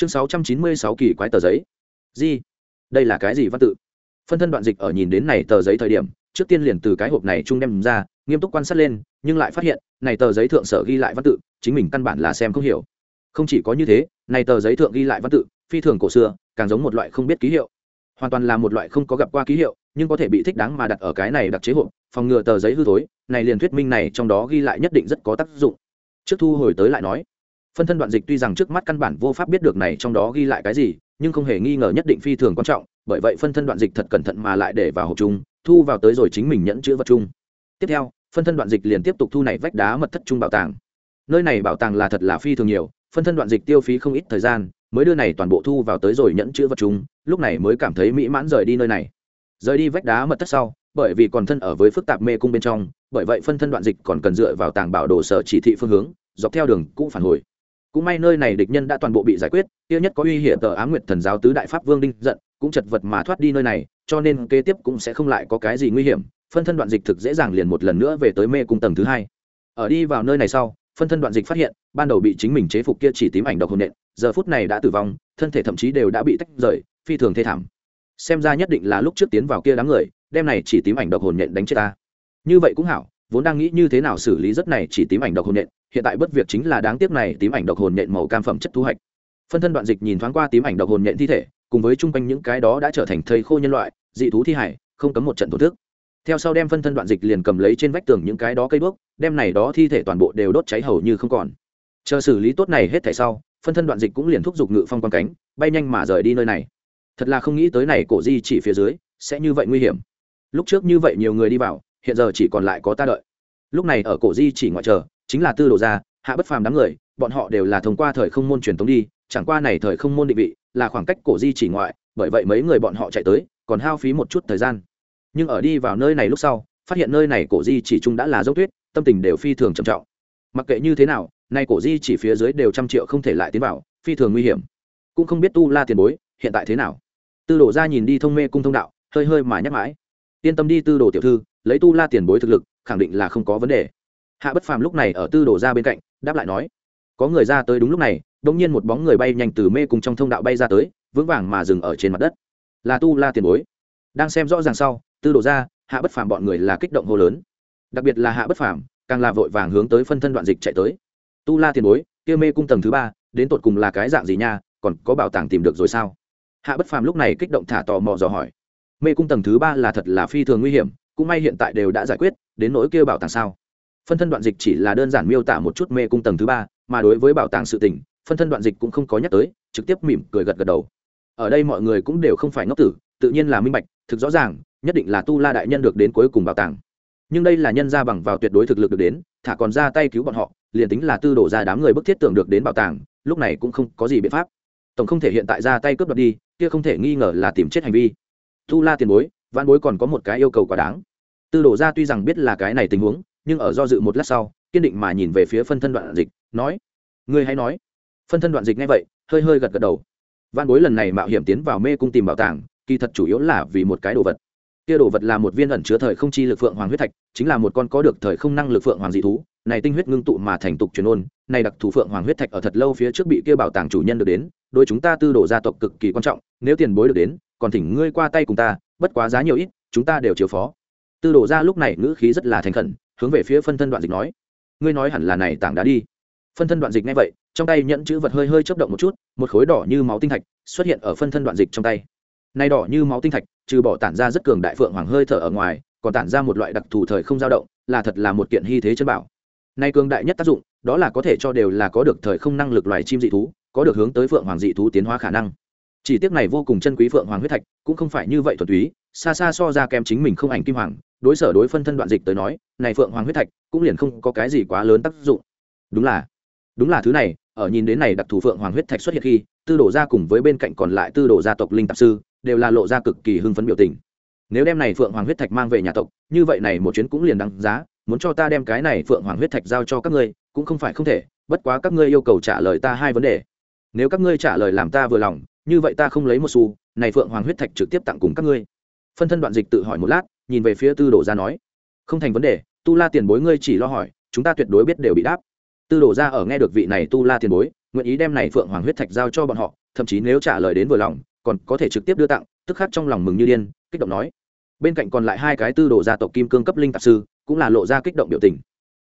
chương sáu trăm chín mươi sáu kỳ quái tờ giấy. Di đây là cái gì văn tự? Phân thân đoạn dịch ở nhìn đến này tờ giấy thời điểm, trước tiên liền từ cái hộp này trung đem ra, nghiêm túc quan sát lên, nhưng lại phát hiện, này tờ giấy thượng sở ghi lại văn tự, chính mình căn bản là xem không hiểu. Không chỉ có như thế, này tờ giấy thượng ghi lại văn tự, phi thường cổ xưa, càng giống một loại không biết ký hiệu. Hoàn toàn là một loại không có gặp qua ký hiệu, nhưng có thể bị thích đáng mà đặt ở cái này đặc chế hộp, phòng ngừa tờ giấy hư thối, này liền thuyết minh này trong đó ghi lại nhất định rất có tác dụng. Trước thu hồi tới lại nói phân thân đoạn dịch tuy rằng trước mắt căn bản vô pháp biết được này trong đó ghi lại cái gì, nhưng không hề nghi ngờ nhất định phi thường quan trọng, bởi vậy phân thân đoạn dịch thật cẩn thận mà lại để vào hộp chung, thu vào tới rồi chính mình nhẫn chữ vật chung. Tiếp theo, phân thân đoạn dịch liền tiếp tục thu này vách đá mật thất trung bảo tàng. Nơi này bảo tàng là thật là phi thường nhiều, phân thân đoạn dịch tiêu phí không ít thời gian, mới đưa này toàn bộ thu vào tới rồi nhẫn chữ vật chung, lúc này mới cảm thấy mỹ mãn rời đi nơi này. Rời đi vách đá mật thất sau, bởi vì còn thân ở với phức tạp mê cung bên trong, bởi vậy phân thân đoạn dịch còn cần dựa vào tàng bảo đồ sở chỉ thị phương hướng, dọc theo đường cũng phản hồi cũng may nơi này địch nhân đã toàn bộ bị giải quyết tiêu nhất có uy hiểm tờ ám nguyệt thần giáo tứ đại pháp vương đinh giận, cũng chật vật mà thoát đi nơi này, cho nên kế tiếp cũng sẽ không lại có cái gì nguy hiểm. Phân thân đoạn dịch thực dễ dàng liền một lần nữa về tới mê cung tầng thứ hai. Ở đi vào nơi này sau, phân thân đoạn dịch phát hiện, ban đầu bị chính mình chế phục kia chỉ tím ảnh độc hồn nện, giờ phút này đã tử vong, thân thể thậm chí đều đã bị tách rời, phi thường thê thảm. Xem ra nhất định là lúc trước tiến vào kia đám người, đem này chỉ tím ảnh độc hồn nện đánh chết ta. Như vậy cũng hảo, vốn đang nghĩ như thế nào xử lý rất này chỉ tím ảnh độc hồn nện hiện tại bất việc chính là đáng tiếc này tím ảnh độc hồn nhện màu cam phẩm chất thu hoạch. Phân thân đoạn dịch nhìn thoáng qua tím ảnh độc hồn nhện thi thể, cùng với chung quanh những cái đó đã trở thành thây khô nhân loại, dị thú thi hải, không cấm một trận thổ thức. Theo sau đem phân thân đoạn dịch liền cầm lấy trên vách tường những cái đó cây bước đem này đó thi thể toàn bộ đều đốt cháy hầu như không còn. Chờ xử lý tốt này hết thảy sau, phân thân đoạn dịch cũng liền thúc giục ngự phong quan cánh, bay nhanh mà rời đi nơi này. Thật là không nghĩ tới này cổ di chỉ phía dưới, sẽ như vậy nguy hiểm. Lúc trước như vậy nhiều người đi vào, hiện giờ chỉ còn lại có ta đợi. Lúc này ở cổ di chỉ ngoại chờ chính là tư đồ gia, hạ bất phàm đám người, bọn họ đều là thông qua thời không môn truyền thống đi, chẳng qua này thời không môn định vị, là khoảng cách cổ di chỉ ngoại, bởi vậy mấy người bọn họ chạy tới, còn hao phí một chút thời gian. Nhưng ở đi vào nơi này lúc sau, phát hiện nơi này cổ di chỉ trung đã là dốc tuyết, tâm tình đều phi thường trầm trọng. Mặc kệ như thế nào, nay cổ di chỉ phía dưới đều trăm triệu không thể lại tiến vào, phi thường nguy hiểm. Cũng không biết tu la tiền bối, hiện tại thế nào. Tư đồ ra nhìn đi thông mê cung thông đạo, hơi hơi mà nhắc mãi. Yên tâm đi tư đồ tiểu thư, lấy tu la tiền bối thực lực, khẳng định là không có vấn đề hạ bất phàm lúc này ở tư đồ ra bên cạnh, đáp lại nói, có người ra tới đúng lúc này đ ỗ n g nhiên một bóng người bay nhanh từ mê cung trong thông đạo bay ra tới, vững vàng mà dừng ở trên mặt đất. Là tu la tiền bối. Đang xem rõ ràng sau, tư đồ ra, hạ bất phàm bọn người là kích động hô lớn. Đặc biệt là hạ bất phàm, càng là vội vàng hướng tới phân thân đoạn dịch chạy tới. Tu la tiền bối, kia mê cung tầng thứ ba, đến tột cùng là cái dạng gì nha, còn có bảo tàng tìm được rồi sao? Hạ bất phàm lúc này kích động thả tò mò dò hỏi, mê cung tầng thứ ba là thật là phi thường nguy hiểm, cũng may hiện tại đều đã giải quyết, đến nỗi kêu bảo tàng sao? Phân thân đoạn dịch chỉ là đơn giản miêu tả một chút mê cung tầng thứ ba, mà đối với bảo tàng sự tình, phân thân đoạn dịch cũng không có nhắc tới, trực tiếp mỉm cười gật gật đầu. Ở đây mọi người cũng đều không phải ngốc tử, tự nhiên là minh bạch, thực rõ ràng, nhất định là tu la đại nhân được đến cuối cùng bảo tàng. Nhưng đây là nhân ra bằng vào tuyệt đối thực lực được đến, thả còn ra tay cứu bọn họ, liền tính là tư đổ ra đám người bức thiết tưởng được đến bảo tàng, lúc này cũng không có gì biện pháp. Tổng không thể hiện tại ra tay cướp đoạt đi, kia không thể nghi ngờ là tìm chết hành vi. Tu la tiền bối văn bối còn có một cái yêu cầu quá đáng. Tư đổ ra tuy rằng biết là cái này tình huống nhưng ở do dự một lát sau, kiên định mà nhìn về phía phân thân đoạn dịch, nói, ngươi hãy nói. Phân thân đoạn dịch ngay vậy, hơi hơi gật gật đầu. Văn bối lần này mạo hiểm tiến vào mê cung tìm bảo tàng, kỳ thật chủ yếu là vì một cái đồ vật. Kia đồ vật là một viên ẩn chứa thời không chi lực phượng hoàng huyết thạch, chính là một con có được thời không năng lực phượng hoàng dị thú, này tinh huyết ngưng tụ mà thành tục truyền ôn, này đặc thù phượng hoàng huyết thạch ở thật lâu phía trước bị kia bảo tàng chủ nhân được đến đôi chúng ta tư đồ gia tộc cực kỳ quan trọng, nếu tiền bối được đến, còn thỉnh ngươi qua tay cùng ta, bất quá giá nhiều ít, chúng ta đều chiếu phó. Tư đồ gia lúc này ngữ khí rất là thành khẩn hướng về phía phân thân đoạn dịch nói, ngươi nói hẳn là này tảng đá đi. Phân thân đoạn dịch ngay vậy, trong tay nhẫn chữ vật hơi hơi chấp động một chút, một khối đỏ như máu tinh thạch xuất hiện ở phân thân đoạn dịch trong tay. Nay đỏ như máu tinh thạch, trừ bỏ tản ra rất cường đại phượng hoàng hơi thở ở ngoài, còn tản ra một loại đặc thù thời không dao động, là thật là một kiện hy thế chân bảo. Nay cường đại nhất tác dụng, đó là có thể cho đều là có được thời không năng lực loài chim dị thú, có được hướng tới phượng hoàng dị thú tiến hóa khả năng. Chỉ tiếc này vô cùng chân quý phượng hoàng huyết thạch cũng không phải như vậy thuần túy, xa xa so ra kém chính mình không ảnh kim hoàng đối sở đối phân thân đoạn dịch tới nói, này phượng hoàng huyết thạch cũng liền không có cái gì quá lớn tác dụng. Đúng là đúng là thứ này, ở nhìn đến này đặc thù phượng hoàng huyết thạch xuất hiện khi, tư đồ gia cùng với bên cạnh còn lại tư đồ gia tộc linh tạp sư, đều là lộ ra cực kỳ hưng phấn biểu tình. Nếu đem này phượng hoàng huyết thạch mang về nhà tộc, như vậy này một chuyến cũng liền đăng giá, muốn cho ta đem cái này phượng hoàng huyết thạch giao cho các ngươi, cũng không phải không thể, bất quá các ngươi yêu cầu trả lời ta hai vấn đề. Nếu các ngươi trả lời làm ta vừa lòng, như vậy ta không lấy một xu, này phượng hoàng huyết thạch trực tiếp tặng cùng các ngươi. Phân thân đoạn dịch tự hỏi một lát nhìn về phía tư đồ ra nói, không thành vấn đề, tu la tiền bối ngươi chỉ lo hỏi, chúng ta tuyệt đối biết đều bị đáp. Tư đồ ra ở nghe được vị này tu la tiền bối, nguyện ý đem này phượng hoàng huyết thạch giao cho bọn họ, thậm chí nếu trả lời đến vừa lòng, còn có thể trực tiếp đưa tặng, tức khắc trong lòng mừng như điên, kích động nói. Bên cạnh còn lại hai cái tư đồ gia tộc kim cương cấp linh tạp sư, cũng là lộ ra kích động biểu tình.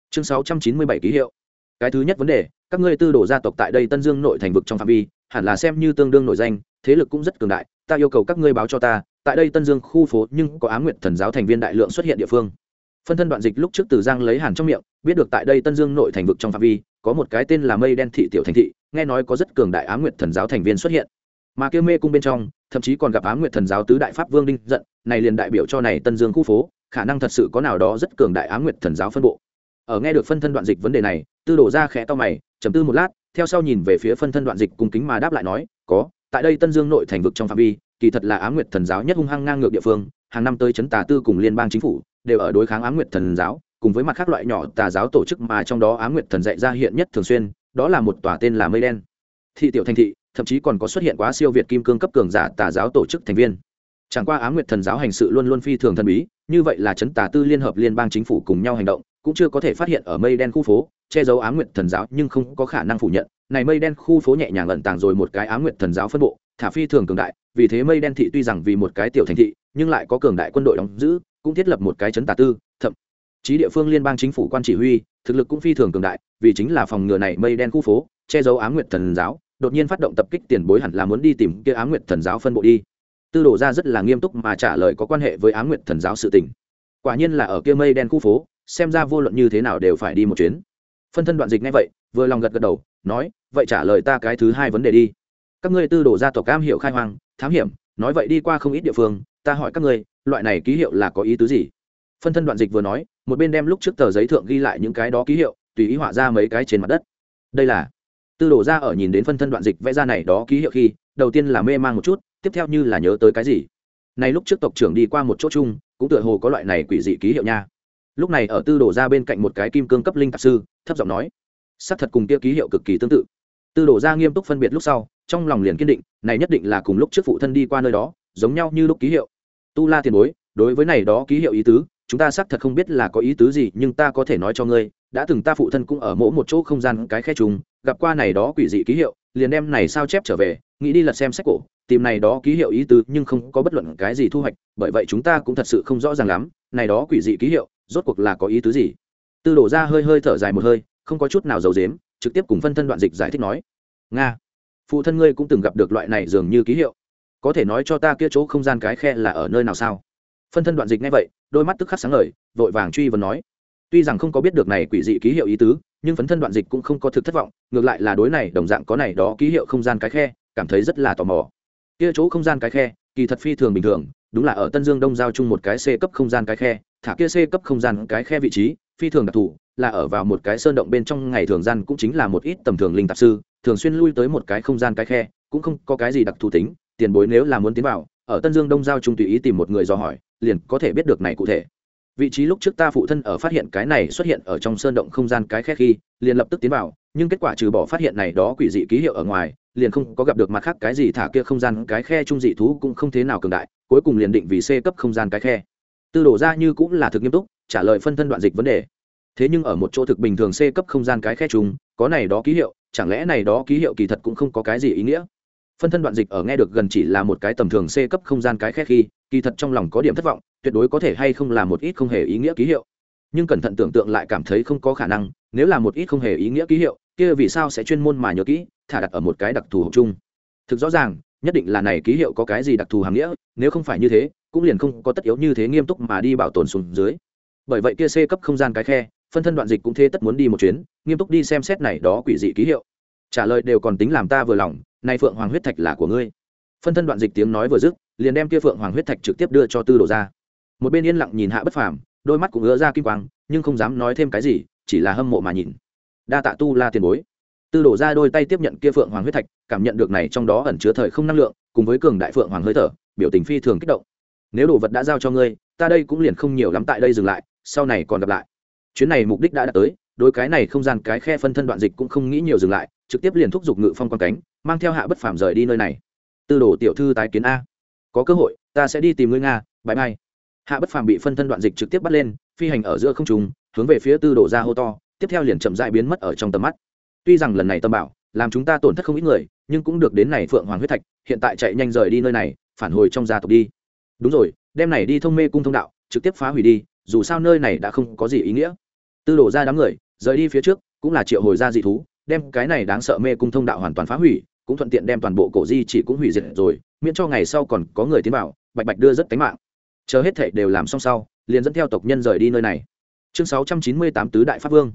Chương sáu trăm chín mươi bảy ký hiệu. Cái thứ nhất vấn đề, các ngươi tư đồ gia tộc tại đây tân dương nội thành vực trong phạm vi, hẳn là xem như tương đương nổi danh, thế lực cũng rất cường đại ta yêu cầu các ngươi báo cho ta, tại đây tân dương khu phố nhưng có á nguyện thần giáo thành viên đại lượng xuất hiện địa phương. Phân thân đoạn dịch lúc trước từ giang lấy hàn trong miệng, biết được tại đây tân dương nội thành vực trong phạm vi, có một cái tên là mây đen thị tiểu thành thị, nghe nói có rất cường đại á nguyện thần giáo thành viên xuất hiện. Mà kêu mê cung bên trong, thậm chí còn gặp á nguyện thần giáo tứ đại pháp vương đinh giận, này liền đại biểu cho này tân dương khu phố, khả năng thật sự có nào đó rất cường đại á nguyện thần giáo phân bộ. Ở nghe được phân thân đoạn dịch vấn đề này, tư đổ ra khẽ to mày chấm tư một lát, theo sau nhìn về phía phân thân đoạn dịch cùng kính mà đáp lại nói, có tại đây tân dương nội thành vực trong phạm vi, kỳ thật là á nguyệt thần giáo nhất hung hăng ngang ngược địa phương, hàng năm tới chấn tà tư cùng liên bang chính phủ đều ở đối kháng á nguyệt thần giáo, cùng với mặt khác loại nhỏ tà giáo tổ chức mà trong đó á nguyệt thần dạy ra hiện nhất thường xuyên, đó là một tòa tên là mây đen. Thị tiểu thành thị, thậm chí còn có xuất hiện quá siêu việt kim cương cấp cường giả tà giáo tổ chức thành viên. Chẳng qua á nguyệt thần giáo hành sự luôn luôn phi thường thần bí, như vậy là chấn tà tư liên hợp liên bang chính phủ cùng nhau hành động cũng chưa có thể phát hiện ở mây đen khu phố, che giấu á nguyện thần giáo nhưng không có khả năng phủ nhận. Này mây đen khu phố nhẹ nhàng ẩn tàng rồi một cái á nguyện thần giáo phân bộ, thả phi thường cường đại, vì thế mây đen thị tuy rằng vì một cái tiểu thành thị, nhưng lại có cường đại quân đội đóng giữ, cũng thiết lập một cái chấn tà tư, thậm chí địa phương liên bang chính phủ quan chỉ huy, thực lực cũng phi thường cường đại, vì chính là phòng ngừa này mây đen khu phố, che giấu á nguyện thần giáo, đột nhiên phát động tập kích tiền bối hẳn là muốn đi tìm kia á nguyện thần giáo phân bộ đi. Tư đồ ra rất là nghiêm túc mà trả lời có quan hệ với á nguyện thần giáo sự tình. Quả nhiên là ở kia mây đen khu phố xem ra vô luận như thế nào đều phải đi một chuyến. Phân thân đoạn dịch ngay vậy, vừa lòng gật gật đầu, nói, vậy trả lời ta cái thứ hai vấn đề đi. Các ngươi tư đồ gia tộc cam hiệu khai hoang, thám hiểm, nói vậy đi qua không ít địa phương, ta hỏi các ngươi, loại này ký hiệu là có ý tứ gì? Phân thân đoạn dịch vừa nói, một bên đem lúc trước tờ giấy thượng ghi lại những cái đó ký hiệu, tùy ý họa ra mấy cái trên mặt đất. Đây là, tư đồ ra ở nhìn đến phân thân đoạn dịch vẽ ra này đó ký hiệu khi, đầu tiên là mê man một chút, tiếp theo như là nhớ tới cái gì. Này lúc trước tộc trưởng đi qua một chỗ chung, cũng tựa hồ có loại này quỷ dị ký hiệu nha lúc này ở tư đồ ra bên cạnh một cái kim cương cấp linh tạp sư, thấp giọng nói xác thật cùng kia ký hiệu cực kỳ tương tự. Tư đồ ra nghiêm túc phân biệt lúc sau, trong lòng liền kiên định, này nhất định là cùng lúc trước phụ thân đi qua nơi đó, giống nhau như lúc ký hiệu. Tu la tiền bối, đối với này đó ký hiệu ý tứ, chúng ta xác thật không biết là có ý tứ gì, nhưng ta có thể nói cho ngươi, đã từng ta phụ thân cũng ở mỗi một chỗ không gian cái khe trùng, gặp qua này đó quỷ dị ký hiệu, liền đem này sao chép trở về, nghĩ đi lật xem sách cổ, tìm này đó ký hiệu ý tứ, nhưng không có bất luận cái gì thu hoạch, bởi vậy chúng ta cũng thật sự không rõ ràng lắm, này đó quỷ dị ký hiệu rốt cuộc là có ý tứ gì? Tư đổ ra hơi hơi thở dài một hơi, không có chút nào giấu dếm trực tiếp cùng phân thân đoạn dịch giải thích nói. Nga, phụ thân ngươi cũng từng gặp được loại này dường như ký hiệu. Có thể nói cho ta kia chỗ không gian cái khe là ở nơi nào sao? Phân thân đoạn dịch ngay vậy, đôi mắt tức khắc sáng ngời, vội vàng truy vấn nói. Tuy rằng không có biết được này quỷ dị ký hiệu ý tứ, nhưng phấn thân đoạn dịch cũng không có thực thất vọng, ngược lại là đối này, đồng dạng có này đó ký hiệu không gian cái khe, cảm thấy rất là tò mò. Kia chỗ không gian cái khe, kỳ thật phi thường bình thường, đúng là ở tân dương đông giao chung một cái c cấp không gian cái khe thả kia c cấp không gian cái khe vị trí, phi thường đặc thù, là ở vào một cái sơn động bên trong ngày thường gian cũng chính là một ít tầm thường linh tạp sư, thường xuyên lui tới một cái không gian cái khe, cũng không có cái gì đặc thù tính, tiền bối nếu là muốn tiến vào, ở tân dương đông giao trung tùy ý tìm một người dò hỏi, liền có thể biết được này cụ thể. Vị trí lúc trước ta phụ thân ở phát hiện cái này xuất hiện ở trong sơn động không gian cái khe khi, liền lập tức tiến vào, nhưng kết quả trừ bỏ phát hiện này đó quỷ dị ký hiệu ở ngoài, liền không có gặp được mặt khác cái gì thả kia không gian cái khe trung dị thú cũng không thế nào cường đại, cuối cùng liền định vì c cấp không gian cái khe tư đổ ra như cũng là thực nghiêm túc, trả lời phân thân đoạn dịch vấn đề. Thế nhưng ở một chỗ thực bình thường c cấp không gian cái khe chung có này đó ký hiệu, chẳng lẽ này đó ký hiệu kỳ thật cũng không có cái gì ý nghĩa? Phân thân đoạn dịch ở nghe được gần chỉ là một cái tầm thường c cấp không gian cái khe khi, kỳ thật trong lòng có điểm thất vọng, tuyệt đối có thể hay không là một ít không hề ý nghĩa ký hiệu. Nhưng cẩn thận tưởng tượng lại cảm thấy không có khả năng, nếu là một ít không hề ý nghĩa ký hiệu, kia vì sao sẽ chuyên môn mà nhớ kỹ, thả đặt ở một cái đặc thù hộp chung? Thực rõ ràng, nhất định là này ký hiệu có cái gì đặc thù hàm nghĩa, nếu không phải như thế cũng liền không có tất yếu như thế nghiêm túc mà đi bảo tồn xuống dưới. Bởi vậy kia c cấp không gian cái khe, phân thân đoạn dịch cũng thế tất muốn đi một chuyến, nghiêm túc đi xem xét này đó quỷ dị ký hiệu. Trả lời đều còn tính làm ta vừa lòng, nay phượng hoàng huyết thạch là của ngươi. Phân thân đoạn dịch tiếng nói vừa dứt, liền đem kia phượng hoàng huyết thạch trực tiếp đưa cho tư đồ ra. Một bên yên lặng nhìn hạ bất phàm, đôi mắt cũng ứa ra kim quang, nhưng không dám nói thêm cái gì, chỉ là hâm mộ mà nhìn. Đa tạ tu la tiền bối. Tư đổ ra đôi tay tiếp nhận kia phượng hoàng huyết thạch, cảm nhận được này trong đó ẩn chứa thời không năng lượng, cùng với cường đại phượng hoàng hơi thở, biểu tình phi thường kích động nếu đồ vật đã giao cho ngươi, ta đây cũng liền không nhiều lắm tại đây dừng lại, sau này còn gặp lại. Chuyến này mục đích đã đạt tới đôi cái này không gian cái khe phân thân đoạn dịch cũng không nghĩ nhiều dừng lại, trực tiếp liền thúc giục ngự phong quan cánh, mang theo hạ bất phàm rời đi nơi này. Tư đồ tiểu thư tái kiến a. Có cơ hội, ta sẽ đi tìm ngươi nga, bãi mai. Hạ bất phàm bị phân thân đoạn dịch trực tiếp bắt lên, phi hành ở giữa không trùng hướng về phía tư đồ ra hô to, tiếp theo liền chậm dại biến mất ở trong tầm mắt. Tuy rằng lần này tâm bảo, làm chúng ta tổn thất không ít người, nhưng cũng được đến này phượng hoàng huyết thạch, hiện tại chạy nhanh rời đi nơi này, phản hồi trong gia tộc đi đúng rồi đem này đi thông mê cung thông đạo, trực tiếp phá hủy đi, dù sao nơi này đã không có gì ý nghĩa. Tư đổ ra đám người, rời đi phía trước, cũng là triệu hồi ra dị thú, đem cái này đáng sợ mê cung thông đạo hoàn toàn phá hủy, cũng thuận tiện đem toàn bộ cổ di chỉ cũng hủy diệt rồi, miễn cho ngày sau còn có người tiến vào, bạch bạch đưa rất tánh mạng. Chờ hết thệ đều làm xong sau, liền dẫn theo tộc nhân rời đi nơi này. Chương sáu trăm chín mươi tám tứ đại pháp vương.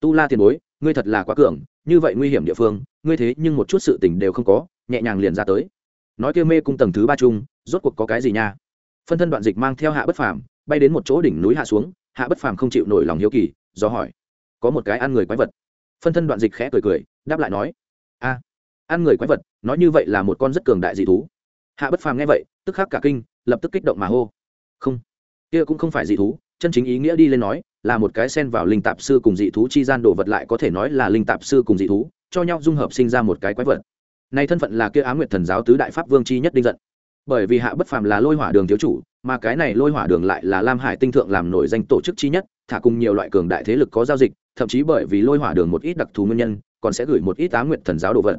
Tu la tiền bối, ngươi thật là quá cường, như vậy nguy hiểm địa phương, ngươi thế nhưng một chút sự tình đều không có, nhẹ nhàng liền ra tới. Nói kia mê cung tầng thứ ba chung, rốt cuộc có cái gì nha? Phân thân đoạn dịch mang theo hạ bất phàm, bay đến một chỗ đỉnh núi hạ xuống, hạ bất phàm không chịu nổi lòng hiếu kỳ, do hỏi, có một cái ăn người quái vật? Phân thân đoạn dịch khẽ cười cười, đáp lại nói, a, ăn người quái vật, nói như vậy là một con rất cường đại dị thú. Hạ bất phàm nghe vậy, tức khắc cả kinh, lập tức kích động mà hô, không, kia cũng không phải dị thú, chân chính ý nghĩa đi lên nói, là một cái sen vào linh tạp sư cùng dị thú chi gian đồ vật lại có thể nói là linh tạp sư cùng dị thú, cho nhau dung hợp sinh ra một cái quái vật. Này thân phận là kia á nguyệt thần giáo tứ đại pháp vương chi nhất đinh giận bởi vì hạ bất phàm là lôi hỏa đường thiếu chủ, mà cái này lôi hỏa đường lại là lam hải tinh thượng làm nổi danh tổ chức chi nhất, thả cùng nhiều loại cường đại thế lực có giao dịch, thậm chí bởi vì lôi hỏa đường một ít đặc thù nguyên nhân, còn sẽ gửi một ít á nguyệt thần giáo đồ vật.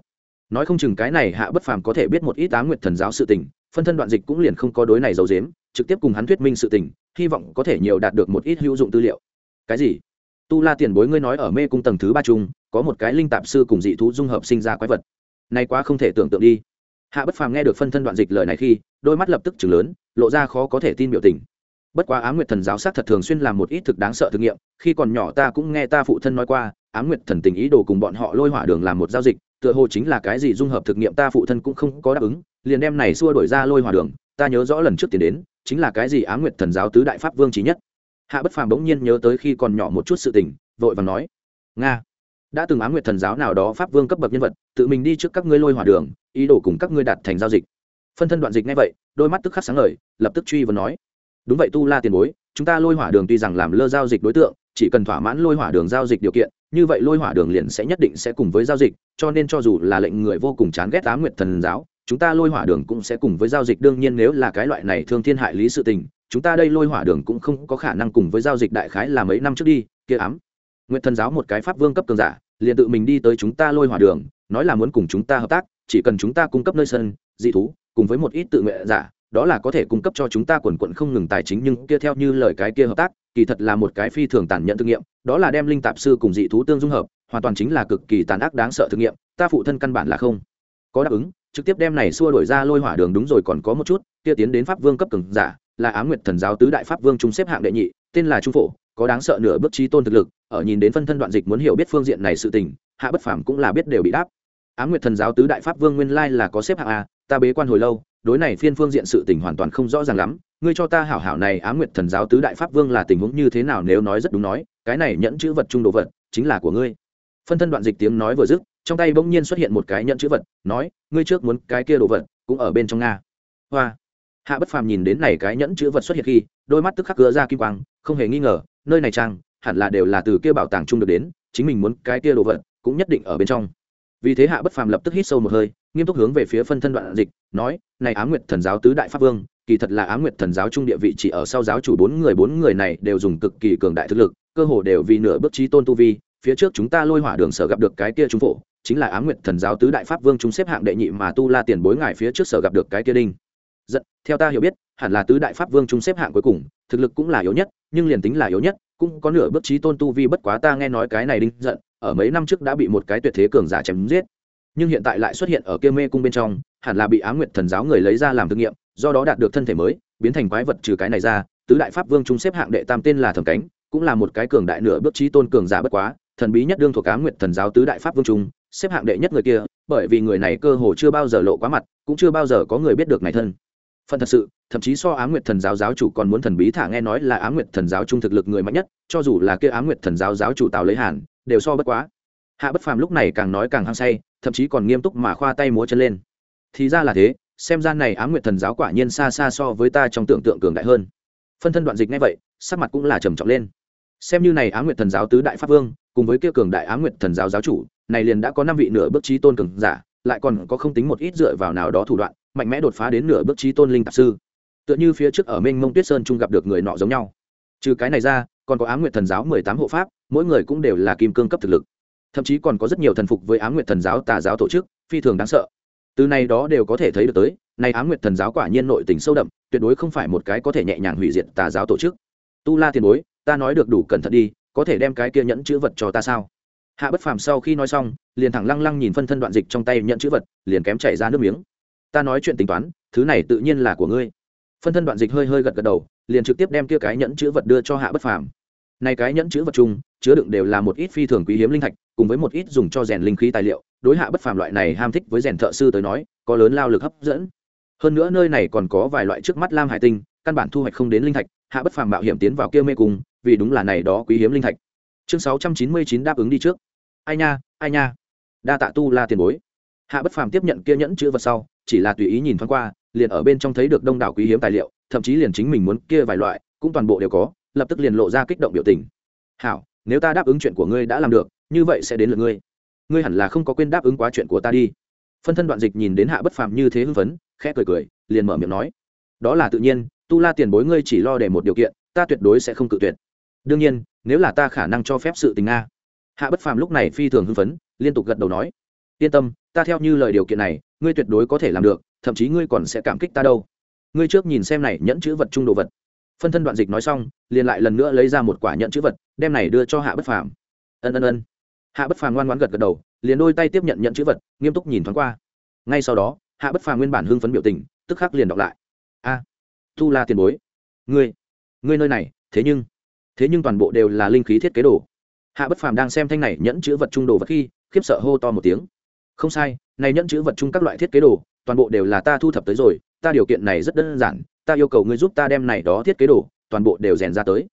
Nói không chừng cái này hạ bất phàm có thể biết một ít á nguyệt thần giáo sự tình, phân thân đoạn dịch cũng liền không có đối này giấu dếm trực tiếp cùng hắn thuyết minh sự tình, hy vọng có thể nhiều đạt được một ít hữu dụng tư liệu. Cái gì? Tu la tiền bối ngươi nói ở mê cung tầng thứ ba trung có một cái linh tạp sư cùng dị thú dung hợp sinh ra quái vật. Nay quá không thể tưởng tượng đi hạ bất phàm nghe được phân thân đoạn dịch lời này khi, đôi mắt lập tức chừng lớn, lộ ra khó có thể tin biểu tình. Bất quá á nguyệt thần giáo sát thật thường xuyên làm một ít thực đáng sợ thử nghiệm, khi còn nhỏ ta cũng nghe ta phụ thân nói qua á nguyệt thần tình ý đồ cùng bọn họ lôi hỏa đường làm một giao dịch, tựa hồ chính là cái gì dung hợp thực nghiệm ta phụ thân cũng không có đáp ứng, liền đem này xua đổi ra lôi hỏa đường, ta nhớ rõ lần trước tiền đến, chính là cái gì á nguyệt thần giáo tứ đại pháp vương trí nhất. Hạ bất phàm bỗng nhiên nhớ tới khi còn nhỏ một chút sự tình, vội và nói, nga đã từng á nguyệt thần giáo nào đó pháp vương cấp bậc nhân vật, tự mình đi trước các ngươi lôi hỏa đường, ý đồ cùng các ngươi đạt thành giao dịch. Phân thân đoạn dịch ngay vậy, đôi mắt tức khắc sáng lời lập tức truy vấn nói, đúng vậy, tu la tiền bối, chúng ta lôi hỏa đường tuy rằng làm lơ giao dịch đối tượng, chỉ cần thỏa mãn lôi hỏa đường giao dịch điều kiện, như vậy lôi hỏa đường liền sẽ nhất định sẽ cùng với giao dịch, cho nên cho dù là lệnh người vô cùng chán ghét á nguyệt thần giáo, chúng ta lôi hỏa đường cũng sẽ cùng với giao dịch. Đương nhiên nếu là cái loại này thương thiên hại lý sự tình, chúng ta đây lôi hỏa đường cũng không có khả năng cùng với giao dịch đại khái là mấy năm trước đi, kia ám nguyệt thần giáo một cái pháp vương cấp cường giả liền tự mình đi tới chúng ta lôi hỏa đường, nói là muốn cùng chúng ta hợp tác, chỉ cần chúng ta cung cấp nơi sân, dị thú, cùng với một ít tự nguyện giả, đó là có thể cung cấp cho chúng ta quần quận không ngừng tài chính, nhưng kia theo như lời cái kia hợp tác, kỳ thật là một cái phi thường tàn nhẫn thực nghiệm, đó là đem linh tạp sư cùng dị thú tương dung hợp, hoàn toàn chính là cực kỳ tàn ác đáng sợ thực nghiệm, ta phụ thân căn bản là không có đáp ứng, trực tiếp đem này xua đổi ra lôi hỏa đường đúng rồi còn có một chút, kia tiến đến pháp vương cấp cường giả, là á nguyệt thần giáo tứ đại pháp vương trung xếp hạng đệ nhị, tên là trung phổ có đáng sợ nửa bước trí tôn thực lực, ở nhìn đến phân thân đoạn dịch muốn hiểu biết phương diện này sự tình, hạ bất phàm cũng là biết đều bị đáp. Á nguyệt thần giáo tứ đại pháp vương nguyên lai là có xếp hạng a, ta bế quan hồi lâu, đối này phiên phương diện sự tình hoàn toàn không rõ ràng lắm, ngươi cho ta hảo hảo này á nguyệt thần giáo tứ đại pháp vương là tình huống như thế nào nếu nói rất đúng nói, cái này nhẫn chữ vật trung đồ vật, chính là của ngươi. Phân thân đoạn dịch tiếng nói vừa dứt, trong tay bỗng nhiên xuất hiện một cái nhẫn chữ vật, nói, ngươi trước muốn cái kia đồ vật, cũng ở bên trong nga hoa hạ bất phàm nhìn đến này cái nhẫn chữ vật xuất hiện khi, đôi mắt tức khắc cứa ra kim quang, không hề nghi ngờ, nơi này trang, hẳn là đều là từ kia bảo tàng chung được đến, chính mình muốn cái kia đồ vật, cũng nhất định ở bên trong. Vì thế hạ bất phàm lập tức hít sâu một hơi, nghiêm túc hướng về phía phân thân đoạn dịch, nói, này á nguyệt thần giáo tứ đại pháp vương, kỳ thật là á nguyệt thần giáo trung địa vị chỉ ở sau giáo chủ bốn người bốn người này đều dùng cực kỳ cường đại thực lực, cơ hồ đều vì nửa bước trí tôn tu vi, phía trước chúng ta lôi hỏa đường sở gặp được cái kia trung phổ, chính là á nguyệt thần giáo tứ đại pháp vương chúng xếp hạng đệ nhị mà tu la tiền bối ngài phía trước sở gặp được cái kia đinh giận, theo ta hiểu biết, hẳn là tứ đại pháp vương chúng xếp hạng cuối cùng, thực lực cũng là yếu nhất, nhưng liền tính là yếu nhất, cũng có nửa bước trí tôn tu vi bất quá ta nghe nói cái này đinh giận, ở mấy năm trước đã bị một cái tuyệt thế cường giả chém giết. Nhưng hiện tại lại xuất hiện ở kia mê cung bên trong, hẳn là bị á nguyệt thần giáo người lấy ra làm thử nghiệm, do đó đạt được thân thể mới, biến thành quái vật trừ cái này ra, tứ đại pháp vương chúng xếp hạng đệ tam tên là thẩm cánh cũng là một cái cường đại nửa bước trí tôn cường giả bất quá, thần bí nhất đương thuộc á nguyệt thần giáo tứ đại pháp vương trung xếp hạng đệ nhất người kia, bởi vì người này cơ hồ chưa bao giờ lộ quá mặt, cũng chưa bao giờ có người biết được này thân phần thật sự, thậm chí so á nguyệt thần giáo giáo chủ còn muốn thần bí thả nghe nói là á nguyệt thần giáo trung thực lực người mạnh nhất, cho dù là kia á nguyệt thần giáo giáo chủ tào lấy hàn, đều so bất quá. Hạ bất phàm lúc này càng nói càng hăng say, thậm chí còn nghiêm túc mà khoa tay múa chân lên. Thì ra là thế, xem ra này á nguyệt thần giáo quả nhiên xa xa so với ta trong tưởng tượng cường đại hơn. Phân thân đoạn dịch ngay vậy, sắc mặt cũng là trầm trọng lên. Xem như này á nguyệt thần giáo tứ đại pháp vương, cùng với kia cường đại á nguyệt thần giáo giáo chủ, này liền đã có năm vị nửa bước trí tôn cường giả, lại còn có không tính một ít dựa vào nào đó thủ đoạn mạnh mẽ đột phá đến nửa bước trí tôn linh tạp sư. Tựa như phía trước ở minh mông tuyết sơn trung gặp được người nọ giống nhau. Trừ cái này ra, còn có á nguyệt thần giáo mười tám hộ pháp, mỗi người cũng đều là kim cương cấp thực lực. Thậm chí còn có rất nhiều thần phục với á nguyệt thần giáo tà giáo tổ chức, phi thường đáng sợ. Từ này đó đều có thể thấy được tới này ám nguyệt thần giáo quả nhiên nội tình sâu đậm, tuyệt đối không phải một cái có thể nhẹ nhàng hủy diệt tà giáo tổ chức. Tu la tiền bối, ta nói được đủ cẩn thận đi, có thể đem cái kia nhẫn chữ vật cho ta sao? Hạ bất phàm sau khi nói xong, liền thẳng lăng lăng nhìn phân thân đoạn dịch trong tay nhận chữ vật, liền kém chảy ra nước miếng ta nói chuyện tính toán, thứ này tự nhiên là của ngươi. Phân thân đoạn dịch hơi hơi gật gật đầu, liền trực tiếp đem kia cái nhẫn chữ vật đưa cho hạ bất phàm. Này cái nhẫn chữ vật chung, chứa đựng đều là một ít phi thường quý hiếm linh thạch, cùng với một ít dùng cho rèn linh khí tài liệu. Đối hạ bất phàm loại này ham thích với rèn thợ sư tới nói, có lớn lao lực hấp dẫn. Hơn nữa nơi này còn có vài loại trước mắt lam hải tinh, căn bản thu hoạch không đến linh thạch, hạ bất phàm mạo hiểm tiến vào kia mê cung, vì đúng là này đó quý hiếm linh thạch. Chương sáu trăm chín mươi chín đáp ứng đi trước. Ai nha ai nha. Đa tạ tu la tiền bối. Hạ bất phàm tiếp nhận kia nhẫn chữ vật sau chỉ là tùy ý nhìn thoáng qua, liền ở bên trong thấy được đông đảo quý hiếm tài liệu, thậm chí liền chính mình muốn kia vài loại, cũng toàn bộ đều có, lập tức liền lộ ra kích động biểu tình. Hảo, nếu ta đáp ứng chuyện của ngươi đã làm được, như vậy sẽ đến lượt ngươi. Ngươi hẳn là không có quên đáp ứng quá chuyện của ta đi. Phân thân đoạn dịch nhìn đến hạ bất phàm như thế hưng phấn, khẽ cười cười, liền mở miệng nói, đó là tự nhiên, tu la tiền bối ngươi chỉ lo để một điều kiện, ta tuyệt đối sẽ không cự tuyệt. Đương nhiên, nếu là ta khả năng cho phép sự tình nga hạ bất phàm lúc này phi thường hưng phấn, liên tục gật đầu nói, yên tâm ta theo như lời điều kiện này, ngươi tuyệt đối có thể làm được, thậm chí ngươi còn sẽ cảm kích ta đâu. Ngươi trước nhìn xem này nhẫn chữ vật trung đồ vật. Phân thân đoạn dịch nói xong, liền lại lần nữa lấy ra một quả nhẫn chữ vật, đem này đưa cho hạ bất phàm. Ân ân ân. Hạ bất phàm ngoan ngoãn gật gật đầu, liền đôi tay tiếp nhận nhẫn chữ vật, nghiêm túc nhìn thoáng qua. Ngay sau đó, hạ bất phàm nguyên bản hưng phấn biểu tình, tức khắc liền đọc lại. A tu la tiền bối, ngươi ngươi nơi này, thế nhưng thế nhưng toàn bộ đều là linh khí thiết kế đồ. Hạ bất phàm đang xem thanh này nhẫn chữ vật trung đồ vật khi, khiếp sợ hô to một tiếng không sai, này nhẫn chữ vật chung các loại thiết kế đồ, toàn bộ đều là ta thu thập tới rồi, ta điều kiện này rất đơn giản, ta yêu cầu ngươi giúp ta đem này đó thiết kế đồ, toàn bộ đều rèn ra tới.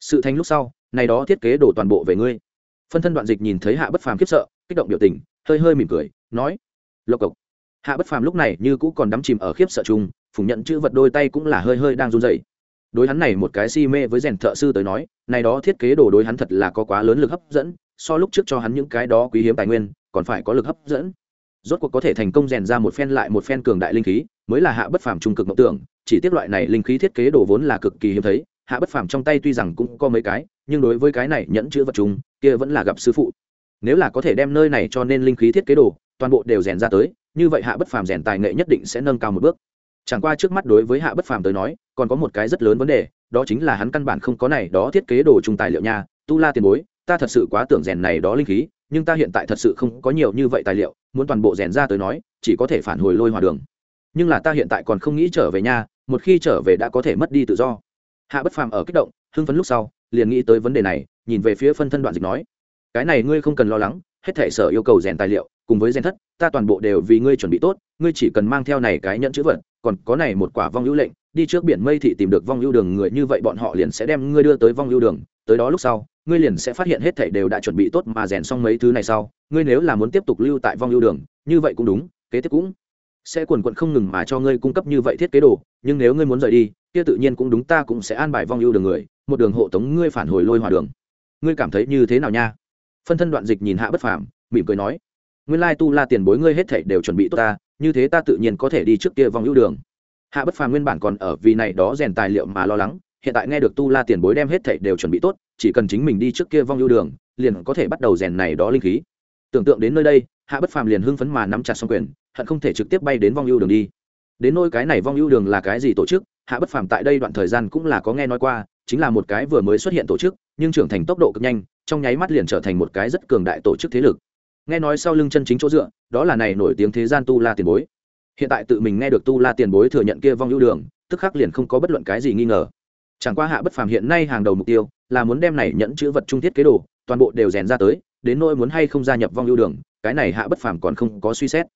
Sự thành lúc sau, này đó thiết kế đồ toàn bộ về ngươi. Phân thân đoạn dịch nhìn thấy hạ bất phàm khiếp sợ, kích động biểu tình, hơi hơi mỉm cười, nói, lộc cộc. Hạ bất phàm lúc này như cũ còn đắm chìm ở khiếp sợ chung phùng nhận chữ vật đôi tay cũng là hơi hơi đang run dậy đối hắn này một cái si mê với rèn thợ sư tới nói, này đó thiết kế đồ đối hắn thật là có quá lớn lực hấp dẫn, so lúc trước cho hắn những cái đó quý hiếm tài nguyên còn phải có lực hấp dẫn. Rốt cuộc có thể thành công rèn ra một phen lại một phen cường đại linh khí, mới là hạ bất phàm trung cực mộng tưởng, chỉ tiếc loại này linh khí thiết kế đồ vốn là cực kỳ hiếm thấy, hạ bất phàm trong tay tuy rằng cũng có mấy cái, nhưng đối với cái này nhẫn chữ vật chúng kia vẫn là gặp sư phụ. Nếu là có thể đem nơi này cho nên linh khí thiết kế đồ, toàn bộ đều rèn ra tới, như vậy hạ bất phàm rèn tài nghệ nhất định sẽ nâng cao một bước. Chẳng qua trước mắt đối với hạ bất phàm tới nói, còn có một cái rất lớn vấn đề, đó chính là hắn căn bản không có này đó thiết kế đồ chung tài liệu nha, tu la tiền bối, ta thật sự quá tưởng rèn này đó linh khí nhưng ta hiện tại thật sự không có nhiều như vậy tài liệu, muốn toàn bộ rèn ra tới nói, chỉ có thể phản hồi lôi hòa đường. Nhưng là ta hiện tại còn không nghĩ trở về nhà một khi trở về đã có thể mất đi tự do. Hạ bất phàm ở kích động, hưng phấn lúc sau, liền nghĩ tới vấn đề này, nhìn về phía phân thân đoạn dịch nói, cái này ngươi không cần lo lắng, hết thể sở yêu cầu rèn tài liệu, cùng với rèn thất, ta toàn bộ đều vì ngươi chuẩn bị tốt, ngươi chỉ cần mang theo này cái nhận chữ vật, còn có này một quả vong hữu lệnh, đi trước biển mây thị tìm được vong hữu đường người, như vậy bọn họ liền sẽ đem ngươi đưa tới vong hữu đường, tới đó lúc sau ngươi liền sẽ phát hiện hết thảy đều đã chuẩn bị tốt mà rèn xong mấy thứ này sau, ngươi nếu là muốn tiếp tục lưu tại vong ưu đường, như vậy cũng đúng, kế tiếp cũng sẽ quần quận không ngừng mà cho ngươi cung cấp như vậy thiết kế đồ, nhưng nếu ngươi muốn rời đi, kia tự nhiên cũng đúng, ta cũng sẽ an bài vong ưu đường người, một đường hộ tống ngươi phản hồi lôi hòa đường. Ngươi cảm thấy như thế nào nha? Phân thân đoạn dịch nhìn hạ bất phàm, mỉm cười nói, nguyên lai tu la tiền bối ngươi hết thảy đều chuẩn bị tốt ta, như thế ta tự nhiên có thể đi trước kia vong ưu đường. Hạ bất phàm nguyên bản còn ở vì này đó rèn tài liệu mà lo lắng hiện tại nghe được tu la tiền bối đem hết thảy đều chuẩn bị tốt, chỉ cần chính mình đi trước kia vong ưu đường, liền có thể bắt đầu rèn này đó linh khí. Tưởng tượng đến nơi đây, hạ bất phàm liền hưng phấn mà nắm chặt xong quyền, hận không thể trực tiếp bay đến vong ưu đường đi. Đến nôi cái này vong ưu đường là cái gì tổ chức, hạ bất phàm tại đây đoạn thời gian cũng là có nghe nói qua, chính là một cái vừa mới xuất hiện tổ chức, nhưng trưởng thành tốc độ cực nhanh, trong nháy mắt liền trở thành một cái rất cường đại tổ chức thế lực. Nghe nói sau lưng chân chính chỗ dựa, đó là này nổi tiếng thế gian tu la tiền bối. Hiện tại tự mình nghe được tu la tiền bối thừa nhận kia vong ưu đường, tức khắc liền không có bất luận cái gì nghi ngờ chẳng qua hạ bất phàm hiện nay hàng đầu mục tiêu là muốn đem này nhẫn chữ vật trung thiết kế đồ, toàn bộ đều rèn ra tới, đến nỗi muốn hay không gia nhập vong ưu đường, cái này hạ bất phàm còn không có suy xét.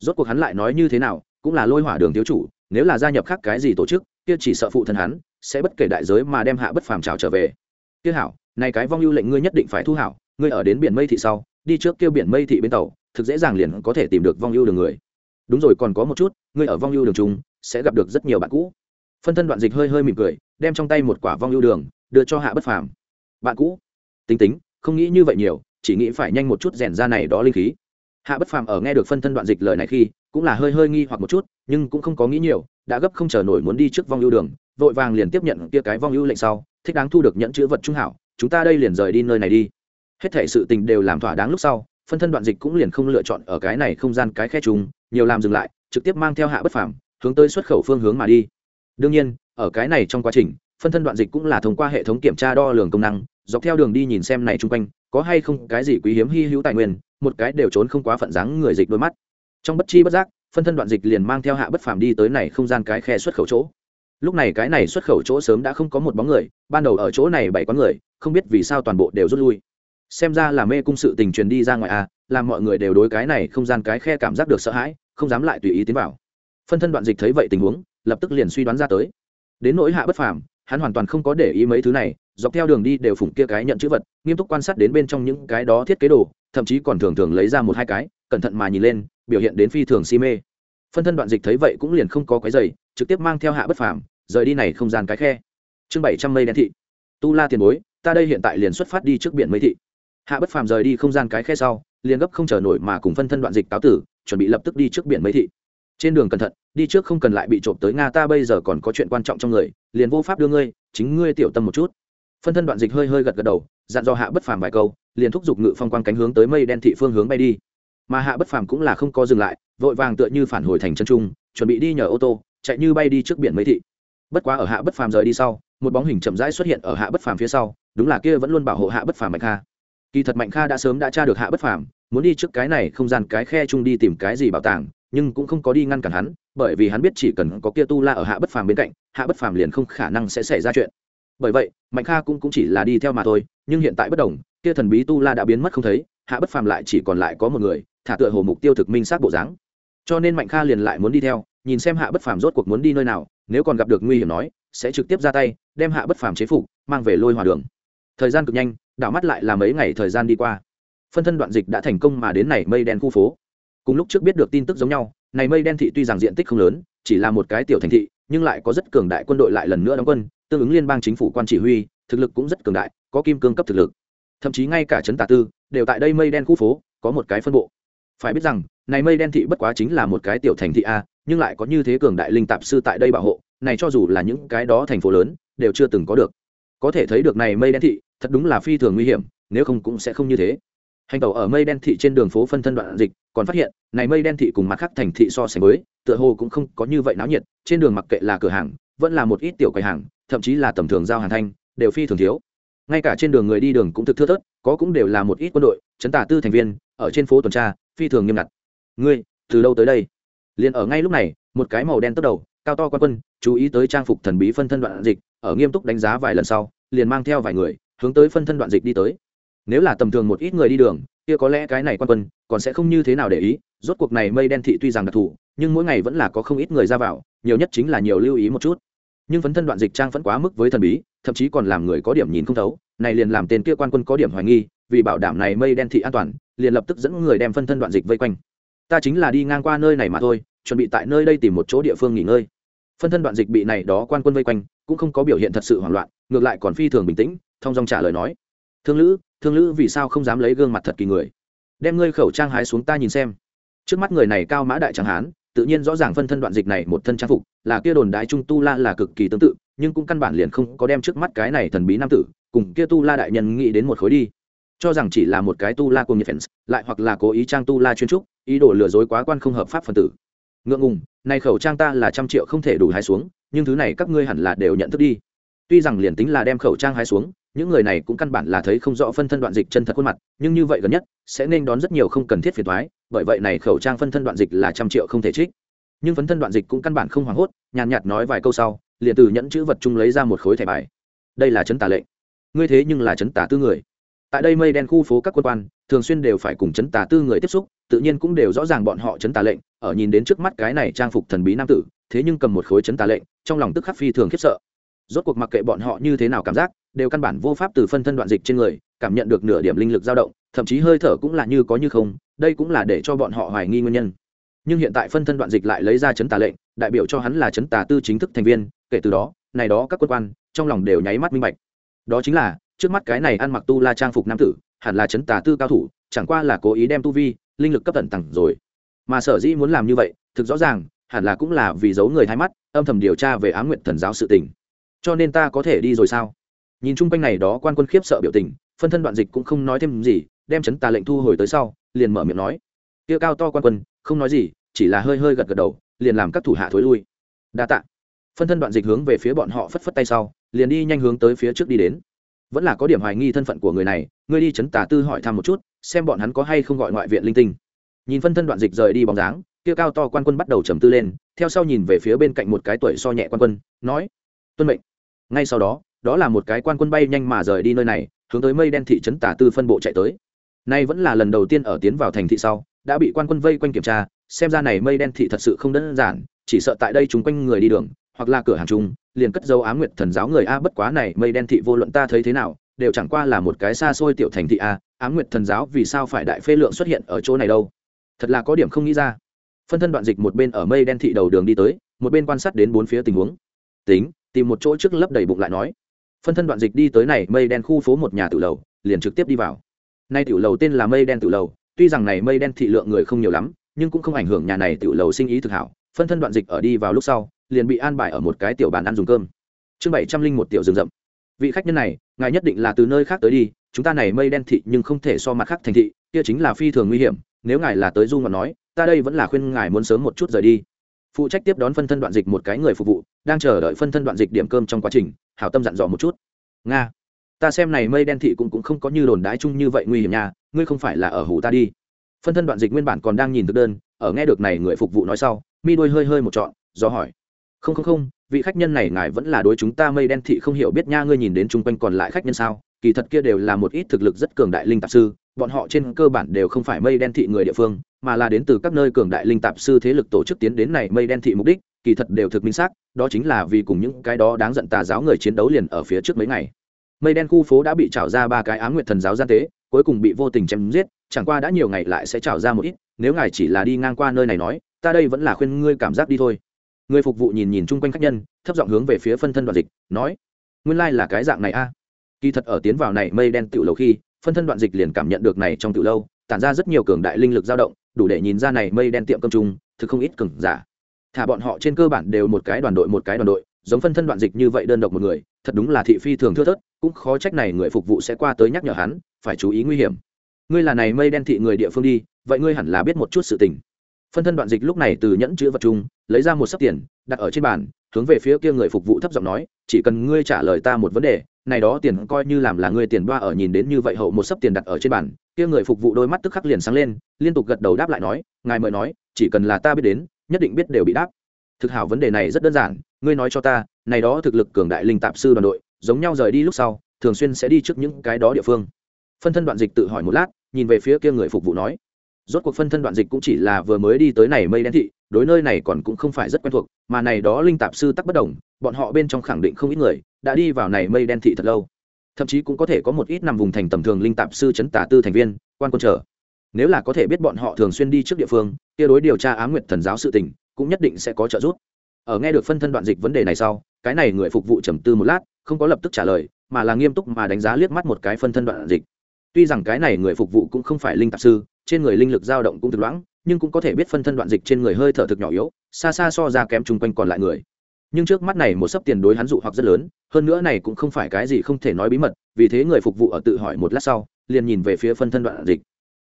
Rốt cuộc hắn lại nói như thế nào, cũng là lôi hỏa đường thiếu chủ, nếu là gia nhập khác cái gì tổ chức, kia chỉ sợ phụ thân hắn sẽ bất kể đại giới mà đem hạ bất phàm trào trở về. Kia hảo, này cái vong ưu lệnh ngươi nhất định phải thu hảo, ngươi ở đến biển mây thị sau, đi trước kia biển mây thị bên tàu, thực dễ dàng liền có thể tìm được vong ưu đường người. Đúng rồi còn có một chút, ngươi ở vong ưu đường chung sẽ gặp được rất nhiều bạn cũ phân thân đoạn dịch hơi hơi mỉm cười, đem trong tay một quả vong ưu đường, đưa cho hạ bất phàm. Bạn cũ, tính tính, không nghĩ như vậy nhiều, chỉ nghĩ phải nhanh một chút rèn ra này đó linh khí. Hạ bất phàm ở nghe được phân thân đoạn dịch lời này khi, cũng là hơi hơi nghi hoặc một chút, nhưng cũng không có nghĩ nhiều, đã gấp không chờ nổi muốn đi trước vong ưu đường, vội vàng liền tiếp nhận kia cái vong ưu lệnh sau, thích đáng thu được nhận chữ vật trung hảo, chúng ta đây liền rời đi nơi này đi. Hết thể sự tình đều làm thỏa đáng lúc sau, phân thân đoạn dịch cũng liền không lựa chọn ở cái này không gian cái khe trùng nhiều làm dừng lại, trực tiếp mang theo hạ bất phàm, hướng tới xuất khẩu phương hướng mà đi đương nhiên, ở cái này trong quá trình, phân thân đoạn dịch cũng là thông qua hệ thống kiểm tra đo lường công năng, dọc theo đường đi nhìn xem này chung quanh, có hay không cái gì quý hiếm hy hữu tài nguyên, một cái đều trốn không quá phận dáng người dịch đôi mắt. Trong bất chi bất giác, phân thân đoạn dịch liền mang theo hạ bất phàm đi tới này không gian cái khe xuất khẩu chỗ. Lúc này cái này xuất khẩu chỗ sớm đã không có một bóng người, ban đầu ở chỗ này bảy có người, không biết vì sao toàn bộ đều rút lui. Xem ra là mê cung sự tình truyền đi ra ngoài à làm mọi người đều đối cái này không gian cái khe cảm giác được sợ hãi, không dám lại tùy ý tiến vào. Phân thân đoạn dịch thấy vậy tình huống lập tức liền suy đoán ra tới. Đến nỗi hạ bất phàm, hắn hoàn toàn không có để ý mấy thứ này, dọc theo đường đi đều phủng kia cái nhận chữ vật, nghiêm túc quan sát đến bên trong những cái đó thiết kế đồ, thậm chí còn thường thường lấy ra một hai cái, cẩn thận mà nhìn lên, biểu hiện đến phi thường si mê. Phân thân đoạn dịch thấy vậy cũng liền không có cái giày trực tiếp mang theo hạ bất phàm, rời đi này không gian cái khe. Chương bảy trăm mây đen thị. Tu la tiền bối, ta đây hiện tại liền xuất phát đi trước biển mây thị. Hạ bất phàm rời đi không gian cái khe sau, liền gấp không chờ nổi mà cùng phân thân đoạn dịch táo tử, chuẩn bị lập tức đi trước biển mây thị trên đường cẩn thận, đi trước không cần lại bị trộm tới nga ta bây giờ còn có chuyện quan trọng trong người, liền vô pháp đưa ngươi, chính ngươi tiểu tâm một chút. Phân thân đoạn dịch hơi hơi gật gật đầu, dặn dò hạ bất phàm vài câu, liền thúc giục ngự phong quang cánh hướng tới mây đen thị phương hướng bay đi. Mà hạ bất phàm cũng là không có dừng lại, vội vàng tựa như phản hồi thành chân trung, chuẩn bị đi nhờ ô tô, chạy như bay đi trước biển mây thị. Bất quá ở hạ bất phàm rời đi sau, một bóng hình chậm rãi xuất hiện ở hạ bất phàm phía sau, đúng là kia vẫn luôn bảo hộ hạ bất phàm mạnh kha. Kỳ thật mạnh kha đã sớm đã tra được hạ bất phàm, muốn đi trước cái này không gian cái khe chung đi tìm cái gì bảo tàng nhưng cũng không có đi ngăn cản hắn bởi vì hắn biết chỉ cần có kia tu la ở hạ bất phàm bên cạnh hạ bất phàm liền không khả năng sẽ xảy ra chuyện. Bởi vậy mạnh kha cũng, cũng chỉ là đi theo mà thôi nhưng hiện tại bất đồng kia thần bí tu la đã biến mất không thấy hạ bất phàm lại chỉ còn lại có một người thả tựa hồ mục tiêu thực minh sát bộ dáng. Cho nên mạnh kha liền lại muốn đi theo nhìn xem hạ bất phàm rốt cuộc muốn đi nơi nào nếu còn gặp được nguy hiểm nói sẽ trực tiếp ra tay đem hạ bất phàm chế phục mang về lôi hòa đường. Thời gian cực nhanh đảo mắt lại là mấy ngày thời gian đi qua. Phân thân đoạn dịch đã thành công mà đến này mây đen khu phố cùng lúc trước biết được tin tức giống nhau, này mây đen thị tuy rằng diện tích không lớn, chỉ là một cái tiểu thành thị, nhưng lại có rất cường đại quân đội lại lần nữa đóng quân, tương ứng liên bang chính phủ quan chỉ huy, thực lực cũng rất cường đại, có kim cương cấp thực lực. Thậm chí ngay cả trấn tà tư, đều tại đây mây đen khu phố, có một cái phân bộ. Phải biết rằng, này mây đen thị bất quá chính là một cái tiểu thành thị a, nhưng lại có như thế cường đại linh tạp sư tại đây bảo hộ, này cho dù là những cái đó thành phố lớn, đều chưa từng có được. Có thể thấy được này mây đen thị, thật đúng là phi thường nguy hiểm, nếu không cũng sẽ không như thế. Hành tàu ở mây đen thị trên đường phố phân thân đoạn dịch còn phát hiện, này mây đen thị cùng mặt khác thành thị so sánh với, tựa hồ cũng không có như vậy náo nhiệt, trên đường mặc kệ là cửa hàng, vẫn là một ít tiểu quầy hàng, thậm chí là tầm thường giao hàng thanh, đều phi thường thiếu. Ngay cả trên đường người đi đường cũng thực thưa thớt, có cũng đều là một ít quân đội, chấn tả tư thành viên, ở trên phố tuần tra, phi thường nghiêm ngặt. Ngươi, từ đâu tới đây? Liền ở ngay lúc này, một cái màu đen tốc đầu, cao to quan quân, chú ý tới trang phục thần bí phân thân đoạn dịch, ở nghiêm túc đánh giá vài lần sau, liền mang theo vài người, hướng tới phân thân đoạn dịch đi tới nếu là tầm thường một ít người đi đường, kia có lẽ cái này quan quân còn sẽ không như thế nào để ý, rốt cuộc này mây đen thị tuy rằng đặc thù, nhưng mỗi ngày vẫn là có không ít người ra vào, nhiều nhất chính là nhiều lưu ý một chút. Nhưng phấn thân đoạn dịch trang vẫn quá mức với thần bí, thậm chí còn làm người có điểm nhìn không thấu, này liền làm tên kia quan quân có điểm hoài nghi, vì bảo đảm này mây đen thị an toàn, liền lập tức dẫn người đem phân thân đoạn dịch vây quanh. Ta chính là đi ngang qua nơi này mà thôi, chuẩn bị tại nơi đây tìm một chỗ địa phương nghỉ ngơi. Phân thân đoạn dịch bị này đó quan quân vây quanh, cũng không có biểu hiện thật sự hoảng loạn, ngược lại còn phi thường bình tĩnh, thông dong trả lời nói. Thương lữ thương lữ vì sao không dám lấy gương mặt thật kỳ người? Đem ngươi khẩu trang hái xuống ta nhìn xem. Trước mắt người này cao mã đại tráng hán, tự nhiên rõ ràng phân thân đoạn dịch này một thân trang phục, là kia đồn đại trung tu la là cực kỳ tương tự, nhưng cũng căn bản liền không có đem trước mắt cái này thần bí nam tử, cùng kia tu la đại nhân nghĩ đến một khối đi. Cho rằng chỉ là một cái tu la cùng nhiệt fans lại hoặc là cố ý trang tu la chuyên trúc, ý đồ lừa dối quá quan không hợp pháp phần tử. Ngượng ngùng, này khẩu trang ta là trăm triệu không thể đủ hái xuống, nhưng thứ này các ngươi hẳn là đều nhận thức đi. Tuy rằng liền tính là đem khẩu trang hái xuống những người này cũng căn bản là thấy không rõ phân thân đoạn dịch chân thật khuôn mặt, nhưng như vậy gần nhất, sẽ nên đón rất nhiều không cần thiết phiền thoái bởi vậy này khẩu trang phân thân đoạn dịch là trăm triệu không thể trích. Nhưng phân thân đoạn dịch cũng căn bản không hoảng hốt, nhàn nhạt nói vài câu sau, liền từ nhẫn chữ vật chung lấy ra một khối thẻ bài. Đây là chấn tà lệnh. Ngươi thế nhưng là chấn tà tư người. Tại đây mây đen khu phố các quân quan, thường xuyên đều phải cùng chấn tà tư người tiếp xúc, tự nhiên cũng đều rõ ràng bọn họ chấn tà lệnh, ở nhìn đến trước mắt cái này trang phục thần bí nam tử, thế nhưng cầm một khối chấn tà lệnh, trong lòng tức khắc phi thường khiếp sợ rốt cuộc mặc kệ bọn họ như thế nào cảm giác, đều căn bản vô pháp từ phân thân đoạn dịch trên người, cảm nhận được nửa điểm linh lực dao động, thậm chí hơi thở cũng là như có như không, đây cũng là để cho bọn họ hoài nghi nguyên nhân. Nhưng hiện tại phân thân đoạn dịch lại lấy ra chấn tà lệnh, đại biểu cho hắn là chấn tà tư chính thức thành viên, kể từ đó, này đó các quân quan, trong lòng đều nháy mắt minh bạch. Đó chính là, trước mắt cái này ăn mặc tu la trang phục nam tử, hẳn là chấn tà tư cao thủ, chẳng qua là cố ý đem tu vi, linh lực cấp tận tặng rồi. Mà sở dĩ muốn làm như vậy, thực rõ ràng, hẳn là cũng là vì giấu người hai mắt, âm thầm điều tra về á nguyện thần giáo sự tình cho nên ta có thể đi rồi sao? Nhìn chung quanh này đó, quan quân khiếp sợ biểu tình, phân thân đoạn dịch cũng không nói thêm gì, đem chấn tà lệnh thu hồi tới sau, liền mở miệng nói. Kia cao to quan quân, không nói gì, chỉ là hơi hơi gật gật đầu, liền làm các thủ hạ thối lui. Đa tạ. Phân thân đoạn dịch hướng về phía bọn họ phất phất tay sau, liền đi nhanh hướng tới phía trước đi đến. Vẫn là có điểm hoài nghi thân phận của người này, ngươi đi chấn tà tư hỏi thăm một chút, xem bọn hắn có hay không gọi ngoại viện linh tinh. Nhìn phân thân đoạn dịch rời đi bóng dáng, kia cao to quan quân bắt đầu trầm tư lên, theo sau nhìn về phía bên cạnh một cái tuổi so nhẹ quan quân, nói, tuân mệnh ngay sau đó đó là một cái quan quân bay nhanh mà rời đi nơi này, hướng tới mây đen thị trấn tả tư phân bộ chạy tới. Nay vẫn là lần đầu tiên ở tiến vào thành thị sau, đã bị quan quân vây quanh kiểm tra, xem ra này mây đen thị thật sự không đơn giản, chỉ sợ tại đây chúng quanh người đi đường, hoặc là cửa hàng chung, liền cất dấu á nguyệt thần giáo người a bất quá này mây đen thị vô luận ta thấy thế nào, đều chẳng qua là một cái xa xôi tiểu thành thị a, á nguyệt thần giáo vì sao phải đại phê lượng xuất hiện ở chỗ này đâu? Thật là có điểm không nghĩ ra. Phân thân đoạn dịch một bên ở mây đen thị đầu đường đi tới, một bên quan sát đến bốn phía tình huống. Tính tìm một chỗ trước lấp đầy bụng lại nói, phân thân đoạn dịch đi tới này mây đen khu phố một nhà tử lầu, liền trực tiếp đi vào. Nay tiểu lầu tên là mây đen tiểu lầu, tuy rằng này mây đen thị lượng người không nhiều lắm, nhưng cũng không ảnh hưởng nhà này tiểu lầu sinh ý thực hảo, phân thân đoạn dịch ở đi vào lúc sau, liền bị an bài ở một cái tiểu bàn ăn dùng cơm. Chương bảy trăm linh một tiểu rừng rậm. Vị khách nhân này, ngài nhất định là từ nơi khác tới đi, chúng ta này mây đen thị nhưng không thể so mặt khác thành thị, kia chính là phi thường nguy hiểm, nếu ngài là tới du ngọn nói, ta đây vẫn là khuyên ngài muốn sớm một chút rời đi phụ trách tiếp đón phân thân đoạn dịch một cái người phục vụ đang chờ đợi phân thân đoạn dịch điểm cơm trong quá trình hảo tâm dặn dò một chút. Nga ta xem này mây đen thị cũng, cũng không có như đồn đái chung như vậy nguy hiểm nha ngươi không phải là ở hủ ta đi. Phân thân đoạn dịch nguyên bản còn đang nhìn thực đơn ở nghe được này người phục vụ nói sau mi đôi hơi hơi một trọn do hỏi. Không không không vị khách nhân này ngài vẫn là đối chúng ta mây đen thị không hiểu biết nha ngươi nhìn đến chung quanh còn lại khách nhân sao? Kỳ thật kia đều là một ít thực lực rất cường đại linh tạp sư, bọn họ trên cơ bản đều không phải mây đen thị người địa phương, mà là đến từ các nơi cường đại linh tạp sư thế lực tổ chức tiến đến này mây đen thị mục đích, kỳ thật đều thực minh xác, đó chính là vì cùng những cái đó đáng giận tà giáo người chiến đấu liền ở phía trước mấy ngày. Mây đen khu phố đã bị trào ra ba cái ám nguyện thần giáo gian tế, cuối cùng bị vô tình chém giết, chẳng qua đã nhiều ngày lại sẽ trào ra một ít, nếu ngài chỉ là đi ngang qua nơi này nói, ta đây vẫn là khuyên ngươi cảm giác đi thôi. Người phục vụ nhìn nhìn chung quanh khách nhân, thấp giọng hướng về phía phân thân đoạn dịch, nói, nguyên lai là cái dạng này a kỳ thật ở tiến vào này mây đen tiểu lầu khi, phân thân đoạn dịch liền cảm nhận được này trong tiểu lâu, tản ra rất nhiều cường đại linh lực dao động, đủ để nhìn ra này mây đen tiệm công trung thực không ít cường giả. Thả bọn họ trên cơ bản đều một cái đoàn đội một cái đoàn đội, giống phân thân đoạn dịch như vậy đơn độc một người, thật đúng là thị phi thường thưa thớt, cũng khó trách này người phục vụ sẽ qua tới nhắc nhở hắn, phải chú ý nguy hiểm. Ngươi là này mây đen thị người địa phương đi, vậy ngươi hẳn là biết một chút sự tình. Phân thân đoạn dịch lúc này từ nhẫn chữ vật chung, lấy ra một sấp tiền, đặt ở trên bàn, hướng về phía kia người phục vụ thấp giọng nói, chỉ cần ngươi trả lời ta một vấn đề này đó tiền coi như làm là người tiền đoa ở nhìn đến như vậy hậu một sấp tiền đặt ở trên bàn, kia người phục vụ đôi mắt tức khắc liền sáng lên, liên tục gật đầu đáp lại nói, ngài mời nói, chỉ cần là ta biết đến, nhất định biết đều bị đáp. Thực hảo vấn đề này rất đơn giản, ngươi nói cho ta, này đó thực lực cường đại linh tạp sư đoàn đội, giống nhau rời đi lúc sau, thường xuyên sẽ đi trước những cái đó địa phương. Phân thân đoạn dịch tự hỏi một lát, nhìn về phía kia người phục vụ nói, rốt cuộc phân thân đoạn dịch cũng chỉ là vừa mới đi tới này mây đen thị đối nơi này còn cũng không phải rất quen thuộc, mà này đó linh tạp sư tắc bất đồng, bọn họ bên trong khẳng định không ít người đã đi vào này mây đen thị thật lâu. Thậm chí cũng có thể có một ít nằm vùng thành tầm thường linh tạp sư chấn tả tư thành viên, quan quân trở nếu là có thể biết bọn họ thường xuyên đi trước địa phương, kia đối điều tra ám nguyệt thần giáo sự tình, cũng nhất định sẽ có trợ giúp. Ở nghe được phân thân đoạn dịch vấn đề này sau, cái này người phục vụ trầm tư một lát, không có lập tức trả lời, mà là nghiêm túc mà đánh giá liếc mắt một cái phân thân đoạn dịch. Tuy rằng cái này người phục vụ cũng không phải linh tạp sư, trên người linh lực dao động cũng thực loãng nhưng cũng có thể biết phân thân đoạn dịch trên người hơi thở thực nhỏ yếu, xa xa so ra kém chung quanh còn lại người. Nhưng trước mắt này một sấp tiền đối hắn dụ hoặc rất lớn, hơn nữa này cũng không phải cái gì không thể nói bí mật, vì thế người phục vụ ở tự hỏi một lát sau, liền nhìn về phía phân thân đoạn dịch.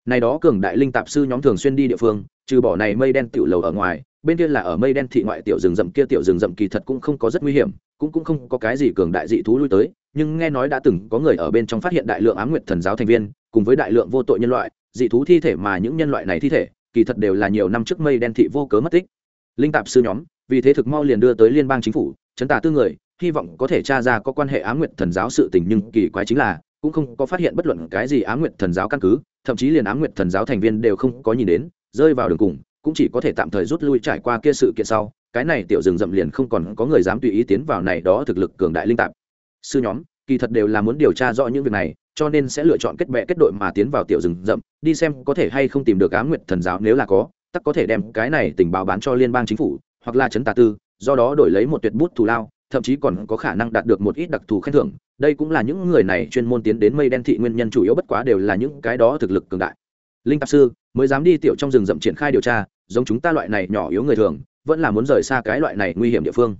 Này đó cường đại linh tạp sư nhóm thường xuyên đi địa phương, trừ bỏ này mây đen tiểu lầu ở ngoài, bên kia là ở mây đen thị ngoại tiểu rừng rậm kia tiểu rừng rậm kỳ thật cũng không có rất nguy hiểm, cũng cũng không có cái gì cường đại dị thú lui tới, nhưng nghe nói đã từng có người ở bên trong phát hiện đại lượng ám nguyệt thần giáo thành viên, cùng với đại lượng vô tội nhân loại, dị thú thi thể mà những nhân loại này thi thể kỳ thật đều là nhiều năm trước mây đen thị vô cớ mất tích. Linh tạp sư nhóm, vì thế thực mau liền đưa tới liên bang chính phủ, chấn tả tư người, hy vọng có thể tra ra có quan hệ ám nguyện thần giáo sự tình nhưng kỳ quái chính là, cũng không có phát hiện bất luận cái gì ám nguyện thần giáo căn cứ, thậm chí liền ám nguyện thần giáo thành viên đều không có nhìn đến, rơi vào đường cùng, cũng chỉ có thể tạm thời rút lui trải qua kia sự kiện sau. Cái này tiểu rừng rậm liền không còn có người dám tùy ý tiến vào này đó thực lực cường đại linh tạp. Sư nhóm kỳ thật đều là muốn điều tra rõ những việc này, cho nên sẽ lựa chọn kết bè kết đội mà tiến vào tiểu rừng rậm, đi xem có thể hay không tìm được ám nguyệt thần giáo nếu là có, tắc có thể đem cái này tình báo bán cho liên bang chính phủ, hoặc là chấn tà tư, do đó đổi lấy một tuyệt bút thù lao, thậm chí còn có khả năng đạt được một ít đặc thù khen thưởng. Đây cũng là những người này chuyên môn tiến đến mây đen thị nguyên nhân chủ yếu bất quá đều là những cái đó thực lực cường đại. Linh tạp sư, mới dám đi tiểu trong rừng rậm triển khai điều tra, giống chúng ta loại này nhỏ yếu người thường, vẫn là muốn rời xa cái loại này nguy hiểm địa phương.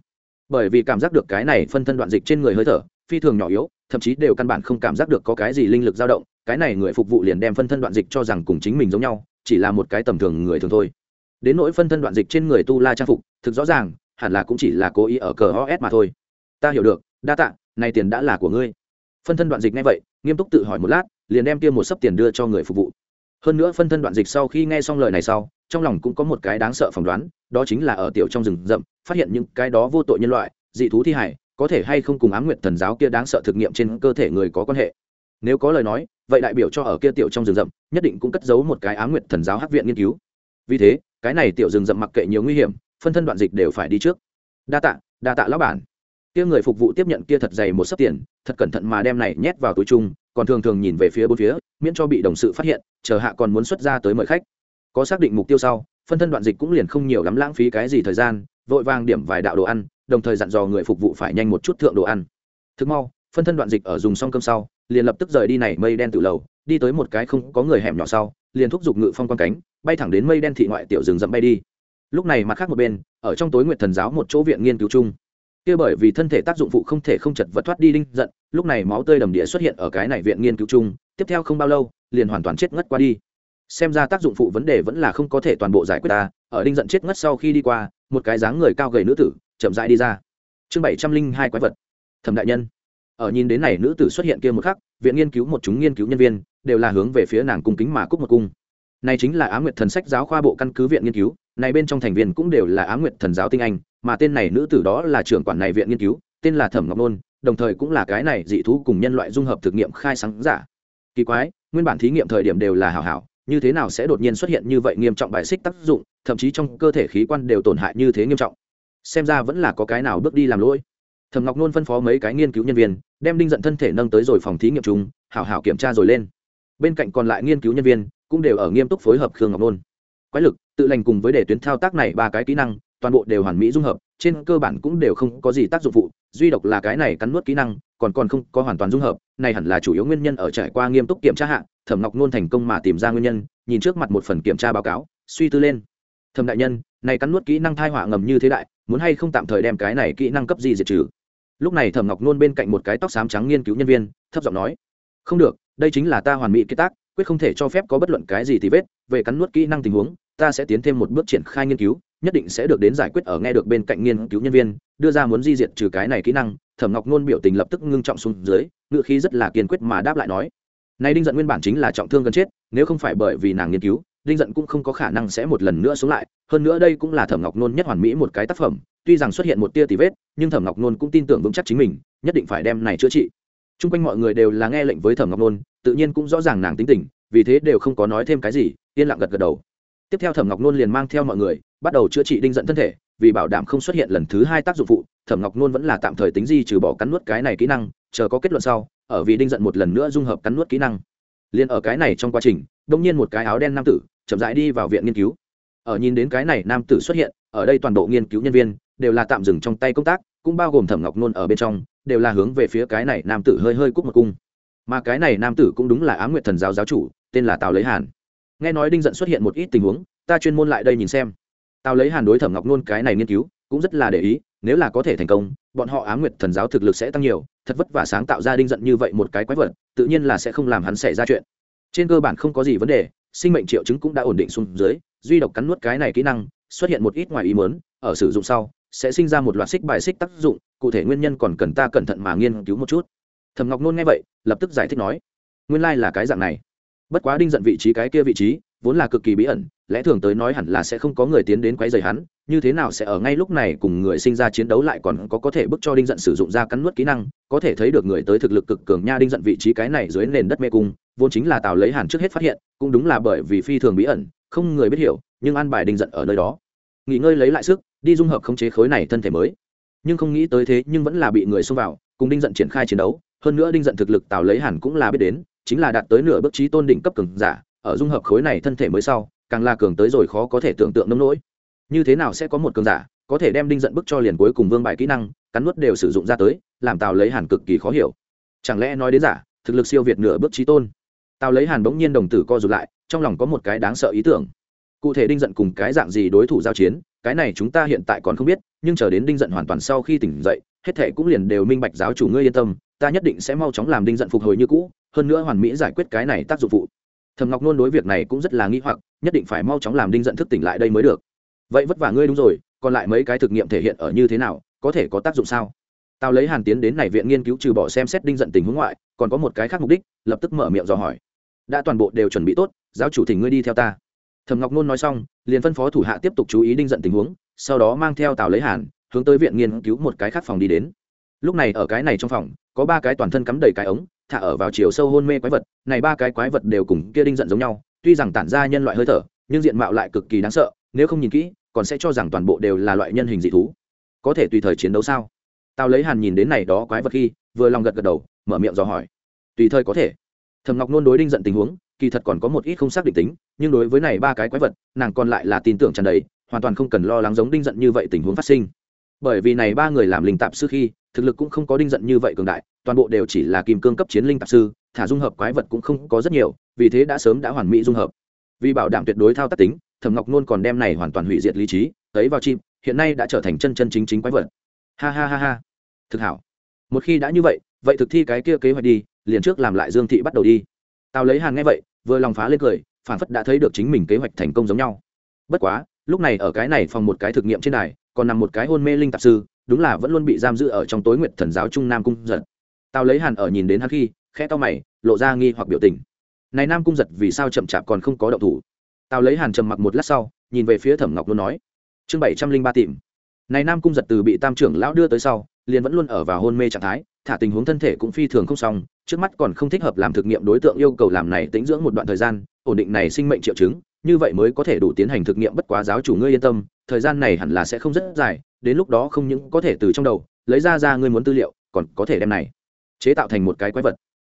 Bởi vì cảm giác được cái này phân thân đoạn dịch trên người hơi thở phi thường nhỏ yếu, thậm chí đều căn bản không cảm giác được có cái gì linh lực dao động, cái này người phục vụ liền đem phân thân đoạn dịch cho rằng cùng chính mình giống nhau, chỉ là một cái tầm thường người thường thôi. Đến nỗi phân thân đoạn dịch trên người tu la trang phục, thực rõ ràng, hẳn là cũng chỉ là cố ý ở cờ os mà thôi. Ta hiểu được, đa tạ, này tiền đã là của ngươi. Phân thân đoạn dịch ngay vậy, nghiêm túc tự hỏi một lát, liền đem kia một sấp tiền đưa cho người phục vụ. Hơn nữa phân thân đoạn dịch sau khi nghe xong lời này sau, trong lòng cũng có một cái đáng sợ phỏng đoán, đó chính là ở tiểu trong rừng rậm, phát hiện những cái đó vô tội nhân loại, dị thú thi hải có thể hay không cùng ám nguyệt thần giáo kia đáng sợ thực nghiệm trên cơ thể người có quan hệ? Nếu có lời nói, vậy đại biểu cho ở kia tiểu trong rừng rậm, nhất định cũng cất giấu một cái ám nguyệt thần giáo hắc viện nghiên cứu. Vì thế, cái này tiểu rừng rậm mặc kệ nhiều nguy hiểm, phân thân đoạn dịch đều phải đi trước. Đa tạ đa tạ lão bản. Kia người phục vụ tiếp nhận kia thật dày một sấp tiền, thật cẩn thận mà đem này nhét vào túi chung, còn thường thường nhìn về phía bốn phía, miễn cho bị đồng sự phát hiện, chờ hạ còn muốn xuất ra tới mời khách. Có xác định mục tiêu sau, phân thân đoạn dịch cũng liền không nhiều lắm lãng phí cái gì thời gian, vội vàng điểm vài đạo đồ ăn đồng thời dặn dò người phục vụ phải nhanh một chút thượng đồ ăn. Thực mau, phân thân đoạn dịch ở dùng xong cơm sau, liền lập tức rời đi này mây đen tự lầu, đi tới một cái không có người hẻm nhỏ sau, liền thúc giục ngự phong quan cánh, bay thẳng đến mây đen thị ngoại tiểu rừng rậm bay đi. Lúc này mặt khác một bên, ở trong tối nguyệt thần giáo một chỗ viện nghiên cứu chung. Kia bởi vì thân thể tác dụng phụ không thể không chật vật thoát đi đinh giận, lúc này máu tươi đầm địa xuất hiện ở cái này viện nghiên cứu chung, tiếp theo không bao lâu, liền hoàn toàn chết ngất qua đi. Xem ra tác dụng phụ vấn đề vẫn là không có thể toàn bộ giải quyết ta, ở đinh giận chết ngất sau khi đi qua, một cái dáng người cao gầy nữ tử chậm rãi đi ra. Chương bảy trăm linh hai quái vật. Thẩm đại nhân. Ở nhìn đến này nữ tử xuất hiện kia một khắc, viện nghiên cứu một chúng nghiên cứu nhân viên, đều là hướng về phía nàng cung kính mà cúc một cung. Này chính là á nguyệt thần sách giáo khoa bộ căn cứ viện nghiên cứu, này bên trong thành viên cũng đều là á nguyệt thần giáo tinh anh, mà tên này nữ tử đó là trưởng quản này viện nghiên cứu, tên là thẩm ngọc nôn, đồng thời cũng là cái này dị thú cùng nhân loại dung hợp thực nghiệm khai sáng giả. Kỳ quái, nguyên bản thí nghiệm thời điểm đều là hảo hảo, như thế nào sẽ đột nhiên xuất hiện như vậy nghiêm trọng bài xích tác dụng, thậm chí trong cơ thể khí quan đều tổn hại như thế nghiêm trọng xem ra vẫn là có cái nào bước đi làm lỗi. Thầm ngọc nôn phân phó mấy cái nghiên cứu nhân viên, đem đinh giận thân thể nâng tới rồi phòng thí nghiệm chúng hảo hảo kiểm tra rồi lên. Bên cạnh còn lại nghiên cứu nhân viên, cũng đều ở nghiêm túc phối hợp khương ngọc nôn. Quái lực, tự lành cùng với để tuyến thao tác này ba cái kỹ năng, toàn bộ đều hoàn mỹ dung hợp, trên cơ bản cũng đều không có gì tác dụng phụ, duy độc là cái này cắn nuốt kỹ năng, còn còn không có hoàn toàn dung hợp, này hẳn là chủ yếu nguyên nhân ở trải qua nghiêm túc kiểm tra hạ, thẩm ngọc nôn thành công mà tìm ra nguyên nhân, nhìn trước mặt một phần kiểm tra báo cáo, suy tư lên. Thẩm đại nhân, này cắn nuốt kỹ năng thai họa ngầm như thế đại muốn hay không tạm thời đem cái này kỹ năng cấp gì diệt trừ. Lúc này thẩm ngọc nôn bên cạnh một cái tóc xám trắng nghiên cứu nhân viên, thấp giọng nói, không được, đây chính là ta hoàn mỹ kết tác, quyết không thể cho phép có bất luận cái gì thì vết, về cắn nuốt kỹ năng tình huống, ta sẽ tiến thêm một bước triển khai nghiên cứu, nhất định sẽ được đến giải quyết ở nghe được bên cạnh nghiên cứu nhân viên, đưa ra muốn di diệt trừ cái này kỹ năng. Thẩm ngọc nôn biểu tình lập tức ngưng trọng xuống dưới ngự khí rất là kiên quyết mà đáp lại nói nay đinh giận nguyên bản chính là trọng thương gần chết, nếu không phải bởi vì nàng nghiên cứu đinh giận cũng không có khả năng sẽ một lần nữa sống lại, hơn nữa đây cũng là thẩm ngọc nôn nhất hoàn mỹ một cái tác phẩm, tuy rằng xuất hiện một tia tì vết, nhưng thẩm ngọc nôn cũng tin tưởng vững chắc chính mình, nhất định phải đem này chữa trị. T r u n g quanh mọi người đều là nghe lệnh với thẩm ngọc nôn, tự nhiên cũng rõ ràng nàng tính tình, vì thế đều không có nói thêm cái gì, yên lặng gật gật đầu. Tiếp theo thẩm ngọc nôn liền mang theo mọi người, bắt đầu chữa trị đinh Dẫn thân thể, vì bảo đảm không xuất hiện lần thứ hai tác dụng phụ, thẩm ngọc nôn vẫn là tạm thời tính di trừ bỏ cắn nuốt cái này kỹ năng, chờ có kết luận sau, ở vì đinh Dẫn một lần nữa dung hợp cắn nuốt kỹ năng. Liền ở cái này trong quá trình, đông nhiên một cái áo đen nam tử chậm rãi đi vào viện nghiên cứu. Ở nhìn đến cái này nam tử xuất hiện, ở đây toàn bộ nghiên cứu nhân viên đều là tạm dừng trong tay công tác, cũng bao gồm thẩm ngọc nôn ở bên trong, đều là hướng về phía cái này nam tử hơi hơi cúc một cung. Mà cái này nam tử cũng đúng là á nguyệt thần giáo giáo chủ, tên là tào lấy hàn. Nghe nói đinh giận xuất hiện một ít tình huống, ta chuyên môn lại đây nhìn xem. Tào lấy hàn đối thẩm ngọc nôn cái này nghiên cứu cũng rất là để ý, nếu là có thể thành công, bọn họ á nguyệt thần giáo thực lực sẽ tăng nhiều, thật vất vả sáng tạo ra đinh giận như vậy một cái quái vật, tự nhiên là sẽ không làm hắn xảy ra chuyện. Trên cơ bản không có gì vấn đề sinh mệnh triệu chứng cũng đã ổn định xuống dưới, duy độc cắn nuốt cái này kỹ năng, xuất hiện một ít ngoài ý mớn ở sử dụng sau, sẽ sinh ra một loạt xích bài xích tác dụng, cụ thể nguyên nhân còn cần ta cẩn thận mà nghiên cứu một chút. Thầm ngọc nôn nghe vậy, lập tức giải thích nói, nguyên lai là cái dạng này. Bất quá đinh giận vị trí cái kia vị trí, vốn là cực kỳ bí ẩn, lẽ thường tới nói hẳn là sẽ không có người tiến đến quấy rầy hắn, như thế nào sẽ ở ngay lúc này cùng người sinh ra chiến đấu lại còn có có thể bức cho đinh giận sử dụng ra cắn nuốt kỹ năng, có thể thấy được người tới thực lực cực cường nha đinh giận vị trí cái này dưới nền đất mê cung vốn chính là tào lấy hàn trước hết phát hiện, cũng đúng là bởi vì phi thường bí ẩn, không người biết hiểu, nhưng an bài đinh giận ở nơi đó. Nghỉ ngơi lấy lại sức, đi dung hợp khống chế khối này thân thể mới. Nhưng không nghĩ tới thế, nhưng vẫn là bị người xông vào, cùng đinh giận triển khai chiến đấu. Hơn nữa đinh giận thực lực tào lấy hàn cũng là biết đến, chính là đạt tới nửa bước trí tôn đỉnh cấp cường giả, ở dung hợp khối này thân thể mới sau, càng là cường tới rồi khó có thể tưởng tượng nông nỗi. Như thế nào sẽ có một cường giả, có thể đem đinh giận bức cho liền cuối cùng vương bài kỹ năng, cắn nuốt đều sử dụng ra tới, làm tào lấy hàn cực kỳ khó hiểu. Chẳng lẽ nói đến giả, thực lực siêu việt nửa bước trí tôn? Tào lấy hàn bỗng nhiên đồng tử co rụt lại, trong lòng có một cái đáng sợ ý tưởng. Cụ thể đinh giận cùng cái dạng gì đối thủ giao chiến, cái này chúng ta hiện tại còn không biết, nhưng chờ đến đinh giận hoàn toàn sau khi tỉnh dậy, hết thệ cũng liền đều minh bạch giáo chủ ngươi yên tâm, ta nhất định sẽ mau chóng làm đinh giận phục hồi như cũ, hơn nữa hoàn mỹ giải quyết cái này tác dụng phụ. Thầm ngọc nôn đối việc này cũng rất là nghi hoặc, nhất định phải mau chóng làm đinh giận thức tỉnh lại đây mới được. Vậy vất vả ngươi đúng rồi, còn lại mấy cái thực nghiệm thể hiện ở như thế nào, có thể có tác dụng sao? Tao lấy hàn tiến đến này viện nghiên cứu trừ bỏ xem xét đinh giận tình huống ngoại, còn có một cái khác mục đích, lập tức mở miệng dò hỏi đã toàn bộ đều chuẩn bị tốt, giáo chủ thỉnh ngươi đi theo ta. Thầm ngọc nôn nói xong, liền phân phó thủ hạ tiếp tục chú ý đinh giận tình huống, sau đó mang theo tào lấy hàn, hướng tới viện nghiên cứu một cái khác phòng đi đến. Lúc này ở cái này trong phòng, có ba cái toàn thân cắm đầy cái ống, thả ở vào chiều sâu hôn mê quái vật, này ba cái quái vật đều cùng kia đinh giận giống nhau, tuy rằng tản ra nhân loại hơi thở, nhưng diện mạo lại cực kỳ đáng sợ, nếu không nhìn kỹ, còn sẽ cho rằng toàn bộ đều là loại nhân hình dị thú. Có thể tùy thời chiến đấu sao? Tao lấy hàn nhìn đến này đó quái vật khi, vừa lòng gật gật đầu, mở miệng dò hỏi. Tùy thời có thể thầm ngọc nôn đối đinh giận tình huống, kỳ thật còn có một ít không xác định tính, nhưng đối với này ba cái quái vật, nàng còn lại là tin tưởng tràn đầy, hoàn toàn không cần lo lắng giống đinh giận như vậy tình huống phát sinh. Bởi vì này ba người làm linh tạp sư khi, thực lực cũng không có đinh giận như vậy cường đại, toàn bộ đều chỉ là kim cương cấp chiến linh tạp sư, thả dung hợp quái vật cũng không có rất nhiều, vì thế đã sớm đã hoàn mỹ dung hợp. Vì bảo đảm tuyệt đối thao tác tính, thẩm ngọc nôn còn đem này hoàn toàn hủy diệt lý trí thấy vào chim, hiện nay đã trở thành chân chân chính chính quái vật. Ha ha ha ha. Thực hảo. Một khi đã như vậy vậy thực thi cái kia kế hoạch đi liền trước làm lại dương thị bắt đầu đi. Tao lấy hàng nghe vậy, vừa lòng phá lên cười, phản phất đã thấy được chính mình kế hoạch thành công giống nhau. Bất quá, lúc này ở cái này phòng một cái thực nghiệm trên này còn nằm một cái hôn mê linh tạp sư, đúng là vẫn luôn bị giam giữ ở trong tối nguyệt thần giáo trung nam cung giật. Tao lấy hàn ở nhìn đến hắn khi, khẽ to mày, lộ ra nghi hoặc biểu tình. Này nam cung giật vì sao chậm chạp còn không có động thủ? Tao lấy hàn trầm mặc một lát sau, nhìn về phía thẩm ngọc luôn nói, chương bảy trăm linh ba tìm. Này nam cung giật từ bị tam trưởng lão đưa tới sau, liền vẫn luôn ở vào hôn mê trạng thái, thả tình huống thân thể cũng phi thường không xong trước mắt còn không thích hợp làm thực nghiệm đối tượng yêu cầu làm này tính dưỡng một đoạn thời gian, ổn định này sinh mệnh triệu chứng, như vậy mới có thể đủ tiến hành thực nghiệm bất quá giáo chủ ngươi yên tâm, thời gian này hẳn là sẽ không rất dài, đến lúc đó không những có thể từ trong đầu, lấy ra ra ngươi muốn tư liệu, còn có thể đem này chế tạo thành một cái quái vật.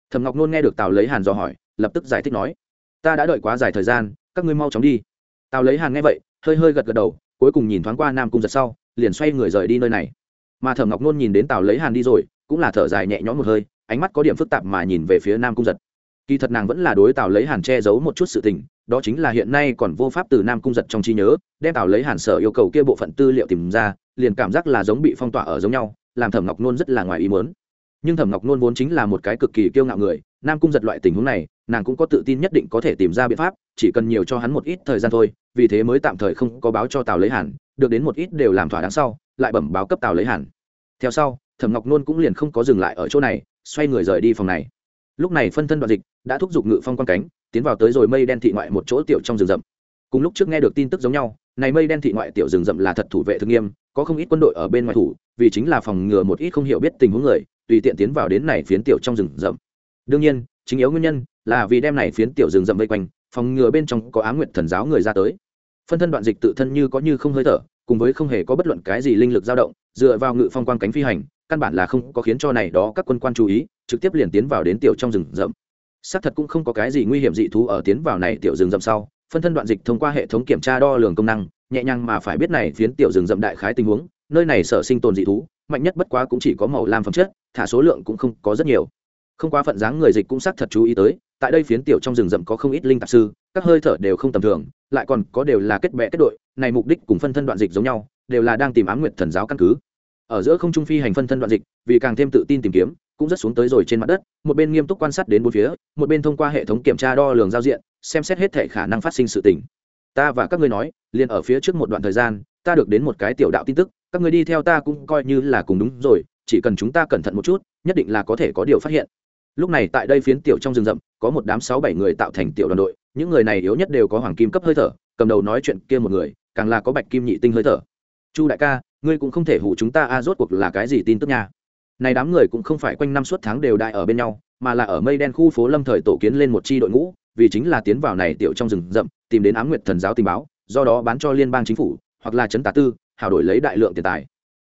Thầm ngọc nôn nghe được tào lấy hàn do hỏi, lập tức giải thích nói, ta đã đợi quá dài thời gian, các ngươi mau chóng đi. Tào lấy hàn nghe vậy, hơi hơi gật gật đầu, cuối cùng nhìn thoáng qua nam cung giật sau, liền xoay người rời đi nơi này. Mà thẩm ngọc nôn nhìn đến tào lấy hàn đi rồi, cũng là thở dài nhẹ nhõm một hơi ánh mắt có điểm phức tạp mà nhìn về phía nam cung giật. Kỳ thật nàng vẫn là đối tào lấy hàn che giấu một chút sự tình, đó chính là hiện nay còn vô pháp từ nam cung giật trong trí nhớ, đem tào lấy hàn sở yêu cầu kia bộ phận tư liệu tìm ra, liền cảm giác là giống bị phong tỏa ở giống nhau, làm thẩm ngọc nôn rất là ngoài ý muốn. Nhưng thẩm ngọc nôn vốn chính là một cái cực kỳ kiêu ngạo người, nam cung giật loại tình huống này, nàng cũng có tự tin nhất định có thể tìm ra biện pháp, chỉ cần nhiều cho hắn một ít thời gian thôi, vì thế mới tạm thời không có báo cho tào lấy hàn, được đến một ít đều làm thỏa đáng sau, lại bẩm báo cấp tào lấy hàn. Theo sau, thẩm ngọc nôn cũng liền không có dừng lại ở chỗ này xoay người rời đi phòng này. Lúc này phân thân đoạn dịch đã thúc giục ngự phong quan cánh, tiến vào tới rồi mây đen thị ngoại một chỗ tiểu trong rừng rậm. Cùng lúc trước nghe được tin tức giống nhau, này mây đen thị ngoại tiểu rừng rậm là thật thủ vệ thực nghiêm, có không ít quân đội ở bên ngoài thủ, vì chính là phòng ngừa một ít không hiểu biết tình huống người, tùy tiện tiến vào đến này phiến tiểu trong rừng rậm. Đương nhiên, chính yếu nguyên nhân là vì đem này phiến tiểu rừng rậm vây quanh, phòng ngừa bên trong có á nguyện thần giáo người ra tới. Phân thân đoạn dịch tự thân như có như không hơi thở, cùng với không hề có bất luận cái gì linh lực dao động, dựa vào ngự phong quang cánh phi hành căn bản là không có khiến cho này đó các quân quan chú ý, trực tiếp liền tiến vào đến tiểu trong rừng rậm. Xác thật cũng không có cái gì nguy hiểm dị thú ở tiến vào này tiểu rừng rậm sau, phân thân đoạn dịch thông qua hệ thống kiểm tra đo lường công năng, nhẹ nhàng mà phải biết này phiến tiểu rừng rậm đại khái tình huống, nơi này sở sinh tồn dị thú, mạnh nhất bất quá cũng chỉ có màu lam phẩm chất, thả số lượng cũng không có rất nhiều. Không quá phận dáng người dịch cũng xác thật chú ý tới, tại đây phiến tiểu trong rừng rậm có không ít linh tạp sư, các hơi thở đều không tầm thường, lại còn có đều là kết bè kết đội, này mục đích cùng phân thân đoạn dịch giống nhau, đều là đang tìm ám nguyệt thần giáo căn cứ ở giữa không trung phi hành phân thân đoạn dịch, vì càng thêm tự tin tìm kiếm, cũng rất xuống tới rồi trên mặt đất, một bên nghiêm túc quan sát đến bốn phía, một bên thông qua hệ thống kiểm tra đo lường giao diện, xem xét hết thể khả năng phát sinh sự tình. Ta và các ngươi nói, liền ở phía trước một đoạn thời gian, ta được đến một cái tiểu đạo tin tức, các ngươi đi theo ta cũng coi như là cùng đúng rồi, chỉ cần chúng ta cẩn thận một chút, nhất định là có thể có điều phát hiện. Lúc này tại đây phiến tiểu trong rừng rậm, có một đám sáu bảy người tạo thành tiểu đoàn đội, những người này yếu nhất đều có hoàng kim cấp hơi thở, cầm đầu nói chuyện kia một người, càng là có bạch kim nhị tinh hơi thở. Chu đại ca ngươi cũng không thể hụ chúng ta, a, rốt cuộc là cái gì tin tức nha? Này đám người cũng không phải quanh năm suốt tháng đều đại ở bên nhau, mà là ở mây đen khu phố lâm thời tổ kiến lên một chi đội ngũ, vì chính là tiến vào này tiểu trong rừng rậm, tìm đến ám nguyệt thần giáo tình báo, do đó bán cho liên bang chính phủ, hoặc là chấn tà tư, hào đổi lấy đại lượng tiền tài.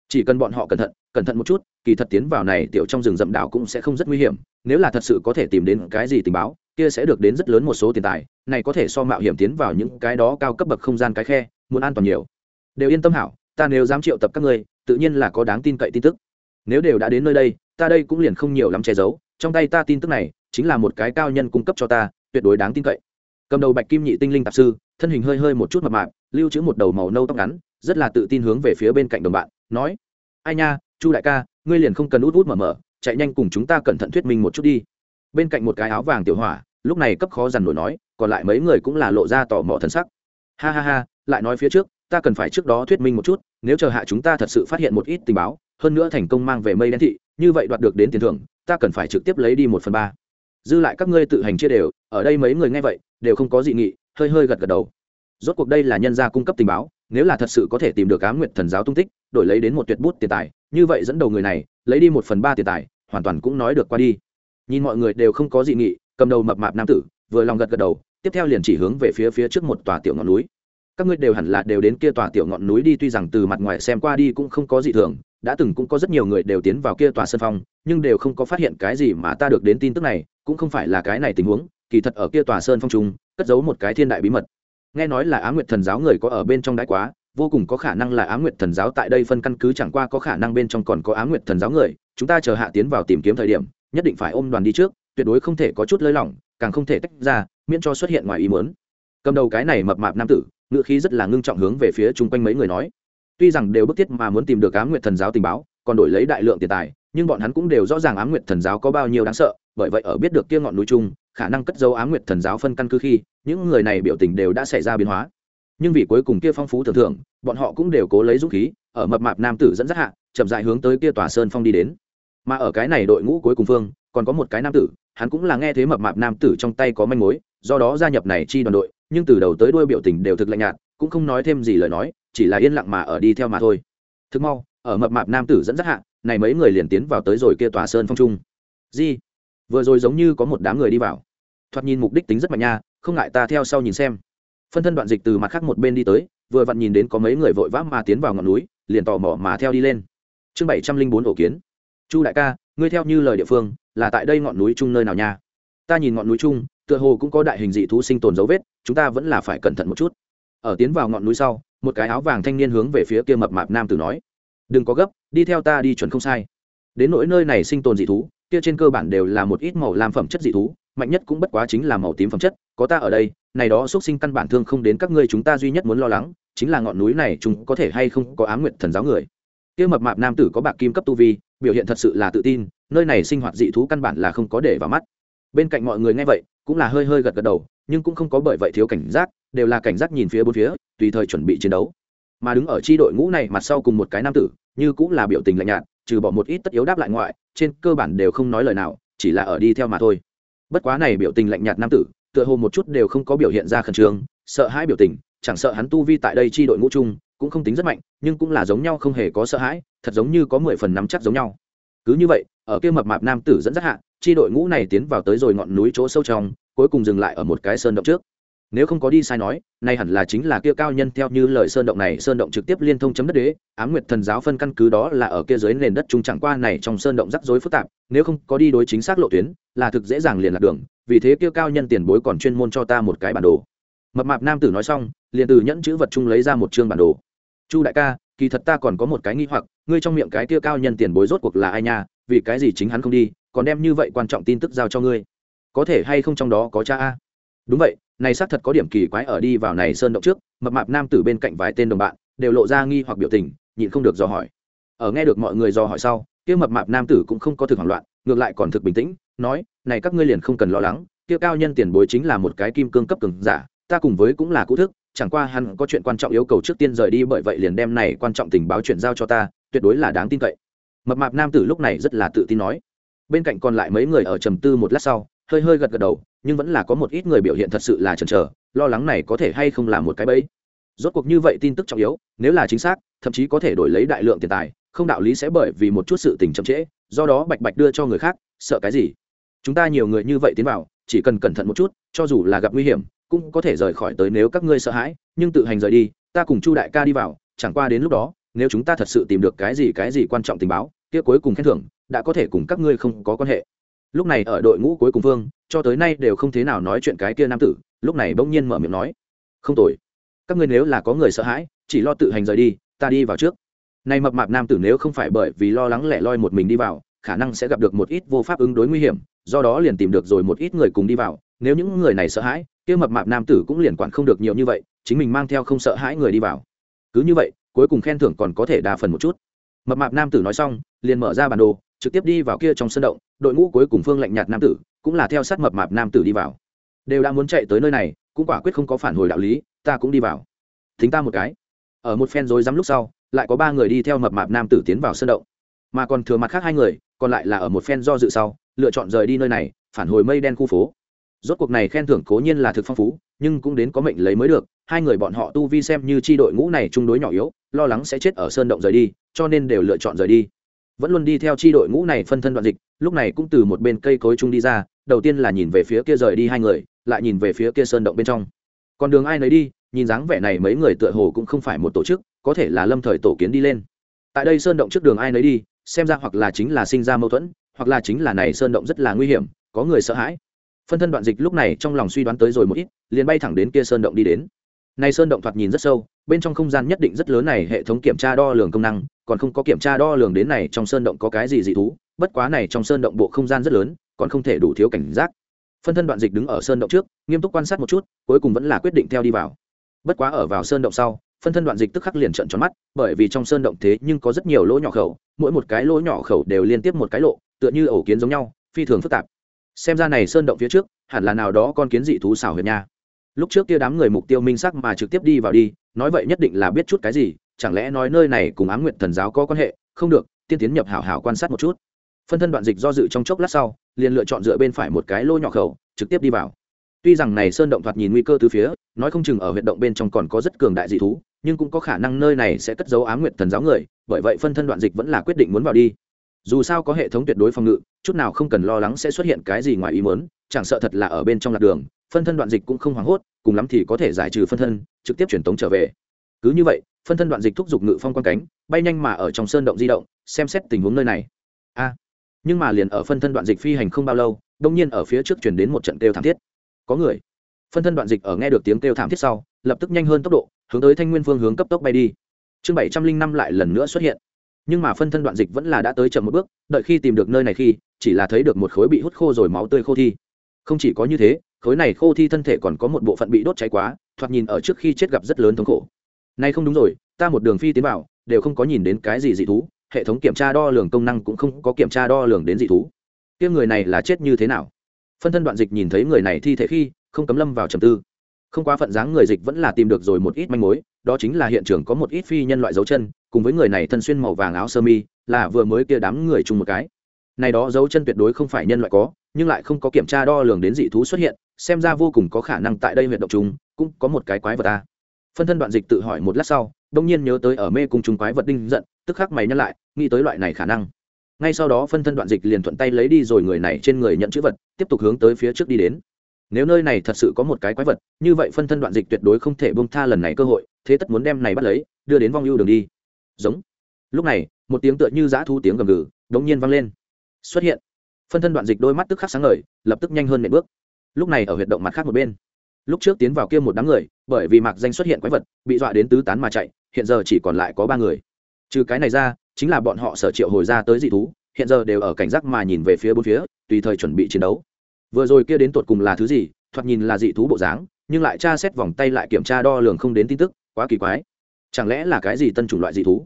Chỉ cần bọn họ cẩn thận cẩn thận một chút, kỳ thật tiến vào này tiểu trong rừng rậm đảo cũng sẽ không rất nguy hiểm, nếu là thật sự có thể tìm đến cái gì tình báo, kia sẽ được đến rất lớn một số tiền tài, này có thể so mạo hiểm tiến vào những cái đó cao cấp bậc không gian cái khe, muốn an toàn nhiều. Đều yên tâm hảo ta nếu dám triệu tập các ngươi, tự nhiên là có đáng tin cậy tin tức. Nếu đều đã đến nơi đây, ta đây cũng liền không nhiều lắm che giấu. Trong tay ta tin tức này, chính là một cái cao nhân cung cấp cho ta, tuyệt đối đáng tin cậy. Cầm đầu bạch kim nhị tinh linh tạp sư, thân hình hơi hơi một chút mập mạp, lưu trữ một đầu màu nâu tóc ngắn, rất là tự tin hướng về phía bên cạnh đồng bạn, nói, ai nha, chu đại ca, ngươi liền không cần út út mở mở, chạy nhanh cùng chúng ta cẩn thận thuyết minh một chút đi. Bên cạnh một cái áo vàng tiểu hỏa, lúc này cấp khó dằn nổi nói, còn lại mấy người cũng là lộ ra tò mò thân sắc. Ha ha ha, lại nói phía trước ta cần phải trước đó thuyết minh một chút, nếu chờ hạ chúng ta thật sự phát hiện một ít tình báo, hơn nữa thành công mang về mây đen thị, như vậy đoạt được đến tiền thưởng, ta cần phải trực tiếp lấy đi một phần ba. Dư lại các ngươi tự hành chia đều, ở đây mấy người nghe vậy, đều không có dị nghị, hơi hơi gật gật đầu. Rốt cuộc đây là nhân gia cung cấp tình báo, nếu là thật sự có thể tìm được á m nguyện thần giáo tung tích, đổi lấy đến một tuyệt bút tiền tài, như vậy dẫn đầu người này, lấy đi một phần ba tiền tài, hoàn toàn cũng nói được qua đi. Nhìn mọi người đều không có dị nghị, cầm đầu mập mạp nam tử, vừa lòng gật gật đầu, tiếp theo liền chỉ hướng về phía phía trước một tòa tiểu ngọn núi các ngươi đều hẳn là đều đến kia tòa tiểu ngọn núi đi, tuy rằng từ mặt ngoài xem qua đi cũng không có gì thường, đã từng cũng có rất nhiều người đều tiến vào kia tòa sân phong, nhưng đều không có phát hiện cái gì mà ta được đến tin tức này, cũng không phải là cái này tình huống, kỳ thật ở kia tòa sơn phong trung, cất giấu một cái thiên đại bí mật. Nghe nói là á nguyệt thần giáo người có ở bên trong đáy quá, vô cùng có khả năng là á nguyệt thần giáo tại đây phân căn cứ chẳng qua có khả năng bên trong còn có á nguyệt thần giáo người, chúng ta chờ hạ tiến vào tìm kiếm thời điểm, nhất định phải ôm đoàn đi trước, tuyệt đối không thể có chút lơi lỏng, càng không thể tách ra, miễn cho xuất hiện ngoài ý muốn. Cầm đầu cái này mập mạp nam tử ngữ khí rất là ngưng trọng hướng về phía chung quanh mấy người nói. Tuy rằng đều bức thiết mà muốn tìm được á nguyệt thần giáo tình báo, còn đổi lấy đại lượng tiền tài, nhưng bọn hắn cũng đều rõ ràng á nguyệt thần giáo có bao nhiêu đáng sợ, bởi vậy ở biết được kia ngọn núi chung, khả năng cất dấu á nguyệt thần giáo phân căn cứ khi, những người này biểu tình đều đã xảy ra biến hóa. Nhưng vì cuối cùng kia phong phú tưởng thưởng, bọn họ cũng đều cố lấy dũng khí, ở mập mạp nam tử dẫn dắt hạ, chậm dại hướng tới kia tòa sơn phong đi đến. Mà ở cái này đội ngũ cuối cùng phương, còn có một cái nam tử, hắn cũng là nghe thấy mập mạp nam tử trong tay có manh mối, do đó gia nhập này chi đoàn đội nhưng từ đầu tới đuôi biểu tình đều thực lạnh nhạt, cũng không nói thêm gì lời nói, chỉ là yên lặng mà ở đi theo mà thôi. Thực mau, ở mập mạp nam tử dẫn dắt hạ, này mấy người liền tiến vào tới rồi kia tòa sơn phong trung. Di, vừa rồi giống như có một đám người đi vào. Thoạt nhìn mục đích tính rất mạnh nha, không ngại ta theo sau nhìn xem. Phân thân đoạn dịch từ mặt khác một bên đi tới, vừa vặn nhìn đến có mấy người vội vã mà tiến vào ngọn núi, liền tò mò mà theo đi lên. Chương bảy trăm linh bốn ổ kiến. Chu đại ca, ngươi theo như lời địa phương, là tại đây ngọn núi chung nơi nào nha? Ta nhìn ngọn núi chung tựa hồ cũng có đại hình dị thú sinh tồn dấu vết chúng ta vẫn là phải cẩn thận một chút. Ở tiến vào ngọn núi sau, một cái áo vàng thanh niên hướng về phía kia mập mạp nam tử nói, đừng có gấp, đi theo ta đi chuẩn không sai. Đến nỗi nơi này sinh tồn dị thú, kia trên cơ bản đều là một ít màu làm phẩm chất dị thú, mạnh nhất cũng bất quá chính là màu tím phẩm chất, có ta ở đây, này đó xuất sinh căn bản thương không đến các ngươi chúng ta duy nhất muốn lo lắng, chính là ngọn núi này chúng có thể hay không có ám nguyện thần giáo người. Kia mập mạp nam tử có bạc kim cấp tu vi, biểu hiện thật sự là tự tin, nơi này sinh hoạt dị thú căn bản là không có để vào mắt. Bên cạnh mọi người nghe vậy, cũng là hơi hơi gật gật đầu nhưng cũng không có bởi vậy thiếu cảnh giác, đều là cảnh giác nhìn phía bốn phía, tùy thời chuẩn bị chiến đấu. Mà đứng ở tri đội ngũ này mặt sau cùng một cái nam tử, như cũng là biểu tình lạnh nhạt, trừ bỏ một ít tất yếu đáp lại ngoại, trên cơ bản đều không nói lời nào, chỉ là ở đi theo mà thôi. Bất quá này biểu tình lạnh nhạt nam tử, tựa hồ một chút đều không có biểu hiện ra khẩn trương, sợ hãi biểu tình, chẳng sợ hắn tu vi tại đây tri đội ngũ chung, cũng không tính rất mạnh, nhưng cũng là giống nhau không hề có sợ hãi, thật giống như có mười phần nắm chắc giống nhau. Cứ như vậy, ở kia mập mạp nam tử dẫn dắt hạ tri đội ngũ này tiến vào tới rồi ngọn núi chỗ sâu trong cuối cùng dừng lại ở một cái sơn động trước. Nếu không có đi sai nói, nay hẳn là chính là kia cao nhân theo như lời sơn động này, sơn động trực tiếp liên thông chấm đất đế, ám nguyệt thần giáo phân căn cứ đó là ở kia dưới nền đất trung chẳng qua này trong sơn động rắc rối phức tạp, nếu không có đi đối chính xác lộ tuyến, là thực dễ dàng liền lạc đường, vì thế kia cao nhân tiền bối còn chuyên môn cho ta một cái bản đồ. Mập mạp nam tử nói xong, liền từ nhẫn chữ vật chung lấy ra một chương bản đồ. Chu đại ca, kỳ thật ta còn có một cái nghi hoặc, ngươi trong miệng cái kia cao nhân tiền bối rốt cuộc là ai nha, vì cái gì chính hắn không đi, còn đem như vậy quan trọng tin tức giao cho ngươi? Có thể hay không trong đó có cha a? Đúng vậy, này xác thật có điểm kỳ quái ở đi vào này sơn động trước, mập mạp nam tử bên cạnh vài tên đồng bạn đều lộ ra nghi hoặc biểu tình, nhịn không được dò hỏi. Ở nghe được mọi người dò hỏi sau, kia mập mạp nam tử cũng không có thực hoảng loạn, ngược lại còn thực bình tĩnh, nói, này các ngươi liền không cần lo lắng, kia cao nhân tiền bối chính là một cái kim cương cấp cường giả, ta cùng với cũng là cũ thức, chẳng qua hắn có chuyện quan trọng yêu cầu trước tiên rời đi bởi vậy liền đem này quan trọng tình báo chuyển giao cho ta, tuyệt đối là đáng tin cậy. Mập mạp nam tử lúc này rất là tự tin nói. Bên cạnh còn lại mấy người ở trầm tư một lát sau hơi hơi gật gật đầu, nhưng vẫn là có một ít người biểu hiện thật sự là chần chờ, lo lắng này có thể hay không là một cái bẫy. Rốt cuộc như vậy tin tức trọng yếu, nếu là chính xác, thậm chí có thể đổi lấy đại lượng tiền tài, không đạo lý sẽ bởi vì một chút sự tình chậm trễ, do đó bạch bạch đưa cho người khác, sợ cái gì? Chúng ta nhiều người như vậy tiến vào, chỉ cần cẩn thận một chút, cho dù là gặp nguy hiểm, cũng có thể rời khỏi tới nếu các ngươi sợ hãi, nhưng tự hành rời đi, ta cùng chu đại ca đi vào, chẳng qua đến lúc đó, nếu chúng ta thật sự tìm được cái gì cái gì quan trọng tình báo, kia cuối cùng khen thưởng, đã có thể cùng các ngươi không có quan hệ lúc này ở đội ngũ cuối cùng vương cho tới nay đều không thế nào nói chuyện cái kia nam tử, lúc này bỗng nhiên mở miệng nói, không tội các ngươi nếu là có người sợ hãi, chỉ lo tự hành rời đi, ta đi vào trước. Này mập mạp nam tử nếu không phải bởi vì lo lắng lẻ loi một mình đi vào, khả năng sẽ gặp được một ít vô pháp ứng đối nguy hiểm, do đó liền tìm được rồi một ít người cùng đi vào. Nếu những người này sợ hãi, kia mập mạp nam tử cũng liền quản không được nhiều như vậy, chính mình mang theo không sợ hãi người đi vào. Cứ như vậy, cuối cùng khen thưởng còn có thể đa phần một chút. Mập mạp nam tử nói xong, liền mở ra bản đồ trực tiếp đi vào kia trong sân động, đội ngũ cuối cùng phương lạnh nhạt nam tử cũng là theo sát mập mạp nam tử đi vào. Đều đã muốn chạy tới nơi này, cũng quả quyết không có phản hồi đạo lý, ta cũng đi vào. Thính ta một cái. Ở một phen rối rắm lúc sau, lại có ba người đi theo mập mạp nam tử tiến vào sân động. Mà còn thừa mặt khác hai người, còn lại là ở một phen do dự sau, lựa chọn rời đi nơi này, phản hồi mây đen khu phố. Rốt cuộc này khen thưởng cố nhiên là thực phong phú, nhưng cũng đến có mệnh lấy mới được, hai người bọn họ tu vi xem như chi đội ngũ này tương đối nhỏ yếu, lo lắng sẽ chết ở sơn động rời đi, cho nên đều lựa chọn rời đi vẫn luôn đi theo chi đội ngũ này phân thân đoạn dịch, lúc này cũng từ một bên cây cối chung đi ra, đầu tiên là nhìn về phía kia rời đi hai người, lại nhìn về phía kia sơn động bên trong. Còn đường ai nấy đi, nhìn dáng vẻ này mấy người tựa hồ cũng không phải một tổ chức, có thể là lâm thời tổ kiến đi lên. Tại đây sơn động trước đường ai nấy đi, xem ra hoặc là chính là sinh ra mâu thuẫn, hoặc là chính là này sơn động rất là nguy hiểm, có người sợ hãi. Phân thân đoạn dịch lúc này trong lòng suy đoán tới rồi một ít, liền bay thẳng đến kia sơn động đi đến. Này sơn động thoạt nhìn rất sâu, bên trong không gian nhất định rất lớn này, hệ thống kiểm tra đo lường công năng còn không có kiểm tra đo lường đến này trong sơn động có cái gì dị thú, bất quá này trong sơn động bộ không gian rất lớn, còn không thể đủ thiếu cảnh giác. Phân thân đoạn dịch đứng ở sơn động trước, nghiêm túc quan sát một chút, cuối cùng vẫn là quyết định theo đi vào. Bất quá ở vào sơn động sau, phân thân đoạn dịch tức khắc liền trận tròn mắt, bởi vì trong sơn động thế nhưng có rất nhiều lỗ nhỏ khẩu, mỗi một cái lỗ nhỏ khẩu đều liên tiếp một cái lộ, tựa như ổ kiến giống nhau, phi thường phức tạp. Xem ra này sơn động phía trước, hẳn là nào đó con kiến dị thú xảo huyệt nha. Lúc trước kia đám người mục tiêu minh sắc mà trực tiếp đi vào đi, nói vậy nhất định là biết chút cái gì chẳng lẽ nói nơi này cùng ám nguyện thần giáo có quan hệ? Không được, tiên tiến nhập hảo hảo quan sát một chút. Phân thân đoạn dịch do dự trong chốc lát sau, liền lựa chọn dựa bên phải một cái lô nhỏ khẩu, trực tiếp đi vào. Tuy rằng này sơn động thoạt nhìn nguy cơ từ phía, nói không chừng ở huyệt động bên trong còn có rất cường đại dị thú, nhưng cũng có khả năng nơi này sẽ cất giấu ám nguyện thần giáo người, bởi vậy phân thân đoạn dịch vẫn là quyết định muốn vào đi. Dù sao có hệ thống tuyệt đối phòng ngự, chút nào không cần lo lắng sẽ xuất hiện cái gì ngoài ý muốn, chẳng sợ thật là ở bên trong lạc đường, phân thân đoạn dịch cũng không hoảng hốt, cùng lắm thì có thể giải trừ phân thân, trực tiếp truyền tống trở về. Cứ như vậy phân thân đoạn dịch thúc giục ngự phong quan cánh, bay nhanh mà ở trong sơn động di động, xem xét tình huống nơi này. A. Nhưng mà liền ở phân thân đoạn dịch phi hành không bao lâu đông nhiên ở phía trước chuyển đến một trận kêu thảm thiết. Có người. Phân thân đoạn dịch ở nghe được tiếng kêu thảm thiết sau, lập tức nhanh hơn tốc độ, hướng tới thanh nguyên phương hướng cấp tốc bay đi. Chương bảy trăm linh năm lại lần nữa xuất hiện. Nhưng mà phân thân đoạn dịch vẫn là đã tới chậm một bước, đợi khi tìm được nơi này khi, chỉ là thấy được một khối bị hút khô rồi máu tươi khô thi. Không chỉ có như thế, khối này khô thi thân thể còn có một bộ phận bị đốt cháy quá, thoạt nhìn ở trước khi chết gặp rất lớn thống khổ nay không đúng rồi, ta một đường phi tiến vào, đều không có nhìn đến cái gì dị thú, hệ thống kiểm tra đo lường công năng cũng không có kiểm tra đo lường đến dị thú. Kia người này là chết như thế nào? Phân thân đoạn dịch nhìn thấy người này thi thể khi, không cấm lâm vào trầm tư. Không quá phận dáng người dịch vẫn là tìm được rồi một ít manh mối, đó chính là hiện trường có một ít phi nhân loại dấu chân, cùng với người này thân xuyên màu vàng áo sơ mi, là vừa mới kia đám người chung một cái. Này đó dấu chân tuyệt đối không phải nhân loại có, nhưng lại không có kiểm tra đo lường đến dị thú xuất hiện, xem ra vô cùng có khả năng tại đây huyện động chúng, cũng có một cái quái vật ta phân thân đoạn dịch tự hỏi một lát sau, đông nhiên nhớ tới ở mê cùng chúng quái vật đinh giận, tức khắc mày nhắc lại, nghĩ tới loại này khả năng. Ngay sau đó phân thân đoạn dịch liền thuận tay lấy đi rồi người này trên người nhận chữ vật, tiếp tục hướng tới phía trước đi đến. Nếu nơi này thật sự có một cái quái vật, như vậy phân thân đoạn dịch tuyệt đối không thể bông tha lần này cơ hội, thế tất muốn đem này bắt lấy, đưa đến vong ưu đường đi. Giống. Lúc này, một tiếng tựa như dã thu tiếng gầm gừ, đống nhiên vang lên. Xuất hiện. Phân thân đoạn dịch đôi mắt tức khắc sáng ngời, lập tức nhanh hơn nệm bước. Lúc này ở huyệt động mặt khác một bên lúc trước tiến vào kia một đám người, bởi vì mạc danh xuất hiện quái vật, bị dọa đến tứ tán mà chạy, hiện giờ chỉ còn lại có ba người. Trừ cái này ra, chính là bọn họ sở triệu hồi ra tới dị thú, hiện giờ đều ở cảnh giác mà nhìn về phía bốn phía, tùy thời chuẩn bị chiến đấu. Vừa rồi kia đến tột cùng là thứ gì, thoạt nhìn là dị thú bộ dáng, nhưng lại tra xét vòng tay lại kiểm tra đo lường không đến tin tức, quá kỳ quái. Chẳng lẽ là cái gì tân chủng loại dị thú?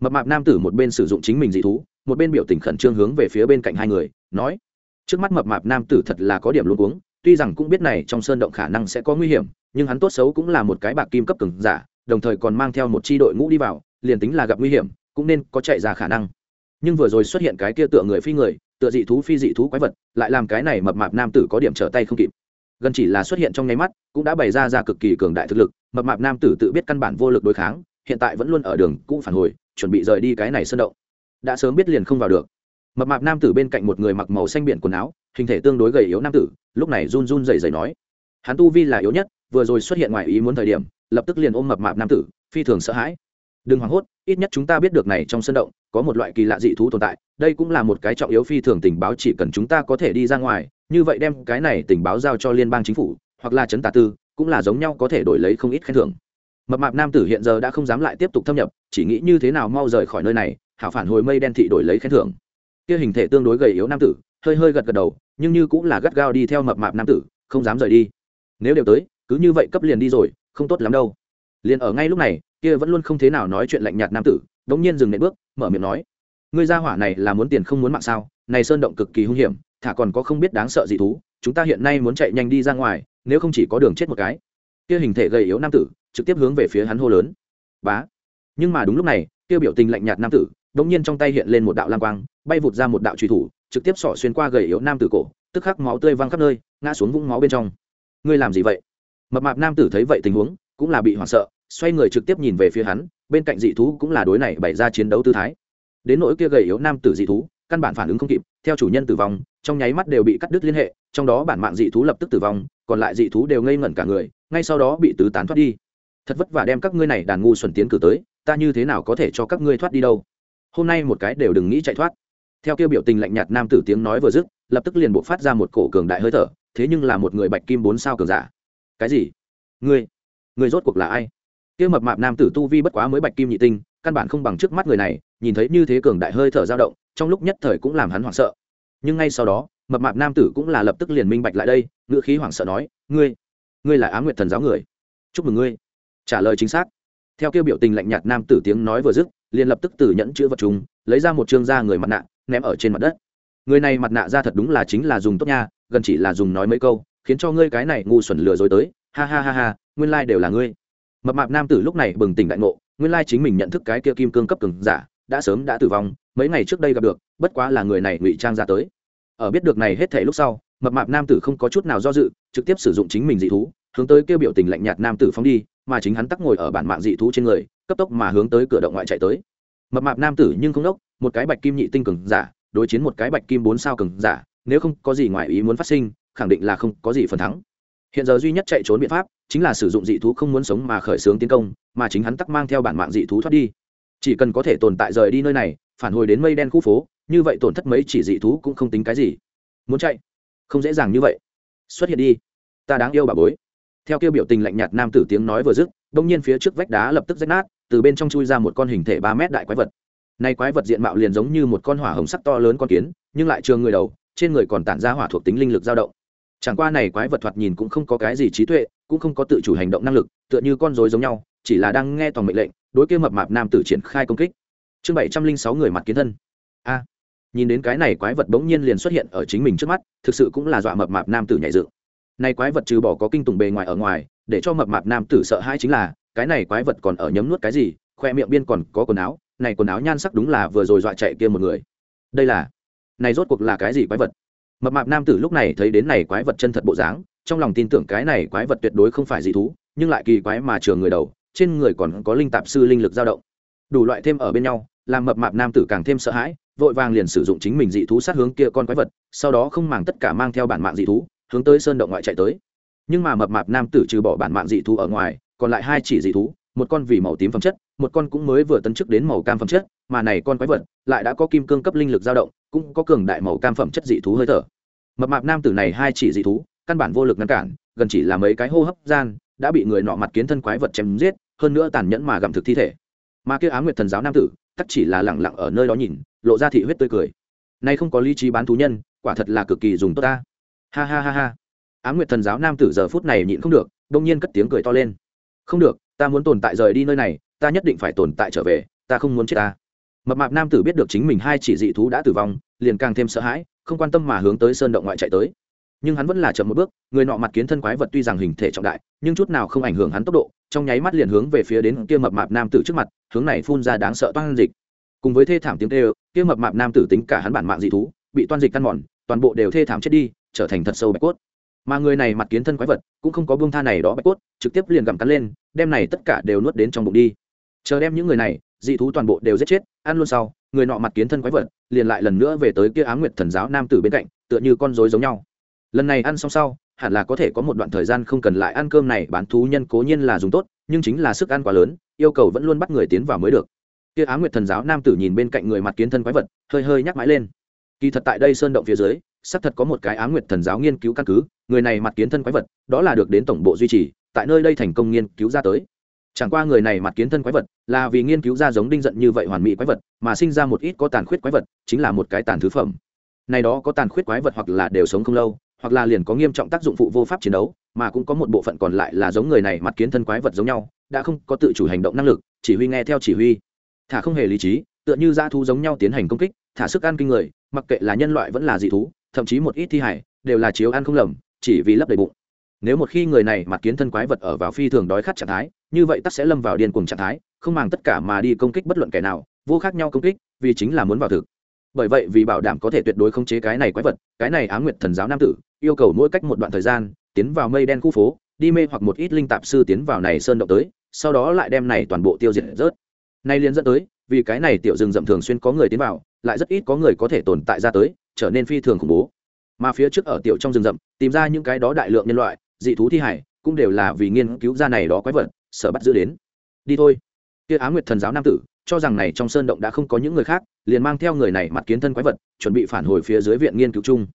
Mập mạp nam tử một bên sử dụng chính mình dị thú, một bên biểu tình khẩn trương hướng về phía bên cạnh hai người, nói, trước mắt mập mạp nam tử thật là có điểm luôn uống tuy rằng cũng biết này trong sơn động khả năng sẽ có nguy hiểm, nhưng hắn tốt xấu cũng là một cái bạc kim cấp cường giả, đồng thời còn mang theo một chi đội ngũ đi vào, liền tính là gặp nguy hiểm, cũng nên có chạy ra khả năng. Nhưng vừa rồi xuất hiện cái kia tựa người phi người, tựa dị thú phi dị thú quái vật, lại làm cái này mập mạp nam tử có điểm trở tay không kịp. Gần chỉ là xuất hiện trong nháy mắt, cũng đã bày ra ra cực kỳ cường đại thực lực, mập mạp nam tử tự biết căn bản vô lực đối kháng, hiện tại vẫn luôn ở đường cũ phản hồi, chuẩn bị rời đi cái này sơn động. Đã sớm biết liền không vào được. Mập mạp nam tử bên cạnh một người mặc màu xanh biển quần áo hình thể tương đối gầy yếu nam tử, lúc này run run rẩy rẩy nói, hắn tu vi là yếu nhất, vừa rồi xuất hiện ngoài ý muốn thời điểm, lập tức liền ôm mập mạp nam tử, phi thường sợ hãi. Đừng hoảng hốt, ít nhất chúng ta biết được này trong sân động, có một loại kỳ lạ dị thú tồn tại, đây cũng là một cái trọng yếu phi thường tình báo chỉ cần chúng ta có thể đi ra ngoài, như vậy đem cái này tình báo giao cho liên bang chính phủ, hoặc là chấn tà tư, cũng là giống nhau có thể đổi lấy không ít khen thưởng. Mập mạp nam tử hiện giờ đã không dám lại tiếp tục thâm nhập, chỉ nghĩ như thế nào mau rời khỏi nơi này, hảo phản hồi mây đen thị đổi lấy khen thưởng. Kia hình thể tương đối gầy yếu nam tử hơi hơi gật gật đầu, nhưng như cũng là gắt gao đi theo mập mạp nam tử, không dám rời đi. Nếu đều tới, cứ như vậy cấp liền đi rồi, không tốt lắm đâu. Liền ở ngay lúc này, kia vẫn luôn không thế nào nói chuyện lạnh nhạt nam tử, đống nhiên dừng nệm bước, mở miệng nói, ngươi gia hỏa này là muốn tiền không muốn mạng sao? Này sơn động cực kỳ hung hiểm, thả còn có không biết đáng sợ dị thú, chúng ta hiện nay muốn chạy nhanh đi ra ngoài, nếu không chỉ có đường chết một cái. Kia hình thể gầy yếu nam tử, trực tiếp hướng về phía hắn hô lớn. Bá. Nhưng mà đúng lúc này, kia biểu tình lạnh nhạt nam tử, đống nhiên trong tay hiện lên một đạo lam quang, bay vụt ra một đạo truy thủ trực tiếp xỏ xuyên qua gầy yếu nam tử cổ, tức khắc máu tươi văng khắp nơi, ngã xuống vũng máu bên trong. Ngươi làm gì vậy? Mập mạp nam tử thấy vậy tình huống, cũng là bị hoảng sợ, xoay người trực tiếp nhìn về phía hắn, bên cạnh dị thú cũng là đối này bày ra chiến đấu tư thái. Đến nỗi kia gầy yếu nam tử dị thú, căn bản phản ứng không kịp, theo chủ nhân tử vong, trong nháy mắt đều bị cắt đứt liên hệ, trong đó bản mạng dị thú lập tức tử vong, còn lại dị thú đều ngây ngẩn cả người, ngay sau đó bị tứ tán thoát đi. Thật vất vả đem các ngươi này đàn ngu xuẩn tiến cử tới, ta như thế nào có thể cho các ngươi thoát đi đâu? Hôm nay một cái đều đừng nghĩ chạy thoát theo kêu biểu tình lạnh nhạt nam tử tiếng nói vừa dứt, lập tức liền bộ phát ra một cổ cường đại hơi thở, thế nhưng là một người bạch kim bốn sao cường giả. Cái gì? Ngươi? Ngươi rốt cuộc là ai? Kia mập mạp nam tử tu vi bất quá mới bạch kim nhị tinh, căn bản không bằng trước mắt người này, nhìn thấy như thế cường đại hơi thở dao động, trong lúc nhất thời cũng làm hắn hoảng sợ. Nhưng ngay sau đó, mập mạp nam tử cũng là lập tức liền minh bạch lại đây ngựa khí hoảng sợ nói, ngươi? Ngươi là á nguyệt thần giáo người? Chúc mừng ngươi. Trả lời chính xác. Theo kêu biểu tình lạnh nhạt nam tử tiếng nói vừa dứt, liền lập tức từ nhẫn chữ vật chúng lấy ra một trương da người mặt nạ ném ở trên mặt đất. Người này mặt nạ ra thật đúng là chính là dùng tốt nha, gần chỉ là dùng nói mấy câu, khiến cho ngươi cái này ngu xuẩn lừa dối tới. Ha ha ha ha, nguyên lai、like、đều là ngươi. Mập mạp nam tử lúc này bừng tỉnh đại ngộ, nguyên lai chính mình nhận thức cái kia kim cương cấp cường giả, đã sớm đã tử vong, mấy ngày trước đây gặp được, bất quá là người này ngụy trang ra tới. Ở biết được này hết thể lúc sau, mập mạp nam tử không có chút nào do dự, trực tiếp sử dụng chính mình dị thú, hướng tới kêu biểu tình lạnh nhạt nam tử phóng đi, mà chính hắn tắc ngồi ở bản mạng dị thú trên người, cấp tốc mà hướng tới cửa động ngoại chạy tới. Mập mạp nam tử nhưng không đốc một cái bạch kim nhị tinh cường giả, đối chiến một cái bạch kim bốn sao cường giả, nếu không có gì ngoài ý muốn phát sinh, khẳng định là không có gì phần thắng. Hiện giờ duy nhất chạy trốn biện pháp chính là sử dụng dị thú không muốn sống mà khởi xướng tiến công, mà chính hắn tắc mang theo bản mạng dị thú thoát đi. Chỉ cần có thể tồn tại rời đi nơi này, phản hồi đến mây đen khu phố, như vậy tổn thất mấy chỉ dị thú cũng không tính cái gì. Muốn chạy? Không dễ dàng như vậy. Xuất hiện đi. Ta đáng yêu bà bối. Theo kêu biểu tình lạnh nhạt nam tử tiếng nói vừa dứt, đông nhiên phía trước vách đá lập tức rách nát, từ bên trong chui ra một con hình thể ba mét đại quái vật này quái vật diện mạo liền giống như một con hỏa hồng sắc to lớn con kiến, nhưng lại trường người đầu, trên người còn tản ra hỏa thuộc tính linh lực dao động. Chẳng qua này quái vật thoạt nhìn cũng không có cái gì trí tuệ, cũng không có tự chủ hành động năng lực, tựa như con rối giống nhau, chỉ là đang nghe toàn mệnh lệnh, đối kia mập mạp nam tử triển khai công kích. Chương bảy trăm linh sáu người mặt kiến thân. A, nhìn đến cái này quái vật bỗng nhiên liền xuất hiện ở chính mình trước mắt, thực sự cũng là dọa mập mạp nam tử nhảy dựng. Này quái vật trừ bỏ có kinh tùng bề ngoài ở ngoài, để cho mập mạp nam tử sợ hãi chính là, cái này quái vật còn ở nhấm nuốt cái gì, khoe miệng biên còn có quần áo này quần áo nhan sắc đúng là vừa rồi dọa chạy kia một người. Đây là, này rốt cuộc là cái gì quái vật? Mập mạp nam tử lúc này thấy đến này quái vật chân thật bộ dáng, trong lòng tin tưởng cái này quái vật tuyệt đối không phải dị thú, nhưng lại kỳ quái mà trường người đầu, trên người còn có linh tạp sư linh lực dao động. Đủ loại thêm ở bên nhau, làm mập mạp nam tử càng thêm sợ hãi, vội vàng liền sử dụng chính mình dị thú sát hướng kia con quái vật, sau đó không màng tất cả mang theo bản mạng dị thú, hướng tới sơn động ngoại chạy tới. Nhưng mà mập mạp nam tử trừ bỏ bản mạng dị thú ở ngoài, còn lại hai chỉ dị thú, một con vì màu tím phẩm chất một con cũng mới vừa tấn chức đến màu cam phẩm chất, mà này con quái vật lại đã có kim cương cấp linh lực dao động, cũng có cường đại màu cam phẩm chất dị thú hơi thở. Mập mạp nam tử này hai chỉ dị thú, căn bản vô lực ngăn cản, gần chỉ là mấy cái hô hấp gian, đã bị người nọ mặt kiến thân quái vật chém giết, hơn nữa tàn nhẫn mà gặm thực thi thể. Mà kia á nguyệt thần giáo nam tử, tắc chỉ là lẳng lặng ở nơi đó nhìn, lộ ra thị huyết tươi cười. Nay không có lý trí bán thú nhân, quả thật là cực kỳ dùng tốt ta. Ha ha ha ha. Á nguyệt thần giáo nam tử giờ phút này nhịn không được, đông nhiên cất tiếng cười to lên. Không được, ta muốn tồn tại rời đi nơi này ta nhất định phải tồn tại trở về, ta không muốn chết ta. Mập mạp nam tử biết được chính mình hai chỉ dị thú đã tử vong, liền càng thêm sợ hãi, không quan tâm mà hướng tới sơn động ngoại chạy tới. Nhưng hắn vẫn là chậm một bước, người nọ mặt kiến thân quái vật tuy rằng hình thể trọng đại, nhưng chút nào không ảnh hưởng hắn tốc độ, trong nháy mắt liền hướng về phía đến kia mập mạp nam tử trước mặt, hướng này phun ra đáng sợ toan dịch. Cùng với thê thảm tiếng kêu, kia mập mạp nam tử tính cả hắn bản mạng dị thú, bị toan dịch căn mòn, toàn bộ đều thê thảm chết đi, trở thành thật sâu bạch cốt. Mà người này mặt kiến thân quái vật, cũng không có buông tha này đó bạch cốt, trực tiếp liền gặm cắn lên, đem này tất cả đều nuốt đến trong bụng đi chờ đem những người này, dị thú toàn bộ đều giết chết, ăn luôn sau, người nọ mặt kiến thân quái vật, liền lại lần nữa về tới kia ám nguyệt thần giáo nam tử bên cạnh, tựa như con rối giống nhau. Lần này ăn xong sau, hẳn là có thể có một đoạn thời gian không cần lại ăn cơm này, bán thú nhân cố nhiên là dùng tốt, nhưng chính là sức ăn quá lớn, yêu cầu vẫn luôn bắt người tiến vào mới được. Kia ám nguyệt thần giáo nam tử nhìn bên cạnh người mặt kiến thân quái vật, hơi hơi nhắc mãi lên. Kỳ thật tại đây sơn động phía dưới, xác thật có một cái ám nguyệt thần giáo nghiên cứu căn cứ, người này mặt kiến thân quái vật, đó là được đến tổng bộ duy trì, tại nơi đây thành công nghiên cứu ra tới chẳng qua người này mặt kiến thân quái vật, là vì nghiên cứu ra giống đinh giận như vậy hoàn mỹ quái vật, mà sinh ra một ít có tàn khuyết quái vật, chính là một cái tàn thứ phẩm. Này đó có tàn khuyết quái vật hoặc là đều sống không lâu, hoặc là liền có nghiêm trọng tác dụng phụ vô pháp chiến đấu, mà cũng có một bộ phận còn lại là giống người này mặt kiến thân quái vật giống nhau, đã không có tự chủ hành động năng lực, chỉ huy nghe theo chỉ huy. Thả không hề lý trí, tựa như dã thú giống nhau tiến hành công kích, thả sức ăn kinh người, mặc kệ là nhân loại vẫn là dị thú, thậm chí một ít thi hải đều là chiếu ăn không lầm, chỉ vì lấp đầy bụng nếu một khi người này mặt kiến thân quái vật ở vào phi thường đói khát trạng thái, như vậy tắc sẽ lâm vào điên cuồng trạng thái, không màng tất cả mà đi công kích bất luận kẻ nào, vô khác nhau công kích, vì chính là muốn vào thực. Bởi vậy vì bảo đảm có thể tuyệt đối khống chế cái này quái vật, cái này á nguyệt thần giáo nam tử, yêu cầu mỗi cách một đoạn thời gian, tiến vào mây đen khu phố, đi mê hoặc một ít linh tạp sư tiến vào này sơn động tới, sau đó lại đem này toàn bộ tiêu diệt rớt. Nay liên dẫn tới, vì cái này tiểu rừng rậm thường xuyên có người tiến vào, lại rất ít có người có thể tồn tại ra tới, trở nên phi thường khủng bố. Mà phía trước ở tiểu trong rừng rậm, tìm ra những cái đó đại lượng nhân loại dị thú thi hải cũng đều là vì nghiên cứu ra này đó quái vật, sở bắt giữ đến. Đi thôi. Kia á nguyệt thần giáo nam tử, cho rằng này trong sơn động đã không có những người khác, liền mang theo người này mặt kiến thân quái vật, chuẩn bị phản hồi phía dưới viện nghiên cứu chung.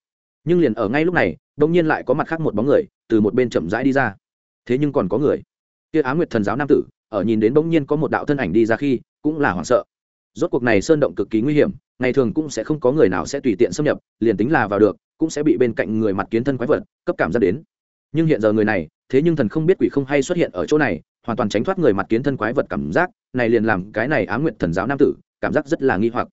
Nhưng liền ở ngay lúc này, đông nhiên lại có mặt khác một bóng người, từ một bên chậm rãi đi ra. Thế nhưng còn có người. Kia á nguyệt thần giáo nam tử, ở nhìn đến bỗng nhiên có một đạo thân ảnh đi ra khi, cũng là hoảng sợ. Rốt cuộc này sơn động cực kỳ nguy hiểm, ngày thường cũng sẽ không có người nào sẽ tùy tiện xâm nhập, liền tính là vào được, cũng sẽ bị bên cạnh người mặt kiến thân quái vật cấp cảm giác đến nhưng hiện giờ người này, thế nhưng thần không biết quỷ không hay xuất hiện ở chỗ này, hoàn toàn tránh thoát người mặt kiến thân quái vật cảm giác, này liền làm cái này á nguyện thần giáo nam tử, cảm giác rất là nghi hoặc.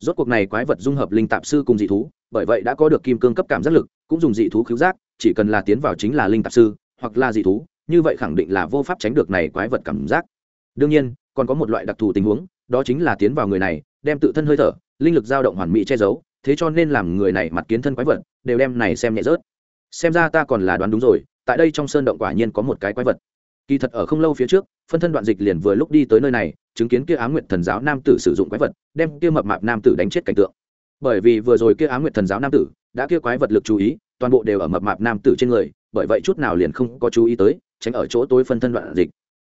Rốt cuộc này quái vật dung hợp linh tạp sư cùng dị thú, bởi vậy đã có được kim cương cấp cảm giác lực, cũng dùng dị thú cứu giác, chỉ cần là tiến vào chính là linh tạp sư, hoặc là dị thú, như vậy khẳng định là vô pháp tránh được này quái vật cảm giác. Đương nhiên, còn có một loại đặc thù tình huống, đó chính là tiến vào người này, đem tự thân hơi thở, linh lực dao động hoàn mỹ che giấu, thế cho nên làm người này mặt kiến thân quái vật, đều đem này xem nhẹ rớt xem ra ta còn là đoán đúng rồi, tại đây trong sơn động quả nhiên có một cái quái vật. Kỳ thật ở không lâu phía trước, phân thân đoạn dịch liền vừa lúc đi tới nơi này, chứng kiến kia á nguyện thần giáo nam tử sử dụng quái vật, đem kia mập mạp nam tử đánh chết cảnh tượng. Bởi vì vừa rồi kia á nguyện thần giáo nam tử, đã kia quái vật lực chú ý, toàn bộ đều ở mập mạp nam tử trên người, bởi vậy chút nào liền không có chú ý tới, tránh ở chỗ tối phân thân đoạn dịch.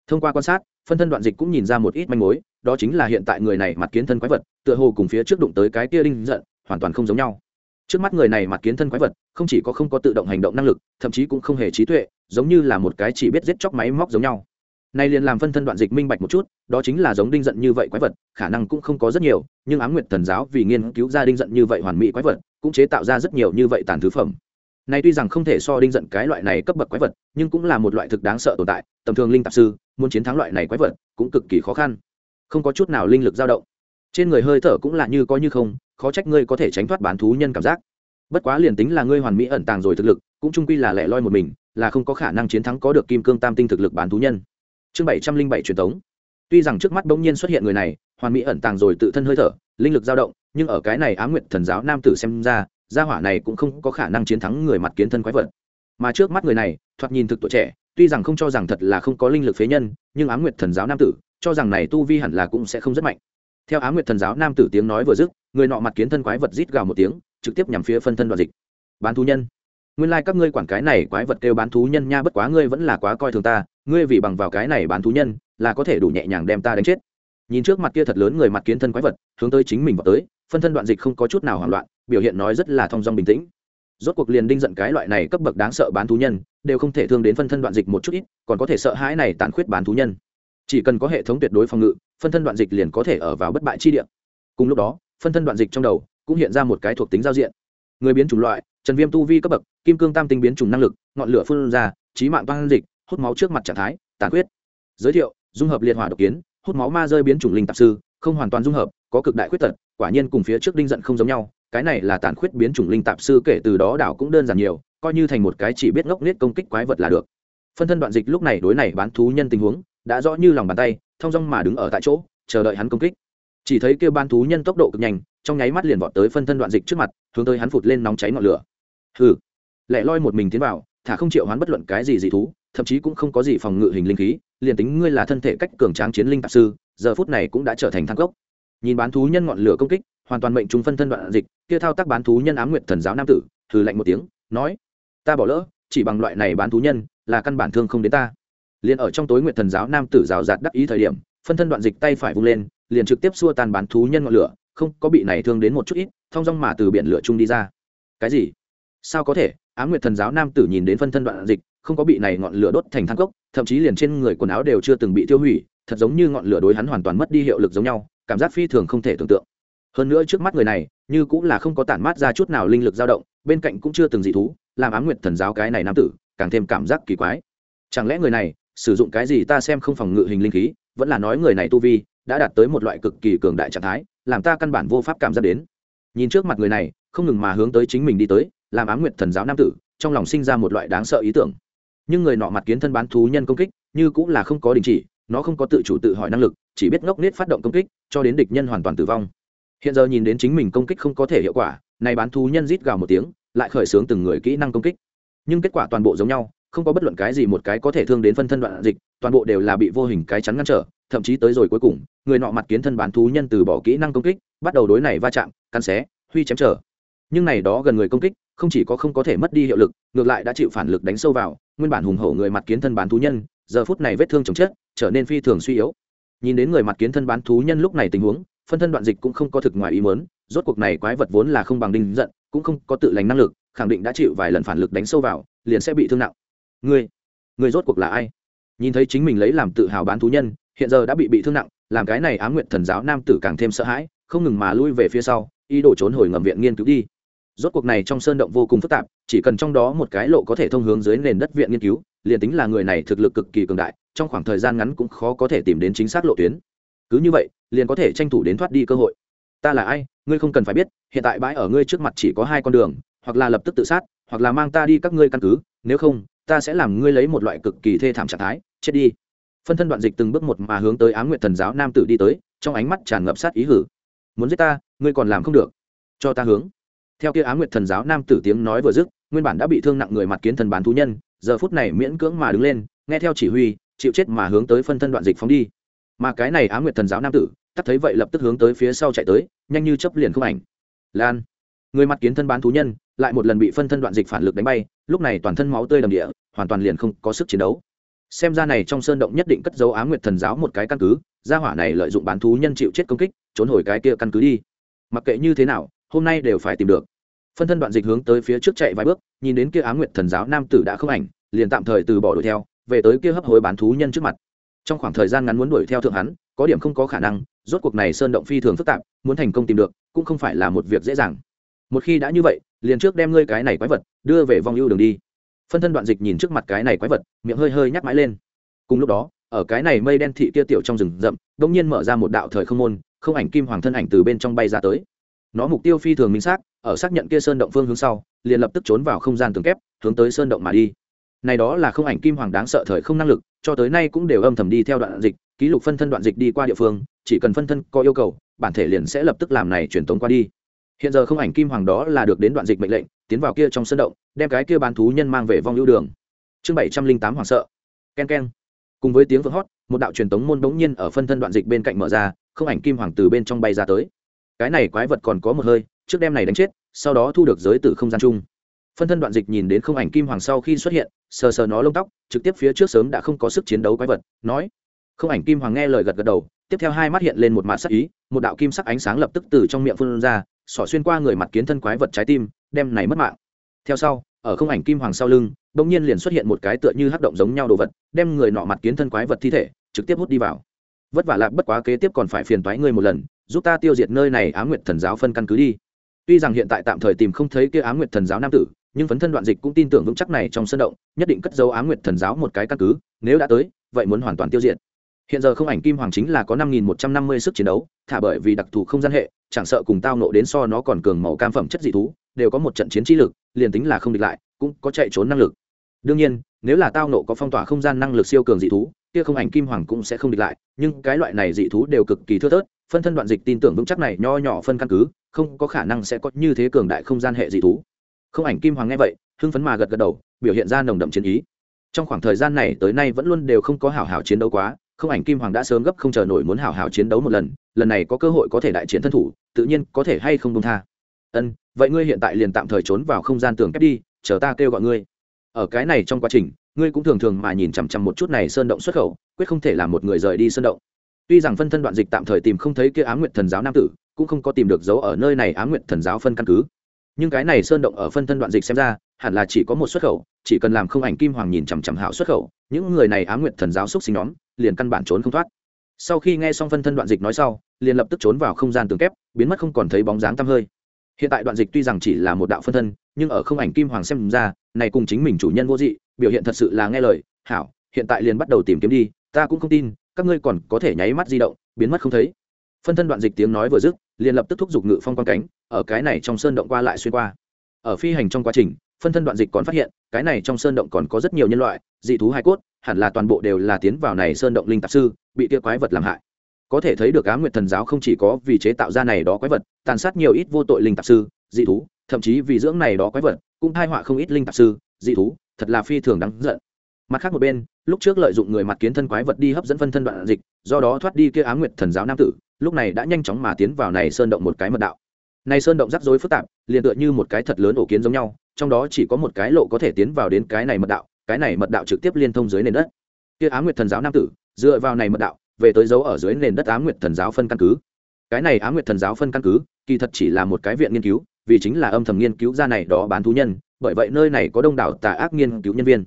Thông qua quan sát, phân thân đoạn dịch cũng nhìn ra một ít manh mối, đó chính là hiện tại người này mặt kiến thân quái vật, tựa hồ cùng phía trước đụng tới cái kia đinh giận, hoàn toàn không giống nhau trước mắt người này mặt kiến thân quái vật, không chỉ có không có tự động hành động năng lực, thậm chí cũng không hề trí tuệ, giống như là một cái chỉ biết giết chóc máy móc giống nhau. Nay liền làm phân thân đoạn dịch minh bạch một chút, đó chính là giống đinh giận như vậy quái vật, khả năng cũng không có rất nhiều, nhưng ám nguyệt thần giáo vì nghiên cứu ra đinh giận như vậy hoàn mỹ quái vật, cũng chế tạo ra rất nhiều như vậy tàn thứ phẩm. Nay tuy rằng không thể so đinh giận cái loại này cấp bậc quái vật, nhưng cũng là một loại thực đáng sợ tồn tại, tầm thường linh tạp sư, muốn chiến thắng loại này quái vật, cũng cực kỳ khó khăn. Không có chút nào linh lực dao động. Trên người hơi thở cũng là như có như không khó trách ngươi có thể tránh thoát bán thú nhân cảm giác. Bất quá liền tính là ngươi hoàn mỹ ẩn tàng rồi thực lực, cũng trung quy là lẻ loi một mình, là không có khả năng chiến thắng có được kim cương tam tinh thực lực bán thú nhân. Chương bảy trăm linh bảy truyền thống tuy rằng trước mắt bỗng nhiên xuất hiện người này, hoàn mỹ ẩn tàng rồi tự thân hơi thở, linh lực dao động, nhưng ở cái này á nguyện thần giáo nam tử xem ra, gia hỏa này cũng không có khả năng chiến thắng người mặt kiến thân quái vật. Mà trước mắt người này, thoạt nhìn thực tuổi trẻ, tuy rằng không cho rằng thật là không có linh lực phế nhân, nhưng á nguyệt thần giáo nam tử, cho rằng này tu vi hẳn là cũng sẽ không rất mạnh theo á nguyệt thần giáo nam tử tiếng nói vừa dứt, người nọ mặt kiến thân quái vật rít gào một tiếng, trực tiếp nhằm phía phân thân đoạn dịch. Bán thú nhân. Nguyên lai các ngươi quản cái này quái vật kêu bán thú nhân nha, bất quá ngươi vẫn là quá coi thường ta, ngươi vì bằng vào cái này bán thú nhân, là có thể đủ nhẹ nhàng đem ta đánh chết. Nhìn trước mặt kia thật lớn người mặt kiến thân quái vật, hướng tới chính mình vào tới, phân thân đoạn dịch không có chút nào hoảng loạn, biểu hiện nói rất là thong dong bình tĩnh. Rốt cuộc liền đinh giận cái loại này cấp bậc đáng sợ bán thú nhân, đều không thể thương đến phân thân đoạn dịch một chút ít, còn có thể sợ hãi này tàn khuyết bán thú nhân chỉ cần có hệ thống tuyệt đối phòng ngự, phân thân đoạn dịch liền có thể ở vào bất bại chi địa. Cùng lúc đó, phân thân đoạn dịch trong đầu cũng hiện ra một cái thuộc tính giao diện. Người biến chủng loại, trần viêm tu vi cấp bậc, kim cương tam tinh biến chủng năng lực, ngọn lửa phun ra trí mạng toan dịch, hút máu trước mặt trạng thái, tàn khuyết. Giới thiệu, dung hợp liệt hỏa độc kiến, hút máu ma rơi biến chủng linh tạp sư, không hoàn toàn dung hợp, có cực đại khuyết tật, quả nhiên cùng phía trước đinh giận không giống nhau, cái này là tàn khuyết biến chủng linh tạp sư kể từ đó đảo cũng đơn giản nhiều, coi như thành một cái chỉ biết ngốc nết công kích quái vật là được. Phân thân đoạn dịch lúc này đối này bán thú nhân tình huống đã rõ như lòng bàn tay thong dong mà đứng ở tại chỗ, chờ đợi hắn công kích. Chỉ thấy kêu ban thú nhân tốc độ cực nhanh, trong nháy mắt liền vọt tới phân thân đoạn dịch trước mặt, hướng tới hắn phụt lên nóng cháy ngọn lửa. Hừ. Lẻ loi một mình tiến vào, thả không chịu hoán bất luận cái gì dị thú, thậm chí cũng không có gì phòng ngự hình linh khí, liền tính ngươi là thân thể cách cường tráng chiến linh tạp sư, giờ phút này cũng đã trở thành thang gốc nhìn bán thú nhân ngọn lửa công kích, hoàn toàn mệnh chúng phân thân đoạn dịch, kia thao tác bán thú nhân ám nguyệt thần giáo nam tử thử lạnh một tiếng, nói, ta bỏ lỡ, chỉ bằng loại này bán thú nhân, là căn bản thương không đến ta liền ở trong tối nguyệt thần giáo nam tử rào rạt đắc ý thời điểm, phân thân đoạn dịch tay phải vung lên, liền trực tiếp xua tan bán thú nhân ngọn lửa, không có bị này thương đến một chút ít, thong dong mà từ biển lửa chung đi ra. Cái gì? Sao có thể? Ám nguyệt thần giáo nam tử nhìn đến phân thân đoạn dịch, không có bị này ngọn lửa đốt thành thang cốc, thậm chí liền trên người quần áo đều chưa từng bị tiêu hủy, thật giống như ngọn lửa đối hắn hoàn toàn mất đi hiệu lực giống nhau, cảm giác phi thường không thể tưởng tượng. Hơn nữa trước mắt người này, như cũng là không có tản mát ra chút nào linh lực dao động, bên cạnh cũng chưa từng dị thú, làm ám nguyệt thần giáo cái này nam tử, càng thêm cảm giác kỳ quái. Chẳng lẽ người này sử dụng cái gì ta xem không phòng ngự hình linh khí, vẫn là nói người này tu vi đã đạt tới một loại cực kỳ cường đại trạng thái, làm ta căn bản vô pháp cảm giác đến. Nhìn trước mặt người này, không ngừng mà hướng tới chính mình đi tới, làm ám nguyệt thần giáo nam tử, trong lòng sinh ra một loại đáng sợ ý tưởng. Nhưng người nọ mặt kiến thân bán thú nhân công kích, như cũng là không có đình chỉ, nó không có tự chủ tự hỏi năng lực, chỉ biết ngốc nết phát động công kích, cho đến địch nhân hoàn toàn tử vong. Hiện giờ nhìn đến chính mình công kích không có thể hiệu quả, này bán thú nhân rít gào một tiếng, lại khởi xướng từng người kỹ năng công kích. Nhưng kết quả toàn bộ giống nhau không có bất luận cái gì một cái có thể thương đến phân thân đoạn dịch, toàn bộ đều là bị vô hình cái chắn ngăn trở, thậm chí tới rồi cuối cùng, người nọ mặt kiến thân bán thú nhân từ bỏ kỹ năng công kích, bắt đầu đối này va chạm căn xé, huy chém trở. Nhưng này đó gần người công kích, không chỉ có không có thể mất đi hiệu lực, ngược lại đã chịu phản lực đánh sâu vào, nguyên bản hùng hổ người mặt kiến thân bán thú nhân, giờ phút này vết thương chồng chết trở nên phi thường suy yếu. Nhìn đến người mặt kiến thân bán thú nhân lúc này tình huống, phân thân đoạn dịch cũng không có thực ngoài ý mớn rốt cuộc này quái vật vốn là không bằng đinh giận, cũng không có tự lành năng lực, khẳng định đã chịu vài lần phản lực đánh sâu vào, liền sẽ bị thương nặng ngươi ngươi rốt cuộc là ai? Nhìn thấy chính mình lấy làm tự hào bán thú nhân, hiện giờ đã bị bị thương nặng, làm cái này ám nguyện thần giáo nam tử càng thêm sợ hãi, không ngừng mà lui về phía sau, ý đồ trốn hồi ngầm viện nghiên cứu đi. Rốt cuộc này trong sơn động vô cùng phức tạp, chỉ cần trong đó một cái lộ có thể thông hướng dưới nền đất viện nghiên cứu, liền tính là người này thực lực cực kỳ cường đại, trong khoảng thời gian ngắn cũng khó có thể tìm đến chính xác lộ tuyến. Cứ như vậy, liền có thể tranh thủ đến thoát đi cơ hội. Ta là ai? Ngươi không cần phải biết, hiện tại bãi ở ngươi trước mặt chỉ có hai con đường hoặc là lập tức tự sát, hoặc là mang ta đi các ngươi căn cứ, nếu không, ta sẽ làm ngươi lấy một loại cực kỳ thê thảm trạng thái, chết đi. Phân thân đoạn dịch từng bước một mà hướng tới á m nguyện thần giáo nam tử đi tới, trong ánh mắt tràn ngập sát ý hử. Muốn giết ta, ngươi còn làm không được. Cho ta hướng. Theo kia á nguyệt thần giáo nam tử tiếng nói vừa dứt, nguyên bản đã bị thương nặng người mặt kiến thần bán thú nhân, giờ phút này miễn cưỡng mà đứng lên, nghe theo chỉ huy, chịu chết mà hướng tới phân thân đoạn dịch phóng đi. Mà cái này á nguyệt thần giáo nam tử, tắt thấy vậy lập tức hướng tới phía sau chạy tới, nhanh như chấp liền không ảnh. Lan. Người mặt kiến thân bán thú nhân lại một lần bị phân thân đoạn dịch phản lực đánh bay, lúc này toàn thân máu tươi đầm địa, hoàn toàn liền không có sức chiến đấu. Xem ra này trong sơn động nhất định cất dấu á nguyệt thần giáo một cái căn cứ, gia hỏa này lợi dụng bán thú nhân chịu chết công kích, trốn hồi cái kia căn cứ đi. Mặc kệ như thế nào, hôm nay đều phải tìm được. Phân thân đoạn dịch hướng tới phía trước chạy vài bước, nhìn đến kia á nguyệt thần giáo nam tử đã không ảnh, liền tạm thời từ bỏ đuổi theo, về tới kia hấp hối bán thú nhân trước mặt. Trong khoảng thời gian ngắn muốn đuổi theo thượng hắn, có điểm không có khả năng, rốt cuộc này sơn động phi thường phức tạp, muốn thành công tìm được, cũng không phải là một việc dễ dàng một khi đã như vậy, liền trước đem ngươi cái này quái vật đưa về vòng ưu đường đi. Phân thân đoạn dịch nhìn trước mặt cái này quái vật, miệng hơi hơi nhắc mãi lên. Cùng lúc đó, ở cái này mây đen thị kia tiểu trong rừng rậm đông nhiên mở ra một đạo thời không môn, không ảnh kim hoàng thân ảnh từ bên trong bay ra tới. Nó mục tiêu phi thường minh xác, ở xác nhận kia sơn động phương hướng sau, liền lập tức trốn vào không gian tường kép, hướng tới sơn động mà đi. Này đó là không ảnh kim hoàng đáng sợ thời không năng lực, cho tới nay cũng đều âm thầm đi theo đoạn dịch, ký lục phân thân đoạn dịch đi qua địa phương, chỉ cần phân thân có yêu cầu, bản thể liền sẽ lập tức làm này truyền tống qua đi hiện giờ không ảnh kim hoàng đó là được đến đoạn dịch mệnh lệnh, tiến vào kia trong sân động, đem cái kia bán thú nhân mang về vong lưu đường. Chương bảy trăm linh tám hoàng sợ. K e n k e n cùng với tiếng vỡ hót, một đạo truyền tống môn bỗng nhiên ở phân thân đoạn dịch bên cạnh mở ra, không ảnh kim hoàng từ bên trong bay ra tới. Cái này quái vật còn có một hơi, trước đem này đánh chết, sau đó thu được giới từ không gian chung. Phân thân đoạn dịch nhìn đến không ảnh kim hoàng sau khi xuất hiện, sờ sờ nó lông tóc, trực tiếp phía trước sớm đã không có sức chiến đấu quái vật, nói. Không ảnh kim hoàng nghe lời gật gật đầu, tiếp theo hai mắt hiện lên một mạt sắc ý, một đạo kim sắc ánh sáng lập tức từ trong miệng phun ra xỏ xuyên qua người mặt kiến thân quái vật trái tim, đem này mất mạng. Theo sau, ở không ảnh kim hoàng sau lưng đ ỗ n g nhiên liền xuất hiện một cái tựa như hắc động giống nhau đồ vật, đem người nọ mặt kiến thân quái vật thi thể, trực tiếp hút đi vào. Vất vả lạc bất quá kế tiếp còn phải phiền toái ngươi một lần, giúp ta tiêu diệt nơi này á nguyệt thần giáo phân căn cứ đi. Tuy rằng hiện tại tạm thời tìm không thấy kia á nguyệt thần giáo nam tử, nhưng phấn thân đoạn dịch cũng tin tưởng vững chắc này trong sân động, nhất định cất dấu á nguyệt thần giáo một cái căn cứ, nếu đã tới, vậy muốn hoàn toàn tiêu diệt hiện giờ không ảnh kim hoàng chính là có năm nghìn một trăm năm mươi sức chiến đấu, thả bởi vì đặc thù không gian hệ, chẳng sợ cùng tao nộ đến so nó còn cường màu cam phẩm chất dị thú, đều có một trận chiến trí lực, liền tính là không địch lại, cũng có chạy trốn năng lực. Đương nhiên, nếu là tao nộ có phong tỏa không gian năng lực siêu cường dị thú, kia không ảnh kim hoàng cũng sẽ không địch lại, nhưng cái loại này dị thú đều cực kỳ thưa thớt, phân thân đoạn dịch tin tưởng vững chắc này nho nhỏ phân căn cứ, không có khả năng sẽ có như thế cường đại không gian hệ dị thú. Không ảnh kim hoàng nghe vậy, hưng phấn mà gật gật đầu, biểu hiện ra nồng đậm chiến ý. Trong khoảng thời gian này tới nay vẫn luôn đều không có hảo hảo chiến đấu quá không ảnh kim hoàng đã sớm gấp không chờ nổi muốn hảo hảo chiến đấu một lần lần này có cơ hội có thể đại chiến thân thủ, tự nhiên có thể hay không công tha. Ân, vậy ngươi hiện tại liền tạm thời trốn vào không gian tường kép đi, chờ ta kêu gọi ngươi. Ở cái này trong quá trình, ngươi cũng thường thường mà nhìn chằm chằm một chút này sơn động xuất khẩu, quyết không thể làm một người rời đi sơn động. Tuy rằng phân thân đoạn dịch tạm thời tìm không thấy kia á nguyện thần giáo nam tử, cũng không có tìm được dấu ở nơi này á nguyện thần giáo phân căn cứ. Nhưng cái này sơn động ở phân thân đoạn dịch xem ra, hẳn là chỉ có một xuất khẩu, chỉ cần làm không ảnh kim hoàng nhìn chằm chằm hảo xuất khẩu, những người này á nguyện thần giáo xúc sinh nhóm liền căn bản trốn không thoát. Sau khi nghe xong phân thân đoạn dịch nói sau, liền lập tức trốn vào không gian tường kép, biến mất không còn thấy bóng dáng tăm hơi. Hiện tại đoạn dịch tuy rằng chỉ là một đạo phân thân, nhưng ở không ảnh kim hoàng xem ra, này cùng chính mình chủ nhân vô dị, biểu hiện thật sự là nghe lời. Hảo, hiện tại liền bắt đầu tìm kiếm đi, ta cũng không tin, các ngươi còn có thể nháy mắt di động, biến mất không thấy. Phân thân đoạn dịch tiếng nói vừa dứt, liền lập tức thúc giục ngự phong quang cánh, ở cái này trong sơn động qua lại xuyên qua. Ở phi hành trong quá trình, phân thân đoạn dịch còn phát hiện, cái này trong sơn động còn có rất nhiều nhân loại dị thú hai cốt, hẳn là toàn bộ đều là tiến vào này sơn động linh tạp sư, bị kia quái vật làm hại. Có thể thấy được á nguyệt thần giáo không chỉ có vì chế tạo ra này đó quái vật, tàn sát nhiều ít vô tội linh tạp sư, dị thú, thậm chí vì dưỡng này đó quái vật, cũng thai họa không ít linh tạp sư, dị thú, thật là phi thường đáng giận. Mặt khác một bên, lúc trước lợi dụng người mặt kiến thân quái vật đi hấp dẫn phân thân đoạn dịch, do đó thoát đi kia á nguyệt thần giáo nam tử, lúc này đã nhanh chóng mà tiến vào này sơn động một cái mật đạo. Này sơn động rắc rối phức tạp, liền tựa như một cái thật lớn ổ kiến giống nhau, trong đó chỉ có một cái lộ có thể tiến vào đến cái này mật đạo cái này mật đạo trực tiếp liên thông dưới nền đất. Kia á nguyệt thần giáo nam tử, dựa vào này mật đạo, về tới dấu ở dưới nền đất á nguyệt thần giáo phân căn cứ. Cái này á nguyệt thần giáo phân căn cứ, kỳ thật chỉ là một cái viện nghiên cứu, vì chính là âm thầm nghiên cứu ra này đó bán thú nhân, bởi vậy nơi này có đông đảo tà ác nghiên cứu nhân viên.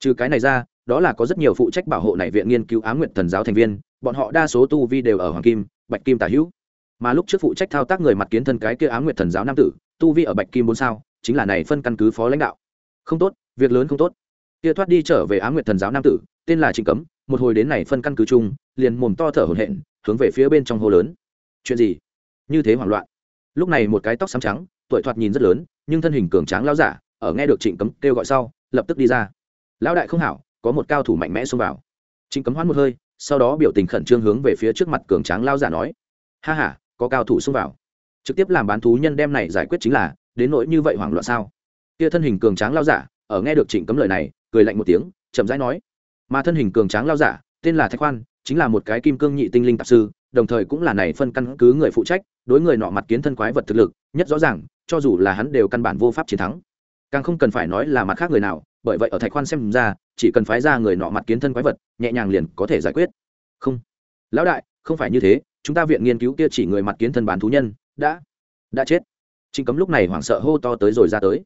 Trừ cái này ra, đó là có rất nhiều phụ trách bảo hộ này viện nghiên cứu á nguyệt thần giáo thành viên, bọn họ đa số tu vi đều ở hoàng kim, bạch kim tả hữu. Mà lúc trước phụ trách thao tác người mặt kiến thân cái kia á nguyệt thần giáo nam tử, tu vi ở bạch kim bốn sao, chính là này phân căn cứ phó lãnh đạo. Không tốt, việc lớn không tốt kia thoát đi trở về á nguyệt thần giáo nam tử, tên là trịnh cấm, một hồi đến này phân căn cứ chung, liền mồm to thở hổn hển, hướng về phía bên trong hồ lớn. Chuyện gì? Như thế hoảng loạn. Lúc này một cái tóc xám trắng, tuổi thoạt nhìn rất lớn, nhưng thân hình cường tráng lao giả, ở nghe được trịnh cấm kêu gọi sau, lập tức đi ra. Lão đại không hảo, có một cao thủ mạnh mẽ xông vào. Trịnh cấm hoán một hơi, sau đó biểu tình khẩn trương hướng về phía trước mặt cường tráng lao giả nói, ha ha, có cao thủ xông vào. Trực tiếp làm bán thú nhân đem này giải quyết chính là, đến nỗi như vậy hoảng loạn sao? Kia thân hình cường tráng lao giả, ở nghe được trịnh cấm lời này cười lạnh một tiếng, chậm rãi nói, mà thân hình cường tráng lao giả, tên là thạch khoan, chính là một cái kim cương nhị tinh linh tạp sư, đồng thời cũng là này phân căn cứ người phụ trách, đối người nọ mặt kiến thân quái vật thực lực, nhất rõ ràng, cho dù là hắn đều căn bản vô pháp chiến thắng. Càng không cần phải nói là mặt khác người nào, bởi vậy ở thạch khoan xem ra, chỉ cần phái ra người nọ mặt kiến thân quái vật, nhẹ nhàng liền có thể giải quyết. Không. Lão đại, không phải như thế, chúng ta viện nghiên cứu kia chỉ người mặt kiến thân bán thú nhân, đã đã chết. Trịnh cấm lúc này hoảng sợ hô to tới rồi ra tới.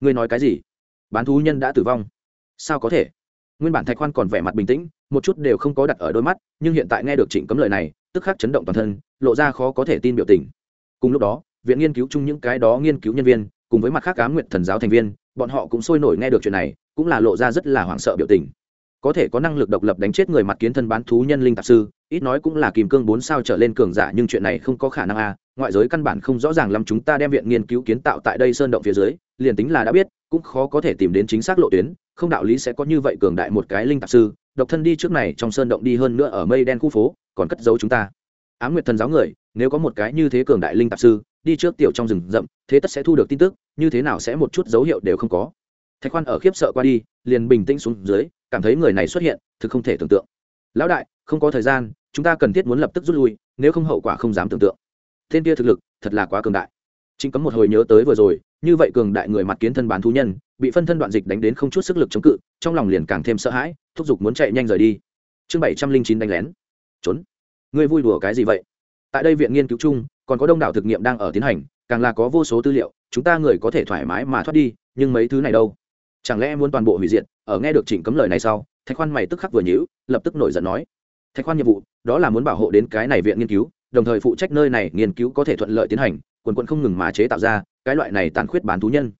Ngươi nói cái gì? Bán thú nhân đã tử vong sao có thể nguyên bản thạch khoan còn vẻ mặt bình tĩnh, một chút đều không có đặt ở đôi mắt, nhưng hiện tại nghe được trịnh cấm lời này, tức khắc chấn động toàn thân, lộ ra khó có thể tin biểu tình cùng lúc đó, viện nghiên cứu chung những cái đó nghiên cứu nhân viên, cùng với mặt khác cá nguyện thần giáo thành viên, bọn họ cũng sôi nổi nghe được chuyện này, cũng là lộ ra rất là hoảng sợ biểu tình có thể có năng lực độc lập đánh chết người mặt kiến thân bán thú nhân linh tạp sư, ít nói cũng là kìm cương bốn sao trở lên cường giả, nhưng chuyện này không có khả năng a à. ngoại giới căn bản không rõ ràng lắm, chúng ta đem viện nghiên cứu kiến tạo tại đây sơn động phía dưới, liền tính là đã biết cũng khó có thể tìm đến chính xác lộ tuyến, không đạo lý sẽ có như vậy cường đại một cái linh tạp sư, độc thân đi trước này trong sơn động đi hơn nữa ở mây đen khu phố, còn cất giấu chúng ta. Á m nguyệt thần giáo người, nếu có một cái như thế cường đại linh tạp sư, đi trước tiểu trong rừng rậm, thế tất sẽ thu được tin tức, như thế nào sẽ một chút dấu hiệu đều không có. Thạch khoan ở khiếp sợ qua đi, liền bình tĩnh xuống dưới, cảm thấy người này xuất hiện, thực không thể tưởng tượng. Lão đại, không có thời gian, chúng ta cần thiết muốn lập tức rút lui, nếu không hậu quả không dám tưởng tượng. Thiên kia thực lực, thật là quá cường đại. Chính cấm một hồi nhớ tới vừa rồi như vậy cường đại người mặt kiến thân bán thú nhân, bị phân thân đoạn dịch đánh đến không chút sức lực chống cự, trong lòng liền càng thêm sợ hãi, thúc giục muốn chạy nhanh rời đi. Chương bảy trăm linh chín đánh lén. Trốn. Ngươi vui đùa cái gì vậy? Tại đây viện nghiên cứu chung, còn có đông đảo thực nghiệm đang ở tiến hành, càng là có vô số tư liệu, chúng ta người có thể thoải mái mà thoát đi, nhưng mấy thứ này đâu? Chẳng lẽ muốn toàn bộ hủy diệt, ở nghe được chỉnh cấm lời này sau, thạch khoan mày tức khắc vừa nhữ lập tức nổi giận nói. Thạch khoan nhiệm vụ, đó là muốn bảo hộ đến cái này viện nghiên cứu, đồng thời phụ trách nơi này nghiên cứu có thể thuận lợi tiến hành, quần quận không ngừng mà chế tạo ra cái loại này tàn khuyết bán thú nhân.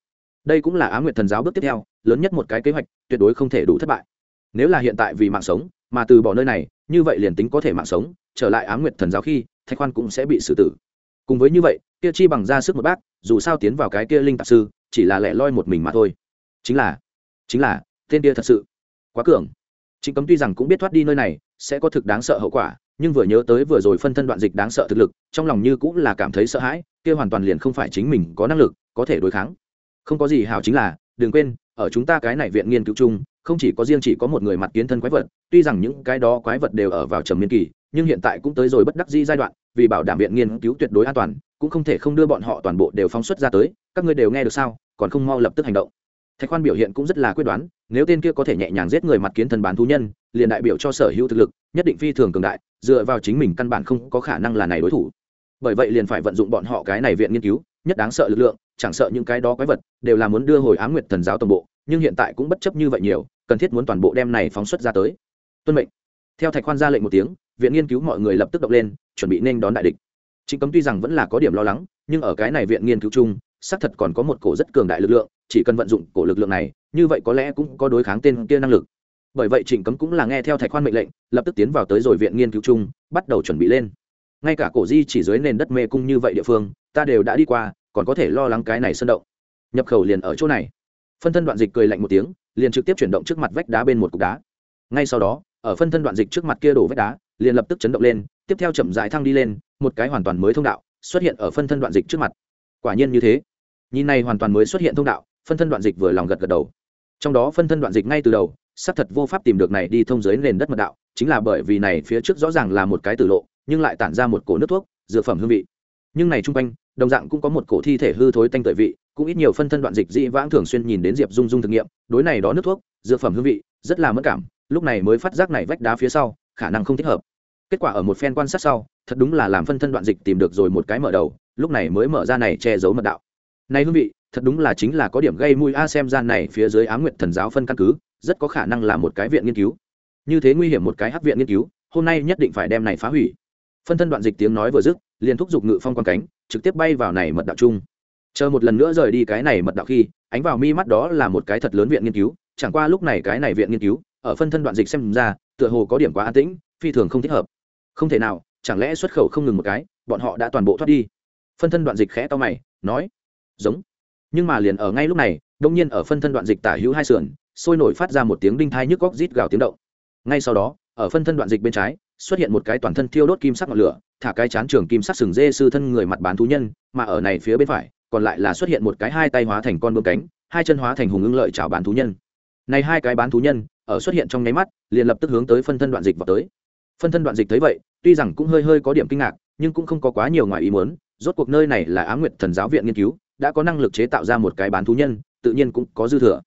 Đây cũng là á nguyệt thần giáo bước tiếp theo, lớn nhất một cái kế hoạch, tuyệt đối không thể đủ thất bại. Nếu là hiện tại vì mạng sống, mà từ bỏ nơi này, như vậy liền tính có thể mạng sống, trở lại á nguyệt thần giáo khi, thạch khoan cũng sẽ bị xử tử. Cùng với như vậy, kia chi bằng ra sức một bác, dù sao tiến vào cái kia linh tạp sư, chỉ là lẻ loi một mình mà thôi. Chính là chính là, tên kia thật sự quá cường. Chính cấm tuy rằng cũng biết thoát đi nơi này, sẽ có thực đáng sợ hậu quả nhưng vừa nhớ tới vừa rồi phân thân đoạn dịch đáng sợ thực lực, trong lòng như cũng là cảm thấy sợ hãi, kia hoàn toàn liền không phải chính mình có năng lực, có thể đối kháng. Không có gì hào chính là, đừng quên, ở chúng ta cái này viện nghiên cứu chung, không chỉ có riêng chỉ có một người mặt kiến thân quái vật, tuy rằng những cái đó quái vật đều ở vào trầm miên kỳ, nhưng hiện tại cũng tới rồi bất đắc di giai đoạn, vì bảo đảm viện nghiên cứu tuyệt đối an toàn, cũng không thể không đưa bọn họ toàn bộ đều phóng xuất ra tới, các ngươi đều nghe được sao, còn không mau lập tức hành động. Thạch khoan biểu hiện cũng rất là quyết đoán, nếu tên kia có thể nhẹ nhàng giết người mặt kiến thân bán thú nhân, liền đại biểu cho sở hữu thực lực, nhất định phi thường cường đại dựa vào chính mình căn bản không có khả năng là này đối thủ. Bởi vậy liền phải vận dụng bọn họ cái này viện nghiên cứu, nhất đáng sợ lực lượng, chẳng sợ những cái đó quái vật, đều là muốn đưa hồi á nguyệt thần giáo toàn bộ, nhưng hiện tại cũng bất chấp như vậy nhiều, cần thiết muốn toàn bộ đem này phóng xuất ra tới. Tuân mệnh. Theo thạch khoan ra lệnh một tiếng, viện nghiên cứu mọi người lập tức động lên, chuẩn bị nên đón đại địch. Chính cấm tuy rằng vẫn là có điểm lo lắng, nhưng ở cái này viện nghiên cứu chung, xác thật còn có một cổ rất cường đại lực lượng, chỉ cần vận dụng cổ lực lượng này, như vậy có lẽ cũng có đối kháng tên kia năng lực bởi vậy trịnh cấm cũng là nghe theo thạch khoan mệnh lệnh, lập tức tiến vào tới rồi viện nghiên cứu chung, bắt đầu chuẩn bị lên. Ngay cả cổ di chỉ dưới nền đất mê cung như vậy địa phương, ta đều đã đi qua, còn có thể lo lắng cái này sơn động. Nhập khẩu liền ở chỗ này. Phân thân đoạn dịch cười lạnh một tiếng, liền trực tiếp chuyển động trước mặt vách đá bên một cục đá. Ngay sau đó, ở phân thân đoạn dịch trước mặt kia đổ vách đá, liền lập tức chấn động lên, tiếp theo chậm rãi thăng đi lên, một cái hoàn toàn mới thông đạo xuất hiện ở phân thân đoạn dịch trước mặt. Quả nhiên như thế. Nhìn này hoàn toàn mới xuất hiện thông đạo, phân thân đoạn dịch vừa lòng gật gật đầu. Trong đó phân thân đoạn dịch ngay từ đầu xác thật vô pháp tìm được này đi thông dưới nền đất mật đạo, chính là bởi vì này phía trước rõ ràng là một cái tử lộ, nhưng lại tản ra một cổ nước thuốc, dược phẩm hương vị. Nhưng này chung quanh, đồng dạng cũng có một cổ thi thể hư thối tanh tợi vị, cũng ít nhiều phân thân đoạn dịch dị vãng thường xuyên nhìn đến diệp dung dung thực nghiệm, đối này đó nước thuốc, dược phẩm hương vị, rất là mất cảm, lúc này mới phát giác này vách đá phía sau, khả năng không thích hợp. Kết quả ở một phen quan sát sau, thật đúng là làm phân thân đoạn dịch tìm được rồi một cái mở đầu, lúc này mới mở ra này che giấu mật đạo. Này hương vị, thật đúng là chính là có điểm gây mùi a, xem gian này phía dưới á nguyện thần giáo phân căn cứ rất có khả năng là một cái viện nghiên cứu. Như thế nguy hiểm một cái hắc viện nghiên cứu, hôm nay nhất định phải đem này phá hủy. Phân thân đoạn dịch tiếng nói vừa dứt, liền thúc giục ngự phong quan cánh, trực tiếp bay vào này mật đạo chung chờ một lần nữa rời đi cái này mật đạo khi, ánh vào mi mắt đó là một cái thật lớn viện nghiên cứu, chẳng qua lúc này cái này viện nghiên cứu, ở phân thân đoạn dịch xem ra, tựa hồ có điểm quá an tĩnh, phi thường không thích hợp. Không thể nào, chẳng lẽ xuất khẩu không ngừng một cái, bọn họ đã toàn bộ thoát đi? Phân thân đoạn dịch khẽ to mày, nói, giống. Nhưng mà liền ở ngay lúc này đông nhiên ở phân thân đoạn dịch tả hữu hai sườn sôi nổi phát ra một tiếng đinh thai nhức góc rít gào tiếng động. Ngay sau đó, ở phân thân đoạn dịch bên trái, xuất hiện một cái toàn thân thiêu đốt kim sắc ngọn lửa, thả cái chán trường kim sắc sừng dê sư thân người mặt bán thú nhân, mà ở này phía bên phải, còn lại là xuất hiện một cái hai tay hóa thành con bướm cánh, hai chân hóa thành hùng ưng lợi chào bán thú nhân. Này hai cái bán thú nhân, ở xuất hiện trong nháy mắt, liền lập tức hướng tới phân thân đoạn dịch vào tới. Phân thân đoạn dịch thấy vậy, tuy rằng cũng hơi hơi có điểm kinh ngạc, nhưng cũng không có quá nhiều ngoài ý muốn, rốt cuộc nơi này là á nguyệt thần giáo viện nghiên cứu, đã có năng lực chế tạo ra một cái bán thú nhân, tự nhiên cũng có dư thừa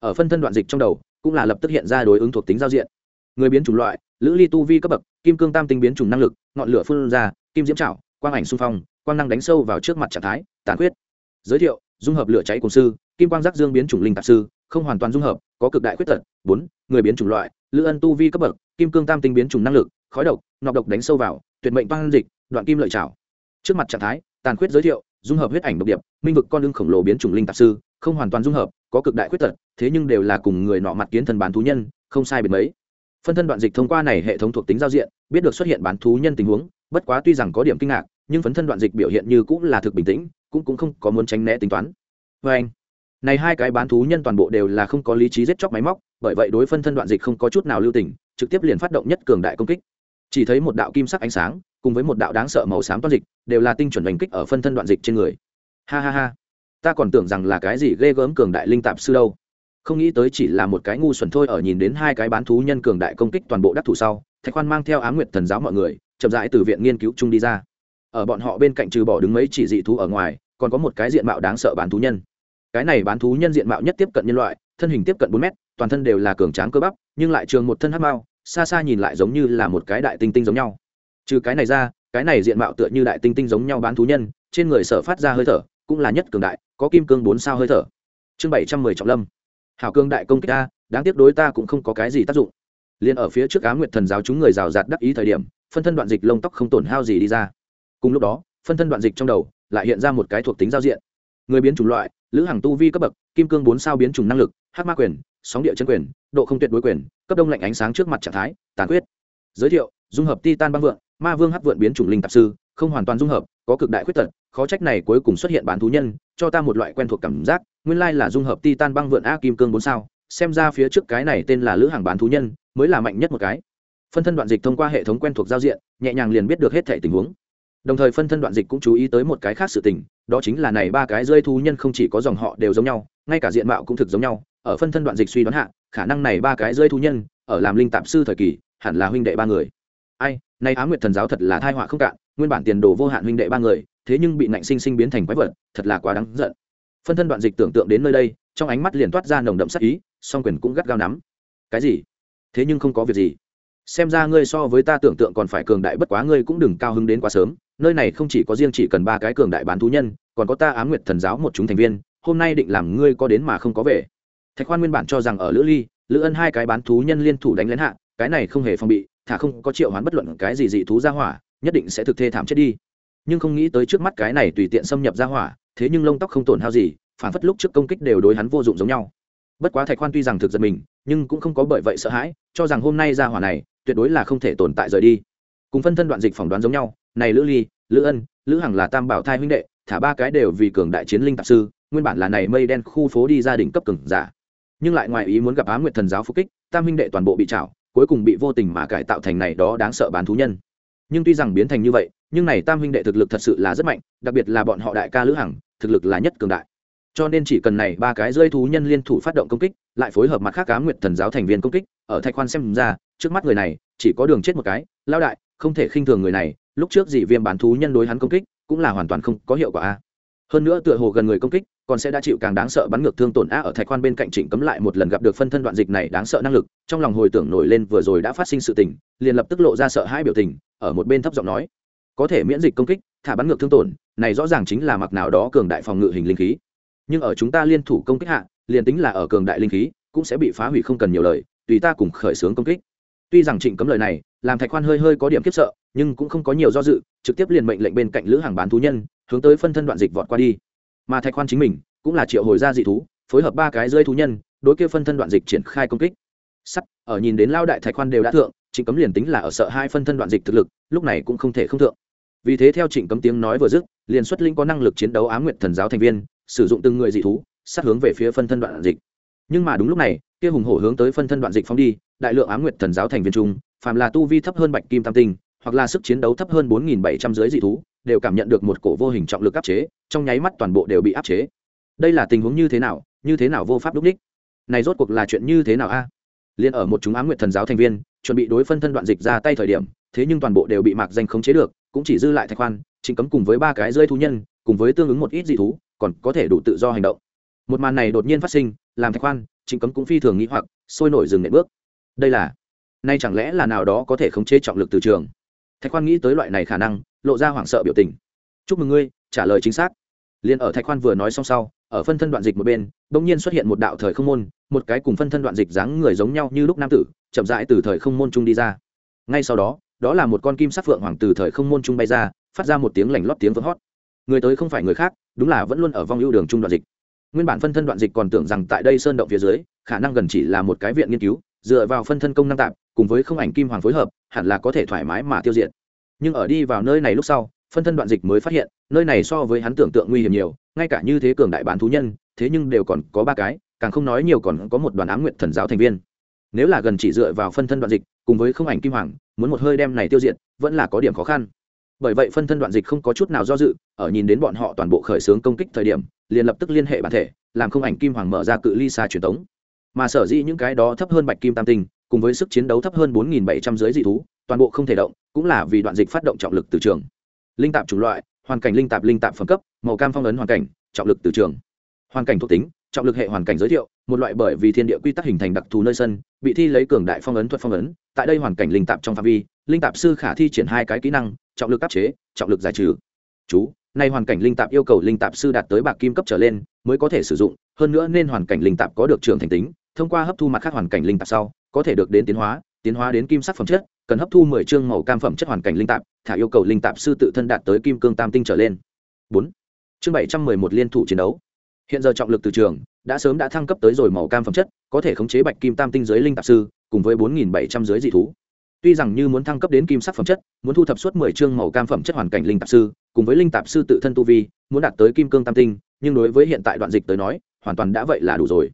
ở phân thân đoạn dịch trong đầu, cũng là lập tức hiện ra đối ứng thuộc tính giao diện. Người biến chủng loại, lữ ly tu vi cấp bậc, kim cương tam tinh biến chủng năng lực, ngọn lửa phun ra, kim diễm trảo, quang ảnh xung phong, quang năng đánh sâu vào trước mặt trạng thái, tàn quyết giới thiệu, dung hợp lửa cháy cùng sư, kim quang giác dương biến chủng linh tạp sư, không hoàn toàn dung hợp, có cực đại khuyết tật. Bốn, người biến chủng loại, lữ ân tu vi cấp bậc, kim cương tam tinh biến chủng năng lực, khói độc, nọc độc đánh sâu vào, tuyệt mệnh băng dịch, đoạn kim lợi trảo. Trước mặt trạng thái, tàn khuyết giới thiệu, dung hợp huyết ảnh độc điệp, minh vực con lưng khổng lồ biến chủng linh tạp sư, không hoàn toàn dung hợp, có cực đại khuyết tật thế nhưng đều là cùng người nọ mặt kiến thần bán thú nhân, không sai biệt mấy. Phân thân đoạn dịch thông qua này hệ thống thuộc tính giao diện, biết được xuất hiện bán thú nhân tình huống, bất quá tuy rằng có điểm kinh ngạc, nhưng phấn thân đoạn dịch biểu hiện như cũng là thực bình tĩnh, cũng cũng không có muốn tránh né tính toán. Vê anh, này hai cái bán thú nhân toàn bộ đều là không có lý trí giết chóc máy móc, bởi vậy đối phân thân đoạn dịch không có chút nào lưu tình, trực tiếp liền phát động nhất cường đại công kích. Chỉ thấy một đạo kim sắc ánh sáng, cùng với một đạo đáng sợ màu xám toan dịch, đều là tinh chuẩn đánh kích ở phân thân đoạn dịch trên người. Ha ha ha. Ta còn tưởng rằng là cái gì ghê gớm cường đại linh tạp sư đâu không nghĩ tới chỉ là một cái ngu xuẩn thôi ở nhìn đến hai cái bán thú nhân cường đại công kích toàn bộ đắc thủ sau, thạch khoan mang theo á nguyệt thần giáo mọi người, chậm rãi từ viện nghiên cứu chung đi ra. Ở bọn họ bên cạnh trừ bỏ đứng mấy chỉ dị thú ở ngoài, còn có một cái diện mạo đáng sợ bán thú nhân. Cái này bán thú nhân diện mạo nhất tiếp cận nhân loại, thân hình tiếp cận bốn mét, toàn thân đều là cường tráng cơ bắp, nhưng lại trường một thân hát mao, xa xa nhìn lại giống như là một cái đại tinh tinh giống nhau. Trừ cái này ra, cái này diện mạo tựa như đại tinh tinh giống nhau bán thú nhân, trên người sở phát ra hơi thở, cũng là nhất cường đại, có kim cương bốn sao hơi thở. Chương bảy trăm mười trọng lâm hảo cương đại công kích ta, đáng tiếc đối ta cũng không có cái gì tác dụng. Liền ở phía trước á nguyệt thần giáo chúng người rào rạt đắc ý thời điểm, phân thân đoạn dịch lông tóc không tổn hao gì đi ra. Cùng lúc đó, phân thân đoạn dịch trong đầu lại hiện ra một cái thuộc tính giao diện. Người biến chủng loại, lữ hàng tu vi cấp bậc, kim cương bốn sao biến chủng năng lực, hắc ma quyền, sóng địa chân quyền, độ không tuyệt đối quyền, cấp đông lạnh ánh sáng trước mặt trạng thái, tàn quyết giới thiệu, dung hợp titan băng vượng, ma vương hắc vượn biến chủng linh tạp sư, không hoàn toàn dung hợp, có cực đại khuyết tật khó trách này cuối cùng xuất hiện bán thú nhân, cho ta một loại quen thuộc cảm giác, nguyên lai là dung hợp titan băng vượn a kim cương bốn sao, xem ra phía trước cái này tên là lữ hàng bán thú nhân, mới là mạnh nhất một cái. Phân thân đoạn dịch thông qua hệ thống quen thuộc giao diện, nhẹ nhàng liền biết được hết thể tình huống. Đồng thời phân thân đoạn dịch cũng chú ý tới một cái khác sự tình, đó chính là này ba cái rơi thú nhân không chỉ có dòng họ đều giống nhau, ngay cả diện mạo cũng thực giống nhau, ở phân thân đoạn dịch suy đoán hạ, khả năng này ba cái rơi thú nhân, ở làm linh tạp sư thời kỳ, hẳn là huynh đệ ba người ai, nay á nguyệt thần giáo thật là thai họa không cạn, nguyên bản tiền đồ vô hạn huynh đệ ba người, thế nhưng bị nạnh sinh sinh biến thành quái vật, thật là quá đáng giận. Phân thân đoạn dịch tưởng tượng đến nơi đây, trong ánh mắt liền toát ra nồng đậm sắc ý, song quyền cũng gắt gao nắm. Cái gì? Thế nhưng không có việc gì. Xem ra ngươi so với ta tưởng tượng còn phải cường đại, bất quá ngươi cũng đừng cao hứng đến quá sớm, nơi này không chỉ có riêng chỉ cần ba cái cường đại bán thú nhân, còn có ta á nguyệt thần giáo một chúng thành viên, hôm nay định làm ngươi có đến mà không có về. Thạch khoan nguyên bản cho rằng ở lữ ly, lữ ân hai cái bán thú nhân liên thủ đánh lén hạ, cái này không hề phòng bị thả không có triệu hoán bất luận cái gì dị thú ra hỏa, nhất định sẽ thực thê thảm chết đi. Nhưng không nghĩ tới trước mắt cái này tùy tiện xâm nhập ra hỏa, thế nhưng lông tóc không tổn hao gì, phản phất lúc trước công kích đều đối hắn vô dụng giống nhau. Bất quá thạch khoan tuy rằng thực giật mình, nhưng cũng không có bởi vậy sợ hãi, cho rằng hôm nay ra hỏa này tuyệt đối là không thể tồn tại rời đi. Cùng phân thân đoạn dịch phỏng đoán giống nhau, này lữ ly, lữ ân, lữ hằng là tam bảo thai huynh đệ, thả ba cái đều vì cường đại chiến linh tạp sư, nguyên bản là này mây đen khu phố đi gia đình cấp cường giả. Nhưng lại ngoài ý muốn gặp á nguyệt thần giáo phục kích, tam huynh đệ toàn bộ bị trảo cuối cùng bị vô tình mà cải tạo thành này đó đáng sợ bán thú nhân. Nhưng tuy rằng biến thành như vậy, nhưng này tam huynh đệ thực lực thật sự là rất mạnh, đặc biệt là bọn họ đại ca lữ hằng, thực lực là nhất cường đại. Cho nên chỉ cần này ba cái rơi thú nhân liên thủ phát động công kích, lại phối hợp mặt khác cá nguyệt thần giáo thành viên công kích, ở thạch khoan xem ra, trước mắt người này, chỉ có đường chết một cái lao đại, không thể khinh thường người này, lúc trước dị viêm bán thú nhân đối hắn công kích, cũng là hoàn toàn không có hiệu quả a. Hơn nữa tựa hồ gần người công kích còn sẽ đã chịu càng đáng sợ bắn ngược thương tổn a ở thạch khoan bên cạnh trịnh cấm lại một lần gặp được phân thân đoạn dịch này đáng sợ năng lực, trong lòng hồi tưởng nổi lên vừa rồi đã phát sinh sự tình, liền lập tức lộ ra sợ hai biểu tình, ở một bên thấp giọng nói, có thể miễn dịch công kích, thả bắn ngược thương tổn, này rõ ràng chính là mặc nào đó cường đại phòng ngự hình linh khí. Nhưng ở chúng ta liên thủ công kích hạ, liền tính là ở cường đại linh khí, cũng sẽ bị phá hủy không cần nhiều lời, tùy ta cùng khởi xướng công kích. Tuy rằng trịnh cấm lời này, làm thạch khoan hơi hơi có điểm khiếp sợ, nhưng cũng không có nhiều do dự, trực tiếp liền mệnh lệnh bên cạnh lữ hàng bán thú nhân, hướng tới phân thân đoạn dịch vọt qua đi mà thạch khoan chính mình cũng là triệu hồi ra dị thú, phối hợp ba cái rơi thú nhân, đối kia phân thân đoạn dịch triển khai công kích. Sắt, ở nhìn đến lao đại thạch khoan đều đã thượng, trịnh cấm liền tính là ở sợ hai phân thân đoạn dịch thực lực, lúc này cũng không thể không thượng. Vì thế theo trịnh cấm tiếng nói vừa dứt, liền xuất linh có năng lực chiến đấu á nguyện thần giáo thành viên, sử dụng từng người dị thú sát hướng về phía phân thân đoạn dịch. Nhưng mà đúng lúc này, kia hùng hổ hướng tới phân thân đoạn dịch phóng đi, đại lượng á nguyện thần giáo thành viên trung phàm là tu vi thấp hơn bạch kim tam tinh, hoặc là sức chiến đấu thấp hơn bốn nghìn bảy trăm dưới dị thú, đều cảm nhận được một cổ vô hình trọng lực áp chế trong nháy mắt toàn bộ đều bị áp chế. Đây là tình huống như thế nào, như thế nào vô pháp đúc đích? Này rốt cuộc là chuyện như thế nào a? À? liền ở một chúng á nguyện thần giáo thành viên, chuẩn bị đối phân thân đoạn dịch ra tay thời điểm, thế nhưng toàn bộ đều bị mạc danh khống chế được, cũng chỉ dư lại thạch khoan chính cấm cùng với ba cái rơi thú nhân, cùng với tương ứng một ít dị thú, còn có thể đủ tự do hành động. Một màn này đột nhiên phát sinh, làm thạch khoan chính cấm cũng phi thường nghĩ hoặc, sôi nổi dừng nệm bước. Đây là, nay chẳng lẽ là nào đó có thể khống chế trọng lực từ trường? Thạch khoan nghĩ tới loại này khả năng, lộ ra hoảng sợ biểu tình. Chúc mừng ngươi trả lời chính xác. Liền ở thạch khoan vừa nói xong sau, ở phân thân đoạn dịch một bên bỗng nhiên xuất hiện một đạo thời không môn, một cái cùng phân thân đoạn dịch dáng người giống nhau như lúc nam tử, chậm rãi từ thời không môn trung đi ra. Ngay sau đó đó là một con kim sắc phượng hoàng từ thời không môn trung bay ra, phát ra một tiếng lành lót tiếng vỡ hót. Người tới không phải người khác, đúng là vẫn luôn ở vong ưu đường trung đoạn dịch. Nguyên bản phân thân đoạn dịch còn tưởng rằng tại đây sơn động phía dưới, khả năng gần chỉ là một cái viện nghiên cứu, dựa vào phân thân công năng tạm, cùng với không ảnh kim hoàng phối hợp, hẳn là có thể thoải mái mà tiêu diệt. Nhưng ở đi vào nơi này lúc sau phân thân đoạn dịch mới phát hiện, nơi này so với hắn tưởng tượng nguy hiểm nhiều, ngay cả như thế cường đại bán thú nhân, thế nhưng đều còn có ba cái, càng không nói nhiều còn có một đoàn ám nguyện thần giáo thành viên. Nếu là gần chỉ dựa vào phân thân đoạn dịch, cùng với không ảnh kim hoàng, muốn một hơi đem này tiêu diệt, vẫn là có điểm khó khăn. Bởi vậy phân thân đoạn dịch không có chút nào do dự, ở nhìn đến bọn họ toàn bộ khởi xướng công kích thời điểm, liền lập tức liên hệ bản thể, làm không ảnh kim hoàng mở ra cự ly xa truyền tống. Mà sở dĩ những cái đó thấp hơn bạch kim tam tinh, cùng với sức chiến đấu thấp hơn 4.700 dưới dị thú, toàn bộ không thể động, cũng là vì đoạn dịch phát động trọng lực từ trường linh tạp chủng loại, hoàn cảnh linh tạp linh tạp phẩm cấp, màu cam phong ấn hoàn cảnh, trọng lực từ trường. Hoàn cảnh thuộc tính, trọng lực hệ hoàn cảnh giới thiệu, một loại bởi vì thiên địa quy tắc hình thành đặc thù nơi sân, bị thi lấy cường đại phong ấn thuật phong ấn, tại đây hoàn cảnh linh tạp trong phạm vi, linh tạp sư khả thi triển hai cái kỹ năng, trọng lực áp chế, trọng lực giải trừ. Chú, nay hoàn cảnh linh tạp yêu cầu linh tạp sư đạt tới bạc kim cấp trở lên, mới có thể sử dụng, hơn nữa nên hoàn cảnh linh tạp có được trường thành tính, thông qua hấp thu mặt khác hoàn cảnh linh tạp sau, có thể được đến tiến hóa tiến hóa đến kim sắc phẩm chất, cần hấp thu mười chương màu cam phẩm chất hoàn cảnh linh tạp, thả yêu cầu linh tạp sư tự thân đạt tới kim cương tam tinh trở lên. Bốn. Chương bảy trăm mười một liên thủ chiến đấu. Hiện giờ trọng lực từ trường, đã sớm đã thăng cấp tới rồi màu cam phẩm chất, có thể khống chế bạch kim tam tinh giới linh tạp sư, cùng với bốn nghìn bảy trăm giới dị thú. Tuy rằng như muốn thăng cấp đến kim sắc phẩm chất, muốn thu thập suốt mười chương màu cam phẩm chất hoàn cảnh linh tạp sư, cùng với linh tạp sư tự thân tu vi, muốn đạt tới kim cương tam tinh, nhưng đối với hiện tại đoạn dịch tới nói, hoàn toàn đã vậy là đủ rồi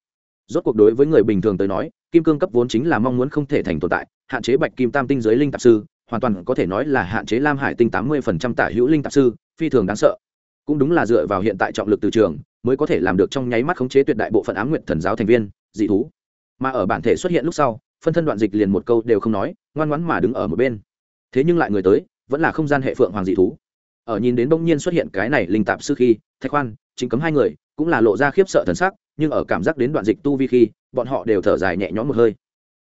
rốt cuộc đối với người bình thường tới nói, kim cương cấp vốn chính là mong muốn không thể thành tồn tại, hạn chế bạch kim tam tinh giới linh tạp sư, hoàn toàn có thể nói là hạn chế lam hải tinh tám mươi phần trăm tả hữu linh tạp sư, phi thường đáng sợ. Cũng đúng là dựa vào hiện tại trọng lực từ trường, mới có thể làm được trong nháy mắt khống chế tuyệt đại bộ phận ám nguyện thần giáo thành viên, dị thú. Mà ở bản thể xuất hiện lúc sau, phân thân đoạn dịch liền một câu đều không nói, ngoan ngoãn mà đứng ở một bên. Thế nhưng lại người tới, vẫn là không gian hệ phượng hoàng dị thú. Ở nhìn đến bỗng nhiên xuất hiện cái này linh tạp sư khi, thạch khoan, chính cấm hai người cũng là lộ ra khiếp sợ thần sắc, nhưng ở cảm giác đến đoạn dịch tu vi khi, bọn họ đều thở dài nhẹ nhõm một hơi.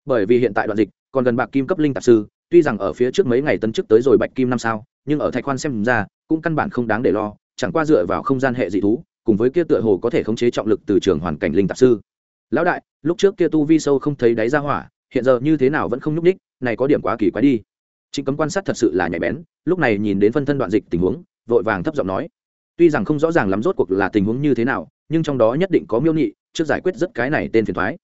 Bởi vì hiện tại đoạn dịch còn gần bạc kim cấp linh tạp sư, tuy rằng ở phía trước mấy ngày tân chức tới rồi bạch kim năm sao, nhưng ở thạch khoan xem ra, cũng căn bản không đáng để lo, chẳng qua dựa vào không gian hệ dị thú, cùng với kia tựa hồ có thể khống chế trọng lực từ trường hoàn cảnh linh tạp sư. Lão đại, lúc trước kia tu vi sâu không thấy đáy ra hỏa, hiện giờ như thế nào vẫn không nhúc ních này có điểm quá kỳ quái đi. Trịnh cấm quan sát thật sự là nhạy bén, lúc này nhìn đến phân thân đoạn dịch tình huống, vội vàng thấp giọng nói tuy rằng không rõ ràng lắm rốt cuộc là tình huống như thế nào, nhưng trong đó nhất định có miêu nhị, trước giải quyết rất cái này tên phiền thoái.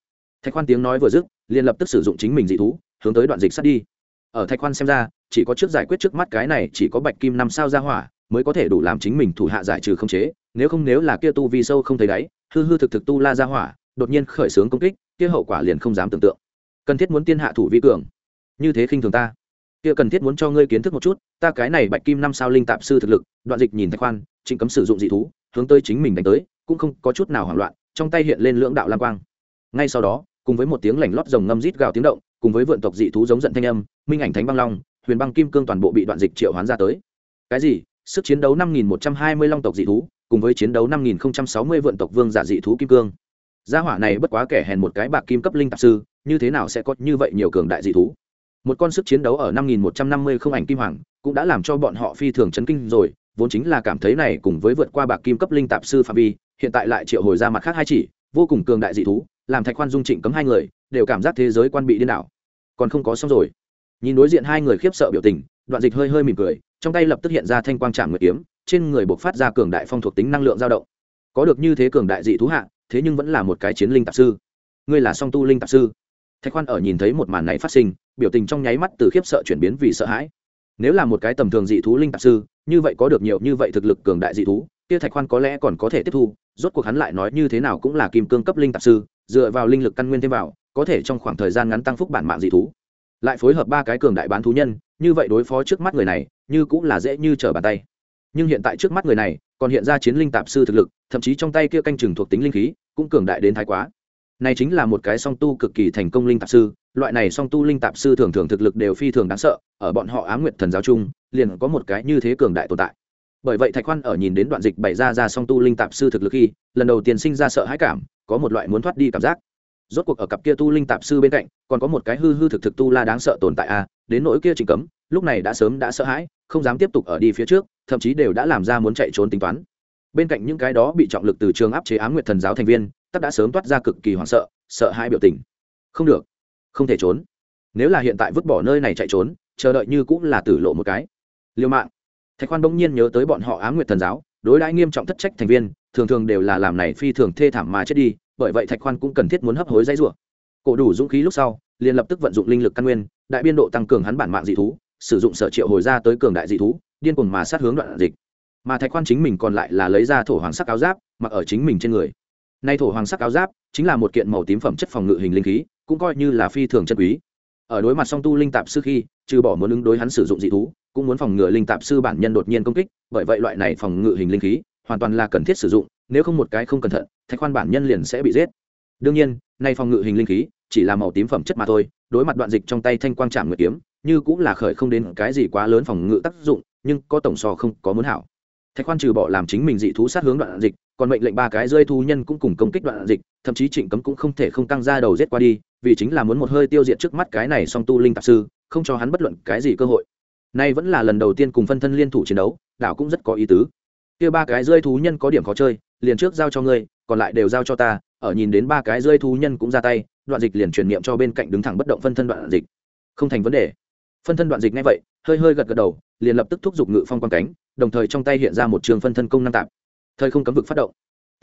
Thạch khoan tiếng nói vừa dứt, liền lập tức sử dụng chính mình dị thú, hướng tới đoạn dịch sát đi. Ở thạch khoan xem ra, chỉ có trước giải quyết trước mắt cái này chỉ có bạch kim năm sao ra hỏa, mới có thể đủ làm chính mình thủ hạ giải trừ không chế, nếu không nếu là kia tu vi sâu không thấy đáy, hư hư thực thực tu la ra hỏa, đột nhiên khởi xướng công kích, kia hậu quả liền không dám tưởng tượng. Cần thiết muốn tiên hạ thủ vi cường. Như thế khinh thường ta. Kia cần thiết muốn cho ngươi kiến thức một chút, ta cái này bạch kim năm sao linh tạp sư thực lực, đoạn dịch nhìn thạch khoan trịnh cấm sử dụng dị thú, hướng tới chính mình đánh tới, cũng không có chút nào hoảng loạn, trong tay hiện lên lưỡng đạo lam quang. Ngay sau đó, cùng với một tiếng lảnh lót rồng ngâm rít gào tiếng động, cùng với vượn tộc dị thú giống giận thanh âm, minh ảnh thánh băng long, huyền băng kim cương toàn bộ bị đoạn dịch triệu hoán ra tới. Cái gì? Sức chiến đấu năm nghìn một trăm hai mươi long tộc dị thú, cùng với chiến đấu năm nghìn sáu mươi vượn tộc vương giả dị thú kim cương. Gia hỏa này bất quá kẻ hèn một cái bạc kim cấp linh tạp sư, như thế nào sẽ có như vậy nhiều cường đại dị thú? Một con sức chiến đấu ở năm nghìn một trăm năm mươi không ảnh kim hoàng, cũng đã làm cho bọn họ phi thường chấn kinh rồi vốn chính là cảm thấy này cùng với vượt qua bạc kim cấp linh tạp sư phạm vi, hiện tại lại triệu hồi ra mặt khác hai chỉ, vô cùng cường đại dị thú, làm thạch khoan dung trịnh cấm hai người, đều cảm giác thế giới quan bị điên đảo. Còn không có xong rồi. Nhìn đối diện hai người khiếp sợ biểu tình, đoạn dịch hơi hơi mỉm cười, trong tay lập tức hiện ra thanh quang trạm nguyệt kiếm, trên người buộc phát ra cường đại phong thuộc tính năng lượng dao động. Có được như thế cường đại dị thú hạ, thế nhưng vẫn là một cái chiến linh tạp sư. Ngươi là song tu linh tạp sư. Thạch khoan ở nhìn thấy một màn này phát sinh, biểu tình trong nháy mắt từ khiếp sợ chuyển biến vì sợ hãi nếu là một cái tầm thường dị thú linh tạp sư, như vậy có được nhiều như vậy thực lực cường đại dị thú, kia thạch khoan có lẽ còn có thể tiếp thu, rốt cuộc hắn lại nói như thế nào cũng là kim cương cấp linh tạp sư, dựa vào linh lực căn nguyên thêm vào, có thể trong khoảng thời gian ngắn tăng phúc bản mạng dị thú. Lại phối hợp ba cái cường đại bán thú nhân, như vậy đối phó trước mắt người này, như cũng là dễ như trở bàn tay. Nhưng hiện tại trước mắt người này, còn hiện ra chiến linh tạp sư thực lực, thậm chí trong tay kia canh chừng thuộc tính linh khí, cũng cường đại đến thái quá này chính là một cái song tu cực kỳ thành công linh tạp sư loại này song tu linh tạp sư thường thường thực lực đều phi thường đáng sợ ở bọn họ á nguyệt thần giáo chung liền có một cái như thế cường đại tồn tại. Bởi vậy thạch khoan ở nhìn đến đoạn dịch bày ra ra song tu linh tạp sư thực lực khi lần đầu tiên sinh ra sợ hãi cảm có một loại muốn thoát đi cảm giác. Rốt cuộc ở cặp kia tu linh tạp sư bên cạnh còn có một cái hư hư thực thực tu la đáng sợ tồn tại a à, đến nỗi kia trình cấm lúc này đã sớm đã sợ hãi không dám tiếp tục ở đi phía trước thậm chí đều đã làm ra muốn chạy trốn tính toán. Bên cạnh những cái đó bị trọng lực từ trường áp chế ám nguyệt thần giáo thành viên tất đã sớm toát ra cực kỳ hoảng sợ sợ hãi biểu tình. Không được, không thể trốn. Nếu là hiện tại vứt bỏ nơi này chạy trốn, chờ đợi như cũng là tử lộ một cái. Liêu mạng. Thạch khoan bỗng nhiên nhớ tới bọn họ ám nguyệt thần giáo, đối đãi nghiêm trọng thất trách thành viên, thường thường đều là làm này phi thường thê thảm mà chết đi, bởi vậy thạch khoan cũng cần thiết muốn hấp hối dãy rủa. Cổ đủ dũng khí lúc sau, liền lập tức vận dụng linh lực căn nguyên, đại biên độ tăng cường hắn bản mạng dị thú, sử dụng sở triệu hồi ra tới cường đại dị thú, điên cuồng mà sát hướng đoạn dịch. Mà thạch khoan chính mình còn lại là lấy ra thổ hoàng sắc áo giáp, mặc ở chính mình trên người nay thổ hoàng sắc áo giáp chính là một kiện màu tím phẩm chất phòng ngự hình linh khí, cũng coi như là phi thường chân quý. Ở đối mặt song tu linh tạp sư khi, trừ bỏ muốn ứng đối hắn sử dụng dị thú, cũng muốn phòng ngừa linh tạp sư bản nhân đột nhiên công kích, bởi vậy loại này phòng ngự hình linh khí hoàn toàn là cần thiết sử dụng, nếu không một cái không cẩn thận, thạch khoan bản nhân liền sẽ bị giết. Đương nhiên, nay phòng ngự hình linh khí chỉ là màu tím phẩm chất mà thôi, đối mặt đoạn dịch trong tay thanh quang trạm nguyệt kiếm, như cũng là khởi không đến cái gì quá lớn phòng ngự tác dụng, nhưng có tổng so không có muốn hảo. Thạch khoan trừ bỏ làm chính mình dị thú sát hướng đoạn dịch còn mệnh lệnh ba cái rơi thú nhân cũng cùng công kích đoạn dịch, thậm chí trịnh cấm cũng không thể không tăng ra đầu giết qua đi, vì chính là muốn một hơi tiêu diệt trước mắt cái này song tu linh tạp sư, không cho hắn bất luận cái gì cơ hội. Nay vẫn là lần đầu tiên cùng phân thân liên thủ chiến đấu, đảo cũng rất có ý tứ. Kia ba cái rơi thú nhân có điểm khó chơi, liền trước giao cho ngươi, còn lại đều giao cho ta, ở nhìn đến ba cái rơi thú nhân cũng ra tay, đoạn dịch liền truyền niệm cho bên cạnh đứng thẳng bất động phân thân đoạn dịch. Không thành vấn đề. Phân thân đoạn dịch ngay vậy, hơi hơi gật gật đầu, liền lập tức thúc giục ngự phong quan cánh, đồng thời trong tay hiện ra một trường phân thân công năng tạp thời không cấm vực phát động.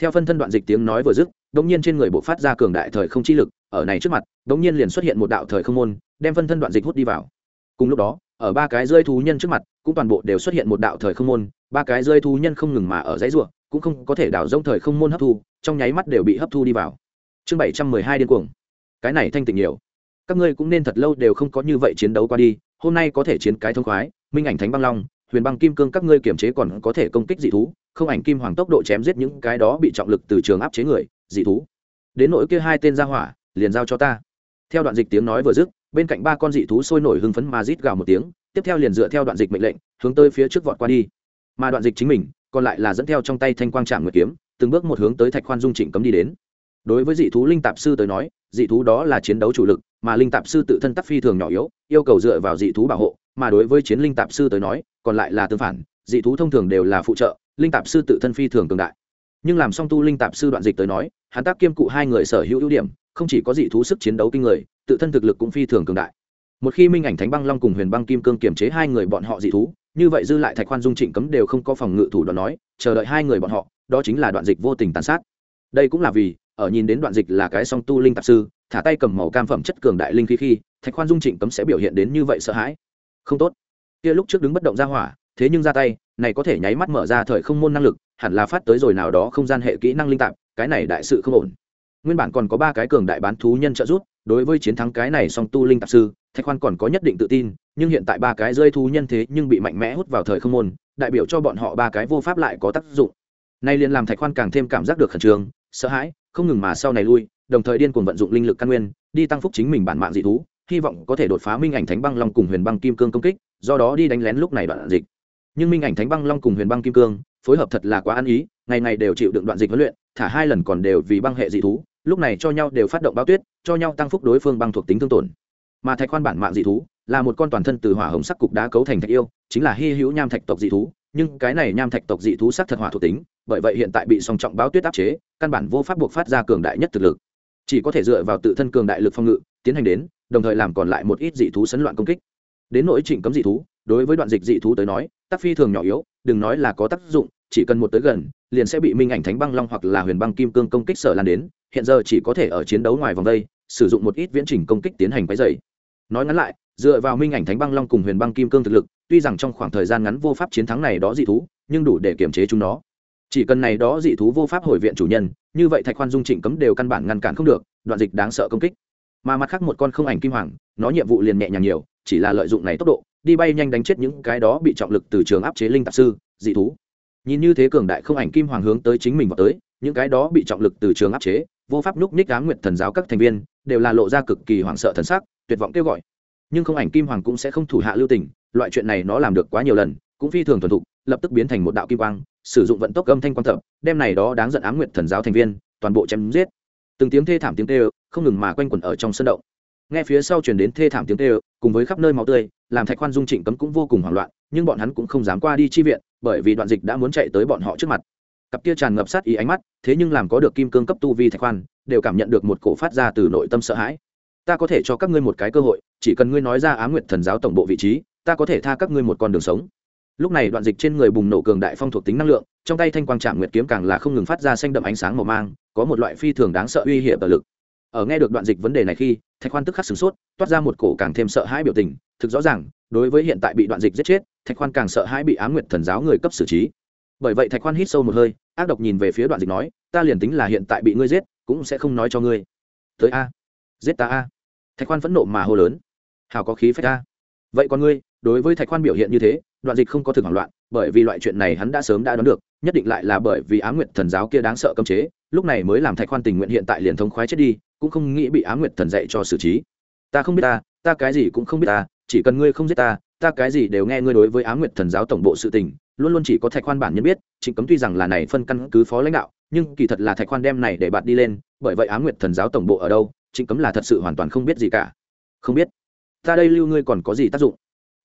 Theo phân thân đoạn dịch tiếng nói vừa dứt đ ỗ n g nhiên trên người bộ phát ra cường đại thời không chi lực, ở này trước mặt đ ỗ n g nhiên liền xuất hiện một đạo thời không môn, đem phân thân đoạn dịch hút đi vào. Cùng lúc đó, ở ba cái rơi thú nhân trước mặt, cũng toàn bộ đều xuất hiện một đạo thời không môn, ba cái rơi thú nhân không ngừng mà ở dãy ruộng cũng không có thể đảo rông thời không môn hấp thu, trong nháy mắt đều bị hấp thu đi vào. Chương bảy trăm mười hai điên cuồng. Cái này thanh tịnh nhiều. Các ngươi cũng nên thật lâu đều không có như vậy chiến đấu qua đi, hôm nay có thể chiến cái thông khoái, minh ảnh thánh băng long huyền băng kim cương các ngươi kiểm chế còn có thể công kích dị thú, không ảnh kim hoàng tốc độ chém giết những cái đó bị trọng lực từ trường áp chế người, dị thú. Đến nỗi kia hai tên ra hỏa, liền giao cho ta. Theo đoạn dịch tiếng nói vừa dứt, bên cạnh ba con dị thú sôi nổi hưng phấn mà rít gào một tiếng, tiếp theo liền dựa theo đoạn dịch mệnh lệnh, hướng tới phía trước vọt qua đi. Mà đoạn dịch chính mình, còn lại là dẫn theo trong tay thanh quang trạm nguyệt kiếm, từng bước một hướng tới thạch khoan dung trịnh cấm đi đến. Đối với dị thú linh tạp sư tới nói, dị thú đó là chiến đấu chủ lực, mà linh tạp sư tự thân tắc phi thường nhỏ yếu, yêu cầu dựa vào dị thú bảo hộ mà đối với chiến linh tạp sư tới nói, còn lại là tương phản, dị thú thông thường đều là phụ trợ, linh tạp sư tự thân phi thường cường đại. Nhưng làm song tu linh tạp sư đoạn dịch tới nói, hắn tác kiêm cụ hai người sở hữu ưu điểm, không chỉ có dị thú sức chiến đấu kinh người, tự thân thực lực cũng phi thường cường đại. Một khi minh ảnh thánh băng long cùng huyền băng kim cương kiềm chế hai người bọn họ dị thú, như vậy dư lại thạch khoan dung trịnh cấm đều không có phòng ngự thủ đoạn nói, chờ đợi hai người bọn họ, đó chính là đoạn dịch vô tình tàn sát. Đây cũng là vì, ở nhìn đến đoạn dịch là cái song tu linh tạp sư, thả tay cầm màu cam phẩm chất cường đại linh khí khi, thạch khoan dung trịnh cấm sẽ biểu hiện đến như vậy sợ hãi không tốt. Kia lúc trước đứng bất động ra hỏa, thế nhưng ra tay, này có thể nháy mắt mở ra thời không môn năng lực, hẳn là phát tới rồi nào đó không gian hệ kỹ năng linh tạp, cái này đại sự không ổn. Nguyên bản còn có ba cái cường đại bán thú nhân trợ giúp, đối với chiến thắng cái này song tu linh tạp sư, thạch khoan còn có nhất định tự tin, nhưng hiện tại ba cái rơi thú nhân thế nhưng bị mạnh mẽ hút vào thời không môn, đại biểu cho bọn họ ba cái vô pháp lại có tác dụng. Nay liền làm thạch khoan càng thêm cảm giác được khẩn trương, sợ hãi, không ngừng mà sau này lui, đồng thời điên cuồng vận dụng linh lực căn nguyên, đi tăng phúc chính mình bản mạng dị thú hy vọng có thể đột phá minh ảnh thánh băng long cùng huyền băng kim cương công kích, do đó đi đánh lén lúc này đoạn dịch. Nhưng minh ảnh thánh băng long cùng huyền băng kim cương phối hợp thật là quá ăn ý, ngày ngày đều chịu đựng đoạn dịch huấn luyện, thả hai lần còn đều vì băng hệ dị thú, lúc này cho nhau đều phát động bao tuyết, cho nhau tăng phúc đối phương băng thuộc tính thương tổn. Mà thạch khoan bản mạng dị thú là một con toàn thân từ hỏa hồng sắc cục đá cấu thành thạch yêu, chính là hy hữu nham thạch tộc dị thú, nhưng cái này nham thạch tộc dị thú sắc thật hỏa thuộc tính, bởi vậy hiện tại bị song trọng báo tuyết áp chế, căn bản vô pháp buộc phát ra cường đại nhất thực lực. Chỉ có thể dựa vào tự thân cường đại lực phòng ngự tiến hành đến, đồng thời làm còn lại một ít dị thú sấn loạn công kích. Đến nỗi trịnh cấm dị thú, đối với đoạn dịch dị thú tới nói, tác phi thường nhỏ yếu, đừng nói là có tác dụng, chỉ cần một tới gần, liền sẽ bị minh ảnh thánh băng long hoặc là huyền băng kim cương công kích sở lan đến, hiện giờ chỉ có thể ở chiến đấu ngoài vòng đây, sử dụng một ít viễn trình công kích tiến hành quấy dày nói ngắn lại, dựa vào minh ảnh thánh băng long cùng huyền băng kim cương thực lực, tuy rằng trong khoảng thời gian ngắn vô pháp chiến thắng này đó dị thú, nhưng đủ để kiểm chế chúng nó. Chỉ cần này đó dị thú vô pháp hồi viện chủ nhân, như vậy thạch khoan dung trịnh cấm đều căn bản ngăn cản không được, đoạn dịch đáng sợ công kích mà mặt khác một con không ảnh kim hoàng, nó nhiệm vụ liền nhẹ nhàng nhiều, chỉ là lợi dụng này tốc độ, đi bay nhanh đánh chết những cái đó bị trọng lực từ trường áp chế linh tạp sư, dị thú. Nhìn như thế cường đại không ảnh kim hoàng hướng tới chính mình vào tới, những cái đó bị trọng lực từ trường áp chế, vô pháp núp ních á nguyện thần giáo các thành viên, đều là lộ ra cực kỳ hoảng sợ thần sắc, tuyệt vọng kêu gọi. Nhưng không ảnh kim hoàng cũng sẽ không thủ hạ lưu tình, loại chuyện này nó làm được quá nhiều lần, cũng phi thường thuần thục, lập tức biến thành một đạo kim quang, sử dụng vận tốc âm thanh quan thập đem này đó đáng giận á nguyện thần giáo thành viên, toàn bộ chém giết từng tiếng thê thảm tiếng tê không ngừng mà quanh quẩn ở trong sân động. Nghe phía sau truyền đến thê thảm tiếng tê cùng với khắp nơi máu tươi, làm thạch khoan dung trịnh cấm cũng vô cùng hoảng loạn, nhưng bọn hắn cũng không dám qua đi chi viện, bởi vì đoạn dịch đã muốn chạy tới bọn họ trước mặt. Cặp kia tràn ngập sát ý ánh mắt, thế nhưng làm có được kim cương cấp tu vi thạch khoan, đều cảm nhận được một cổ phát ra từ nội tâm sợ hãi. Ta có thể cho các ngươi một cái cơ hội, chỉ cần ngươi nói ra á nguyệt thần giáo tổng bộ vị trí, ta có thể tha các ngươi một con đường sống. Lúc này đoạn dịch trên người bùng nổ cường đại phong thuộc tính năng lượng, trong tay thanh quang trạm nguyệt kiếm càng là không ngừng phát ra xanh đậm ánh sáng màu mang có một loại phi thường đáng sợ uy hiểm ở lực. Ở nghe được đoạn dịch vấn đề này khi, thạch khoan tức khắc sửng sốt, toát ra một cổ càng thêm sợ hãi biểu tình. Thực rõ ràng, đối với hiện tại bị đoạn dịch giết chết, thạch khoan càng sợ hãi bị á nguyệt thần giáo người cấp xử trí. Bởi vậy thạch khoan hít sâu một hơi, ác độc nhìn về phía đoạn dịch nói, ta liền tính là hiện tại bị ngươi giết, cũng sẽ không nói cho ngươi. Tới a, giết ta a. Thạch khoan phẫn nộ mà hô lớn. Hào có khí phách a vậy còn ngươi, đối với thạch khoan biểu hiện như thế, đoạn dịch không có thực hoảng loạn, bởi vì loại chuyện này hắn đã sớm đã đoán được, nhất định lại là bởi vì á nguyệt thần giáo kia đáng sợ cấm chế lúc này mới làm thạch khoan tình nguyện hiện tại liền thống khoái chết đi, cũng không nghĩ bị á nguyệt thần dạy cho xử trí. Ta không biết ta ta cái gì cũng không biết ta, chỉ cần ngươi không giết ta ta cái gì đều nghe ngươi đối với á nguyệt thần giáo tổng bộ sự tình, luôn luôn chỉ có thạch khoan bản nhân biết, trịnh cấm tuy rằng là này phân căn cứ phó lãnh đạo, nhưng kỳ thật là thạch khoan đem này để bạn đi lên, bởi vậy á nguyệt thần giáo tổng bộ ở đâu, trịnh cấm là thật sự hoàn toàn không biết gì cả. Không biết. Ta đây lưu ngươi còn có gì tác dụng?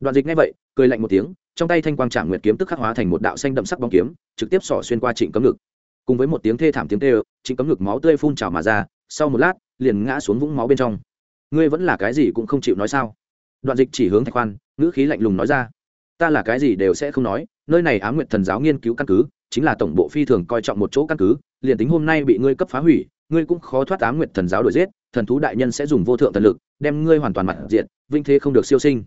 Đoạn dịch ngay vậy, cười lạnh một tiếng, trong tay thanh quang trạm nguyệt kiếm tức khắc hóa thành một đạo xanh đậm sắc bóng kiếm, trực tiếp xỏ xuyên qua trịnh cấm ngực cùng với một tiếng thê thảm tiếng tê trịnh cấm ngực máu tươi phun trào mà ra, sau một lát, liền ngã xuống vũng máu bên trong. Ngươi vẫn là cái gì cũng không chịu nói sao? Đoạn dịch chỉ hướng thạch khoan, ngữ khí lạnh lùng nói ra. Ta là cái gì đều sẽ không nói, nơi này á nguyện thần giáo nghiên cứu căn cứ, chính là tổng bộ phi thường coi trọng một chỗ căn cứ, liền tính hôm nay bị ngươi cấp phá hủy, ngươi cũng khó thoát á nguyện thần giáo đuổi giết, thần thú đại nhân sẽ dùng vô thượng thần lực, đem ngươi hoàn toàn mặt diện vinh thế không được siêu sinh.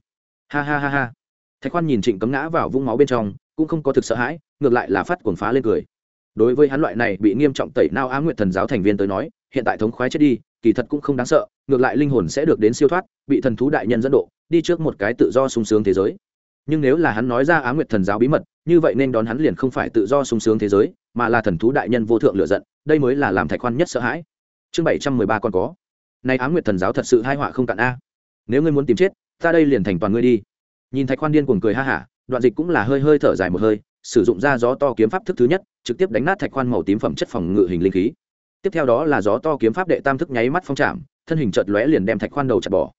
Ha ha ha ha. Thạch khoan nhìn trịnh cấm ngã vào vũng máu bên trong, cũng không có thực sợ hãi, ngược lại là phát cuồng phá lên cười đối với hắn loại này bị nghiêm trọng tẩy nao á nguyệt thần giáo thành viên tới nói, hiện tại thống khoái chết đi, kỳ thật cũng không đáng sợ, ngược lại linh hồn sẽ được đến siêu thoát, bị thần thú đại nhân dẫn độ, đi trước một cái tự do sung sướng thế giới. Nhưng nếu là hắn nói ra á nguyệt thần giáo bí mật, như vậy nên đón hắn liền không phải tự do sung sướng thế giới, mà là thần thú đại nhân vô thượng lựa giận, đây mới là làm thạch khoan nhất sợ hãi. Chương bảy trăm mười ba còn có. Nay á nguyệt thần giáo thật sự hai họa không cạn a. Nếu ngươi muốn tìm chết, ta đây liền thành toàn ngươi đi. Nhìn thạch khoan điên cuồng cười ha hả, đoạn dịch cũng là hơi hơi thở dài một hơi sử dụng ra gió to kiếm pháp thức thứ nhất, trực tiếp đánh nát thạch khoan màu tím phẩm chất phòng ngự hình linh khí. Tiếp theo đó là gió to kiếm pháp đệ tam thức nháy mắt phong trảm, thân hình chợt lóe liền đem thạch khoan đầu chặt bỏ.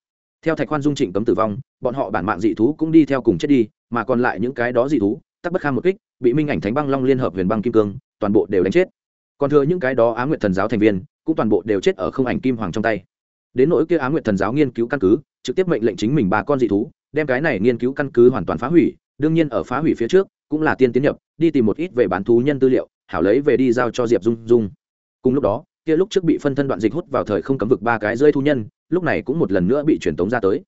Theo thạch khoan dung trịnh cấm tử vong, bọn họ bản mạng dị thú cũng đi theo cùng chết đi, mà còn lại những cái đó dị thú, tắc bất kham một kích, bị minh ảnh thánh băng long liên hợp huyền băng kim cương, toàn bộ đều đánh chết. Còn thừa những cái đó á nguyện thần giáo thành viên, cũng toàn bộ đều chết ở không ảnh kim hoàng trong tay. Đến nỗi kia á nguyện thần giáo nghiên cứu căn cứ, trực tiếp mệnh lệnh chính mình ba con dị thú, đem cái này nghiên cứu căn cứ hoàn toàn phá hủy, đương nhiên ở phá hủy phía trước cũng là tiên tiến nhập, đi tìm một ít về bán thú nhân tư liệu, hảo lấy về đi giao cho diệp dung dung. Cùng lúc đó, kia lúc trước bị phân thân đoạn dịch hút vào thời không cấm vực ba cái rơi thu nhân, lúc này cũng một lần nữa bị truyền tống ra tới.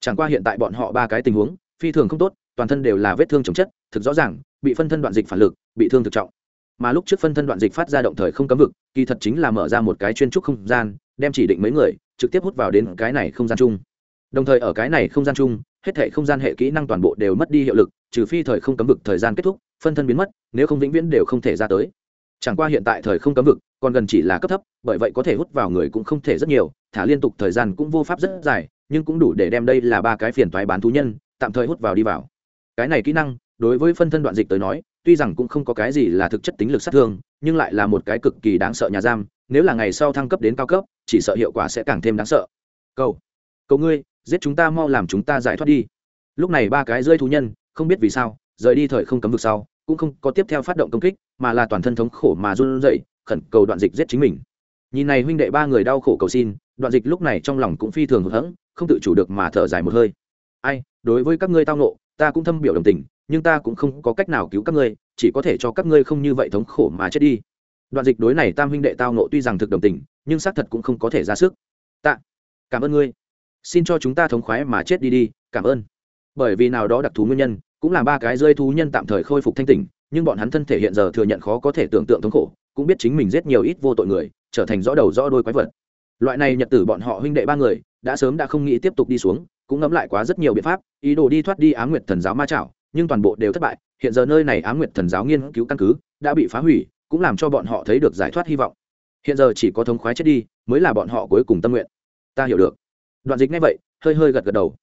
Chẳng qua hiện tại bọn họ ba cái tình huống, phi thường không tốt, toàn thân đều là vết thương chồng chất, thực rõ ràng, bị phân thân đoạn dịch phản lực, bị thương thực trọng. Mà lúc trước phân thân đoạn dịch phát ra động thời không cấm vực, kỳ thật chính là mở ra một cái chuyên trúc không gian, đem chỉ định mấy người, trực tiếp hút vào đến cái này không gian chung. Đồng thời ở cái này không gian chung, hết thể không gian hệ kỹ năng toàn bộ đều mất đi hiệu lực trừ phi thời không cấm vực thời gian kết thúc, phân thân biến mất, nếu không vĩnh viễn đều không thể ra tới. Chẳng qua hiện tại thời không cấm vực còn gần chỉ là cấp thấp, bởi vậy có thể hút vào người cũng không thể rất nhiều, thả liên tục thời gian cũng vô pháp rất dài, nhưng cũng đủ để đem đây là ba cái phiền toái bán thú nhân, tạm thời hút vào đi vào. Cái này kỹ năng, đối với phân thân đoạn dịch tới nói, tuy rằng cũng không có cái gì là thực chất tính lực sát thương, nhưng lại là một cái cực kỳ đáng sợ nhà giam, nếu là ngày sau thăng cấp đến cao cấp, chỉ sợ hiệu quả sẽ càng thêm đáng sợ. Cầu cầu ngươi, giết chúng ta mau làm chúng ta giải thoát đi. Lúc này ba cái rơi thú nhân không biết vì sao, rời đi thời không cấm vực sau, cũng không có tiếp theo phát động công kích, mà là toàn thân thống khổ mà run rẩy, khẩn cầu đoạn dịch giết chính mình. Nhìn này huynh đệ ba người đau khổ cầu xin, đoạn dịch lúc này trong lòng cũng phi thường hụt hẫng, không tự chủ được mà thở dài một hơi. Ai, đối với các ngươi tao nộ ta cũng thâm biểu đồng tình, nhưng ta cũng không có cách nào cứu các ngươi, chỉ có thể cho các ngươi không như vậy thống khổ mà chết đi. Đoạn dịch đối này tam huynh đệ tao nộ tuy rằng thực đồng tình, nhưng xác thật cũng không có thể ra sức. Tạ, cảm ơn ngươi. Xin cho chúng ta thống khoái mà chết đi đi, cảm ơn. Bởi vì nào đó đặc thú nguyên nhân cũng là ba cái rơi thú nhân tạm thời khôi phục thanh tỉnh, nhưng bọn hắn thân thể hiện giờ thừa nhận khó có thể tưởng tượng thống khổ, cũng biết chính mình giết nhiều ít vô tội người, trở thành rõ đầu rõ đôi quái vật. Loại này nhật tử bọn họ huynh đệ ba người, đã sớm đã không nghĩ tiếp tục đi xuống, cũng ngẫm lại quá rất nhiều biện pháp, ý đồ đi thoát đi á nguyệt thần giáo ma chảo nhưng toàn bộ đều thất bại, hiện giờ nơi này á nguyệt thần giáo nghiên cứu căn cứ, đã bị phá hủy, cũng làm cho bọn họ thấy được giải thoát hy vọng. Hiện giờ chỉ có thống khoái chết đi, mới là bọn họ cuối cùng tâm nguyện. Ta hiểu được. Đoạn dịch ngay vậy, hơi hơi gật gật đầu.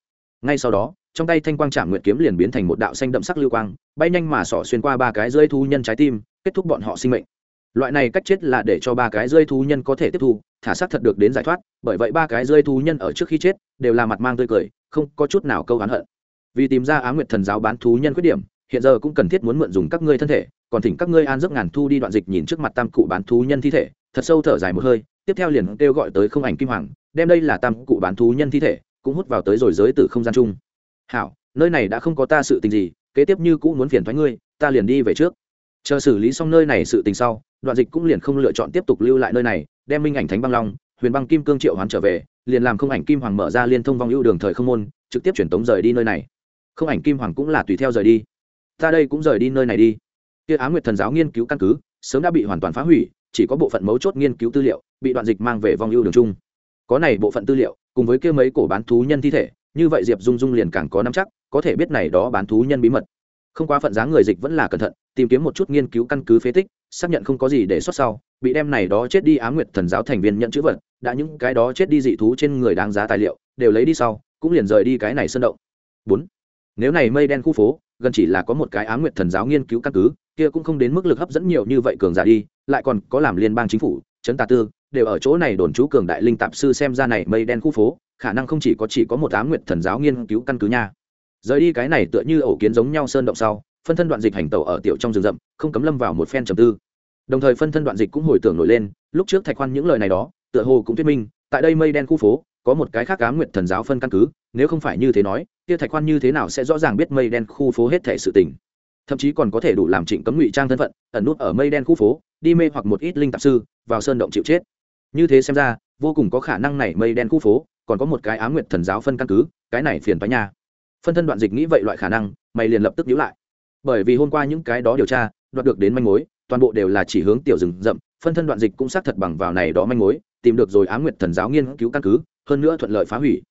Ngay sau đó trong tay thanh quang trạm nguyệt kiếm liền biến thành một đạo xanh đậm sắc lưu quang, bay nhanh mà sỏ xuyên qua ba cái rơi thu nhân trái tim, kết thúc bọn họ sinh mệnh. Loại này cách chết là để cho ba cái rơi thu nhân có thể tiếp thu, thả xác thật được đến giải thoát, bởi vậy ba cái rơi thu nhân ở trước khi chết đều là mặt mang tươi cười, không có chút nào câu oán hận. Vì tìm ra á nguyệt thần giáo bán thú nhân khuyết điểm, hiện giờ cũng cần thiết muốn mượn dùng các ngươi thân thể, còn thỉnh các ngươi an giấc ngàn thu đi đoạn dịch nhìn trước mặt tam cụ bán thú nhân thi thể, thật sâu thở dài một hơi, tiếp theo liền kêu gọi tới không ảnh kim hoàng, đem đây là tam cụ bán thú nhân thi thể, cũng hút vào tới rồi giới từ không gian chung hảo, nơi này đã không có ta sự tình gì, kế tiếp như cũ muốn phiền thoái ngươi, ta liền đi về trước. Chờ xử lý xong nơi này sự tình sau, đoạn dịch cũng liền không lựa chọn tiếp tục lưu lại nơi này, đem minh ảnh thánh băng long, huyền băng kim cương triệu hoán trở về, liền làm không ảnh kim hoàng mở ra liên thông vong ưu đường thời không môn, trực tiếp chuyển tống rời đi nơi này. Không ảnh kim hoàng cũng là tùy theo rời đi. Ta đây cũng rời đi nơi này đi. Kia á nguyệt thần giáo nghiên cứu căn cứ, sớm đã bị hoàn toàn phá hủy, chỉ có bộ phận mấu chốt nghiên cứu tư liệu bị đoạn dịch mang về vong ưu đường chung. Có này bộ phận tư liệu, cùng với kia mấy cổ bán thú nhân thi thể như vậy diệp dung dung liền càng có nắm chắc, có thể biết này đó bán thú nhân bí mật. Không quá phận dáng người dịch vẫn là cẩn thận, tìm kiếm một chút nghiên cứu căn cứ phế tích, xác nhận không có gì để xuất sau, bị đem này đó chết đi á nguyệt thần giáo thành viên nhận chữ vật, đã những cái đó chết đi dị thú trên người đáng giá tài liệu, đều lấy đi sau, cũng liền rời đi cái này sơn động. Bốn, nếu này mây đen khu phố, gần chỉ là có một cái á nguyệt thần giáo nghiên cứu căn cứ, kia cũng không đến mức lực hấp dẫn nhiều như vậy cường giả đi, lại còn có làm liên bang chính phủ trấn tà tư đều ở chỗ này đồn trú cường đại linh tạp sư xem ra này mây đen khu phố, khả năng không chỉ có chỉ có một á nguyệt thần giáo nghiên cứu căn cứ nha. Rời đi cái này tựa như ổ kiến giống nhau sơn động sau, phân thân đoạn dịch hành tẩu ở tiểu trong rừng rậm, không cấm lâm vào một phen trầm tư. Đồng thời phân thân đoạn dịch cũng hồi tưởng nổi lên, lúc trước thạch khoan những lời này đó, tựa hồ cũng thuyết minh, tại đây mây đen khu phố, có một cái khác á nguyệt thần giáo phân căn cứ, nếu không phải như thế nói, kia thạch khoan như thế nào sẽ rõ ràng biết mây đen khu phố hết thể sự tình. Thậm chí còn có thể đủ làm trịnh cấm ngụy trang thân phận, ẩn nút ở mây đen khu phố, đi mê hoặc một ít linh tạp sư, vào sơn động chịu chết như thế xem ra, vô cùng có khả năng này mây đen khu phố, còn có một cái á nguyệt thần giáo phân căn cứ, cái này phiền toái nha. Phân thân đoạn dịch nghĩ vậy loại khả năng, mày liền lập tức nhíu lại. Bởi vì hôm qua những cái đó điều tra, đoạt được đến manh mối, toàn bộ đều là chỉ hướng tiểu rừng rậm, phân thân đoạn dịch cũng xác thật bằng vào này đó manh mối, tìm được rồi á nguyệt thần giáo nghiên cứu căn cứ, hơn nữa thuận lợi phá hủy.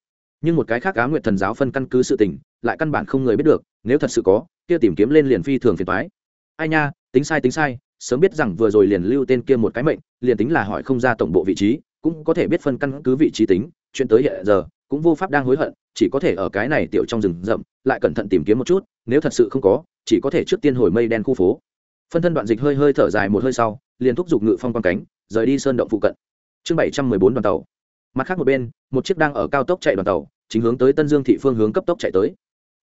Nhưng một cái khác á nguyệt thần giáo phân căn cứ sự tình, lại căn bản không người biết được, nếu thật sự có, kia tìm kiếm lên liền phi thường phiền toái. Ai nha, tính sai tính sai sớm biết rằng vừa rồi liền lưu tên kia một cái mệnh, liền tính là hỏi không ra tổng bộ vị trí, cũng có thể biết phân căn cứ vị trí tính, chuyện tới hiện giờ, cũng vô pháp đang hối hận, chỉ có thể ở cái này tiểu trong rừng rậm, lại cẩn thận tìm kiếm một chút, nếu thật sự không có, chỉ có thể trước tiên hồi mây đen khu phố. Phân thân đoạn dịch hơi hơi thở dài một hơi sau, liền thúc giục ngự phong quang cánh, rời đi sơn động phụ cận. Chương bảy trăm mười bốn đoàn tàu. Mặt khác một bên, một chiếc đang ở cao tốc chạy đoàn tàu, chính hướng tới tân dương thị phương hướng cấp tốc chạy tới.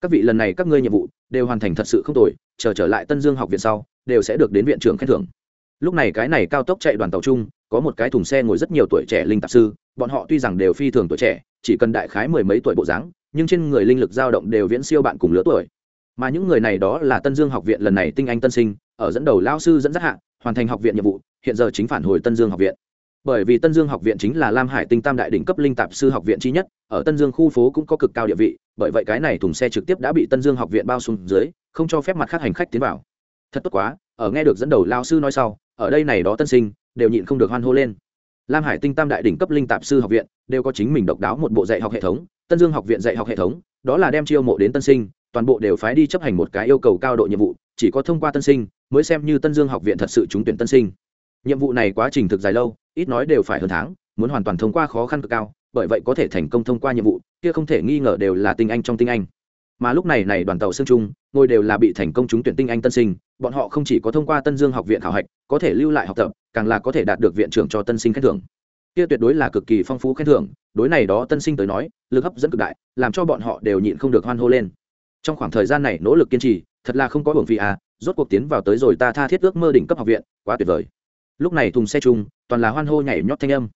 Các vị lần này các ngươi nhiệm vụ đều hoàn thành thật sự không tồi chờ trở lại tân dương học viện sau, đều sẽ được đến viện trưởng khen thưởng. Lúc này cái này cao tốc chạy đoàn tàu chung, có một cái thùng xe ngồi rất nhiều tuổi trẻ linh tạp sư, bọn họ tuy rằng đều phi thường tuổi trẻ, chỉ cần đại khái mười mấy tuổi bộ dáng, nhưng trên người linh lực dao động đều viễn siêu bạn cùng lứa tuổi. Mà những người này đó là tân dương học viện lần này tinh anh tân sinh, ở dẫn đầu lao sư dẫn dắt hạ, hoàn thành học viện nhiệm vụ, hiện giờ chính phản hồi tân dương học viện bởi vì tân dương học viện chính là lam hải tinh tam đại đỉnh cấp linh tạp sư học viện chi nhất, ở tân dương khu phố cũng có cực cao địa vị, bởi vậy cái này thùng xe trực tiếp đã bị tân dương học viện bao xuống dưới, không cho phép mặt khác hành khách tiến vào. Thật tốt quá, ở nghe được dẫn đầu lao sư nói sau, ở đây này đó tân sinh, đều nhịn không được hoan hô lên. Lam hải tinh tam đại đỉnh cấp linh tạp sư học viện, đều có chính mình độc đáo một bộ dạy học hệ thống, tân dương học viện dạy học hệ thống, đó là đem chiêu mộ đến tân sinh, toàn bộ đều phái đi chấp hành một cái yêu cầu cao độ nhiệm vụ, chỉ có thông qua tân sinh, mới xem như tân dương học viện thật sự trúng tuyển tân sinh nhiệm vụ này quá trình thực dài lâu, ít nói đều phải hơn tháng, muốn hoàn toàn thông qua khó khăn cực cao, bởi vậy có thể thành công thông qua nhiệm vụ, kia không thể nghi ngờ đều là tinh anh trong tinh anh. Mà lúc này này đoàn tàu xương trung, ngôi đều là bị thành công trúng tuyển tinh anh tân sinh, bọn họ không chỉ có thông qua tân dương học viện khảo hạch, có thể lưu lại học tập, càng là có thể đạt được viện trưởng cho tân sinh khen thưởng. Kia tuyệt đối là cực kỳ phong phú khen thưởng, đối này đó tân sinh tới nói, lực hấp dẫn cực đại, làm cho bọn họ đều nhịn không được hoan hô lên. Trong khoảng thời gian này nỗ lực kiên trì, thật là không có hưởng vị à rốt cuộc tiến vào tới rồi ta tha thiết ước mơ đỉnh cấp học viện, quá tuyệt vời lúc này thùng xe chung, toàn là hoan hô nhảy nhót thanh âm.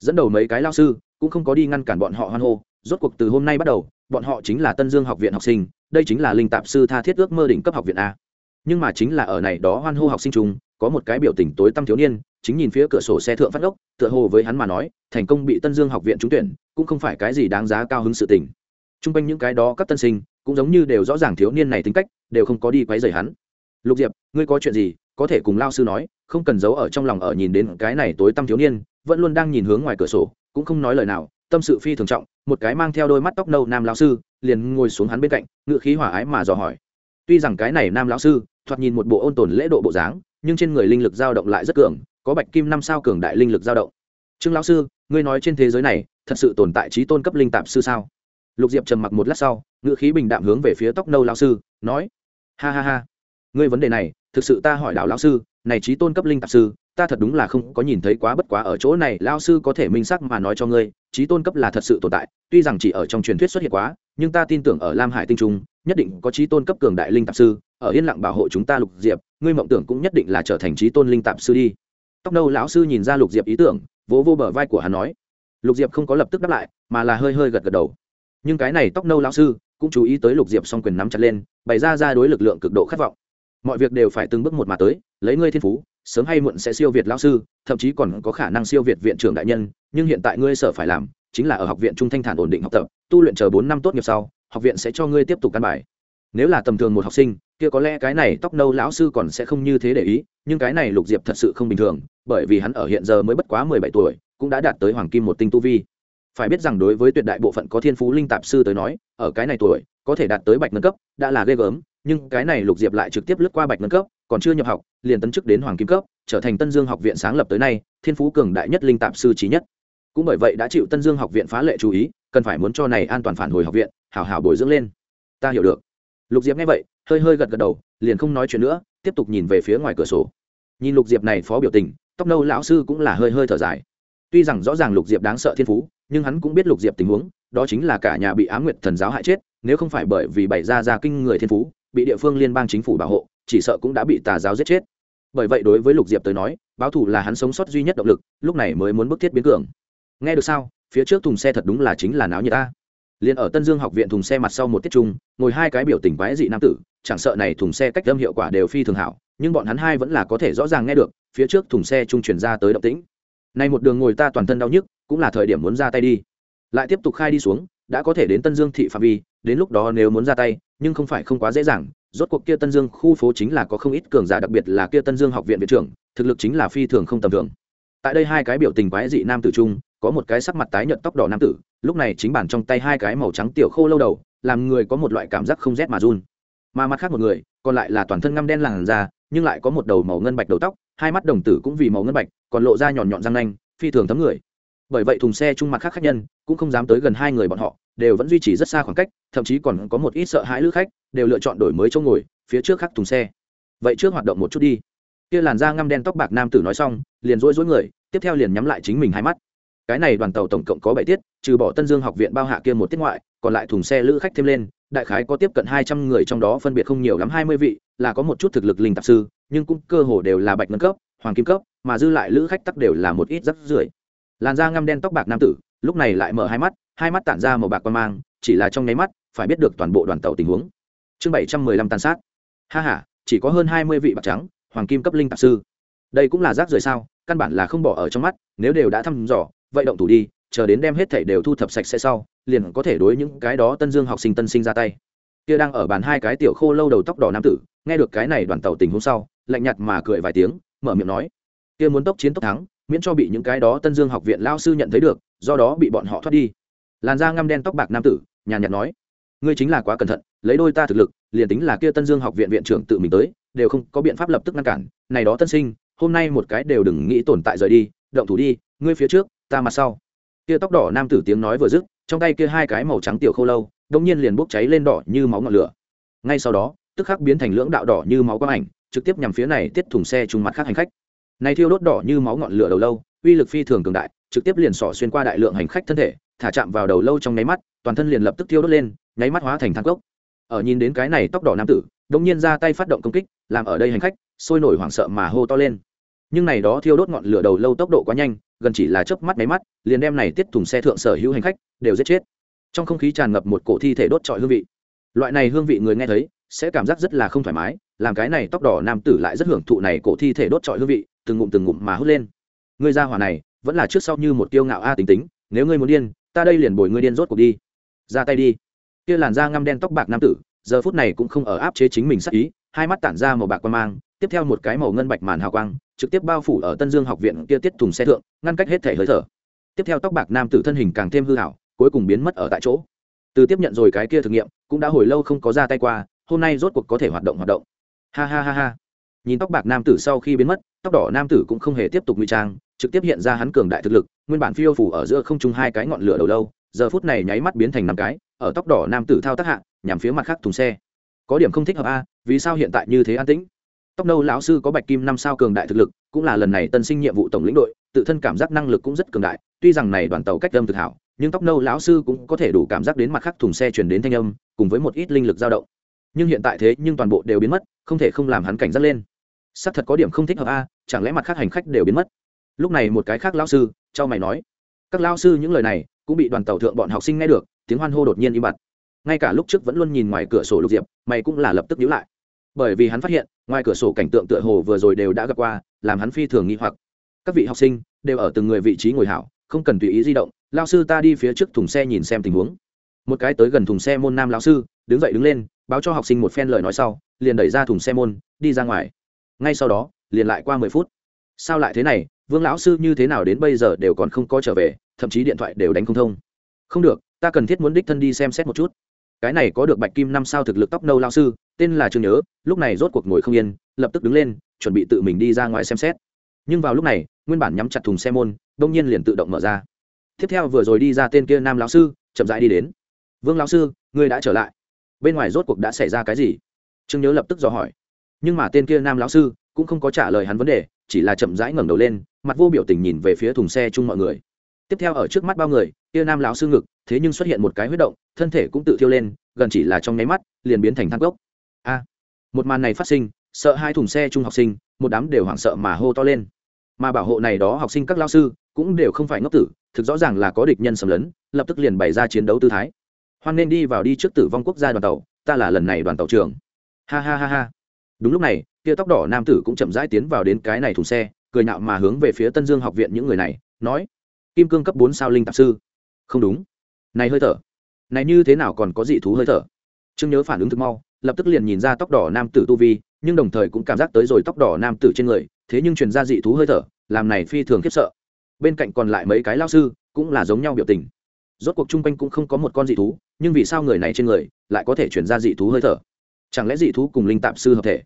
Dẫn đầu mấy cái lao sư cũng không có đi ngăn cản bọn họ hoan hô, rốt cuộc từ hôm nay bắt đầu, bọn họ chính là tân dương học viện học sinh, đây chính là linh tạp sư tha thiết ước mơ đỉnh cấp học viện a. Nhưng mà chính là ở này đó hoan hô học sinh chung, có một cái biểu tình tối tăm thiếu niên, chính nhìn phía cửa sổ xe thượng phát ốc tựa hồ với hắn mà nói, thành công bị tân dương học viện trúng tuyển, cũng không phải cái gì đáng giá cao hứng sự tình. T r u n g quanh những cái đó các tân sinh cũng giống như đều rõ ràng thiếu niên này tính cách, đều không có đi quấy rầy hắn. Lục diệp, ngươi có chuyện gì, có thể cùng lao sư nói không cần giấu ở trong lòng ở nhìn đến cái này tối tăm thiếu niên, vẫn luôn đang nhìn hướng ngoài cửa sổ, cũng không nói lời nào, tâm sự phi thường trọng, một cái mang theo đôi mắt tóc nâu nam lão sư, liền ngồi xuống hắn bên cạnh ngự khí hỏa ái mà dò hỏi. Tuy rằng cái này nam lão sư, thoạt nhìn một bộ ôn tồn lễ độ bộ dáng, nhưng trên người linh lực dao động lại rất cường, có bạch kim năm sao cường đại linh lực dao động. Trương lão sư, ngươi nói trên thế giới này, thật sự tồn tại trí tôn cấp linh tạp sư sao? Lục diệp trầm mặc một lát sau, ngựa khí bình đạm hướng về phía tóc nâu lão sư, nói, ha ha ha, ngươi vấn đề này, thực sự ta hỏi đạo lão sư này trí tôn cấp linh tạp sư, ta thật đúng là không có nhìn thấy quá bất quá ở chỗ này, lão sư có thể minh sắc mà nói cho ngươi, trí tôn cấp là thật sự tồn tại, tuy rằng chỉ ở trong truyền thuyết xuất hiện quá, nhưng ta tin tưởng ở lam hải tinh trung, nhất định có trí tôn cấp cường đại linh tạp sư, ở yên lặng bảo hộ chúng ta lục diệp, ngươi mộng tưởng cũng nhất định là trở thành trí tôn linh tạp sư đi. Tóc nâu lão sư nhìn ra lục diệp ý tưởng, vỗ vô bờ vai của hắn nói. Lục diệp không có lập tức đáp lại, mà là hơi hơi gật gật đầu. Nhưng cái này tóc nâu lão sư cũng chú ý tới lục diệp song quyền nắm chặt lên, bày ra ra đối lực lượng cực độ khát vọng mọi việc đều phải từng bước một mà tới, lấy ngươi thiên phú, sớm hay muộn sẽ siêu việt lão sư, thậm chí còn có khả năng siêu việt viện trưởng đại nhân, nhưng hiện tại ngươi sợ phải làm, chính là ở học viện trung thanh thản ổn định học tập, tu luyện chờ bốn năm tốt nghiệp sau, học viện sẽ cho ngươi tiếp tục căn bài. Nếu là tầm thường một học sinh, kia có lẽ cái này tóc nâu lão sư còn sẽ không như thế để ý, nhưng cái này lục diệp thật sự không bình thường, bởi vì hắn ở hiện giờ mới bất quá mười bảy tuổi, cũng đã đạt tới hoàng kim một tinh tu vi. Phải biết rằng đối với tuyệt đại bộ phận có thiên phú linh tạp sư tới nói, ở cái này tuổi, có thể đạt tới bạch nâng cấp, đã là ghê gớm nhưng cái này lục diệp lại trực tiếp lướt qua bạch ngân cấp, còn chưa nhập học, liền tấn chức đến hoàng kim cấp, trở thành tân dương học viện sáng lập tới nay, thiên phú cường đại nhất linh tạp sư trí nhất. Cũng bởi vậy đã chịu tân dương học viện phá lệ chú ý, cần phải muốn cho này an toàn phản hồi học viện hảo hảo bồi dưỡng lên. Ta hiểu được. Lục diệp nghe vậy, hơi hơi gật gật đầu, liền không nói chuyện nữa, tiếp tục nhìn về phía ngoài cửa sổ. Nhìn lục diệp này phó biểu tình, tóc nâu lão sư cũng là hơi hơi thở dài. Tuy rằng rõ ràng lục diệp đáng sợ thiên phú, nhưng hắn cũng biết lục diệp tình huống, đó chính là cả nhà bị á nguyệt thần giáo hại chết, nếu không phải bởi vì bày ra ra kinh người thiên phú bị địa phương liên bang chính phủ bảo hộ, chỉ sợ cũng đã bị tà giáo giết chết. Bởi vậy đối với lục diệp tới nói, báo thù là hắn sống sót duy nhất động lực, lúc này mới muốn bức thiết biến cường. Nghe được sao, phía trước thùng xe thật đúng là chính là náo như ta. Liền ở tân dương học viện thùng xe mặt sau một tiết trung ngồi hai cái biểu tình quái dị nam tử, chẳng sợ này thùng xe cách âm hiệu quả đều phi thường hảo, nhưng bọn hắn hai vẫn là có thể rõ ràng nghe được, phía trước thùng xe trung chuyển ra tới động tĩnh. Nay một đường ngồi ta toàn thân đau nhức, cũng là thời điểm muốn ra tay đi. Lại tiếp tục khai đi xuống, đã có thể đến tân dương thị phạm vi, đến lúc đó nếu muốn ra tay nhưng không phải không quá dễ dàng. Rốt cuộc kia tân dương khu phố chính là có không ít cường giả, đặc biệt là kia tân dương học viện viện trưởng, thực lực chính là phi thường không tầm thường. Tại đây hai cái biểu tình quái dị nam tử trung có một cái sắc mặt tái nhợt tóc đỏ nam tử, lúc này chính bản trong tay hai cái màu trắng tiểu khô lâu đầu, làm người có một loại cảm giác không rét mà run. Mà mặt khác một người, còn lại là toàn thân ngăm đen làn da, nhưng lại có một đầu màu ngân bạch đầu tóc, hai mắt đồng tử cũng vì màu ngân bạch, còn lộ ra nhọn nhọn răng nanh, phi thường thấm người. Bởi vậy thùng xe chung mặt khác khách nhân, cũng không dám tới gần hai người bọn họ đều vẫn duy trì rất xa khoảng cách, thậm chí còn có một ít sợ hãi lữ khách đều lựa chọn đổi mới chỗ ngồi, phía trước khắc thùng xe. Vậy trước hoạt động một chút đi. Kia làn da ngăm đen tóc bạc nam tử nói xong, liền rối rối người, tiếp theo liền nhắm lại chính mình hai mắt. Cái này đoàn tàu tổng cộng có bảy tiết, trừ bỏ tân dương học viện bao hạ kia một tiết ngoại, còn lại thùng xe lữ khách thêm lên, đại khái có tiếp cận hai trăm người trong đó phân biệt không nhiều lắm hai mươi vị, là có một chút thực lực linh tạp sư, nhưng cũng cơ hồ đều là bạch ngân cấp, hoàng kim cấp, mà dư lại lữ khách tắc đều là một ít rắc rưởi. Làn da ngăm đen tóc bạc nam tử, lúc này lại mở hai mắt hai mắt tản ra màu bạc quan mang, chỉ là trong nháy mắt, phải biết được toàn bộ đoàn tàu tình huống. Chương bảy trăm mười lăm tàn sát. Ha h a chỉ có hơn hai mươi vị bạc trắng, hoàng kim cấp linh tạp sư. Đây cũng là rác rưởi sao, căn bản là không bỏ ở trong mắt, nếu đều đã thăm dò, vậy động thủ đi, chờ đến đem hết thảy đều thu thập sạch sẽ sau, liền có thể đối những cái đó tân dương học sinh tân sinh ra tay. Kia đang ở bàn hai cái tiểu khô lâu đầu tóc đỏ nam tử, nghe được cái này đoàn tàu tình huống sau, lạnh nhạt mà cười vài tiếng, mở miệng nói, kia muốn tốc chiến tốc thắng, miễn cho bị những cái đó tân dương học viện lao sư nhận thấy được, do đó bị bọn họ thoát đi làn da ngăm đen tóc bạc nam tử, nhàn nhạt nói, ngươi chính là quá cẩn thận, lấy đôi ta thực lực, liền tính là kia tân dương học viện viện trưởng tự mình tới, đều không có biện pháp lập tức ngăn cản. Này đó tân sinh, hôm nay một cái đều đừng nghĩ tồn tại rời đi, động thủ đi, ngươi phía trước, ta mặt sau. Kia tóc đỏ nam tử tiếng nói vừa dứt, trong tay kia hai cái màu trắng tiểu khâu lâu đông nhiên liền bốc cháy lên đỏ như máu ngọn lửa. Ngay sau đó, tức khắc biến thành lưỡng đạo đỏ như máu quang ảnh, trực tiếp nhằm phía này tiết thùng xe trùng mặt khác hành khách. Này thiêu đốt đỏ như máu ngọn lửa đầu lâu, uy lực phi thường cường đại, trực tiếp liền sỏ xuyên qua đại lượng hành khách thân thể thả chạm vào đầu lâu trong nháy mắt, toàn thân liền lập tức thiêu đốt lên, nháy mắt hóa thành thang cốc. Ở nhìn đến cái này tóc đỏ nam tử đông nhiên ra tay phát động công kích, làm ở đây hành khách sôi nổi hoảng sợ mà hô to lên. Nhưng này đó thiêu đốt ngọn lửa đầu lâu tốc độ quá nhanh, gần chỉ là chớp mắt máy mắt, liền đem này tiết thùng xe thượng sở hữu hành khách đều giết chết. Trong không khí tràn ngập một cổ thi thể đốt trọi hương vị. Loại này hương vị người nghe thấy sẽ cảm giác rất là không thoải mái, làm cái này tóc đỏ nam tử lại rất hưởng thụ này cổ thi thể đốt trọi hương vị, từng ngụm từng ngụm mà hút lên. Người ra hỏa này vẫn là trước sau như một tiêu ngạo a tính tính, nếu ngươi muốn điên ta đây liền bồi ngươi điên rốt cuộc đi. Ra tay đi. Kia làn da ngăm đen tóc bạc nam tử, giờ phút này cũng không ở áp chế chính mình sắc ý, hai mắt tản ra màu bạc quan mang, tiếp theo một cái màu ngân bạch màn hào quang, trực tiếp bao phủ ở tân dương học viện kia tiết thùng xe thượng, ngăn cách hết thể hơi thở. Tiếp theo tóc bạc nam tử thân hình càng thêm hư hảo cuối cùng biến mất ở tại chỗ. Từ tiếp nhận rồi cái kia thực nghiệm, cũng đã hồi lâu không có ra tay qua, hôm nay rốt cuộc có thể hoạt động hoạt động. Ha ha ha ha. Nhìn tóc bạc nam tử sau khi biến mất, tóc đỏ nam tử cũng không hề tiếp tục ngụy trang, trực tiếp hiện ra hắn cường đại thực lực nguyên bản phiêu phủ ở giữa không trung hai cái ngọn lửa đầu lâu, giờ phút này nháy mắt biến thành năm cái, ở tóc đỏ nam tử thao tác hạ, nhằm phía mặt khác thùng xe. Có điểm không thích hợp a, vì sao hiện tại như thế an tĩnh? Tóc nâu lão sư có bạch kim năm sao cường đại thực lực, cũng là lần này tân sinh nhiệm vụ tổng lĩnh đội, tự thân cảm giác năng lực cũng rất cường đại, tuy rằng này đoàn tàu cách âm thực hảo, nhưng tóc nâu lão sư cũng có thể đủ cảm giác đến mặt khác thùng xe chuyển đến thanh âm, cùng với một ít linh lực dao động. Nhưng hiện tại thế nhưng toàn bộ đều biến mất, không thể không làm hắn cảnh giác lên. Xác thật có điểm không thích hợp a, chẳng lẽ mặt khác hành khách đều biến mất? Lúc này một cái khác lão sư cho mày nói. Các lao sư những lời này cũng bị đoàn tàu thượng bọn học sinh nghe được, tiếng hoan hô đột nhiên im bặt. Ngay cả lúc trước vẫn luôn nhìn ngoài cửa sổ lục diệp, mày cũng là lập tức nhíu lại. Bởi vì hắn phát hiện, ngoài cửa sổ cảnh tượng tựa hồ vừa rồi đều đã gặp qua, làm hắn phi thường nghi hoặc. Các vị học sinh đều ở từng người vị trí ngồi hảo, không cần tùy ý di động lao sư ta đi phía trước thùng xe nhìn xem tình huống. Một cái tới gần thùng xe môn nam lao sư, đứng dậy đứng lên, báo cho học sinh một phen lời nói sau, liền đẩy ra thùng xe môn, đi ra ngoài. Ngay sau đó, liền lại qua mười phút. Sao lại thế này vương lão sư như thế nào đến bây giờ đều còn không có trở về, thậm chí điện thoại đều đánh không thông. Không được, ta cần thiết muốn đích thân đi xem xét một chút. Cái này có được bạch kim năm sao thực lực tóc nâu lao sư, tên là trương nhớ, lúc này rốt cuộc ngồi không yên, lập tức đứng lên, chuẩn bị tự mình đi ra ngoài xem xét. Nhưng vào lúc này, nguyên bản nhắm chặt thùng xe môn đông nhiên liền tự động mở ra. Tiếp theo vừa rồi đi ra tên kia nam lão sư, chậm rãi đi đến. Vương lão sư, ngươi đã trở lại. Bên ngoài rốt cuộc đã xảy ra cái gì? Trương nhớ lập tức dò hỏi. Nhưng mà tên kia nam lão sư cũng không có trả lời hắn vấn đề, chỉ là chậm rãi ngẩng đầu lên mặt vô biểu tình nhìn về phía thùng xe chung mọi người. Tiếp theo ở trước mắt bao người, kia nam lão sư ngực, thế nhưng xuất hiện một cái huyết động, thân thể cũng tự thiêu lên, gần chỉ là trong nháy mắt, liền biến thành thang gốc. a! Một màn này phát sinh, sợ hai thùng xe chung học sinh, một đám đều hoảng sợ mà hô to lên. Mà bảo hộ này đó học sinh các lao sư, cũng đều không phải ngốc tử, thực rõ ràng là có địch nhân xâm lấn, lập tức liền bày ra chiến đấu tư thái. Hoan nên đi vào đi trước tử vong quốc gia đoàn tàu, ta là lần này đoàn tàu trưởng. ha ha ha ha. Đúng lúc này, kia tóc đỏ nam tử cũng chậm rãi tiến vào đến cái này thùng xe cười nhạo mà hướng về phía tân dương học viện những người này, nói, kim cương cấp bốn sao linh tạp sư. Không đúng. Này hơi thở. Này như thế nào còn có dị thú hơi thở? Trương nhớ phản ứng thực mau, lập tức liền nhìn ra tóc đỏ nam tử tu vi, nhưng đồng thời cũng cảm giác tới rồi tóc đỏ nam tử trên người, thế nhưng truyền ra dị thú hơi thở, làm này phi thường khiếp sợ. Bên cạnh còn lại mấy cái lao sư cũng là giống nhau biểu tình. Rốt cuộc chung quanh cũng không có một con dị thú, nhưng vì sao người này trên người lại có thể chuyển ra dị thú hơi thở? Chẳng lẽ dị thú cùng linh tạp sư hợp thể?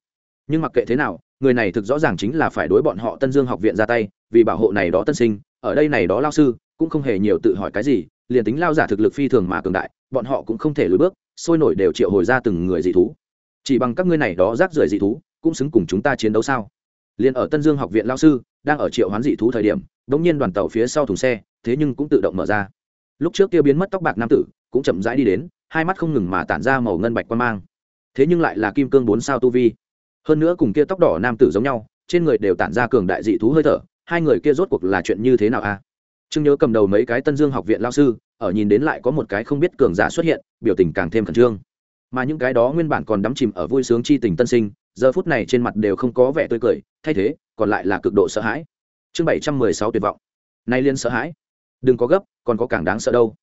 Nhưng mặc kệ thế nào người này thực rõ ràng chính là phải đối bọn họ tân dương học viện ra tay, vì bảo hộ này đó tân sinh, ở đây này đó lao sư cũng không hề nhiều tự hỏi cái gì, liền tính lao giả thực lực phi thường mà cường đại, bọn họ cũng không thể lùi bước, sôi nổi đều triệu hồi ra từng người dị thú. Chỉ bằng các ngươi này đó rác rưởi dị thú, cũng xứng cùng chúng ta chiến đấu sao? Liền ở tân dương học viện lao sư đang ở triệu hoán dị thú thời điểm đ ỗ n g nhiên đoàn tàu phía sau thùng xe, thế nhưng cũng tự động mở ra. Lúc trước kia biến mất tóc bạc nam tử, cũng chậm rãi đi đến, hai mắt không ngừng mà tản ra màu ngân bạch quan mang. Thế nhưng lại là kim cương bốn sao tu vi hơn nữa cùng kia tóc đỏ nam tử giống nhau, trên người đều tản ra cường đại dị thú hơi thở, hai người kia rốt cuộc là chuyện như thế nào a? À? trương nhớ cầm đầu mấy cái tân dương học viện lao sư, ở nhìn đến lại có một cái không biết cường giả xuất hiện, biểu tình càng thêm khẩn trương. Mà những cái đó nguyên bản còn đắm chìm ở vui sướng chi tình tân sinh, giờ phút này trên mặt đều không có vẻ tươi cười, thay thế, còn lại là cực độ sợ hãi. Chương bảy trăm mười sáu tuyệt vọng. Nay liên sợ hãi. Đừng có gấp, còn có càng đáng sợ đâu.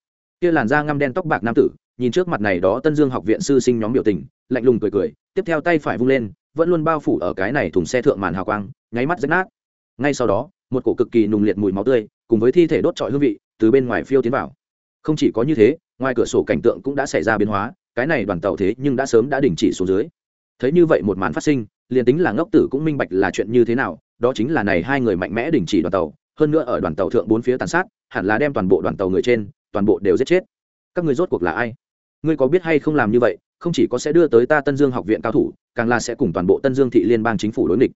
Kia làn da ngăm đen tóc bạc nam tử, nhìn trước mặt này đó tân dương học viện sư sinh nhóm biểu tình, lạnh lùng cười cười, tiếp theo tay phải vung lên vẫn luôn bao phủ ở cái này thùng xe thượng màn hào quang, nháy mắt rách nát. Ngay sau đó, một cổ cực kỳ nùng liệt mùi máu tươi, cùng với thi thể đốt trọi hương vị, từ bên ngoài phiêu tiến vào. Không chỉ có như thế, ngoài cửa sổ cảnh tượng cũng đã xảy ra biến hóa, cái này đoàn tàu thế nhưng đã sớm đã đình chỉ xuống dưới. Thấy như vậy một màn phát sinh, liền tính là ngốc tử cũng minh bạch là chuyện như thế nào, đó chính là này hai người mạnh mẽ đình chỉ đoàn tàu, hơn nữa ở đoàn tàu thượng bốn phía tàn sát, hẳn là đem toàn bộ đoàn tàu người trên, toàn bộ đều giết chết. Các người rốt cuộc là ai? Ngươi có biết hay không làm như vậy, không chỉ có sẽ đưa tới ta tân dương học viện cao thủ càng là sẽ cùng toàn bộ tân dương thị liên bang chính phủ đối nghịch.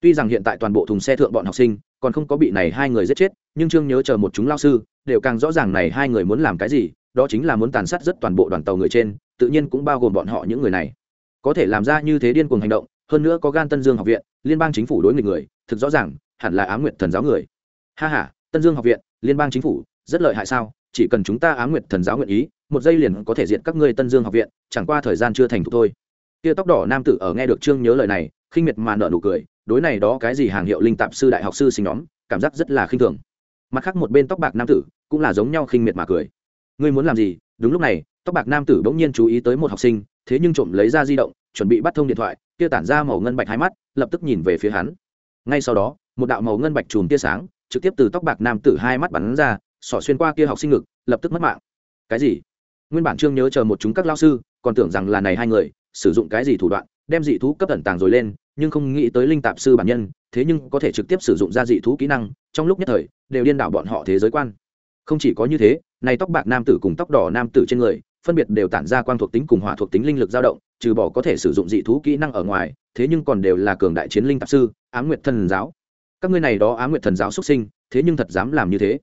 Tuy rằng hiện tại toàn bộ thùng xe thượng bọn học sinh còn không có bị này hai người giết chết, nhưng trương nhớ chờ một chúng lao sư, đều càng rõ ràng này hai người muốn làm cái gì, đó chính là muốn tàn sát rất toàn bộ đoàn tàu người trên, tự nhiên cũng bao gồm bọn họ những người này. Có thể làm ra như thế điên cuồng hành động, hơn nữa có gan tân dương học viện, liên bang chính phủ đối nghịch người, thực rõ ràng, hẳn là á nguyện thần giáo người. Ha h a tân dương học viện, liên bang chính phủ, rất lợi hại sao? Chỉ cần chúng ta á nguyện thần giáo nguyện ý, một giây liền có thể diện các ngươi tân dương học viện, chẳng qua thời gian chưa thành thục thôi kia tóc đỏ nam tử ở nghe được trương nhớ lời này, khinh miệt mà nợ nụ cười, đối này đó cái gì hàng hiệu linh tạp sư đại học sư sinh nhóm, cảm giác rất là khinh thường. Mặt khác một bên tóc bạc nam tử, cũng là giống nhau khinh miệt mà cười. Ngươi muốn làm gì? Đúng lúc này, tóc bạc nam tử bỗng nhiên chú ý tới một học sinh, thế nhưng trộm lấy ra di động, chuẩn bị bắt thông điện thoại, kia tản ra màu ngân bạch hai mắt, lập tức nhìn về phía hắn. Ngay sau đó, một đạo màu ngân bạch chùm tia sáng, trực tiếp từ tóc bạc nam tử hai mắt bắn ra, xỏ xuyên qua kia học sinh ngực, lập tức mất mạng. Cái gì? Nguyên bản trương nhớ chờ một chúng các lao sư, còn tưởng rằng là này hai người sử dụng cái gì thủ đoạn, đem dị thú cấp ẩn tàng rồi lên, nhưng không nghĩ tới linh tạp sư bản nhân, thế nhưng có thể trực tiếp sử dụng ra dị thú kỹ năng, trong lúc nhất thời, đều điên đảo bọn họ thế giới quan. Không chỉ có như thế, này tóc bạc nam tử cùng tóc đỏ nam tử trên người, phân biệt đều tản ra quang thuộc tính cùng hỏa thuộc tính linh lực dao động, trừ bỏ có thể sử dụng dị thú kỹ năng ở ngoài, thế nhưng còn đều là cường đại chiến linh tạp sư á nguyệt thần giáo. Các ngươi này đó á nguyệt thần giáo xuất sinh, thế nhưng thật dám làm như thế.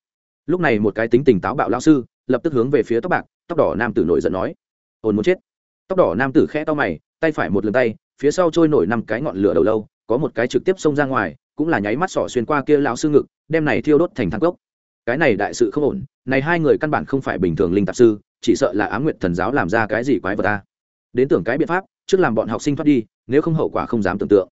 Lúc này một cái tính tình táo bạo lao sư, lập tức hướng về phía tóc bạc, tóc đỏ nam tử nổi giận nói ồn muốn chết tóc đỏ nam tử khẽ to mày, tay phải một lần tay, phía sau trôi nổi năm cái ngọn lửa đầu lâu, có một cái trực tiếp xông ra ngoài, cũng là nháy mắt sỏ xuyên qua kia lão sư ngực, đem này thiêu đốt thành thang cốc. Cái này đại sự không ổn, này hai người căn bản không phải bình thường linh tạp sư, chỉ sợ là á nguyện thần giáo làm ra cái gì quái vật ta. Đến tưởng cái biện pháp, trước làm bọn học sinh thoát đi, nếu không hậu quả không dám tưởng tượng.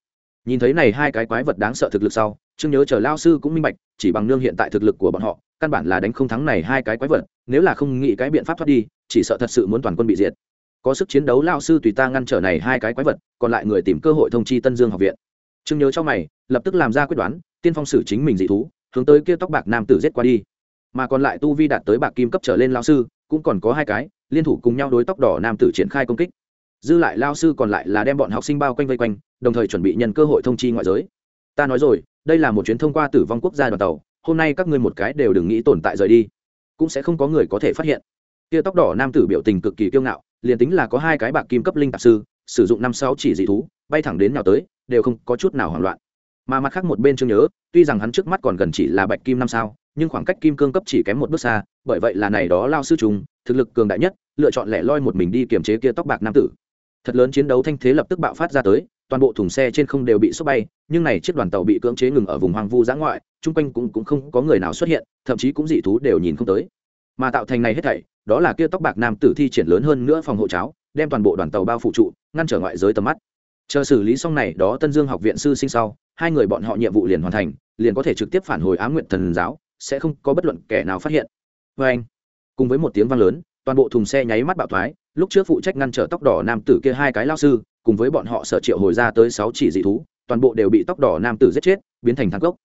Nhìn thấy này hai cái quái vật đáng sợ thực lực sau chương nhớ chờ lao sư cũng minh bạch, chỉ bằng nương hiện tại thực lực của bọn họ, căn bản là đánh không thắng này hai cái quái vật, nếu là không nghĩ cái biện pháp thoát đi, chỉ sợ thật sự muốn toàn quân bị diệt có sức chiến đấu lao sư tùy ta ngăn trở này hai cái quái vật, còn lại người tìm cơ hội thông chi tân dương học viện. Trương nhớ cho mày, lập tức làm ra quyết đoán, tiên phong xử chính mình dị thú, hướng tới kia tóc bạc nam tử giết qua đi. Mà còn lại tu vi đạt tới bạc kim cấp trở lên lao sư, cũng còn có hai cái, liên thủ cùng nhau đối tóc đỏ nam tử triển khai công kích. Dư lại lao sư còn lại là đem bọn học sinh bao quanh vây quanh, đồng thời chuẩn bị nhân cơ hội thông chi ngoại giới. Ta nói rồi, đây là một chuyến thông qua tử vong quốc gia đoàn tàu, hôm nay các ngươi một cái đều đừng nghĩ tồn tại rời đi. Cũng sẽ không có người có thể phát hiện. Kia tóc đỏ nam tử biểu tình cực kỳ kiêu ngạo liền tính là có hai cái bạc kim cấp linh tạp sư sử dụng năm sáu chỉ dị thú bay thẳng đến nào tới đều không có chút nào hoảng loạn. Mà mặt khác một bên chương nhớ tuy rằng hắn trước mắt còn gần chỉ là bạch kim năm sao nhưng khoảng cách kim cương cấp chỉ kém một bước xa bởi vậy là này đó lao sư trùng thực lực cường đại nhất lựa chọn lẻ loi một mình đi kiềm chế kia tóc bạc nam tử. Thật lớn chiến đấu thanh thế lập tức bạo phát ra tới toàn bộ thùng xe trên không đều bị sốc bay nhưng này chiếc đoàn tàu bị cưỡng chế ngừng ở vùng hoang vu giã ngoại chung quanh cũng, cũng không có người nào xuất hiện thậm chí cũng dị thú đều nhìn không tới. Mà tạo thành này hết thảy đó là kia tóc bạc nam tử thi triển lớn hơn nữa phòng hộ cháo, đem toàn bộ đoàn tàu bao phủ trụ, ngăn trở ngoại giới tầm mắt. Chờ xử lý xong này, đó tân dương học viện sư sinh sau, hai người bọn họ nhiệm vụ liền hoàn thành, liền có thể trực tiếp phản hồi á nguyện thần giáo, sẽ không có bất luận kẻ nào phát hiện. Vê anh, cùng với một tiếng vang lớn, toàn bộ thùng xe nháy mắt bạo thoái, lúc trước phụ trách ngăn trở tóc đỏ nam tử kia hai cái lao sư, cùng với bọn họ sở triệu hồi ra tới sáu chỉ dị thú, toàn bộ đều bị tóc đỏ nam tử giết chết, biến thành thang gốc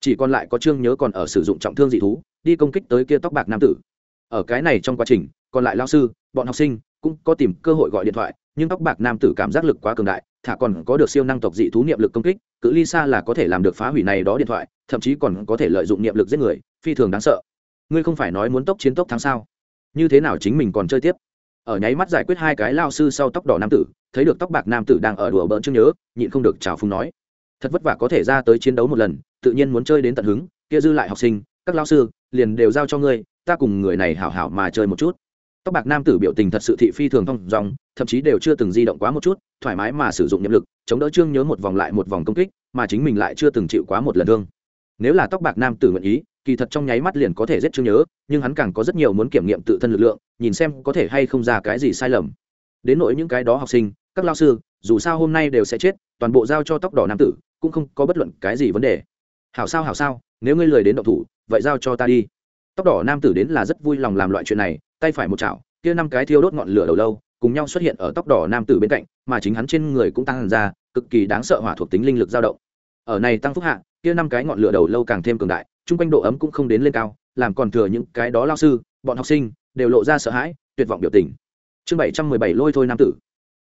chỉ còn lại có trương nhớ còn ở sử dụng trọng thương dị thú, đi công kích tới kia tóc bạc nam tử ở cái này trong quá trình, còn lại lao sư, bọn học sinh cũng có tìm cơ hội gọi điện thoại, nhưng tóc bạc nam tử cảm giác lực quá cường đại, thả còn có được siêu năng tộc dị thú niệm lực công kích, cự ly xa là có thể làm được phá hủy này đó điện thoại, thậm chí còn có thể lợi dụng niệm lực giết người, phi thường đáng sợ. Ngươi không phải nói muốn tốc chiến tốc thắng sao? Như thế nào chính mình còn chơi tiếp? Ở nháy mắt giải quyết hai cái lao sư sau tóc đỏ nam tử, thấy được tóc bạc nam tử đang ở đùa bỡn chương nhớ, nhịn không được chào phung nói. Thật vất vả có thể ra tới chiến đấu một lần, tự nhiên muốn chơi đến tận hứng, kia dư lại học sinh, các lao sư, liền đều giao cho ngươi ta cùng người này hảo hảo mà chơi một chút. Tóc bạc nam tử biểu tình thật sự thị phi thường thông dòng thậm chí đều chưa từng di động quá một chút, thoải mái mà sử dụng nhiệm lực, chống đỡ trương nhớ một vòng lại một vòng công kích, mà chính mình lại chưa từng chịu quá một lần thương. Nếu là tóc bạc nam tử nguyện ý, kỳ thật trong nháy mắt liền có thể giết trương nhớ, nhưng hắn càng có rất nhiều muốn kiểm nghiệm tự thân lực lượng, nhìn xem có thể hay không ra cái gì sai lầm. Đến nỗi những cái đó học sinh, các lao sư, dù sao hôm nay đều sẽ chết, toàn bộ giao cho tóc đỏ nam tử, cũng không có bất luận cái gì vấn đề. Hảo sao hảo sao, nếu ngươi lười đến động thủ, vậy giao cho ta đi tóc đỏ nam tử đến là rất vui lòng làm loại chuyện này, tay phải một chảo, kia năm cái thiêu đốt ngọn lửa đầu lâu, cùng nhau xuất hiện ở tóc đỏ nam tử bên cạnh, mà chính hắn trên người cũng tăng ra, cực kỳ đáng sợ hỏa thuộc tính linh lực dao động. Ở này tăng phúc hạ, kia năm cái ngọn lửa đầu lâu càng thêm cường đại, chung quanh độ ấm cũng không đến lên cao, làm còn thừa những cái đó lao sư, bọn học sinh, đều lộ ra sợ hãi, tuyệt vọng biểu tình. Chương bảy trăm mười bảy lôi thôi nam tử.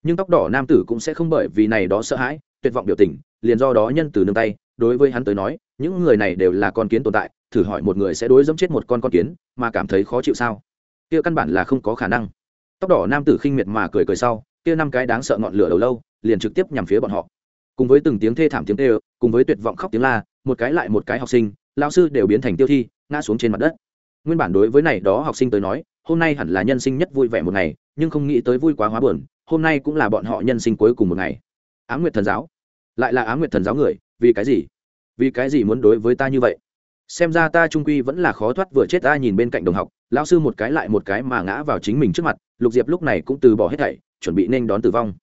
Nhưng tóc đỏ nam tử cũng sẽ không bởi vì này đó sợ hãi, tuyệt vọng biểu tình, liền do đó nhân từ nương tay đối với hắn tới nói, những người này đều là con kiến tồn tại, thử hỏi một người sẽ đối dẫm chết một con con kiến, mà cảm thấy khó chịu sao? Kia căn bản là không có khả năng. Tóc đỏ nam tử khinh miệt mà cười cười sau, kia năm cái đáng sợ ngọn lửa đầu lâu, liền trực tiếp nhằm phía bọn họ. Cùng với từng tiếng thê thảm tiếng tê cùng với tuyệt vọng khóc tiếng la, một cái lại một cái học sinh lao sư đều biến thành tiêu thi, ngã xuống trên mặt đất. Nguyên bản đối với này đó học sinh tới nói, hôm nay hẳn là nhân sinh nhất vui vẻ một ngày, nhưng không nghĩ tới vui quá hóa buồn, hôm nay cũng là bọn họ nhân sinh cuối cùng một ngày. Á nguyệt thần giáo. Lại là á nguyệt thần giáo người vì cái gì? Vì cái gì muốn đối với ta như vậy? Xem ra ta trung quy vẫn là khó thoát vừa chết ta nhìn bên cạnh đồng học, lão sư một cái lại một cái mà ngã vào chính mình trước mặt, lục diệp lúc này cũng từ bỏ hết thảy, chuẩn bị nên đón tử vong.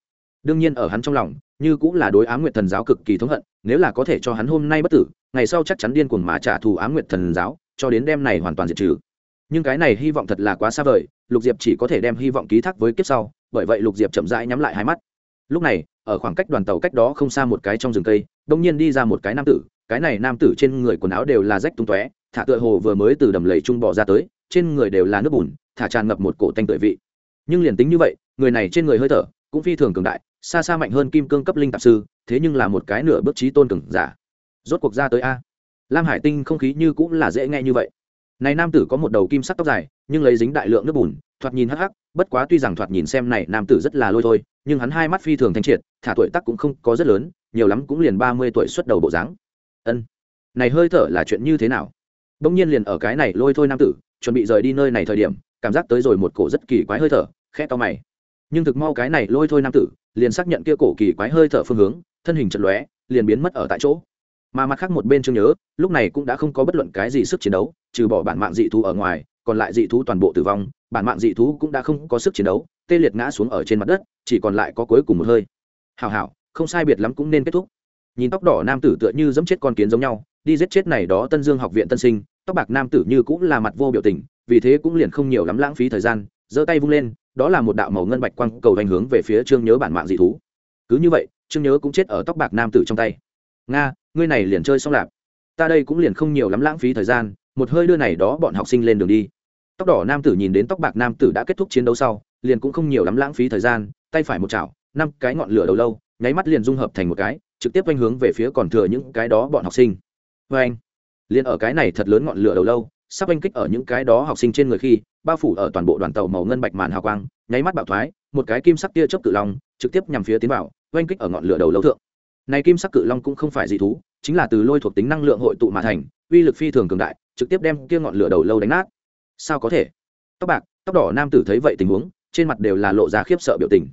Đương nhiên ở hắn trong lòng, như cũng là đối ám nguyệt thần giáo cực kỳ thống hận, nếu là có thể cho hắn hôm nay bất tử, ngày sau chắc chắn điên cuồng mà trả thù ám nguyệt thần giáo, cho đến đêm này hoàn toàn diệt trừ. Nhưng cái này hy vọng thật là quá xa vời, lục diệp chỉ có thể đem hy vọng ký thác với kiếp sau, bởi vậy lục diệp chậm rãi nhắm lại hai mắt. Lúc này ở khoảng cách đoàn tàu cách đó không xa một cái trong rừng cây, đông nhiên đi ra một cái nam tử, cái này nam tử trên người quần áo đều là rách tung tóe, thả tựa hồ vừa mới từ đầm lầy trung bỏ ra tới, trên người đều là nước bùn, thả tràn ngập một cổ tanh tưởi vị. Nhưng liền tính như vậy, người này trên người hơi thở cũng phi thường cường đại, xa xa mạnh hơn kim cương cấp linh tạp sư, thế nhưng là một cái nửa bước trí tôn cường giả. Rốt cuộc ra tới a. Lam hải tinh không khí như cũng là dễ nghe như vậy. Này nam tử có một đầu kim sắc tóc dài, nhưng lấy dính đại lượng nước bùn thoạt nhìn hắc hắc, bất quá tuy rằng thoạt nhìn xem này nam tử rất là lôi thôi, nhưng hắn hai mắt phi thường thanh triệt, thả tuổi tác cũng không có rất lớn, nhiều lắm cũng liền ba mươi tuổi xuất đầu bộ dáng. Ân, này hơi thở là chuyện như thế nào? Bỗng nhiên liền ở cái này lôi thôi nam tử, chuẩn bị rời đi nơi này thời điểm, cảm giác tới rồi một cổ rất kỳ quái hơi thở, khẽ to mày. Nhưng thực mau cái này lôi thôi nam tử, liền xác nhận kia cổ kỳ quái hơi thở phương hướng, thân hình chật lóe, liền biến mất ở tại chỗ. Mà mặt khác một bên chương nhớ, lúc này cũng đã không có bất luận cái gì sức chiến đấu, trừ bỏ bản mạng dị thú ở ngoài còn lại dị thú toàn bộ tử vong, bản mạng dị thú cũng đã không có sức chiến đấu, tê liệt ngã xuống ở trên mặt đất, chỉ còn lại có cuối cùng một hơi. Hào hào không sai biệt lắm cũng nên kết thúc. Nhìn tóc đỏ nam tử tựa như dẫm chết con kiến giống nhau, đi giết chết này đó tân dương học viện tân sinh, tóc bạc nam tử như cũng là mặt vô biểu tình, vì thế cũng liền không nhiều lắm lãng phí thời gian, giơ tay vung lên, đó là một đạo màu ngân bạch quang cầu hành hướng về phía trương nhớ bản mạng dị thú. Cứ như vậy, trương nhớ cũng chết ở tóc bạc nam tử trong tay. Nga, ngươi này liền chơi xong lạp. Ta đây cũng liền không nhiều lắm lãng phí thời gian, một hơi đưa này đó bọn học sinh lên đường đi tóc đỏ nam tử nhìn đến tóc bạc nam tử đã kết thúc chiến đấu sau, liền cũng không nhiều lắm lãng phí thời gian, tay phải một chảo, năm cái ngọn lửa đầu lâu, nháy mắt liền dung hợp thành một cái, trực tiếp quanh hướng về phía còn thừa những cái đó bọn học sinh. Vê anh, liền ở cái này thật lớn ngọn lửa đầu lâu, sắp anh kích ở những cái đó học sinh trên người khi, bao phủ ở toàn bộ đoàn tàu màu ngân bạch màn hào quang, nháy mắt bạo thoái, một cái kim sắc tia chớp cự long, trực tiếp nhằm phía tiến vào, oanh kích ở ngọn lửa đầu lâu thượng. Này kim sắc cự long cũng không phải dị thú, chính là từ lôi thuộc tính năng lượng hội tụ mà thành, uy lực phi thường cường đại, trực tiếp đem kia ngọn lửa đầu lâu đánh nát sao có thể? Tóc bạc, tóc đỏ nam tử thấy vậy tình huống, trên mặt đều là lộ ra khiếp sợ biểu tình.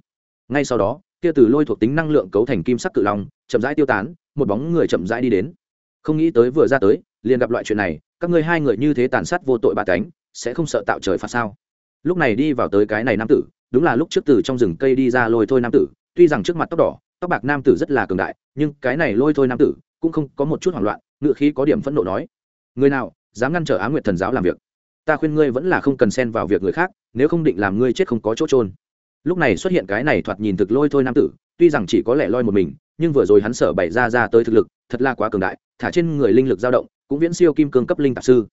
Ngay sau đó, kia từ lôi thuộc tính năng lượng cấu thành kim sắc cự long, chậm rãi tiêu tán, một bóng người chậm rãi đi đến. Không nghĩ tới vừa ra tới, liền gặp loại chuyện này, các ngươi hai người như thế tàn sát vô tội bà cánh, sẽ không sợ tạo trời phạt sao? Lúc này đi vào tới cái này nam tử, đúng là lúc trước từ trong rừng cây đi ra lôi thôi nam tử, tuy rằng trước mặt tóc đỏ, tóc bạc nam tử rất là cường đại, nhưng cái này lôi thôi nam tử cũng không có một chút hoảng loạn, ngựa khí có điểm phẫn nộ nói, người nào, dám ngăn trở á nguyệt thần giáo làm việc? Ta khuyên ngươi vẫn là không cần xen vào việc người khác, nếu không định làm ngươi chết không có chỗ trôn lúc này xuất hiện cái này thoạt nhìn thực lôi thôi nam tử, tuy rằng chỉ có lẻ loi một mình, nhưng vừa rồi hắn sở bày ra ra tới thực lực, thật là quá cường đại, thả trên người linh lực dao động, cũng viễn siêu kim cương cấp linh tạp sư.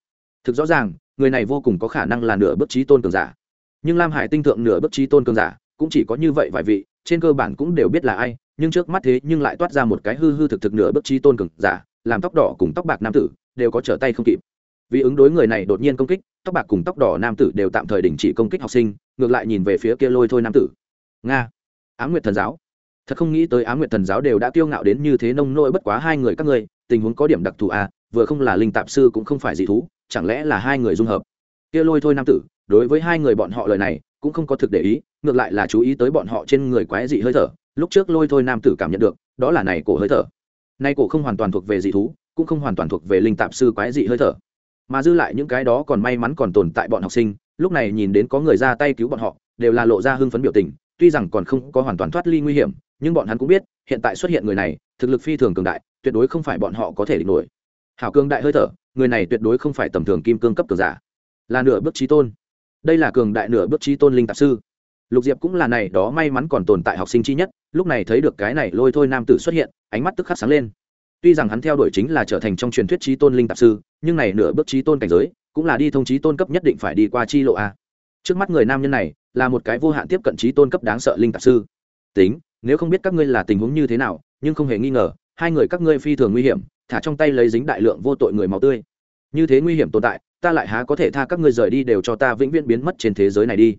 Thực rõ ràng, người này vô cùng có khả năng là nửa bước trí tôn cường giả. Nhưng lam hải tinh thượng nửa bước trí tôn cường giả, cũng chỉ có như vậy vài vị, trên cơ bản cũng đều biết là ai, nhưng trước mắt thế nhưng lại toát ra một cái hư hư thực thực nửa bước trí tôn cường giả, làm tóc đỏ cùng tóc bạc nam tử, đều có trở tay không kịp vì ứng đối người này đột nhiên công kích, tóc bạc cùng tóc đỏ nam tử đều tạm thời đình chỉ công kích học sinh, ngược lại nhìn về phía kia lôi thôi nam tử. Nga, á nguyệt thần giáo. Thật không nghĩ tới á nguyệt thần giáo đều đã kiêu ngạo đến như thế nông nỗi bất quá hai người các ngươi, tình huống có điểm đặc thù à vừa không là linh tạp sư cũng không phải dị thú, chẳng lẽ là hai người dung hợp? Kia lôi thôi nam tử, đối với hai người bọn họ lời này, cũng không có thực để ý, ngược lại là chú ý tới bọn họ trên người quái dị hơi thở, lúc trước lôi thôi nam tử cảm nhận được, đó là này cổ hơi thở. Nay cổ không hoàn toàn thuộc về dị thú, cũng không hoàn toàn thuộc về linh tạp sư quái dị hơi thở mà dư lại những cái đó còn may mắn còn tồn tại bọn học sinh, lúc này nhìn đến có người ra tay cứu bọn họ, đều là lộ ra hưng phấn biểu tình, tuy rằng còn không có hoàn toàn thoát ly nguy hiểm, nhưng bọn hắn cũng biết, hiện tại xuất hiện người này, thực lực phi thường cường đại, tuyệt đối không phải bọn họ có thể địch nổi. Hảo cường đại hơi thở, người này tuyệt đối không phải tầm thường kim cương cấp cường giả. Là nửa bước trí tôn. Đây là cường đại nửa bước trí tôn linh tạp sư. Lục diệp cũng là này, đó may mắn còn tồn tại học sinh chi nhất, lúc này thấy được cái này lôi thôi nam tử xuất hiện, ánh mắt tức khắc sáng lên tuy rằng hắn theo đuổi chính là trở thành trong truyền thuyết trí tôn linh tạp sư, nhưng này nửa bước trí tôn cảnh giới, cũng là đi thông trí tôn cấp nhất định phải đi qua chi lộ a. Trước mắt người nam nhân này, là một cái vô hạn tiếp cận trí tôn cấp đáng sợ linh tạp sư. Tính, nếu không biết các ngươi là tình huống như thế nào, nhưng không hề nghi ngờ, hai người các ngươi phi thường nguy hiểm, thả trong tay lấy dính đại lượng vô tội người máu tươi. Như thế nguy hiểm tồn tại, ta lại há có thể tha các ngươi rời đi đều cho ta vĩnh viễn biến mất trên thế giới này đi.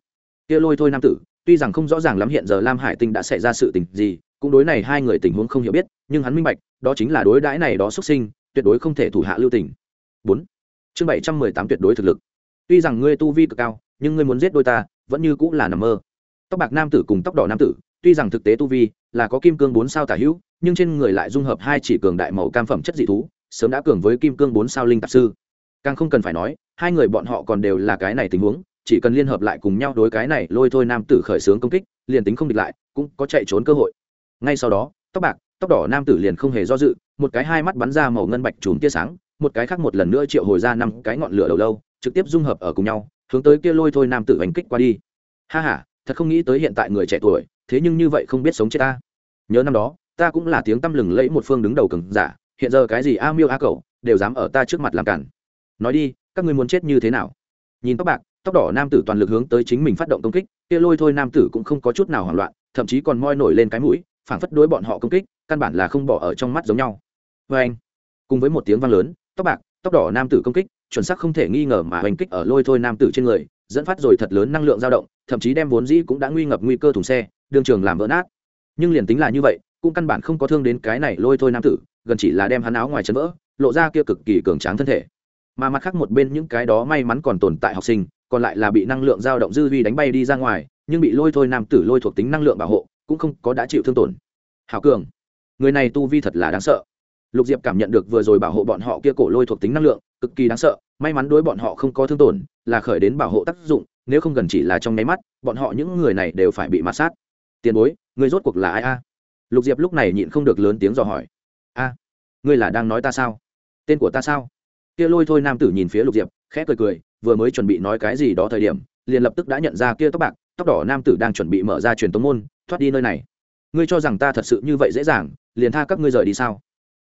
Kia lôi thôi nam tử, tuy rằng không rõ ràng lắm hiện giờ lam hải tinh đã xảy ra sự tình gì cũng đối này hai người tình huống không hiểu biết, nhưng hắn minh bạch, đó chính là đối đãi này đó xuất sinh, tuyệt đối không thể thủ hạ lưu tình. Bốn, chương bảy trăm mười tám tuyệt đối thực lực. Tuy rằng ngươi tu vi cực cao, nhưng ngươi muốn giết đôi ta, vẫn như cũng là nằm mơ. Tóc bạc nam tử cùng tóc đỏ nam tử, tuy rằng thực tế tu vi là có kim cương bốn sao tả hữu, nhưng trên người lại dung hợp hai chỉ cường đại màu cam phẩm chất dị thú, sớm đã cường với kim cương bốn sao linh tạp sư. Càng không cần phải nói, hai người bọn họ còn đều là cái này tình huống, chỉ cần liên hợp lại cùng nhau đối cái này lôi thôi nam tử khởi xướng công kích, liền tính không địch lại, cũng có chạy trốn cơ hội ngay sau đó, tóc bạc, tóc đỏ nam tử liền không hề do dự, một cái hai mắt bắn ra màu ngân bạch chùm tia sáng, một cái khác một lần nữa triệu hồi ra năm cái ngọn lửa đầu lâu, trực tiếp dung hợp ở cùng nhau, hướng tới kia lôi thôi nam tử đánh kích qua đi. Ha ha, thật không nghĩ tới hiện tại người trẻ tuổi, thế nhưng như vậy không biết sống chết ta. Nhớ năm đó, ta cũng là tiếng tăm lừng lẫy một phương đứng đầu cường giả, hiện giờ cái gì a miêu a cẩu, đều dám ở ta trước mặt làm cản. Nói đi, các ngươi muốn chết như thế nào? Nhìn tóc bạc, tóc đỏ nam tử toàn lực hướng tới chính mình phát động công kích, kia lôi thôi nam tử cũng không có chút nào hoảng loạn, thậm chí còn moi nổi lên cái mũi phảng phất đối bọn họ công kích, căn bản là không bỏ ở trong mắt giống nhau. Vê anh, cùng với một tiếng vang lớn, tóc bạc, tóc đỏ nam tử công kích, chuẩn xác không thể nghi ngờ mà hành kích ở lôi thôi nam tử trên người, dẫn phát rồi thật lớn năng lượng dao động, thậm chí đem vốn dĩ cũng đã nguy ngập nguy cơ thùng xe đương trường làm vỡ nát. Nhưng liền tính là như vậy, cũng căn bản không có thương đến cái này lôi thôi nam tử, gần chỉ là đem hắn áo ngoài chân vỡ, lộ ra kia cực kỳ cường tráng thân thể. Mà mặt khác một bên những cái đó may mắn còn tồn tại học sinh, còn lại là bị năng lượng dao động dư vi đánh bay đi ra ngoài, nhưng bị lôi thôi nam tử lôi thuộc tính năng lượng bảo hộ cũng không có đã chịu thương tổn. Hảo cường, người này tu vi thật là đáng sợ. Lục diệp cảm nhận được vừa rồi bảo hộ bọn họ kia cổ lôi thuộc tính năng lượng, cực kỳ đáng sợ, may mắn đối bọn họ không có thương tổn, là khởi đến bảo hộ tác dụng, nếu không gần chỉ là trong nháy mắt, bọn họ những người này đều phải bị mát sát. Tiền bối, người rốt cuộc là ai a? Lục diệp lúc này nhịn không được lớn tiếng dò hỏi. A, ngươi là đang nói ta sao? Tên của ta sao? Kia lôi thôi nam tử nhìn phía lục diệp, khẽ cười cười, vừa mới chuẩn bị nói cái gì đó thời điểm, liền lập tức đã nhận ra kia tóc bạc, tóc đỏ nam tử đang chuẩn bị mở ra truyền tống môn thoát đi nơi này. Ngươi cho rằng ta thật sự như vậy dễ dàng, liền tha các ngươi rời đi sao?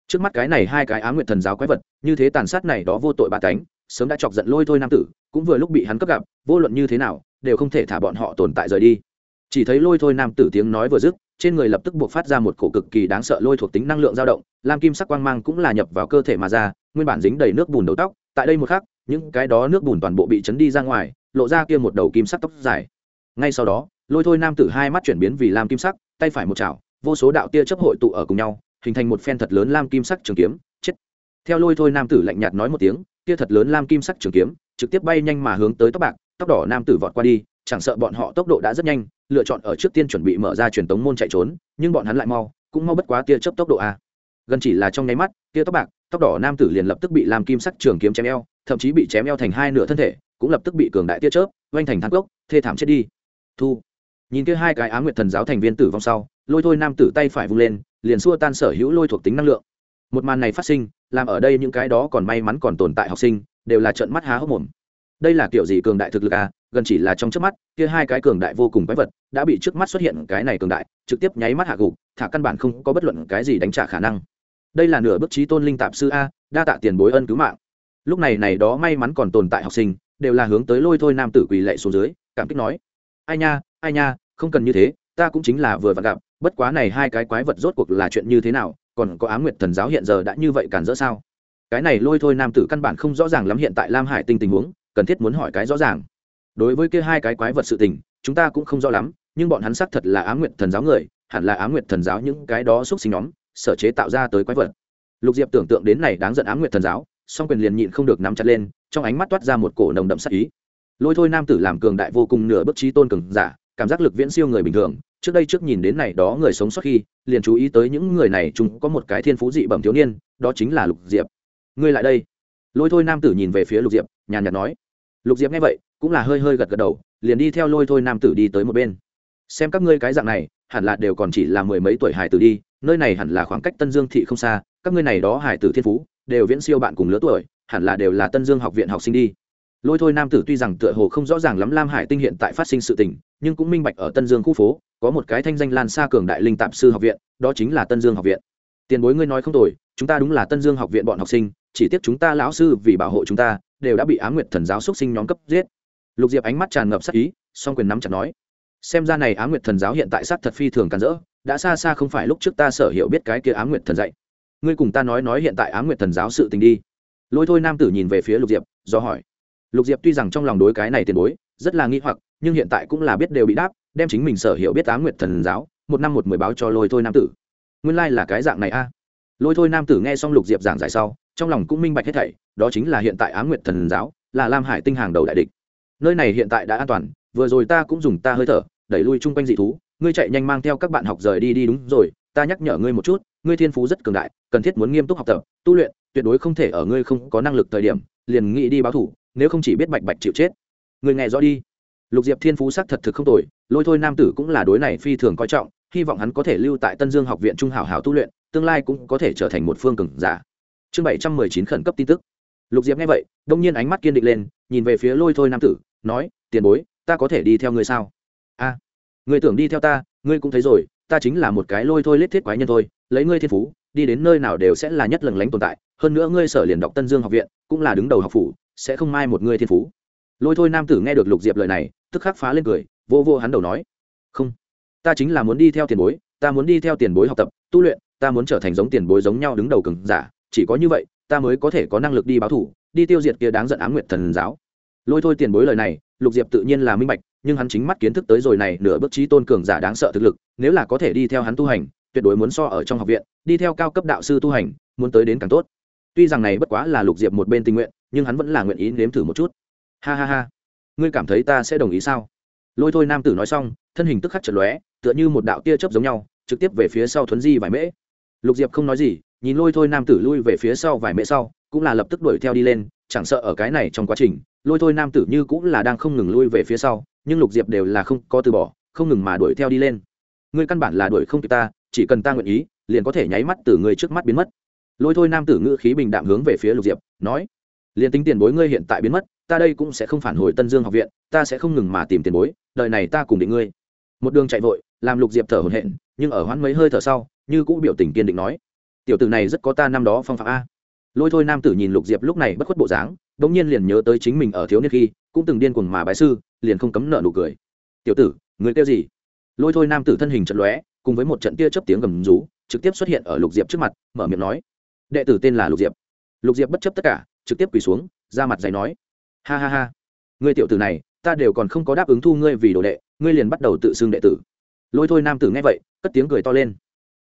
Trước mắt cái này hai cái á nguyện thần giáo quái vật, như thế tàn sát này đó vô tội bà tánh sớm đã chọc giận lôi thôi nam tử, cũng vừa lúc bị hắn cấp gặp, vô luận như thế nào, đều không thể thả bọn họ tồn tại rời đi. Chỉ thấy lôi thôi nam tử tiếng nói vừa dứt, trên người lập tức buộc phát ra một cổ cực kỳ đáng sợ lôi thuộc tính năng lượng dao động, lam kim sắc quang mang cũng là nhập vào cơ thể mà ra, nguyên bản dính đầy nước bùn đầu tóc, tại đây một khắc, những cái đó nước bùn toàn bộ bị chấn đi ra ngoài, lộ ra kia một đầu kim sắc tóc dài. Ngay sau đó lôi thôi nam tử hai mắt chuyển biến vì lam kim sắc, tay phải một chảo, vô số đạo tia chấp hội tụ ở cùng nhau, hình thành một phen thật lớn lam kim sắc trường kiếm, chết. Theo lôi thôi nam tử lạnh nhạt nói một tiếng, tia thật lớn lam kim sắc trường kiếm trực tiếp bay nhanh mà hướng tới tóc bạc, tóc đỏ nam tử vọt qua đi, chẳng sợ bọn họ tốc độ đã rất nhanh, lựa chọn ở trước tiên chuẩn bị mở ra truyền tống môn chạy trốn, nhưng bọn hắn lại mau, cũng mau bất quá tia chớp tốc độ a. Gần chỉ là trong nháy mắt, tia tóc bạc, tóc đỏ nam tử liền lập tức bị làm kim sắc trường kiếm chém eo, thậm chí bị chém eo thành hai nửa thân thể, cũng lập tức bị cường đại tia chớp, oanh thành thang cốc, thê thảm chết đi. Thu nhìn kia hai cái á nguyệt thần giáo thành viên tử vong sau, lôi thôi nam tử tay phải vung lên, liền xua tan sở hữu lôi thuộc tính năng lượng. Một màn này phát sinh, làm ở đây những cái đó còn may mắn còn tồn tại học sinh, đều là trận mắt há hốc mồm. Đây là kiểu gì cường đại thực lực à? Gần chỉ là trong trước mắt, kia hai cái cường đại vô cùng quái vật đã bị trước mắt xuất hiện cái này cường đại, trực tiếp nháy mắt hạ gục, thả căn bản không có bất luận cái gì đánh trả khả năng. Đây là nửa bước trí tôn linh tạp sư a, đa tạ tiền bối ân cứu mạng. Lúc này này đó may mắn còn tồn tại học sinh, đều là hướng tới lôi thôi nam tử quỳ lệ xuống dưới, cảm kích nói, ai nha ai nha không cần như thế, ta cũng chính là vừa vặn gặp, bất quá này hai cái quái vật rốt cuộc là chuyện như thế nào, còn có á nguyệt thần giáo hiện giờ đã như vậy cản rỡ sao? Cái này lôi thôi nam tử căn bản không rõ ràng lắm hiện tại lam hải tinh tình huống, cần thiết muốn hỏi cái rõ ràng. Đối với kia hai cái quái vật sự tình, chúng ta cũng không rõ lắm, nhưng bọn hắn xác thật là á nguyệt thần giáo người, hẳn là á nguyệt thần giáo những cái đó xúc sinh nhóm, sở chế tạo ra tới quái vật. Lục diệp tưởng tượng đến này đáng giận á nguyệt thần giáo, song quyền liền nhịn không được nắm chặt lên, trong ánh mắt toát ra một cổ nồng đậm sắc ý. Lôi thôi nam tử làm cường đại vô cùng nửa bức trí tôn cường giả cảm giác lực viễn siêu người bình thường. Trước đây trước nhìn đến này đó người sống sót khi, liền chú ý tới những người này chúng có một cái thiên phú dị bẩm thiếu niên, đó chính là lục diệp. Ngươi lại đây. Lôi thôi nam tử nhìn về phía lục diệp, nhàn nhạt nói. Lục diệp nghe vậy, cũng là hơi hơi gật gật đầu, liền đi theo lôi thôi nam tử đi tới một bên. Xem các ngươi cái dạng này, hẳn là đều còn chỉ là mười mấy tuổi hải tử đi, nơi này hẳn là khoảng cách tân dương thị không xa, các ngươi này đó hải tử thiên phú, đều viễn siêu bạn cùng lứa tuổi, hẳn là đều là tân dương học viện học sinh đi. Lôi thôi nam tử tuy rằng tựa hồ không rõ ràng lắm lam hải tinh hiện tại phát sinh sự tình nhưng cũng minh bạch ở tân dương khu phố, có một cái thanh danh lan xa cường đại linh tạp sư học viện, đó chính là tân dương học viện. Tiền bối ngươi nói không tồi, chúng ta đúng là tân dương học viện bọn học sinh, chỉ tiếc chúng ta lão sư vì bảo hộ chúng ta, đều đã bị á nguyệt thần giáo xuất sinh nhóm cấp giết. Lục diệp ánh mắt tràn ngập sắc ý, song quyền nắm chặt nói, xem ra này á nguyệt thần giáo hiện tại sát thật phi thường càn rỡ, đã xa xa không phải lúc trước ta sở hiểu biết cái kia á nguyệt thần dạy. Ngươi cùng ta nói nói hiện tại á nguyệt thần giáo sự tình đi. Lôi thôi nam tử nhìn về phía lục diệp, do hỏi. Lục diệp tuy rằng trong lòng đối cái này tiền bối, rất là nghi hoặc nhưng hiện tại cũng là biết đều bị đáp, đem chính mình sở hiểu biết á nguyệt thần giáo, một năm một mười báo cho lôi thôi nam tử. Nguyên lai、like、là cái dạng này a. Lôi thôi nam tử nghe xong lục diệp giảng giải sau, trong lòng cũng minh bạch hết thảy, đó chính là hiện tại á nguyệt thần giáo là lam hải tinh hàng đầu đại địch. Nơi này hiện tại đã an toàn, vừa rồi ta cũng dùng ta hơi thở, đẩy lui chung quanh dị thú, ngươi chạy nhanh mang theo các bạn học rời đi đi đúng rồi, ta nhắc nhở ngươi một chút, ngươi thiên phú rất cường đại, cần thiết muốn nghiêm túc học tập, tu luyện, tuyệt đối không thể ở ngươi không có năng lực thời điểm, liền nghĩ đi báo thủ, nếu không chỉ biết bạch bạch chịu chết. Người nghe rõ đi lục diệp thiên phú sắc thật thực không tồi, lôi thôi nam tử cũng là đối này phi thường coi trọng, hy vọng hắn có thể lưu tại tân dương học viện trung hảo hảo tu luyện, tương lai cũng có thể trở thành một phương cường giả. Chương bảy trăm mười chín khẩn cấp tin tức. Lục diệp nghe vậy, đông nhiên ánh mắt kiên định lên, nhìn về phía lôi thôi nam tử, nói, tiền bối, ta có thể đi theo ngươi sao? A người tưởng đi theo ta, ngươi cũng thấy rồi, ta chính là một cái lôi thôi lết thiết quái nhân thôi, lấy ngươi thiên phú, đi đến nơi nào đều sẽ là nhất lần lánh tồn tại, hơn nữa ngươi sở liền đọc tân dương học viện, cũng là đứng đầu học phủ, sẽ không mai một ngươi thiên phú. Lôi thôi nam tử nghe được lục diệp lời này tức khắc phá lên cười, vô vô hắn đầu nói, không, ta chính là muốn đi theo tiền bối, ta muốn đi theo tiền bối học tập, tu luyện, ta muốn trở thành giống tiền bối giống nhau đứng đầu cường giả, chỉ có như vậy, ta mới có thể có năng lực đi báo thủ, đi tiêu diệt kia đáng giận áng nguyện thần giáo. Lôi thôi tiền bối lời này, lục diệp tự nhiên là minh bạch, nhưng hắn chính mắt kiến thức tới rồi này nửa bước trí tôn cường giả đáng sợ thực lực, nếu là có thể đi theo hắn tu hành, tuyệt đối muốn so ở trong học viện, đi theo cao cấp đạo sư tu hành, muốn tới đến càng tốt. Tuy rằng này bất quá là lục diệp một bên tình nguyện, nhưng hắn vẫn là nguyện ý nếm thử một chút. Ha ha ha ngươi cảm thấy ta sẽ đồng ý sao? Lôi thôi nam tử nói xong, thân hình tức khắc chật lóe, tựa như một đạo tia chớp giống nhau, trực tiếp về phía sau thuấn di vài mễ. Lục diệp không nói gì, nhìn lôi thôi nam tử lui về phía sau vài mễ sau, cũng là lập tức đuổi theo đi lên, chẳng sợ ở cái này trong quá trình, lôi thôi nam tử như cũng là đang không ngừng lui về phía sau, nhưng lục diệp đều là không có từ bỏ, không ngừng mà đuổi theo đi lên. Ngươi căn bản là đuổi không kịp ta, chỉ cần ta nguyện ý, liền có thể nháy mắt từ người trước mắt biến mất. Lôi thôi nam tử ngữ khí bình đạm hướng về phía lục diệp, nói, liền tính tiền bối ngươi hiện tại biến mất ta đây cũng sẽ không phản hồi tân dương học viện, ta sẽ không ngừng mà tìm tiền bối đời này ta cùng định ngươi. Một đường chạy vội, làm lục diệp thở hổn hển, nhưng ở hoãn mấy hơi thở sau, như cũng biểu tình kiên định nói, tiểu tử này rất có ta năm đó phong phạm a. Lôi thôi nam tử nhìn lục diệp lúc này bất khuất bộ dáng đ ỗ n g nhiên liền nhớ tới chính mình ở thiếu niên khi, cũng từng điên cuồng mà bái sư, liền không cấm nợ nụ cười. Tiểu tử, người kêu gì? Lôi thôi nam tử thân hình trận lóe, cùng với một trận tia chấp tiếng gầm rú, trực tiếp xuất hiện ở lục diệp trước mặt, mở miệng nói, đệ tử tên là lục diệp. Lục diệp bất chấp tất cả, trực tiếp quỳ xuống, ra mặt giày nói ha ha ha. Ngươi tiểu tử này, ta đều còn không có đáp ứng thu ngươi vì đồ đệ, ngươi liền bắt đầu tự xưng đệ tử. Lôi thôi nam tử nghe vậy, cất tiếng cười to lên.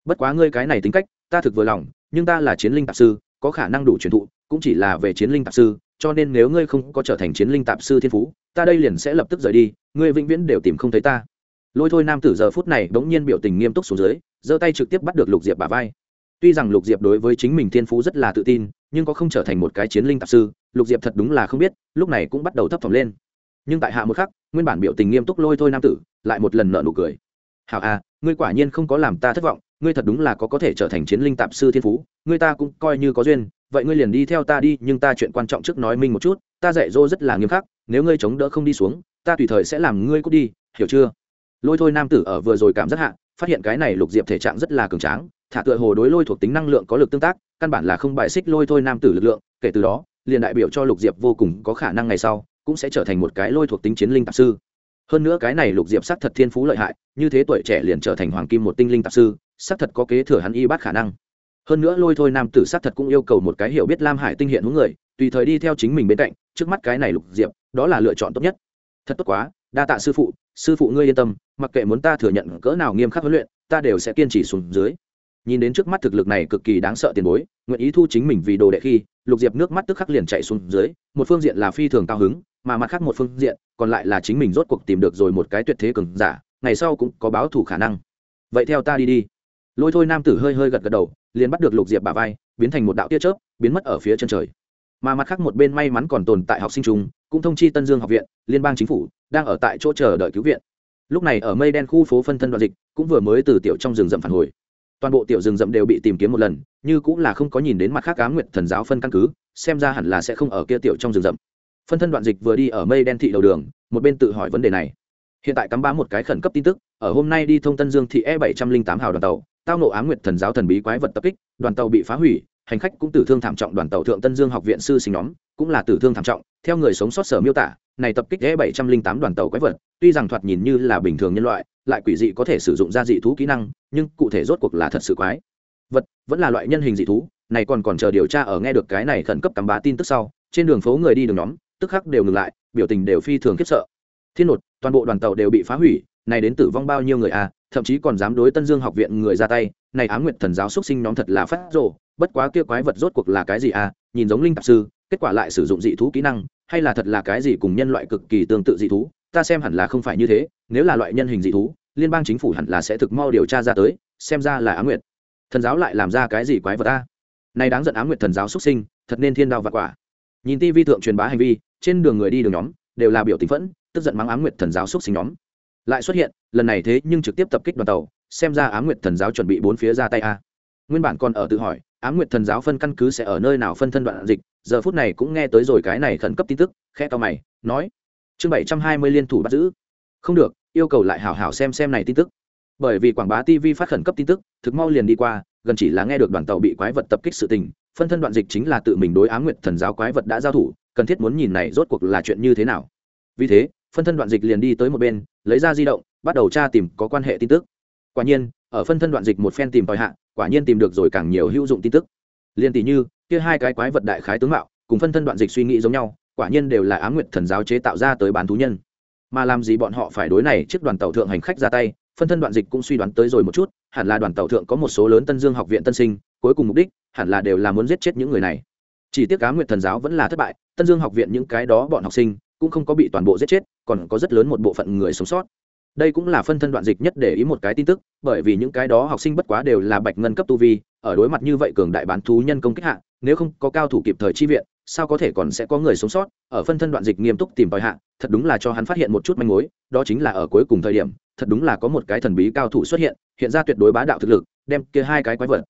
Bất quá ngươi cái này tính cách, ta thực vừa lòng, nhưng ta là chiến linh tạp sư, có khả năng đủ truyền thụ, cũng chỉ là về chiến linh tạp sư, cho nên nếu ngươi không có trở thành chiến linh tạp sư thiên phú, ta đây liền sẽ lập tức rời đi, ngươi vĩnh viễn đều tìm không thấy ta. Lôi thôi nam tử giờ phút này bỗng nhiên biểu tình nghiêm túc xuống dưới, giơ tay trực tiếp bắt được lục diệp bà vai. Tuy rằng lục diệp đối với chính mình thiên phú rất là tự tin nhưng có không trở thành một cái chiến linh tạp sư, lục diệp thật đúng là không biết, lúc này cũng bắt đầu thấp thỏm lên. Nhưng tại hạ một khắc, nguyên bản biểu tình nghiêm túc lôi thôi nam tử, lại một lần nợ nụ cười. Hảo à ngươi quả nhiên không có làm ta thất vọng, ngươi thật đúng là có có thể trở thành chiến linh tạp sư thiên phú, ngươi ta cũng coi như có duyên, vậy ngươi liền đi theo ta đi, nhưng ta chuyện quan trọng trước nói minh một chút, ta dạy dỗ rất là nghiêm khắc, nếu ngươi chống đỡ không đi xuống, ta tùy thời sẽ làm ngươi cút đi, hiểu chưa? Lôi thôi nam tử ở vừa rồi cảm giác hạ, phát hiện cái này lục diệp thể trạng rất là cường tráng, thả tựa hồ đối lôi thuộc tính năng lượng có lực tương tác căn bản là không bài xích lôi thôi nam tử lực lượng, kể từ đó, liền đại biểu cho lục diệp vô cùng có khả năng ngày sau, cũng sẽ trở thành một cái lôi thuộc tính chiến linh tạp sư. Hơn nữa cái này lục diệp sắc thật thiên phú lợi hại, như thế tuổi trẻ liền trở thành hoàng kim một tinh linh tạp sư sắc thật có kế thừa hắn y bát khả năng. Hơn nữa lôi thôi nam tử sắc thật cũng yêu cầu một cái hiểu biết lam hải tinh hiện hướng người, tùy thời đi theo chính mình bên cạnh, trước mắt cái này lục diệp, đó là lựa chọn tốt nhất. Thật tốt quá, đa tạ sư phụ sư phụ ngươi yên tâm, mặc kệ muốn ta thừa nhận cỡ nào nghiêm khắc huấn luyện, ta đều sẽ kiên trì xuống dưới nhìn đến trước mắt thực lực này cực kỳ đáng sợ tiền bối, nguyện ý thu chính mình vì đồ đệ khi, lục diệp nước mắt tức khắc liền chạy xuống dưới, một phương diện là phi thường cao hứng, mà mặt khác một phương diện, còn lại là chính mình rốt cuộc tìm được rồi một cái tuyệt thế cường giả, ngày sau cũng có báo thủ khả năng. Vậy theo ta đi đi. Lôi thôi nam tử hơi hơi gật gật đầu, liền bắt được lục diệp bà vai, biến thành một đạo tia chớp, biến mất ở phía chân trời. Mà mặt khác một bên may mắn còn tồn tại học sinh chúng cũng thông chi tân dương học viện, liên bang chính phủ, đang ở tại chỗ chờ đợi cứu viện. Lúc này ở mây đen khu phố phân thân đoạn dịch, cũng vừa mới từ tiểu trong rừng rậm phản hồi toàn bộ tiểu rừng rậm đều bị tìm kiếm một lần, như cũng là không có nhìn đến mặt khác cá nguyện thần giáo phân căn cứ, xem ra hẳn là sẽ không ở kia tiểu trong rừng rậm. Phân thân đoạn dịch vừa đi ở mây đen thị đầu đường, một bên tự hỏi vấn đề này. Hiện tại cắm bá một cái khẩn cấp tin tức, ở hôm nay đi thông tân dương thị e bảy trăm linh tám hào đoàn tàu, tao nộ á nguyệt thần giáo thần bí quái vật tập kích, đoàn tàu bị phá hủy, hành khách cũng tử thương thảm trọng đoàn tàu thượng tân dương học viện sư sinh nhóm, cũng là tử thương thảm trọng, theo người sống sót sở miêu tả này tập kích e bảy trăm linh tám đoàn tàu quái vật, tuy rằng thoạt nhìn như là bình thường nhân loại, lại quỷ dị có thể sử dụng ra dị thú kỹ năng, nhưng cụ thể rốt cuộc là thật sự quái. Vật vẫn là loại nhân hình dị thú, này còn còn chờ điều tra ở nghe được cái này khẩn cấp cắm bá tin tức sau, trên đường phố người đi đường nhóm, tức khắc đều ngừng lại, biểu tình đều phi thường khiếp sợ. Thiên nột, toàn bộ đoàn tàu đều bị phá hủy, này đến tử vong bao nhiêu người à thậm chí còn dám đối tân dương học viện người ra tay, này á nguyệt thần giáo xuất sinh nhóm thật là phát rộ bất quá kia quái vật rốt cuộc là cái gì à nhìn giống linh tạp sư kết quả lại sử dụng dị thú kỹ năng, hay là thật là cái gì cùng nhân loại cực kỳ tương tự dị thú, ta xem hẳn là không phải như thế, nếu là loại nhân hình dị thú, liên bang chính phủ hẳn là sẽ thực mau điều tra ra tới, xem ra là á nguyệt. Thần giáo lại làm ra cái gì quái vật ta? Này đáng giận á nguyệt thần giáo xuất sinh, thật nên thiên đao vặt quả. Nhìn ti vi thượng truyền bá hành vi, trên đường người đi đường nhóm, đều là biểu tình phẫn, tức giận mắng á nguyệt thần giáo xuất sinh nhóm. Lại xuất hiện, lần này thế nhưng trực tiếp tập kích đoàn tàu, xem ra á nguyệt thần giáo chuẩn bị bốn phía ra tay a. Nguyên bản còn ở tự hỏi á nguyệt thần giáo phân căn cứ sẽ ở nơi nào phân thân đoạn dịch, giờ phút này cũng nghe tới rồi cái này khẩn cấp tin tức khe to mày, nói, chương bảy trăm hai mươi liên thủ bắt giữ. Không được, yêu cầu lại hảo hảo xem xem này tin tức. Bởi vì quảng bá tv phát khẩn cấp tin tức, thực mau liền đi qua, gần chỉ là nghe được đoàn tàu bị quái vật tập kích sự tình, phân thân đoạn dịch chính là tự mình đối á nguyệt thần giáo quái vật đã giao thủ, cần thiết muốn nhìn này rốt cuộc là chuyện như thế nào. Vì thế, phân thân đoạn dịch liền đi tới một bên, lấy ra di động, bắt đầu tra tìm có quan hệ tin tức. Quả nhiên ở phân thân đoạn dịch một phen tìm tòi hạ, quả nhiên tìm được rồi càng nhiều hữu dụng tin tức. Liên tỷ như, kia hai cái quái vật đại khái tướng mạo, cùng phân thân đoạn dịch suy nghĩ giống nhau, quả nhiên đều là á nguyệt thần giáo chế tạo ra tới bán thú nhân. Mà làm gì bọn họ phải đối này trước đoàn tàu thượng hành khách ra tay, phân thân đoạn dịch cũng suy đoán tới rồi một chút, hẳn là đoàn tàu thượng có một số lớn tân dương học viện tân sinh, cuối cùng mục đích, hẳn là đều là muốn giết chết những người này. Chỉ tiếc ám nguyệt thần giáo vẫn là thất bại, tân dương học viện những cái đó bọn học sinh, cũng không có bị toàn bộ giết chết, còn có rất lớn một bộ phận người sống sót đây cũng là phân thân đoạn dịch nhất để ý một cái tin tức, bởi vì những cái đó học sinh bất quá đều là bạch ngân cấp tu vi, ở đối mặt như vậy cường đại bán thú nhân công kích hạ, nếu không có cao thủ kịp thời chi viện, sao có thể còn sẽ có người sống sót, ở phân thân đoạn dịch nghiêm túc tìm tòi hạ, thật đúng là cho hắn phát hiện một chút manh mối, đó chính là ở cuối cùng thời điểm, thật đúng là có một cái thần bí cao thủ xuất hiện hiện ra tuyệt đối bá đạo thực lực, đem kia hai cái quái vật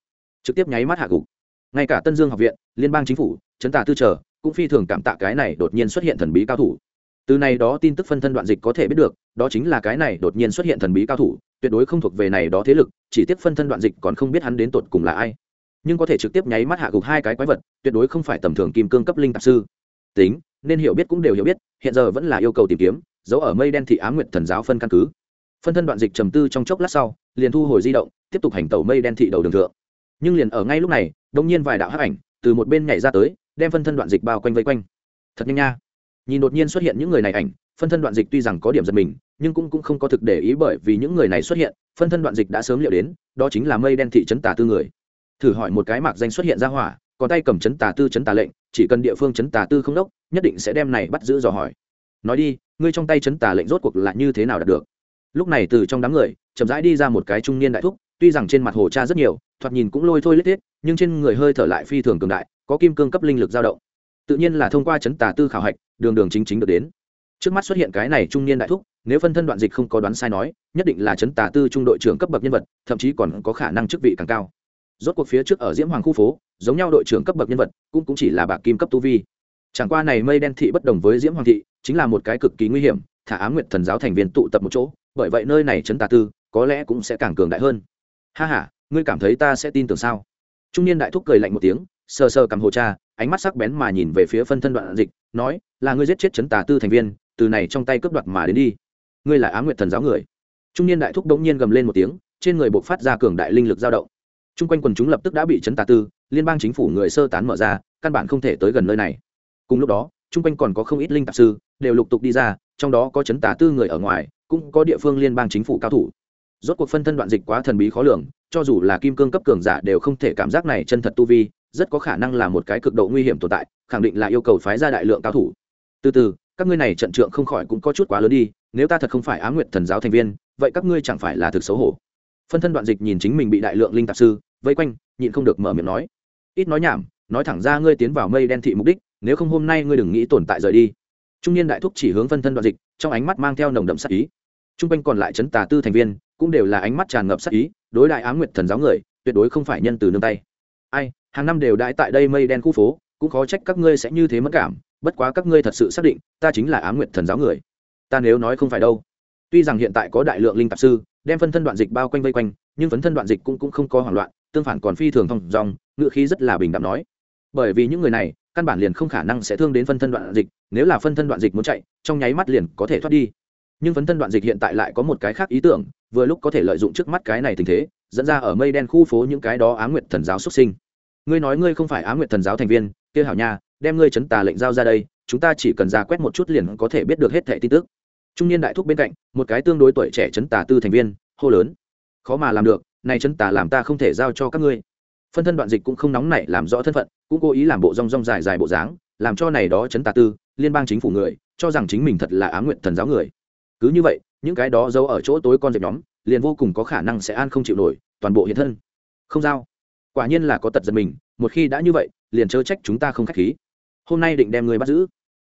trực tiếp nháy mắt hạ gục. Ngay cả tân dương học viện, liên bang chính phủ chấn tả tư trở, cũng phi thường cảm tạ cái này đột nhiên xuất hiện thần bí cao thủ từ này đó tin tức phân thân đoạn dịch có thể biết được, đó chính là cái này đột nhiên xuất hiện thần bí cao thủ, tuyệt đối không thuộc về này đó thế lực, chỉ tiếp phân thân đoạn dịch còn không biết hắn đến tột cùng là ai. Nhưng có thể trực tiếp nháy mắt hạ gục hai cái quái vật, tuyệt đối không phải tầm thường kim cương cấp linh tạp sư. Tính, nên hiểu biết cũng đều hiểu biết, hiện giờ vẫn là yêu cầu tìm kiếm, giấu ở mây đen thị á nguyện thần giáo phân căn cứ. Phân thân đoạn dịch trầm tư trong chốc lát sau, liền thu hồi di động, tiếp tục hành tàu mây đen thị đầu đường thượng. Nhưng liền ở ngay lúc này đông nhiên vài đạo hắc ảnh từ một bên nhảy ra tới, đem phân thân đoạn dịch bao quanh vây quanh. Thật nhanh nha nhìn đột nhiên xuất hiện những người này ảnh phân thân đoạn dịch tuy rằng có điểm giật mình nhưng cũng, cũng không có thực để ý bởi vì những người này xuất hiện phân thân đoạn dịch đã sớm liệu đến đó chính là mây đen thị trấn tà tư người. Thử hỏi một cái mạc danh xuất hiện ra hỏa còn tay cầm chấn tà tư chấn tà lệnh chỉ cần địa phương chấn tà tư không đốc nhất định sẽ đem này bắt giữ dò hỏi. Nói đi ngươi trong tay chấn tà lệnh rốt cuộc là như thế nào đạt được? Lúc này từ trong đám người chậm rãi đi ra một cái trung niên đại thúc tuy rằng trên mặt hồ cha rất nhiều thoạt nhìn cũng lôi thôi lết thiết nhưng trên người hơi thở lại phi thường cường đại có kim cương cấp linh lực dao động. Tự nhiên là thông qua chấn tà tư khảo hạch đường đường chính chính được đến. Trước mắt xuất hiện cái này trung niên đại thúc nếu phân thân đoạn dịch không có đoán sai nói nhất định là chấn tà tư trung đội trưởng cấp bậc nhân vật thậm chí còn có khả năng chức vị càng cao. Rốt cuộc phía trước ở diễm hoàng khu phố giống nhau đội trưởng cấp bậc nhân vật cũng, cũng chỉ là bạc kim cấp tu vi. Chẳng qua này mây đen thị bất đồng với diễm hoàng thị chính là một cái cực kỳ nguy hiểm thả á nguyệt thần giáo thành viên tụ tập một chỗ bởi vậy nơi này chấn tà tư có lẽ cũng sẽ càng cường đại hơn. Ha h a ngươi cảm thấy ta sẽ tin tưởng sao? Trung niên đại thúc cười lạnh một tiếng sờ sờ cầm hồ cha, ánh mắt sắc bén mà nhìn về phía phân thân đoạn dịch, nói, là ngươi giết chết chấn tà tư thành viên, từ này trong tay cướp đoạt mà đến đi. Ngươi là á nguyệt thần giáo người. Trung niên đại thúc đống nhiên gầm lên một tiếng, trên người buộc phát ra cường đại linh lực dao động. Chung quanh quần chúng lập tức đã bị chấn tà tư, liên bang chính phủ người sơ tán mở ra, căn bản không thể tới gần nơi này. Cùng lúc đó chung quanh còn có không ít linh tạp sư, đều lục tục đi ra, trong đó có chấn tà tư người ở ngoài, cũng có địa phương liên bang chính phủ cao thủ. Rốt cuộc phân thân đoạn dịch quá thần bí khó lường, cho dù là kim cương cấp cường giả đều không thể cảm giác này chân thật tu vi rất có khả năng là một cái cực độ nguy hiểm tồn tại, khẳng định là yêu cầu phái ra đại lượng cao thủ. Từ từ, các ngươi này trận trượng không khỏi cũng có chút quá lớn đi, nếu ta thật không phải á nguyệt thần giáo thành viên, vậy các ngươi chẳng phải là thực xấu hổ. Phân thân đoạn dịch nhìn chính mình bị đại lượng linh tạp sư, vây quanh, nhịn không được mở miệng nói. Ít nói nhảm, nói thẳng ra ngươi tiến vào mây đen thị mục đích, nếu không hôm nay ngươi đừng nghĩ tồn tại rời đi. Trung niên đại thúc chỉ hướng phân thân đoạn dịch, trong ánh mắt mang theo nồng đậm sắc ý. T r u n g quanh còn lại chấn tà tư thành viên, cũng đều là ánh mắt tràn ngập sắc ý, đối đại á nguyệt thần giáo người, tuyệt đối không phải nhân từ nương tay. Ai hàng năm đều đãi tại đây mây đen khu phố cũng khó trách các ngươi sẽ như thế mất cảm bất quá các ngươi thật sự xác định ta chính là á m nguyệt thần giáo người. Ta nếu nói không phải đâu. Tuy rằng hiện tại có đại lượng linh tạp sư đem phân thân đoạn dịch bao quanh vây quanh nhưng phấn thân đoạn dịch cũng, cũng không có hoảng loạn tương phản còn phi thường thông dòng ngự khí rất là bình đẳng nói. Bởi vì những người này căn bản liền không khả năng sẽ thương đến phân thân đoạn dịch nếu là phân thân đoạn dịch muốn chạy trong nháy mắt liền có thể thoát đi. Nhưng phấn thân đoạn dịch hiện tại lại có một cái khác ý tưởng vừa lúc có thể lợi dụng trước mắt cái này tình thế dẫn ra ở mây đen khu phố những cái đó á nguyệt thần giáo xuất sinh ngươi nói ngươi không phải á Nguyện thần giáo thành viên, kia hảo nha, đem ngươi chấn tà lệnh giao ra đây, chúng ta chỉ cần ra quét một chút liền có thể biết được hết thẻ tin tức. Trung niên đại thúc bên cạnh, một cái tương đối tuổi trẻ chấn tà tư thành viên, hô lớn. Khó mà làm được nay chấn tà làm ta không thể giao cho các ngươi. Phân thân đoạn dịch cũng không nóng nảy làm rõ thân phận, cũng cố ý làm bộ rong rong dài dài bộ dáng, làm cho này đó chấn tà tư, liên bang chính phủ người, cho rằng chính mình thật là á nguyện thần giáo người. Cứ như vậy, những cái đó giấu ở chỗ tối con dẹp nhóm, liền vô cùng có khả năng sẽ an không chịu nổi, toàn bộ hiện thân. Không giao quả nhiên là có tật giật mình, một khi đã như vậy, liền chớ trách chúng ta không k h á c h khí. Hôm nay định đem người bắt giữ.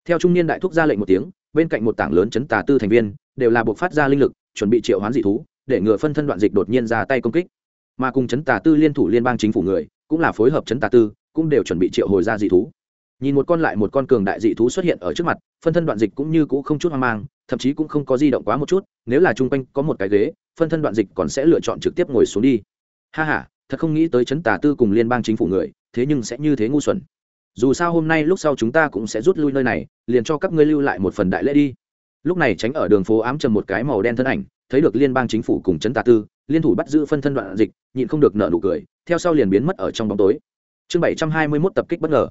Theo trung niên đại thúc ra lệnh một tiếng, bên cạnh một tảng lớn chấn tà tư thành viên, đều là buộc phát ra linh lực, chuẩn bị triệu hoán dị thú, để ngừa phân thân đoạn dịch đột nhiên ra tay công kích. Mà cùng chấn tà tư liên thủ liên bang chính phủ người, cũng là phối hợp chấn tà tư, cũng đều chuẩn bị triệu hồi ra dị thú. Nhìn một con lại một con cường đại dị thú xuất hiện ở trước mặt, phân thân đoạn dịch cũng như cũng không chút hoang mang, thậm chí cũng không có di động quá một chút, nếu là chung quanh có một cái ghế, phân thân đoạn dịch còn sẽ lựa chọn trực tiếp ngồi xuống đi. Ha h a thật không nghĩ tới chấn tà tư cùng liên bang chính phủ người, thế nhưng sẽ như thế ngu xuẩn. Dù sao hôm nay lúc sau chúng ta cũng sẽ rút lui nơi này, liền cho các ngươi lưu lại một phần đại lễ đi. Lúc này tránh ở đường phố ám trầm một cái màu đen thân ảnh, thấy được liên bang chính phủ cùng chấn tà tư, liên thủ bắt giữ phân thân đoạn dịch, nhịn không được nợ nụ cười, theo sau liền biến mất ở trong bóng tối. Chương bảy trăm hai mươi mốt tập kích bất ngờ.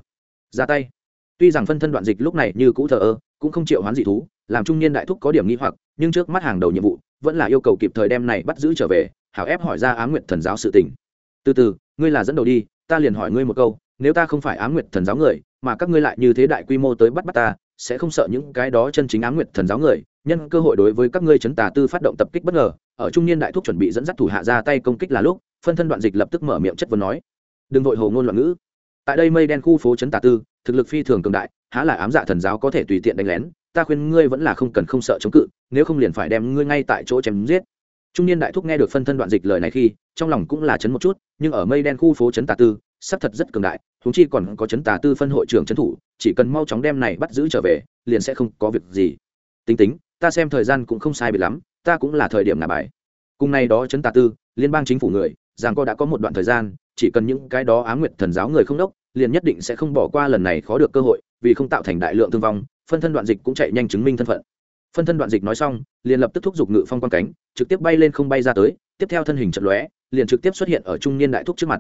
Ra tay. Tuy rằng phân thân đoạn dịch lúc này như cũ thờ ơ, cũng không chịu hoán dị thú, làm trung niên đại thúc có điểm nghi hoặc, nhưng trước mắt hàng đầu nhiệm vụ, vẫn là yêu cầu kịp thời đem này bắt giữ trở về, hảo ép hỏi ra á nguyện thần giáo sự tình từ từ, ngươi là dẫn đầu đi, ta liền hỏi ngươi một câu, nếu ta không phải á nguyệt thần giáo người, mà các ngươi lại như thế đại quy mô tới bắt bắt ta, sẽ không sợ những cái đó chân chính á nguyệt thần giáo người? Nhân cơ hội đối với các ngươi chấn tà tư phát động tập kích bất ngờ, ở trung niên đại thúc chuẩn bị dẫn dắt thủ hạ ra tay công kích là lúc, phân thân đoạn dịch lập tức mở miệng chất vấn nói. Đừng vội hồ ngôn loạn ngữ. Tại đây mây đen khu phố chấn tà tư, thực lực phi thường cường đại, há là ám dạ thần giáo có thể tùy tiện đánh lén, ta khuyên ngươi vẫn là không cần không sợ chống cự, nếu không liền phải đem ngươi ngay tại chỗ chém giết trung niên đại thúc nghe được phân thân đoạn dịch lời này khi, trong lòng cũng là chấn một chút, nhưng ở mây đen khu phố chấn tà tư sắp thật rất cường đại thúng chi còn có chấn tà tư phân hội trưởng trấn thủ, chỉ cần mau chóng đem này bắt giữ trở về, liền sẽ không có việc gì. Tính tính, ta xem thời gian cũng không sai biệt lắm, ta cũng là thời điểm nạp bài. Cùng nay đó chấn tà tư, liên bang chính phủ người, rằng co đã có một đoạn thời gian, chỉ cần những cái đó á nguyệt thần giáo người không đốc, liền nhất định sẽ không bỏ qua lần này khó được cơ hội, vì không tạo thành đại lượng thương vong, phân thân đoạn dịch cũng chạy nhanh chứng minh thân phận phân thân đoạn dịch nói xong, liền lập tức thúc giục ngự phong quan cánh, trực tiếp bay lên không bay ra tới, tiếp theo thân hình trận lóe, liền trực tiếp xuất hiện ở trung niên đại thúc trước mặt.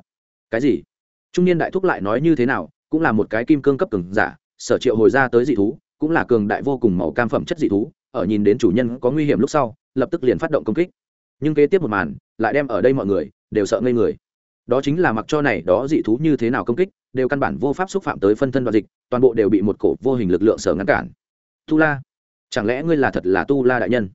Cái gì? Trung niên đại thúc lại nói như thế nào, cũng là một cái kim cương cấp cường giả, sở triệu hồi ra tới dị thú, cũng là cường đại vô cùng màu cam phẩm chất dị thú, ở nhìn đến chủ nhân có nguy hiểm lúc sau, lập tức liền phát động công kích. Nhưng kế tiếp một màn, lại đem ở đây mọi người, đều sợ ngây người. Đó chính là mặc cho này đó dị thú như thế nào công kích, đều căn bản vô pháp xúc phạm tới phân thân đoạn dịch, toàn bộ đều bị một cổ vô hình lực lượng sở ngăn cản. Tu la chẳng lẽ ngươi là thật là tu la đại nhân?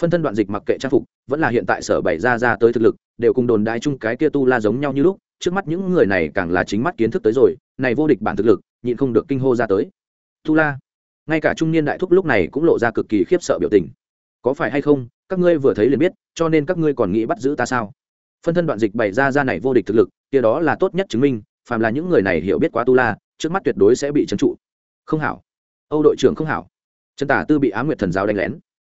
Phân thân đoạn dịch mặc kệ trang phục, vẫn là hiện tại sở bày ra ra tới thực lực, đều cùng đồn đại chung cái kia tu la giống nhau như lúc, trước mắt những người này càng là chính mắt kiến thức tới rồi, này vô địch bản thực lực, nhịn không được kinh hô ra tới. Tu la, ngay cả trung niên đại thúc lúc này cũng lộ ra cực kỳ khiếp sợ biểu tình. Có phải hay không, các ngươi vừa thấy liền biết, cho nên các ngươi còn nghĩ bắt giữ ta sao? Phân thân đoạn dịch bày ra ra này vô địch thực lực, kia đó là tốt nhất chứng minh, phàm là những người này hiểu biết quá tu la, trước mắt tuyệt đối sẽ bị trấn trụ. Không hảo. Âu đội trưởng không hảo trấn tả tư bị á nguyệt thần giáo đánh lén.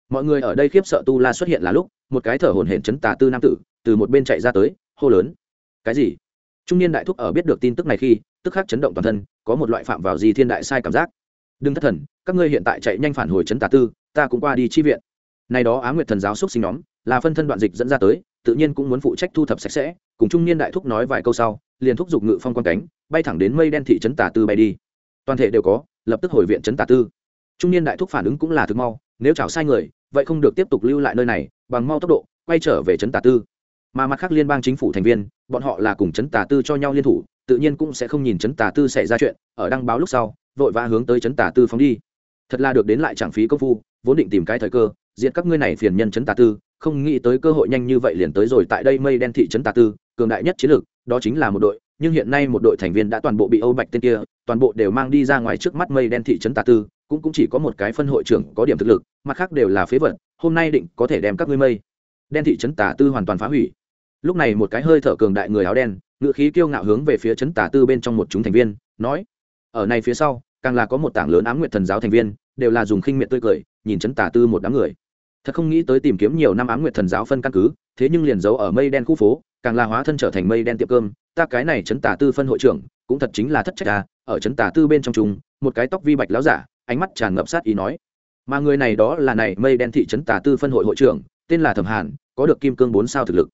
Mọi người ở đây khiếp sợ tu la xuất hiện là lúc, một cái thở hổn hển chấn tà tư nam tử, từ một bên chạy ra tới, hô lớn. Cái gì? Trung niên đại thúc ở biết được tin tức này khi, tức khắc chấn động toàn thân, có một loại phạm vào gì thiên đại sai cảm giác. Đừng thất thần, các ngươi hiện tại chạy nhanh phản hồi chấn tà tư, ta cũng qua đi chi viện. Này đó á nguyệt thần giáo xúc sinh nhóm, là phân thân đoạn dịch dẫn ra tới, tự nhiên cũng muốn phụ trách thu thập sạch sẽ, cùng trung niên đại thúc nói vài câu sau, liền thúc giục ngự phong quan cánh, bay thẳng đến mây đen thị trấn tà tư bay đi. Toàn thể đều có, lập tức hồi viện trấn tà tư trung niên đại thúc phản ứng cũng là thực mau, nếu chảo sai người, vậy không được tiếp tục lưu lại nơi này, bằng mau tốc độ, quay trở về trấn tà tư. Mà mặt khác liên bang chính phủ thành viên, bọn họ là cùng Trấn tà tư cho nhau liên thủ, tự nhiên cũng sẽ không nhìn Trấn tà tư xảy ra chuyện, ở đăng báo lúc sau, vội vã hướng tới Trấn tà tư phóng đi. Thật là được đến lại chẳng phí công phu, vốn định tìm cái thời cơ diện các ngươi này phiền nhân Trấn tà tư, không nghĩ tới cơ hội nhanh như vậy liền tới rồi tại đây mây đen thị Trấn tà tư, cường đại nhất chiến lược, đó chính là một đội, nhưng hiện nay một đội thành viên đã toàn bộ bị âu bạch tên kia, toàn bộ đều mang đi ra ngoài trước mắt mây đen thị trấn tà tư cũng cũng chỉ có một cái phân hội trưởng có điểm thực lực, mặt khác đều là phế vật, hôm nay định có thể đem các ngươi mây. Đen thị trấn tà tư hoàn toàn phá hủy. Lúc này một cái hơi thở cường đại người áo đen ngự khí kiêu ngạo hướng về phía trấn tà tư bên trong một chúng thành viên, nói, ở này phía sau, càng là có một tảng lớn ám nguyệt thần giáo thành viên, đều là dùng khinh miệt tươi cười, nhìn trấn tà tư một đám người. Thật không nghĩ tới tìm kiếm nhiều năm ám nguyệt thần giáo phân căn cứ, thế nhưng liền giấu ở mây đen khu phố, càng là hóa thân trở thành mây đen tiệm cơm, ta cái này trấn tà tư phân hội trưởng, cũng thật chính là thất trách ta, ở trấn tà tư bên trong chúng, một cái tóc vi bạch láo giả ánh mắt tràn ngập sát ý nói, mà người này đó là này mây đen thị trấn tà tư phân hội hội trưởng, tên là thẩm hàn, có được kim cương bốn sao thực lực.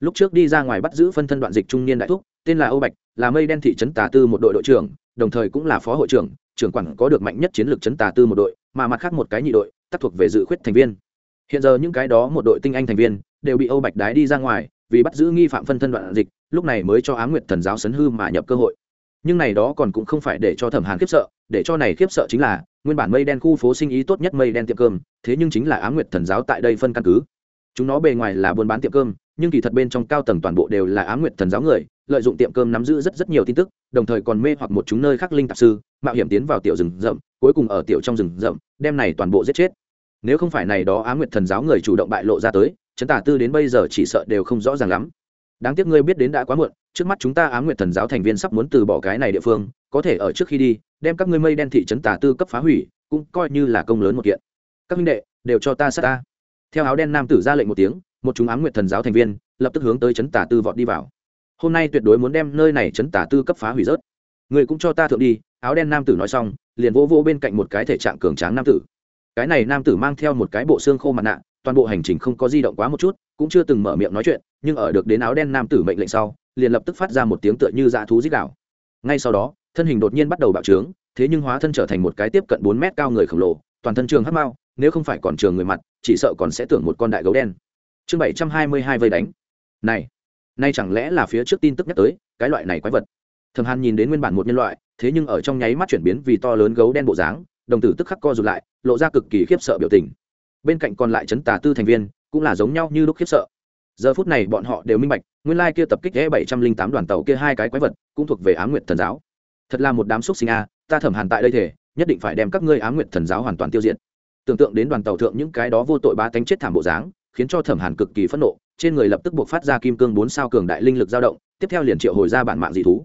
Lúc trước đi ra ngoài bắt giữ phân thân đoạn dịch trung niên đại thúc, tên là âu bạch, là mây đen thị trấn tà tư một đội đội trưởng, đồng thời cũng là phó hội trưởng trưởng quản có được mạnh nhất chiến lược trấn tà tư một đội, mà mặt khác một cái nhị đội, tác thuộc về dự khuyết thành viên. Hiện giờ những cái đó một đội tinh anh thành viên, đều bị âu bạch đái đi ra ngoài, vì bắt giữ nghi phạm phân thân đoạn dịch, lúc này mới cho á nguyệt thần giáo sấn hư mà nhập cơ hội. Nhưng này đó còn cũng không phải để cho thẩm hàn khiếp sợ, để cho này khiếp sợ chính là nguyên bản mây đen khu phố sinh ý tốt nhất mây đen tiệm cơm, thế nhưng chính là á nguyệt thần giáo tại đây phân căn cứ. Chúng nó bề ngoài là buôn bán tiệm cơm, nhưng kỳ thật bên trong cao tầng toàn bộ đều là á nguyệt thần giáo người, lợi dụng tiệm cơm nắm giữ rất rất nhiều tin tức, đồng thời còn mê hoặc một chúng nơi khác linh tạp sư, mạo hiểm tiến vào tiểu rừng rậm, cuối cùng ở tiểu trong rừng rậm, đem này toàn bộ giết chết. Nếu không phải này đó á nguyệt thần giáo người chủ động bại lộ ra tới chấn tả tư đến bây giờ chỉ sợ đều không rõ ràng lắm. Đáng tiếc ngươi biết đến đã quá muộn, trước mắt chúng ta á nguyệt thần giáo thành viên sắp muốn từ bỏ cái này địa phương, có thể ở trước khi đi đem các ngươi mây đen thị trấn tà tư cấp phá hủy, cũng coi như là công lớn một kiện. Các huynh đệ, đều cho ta sát ta. Theo áo đen nam tử ra lệnh một tiếng, một chúng ám nguyệt thần giáo thành viên, lập tức hướng tới trấn tà tư vọt đi vào. Hôm nay tuyệt đối muốn đem nơi này trấn tà tư cấp phá hủy rớt. Người cũng cho ta thượng đi, áo đen nam tử nói xong, liền vô vô bên cạnh một cái thể trạng cường tráng nam tử. Cái này nam tử mang theo một cái bộ xương khô mặt nạ, toàn bộ hành trình không có di động quá một chút, cũng chưa từng mở miệng nói chuyện, nhưng ở được đến áo đen nam tử mệnh lệnh sau, liền lập tức phát ra một tiếng tựa như dã thú dích đạo ngay sau đó thân hình đột nhiên bắt đầu bạo trướng, thế nhưng hóa thân trở thành một cái tiếp cận bốn mét cao người khổng lồ, toàn thân trường hắc mao, nếu không phải còn trường người mặt, chỉ sợ còn sẽ tưởng một con đại gấu đen. Chương bảy trăm hai mươi hai vây đánh. Này, nay chẳng lẽ là phía trước tin tức nhắc tới, cái loại này quái vật? Thầm hàn nhìn đến nguyên bản một nhân loại, thế nhưng ở trong nháy mắt chuyển biến vì to lớn gấu đen bộ dáng, đồng tử tức khắc co rụt lại, lộ ra cực kỳ khiếp sợ biểu tình. Bên cạnh còn lại chấn tà tư thành viên, cũng là giống nhau như lúc khiếp sợ. Giờ phút này bọn họ đều minh bạch, nguyên lai kia tập kích e bảy trăm linh tám đoàn tàu kia hai cái quái vật, cũng thuộc về á nguyện thần giáo thật là một đám xúc sinh a, ta thẩm hàn tại đây thể, nhất định phải đem các ngươi á nguyện thần giáo hoàn toàn tiêu diệt. Tưởng tượng đến đoàn tàu thượng những cái đó vô tội ba tánh chết thảm bộ dáng, khiến cho thẩm hàn cực kỳ phẫn nộ, trên người lập tức buộc phát ra kim cương bốn sao cường đại linh lực dao động, tiếp theo liền triệu hồi ra bản mạng dị thú.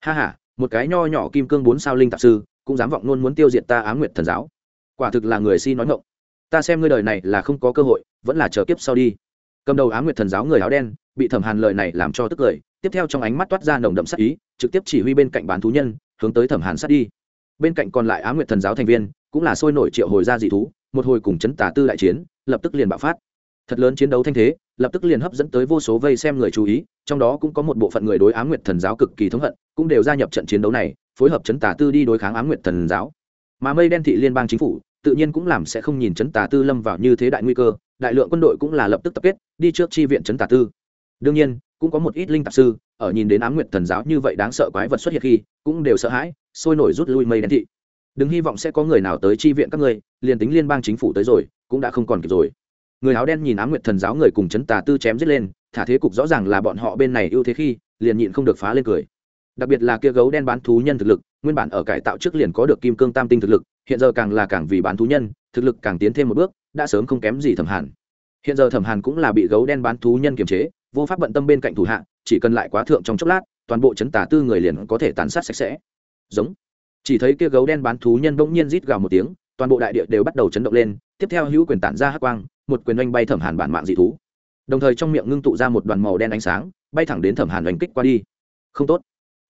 Ha h a một cái nho nhỏ kim cương bốn sao linh tạp sư, cũng dám vọng luôn muốn tiêu diệt ta á nguyện thần giáo. Quả thực là người si nói ngộng ta xem ngươi đời này là không có cơ hội, vẫn là chờ kiếp sau đi cầm đầu á nguyệt thần giáo người áo đen, bị thẩm hàn lời này làm cho tức cười, tiếp theo trong ánh mắt toát ra nồng đậm sát ý, trực tiếp chỉ huy bên cạnh bán thú nhân, hướng tới thẩm hàn sát đi. Bên cạnh còn lại á nguyệt thần giáo thành viên, cũng là sôi nổi triệu hồi ra dị thú, một hồi cùng chấn tà tư đại chiến, lập tức liền bạo phát. Thật lớn chiến đấu thanh thế, lập tức liền hấp dẫn tới vô số vây xem người chú ý, trong đó cũng có một bộ phận người đối á nguyệt thần giáo cực kỳ thống hận, cũng đều gia nhập trận chiến đấu này, phối hợp chấn tà tư đi đối kháng á nguyệt thần giáo. Mà mây đen thị liên bang chính phủ tự nhiên cũng làm sẽ không nhìn chấn tà tư lâm vào như thế đại nguy cơ, đại lượng quân đội cũng là lập tức tập kết, đi trước chi viện chấn tà tư. Đương nhiên, cũng có một ít linh tạp sư, ở nhìn đến ám nguyện thần giáo như vậy đáng sợ quái vật xuất hiện khi, cũng đều sợ hãi, sôi nổi rút lui mây đen thị. Đừng hy vọng sẽ có người nào tới chi viện các ngươi, liền tính liên bang chính phủ tới rồi, cũng đã không còn kịp rồi. Người áo đen nhìn ám nguyện thần giáo người cùng chấn tà tư chém giết lên, thả thế cục rõ ràng là bọn họ bên này ưu thế khi, liền nhịn không được phá lên cười đặc biệt là kia gấu đen bán thú nhân thực lực, nguyên bản ở cải tạo trước liền có được kim cương tam tinh thực lực, hiện giờ càng là càng vì bán thú nhân, thực lực càng tiến thêm một bước, đã sớm không kém gì thẩm hàn. Hiện giờ thẩm hàn cũng là bị gấu đen bán thú nhân kiềm chế, vô pháp bận tâm bên cạnh thủ hạ, chỉ cần lại quá thượng trong chốc lát, toàn bộ chấn tả tư người liền có thể tàn sát sạch sẽ. Giống. Chỉ thấy kia gấu đen bán thú nhân bỗng nhiên rít gào một tiếng, toàn bộ đại địa đều bắt đầu chấn động lên, tiếp theo hữu quyền tản ra hắc quang, một quyền oanh bay thẩm hàn bản mạng dị thú. Đồng thời trong miệng ngưng tụ ra một đoàn màu đen ánh sáng, bay thẳng đến thẩm hàn oanh kích qua đi. Không tốt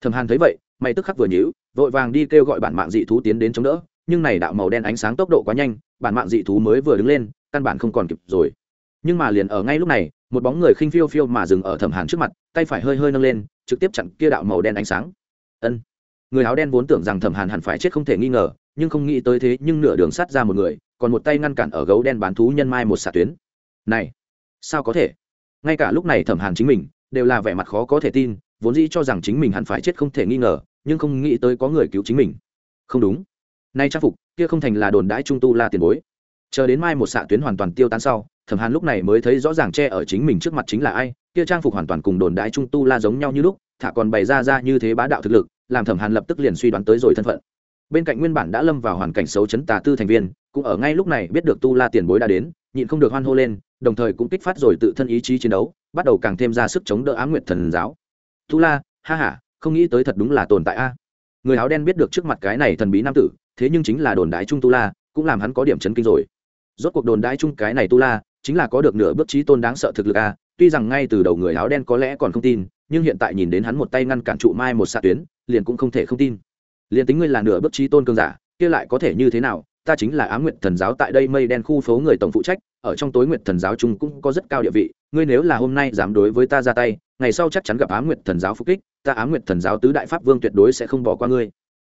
thẩm hàn thấy vậy, mày tức khắc vừa nhíu, vội vàng đi kêu gọi bản mạng dị thú tiến đến chống đỡ, nhưng này đạo màu đen ánh sáng tốc độ quá nhanh, bản mạng dị thú mới vừa đứng lên, căn bản không còn kịp rồi. Nhưng mà liền ở ngay lúc này, một bóng người khinh phiêu phiêu mà dừng ở thẩm hàn trước mặt, tay phải hơi hơi nâng lên, trực tiếp chặn kia đạo màu đen ánh sáng. Ân. Người áo đen vốn tưởng rằng thẩm hàn hẳn phải chết không thể nghi ngờ, nhưng không nghĩ tới thế, nhưng nửa đường sát ra một người, còn một tay ngăn cản ở gấu đen bán thú nhân mai một xạ tuyến. Này, sao có thể? Ngay cả lúc này thẩm hàn chính mình, đều là vẻ mặt khó có thể tin vốn dĩ cho rằng chính mình hẳn phải chết không thể nghi ngờ, nhưng không nghĩ tới có người cứu chính mình. Không đúng. Nay trang phục, kia không thành là đồn đãi trung tu la tiền bối. Chờ đến mai một xạ tuyến hoàn toàn tiêu tán sau, thẩm hàn lúc này mới thấy rõ ràng che ở chính mình trước mặt chính là ai, kia trang phục hoàn toàn cùng đồn đãi trung tu la giống nhau như lúc, thả còn bày ra ra như thế bá đạo thực lực, làm thẩm hàn lập tức liền suy đoán tới rồi thân phận. Bên cạnh nguyên bản đã lâm vào hoàn cảnh xấu chấn tà tư thành viên, cũng ở ngay lúc này biết được tu la tiền bối đã đến, nhịn không được hoan hô lên, đồng thời cũng kích phát rồi tự thân ý chí chiến đấu, bắt đầu càng thêm ra sức chống đỡ á nguyệt thần giáo tu la, ha h a không nghĩ tới thật đúng là tồn tại a. Người áo đen biết được trước mặt cái này thần bí nam tử, thế nhưng chính là đồn đại trung tu la, cũng làm hắn có điểm chấn kinh rồi. Rốt cuộc đồn đại trung cái này tu la, chính là có được nửa bước trí tôn đáng sợ thực lực a, tuy rằng ngay từ đầu người áo đen có lẽ còn không tin, nhưng hiện tại nhìn đến hắn một tay ngăn cản trụ mai một xạ tuyến, liền cũng không thể không tin. Liền tính ngươi là nửa bước trí tôn cương giả, kia lại có thể như thế nào ta chính là Ám Nguyệt thần giáo tại đây mây đen khu phố người tổng phụ trách, ở trong tối Nguyệt thần giáo chúng cũng có rất cao địa vị, ngươi nếu là hôm nay dám đối với ta ra tay, ngày sau chắc chắn gặp Ám Nguyệt thần giáo phục kích, ta Ám Nguyệt thần giáo tứ đại pháp vương tuyệt đối sẽ không bỏ qua ngươi.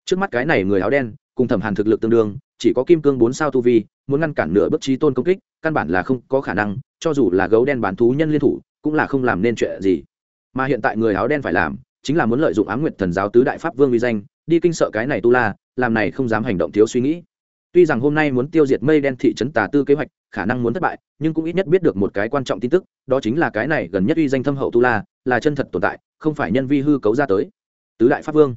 Trước mắt cái này người áo đen, cùng thẩm hàn thực lực tương đương, chỉ có kim cương bốn sao tu vi, muốn ngăn cản nửa bước trí tôn công kích, căn bản là không có khả năng, cho dù là gấu đen bán thú nhân liên thủ, cũng là không làm nên chuyện gì. Mà hiện tại người áo đen phải làm, chính là muốn lợi dụng ám Nguyệt thần giáo tứ đại pháp vương uy danh, đi kinh sợ cái này tu la, làm này không dám hành động thiếu suy nghĩ tuy rằng hôm nay muốn tiêu diệt mây đen thị trấn tà tư kế hoạch, khả năng muốn thất bại, nhưng cũng ít nhất biết được một cái quan trọng tin tức, đó chính là cái này gần nhất uy danh thâm hậu tu la, là chân thật tồn tại, không phải nhân vi hư cấu ra tới. Tứ đại pháp vương.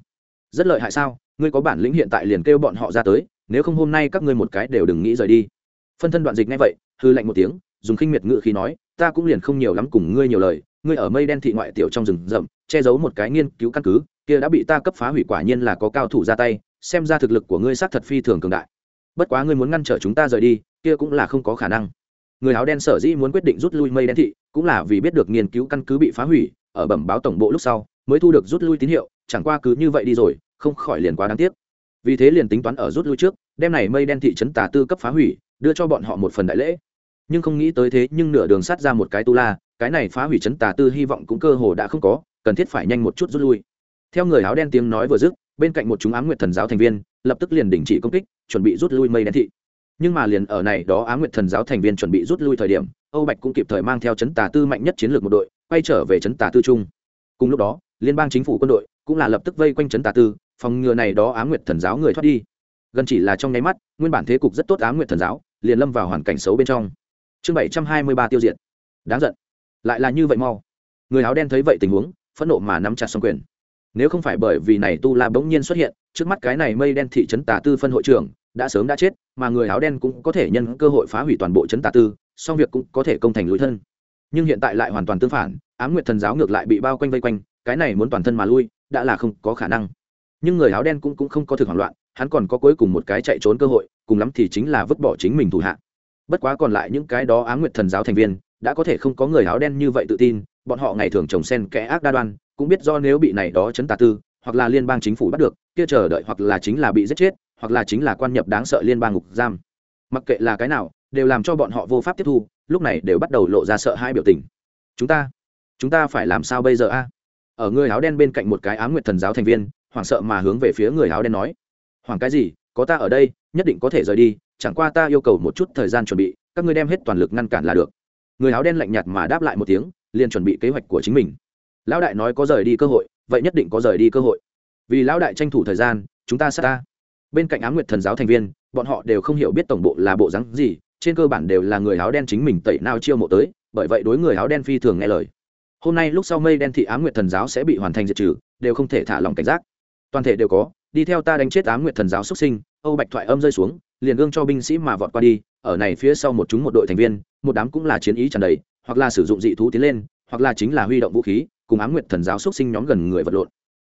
Rất lợi hại sao? Ngươi có bản lĩnh hiện tại liền kêu bọn họ ra tới, nếu không hôm nay các ngươi một cái đều đừng nghĩ rời đi. Phân thân đoạn dịch ngay vậy, hư lạnh một tiếng, dùng khinh miệt ngự khí nói, ta cũng liền không nhiều lắm cùng ngươi nhiều lời, ngươi ở mây đen thị ngoại tiểu trong rừng rậm, che giấu một cái nghiên cứu căn cứ, kia đã bị ta cấp phá hủy quả nhiên là có cao thủ ra tay, xem ra thực lực của ngươi xác thật phi thường cường đại bất quá ngươi muốn ngăn trở chúng ta rời đi, kia cũng là không có khả năng. Người áo đen sở dĩ muốn quyết định rút lui mây đen thị, cũng là vì biết được nghiên cứu căn cứ bị phá hủy, ở bẩm báo tổng bộ lúc sau, mới thu được rút lui tín hiệu, chẳng qua cứ như vậy đi rồi, không khỏi liền quá đáng tiếc. Vì thế liền tính toán ở rút lui trước đem này mây đen thị trấn tà tư cấp phá hủy, đưa cho bọn họ một phần đại lễ. Nhưng không nghĩ tới thế, nhưng nửa đường sát ra một cái tu la, cái này phá hủy trấn tà tư hy vọng cũng cơ hồ đã không có, cần thiết phải nhanh một chút rút lui. Theo người áo đen tiếng nói vừa dứt, bên cạnh một chúng ám nguyệt thần giáo thành viên, lập tức liền đình chỉ công kích chuẩn bị rút lui mây đen thị. Nhưng mà liền ở này đó á nguyệt thần giáo thành viên chuẩn bị rút lui thời điểm, âu bạch cũng kịp thời mang theo chấn tà tư mạnh nhất chiến lược một đội, quay trở về chấn tà tư trung. Cùng lúc đó, liên bang chính phủ quân đội cũng là lập tức vây quanh chấn tà tư, phòng ngừa này đó á nguyệt thần giáo người thoát đi. Gần chỉ là trong nháy mắt, nguyên bản thế cục rất tốt á nguyệt thần giáo liền lâm vào hoàn cảnh xấu bên trong. Chương bảy trăm hai mươi ba tiêu diệt. Đáng giận. Lại là như vậy mau. Người áo đen thấy vậy tình huống, phẫn nộ mà nắm chặt xong quyền nếu không phải bởi vì này tu la bỗng nhiên xuất hiện trước mắt cái này mây đen thị trấn tà tư phân hội trưởng đã sớm đã chết mà người áo đen cũng có thể nhân cơ hội phá hủy toàn bộ trấn tà tư song việc cũng có thể công thành lối thân. Nhưng hiện tại lại hoàn toàn tương phản ám nguyệt thần giáo ngược lại bị bao quanh vây quanh cái này muốn toàn thân mà lui đã là không có khả năng. Nhưng người áo đen cũng, cũng không có thực hoảng loạn hắn còn có cuối cùng một cái chạy trốn cơ hội cùng lắm thì chính là vứt bỏ chính mình thủ hạ. Bất quá còn lại những cái đó ám nguyệt thần giáo thành viên đã có thể không có người áo đen như vậy tự tin bọn họ ngày thường trồng sen kẽ ác đa đoan, cũng biết do nếu bị này đó chấn tà tư, hoặc là liên bang chính phủ bắt được, kia chờ đợi hoặc là chính là bị giết chết, hoặc là chính là quan nhập đáng sợ liên bang ngục giam. Mặc kệ là cái nào, đều làm cho bọn họ vô pháp tiếp thu, lúc này đều bắt đầu lộ ra sợ hai biểu tình. Chúng ta chúng ta phải làm sao bây giờ a? Ở người áo đen bên cạnh một cái ám nguyệt thần giáo thành viên, hoảng sợ mà hướng về phía người áo đen nói. Hoảng cái gì? Có ta ở đây, nhất định có thể rời đi, chẳng qua ta yêu cầu một chút thời gian chuẩn bị, các ngươi đem hết toàn lực ngăn cản là được. Người áo đen lạnh nhạt mà đáp lại một tiếng liền chuẩn bị kế hoạch của chính mình. Lão đại nói có rời đi cơ hội, vậy nhất định có rời đi cơ hội. Vì lão đại tranh thủ thời gian, chúng ta sát ta. Bên cạnh ám nguyệt thần giáo thành viên, bọn họ đều không hiểu biết tổng bộ là bộ rắn gì, trên cơ bản đều là người áo đen chính mình tẩy nao chiêu mộ tới, bởi vậy đối người áo đen phi thường nghe lời. Hôm nay lúc sau mây đen thị ám nguyệt thần giáo sẽ bị hoàn thành diệt trừ, đều không thể thả lòng cảnh giác. Toàn thể đều có, đi theo ta đánh chết ám nguyệt thần giáo xuất sinh, âu bạch thoại âm rơi xuống, liền gương cho binh sĩ mà vọt qua đi, ở này phía sau một chúng một đội thành viên, một đám cũng là chiến ý tràn đầy hoặc là sử dụng dị thú tiến lên, hoặc là chính là huy động vũ khí, cùng ám nguyệt thần giáo xuất sinh nhóm gần người vật lộn.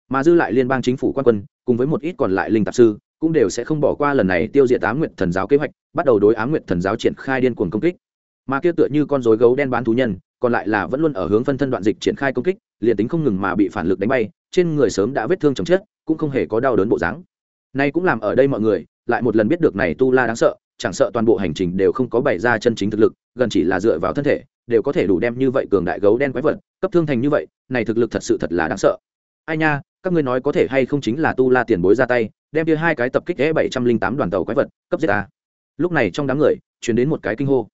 Mà dư lại liên bang chính phủ quan quân, cùng với một ít còn lại linh tạp sư, cũng đều sẽ không bỏ qua lần này tiêu diệt ám nguyệt thần giáo kế hoạch, bắt đầu đối ám nguyệt thần giáo triển khai điên cuồng công kích. Mà kia tựa như con rối gấu đen bán thú nhân, còn lại là vẫn luôn ở hướng phân thân đoạn dịch triển khai công kích, liền tính không ngừng mà bị phản lực đánh bay, trên người sớm đã vết thương chồng chết, cũng không hề có đau đớn bộ dáng. Nay cũng làm ở đây mọi người, lại một lần biết được này tu la đáng sợ, chẳng sợ toàn bộ hành trình đều không có bày ra chân chính thực lực, gần chỉ là dựa vào thân thể đều có thể đủ đem như vậy cường đại gấu đen quái vật, cấp thương thành như vậy, này thực lực thật sự thật là đáng sợ. Ai nha, các ngươi nói có thể hay không chính là tu la tiền bối ra tay, đem kia hai cái tập kích e bảy trăm linh tám đoàn tàu quái vật cấp giết ta. Lúc này trong đám người chuyển đến một cái kinh hô.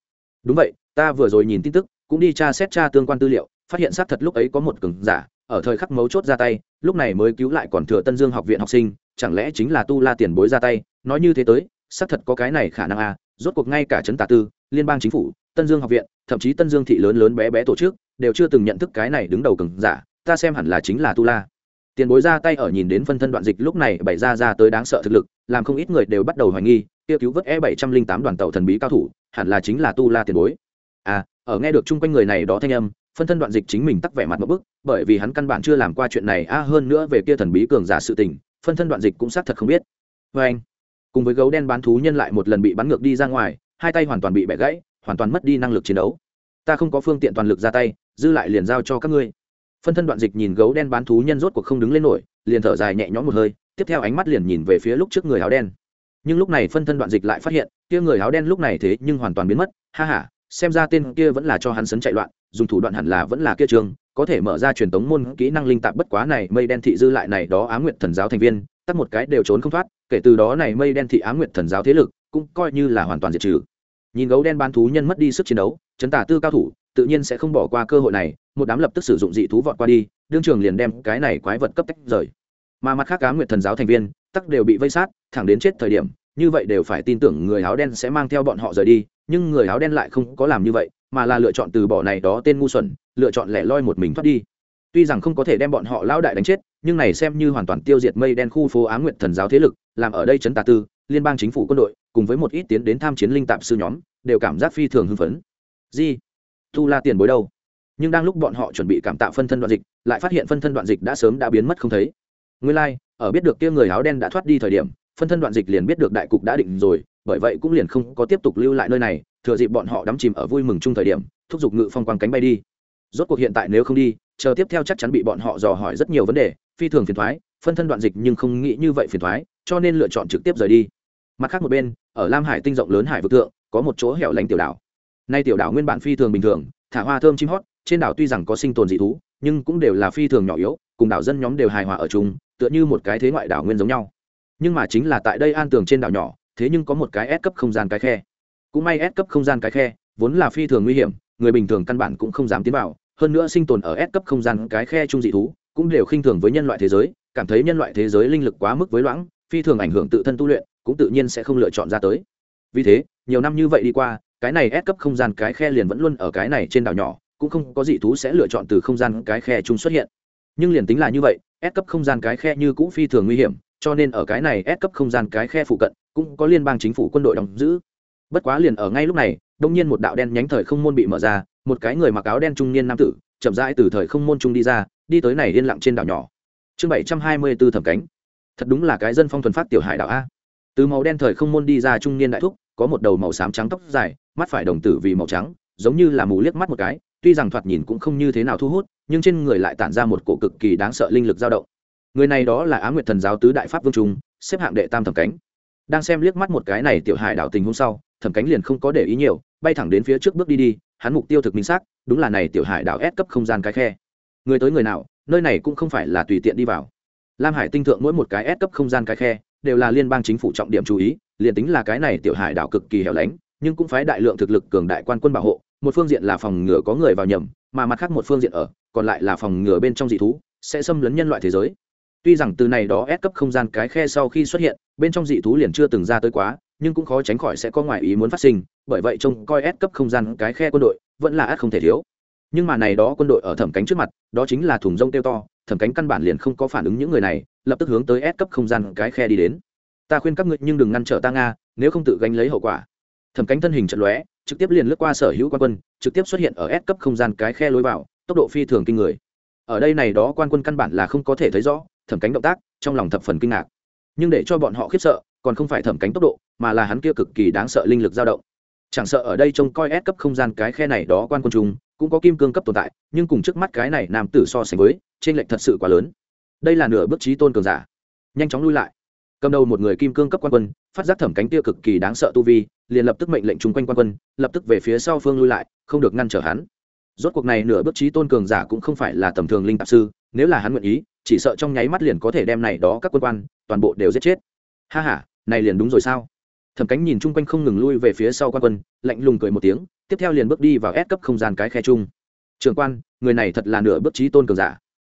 Đúng vậy, ta vừa rồi nhìn tin tức, cũng đi tra xét tra tương quan tư liệu, phát hiện xác thật lúc ấy có một cường giả, ở thời khắc mấu chốt ra tay, lúc này mới cứu lại còn thừa tân dương học viện học sinh, chẳng lẽ chính là tu la tiền bối ra tay? Nói như thế tới, xác thật có cái này khả năng à rốt cuộc ngay cả trấn tà tư, liên bang chính phủ tân dương học viện, thậm chí tân dương thị lớn lớn bé bé tổ chức, đều chưa từng nhận thức cái này đứng đầu cường giả, ta xem hẳn là chính là tu la. Tiền bối ra tay ở nhìn đến phân thân đoạn dịch lúc này bày ra ra tới đáng sợ thực lực, làm không ít người đều bắt đầu hoài nghi, kia cứu vớt e bảy trăm linh tám đoàn tàu thần bí cao thủ, hẳn là chính là tu la tiền bối. À ở nghe được chung quanh người này đó thanh âm, phân thân đoạn dịch chính mình tắc vẻ mặt một bức, bởi vì hắn căn bản chưa làm qua chuyện này, a, hơn nữa về kia thần bí cường giả sự tình, phân thân đoạn dịch cũng xác thật không biết. Vê anh cùng với gấu đen bán thú nhân lại một lần bị bắn ngược đi ra ngoài, hai tay hoàn toàn bị bẻ gãy hoàn toàn mất đi năng lực chiến đấu. Ta không có phương tiện toàn lực ra tay, dư lại liền giao cho các ngươi. Phân thân đoạn dịch nhìn gấu đen bán thú nhân rốt cuộc không đứng lên nổi, liền thở dài nhẹ nhõm một hơi, tiếp theo ánh mắt liền nhìn về phía lúc trước người áo đen. Nhưng lúc này phân thân đoạn dịch lại phát hiện, kia người áo đen lúc này thế nhưng hoàn toàn biến mất, ha ha, xem ra tên kia vẫn là cho hắn sấn chạy loạn, dùng thủ đoạn hẳn là vẫn là kia trường, có thể mở ra truyền tống môn kỹ năng linh tạp bất quá này, mây đen thị dư lại này đó á nguyện thần giáo thành viên, tắt một cái đều trốn không thoát, kể từ đó này mây đen thị á nguyện thần giáo thế lực cũng coi như là hoàn toàn diệt trừ nhìn gấu đen bán thú nhân mất đi sức chiến đấu chấn tả tư cao thủ, tự nhiên sẽ không bỏ qua cơ hội này, một đám lập tức sử dụng dị thú vọt qua đi, đương trường liền đem cái này quái vật cấp tách rời. Mà mặt khác cá nguyệt thần giáo thành viên, tắc đều bị vây sát, thẳng đến chết thời điểm, như vậy đều phải tin tưởng người áo đen sẽ mang theo bọn họ rời đi, nhưng người áo đen lại không có làm như vậy, mà là lựa chọn từ bỏ này đó tên ngu xuẩn, lựa chọn lẻ loi một mình thoát đi. Tuy rằng không có thể đem bọn họ lão đại đánh chết, nhưng này xem như hoàn toàn tiêu diệt mây đen khu phố á nguyệt thần giáo thế lực, làm ở đây chấn tà tư, liên bang chính phủ quân đội cùng với một ít tiến đến tham chiến linh tạp sư nhóm đều cảm giác phi thường hưng phấn. Di tu la tiền bối đâu? Nhưng đang lúc bọn họ chuẩn bị cảm tạo phân thân đoạn dịch lại phát hiện phân thân đoạn dịch đã sớm đã biến mất không thấy. Nguyên lai、like, ở biết được kia người áo đen đã thoát đi thời điểm phân thân đoạn dịch liền biết được đại cục đã định rồi bởi vậy cũng liền không có tiếp tục lưu lại nơi này thừa dịp bọn họ đắm chìm ở vui mừng chung thời điểm thúc giục ngự phong quang cánh bay đi. Rốt cuộc hiện tại nếu không đi chờ tiếp theo chắc chắn bị bọn họ dò hỏi rất nhiều vấn đề phi thường phiền thoái phân thân đoạn dịch nhưng không nghĩ như vậy phiền thoái cho nên lựa chọn trực tiếp rời đi mặt khác một bên, ở lam hải tinh rộng lớn hải vực thượng, có một chỗ hẻo lánh tiểu đảo. Nay tiểu đảo nguyên bản phi thường bình thường, thả hoa thơm chim hót, trên đảo tuy rằng có sinh tồn dị thú, nhưng cũng đều là phi thường nhỏ yếu, cùng đảo dân nhóm đều hài hòa ở chung, tựa như một cái thế ngoại đảo nguyên giống nhau. Nhưng mà chính là tại đây an tường trên đảo nhỏ, thế nhưng có một cái ép cấp không gian cái khe. Cũng may ép cấp không gian cái khe, vốn là phi thường nguy hiểm, người bình thường căn bản cũng không dám tiến vào, hơn nữa sinh tồn ở ép cấp không gian cái khe trung dị thú, cũng đều khinh thường với nhân loại thế giới, cảm thấy nhân loại thế giới linh lực quá mức với loãng phi thường ảnh hưởng tự thân tu luyện, cũng tự nhiên sẽ không lựa chọn ra tới. Vì thế, nhiều năm như vậy đi qua, cái này ép cấp không gian cái khe liền vẫn luôn ở cái này trên đảo nhỏ, cũng không có dị thú sẽ lựa chọn từ không gian cái khe chung xuất hiện. Nhưng liền tính là như vậy ép cấp không gian cái khe như cũng phi thường nguy hiểm, cho nên ở cái này ép cấp không gian cái khe phụ cận, cũng có liên bang chính phủ quân đội đóng giữ. Bất quá liền ở ngay lúc này, đông nhiên một đạo đen nhánh thời không môn bị mở ra, một cái người mặc áo đen trung niên nam tử, chậm rãi từ thời không môn trung đi ra, đi tới này yên lặng trên đảo nhỏ. Chương bảy trăm hai mươi b ố thẩm cánh thật đúng là cái dân phong thuần phát tiểu hải đảo a. Từ màu đen thời không môn đi ra trung niên đại thúc, có một đầu màu xám trắng tóc dài, mắt phải đồng tử vì màu trắng, giống như là mù liếc mắt một cái, tuy rằng thoạt nhìn cũng không như thế nào thu hút, nhưng trên người lại tản ra một cổ cực kỳ đáng sợ linh lực dao động. Người này đó là á nguyệt thần giáo tứ đại pháp vương trung, xếp hạng đệ tam thẩm cánh. Đang xem liếc mắt một cái này tiểu hải đảo tình hôm sau, thẩm cánh liền không có để ý nhiều, bay thẳng đến phía trước bước đi đi, hắn mục tiêu thực minh xác, đúng là này tiểu hải đảo ép cấp không gian cái khe. Người tới người nào, nơi này cũng không phải là tùy tiện đi vào lam hải tinh thượng mỗi một cái S cấp không gian cái khe đều là liên bang chính phủ trọng điểm chú ý, liền tính là cái này tiểu hải đảo cực kỳ hẻo lánh, nhưng cũng phái đại lượng thực lực cường đại quan quân bảo hộ, một phương diện là phòng ngừa có người vào nhầm, mà mặt khác một phương diện ở, còn lại là phòng ngừa bên trong dị thú, sẽ xâm lấn nhân loại thế giới. Tuy rằng từ này đó ép cấp không gian cái khe sau khi xuất hiện, bên trong dị thú liền chưa từng ra tới quá, nhưng cũng khó tránh khỏi sẽ có ngoại ý muốn phát sinh, bởi vậy trông coi ép cấp không gian cái khe quân đội vẫn là ác không thể thiếu. Nhưng mà này đó quân đội ở thẩm cánh trước mặt, đó chính là thùng rông tiêu to thẩm cánh căn bản liền không có phản ứng những người này, lập tức hướng tới ép cấp không gian cái khe đi đến. Ta khuyên các ngươi nhưng đừng ngăn trở ta nga, nếu không tự gánh lấy hậu quả. Thẩm cánh thân hình trận lóe, trực tiếp liền lướt qua sở hữu quan quân, trực tiếp xuất hiện ở ép cấp không gian cái khe lối vào, tốc độ phi thường kinh người. Ở đây này đó quan quân căn bản là không có thể thấy rõ, thẩm cánh động tác, trong lòng thập phần kinh ngạc. Nhưng để cho bọn họ khiếp sợ, còn không phải thẩm cánh tốc độ, mà là hắn kia cực kỳ đáng sợ linh lực dao động. Chẳng sợ ở đây trông coi ép cấp không gian cái khe này đó quan quân chúng cũng có kim cương cấp tồn tại, nhưng cùng trước mắt cái này nam tử so sánh với trên lệnh thật sự quá lớn. Đây là nửa bước trí tôn cường giả. Nhanh chóng lui lại. Cầm đầu một người kim cương cấp quan quân, phát giác thẩm cánh tia cực kỳ đáng sợ tu vi, liền lập tức mệnh lệnh chung quanh quan quân, lập tức về phía sau phương lui lại, không được ngăn trở hắn. Rốt cuộc này nửa bước trí tôn cường giả cũng không phải là tầm thường linh tạp sư, nếu là hắn nguyện ý, chỉ sợ trong nháy mắt liền có thể đem này đó các quân quan toàn bộ đều giết chết. Ha h a này liền đúng rồi sao? Thẩm cánh nhìn chung quanh không ngừng lui về phía sau quan quân, lạnh lùng cười một tiếng, tiếp theo liền bước đi vào ép cấp không gian cái khe chung. Trường quan, người này thật là nửa bước trí tôn cường giả.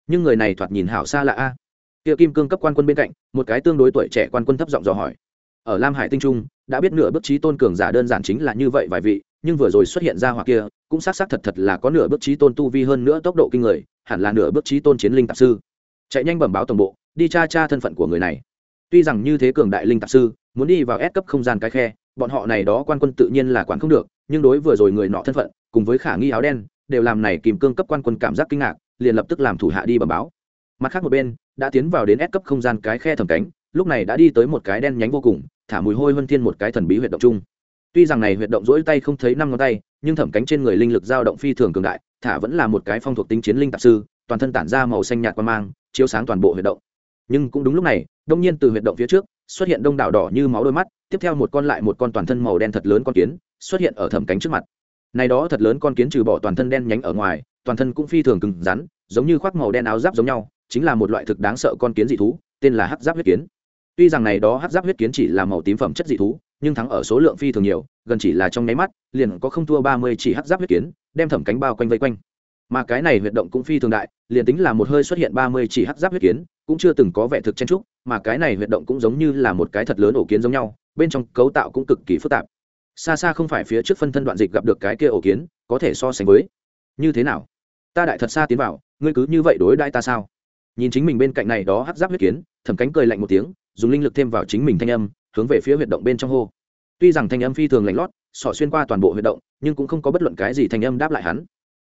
Nhưng người này thoạt nhìn hảo xa lạ a. Kia kim cương cấp quan quân bên cạnh, một cái tương đối tuổi trẻ quan quân thấp giọng dò hỏi. Ở lam hải tinh trung, đã biết nửa bước trí tôn cường giả đơn giản chính là như vậy vài vị, nhưng vừa rồi xuất hiện ra hoặc kia, cũng xác xác thật thật là có nửa bước trí tôn tu vi hơn nữa tốc độ kinh người, hẳn là nửa bước trí tôn chiến linh tạp sư. Chạy nhanh bẩm báo tổng bộ, đi tra tra thân phận của người này tuy rằng như thế cường đại linh tạp sư, muốn đi vào ép cấp không gian cái khe, bọn họ này đó quan quân tự nhiên là quản không được, nhưng đối vừa rồi người nọ thân phận, cùng với khả nghi áo đen, đều làm này kìm cương cấp quan quân cảm giác kinh ngạc, liền lập tức làm thủ hạ đi bẩm báo. Mặt khác một bên, đã tiến vào đến ép cấp không gian cái khe thẩm cánh, lúc này đã đi tới một cái đen nhánh vô cùng, thả mùi hôi hơn thiên một cái thần bí huyệt động chung. Tuy rằng này huyệt động rỗi tay không thấy năm ngón tay, nhưng thẩm cánh trên người linh lực dao động phi thường cường đại, thả vẫn là một cái phong thuộc tính chiến linh tạp sư, toàn thân tản ra màu xanh nhạt quan mang, chiếu sáng toàn bộ huyệt động. Nhưng cũng đúng lúc này đông nhiên từ huyệt động phía trước, xuất hiện đông đảo đỏ như máu đôi mắt, tiếp theo một con lại một con toàn thân màu đen thật lớn con kiến, xuất hiện ở thẩm cánh trước mặt. Này đó thật lớn con kiến trừ bỏ toàn thân đen nhánh ở ngoài, toàn thân cũng phi thường cứng rắn, giống như khoác màu đen áo giáp giống nhau, chính là một loại thực đáng sợ con kiến dị thú, tên là hắc giáp huyết kiến. Tuy rằng này đó hắc giáp huyết kiến chỉ là màu tím phẩm chất dị thú, nhưng thắng ở số lượng phi thường nhiều, gần chỉ là trong nháy mắt, liền có không thua ba mươi chỉ hắc giáp huyết kiến, đem thẩm cánh bao quanh vây quanh mà cái này huyệt động cũng phi thường đại, liền tính là một hơi xuất hiện ba mươi chỉ hắc giáp huyết kiến, cũng chưa từng có vẻ thực chen trúc mà cái này huyệt động cũng giống như là một cái thật lớn ổ kiến giống nhau, bên trong cấu tạo cũng cực kỳ phức tạp. Xa xa không phải phía trước phân thân đoạn dịch gặp được cái kia ổ kiến, có thể so sánh với. Như thế nào? Ta đại thật xa tiến vào, ngươi cứ như vậy đối đãi ta sao? Nhìn chính mình bên cạnh này đó hắc giáp huyết kiến, thẩm cánh cười lạnh một tiếng, dùng linh lực thêm vào chính mình thanh âm, hướng về phía huyệt động bên trong hô. Tuy rằng thanh âm phi thường lạnh lót sỏ xuyên qua toàn bộ huyệt động, nhưng cũng không có bất luận cái gì thanh âm đáp lại hắn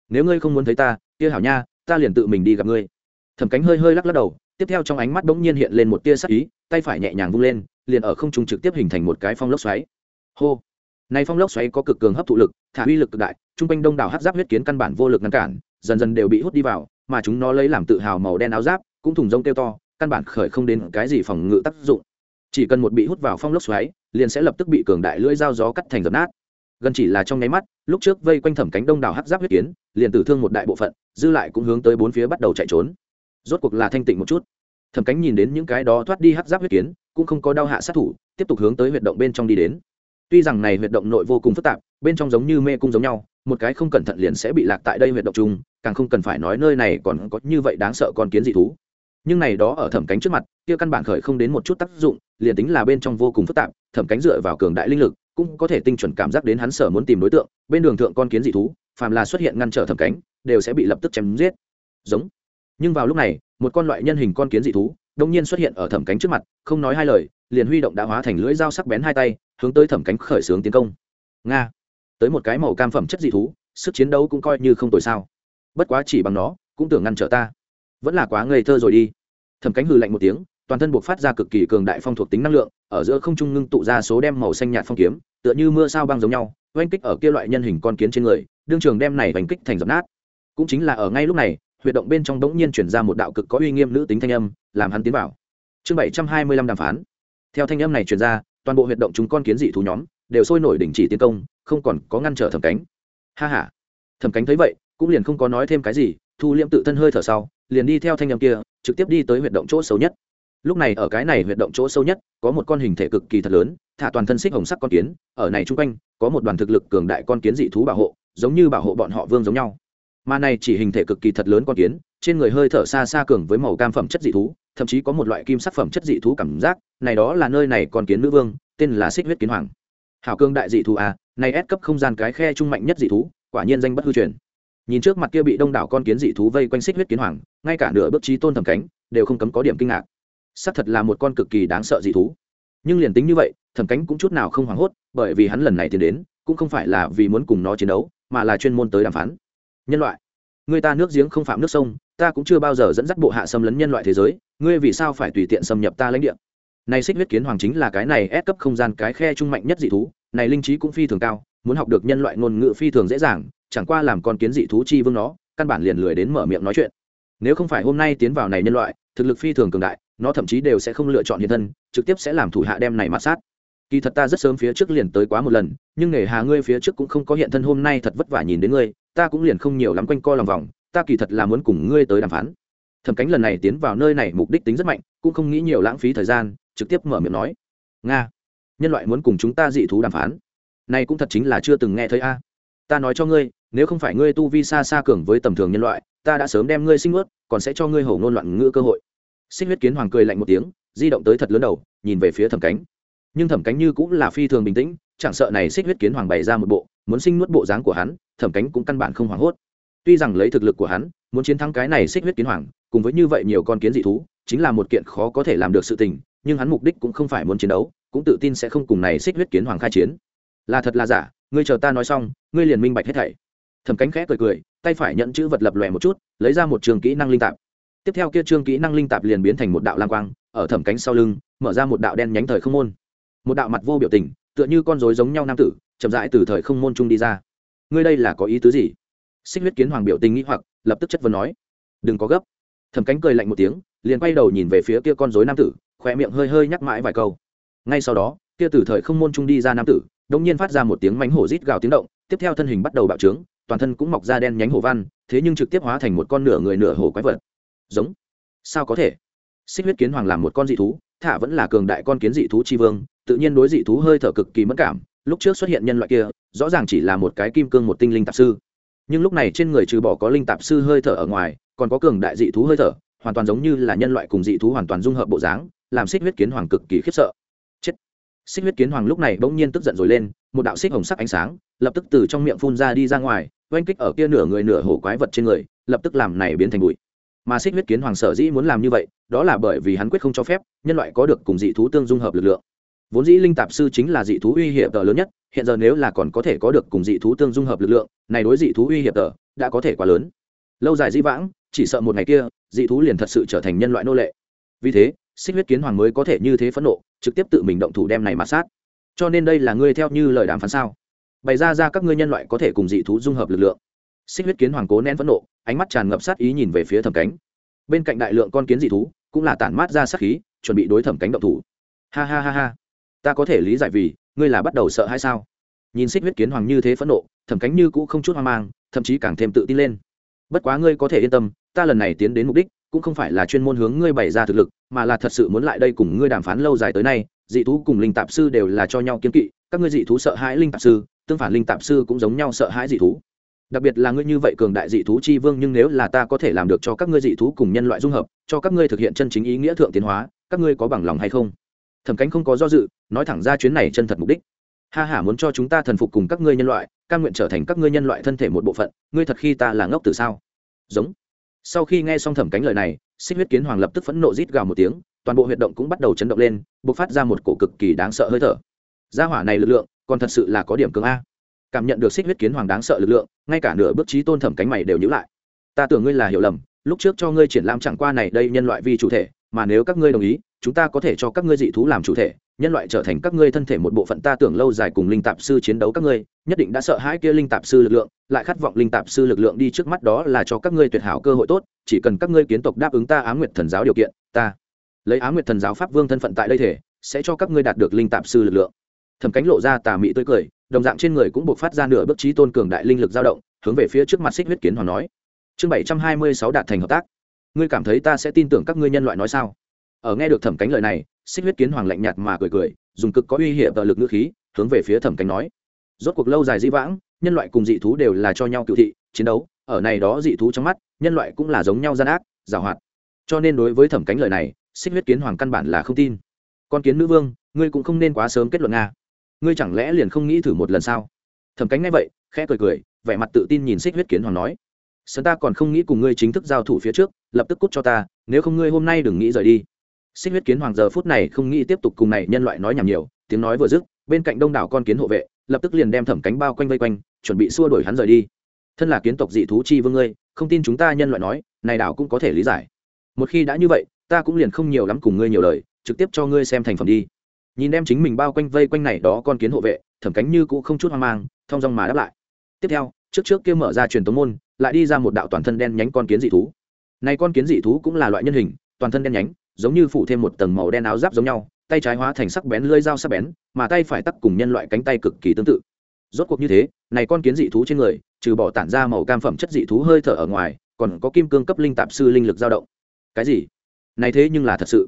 nếu ngươi không muốn thấy ta, kia hảo nha, ta liền tự mình đi gặp ngươi. Thẩm cánh hơi hơi lắc lắc đầu, tiếp theo trong ánh mắt bỗng nhiên hiện lên một tia sắc ý, tay phải nhẹ nhàng vung lên, liền ở không trung trực tiếp hình thành một cái phong lốc xoáy. Hô! Này phong lốc xoáy có cực cường hấp thụ lực, thả uy lực cực đại, trung quanh đông đảo hát giáp huyết kiến căn bản vô lực ngăn cản, dần dần đều bị hút đi vào, mà chúng nó lấy làm tự hào màu đen áo giáp, cũng thùng rông kêu to, căn bản khởi không đến cái gì phòng ngự tác dụng. Chỉ cần một bị hút vào phong lốc xoáy, liền sẽ lập tức bị cường đại lưỡi dao gió cắt thành dập nát gần chỉ là trong nháy mắt, lúc trước vây quanh thẩm cánh đông đảo hát giáp huyết kiến, liền tử thương một đại bộ phận, dư lại cũng hướng tới bốn phía bắt đầu chạy trốn. Rốt cuộc là thanh tịnh một chút. Thẩm cánh nhìn đến những cái đó thoát đi hát giáp huyết kiến, cũng không có đau hạ sát thủ, tiếp tục hướng tới huyệt động bên trong đi đến. Tuy rằng này huyệt động nội vô cùng phức tạp, bên trong giống như mê cung giống nhau, một cái không cẩn thận liền sẽ bị lạc tại đây huyệt động chung, càng không cần phải nói nơi này còn có như vậy đáng sợ con kiến dị thú. Nhưng này đó ở thẩm cánh trước mặt, kia căn bản khởi không đến một chút tác dụng, liền tính là bên trong vô cùng phức tạp, thẩm cánh dựa vào cường đại linh lực cũng có thể tinh chuẩn cảm giác đến hắn sở muốn tìm đối tượng, bên đường thượng con kiến dị thú, phàm là xuất hiện ngăn trở thẩm cánh, đều sẽ bị lập tức chém giết. Giống. Nhưng vào lúc này, một con loại nhân hình con kiến dị thú đông nhiên xuất hiện ở thẩm cánh trước mặt, không nói hai lời, liền huy động đã hóa thành lưỡi dao sắc bén hai tay, hướng tới thẩm cánh khởi xướng tiến công. Nga. Tới một cái màu cam phẩm chất dị thú, sức chiến đấu cũng coi như không tồi sao. Bất quá chỉ bằng nó, cũng tưởng ngăn trở ta. Vẫn là quá ngây thơ rồi đi. Thẩm cánh hừ lạnh một tiếng, toàn thân buộc phát ra cực kỳ cường đại phong thuộc tính năng lượng ở giữa không trung ngưng tụ ra số đem màu xanh nhạt phong kiếm, tựa như mưa sao băng giống nhau, oanh kích ở kia loại nhân hình con kiến trên người, đương trường đem này oanh kích thành dập nát. Cũng chính là ở ngay lúc này, huyệt động bên trong đống nhiên chuyển ra một đạo cực có uy nghiêm nữ tính thanh âm, làm hắn tiến vào. Chương bảy trăm hai mươi lăm đàm phán. Theo thanh âm này chuyển ra, toàn bộ huyệt động chúng con kiến dị thú nhóm đều sôi nổi đình chỉ tiến công, không còn có ngăn trở thẩm cánh. Ha ha. thẩm cánh thấy vậy, cũng liền không có nói thêm cái gì, thu liễm tự thân hơi thở sau, liền đi theo thanh âm kia, trực tiếp đi tới huyệt động chỗ xấu nhất lúc này ở cái này huyệt động chỗ sâu nhất có một con hình thể cực kỳ thật lớn thả toàn thân xích hồng sắc con kiến ở này chung quanh có một đoàn thực lực cường đại con kiến dị thú bảo hộ giống như bảo hộ bọn họ vương giống nhau. Mà này chỉ hình thể cực kỳ thật lớn con kiến trên người hơi thở xa xa cường với màu cam phẩm chất dị thú thậm chí có một loại kim sắc phẩm chất dị thú cảm giác này đó là nơi này con kiến nữ vương tên là xích huyết kiến hoàng. Hảo cương đại dị thú a à, này ép cấp không gian cái khe trung mạnh nhất dị thú quả nhiên danh bất hư truyền. Nhìn trước mặt kia bị đông đảo con kiến dị thú vây quanh xích huyết kiến hoàng ngay cả nửa bước trí tôn thẩm cánh đều không cấm có điểm kinh ngạc xác thật là một con cực kỳ đáng sợ dị thú. Nhưng liền tính như vậy, thẩm cánh cũng chút nào không hoảng hốt, bởi vì hắn lần này tiến đến, cũng không phải là vì muốn cùng nó chiến đấu, mà là chuyên môn tới đàm phán. Nhân loại, người ta nước giếng không phạm nước sông, ta cũng chưa bao giờ dẫn dắt bộ hạ xâm lấn nhân loại thế giới, ngươi vì sao phải tùy tiện xâm nhập ta lãnh địa? Này xích huyết kiến hoàng chính là cái này ép cấp không gian cái khe trung mạnh nhất dị thú, này linh trí cũng phi thường cao, muốn học được nhân loại ngôn ngữ phi thường dễ dàng, chẳng qua làm con kiến dị thú chi vương nó, căn bản liền lười đến mở miệng nói chuyện. Nếu không phải hôm nay tiến vào này nhân loại, thực lực phi thường cường đại nó thậm chí đều sẽ không lựa chọn hiện thân, trực tiếp sẽ làm thủ hạ đem này mặt sát. Kỳ thật ta rất sớm phía trước liền tới quá một lần, nhưng nghề hà ngươi phía trước cũng không có hiện thân hôm nay thật vất vả nhìn đến ngươi, ta cũng liền không nhiều lắm quanh co lòng vòng, ta kỳ thật là muốn cùng ngươi tới đàm phán. Thẩm cánh lần này tiến vào nơi này mục đích tính rất mạnh, cũng không nghĩ nhiều lãng phí thời gian, trực tiếp mở miệng nói. Nga, nhân loại muốn cùng chúng ta dị thú đàm phán. Này cũng thật chính là chưa từng nghe thấy a. Ta nói cho ngươi, nếu không phải ngươi tu vi xa xa cường với tầm thường nhân loại, ta đã sớm đem ngươi sinh ướt còn sẽ cho ngươi hầu ngôn loạn ngữ cơ hội xích huyết kiến hoàng cười lạnh một tiếng, di động tới thật lớn đầu, nhìn về phía thẩm cánh. Nhưng thẩm cánh như cũng là phi thường bình tĩnh, chẳng sợ này xích huyết kiến hoàng bày ra một bộ, muốn sinh nuốt bộ dáng của hắn, thẩm cánh cũng căn bản không hoảng hốt. Tuy rằng lấy thực lực của hắn, muốn chiến thắng cái này xích huyết kiến hoàng, cùng với như vậy nhiều con kiến dị thú, chính là một kiện khó có thể làm được sự tình, nhưng hắn mục đích cũng không phải muốn chiến đấu, cũng tự tin sẽ không cùng này xích huyết kiến hoàng khai chiến. Là thật là giả, ngươi chờ ta nói xong, ngươi liền minh bạch hết thảy. Thẩm cánh khẽ cười cười, tay phải nhận chữ vật lập lòe một chút, lấy ra một trường kỹ năng linh tạp tiếp theo kia trương kỹ năng linh tạp liền biến thành một đạo lang quang, ở thẩm cánh sau lưng, mở ra một đạo đen nhánh thời không môn. Một đạo mặt vô biểu tình, tựa như con rối giống nhau nam tử, chậm rãi từ thời không môn trung đi ra. Ngươi đây là có ý tứ gì? Xích huyết kiến hoàng biểu tình nghĩ hoặc, lập tức chất vấn nói. Đừng có gấp. Thẩm cánh cười lạnh một tiếng, liền quay đầu nhìn về phía kia con rối nam tử khỏe miệng hơi hơi nhắc mãi vài câu. Ngay sau đó, kia từ thời không môn trung đi ra nam tử đông nhiên phát ra một tiếng mánh hổ rít gào tiếng động, tiếp theo thân hình bắt đầu bạo trướng, toàn thân cũng mọc ra đen nhánh hổ văn, thế nhưng trực tiếp hóa thành một con nửa người nửa hổ quái vật giống. Sao có thể? Xích huyết kiến hoàng làm một con dị thú, thả vẫn là cường đại con kiến dị thú chi vương, tự nhiên đối dị thú hơi thở cực kỳ mất cảm. Lúc trước xuất hiện nhân loại kia, rõ ràng chỉ là một cái kim cương một tinh linh tạp sư. Nhưng lúc này trên người trừ bỏ có linh tạp sư hơi thở ở ngoài, còn có cường đại dị thú hơi thở, hoàn toàn giống như là nhân loại cùng dị thú hoàn toàn dung hợp bộ dáng, làm xích huyết kiến hoàng cực kỳ khiếp sợ. Chết. Xích huyết kiến hoàng lúc này bỗng nhiên tức giận rồi lên, một đạo xích hồng sắc ánh sáng, lập tức từ trong miệng phun ra đi ra ngoài, oanh kích ở kia nửa người nửa hổ quái vật trên người, lập tức làm này biến thành bụi mà xích huyết kiến hoàng sở dĩ muốn làm như vậy, đó là bởi vì hắn quyết không cho phép nhân loại có được cùng dị thú tương dung hợp lực lượng. Vốn dĩ linh tạp sư chính là dị thú uy hiểm tờ lớn nhất, hiện giờ nếu là còn có thể có được cùng dị thú tương dung hợp lực lượng, này đối dị thú uy hiểm tờ đã có thể quá lớn. Lâu dài dĩ vãng, chỉ sợ một ngày kia, dị thú liền thật sự trở thành nhân loại nô lệ. Vì thế, xích huyết kiến hoàng mới có thể như thế phẫn nộ, trực tiếp tự mình động thủ đem này mà sát. Cho nên đây là ngươi theo như lời đàm phán sao? Bày ra ra các ngươi nhân loại có thể cùng dị thú dung hợp lực lượng xích huyết kiến hoàng cố nén phẫn nộ, ánh mắt tràn ngập sát ý nhìn về phía thẩm cánh. Bên cạnh đại lượng con kiến dị thú, cũng là tản mát ra sát khí, chuẩn bị đối thẩm cánh động thủ. Ha ha ha ha. Ta có thể lý giải vì, ngươi là bắt đầu sợ hay sao? Nhìn xích huyết kiến hoàng như thế phẫn nộ, thẩm cánh như cũ không chút hoang mang, thậm chí càng thêm tự tin lên. Bất quá ngươi có thể yên tâm, ta lần này tiến đến mục đích, cũng không phải là chuyên môn hướng ngươi bày ra thực lực, mà là thật sự muốn lại đây cùng ngươi đàm phán lâu dài tới nay, dị thú cùng linh tạp sư đều là cho nhau kiên kỵ, các ngươi dị thú sợ hãi linh tạp sư, tương phản linh tạp sư cũng giống nhau sợ hãi dị thú đặc biệt là ngươi như vậy cường đại dị thú chi vương, nhưng nếu là ta có thể làm được cho các ngươi dị thú cùng nhân loại dung hợp, cho các ngươi thực hiện chân chính ý nghĩa thượng tiến hóa, các ngươi có bằng lòng hay không? Thẩm cánh không có do dự, nói thẳng ra chuyến này chân thật mục đích. Ha hả muốn cho chúng ta thần phục cùng các ngươi nhân loại căn nguyện trở thành các ngươi nhân loại thân thể một bộ phận, ngươi thật khi ta là ngốc từ sao? Giống. Sau khi nghe xong thẩm cánh lời này, xích huyết kiến hoàng lập tức phẫn nộ rít gào một tiếng, toàn bộ huyệt động cũng bắt đầu chấn động lên b ộ c phát ra một cổ cực kỳ đáng sợ hơi thở. Gia hỏa này lực lượng, còn thật sự là có điểm cường a cảm nhận được xích huyết kiến hoàng đáng sợ lực lượng, ngay cả nửa bước trí tôn thẩm cánh mày đều nhữ lại. Ta tưởng ngươi là hiểu lầm, lúc trước cho ngươi triển lãm chẳng qua này đây nhân loại vi chủ thể, mà nếu các ngươi đồng ý, chúng ta có thể cho các ngươi dị thú làm chủ thể, nhân loại trở thành các ngươi thân thể một bộ phận ta tưởng lâu dài cùng linh tạp sư chiến đấu các ngươi, nhất định đã sợ hãi kia linh tạp sư lực lượng, lại khát vọng linh tạp sư lực lượng đi trước mắt đó là cho các ngươi tuyệt hảo cơ hội tốt, chỉ cần các ngươi kiến tộc đáp ứng ta á nguyệt thần giáo điều kiện, ta lấy á nguyệt thần giáo pháp vương thân phận tại đây thể, sẽ cho các ngươi đạt được linh tạp sư lực lượng. Thẩm cánh lộ ra tà mị tươi cười đồng dạng trên người cũng buộc phát ra nửa bước trí tôn cường đại linh lực dao động, hướng về phía trước mặt xích huyết kiến hoàng nói, chương bảy trăm hai mươi sáu đạt thành hợp tác. Ngươi cảm thấy ta sẽ tin tưởng các ngươi nhân loại nói sao? Ở nghe được thẩm cánh lời này, xích huyết kiến hoàng lạnh nhạt mà cười cười, dùng cực có uy hiểm tờ lực ngữ khí, hướng về phía thẩm cánh nói, rốt cuộc lâu dài dĩ vãng, nhân loại cùng dị thú đều là cho nhau cựu thị, chiến đấu, ở này đó dị thú trong mắt, nhân loại cũng là giống nhau gian ác giảo hoạt. Cho nên đối với thẩm cánh lời này, xích huyết kiến hoàng căn bản là không tin. Con kiến nữ vương, ngươi cũng không nên quá sớm kết luận nga ngươi chẳng lẽ liền không nghĩ thử một lần sao? Thẩm cánh ngay vậy, khẽ cười cười, vẻ mặt tự tin nhìn xích huyết kiến hoàng nói sớm ta còn không nghĩ cùng ngươi chính thức giao thủ phía trước, lập tức cút cho ta, nếu không ngươi hôm nay đừng nghĩ rời đi. Xích huyết kiến hoàng giờ phút này không nghĩ tiếp tục cùng này nhân loại nói nhảm nhiều, tiếng nói vừa dứt, bên cạnh đông đảo con kiến hộ vệ, lập tức liền đem thẩm cánh bao quanh vây quanh, chuẩn bị xua đuổi hắn rời đi. Thân là kiến tộc dị thú chi vương ngươi, không tin chúng ta nhân loại nói, này đảo cũng có thể lý giải. Một khi đã như vậy, ta cũng liền không nhiều lắm cùng ngươi nhiều lời, trực tiếp cho ngươi xem thành phẩm đi nhìn đem chính mình bao quanh vây quanh này đó con kiến hộ vệ, thẩm cánh như cũ không chút hoang mang, thong dong mà đáp lại. Tiếp theo, trước trước kia mở ra truyền tống môn, lại đi ra một đạo toàn thân đen nhánh con kiến dị thú. Này con kiến dị thú cũng là loại nhân hình, toàn thân đen nhánh, giống như phủ thêm một tầng màu đen áo giáp giống nhau, tay trái hóa thành sắc bén lưỡi dao sắc bén, mà tay phải tắc cùng nhân loại cánh tay cực kỳ tương tự. Rốt cuộc như thế, này con kiến dị thú trên người, trừ bỏ tản ra màu cam phẩm chất dị thú hơi thở ở ngoài, còn có kim cương cấp linh tạp sư linh lực dao động. Cái gì? Này thế nhưng là thật sự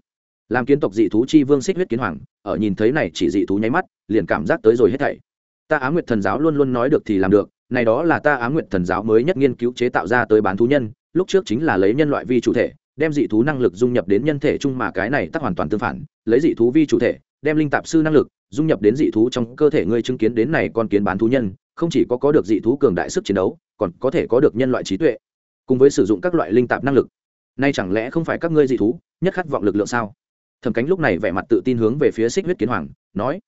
làm kiến tộc dị thú chi vương xích huyết kiến hoàng, ở nhìn thấy này chỉ dị thú nháy mắt, liền cảm giác tới rồi hết thảy. Ta á nguyệt thần giáo luôn luôn nói được thì làm được, này đó là ta á nguyệt thần giáo mới nhất nghiên cứu chế tạo ra tới bán thú nhân, lúc trước chính là lấy nhân loại vi chủ thể, đem dị thú năng lực dung nhập đến nhân thể chung mà cái này tắc hoàn toàn tương phản, lấy dị thú vi chủ thể, đem linh tạp sư năng lực dung nhập đến dị thú trong cơ thể ngươi chứng kiến đến này con kiến bán thú nhân, không chỉ có có được dị thú cường đại sức chiến đấu, còn có thể có được nhân loại trí tuệ, cùng với sử dụng các loại linh tạp năng lực. Nay chẳng lẽ không phải các ngươi dị thú, nhất khát vọng lực lượng sao? Thẩm cánh lúc này vẻ mặt tự tin hướng về phía xích huyết kiến hoàng, nói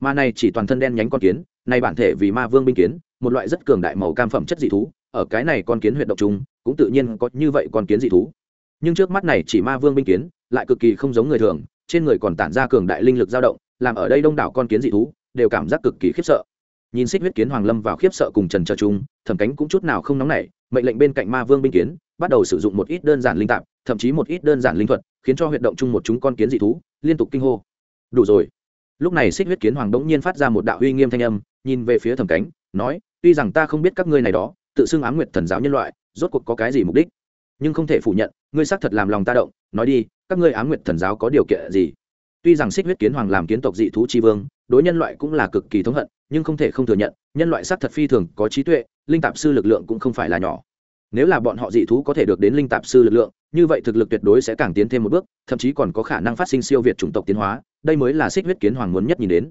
mà này chỉ toàn thân đen nhánh con kiến, này bản thể vì ma vương binh kiến, một loại rất cường đại màu cam phẩm chất dị thú, ở cái này con kiến huyệt độc trùng cũng tự nhiên có như vậy con kiến dị thú. Nhưng trước mắt này chỉ ma vương binh kiến, lại cực kỳ không giống người thường, trên người còn tản ra cường đại linh lực dao động, làm ở đây đông đảo con kiến dị thú, đều cảm giác cực kỳ khiếp sợ. Nhìn xích huyết kiến hoàng lâm vào khiếp sợ cùng trần trợ trung thẩm cánh cũng chút nào không nóng nảy mệnh lệnh bên cạnh ma vương binh kiến, bắt đầu sử dụng một ít đơn giản linh tạp, thậm chí một ít đơn giản linh thuật, khiến cho huyệt động chung một chúng con kiến dị thú, liên tục kinh hô. Đủ rồi. Lúc này xích huyết kiến hoàng đống nhiên phát ra một đạo uy nghiêm thanh âm, nhìn về phía thẩm cánh, nói, tuy rằng ta không biết các ngươi này đó, tự xưng ám nguyệt thần giáo nhân loại, rốt cuộc có cái gì mục đích? Nhưng không thể phủ nhận, ngươi xác thật làm lòng ta động, nói đi, các ngươi ám nguyệt thần giáo có điều kiện gì? Tuy rằng xích huyết kiến hoàng làm kiến tộc dị thú tri vương, đối nhân loại cũng là cực kỳ thống hận nhưng không thể không thừa nhận, nhân loại sắc thật phi thường có trí tuệ, linh tạp sư lực lượng cũng không phải là nhỏ. Nếu là bọn họ dị thú có thể được đến linh tạp sư lực lượng, như vậy thực lực tuyệt đối sẽ càng tiến thêm một bước, thậm chí còn có khả năng phát sinh siêu việt chủng tộc tiến hóa, đây mới là xích huyết kiến hoàng muốn nhất nhìn đến.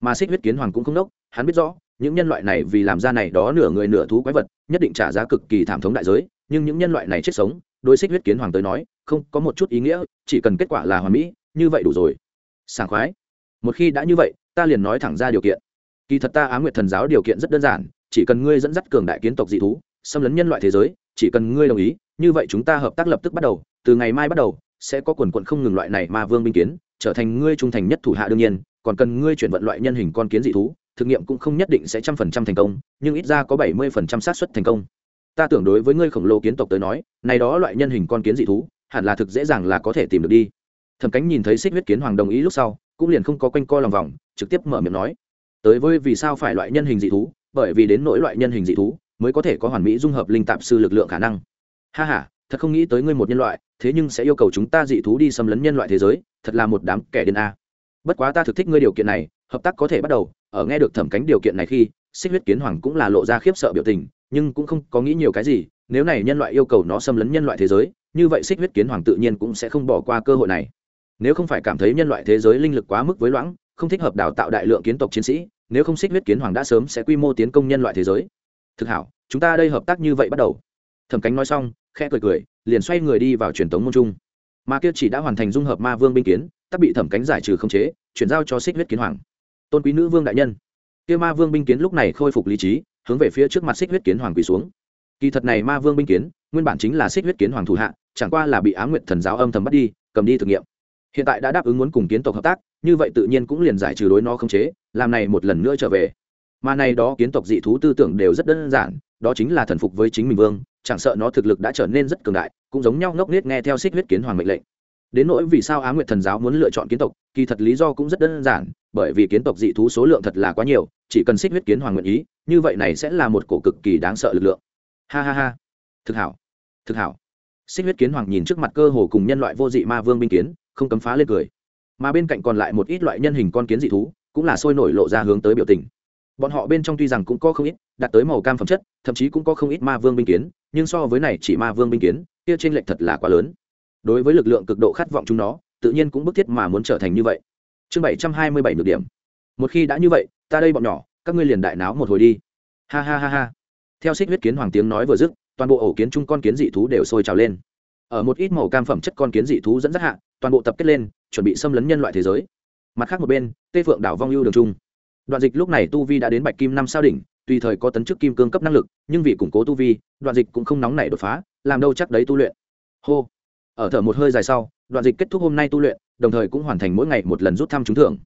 Mà xích huyết kiến hoàng cũng không đốc, hắn biết rõ, những nhân loại này vì làm ra này đó nửa người nửa thú quái vật, nhất định trả giá cực kỳ thảm thống đại giới, nhưng những nhân loại này chết sống, đối xích huyết kiến hoàng tới nói, không có một chút ý nghĩa, chỉ cần kết quả là hoàn mỹ, như vậy đủ rồi. Sảng khoái. Một khi đã như vậy, ta liền nói thẳng ra điều kiện kỳ thật ta á nguyệt thần giáo điều kiện rất đơn giản, chỉ cần ngươi dẫn dắt cường đại kiến tộc dị thú, xâm lấn nhân loại thế giới, chỉ cần ngươi đồng ý, như vậy chúng ta hợp tác lập tức bắt đầu, từ ngày mai bắt đầu, sẽ có quần quận không ngừng loại này mà vương binh kiến, trở thành ngươi trung thành nhất thủ hạ đương nhiên, còn cần ngươi chuyển vận loại nhân hình con kiến dị thú, thực nghiệm cũng không nhất định sẽ trăm phần trăm thành công, nhưng ít ra có bảy mươi phần trăm xác suất thành công. Ta tưởng đối với ngươi khổng lồ kiến tộc tới nói, này đó loại nhân hình con kiến dị thú, hẳn là thực dễ dàng là có thể tìm được đi. Thẩm cánh nhìn thấy xích huyết kiến hoàng đồng ý lúc sau, cũng liền không có quanh co lòng vòng, trực tiếp mở miệng nói tới với vì sao phải loại nhân hình dị thú bởi vì đến nỗi loại nhân hình dị thú mới có thể có hoàn mỹ dung hợp linh tạp sư lực lượng khả năng. Ha ha, thật không nghĩ tới ngươi một nhân loại thế nhưng sẽ yêu cầu chúng ta dị thú đi xâm lấn nhân loại thế giới thật là một đám kẻ điên a. Bất quá ta thực thích ngươi điều kiện này hợp tác có thể bắt đầu ở nghe được thẩm cánh điều kiện này khi xích huyết kiến hoàng cũng là lộ ra khiếp sợ biểu tình nhưng cũng không có nghĩ nhiều cái gì nếu này nhân loại yêu cầu nó xâm lấn nhân loại thế giới như vậy xích huyết kiến hoàng tự nhiên cũng sẽ không bỏ qua cơ hội này. Nếu không phải cảm thấy nhân loại thế giới linh lực quá mức với loãng không thích hợp đào tạo đại lượng kiến tộc chiến sĩ nếu không xích huyết kiến hoàng đã sớm sẽ quy mô tiến công nhân loại thế giới. Thực hảo, chúng ta đây hợp tác như vậy bắt đầu. Thẩm cánh nói xong, khẽ cười cười, liền xoay người đi vào truyền thống môn trung. Mà kia chỉ đã hoàn thành dung hợp ma vương binh kiến, tắc bị thẩm cánh giải trừ không chế, chuyển giao cho xích huyết kiến hoàng. Tôn quý nữ vương đại nhân. Kia ma vương binh kiến lúc này khôi phục lý trí, hướng về phía trước mặt xích huyết kiến hoàng quỳ xuống. Kỳ thật này ma vương binh kiến, nguyên bản chính là xích huyết kiến hoàng thủ hạ, chẳng qua là bị á nguyện thần giáo âm thầm bắt đi, cầm đi thực nghiệm hiện tại đã đáp ứng muốn cùng kiến tộc hợp tác, như vậy tự nhiên cũng liền giải trừ đối nó không chế, làm này một lần nữa trở về. Mà này đó kiến tộc dị thú tư tưởng đều rất đơn giản, đó chính là thần phục với chính mình vương, chẳng sợ nó thực lực đã trở nên rất cường đại, cũng giống nhau ngốc nghếch nghe theo xích huyết kiến hoàng mệnh lệnh. Đến nỗi vì sao á nguyệt thần giáo muốn lựa chọn kiến tộc, kỳ thật lý do cũng rất đơn giản, bởi vì kiến tộc dị thú số lượng thật là quá nhiều, chỉ cần xích huyết kiến hoàng nguyện ý, như vậy này sẽ là một cổ cực kỳ đáng sợ lực lượng. Ha ha ha. Thực hảo. Thực hảo. Xích huyết kiến hoàng nhìn trước mặt cơ hồ cùng nhân loại vô dị ma vương binh kiến không cấm phá lên cười. Mà bên cạnh còn lại một ít loại nhân hình con kiến dị thú, cũng là sôi nổi lộ ra hướng tới biểu tình. Bọn họ bên trong tuy rằng cũng có không ít, đạt tới màu cam phẩm chất, thậm chí cũng có không ít ma vương binh kiến, nhưng so với này chỉ ma vương binh kiến, kia trên lệch thật là quá lớn. Đối với lực lượng cực độ khát vọng chúng nó, tự nhiên cũng bức thiết mà muốn trở thành như vậy. Chương bảy trăm hai mươi bảy được điểm. Một khi đã như vậy, ta đây bọn nhỏ, các ngươi liền đại náo một hồi đi. Ha ha ha ha. Theo xích huyết kiến hoàng tiếng nói vừa dứt, toàn bộ ổ kiến chung con kiến dị thú đều sôi trào lên. Ở một ít màu cam phẩm chất con kiến dị thú dẫn dắt hạ toàn bộ tập kết lên, chuẩn bị xâm lấn nhân loại thế giới. Mặt khác một bên, tê phượng đảo vong ưu đường trung đoạn dịch lúc này tu vi đã đến bạch kim năm sao đỉnh, tùy thời có tấn chức kim cương cấp năng lực, nhưng vì củng cố tu vi, đoạn dịch cũng không nóng nảy đột phá, làm đâu chắc đấy tu luyện. Hô. Ở thở một hơi dài sau, đoạn dịch kết thúc hôm nay tu luyện, đồng thời cũng hoàn thành mỗi ngày một lần rút thăm trúng thưởng.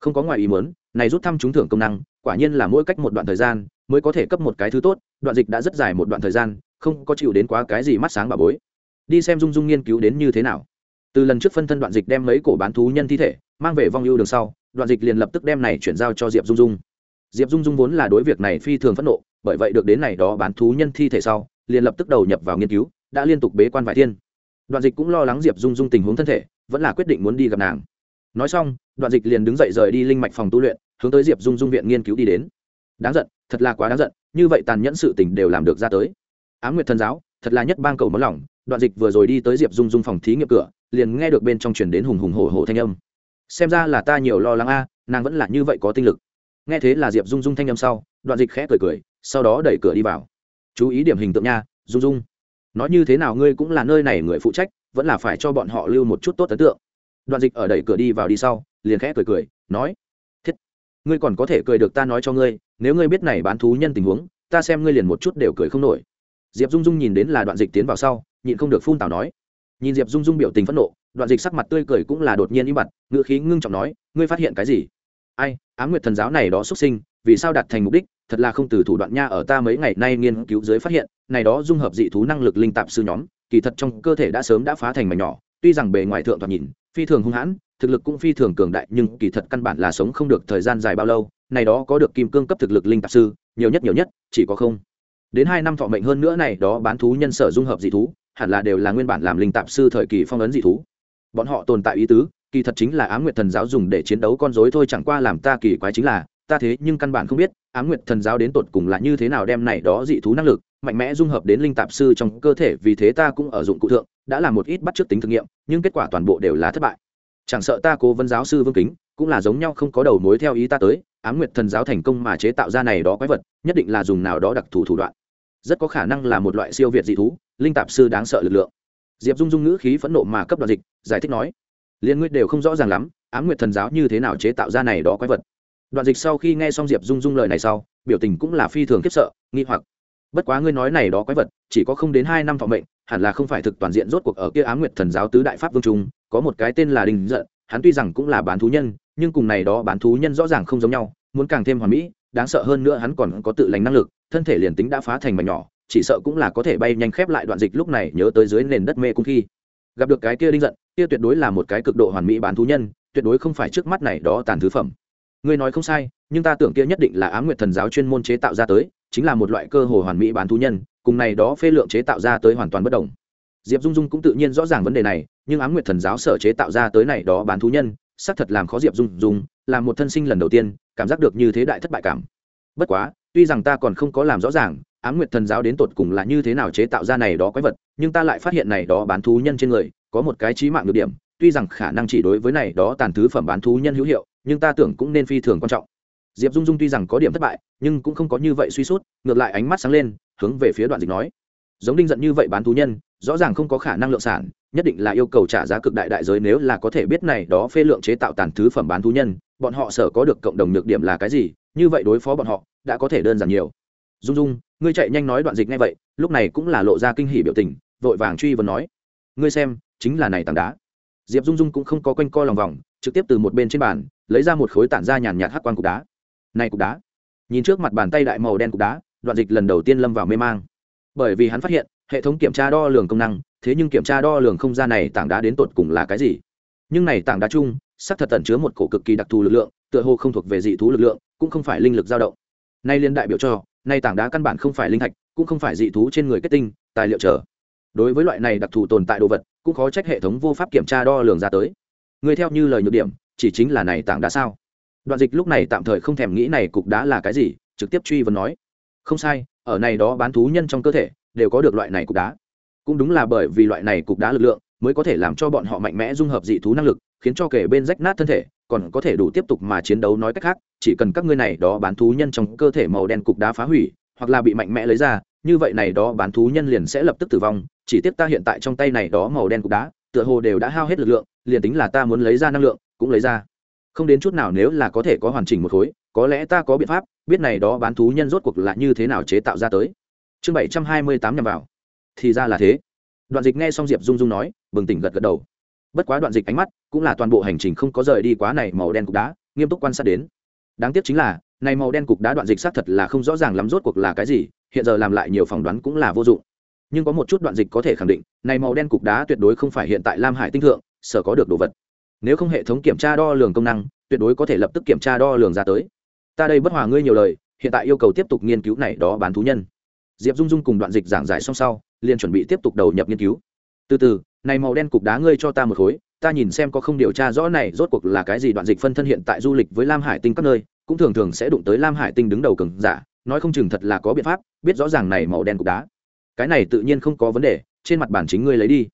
Không có ngoài ý muốn, này rút thăm trúng thưởng công năng, quả nhiên là mỗi cách một đoạn thời gian, mới có thể cấp một cái thứ tốt, đoạn dịch đã rất dài một đoạn thời gian, không có chịu đến quá cái gì mắt sáng bà bối. Đi xem dung dung nghiên cứu đến như thế nào từ lần trước phân thân đoạn dịch đem mấy cổ bán thú nhân thi thể mang về vong ưu đường sau, đoạn dịch liền lập tức đem này chuyển giao cho diệp dung dung. Diệp dung dung vốn là đối việc này phi thường phẫn nộ, bởi vậy được đến này đó bán thú nhân thi thể sau, liền lập tức đầu nhập vào nghiên cứu, đã liên tục bế quan vài thiên. Đoạn dịch cũng lo lắng diệp dung dung tình huống thân thể, vẫn là quyết định muốn đi gặp nàng. Nói xong, đoạn dịch liền đứng dậy rời đi linh mạch phòng tu luyện, hướng tới diệp dung dung viện nghiên cứu đi đến. Đáng giận, thật là quá đáng giận, như vậy tàn nhẫn sự tình đều làm được ra tới. Á m nguyệt thần giáo, thật là nhất bang cầu mất lỏng đoạn dịch vừa rồi đi tới diệp dung dung phòng thí nghiệm cửa liền nghe được bên trong chuyển đến hùng hùng hổ hổ thanh âm. Xem ra là ta nhiều lo lắng a, nàng vẫn là như vậy có tinh lực. Nghe thế là diệp dung dung thanh âm sau, đoạn dịch khẽ cười cười, sau đó đẩy cửa đi vào. Chú ý điểm hình tượng nha, dung dung. Nói như thế nào ngươi cũng là nơi này người phụ trách, vẫn là phải cho bọn họ lưu một chút tốt ấn tượng. Đoạn dịch ở đẩy cửa đi vào đi sau, liền khẽ cười cười, nói, thiết, ngươi còn có thể cười được ta nói cho ngươi, nếu ngươi biết này bán thú nhân tình huống, ta xem ngươi liền một chút đều cười không nổi. Diệp dung dung nhìn đến là đoạn dịch tiến vào sau, nhịn không được phun tào nói nhìn diệp dung dung biểu tình phẫn nộ, đoạn dịch sắc mặt tươi cười cũng là đột nhiên im bặt, ngữ khí ngưng trọng nói, ngươi phát hiện cái gì? Ai, ám nguyệt thần giáo này đó xuất sinh, vì sao đạt thành mục đích? Thật là không từ thủ đoạn nha, ở ta mấy ngày nay nghiên cứu giới phát hiện, này đó dung hợp dị thú năng lực linh tạp sư nhóm, kỳ thật trong cơ thể đã sớm đã phá thành mảnh nhỏ, tuy rằng bề ngoài thượng thoạt nhìn, phi thường hung hãn, thực lực cũng phi thường cường đại, nhưng kỳ thật căn bản là sống không được thời gian dài bao lâu, này đó có được kim cương cấp thực lực linh tạp sư, nhiều nhất nhiều nhất, chỉ có không. Đến hai năm thọ mệnh hơn nữa này đó bán thú nhân sở dung hợp dị thú hẳn là đều là nguyên bản làm linh tạp sư thời kỳ phong ấn dị thú. Bọn họ tồn tại ý tứ, kỳ thật chính là ám nguyệt thần giáo dùng để chiến đấu con dối thôi chẳng qua làm ta kỳ quái chính là, ta thế nhưng căn bản không biết ám nguyệt thần giáo đến tột cùng là như thế nào đem này đó dị thú năng lực, mạnh mẽ dung hợp đến linh tạp sư trong cơ thể, vì thế ta cũng ở dụng cụ thượng, đã làm một ít bắt t tính thực nghiệm, nhưng kết quả toàn bộ đều là thất bại. Chẳng sợ ta cố vấn giáo sư vương kính, cũng là giống nhau không có đầu mối theo ý ta tới, ám nguyệt thần giáo thành công mà chế tạo ra này đó quái vật, nhất định là dùng nào đó đặc thù thủ đoạn rất có khả năng là một loại siêu việt dị thú, linh tạp sư đáng sợ lực lượng. Diệp dung dung ngữ khí phẫn nộ mà cấp đoạn dịch, giải thích nói, liên nguyên đều không rõ ràng lắm, ám nguyệt thần giáo như thế nào chế tạo ra này đó quái vật. Đoạn dịch sau khi nghe xong diệp dung dung lời này sau, biểu tình cũng là phi thường khiếp sợ, nghi hoặc. Bất quá ngươi nói này đó quái vật, chỉ có không đến hai năm thọ mệnh, hẳn là không phải thực toàn diện rốt cuộc ở kia ám nguyệt thần giáo tứ đại pháp vương trung, có một cái tên là đình giận, hắn tuy rằng cũng là bán thú nhân, nhưng cùng này đó bán thú nhân rõ ràng không giống nhau, muốn càng thêm hoàn mỹ, đáng sợ hơn nữa hắn còn có tự lành năng lực thân thể liền tính đã phá thành mảnh nhỏ, chỉ sợ cũng là có thể bay nhanh khép lại đoạn dịch lúc này nhớ tới dưới nền đất mê cung khi. Gặp được cái kia đinh giận, kia tuyệt đối là một cái cực độ hoàn mỹ bán thú nhân, tuyệt đối không phải trước mắt này đó tàn thứ phẩm. Ngươi nói không sai, nhưng ta tưởng kia nhất định là ám nguyệt thần giáo chuyên môn chế tạo ra tới, chính là một loại cơ hồ hoàn mỹ bán thú nhân, cùng này đó phê lượng chế tạo ra tới hoàn toàn bất đồng. Diệp dung dung cũng tự nhiên rõ ràng vấn đề này, nhưng ám nguyệt thần giáo sở chế tạo ra tới này đó bán thú nhân, xác thật làm khó diệp dung dung, là một thân sinh lần đầu tiên, cảm giác được như thế đại thất bại cảm. Bất quá tuy rằng ta còn không có làm rõ ràng, ám nguyệt thần giáo đến tột cùng là như thế nào chế tạo ra này đó quái vật, nhưng ta lại phát hiện này đó bán thú nhân trên người, có một cái trí mạng được điểm, tuy rằng khả năng chỉ đối với này đó tàn thứ phẩm bán thú nhân hữu hiệu, nhưng ta tưởng cũng nên phi thường quan trọng. Diệp dung dung tuy rằng có điểm thất bại, nhưng cũng không có như vậy suy sút, ngược lại ánh mắt sáng lên, hướng về phía đoạn dịch nói. Giống đinh giận như vậy bán thú nhân, rõ ràng không có khả năng lượng sản, nhất định là yêu cầu trả giá cực đại đại giới nếu là có thể biết này đó phê lượng chế tạo tàn thứ phẩm bán thú nhân, bọn họ sở có được cộng đồng nhược điểm là cái gì như vậy đối phó bọn họ đã có thể đơn giản nhiều. Dung dung, ngươi chạy nhanh nói đoạn dịch ngay vậy, lúc này cũng là lộ ra kinh hỉ biểu tình, vội vàng truy vấn nói. Ngươi xem, chính là này tảng đá. Diệp dung dung cũng không có quanh co lòng vòng, trực tiếp từ một bên trên bàn, lấy ra một khối tản ra nhàn nhạt hắc quan cục đá. Này cục đá. Nhìn trước mặt bàn tay đại màu đen cục đá, đoạn dịch lần đầu tiên lâm vào mê mang. Bởi vì hắn phát hiện, hệ thống kiểm tra đo lường công năng, thế nhưng kiểm tra đo lường không gian này tảng đá đến tột cùng là cái gì. Nhưng này tảng đá chung sắc thật tẩn chứa một cổ cực kỳ đặc thù lực lượng, tựa hồ không thuộc về dị thú lực lượng cũng không phải linh lực dao động. Nay liên đại biểu cho, nay tảng đá căn bản không phải linh thạch, cũng không phải dị thú trên người kết tinh, tài liệu trở đối với loại này đặc thù tồn tại đồ vật, cũng khó trách hệ thống vô pháp kiểm tra đo lường ra tới. Người theo như lời nhược điểm, chỉ chính là này tảng đá sao? Đoạn dịch lúc này tạm thời không thèm nghĩ này cục đá là cái gì, trực tiếp truy vấn nói. Không sai, ở này đó bán thú nhân trong cơ thể, đều có được loại này cục đá. Cũng đúng là bởi vì loại này cục đá lực lượng mới có thể làm cho bọn họ mạnh mẽ dung hợp dị thú năng lực, khiến cho kể bên rách nát thân thể, còn có thể đủ tiếp tục mà chiến đấu nói cách khác, chỉ cần các ngươi này đó bán thú nhân trong cơ thể màu đen cục đá phá hủy, hoặc là bị mạnh mẽ lấy ra, như vậy này đó bán thú nhân liền sẽ lập tức tử vong, chỉ tiếp ta hiện tại trong tay này đó màu đen cục đá, tựa hồ đều đã hao hết lực lượng, liền tính là ta muốn lấy ra năng lượng, cũng lấy ra. Không đến chút nào nếu là có thể có hoàn chỉnh một khối, có lẽ ta có biện pháp, biết này đó bán thú nhân rốt cuộc là như thế nào chế tạo ra tới. Chương bảy trăm hai mươi tám nhằm vào. Thì ra là thế đoạn dịch nghe xong diệp dung dung nói, bừng tỉnh gật gật đầu. Bất quá đoạn dịch ánh mắt cũng là toàn bộ hành trình không có rời đi quá này màu đen cục đá, nghiêm túc quan sát đến. Đáng tiếc chính là, này màu đen cục đá đoạn dịch xác thật là không rõ ràng lắm rốt cuộc là cái gì, hiện giờ làm lại nhiều phỏng đoán cũng là vô dụng. Nhưng có một chút đoạn dịch có thể khẳng định, này màu đen cục đá tuyệt đối không phải hiện tại lam hải tinh thượng, sở có được đồ vật. Nếu không hệ thống kiểm tra đo lường công năng, tuyệt đối có thể lập tức kiểm tra đo lường ra tới. Ta đây bất hòa ngươi nhiều lời, hiện tại yêu cầu tiếp tục nghiên cứu này đó bán thú nhân. Diệp dung dung cùng đoạn dịch giảng giải xong sau liền chuẩn bị tiếp tục đầu nhập nghiên cứu. Từ từ, này màu đen cục đá ngươi cho ta một khối, ta nhìn xem có không điều tra rõ này rốt cuộc là cái gì đoạn dịch phân thân hiện tại du lịch với lam hải tinh các nơi, cũng thường thường sẽ đụng tới lam hải tinh đứng đầu cường giả, nói không chừng thật là có biện pháp, biết rõ ràng này màu đen cục đá. Cái này tự nhiên không có vấn đề, trên mặt bản chính ngươi lấy đi.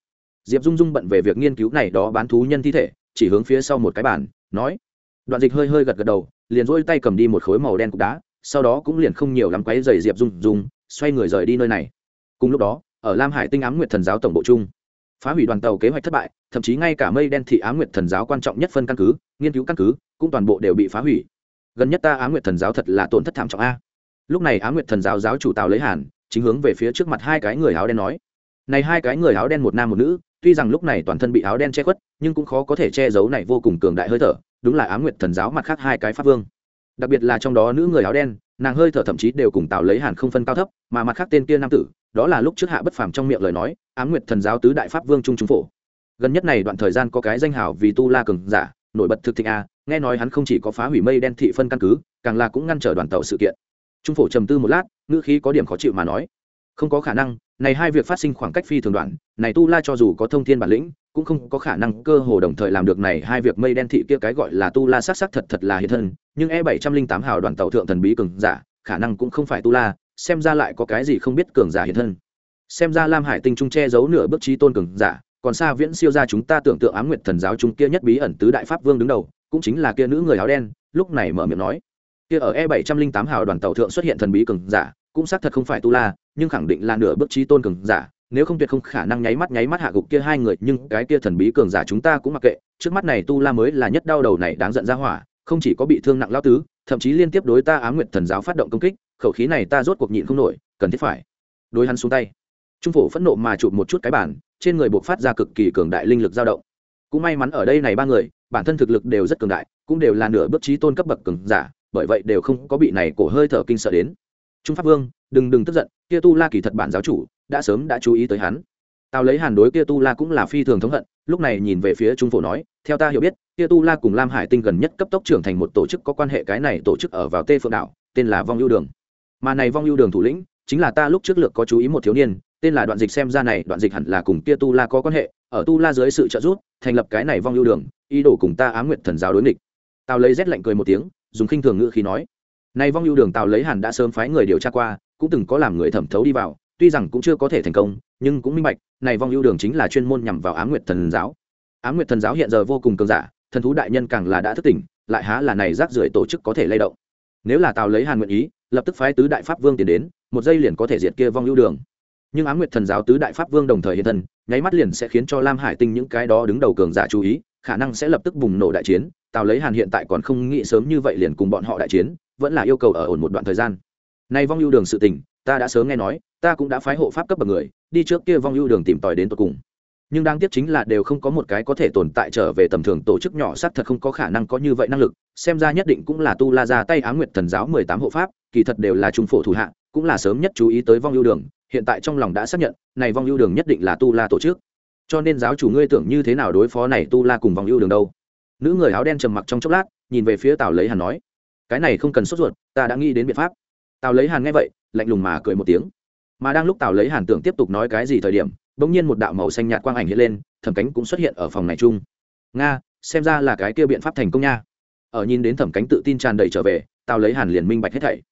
Diệp dung dung bận về việc nghiên cứu này đó bán thú nhân thi thể, chỉ hướng phía sau một cái bản nói. Đoạn dịch hơi hơi gật gật đầu, liền dỗi tay cầm đi một khối màu đen cục đá, sau đó cũng liền không nhiều lắm quấy dày diệp dung dung, xoay người rời đi nơi này. Cùng lúc đó ở lam hải tinh ám nguyệt thần giáo tổng bộ chung. Phá hủy đoàn tàu kế hoạch thất bại, thậm chí ngay cả mây đen thị ám nguyệt thần giáo quan trọng nhất phân căn cứ, nghiên cứu căn cứ, cũng toàn bộ đều bị phá hủy. Gần nhất ta ám nguyệt thần giáo thật là tổn thất thảm trọng a. Lúc này ám nguyệt thần giáo giáo chủ tào lấy hàn, chính hướng về phía trước mặt hai cái người áo đen nói. Này hai cái người áo đen một nam một nữ, tuy rằng lúc này toàn thân bị áo đen che khuất, nhưng cũng khó có thể che giấu này vô cùng cường đại hơi thở, đúng là ám nguyệt thần giáo mặt khác hai cái pháp vương. Đặc biệt là trong đó nữ người áo đen nàng hơi thở thậm chí đều cùng tạo lấy hàn không phân cao thấp, mà mặt khác tên kia nam tử, đó là lúc trước hạ bất phàm trong miệng lời nói, ám nguyệt thần giáo tứ đại pháp vương trung trung phổ. Gần nhất này đoạn thời gian có cái danh hào vì tu la cường giả, nổi bật thực thịnh a, nghe nói hắn không chỉ có phá hủy mây đen thị phân căn cứ, càng là cũng ngăn trở đoàn tàu sự kiện. Trung phổ trầm tư một lát, ngữ khí có điểm khó chịu mà nói, không có khả năng, này hai việc phát sinh khoảng cách phi thường đoạn, này tu la cho dù có thông thiên bản lĩnh cũng không có khả năng cơ hồ đồng thời làm được này hai việc mây đen thị kia cái gọi là tu la sắc sắc thật thật là hiện thân, nhưng e bảy trăm linh tám hào đoàn tàu thượng thần bí cường giả, khả năng cũng không phải tu la, xem ra lại có cái gì không biết cường giả hiện thân. Xem ra lam hải tinh trung che giấu nửa bước trí tôn cường giả, còn xa viễn siêu ra chúng ta tưởng tượng ám nguyệt thần giáo chúng kia nhất bí ẩn tứ đại pháp vương đứng đầu, cũng chính là kia nữ người áo đen, lúc này mở miệng nói. Kia ở e bảy trăm linh tám hào đoàn tàu thượng xuất hiện thần bí cường giả, cũng xác thật không phải tu la, nhưng khẳng định là nửa bước trí tôn cường giả nếu không tuyệt không khả năng nháy mắt nháy mắt hạ gục kia hai người, nhưng cái kia thần bí cường giả chúng ta cũng mặc kệ, trước mắt này tu la mới là nhất đau đầu này đáng giận ra hỏa, không chỉ có bị thương nặng lao tứ, thậm chí liên tiếp đối ta á nguyệt thần giáo phát động công kích, khẩu khí này ta rốt cuộc nhịn không nổi, cần thiết phải đối hắn xuống tay. Trung phổ phẫn nộ mà chụp một chút cái bản, trên người buộc phát ra cực kỳ cường đại linh lực dao động. Cũng may mắn ở đây này ba người, bản thân thực lực đều rất cường đại, cũng đều là nửa bước trí tôn cấp bậc cường giả, bởi vậy đều không có bị này cổ hơi thở kinh sợ đến. Trung pháp vương, đừng đừng tức giận, kia tu la kỳ thật bản giáo chủ đã sớm đã chú ý tới hắn. Tao lấy hàn đối kia tu la cũng là phi thường thống hận, lúc này nhìn về phía trung phổ nói, theo ta hiểu biết, kia tu la cùng lam hải tinh gần nhất cấp tốc trưởng thành một tổ chức có quan hệ cái này tổ chức ở vào tê phượng đảo, tên là vong ưu đường. Mà này vong ưu đường thủ lĩnh, chính là ta lúc trước lược có chú ý một thiếu niên, tên là đoạn dịch xem ra này, đoạn dịch hẳn là cùng kia tu la có quan hệ, ở tu la dưới sự trợ giúp, thành lập cái này vong ưu đường, ý đồ cùng ta á nguyện thần giáo đối nghịch. Tao lấy rét lạnh cười một tiếng, dùng khinh thường ngữ khí nói, này vong ưu đường tào lấy hàn đã sớm phái người điều tra qua, cũng từng có làm người thẩm thấu đi vào tuy rằng cũng chưa có thể thành công, nhưng cũng minh bạch, này vong ưu đường chính là chuyên môn nhằm vào á nguyệt thần giáo. Á nguyệt thần giáo hiện giờ vô cùng cường giả, thần thú đại nhân càng là đã thức tỉnh, lại há là này rác rưởi tổ chức có thể lay động. Nếu là tào lấy hàn nguyện ý, lập tức phái tứ đại pháp vương tiến đến, một giây liền có thể diệt kia vong ưu đường. Nhưng á nguyệt thần giáo tứ đại pháp vương đồng thời hiện thân, nháy mắt liền sẽ khiến cho lam hải tinh những cái đó đứng đầu cường giả chú ý, khả năng sẽ lập tức bùng nổ đại chiến. Tào lấy hàn hiện tại còn không nghĩ sớm như vậy liền cùng bọn họ đại chiến, vẫn là yêu cầu ở ổn một đoạn thời gian. Nay vong ưu đường sự tình, ta đã sớm nghe nói ta cũng đã phái hộ pháp cấp bậc người, đi trước kia vong ưu đường tìm tòi đến tận cùng. Nhưng đáng tiếc chính là đều không có một cái có thể tồn tại trở về tầm thường tổ chức nhỏ xác thật không có khả năng có như vậy năng lực, xem ra nhất định cũng là tu la ra tay á nguyệt thần giáo mười tám hộ pháp, kỳ thật đều là trung phổ thủ hạ, cũng là sớm nhất chú ý tới vong ưu đường, hiện tại trong lòng đã xác nhận, này vong ưu đường nhất định là tu la tổ chức. Cho nên giáo chủ ngươi tưởng như thế nào đối phó này tu la cùng vong ưu đường đâu? Nữ người áo đen trầm mặc trong chốc lát, nhìn về phía tào lấy hàn nói, cái này không cần sốt ruột, ta đã nghĩ đến biện pháp. Tào lấy hàn nghe vậy, lạnh lùng mà cười một tiếng mà đang lúc tào lấy hàn tưởng tiếp tục nói cái gì thời điểm, bỗng nhiên một đạo màu xanh nhạt quang ảnh hiện lên, thẩm cánh cũng xuất hiện ở phòng này chung. Nga, xem ra là cái kia biện pháp thành công nha. Ở nhìn đến thẩm cánh tự tin tràn đầy trở về, tào lấy hàn liền minh bạch hết thảy.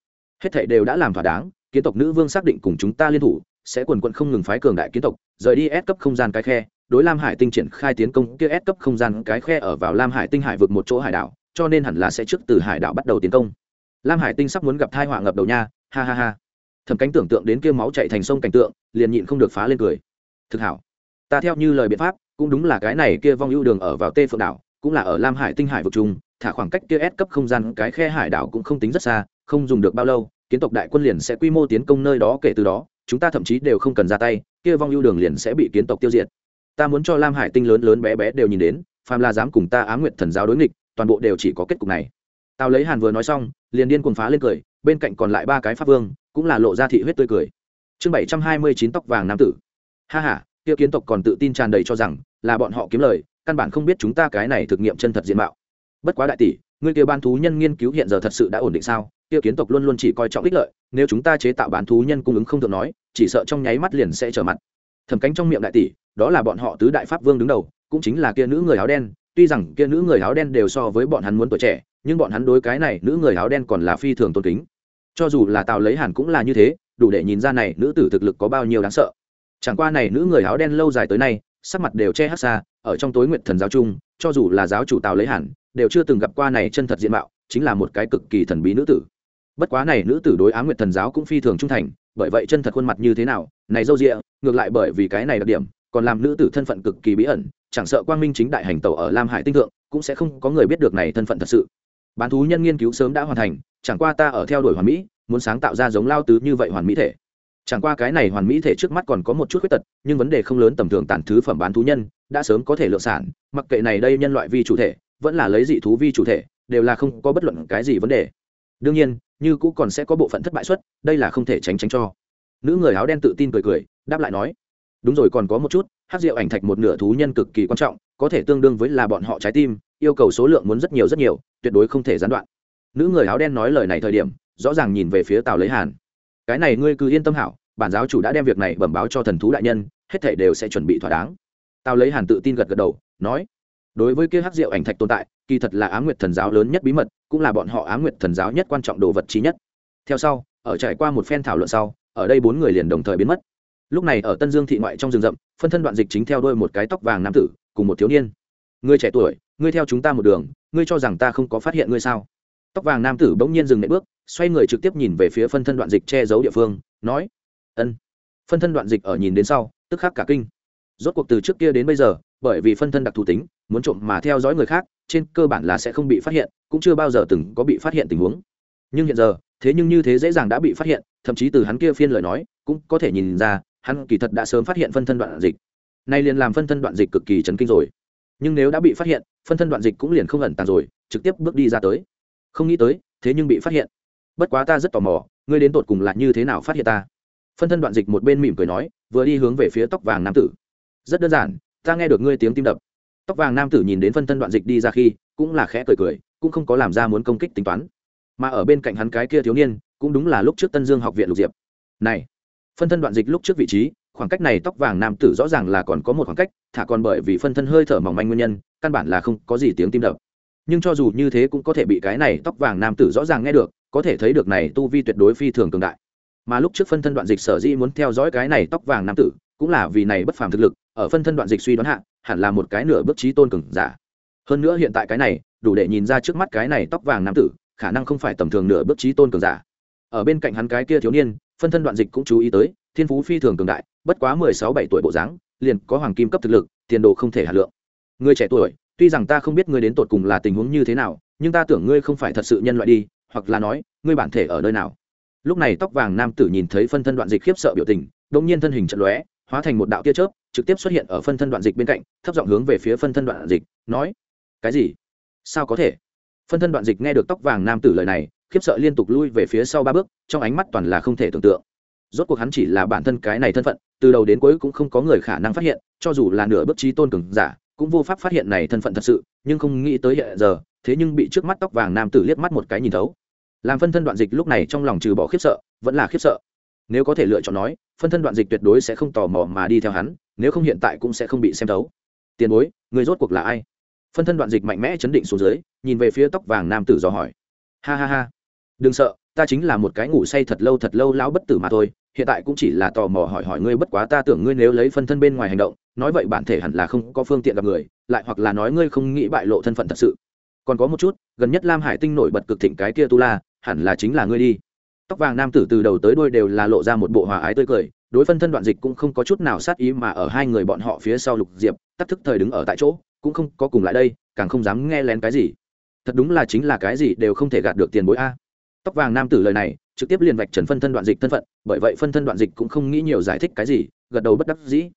Hết thảy đều đã làm thỏa đáng, kiến tộc nữ vương xác định cùng chúng ta liên thủ, sẽ quần quận không ngừng phái cường đại kiến tộc, rời đi ép cấp không gian cái khe, đối lam hải tinh triển khai tiến công kia ép cấp không gian cái khe ở vào lam hải tinh hải vực một chỗ hải đảo, cho nên hẳn là sẽ trước từ hải đảo bắt đầu tiến công. Lam hải tinh sắp muốn gặp thai họa ngập đầu nha, ha ha ha thẩm cánh tưởng tượng đến kia máu chạy thành sông cảnh tượng, liền nhịn không được phá lên cười. Thực hảo. Ta theo như lời biện pháp, cũng đúng là cái này kia vong ưu đường ở vào tê phượng đảo, cũng là ở lam hải tinh hải vực trung, thả khoảng cách kia ép cấp không gian, cái khe hải đảo cũng không tính rất xa, không dùng được bao lâu, kiến tộc đại quân liền sẽ quy mô tiến công nơi đó kể từ đó, chúng ta thậm chí đều không cần ra tay, kia vong ưu đường liền sẽ bị kiến tộc tiêu diệt. Ta muốn cho lam hải tinh lớn lớn bé bé đều nhìn đến, phàm là dám cùng ta á nguyện thần giáo đối nghịch, toàn bộ đều chỉ có kết cục này. Tào lấy hàn vừa nói xong, liền điên cuồng phá lên cười, bên cạnh còn lại ba cái pháp vương cũng là lộ ra thị huyết tươi cười. Chương bảy trăm hai mươi chín tóc vàng nam tử. Ha h a kia kiến tộc còn tự tin tràn đầy cho rằng là bọn họ kiếm lời, căn bản không biết chúng ta cái này thực nghiệm chân thật diện mạo. Bất quá đại tỷ người kia ban thú nhân nghiên cứu hiện giờ thật sự đã ổn định sao? Kia kiến tộc luôn luôn chỉ coi trọng ích lợi, nếu chúng ta chế tạo bán thú nhân cung ứng không được nói, chỉ sợ trong nháy mắt liền sẽ trở mặt. Thẩm cánh trong miệng đại tỷ, đó là bọn họ tứ đại pháp vương đứng đầu, cũng chính là kia nữ người áo đen. Tuy rằng kia nữ người áo đen đều so với bọn hắn muốn tuổi trẻ, nhưng bọn hắn đối cái này nữ người áo đen còn là phi thường tôn kính cho dù là tào lấy hàn cũng là như thế, đủ để nhìn ra này nữ tử thực lực có bao nhiêu đáng sợ. Chẳng qua này nữ người áo đen lâu dài tới nay, sắc mặt đều che hát xa, ở trong tối nguyện thần giáo chung, cho dù là giáo chủ tào lấy hàn, đều chưa từng gặp qua này chân thật diện mạo, chính là một cái cực kỳ thần bí nữ tử. Bất quá này nữ tử đối á nguyện thần giáo cũng phi thường trung thành, bởi vậy chân thật khuôn mặt như thế nào, này dâu rịa ngược lại bởi vì cái này đặc điểm, còn làm nữ tử thân phận cực kỳ bí ẩn, chẳng sợ quang minh chính đại hành tàu ở lam hải tinh thượng, cũng sẽ không có người biết được này thân phận thật sự. Bán thú nhân nghiên cứu sớm đã hoàn thành chẳng qua ta ở theo đuổi hoàn mỹ, muốn sáng tạo ra giống lao tứ như vậy hoàn mỹ thể. Chẳng qua cái này hoàn mỹ thể trước mắt còn có một chút khuyết tật, nhưng vấn đề không lớn tầm thường tàn thứ phẩm bán thú nhân, đã sớm có thể lượng sản, mặc kệ này đây nhân loại vi chủ thể, vẫn là lấy dị thú vi chủ thể, đều là không có bất luận cái gì vấn đề. Đương nhiên, như cũ còn sẽ có bộ phận thất bại xuất, đây là không thể tránh tránh cho. Nữ người áo đen tự tin cười cười, đáp lại nói, đúng rồi, còn có một chút, hát rượu ảnh thạch một nửa thú nhân cực kỳ quan trọng, có thể tương đương với là bọn họ trái tim, yêu cầu số lượng muốn rất nhiều rất nhiều, tuyệt đối không thể gián đoạn nữ người áo đen nói lời này thời điểm, rõ ràng nhìn về phía tào lấy hàn. Cái này ngươi cứ yên tâm hảo, bản giáo chủ đã đem việc này bẩm báo cho thần thú đại nhân, hết thể đều sẽ chuẩn bị thỏa đáng. Tào lấy hàn tự tin gật gật đầu, nói, đối với kia hắc rượu ảnh thạch tồn tại, kỳ thật là á nguyệt thần giáo lớn nhất bí mật, cũng là bọn họ á nguyệt thần giáo nhất quan trọng đồ vật trí nhất. Theo sau, ở trải qua một phen thảo luận sau, ở đây bốn người liền đồng thời biến mất. Lúc này ở tân dương thị ngoại trong rừng rậm, phân thân đoạn dịch chính theo đôi một cái tóc vàng nam tử, cùng một thiếu niên. Ngươi trẻ tuổi, ngươi theo chúng ta một đường, ngươi cho rằng ta không có phát hiện ngươi sao? Tóc vàng nam tử bỗng nhiên dừng lại bước, xoay người trực tiếp nhìn về phía phân thân đoạn dịch che giấu địa phương, nói, ân. Phân thân đoạn dịch ở nhìn đến sau, tức khắc cả kinh. Rốt cuộc từ trước kia đến bây giờ, bởi vì phân thân đặc thù tính, muốn trộm mà theo dõi người khác, trên cơ bản là sẽ không bị phát hiện, cũng chưa bao giờ từng có bị phát hiện tình huống. Nhưng hiện giờ, thế nhưng như thế dễ dàng đã bị phát hiện, thậm chí từ hắn kia phiên lời nói, cũng có thể nhìn ra, hắn kỳ thật đã sớm phát hiện phân thân đoạn dịch. Nay liền làm phân thân đoạn dịch cực kỳ chấn kinh rồi. Nhưng nếu đã bị phát hiện, phân thân đoạn dịch cũng liền không ẩn tàng rồi, trực tiếp bước đi ra tới không nghĩ tới, thế nhưng bị phát hiện. Bất quá ta rất tò mò, ngươi đến tột cùng là như thế nào phát hiện ta? Phân thân đoạn dịch một bên mỉm cười nói, vừa đi hướng về phía tóc vàng nam tử. Rất đơn giản, ta nghe được ngươi tiếng tim đập. Tóc vàng nam tử nhìn đến phân thân đoạn dịch đi ra khi, cũng là khẽ cười cười, cũng không có làm ra muốn công kích tính toán. Mà ở bên cạnh hắn cái kia thiếu niên, cũng đúng là lúc trước tân dương học viện lục diệp. Này, phân thân đoạn dịch lúc trước vị trí, khoảng cách này tóc vàng nam tử rõ ràng là còn có một khoảng cách, thả còn bởi vì phân thân hơi thở mỏng manh nguyên nhân, căn bản là không có gì tiếng tim đập nhưng cho dù như thế cũng có thể bị cái này tóc vàng nam tử rõ ràng nghe được, có thể thấy được này tu vi tuyệt đối phi thường cường đại. Mà lúc trước phân thân đoạn dịch sở dĩ muốn theo dõi cái này tóc vàng nam tử, cũng là vì này bất phàm thực lực, ở phân thân đoạn dịch suy đoán hạ, hẳn là một cái nửa bước trí tôn cường giả. Hơn nữa hiện tại cái này, đủ để nhìn ra trước mắt cái này tóc vàng nam tử, khả năng không phải tầm thường nửa bước trí tôn cường giả. Ở bên cạnh hắn cái kia thiếu niên, phân thân đoạn dịch cũng chú ý tới, thiên phú phi thường cường đại, bất quá mười sáu bảy tuổi bộ dáng, liền có hoàng kim cấp thực lực, tiền đồ không thể hạt lượng. Người trẻ tuổi tuy rằng ta không biết ngươi đến tột cùng là tình huống như thế nào, nhưng ta tưởng ngươi không phải thật sự nhân loại đi, hoặc là nói, ngươi bản thể ở nơi nào. Lúc này tóc vàng nam tử nhìn thấy phân thân đoạn dịch khiếp sợ biểu tình đống nhiên thân hình trận lóe, hóa thành một đạo tia chớp, trực tiếp xuất hiện ở phân thân đoạn dịch bên cạnh, thấp giọng hướng về phía phân thân đoạn dịch, nói, cái gì? Sao có thể? Phân thân đoạn dịch nghe được tóc vàng nam tử lời này, khiếp sợ liên tục lui về phía sau ba bước, trong ánh mắt toàn là không thể tưởng tượng. Rốt cuộc hắn chỉ là bản thân cái này thân phận, từ đầu đến cuối cũng không có người khả năng phát hiện, cho dù là nửa bước trí tôn cường giả cũng vô pháp phát hiện này thân phận thật sự, nhưng không nghĩ tới hiện giờ, thế nhưng bị trước mắt tóc vàng nam tử liếc mắt một cái nhìn thấu. Làm phân thân đoạn dịch lúc này trong lòng trừ bỏ khiếp sợ, vẫn là khiếp sợ. Nếu có thể lựa chọn nói, phân thân đoạn dịch tuyệt đối sẽ không tò mò mà đi theo hắn, nếu không hiện tại cũng sẽ không bị xem thấu. Tiền bối, người rốt cuộc là ai? Phân thân đoạn dịch mạnh mẽ chấn định xuống dưới, nhìn về phía tóc vàng nam tử dò hỏi. Ha ha ha. Đừng sợ, ta chính là một cái ngủ say thật lâu thật lâu lão bất tử mà thôi hiện tại cũng chỉ là tò mò hỏi hỏi ngươi, bất quá ta tưởng ngươi nếu lấy phân thân bên ngoài hành động, nói vậy bản thể hẳn là không có phương tiện gặp người, lại hoặc là nói ngươi không nghĩ bại lộ thân phận thật sự. Còn có một chút, gần nhất lam hải tinh nổi bật cực thịnh cái kia tu la, hẳn là chính là ngươi đi. Tóc vàng nam tử từ đầu tới đuôi đều là lộ ra một bộ hòa ái tươi cười, đối phân thân đoạn dịch cũng không có chút nào sát ý mà ở hai người bọn họ phía sau lục diệp tắt thức thời đứng ở tại chỗ, cũng không có cùng lại đây, càng không dám nghe lén cái gì. Thật đúng là chính là cái gì đều không thể gạt được tiền bối a. Tóc vàng nam tử lời này trực tiếp liền vạch trần phân thân đoạn dịch thân phận, bởi vậy phân thân đoạn dịch cũng không nghĩ nhiều giải thích cái gì, gật đầu bất đắc dĩ.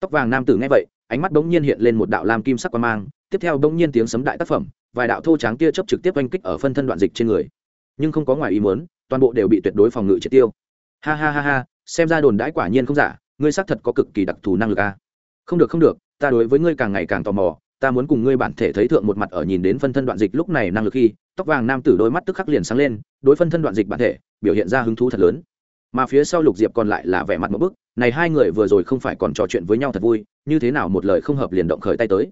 Tóc vàng nam tử nghe vậy, ánh mắt bỗng nhiên hiện lên một đạo lam kim sắc quan mang, tiếp theo bỗng nhiên tiếng sấm đại tác phẩm, vài đạo thô tráng tia chấp trực tiếp oanh kích ở phân thân đoạn dịch trên người. Nhưng không có ngoài ý muốn, toàn bộ đều bị tuyệt đối phòng ngự triệt tiêu. Ha ha ha ha, xem ra đồn đãi quả nhiên không giả, ngươi xác thật có cực kỳ đặc thù năng lực a. Không được không được, ta đối với ngươi càng ngày càng tò mò ta muốn cùng ngươi bản thể thấy thượng một mặt ở nhìn đến phân thân đoạn dịch lúc này năng lực khi, tóc vàng nam tử đôi mắt tức khắc liền sáng lên, đối phân thân đoạn dịch bản thể, biểu hiện ra hứng thú thật lớn. Mà phía sau lục diệp còn lại là vẻ mặt một bức, này hai người vừa rồi không phải còn trò chuyện với nhau thật vui, như thế nào một lời không hợp liền động khởi tay tới.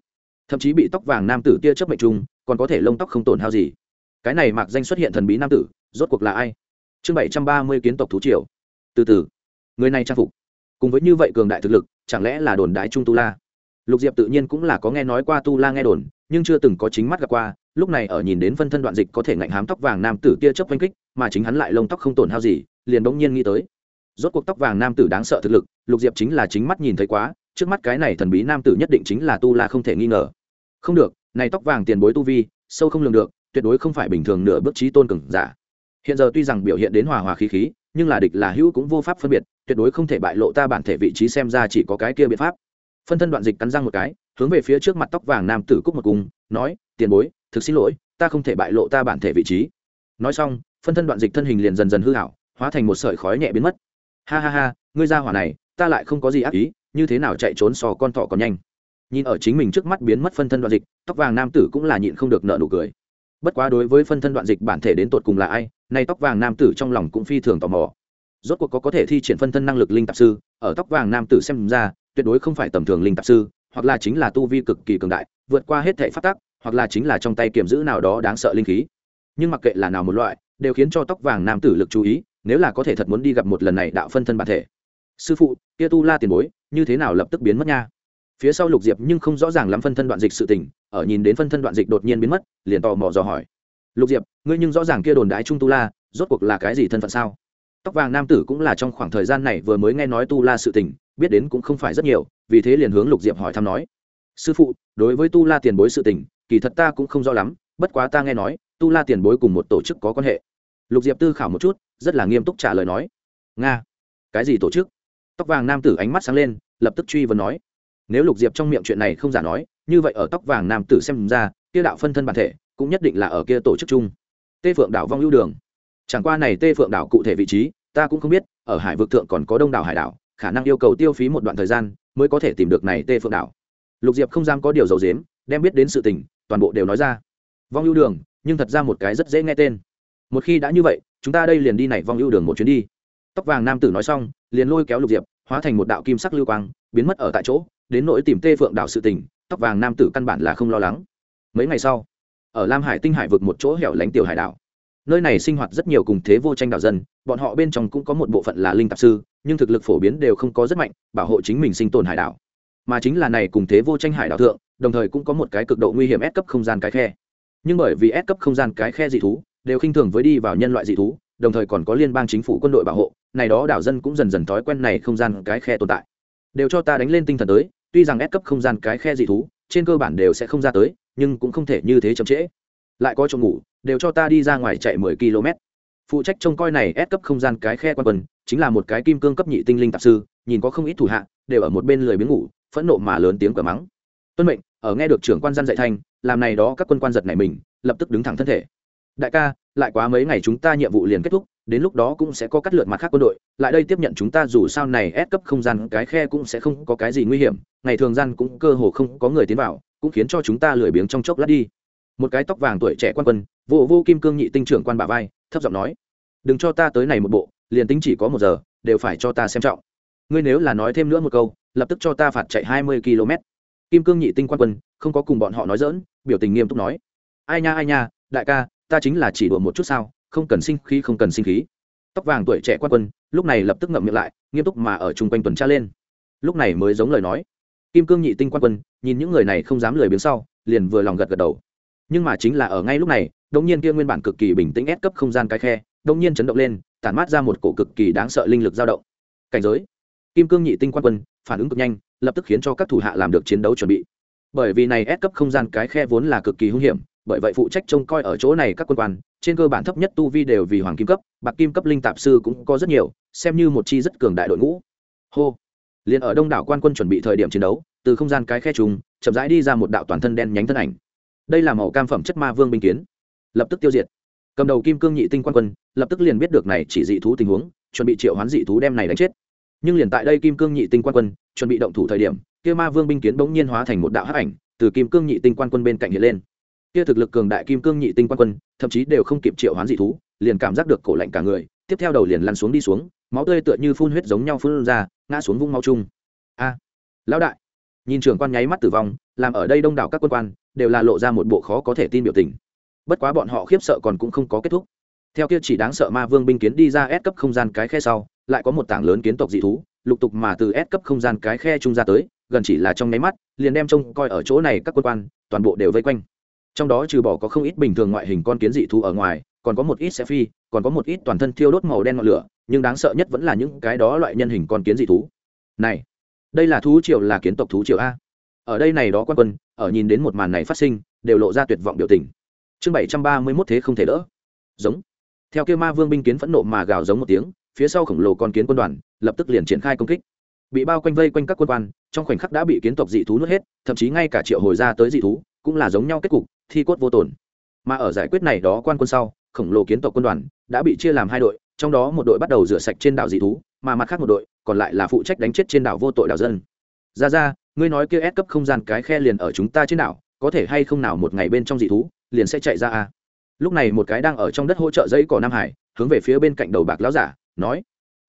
Thậm chí bị tóc vàng nam tử tia chớp mệnh trung, còn có thể lông tóc không tổn hao gì. Cái này mặc danh xuất hiện thần bí nam tử, rốt cuộc là ai? Chương bảy trăm ba mươi kiến tộc thú triều. Từ từ, người này trang phục, cùng với như vậy cường đại thực lực, chẳng lẽ là đồn đại trung tu la? Lục diệp tự nhiên cũng là có nghe nói qua tu la nghe đồn, nhưng chưa từng có chính mắt gặp qua, lúc này ở nhìn đến phân thân đoạn dịch có thể ngạnh hám tóc vàng nam tử tia chớp oanh kích, mà chính hắn lại lông tóc không tổn hao gì, liền bỗng nhiên nghĩ tới. Rốt cuộc tóc vàng nam tử đáng sợ thực lực, lục diệp chính là chính mắt nhìn thấy quá, trước mắt cái này thần bí nam tử nhất định chính là tu la không thể nghi ngờ. Không được, này tóc vàng tiền bối tu vi, sâu không lường được, tuyệt đối không phải bình thường nửa bước trí tôn cường giả. Hiện giờ tuy rằng biểu hiện đến hòa hòa khí khí, nhưng là địch là hữu cũng vô pháp phân biệt, tuyệt đối không thể bại lộ ta bản thể vị trí xem ra chỉ có cái kia biện pháp phân thân đoạn dịch cắn răng một cái, hướng về phía trước mặt tóc vàng nam tử cúc một cung, nói, tiền bối, thực xin lỗi, ta không thể bại lộ ta bản thể vị trí. Nói xong, phân thân đoạn dịch thân hình liền dần dần hư hảo, hóa thành một sợi khói nhẹ biến mất. Ha ha ha, ngươi ra hỏa này, ta lại không có gì ác ý, như thế nào chạy trốn sò con thỏ còn nhanh? Nhìn ở chính mình trước mắt biến mất phân thân đoạn dịch, tóc vàng nam tử cũng là nhịn không được nợ nụ cười. Bất quá đối với phân thân đoạn dịch bản thể đến tột cùng là ai, nay tóc vàng nam tử trong lòng cũng phi thường tò mò. Rốt cuộc có có thể thi triển phân thân năng lực linh tạp sư, ở tóc vàng nam tử xem ra tuyệt đối không phải tầm thường linh tạp sư, hoặc là chính là tu vi cực kỳ cường đại, vượt qua hết thể phát tắc, hoặc là chính là trong tay kiểm giữ nào đó đáng sợ linh khí. Nhưng mặc kệ là nào một loại, đều khiến cho tóc vàng nam tử lực chú ý, nếu là có thể thật muốn đi gặp một lần này đạo phân thân bản thể. Sư phụ, kia tu la tiền bối, như thế nào lập tức biến mất nha? Phía sau lục diệp nhưng không rõ ràng lắm phân thân đoạn dịch sự tình, ở nhìn đến phân thân đoạn dịch đột nhiên biến mất, liền tò mò dò hỏi. Lục diệp, ngươi nhưng rõ ràng kia đồn đái trung tu la, rốt cuộc là cái gì thân phận sao? Tóc vàng nam tử cũng là trong khoảng thời gian này vừa mới nghe nói tu la sự tình, biết đến cũng không phải rất nhiều, vì thế liền hướng lục diệp hỏi thăm nói. Sư phụ, đối với tu la tiền bối sự tình, kỳ thật ta cũng không rõ lắm, bất quá ta nghe nói, tu la tiền bối cùng một tổ chức có quan hệ. Lục diệp tư khảo một chút, rất là nghiêm túc trả lời nói. Nga, cái gì tổ chức? Tóc vàng nam tử ánh mắt sáng lên, lập tức truy vấn nói. Nếu lục diệp trong miệng chuyện này không giả nói, như vậy ở tóc vàng nam tử xem ra, kia đạo phân thân bản thể, cũng nhất định là ở kia tổ chức chung. Tê phượng đảo vong ưu đường chẳng qua này tê phượng đảo cụ thể vị trí, ta cũng không biết, ở hải vực thượng còn có đông đảo hải đảo, khả năng yêu cầu tiêu phí một đoạn thời gian mới có thể tìm được này tê phượng đảo. Lục diệp không dám có điều dầu dếm đem biết đến sự tình, toàn bộ đều nói ra. Vong ưu đường, nhưng thật ra một cái rất dễ nghe tên. Một khi đã như vậy, chúng ta đây liền đi này vong ưu đường một chuyến đi. Tóc vàng nam tử nói xong, liền lôi kéo lục diệp, hóa thành một đạo kim sắc lưu quang, biến mất ở tại chỗ, đến nỗi tìm tê phượng đảo sự tình, tóc vàng nam tử căn bản là không lo lắng. Mấy ngày sau, ở lam hải tinh hải vực một chỗ hẻo lánh tiểu hải đảo nơi này sinh hoạt rất nhiều cùng thế vô tranh đảo dân, bọn họ bên trong cũng có một bộ phận là linh tạp sư, nhưng thực lực phổ biến đều không có rất mạnh, bảo hộ chính mình sinh tồn hải đảo. Mà chính là này cùng thế vô tranh hải đảo thượng, đồng thời cũng có một cái cực độ nguy hiểm ép cấp không gian cái khe. Nhưng bởi vì ép cấp không gian cái khe dị thú, đều khinh thường với đi vào nhân loại dị thú, đồng thời còn có liên bang chính phủ quân đội bảo hộ, này đó đảo dân cũng dần dần thói quen này không gian cái khe tồn tại. Đều cho ta đánh lên tinh thần tới, tuy rằng ép cấp không gian cái khe dị thú, trên cơ bản đều sẽ không ra tới, nhưng cũng không thể như thế chậm trễ lại có chỗ ngủ, đều cho ta đi ra ngoài chạy mười km. Phụ trách trông coi này ép cấp không gian cái khe quan quần chính là một cái kim cương cấp nhị tinh linh tạp sư, nhìn có không ít thủ hạ, đều ở một bên lười biếng ngủ, phẫn nộ mà lớn tiếng cửa mắng. Tuân mệnh, ở nghe được trưởng quan gian dạy thanh, làm này đó các quân quan giật này mình, lập tức đứng thẳng thân thể. Đại ca, lại quá mấy ngày chúng ta nhiệm vụ liền kết thúc, đến lúc đó cũng sẽ có cắt lượt mặt khác quân đội, lại đây tiếp nhận chúng ta dù sao này ép cấp không gian cái khe cũng sẽ không có cái gì nguy hiểm, ngày thường gian cũng cơ hồ không có người tiến vào, cũng khiến cho chúng ta lười biếng trong chốc lát đi một cái tóc vàng tuổi trẻ quan quân, vô vô kim cương nhị tinh trưởng quan bà vai, thấp giọng nói, đừng cho ta tới này một bộ, liền tính chỉ có một giờ, đều phải cho ta xem trọng. Ngươi nếu là nói thêm nữa một câu, lập tức cho ta phạt chạy hai mươi km kim cương nhị tinh quan quân, không có cùng bọn họ nói dỡn biểu tình nghiêm túc nói, ai nha ai nha, đại ca, ta chính là chỉ đùa một chút sao, không cần sinh khí, không cần sinh khí. Tóc vàng tuổi trẻ quan quân, lúc này lập tức ngậm miệng lại, nghiêm túc mà ở chung quanh tuần tra lên. Lúc này mới giống lời nói. Kim cương nhị tinh quan quân, nhìn những người này không dám lười biếng sau, liền vừa lòng gật gật đầu nhưng mà chính là ở ngay lúc này đông nhiên kia nguyên bản cực kỳ bình tĩnh ép cấp không gian cái khe đông nhiên chấn động lên, tản mát ra một cổ cực kỳ đáng sợ linh lực dao động. Cảnh giới. Kim cương nhị tinh quan quân, phản ứng cực nhanh, lập tức khiến cho các thủ hạ làm được chiến đấu chuẩn bị. Bởi vì này ép cấp không gian cái khe vốn là cực kỳ hung hiểm, bởi vậy phụ trách trông coi ở chỗ này các quân quan, trên cơ bản thấp nhất tu vi đều vì hoàng kim cấp, bạc kim cấp linh tạp sư cũng có rất nhiều, xem như một chi rất cường đại đội ngũ. Hô. Liền ở đông đảo quan quân chuẩn bị thời điểm chiến đấu, từ không gian cái khe trùng, chậm rãi đi ra một đạo toàn thân đen nhánh thân ảnh đây là màu cam phẩm chất ma vương binh kiến. Lập tức tiêu diệt. Cầm đầu kim cương nhị tinh quan quân, lập tức liền biết được này chỉ dị thú tình huống, chuẩn bị triệu hoán dị thú đem này đánh chết. Nhưng liền tại đây kim cương nhị tinh quan quân chuẩn bị động thủ thời điểm, kia ma vương binh kiến bỗng nhiên hóa thành một đạo hắc ảnh, từ kim cương nhị tinh quan quân bên cạnh hiện lên. Kia thực lực cường đại kim cương nhị tinh quan quân, thậm chí đều không kịp triệu hoán dị thú, liền cảm giác được cổ lạnh cả người, tiếp theo đầu liền lăn xuống đi xuống, máu tươi tựa như phun huyết giống nhau phun ra, ngã xuống vung mau chung. A, lão đại. Nhìn trưởng quan nháy mắt tử vong, làm ở đây đông đảo các quân quan đều là lộ ra một bộ khó có thể tin biểu tình. Bất quá bọn họ khiếp sợ còn cũng không có kết thúc. Theo kia chỉ đáng sợ ma vương binh kiến đi ra ép cấp không gian cái khe sau, lại có một tảng lớn kiến tộc dị thú, lục tục mà từ ép cấp không gian cái khe trung ra tới, gần chỉ là trong nháy mắt, liền đem trông coi ở chỗ này các quân quan, toàn bộ đều vây quanh. Trong đó trừ bỏ có không ít bình thường ngoại hình con kiến dị thú ở ngoài, còn có một ít xe phi còn có một ít toàn thân thiêu đốt màu đen ngọn lửa, nhưng đáng sợ nhất vẫn là những cái đó loại nhân hình con kiến dị thú. Này, đây là thú triều là kiến tộc thú triều a ở đây này đó quan quân, ở nhìn đến một màn này phát sinh, đều lộ ra tuyệt vọng biểu tình. Chương bảy trăm ba mươi mốt thế không thể đỡ. Giống. Theo kêu ma vương binh kiến phẫn nộ mà gào giống một tiếng, phía sau khổng lồ con kiến quân đoàn, lập tức liền triển khai công kích. Bị bao quanh vây quanh các quân quan, trong khoảnh khắc đã bị kiến tộc dị thú nuốt hết, thậm chí ngay cả triệu hồi ra tới dị thú, cũng là giống nhau kết cục, thi cốt vô tổn mà ở giải quyết này đó quan quân sau, khổng lồ kiến tộc quân đoàn đã bị chia làm hai đội, trong đó một đội bắt đầu rửa sạch trên đảo dị thú, mà mặt khác một đội còn lại là phụ trách đánh chết trên đảo vô tội đảo dân. Ra ra ngươi nói kia ép cấp không gian cái khe liền ở chúng ta trên đảo, có thể hay không nào một ngày bên trong dị thú, liền sẽ chạy ra à? lúc này một cái đang ở trong đất hỗ trợ dây cỏ nam hải, hướng về phía bên cạnh đầu bạc lão giả, nói,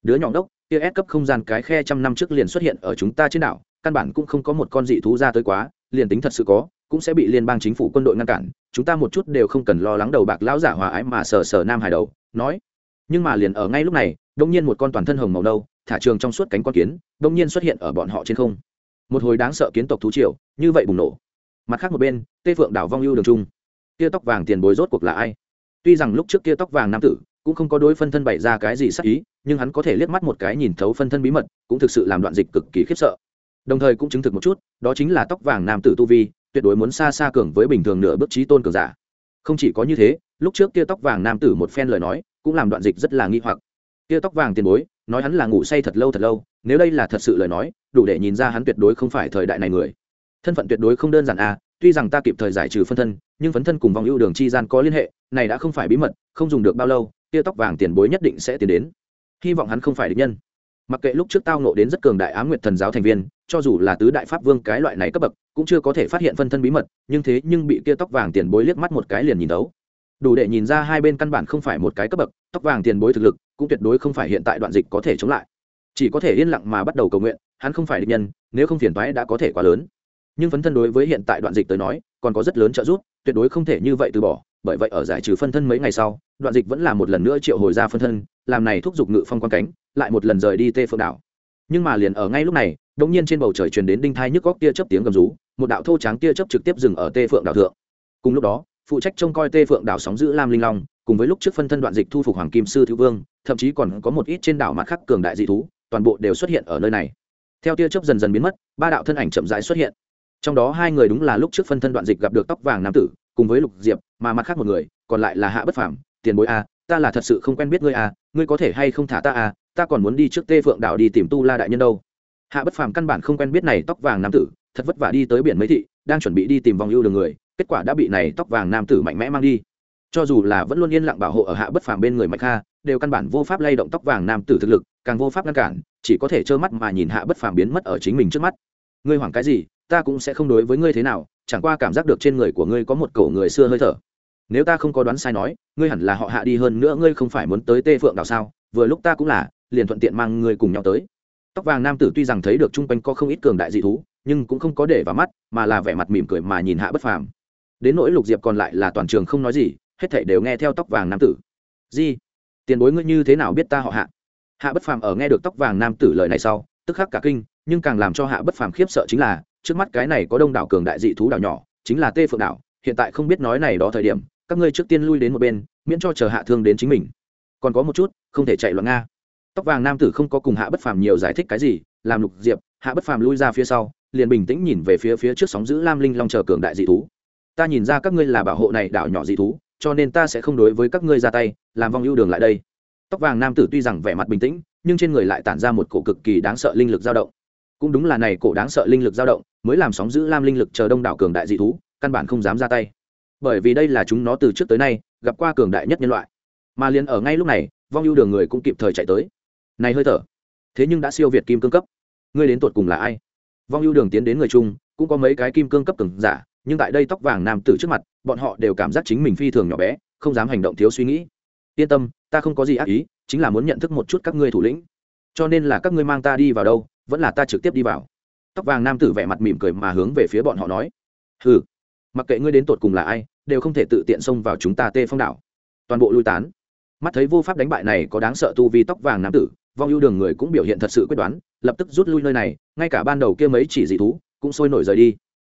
đứa nhỏ đốc kia ép cấp không gian cái khe trăm năm trước liền xuất hiện ở chúng ta trên đảo, căn bản cũng không có một con dị thú ra tới quá, liền tính thật sự có, cũng sẽ bị liên bang chính phủ quân đội ngăn cản, chúng ta một chút đều không cần lo lắng đầu bạc lão giả hòa ái mà sờ sờ nam hải đầu, nói, nhưng mà liền ở ngay lúc này đông nhiên một con toàn thân hồng màu nâu, thả trường trong suốt cánh con kiến đông nhiên xuất hiện ở bọn họ trên không một hồi đáng sợ kiến tộc thú triều, như vậy bùng nổ. Mặt khác một bên, tê phượng đảo vong ưu đường trung. Kia tóc vàng tiền bối rốt cuộc là ai? Tuy rằng lúc trước kia tóc vàng nam tử cũng không có đối phân thân bày ra cái gì sắc ý, nhưng hắn có thể liếc mắt một cái nhìn thấu phân thân bí mật, cũng thực sự làm đoạn dịch cực kỳ khiếp sợ. Đồng thời cũng chứng thực một chút, đó chính là tóc vàng nam tử tu vi, tuyệt đối muốn xa xa cường với bình thường nửa bước trí tôn cường giả. Không chỉ có như thế, lúc trước kia tóc vàng nam tử một phen lời nói, cũng làm đoạn dịch rất là nghi hoặc. Kia tóc vàng tiền bối nói hắn là ngủ say thật lâu thật lâu, nếu đây là thật sự lời nói, đủ để nhìn ra hắn tuyệt đối không phải thời đại này người. Thân phận tuyệt đối không đơn giản à tuy rằng ta kịp thời giải trừ phân thân, nhưng phấn thân cùng vòng ưu đường chi gian có liên hệ, này đã không phải bí mật, không dùng được bao lâu, tia tóc vàng tiền bối nhất định sẽ tiến đến. Hy vọng hắn không phải địch nhân. Mặc kệ lúc trước tao nộ đến rất cường đại á nguyệt thần giáo thành viên, cho dù là tứ đại pháp vương cái loại này cấp bậc, cũng chưa có thể phát hiện phân thân bí mật, nhưng thế nhưng bị kia tóc vàng tiền bối liếc mắt một cái liền nhìn đấu đủ để nhìn ra hai bên căn bản không phải một cái cấp bậc, tóc vàng tiền bối thực lực cũng tuyệt đối không phải hiện tại đoạn dịch có thể chống lại. Chỉ có thể yên lặng mà bắt đầu cầu nguyện, hắn không phải địch nhân, nếu không phiền toái đã có thể quá lớn. Nhưng phấn thân đối với hiện tại đoạn dịch tới nói, còn có rất lớn trợ giúp, tuyệt đối không thể như vậy từ bỏ, bởi vậy ở giải trừ phân thân mấy ngày sau, đoạn dịch vẫn là một lần nữa triệu hồi ra phân thân, làm này thúc giục ngự phong quan cánh, lại một lần rời đi tê phượng đảo. Nhưng mà liền ở ngay lúc này, đột nhiên trên bầu trời truyền đến đinh thai nhức góc tia chớp tiếng gầm rú, một đạo thô trắng tia chớp trực tiếp dừng ở tê phượng đảo thượng. Cùng lúc đó, phụ trách trông coi tê phượng đảo sóng giữ lam linh long cùng với lúc trước phân thân đoạn dịch thu phục hoàng kim sư thiếu vương, thậm chí còn có một ít trên đảo mặt khác cường đại dị thú, toàn bộ đều xuất hiện ở nơi này. Theo tia chớp dần dần biến mất, ba đạo thân ảnh chậm rãi xuất hiện. Trong đó hai người đúng là lúc trước phân thân đoạn dịch gặp được tóc vàng nam tử, cùng với lục diệp, mà mặt khác một người, còn lại là hạ bất phàm, tiền bối a, ta là thật sự không quen biết ngươi a, ngươi có thể hay không thả ta a, ta còn muốn đi trước tê phượng đảo đi tìm tu la đại nhân đâu. Hạ bất phàm căn bản không quen biết này tóc vàng nam tử, thật vất vả đi tới biển mấy thị, đang chuẩn bị đi tìm vòng ưu đường người, kết quả đã bị này tóc vàng nam tử mạnh mẽ mang đi cho dù là vẫn luôn yên lặng bảo hộ ở hạ bất phàm bên người mạch kha, đều căn bản vô pháp lay động tóc vàng nam tử thực lực, càng vô pháp ngăn cản, chỉ có thể trơ mắt mà nhìn hạ bất phàm biến mất ở chính mình trước mắt. Ngươi hoảng cái gì? Ta cũng sẽ không đối với ngươi thế nào, chẳng qua cảm giác được trên người của ngươi có một cổ người xưa hơi thở. Nếu ta không có đoán sai nói, ngươi hẳn là họ hạ đi hơn nữa ngươi không phải muốn tới tê phượng đảo sao? Vừa lúc ta cũng là, liền thuận tiện mang ngươi cùng nhau tới. Tóc vàng nam tử tuy rằng thấy được chung quanh có không ít cường đại dị thú, nhưng cũng không có để vào mắt, mà là vẻ mặt mỉm cười mà nhìn hạ bất phàm. Đến nỗi lục diệp còn lại là toàn trường không nói gì hết thảy đều nghe theo tóc vàng nam tử. Di, tiền bối ngươi như thế nào biết ta họ hạ? Hạ bất phàm ở nghe được tóc vàng nam tử lời này sau, tức khắc cả kinh, nhưng càng làm cho hạ bất phàm khiếp sợ chính là, trước mắt cái này có đông đảo cường đại dị thú đảo nhỏ, chính là tê phượng đảo, hiện tại không biết nói này đó thời điểm, các ngươi trước tiên lui đến một bên, miễn cho chờ hạ thương đến chính mình. Còn có một chút, không thể chạy loạn nga. Tóc vàng nam tử không có cùng hạ bất phàm nhiều giải thích cái gì, làm lục diệp, hạ bất phàm lui ra phía sau, liền bình tĩnh nhìn về phía phía trước sóng giữ lam linh long chờ cường đại dị thú. Ta nhìn ra các ngươi là bảo hộ này đảo nhỏ dị thú cho nên ta sẽ không đối với các ngươi ra tay, làm vong ưu đường lại đây. Tóc vàng nam tử tuy rằng vẻ mặt bình tĩnh, nhưng trên người lại tản ra một cổ cực kỳ đáng sợ linh lực dao động. Cũng đúng là này cổ đáng sợ linh lực dao động, mới làm sóng giữ lam linh lực chờ đông đảo cường đại dị thú, căn bản không dám ra tay. Bởi vì đây là chúng nó từ trước tới nay gặp qua cường đại nhất nhân loại. Mà liền ở ngay lúc này, vong ưu đường người cũng kịp thời chạy tới. Này hơi thở, thế nhưng đã siêu việt kim cương cấp. Ngươi đến tột cùng là ai? Vong ưu đường tiến đến người chung, cũng có mấy cái kim cương cấp cường giả nhưng tại đây tóc vàng nam tử trước mặt bọn họ đều cảm giác chính mình phi thường nhỏ bé không dám hành động thiếu suy nghĩ. Yên tâm ta không có gì ác ý chính là muốn nhận thức một chút các ngươi thủ lĩnh. Cho nên là các ngươi mang ta đi vào đâu vẫn là ta trực tiếp đi vào. Tóc vàng nam tử vẻ mặt mỉm cười mà hướng về phía bọn họ nói. Hừ, mặc kệ ngươi đến tột cùng là ai đều không thể tự tiện xông vào chúng ta tê phong đảo. Toàn bộ lui tán. Mắt thấy vô pháp đánh bại này có đáng sợ tu vi tóc vàng nam tử vong ưu đường người cũng biểu hiện thật sự quyết đoán lập tức rút lui nơi này ngay cả ban đầu kia mấy chỉ dị thú cũng sôi nổi rời đi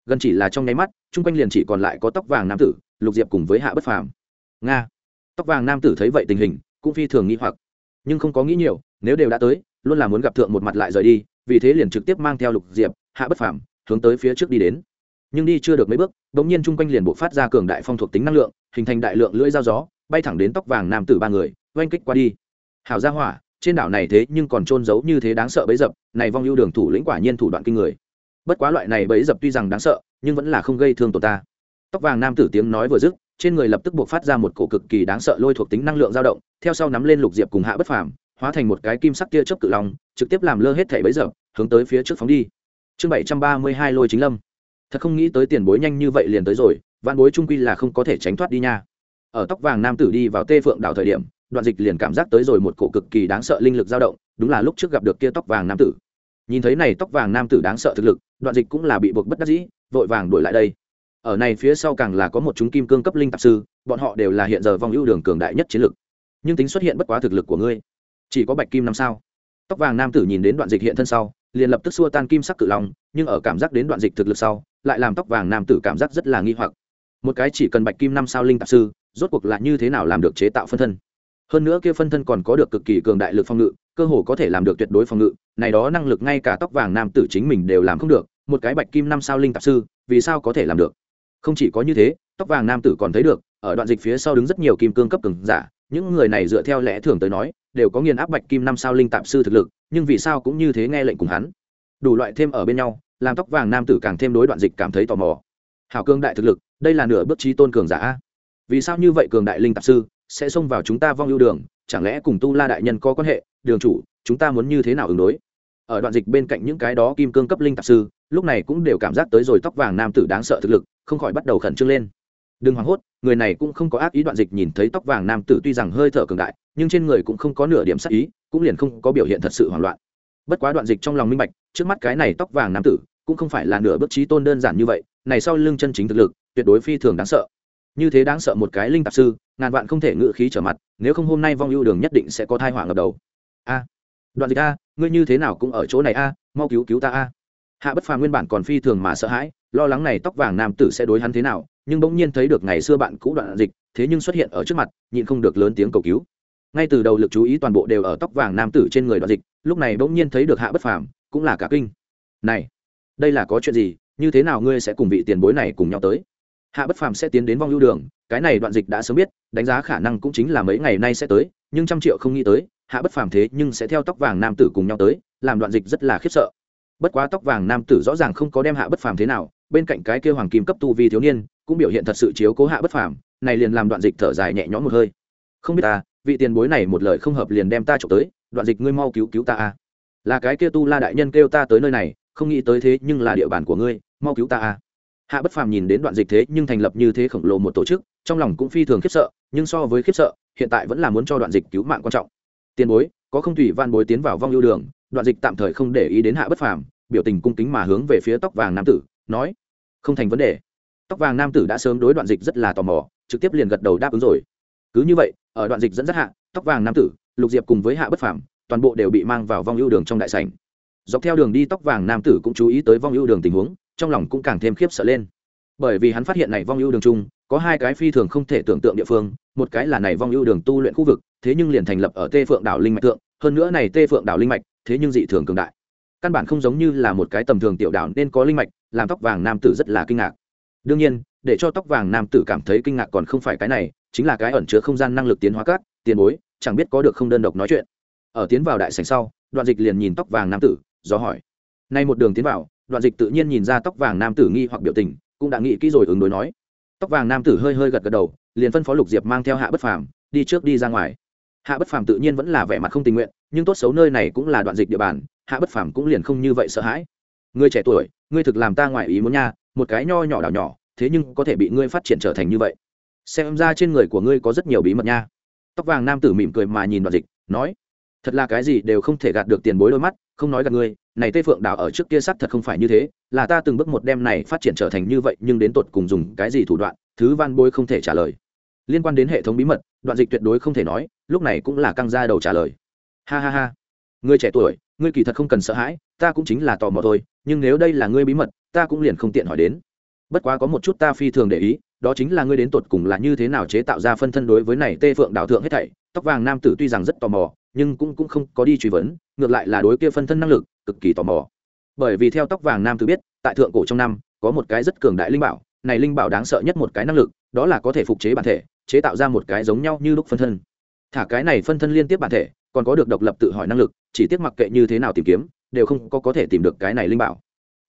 gần chỉ là trong nháy mắt, chung quanh liền chỉ còn lại có tóc vàng nam tử, lục diệp cùng với hạ bất phàm. Nga. Tóc vàng nam tử thấy vậy tình hình, cũng phi thường nghĩ hoặc. Nhưng không có nghĩ nhiều, nếu đều đã tới, luôn là muốn gặp thượng một mặt lại rời đi, vì thế liền trực tiếp mang theo lục diệp, hạ bất phàm, hướng tới phía trước đi đến. Nhưng đi chưa được mấy bước đ ỗ n g nhiên chung quanh liền bộ phát ra cường đại phong thuộc tính năng lượng, hình thành đại lượng lưỡi dao gió, bay thẳng đến tóc vàng nam tử ba người, oanh kích qua đi. Hảo ra hỏa, trên đảo này thế nhưng còn trôn giấu như thế đáng sợ bấy dập, này vong ưu đường thủ lĩnh quả nhiên thủ đoạn kinh người bất quá loại này bẫy dập tuy rằng đáng sợ, nhưng vẫn là không gây thương tổn ta. Tóc vàng nam tử tiếng nói vừa dứt, trên người lập tức buộc phát ra một cổ cực kỳ đáng sợ lôi thuộc tính năng lượng dao động, theo sau nắm lên lục diệp cùng hạ bất phàm, hóa thành một cái kim sắc tia chớp cự long, trực tiếp làm lơ hết thảy bấy dập, hướng tới phía trước phóng đi. Chương bảy trăm ba mươi hai lôi chính lâm. Thật không nghĩ tới tiền bối nhanh như vậy liền tới rồi, vạn bối trung quy là không có thể tránh thoát đi nha. Ở tóc vàng nam tử đi vào tê phượng đảo thời điểm, đoạn dịch liền cảm giác tới rồi một cổ cực kỳ đáng sợ linh lực dao động, đúng là lúc trước gặp được kia tóc vàng nam tử nhìn thấy này tóc vàng nam tử đáng sợ thực lực, đoạn dịch cũng là bị buộc bất đắc dĩ, vội vàng đuổi lại đây. Ở này phía sau càng là có một chúng kim cương cấp linh tạp sư, bọn họ đều là hiện giờ vong ưu đường cường đại nhất chiến lực. Nhưng tính xuất hiện bất quá thực lực của ngươi, chỉ có bạch kim năm sao? Tóc vàng nam tử nhìn đến đoạn dịch hiện thân sau, liền lập tức xua tan kim sắc cự long, nhưng ở cảm giác đến đoạn dịch thực lực sau, lại làm tóc vàng nam tử cảm giác rất là nghi hoặc. Một cái chỉ cần bạch kim năm sao linh tạp sư, rốt cuộc là như thế nào làm được chế tạo phân thân? Hơn nữa kia phân thân còn có được cực kỳ cường đại lực phòng ngự, cơ hồ có thể làm được tuyệt đối phòng ngự. Này đó năng lực ngay cả tóc vàng nam tử chính mình đều làm không được, một cái bạch kim năm sao linh tạp sư, vì sao có thể làm được? Không chỉ có như thế, tóc vàng nam tử còn thấy được, ở đoạn dịch phía sau đứng rất nhiều kim cương cấp cường giả, những người này dựa theo lẽ thường tới nói, đều có nghiền áp bạch kim năm sao linh tạp sư thực lực, nhưng vì sao cũng như thế nghe lệnh cùng hắn. Đủ loại thêm ở bên nhau, làm tóc vàng nam tử càng thêm đối đoạn dịch cảm thấy tò mò. Hào cương đại thực lực, đây là nửa bước trí tôn cường giả vì sao như vậy cường đại linh tạp sư sẽ xông vào chúng ta vong ưu đường, chẳng lẽ cùng tu la đại nhân có quan hệ? Đường chủ, chúng ta muốn như thế nào ứng đối? Ở đoạn dịch bên cạnh những cái đó kim cương cấp linh tạp sư, lúc này cũng đều cảm giác tới rồi tóc vàng nam tử đáng sợ thực lực, không khỏi bắt đầu khẩn trương lên. Đừng hoảng hốt, người này cũng không có ác ý đoạn dịch nhìn thấy tóc vàng nam tử tuy rằng hơi thở cường đại, nhưng trên người cũng không có nửa điểm sắc ý, cũng liền không có biểu hiện thật sự hoảng loạn. Bất quá đoạn dịch trong lòng minh bạch, trước mắt cái này tóc vàng nam tử, cũng không phải là nửa bước trí tôn đơn giản như vậy, này sau lưng chân chính thực lực, tuyệt đối phi thường đáng sợ như thế đáng sợ một cái linh tạp sư, ngàn vạn không thể ngự khí trở mặt, nếu không hôm nay vong ưu đường nhất định sẽ có thai họa ngập đầu. A, đoạn dịch a, ngươi như thế nào cũng ở chỗ này a, mau cứu cứu ta a. Hạ bất phàm nguyên bản còn phi thường mà sợ hãi, lo lắng này tóc vàng nam tử sẽ đối hắn thế nào, nhưng bỗng nhiên thấy được ngày xưa bạn cũ đoạn dịch, thế nhưng xuất hiện ở trước mặt, nhịn không được lớn tiếng cầu cứu. Ngay từ đầu lực chú ý toàn bộ đều ở tóc vàng nam tử trên người đoạn dịch, lúc này bỗng nhiên thấy được hạ bất phàm, cũng là cả kinh. Này, đây là có chuyện gì, như thế nào ngươi sẽ cùng vị tiền bối này cùng nhau tới? Hạ bất phàm sẽ tiến đến vong lưu đường, cái này đoạn dịch đã sớm biết, đánh giá khả năng cũng chính là mấy ngày nay sẽ tới, nhưng trăm triệu không nghĩ tới, hạ bất phàm thế nhưng sẽ theo tóc vàng nam tử cùng nhau tới, làm đoạn dịch rất là khiếp sợ. Bất quá tóc vàng nam tử rõ ràng không có đem hạ bất phàm thế nào, bên cạnh cái kia hoàng kim cấp tu vi thiếu niên, cũng biểu hiện thật sự chiếu cố hạ bất phàm, này liền làm đoạn dịch thở dài nhẹ nhõm một hơi. Không biết ta, vị tiền bối này một lời không hợp liền đem ta trộm tới, đoạn dịch ngươi mau cứu cứu ta a là cái kia tu la đại nhân kêu ta tới nơi này, không nghĩ tới thế nhưng là địa bàn của ngươi, mau cứu ta a hạ bất phàm nhìn đến đoạn dịch thế nhưng thành lập như thế khổng lồ một tổ chức, trong lòng cũng phi thường khiếp sợ, nhưng so với khiếp sợ, hiện tại vẫn là muốn cho đoạn dịch cứu mạng quan trọng. Tiền bối, có không thủy van bối tiến vào vong lưu đường, đoạn dịch tạm thời không để ý đến hạ bất phàm, biểu tình cung kính mà hướng về phía tóc vàng nam tử, nói, không thành vấn đề. Tóc vàng nam tử đã sớm đối đoạn dịch rất là tò mò, trực tiếp liền gật đầu đáp ứng rồi. Cứ như vậy, ở đoạn dịch dẫn dắt hạ, tóc vàng nam tử, lục diệp cùng với hạ bất phàm, toàn bộ đều bị mang vào vong ưu đường trong đại sảnh. Dọc theo đường đi, tóc vàng nam tử cũng chú ý tới vong ưu đường tình huống trong lòng cũng càng thêm khiếp sợ lên. Bởi vì hắn phát hiện này vong ưu đường chung, có hai cái phi thường không thể tưởng tượng địa phương, một cái là này vong ưu đường tu luyện khu vực, thế nhưng liền thành lập ở tê phượng đảo linh mạch tượng hơn nữa này tê phượng đảo linh mạch, thế nhưng dị thường cường đại. Căn bản không giống như là một cái tầm thường tiểu đảo nên có linh mạch, làm tóc vàng nam tử rất là kinh ngạc. Đương nhiên, để cho tóc vàng nam tử cảm thấy kinh ngạc còn không phải cái này, chính là cái ẩn chứa không gian năng lực tiến hóa cát tiền bối, chẳng biết có được không đơn độc nói chuyện. Ở tiến vào đại sảnh sau, đoạn dịch liền nhìn tóc vàng nam tử, do hỏi. Nay một đường tiến vào đoạn dịch tự nhiên nhìn ra tóc vàng nam tử nghi hoặc biểu tình, cũng đã nghĩ kỹ rồi ứng đối nói. Tóc vàng nam tử hơi hơi gật gật đầu, liền phân phó lục diệp mang theo hạ bất phàm, đi trước đi ra ngoài. Hạ bất phàm tự nhiên vẫn là vẻ mặt không tình nguyện, nhưng tốt xấu nơi này cũng là đoạn dịch địa bàn, hạ bất phàm cũng liền không như vậy sợ hãi. Ngươi trẻ tuổi, ngươi thực làm ta ngoài ý muốn nha, một cái nho nhỏ đảo nhỏ, thế nhưng có thể bị ngươi phát triển trở thành như vậy. Xem ra trên người của ngươi có rất nhiều bí mật nha. Tóc vàng nam tử mỉm cười mà nhìn đoạn dịch, nói, thật là cái gì đều không thể gạt được tiền bối đôi mắt, không nói gạt ngươi này tây phượng đảo ở trước kia sắt thật không phải như thế, là ta từng bước một đêm này phát triển trở thành như vậy, nhưng đến tột cùng dùng cái gì thủ đoạn, thứ van bôi không thể trả lời. Liên quan đến hệ thống bí mật, đoạn dịch tuyệt đối không thể nói, lúc này cũng là căng ra đầu trả lời. Ha ha ha. Ngươi trẻ tuổi, ngươi kỳ thật không cần sợ hãi, ta cũng chính là tò mò thôi, nhưng nếu đây là ngươi bí mật, ta cũng liền không tiện hỏi đến. Bất quá có một chút ta phi thường để ý, đó chính là ngươi đến tột cùng là như thế nào chế tạo ra phân thân đối với này tê phượng đảo thượng hết thảy. Tóc vàng nam tử tuy rằng rất tò mò, nhưng cũng cũng không có đi truy vấn, ngược lại là đối kia phân thân năng lực cực kỳ tò mò. Bởi vì theo tóc vàng nam tử biết, tại thượng cổ trong năm, có một cái rất cường đại linh bảo. Này linh bảo đáng sợ nhất một cái năng lực, đó là có thể phục chế bản thể, chế tạo ra một cái giống nhau như lúc phân thân. Thả cái này phân thân liên tiếp bản thể, còn có được độc lập tự hỏi năng lực, chỉ tiếc mặc kệ như thế nào tìm kiếm, đều không có có thể tìm được cái này linh bảo.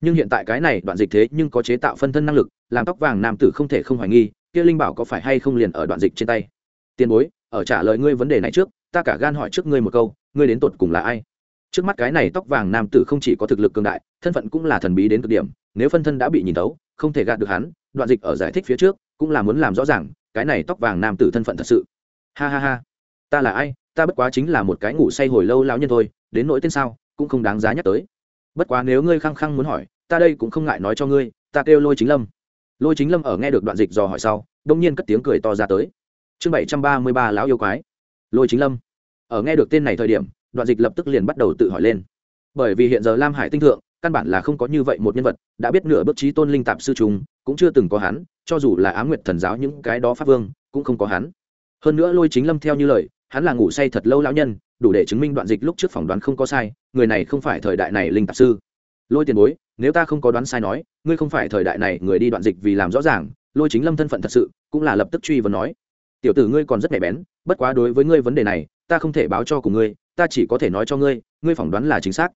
Nhưng hiện tại cái này đoạn dịch thế nhưng có chế tạo phân thân năng lực, làm tóc vàng nam tử không thể không hoài nghi, kia linh bảo có phải hay không liền ở đoạn dịch trên tay. Tiền bối, ở trả lời ngươi vấn đề này trước, ta cả gan hỏi trước ngươi một câu, ngươi đến tột cùng là ai? Trước mắt cái này tóc vàng nam tử không chỉ có thực lực cường đại, thân phận cũng là thần bí đến cực điểm, nếu phân thân đã bị nhìn tấu không thể gạt được hắn, đoạn dịch ở giải thích phía trước, cũng là muốn làm rõ ràng, cái này tóc vàng nam tử thân phận thật sự. Ha ha ha. Ta là ai? Ta bất quá chính là một cái ngủ say hồi lâu lão nhân thôi, đến nỗi tên sao, cũng không đáng giá nhắc tới. Bất quá nếu ngươi khăng khăng muốn hỏi, ta đây cũng không ngại nói cho ngươi, ta kêu lôi chính lâm. Lôi chính lâm ở nghe được đoạn dịch dò hỏi sau, đông nhiên cất tiếng cười to ra tới. Chương bảy trăm ba mươi ba, lão yêu quái. Lôi chính lâm. Ở nghe được tên này thời điểm đoạn dịch lập tức liền bắt đầu tự hỏi lên. Bởi vì hiện giờ lam hải tinh thượng, căn bản là không có như vậy một nhân vật, đã biết nửa bước trí tôn linh tạp sư chúng, cũng chưa từng có hắn, cho dù là á nguyệt thần giáo những cái đó pháp vương, cũng không có hắn. Hơn nữa lôi chính lâm theo như lời, hắn là ngủ say thật lâu lão nhân, đủ để chứng minh đoạn dịch lúc trước phỏng đoán không có sai, người này không phải thời đại này linh tạp sư. Lôi tiền bối, nếu ta không có đoán sai nói, ngươi không phải thời đại này người đi đoạn dịch vì làm rõ ràng, lôi chính lâm thân phận thật sự, cũng là lập tức truy vấn nói. Tiểu tử ngươi còn rất nhạy bén, bất quá đối với ngươi vấn đề này, ta không thể báo cho cùng ngươi ta chỉ có thể nói cho ngươi ngươi phỏng đoán là chính xác.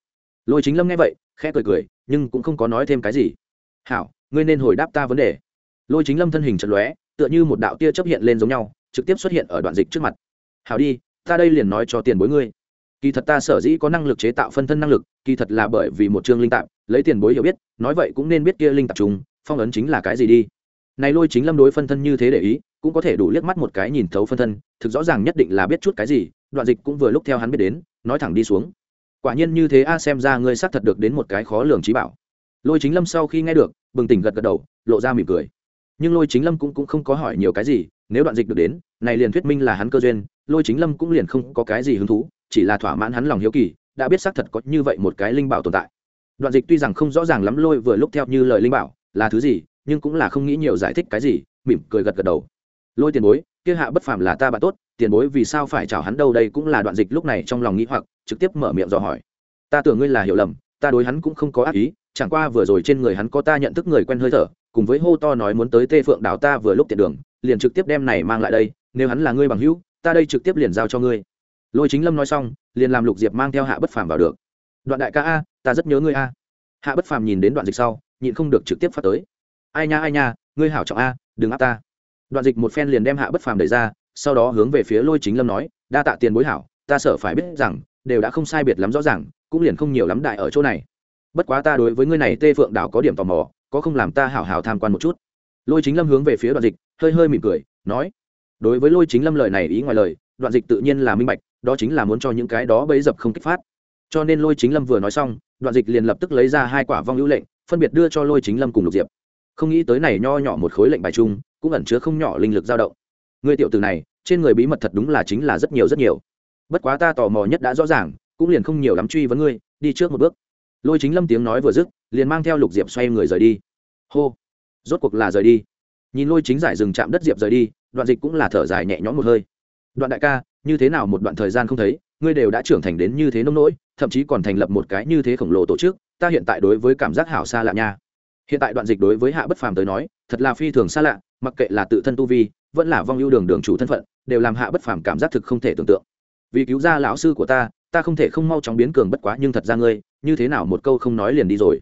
Lôi chính lâm nghe vậy, khẽ cười cười, nhưng cũng không có nói thêm cái gì. Hảo, ngươi nên hồi đáp ta vấn đề. Lôi chính lâm thân hình chật lóe, tựa như một đạo tia chấp hiện lên giống nhau, trực tiếp xuất hiện ở đoạn dịch trước mặt. Hảo đi, ta đây liền nói cho tiền bối ngươi. Kỳ thật ta sở dĩ có năng lực chế tạo phân thân năng lực, kỳ thật là bởi vì một chương linh tạp, lấy tiền bối hiểu biết, nói vậy cũng nên biết kia linh tạp trùng, phong ấn chính là cái gì đi. Này lôi chính lâm đối phân thân như thế để ý, cũng có thể đủ liếc mắt một cái nhìn thấu phân thân, thực rõ ràng nhất định là biết chút cái gì đoạn dịch cũng vừa lúc theo hắn biết đến nói thẳng đi xuống. Quả nhiên như thế a xem ra ngươi xác thật được đến một cái khó lường trí bảo. Lôi chính lâm sau khi nghe được bừng tỉnh gật gật đầu lộ ra mỉm cười. Nhưng lôi chính lâm cũng, cũng không có hỏi nhiều cái gì nếu đoạn dịch được đến này liền thuyết minh là hắn cơ duyên lôi chính lâm cũng liền không có cái gì hứng thú chỉ là thỏa mãn hắn lòng hiếu kỳ đã biết xác thật có như vậy một cái linh bảo tồn tại. Đoạn dịch tuy rằng không rõ ràng lắm lôi vừa lúc theo như lời linh bảo là thứ gì nhưng cũng là không nghĩ nhiều giải thích cái gì mỉm cười gật gật đầu. Lôi tiền bối kia hạ bất phàm là ta bạn tốt, tiền bối vì sao phải chào hắn đâu đây cũng là đoạn dịch lúc này trong lòng nghĩ hoặc, trực tiếp mở miệng dò hỏi. Ta tưởng ngươi là hiểu lầm, ta đối hắn cũng không có ác ý, chẳng qua vừa rồi trên người hắn có ta nhận thức người quen hơi thở, cùng với hô to nói muốn tới tê phượng đảo ta vừa lúc tiện đường, liền trực tiếp đem này mang lại đây, nếu hắn là ngươi bằng hữu, ta đây trực tiếp liền giao cho ngươi. Lôi chính lâm nói xong, liền làm lục diệp mang theo hạ bất phàm vào được. Đoạn đại ca a, ta rất nhớ ngươi a. Hạ bất phàm nhìn đến đoạn dịch sau, nhịn không được trực tiếp phát tới. Ai nha ai nha, ngươi hảo trọng a, đừng áp ta đoạn dịch một phen liền đem hạ bất phàm đẩy ra, sau đó hướng về phía lôi chính lâm nói, đa tạ tiền bối hảo, ta sợ phải biết rằng, đều đã không sai biệt lắm rõ ràng, cũng liền không nhiều lắm đại ở chỗ này. Bất quá ta đối với ngươi này tê phượng đảo có điểm tò mò, có không làm ta hảo hảo tham quan một chút? Lôi chính lâm hướng về phía đoạn dịch, hơi hơi mỉm cười, nói, đối với lôi chính lâm lời này ý ngoài lời, đoạn dịch tự nhiên là minh bạch, đó chính là muốn cho những cái đó bấy dập không kích phát. Cho nên lôi chính lâm vừa nói xong, đoạn dịch liền lập tức lấy ra hai quả vong hữu lệnh, phân biệt đưa cho lôi chính lâm cùng lục diệp. Không nghĩ tới này nho nhỏ một khối lệnh bài chung cũng ẩn chứa không nhỏ linh lực dao động. Người tiểu tử này, trên người bí mật thật đúng là chính là rất nhiều rất nhiều. Bất quá ta tò mò nhất đã rõ ràng, cũng liền không nhiều lắm truy vấn ngươi, đi trước một bước. Lôi chính lâm tiếng nói vừa dứt, liền mang theo lục diệp xoay người rời đi. Hô! Rốt cuộc là rời đi. Nhìn lôi chính giải rừng chạm đất diệp rời đi, đoạn dịch cũng là thở dài nhẹ nhõm một hơi. Đoạn đại ca, như thế nào một đoạn thời gian không thấy, ngươi đều đã trưởng thành đến như thế nông nỗi, thậm chí còn thành lập một cái như thế khổng lồ tổ chức, ta hiện tại đối với cảm giác hảo xa lạ nha hiện tại đoạn dịch đối với hạ bất phàm tới nói, thật là phi thường xa lạ, mặc kệ là tự thân tu vi, vẫn là vong ưu đường đường chủ thân phận, đều làm hạ bất phàm cảm giác thực không thể tưởng tượng. Vì cứu ra lão sư của ta ta không thể không mau chóng biến cường bất quá, nhưng thật ra ngươi, như thế nào một câu không nói liền đi rồi.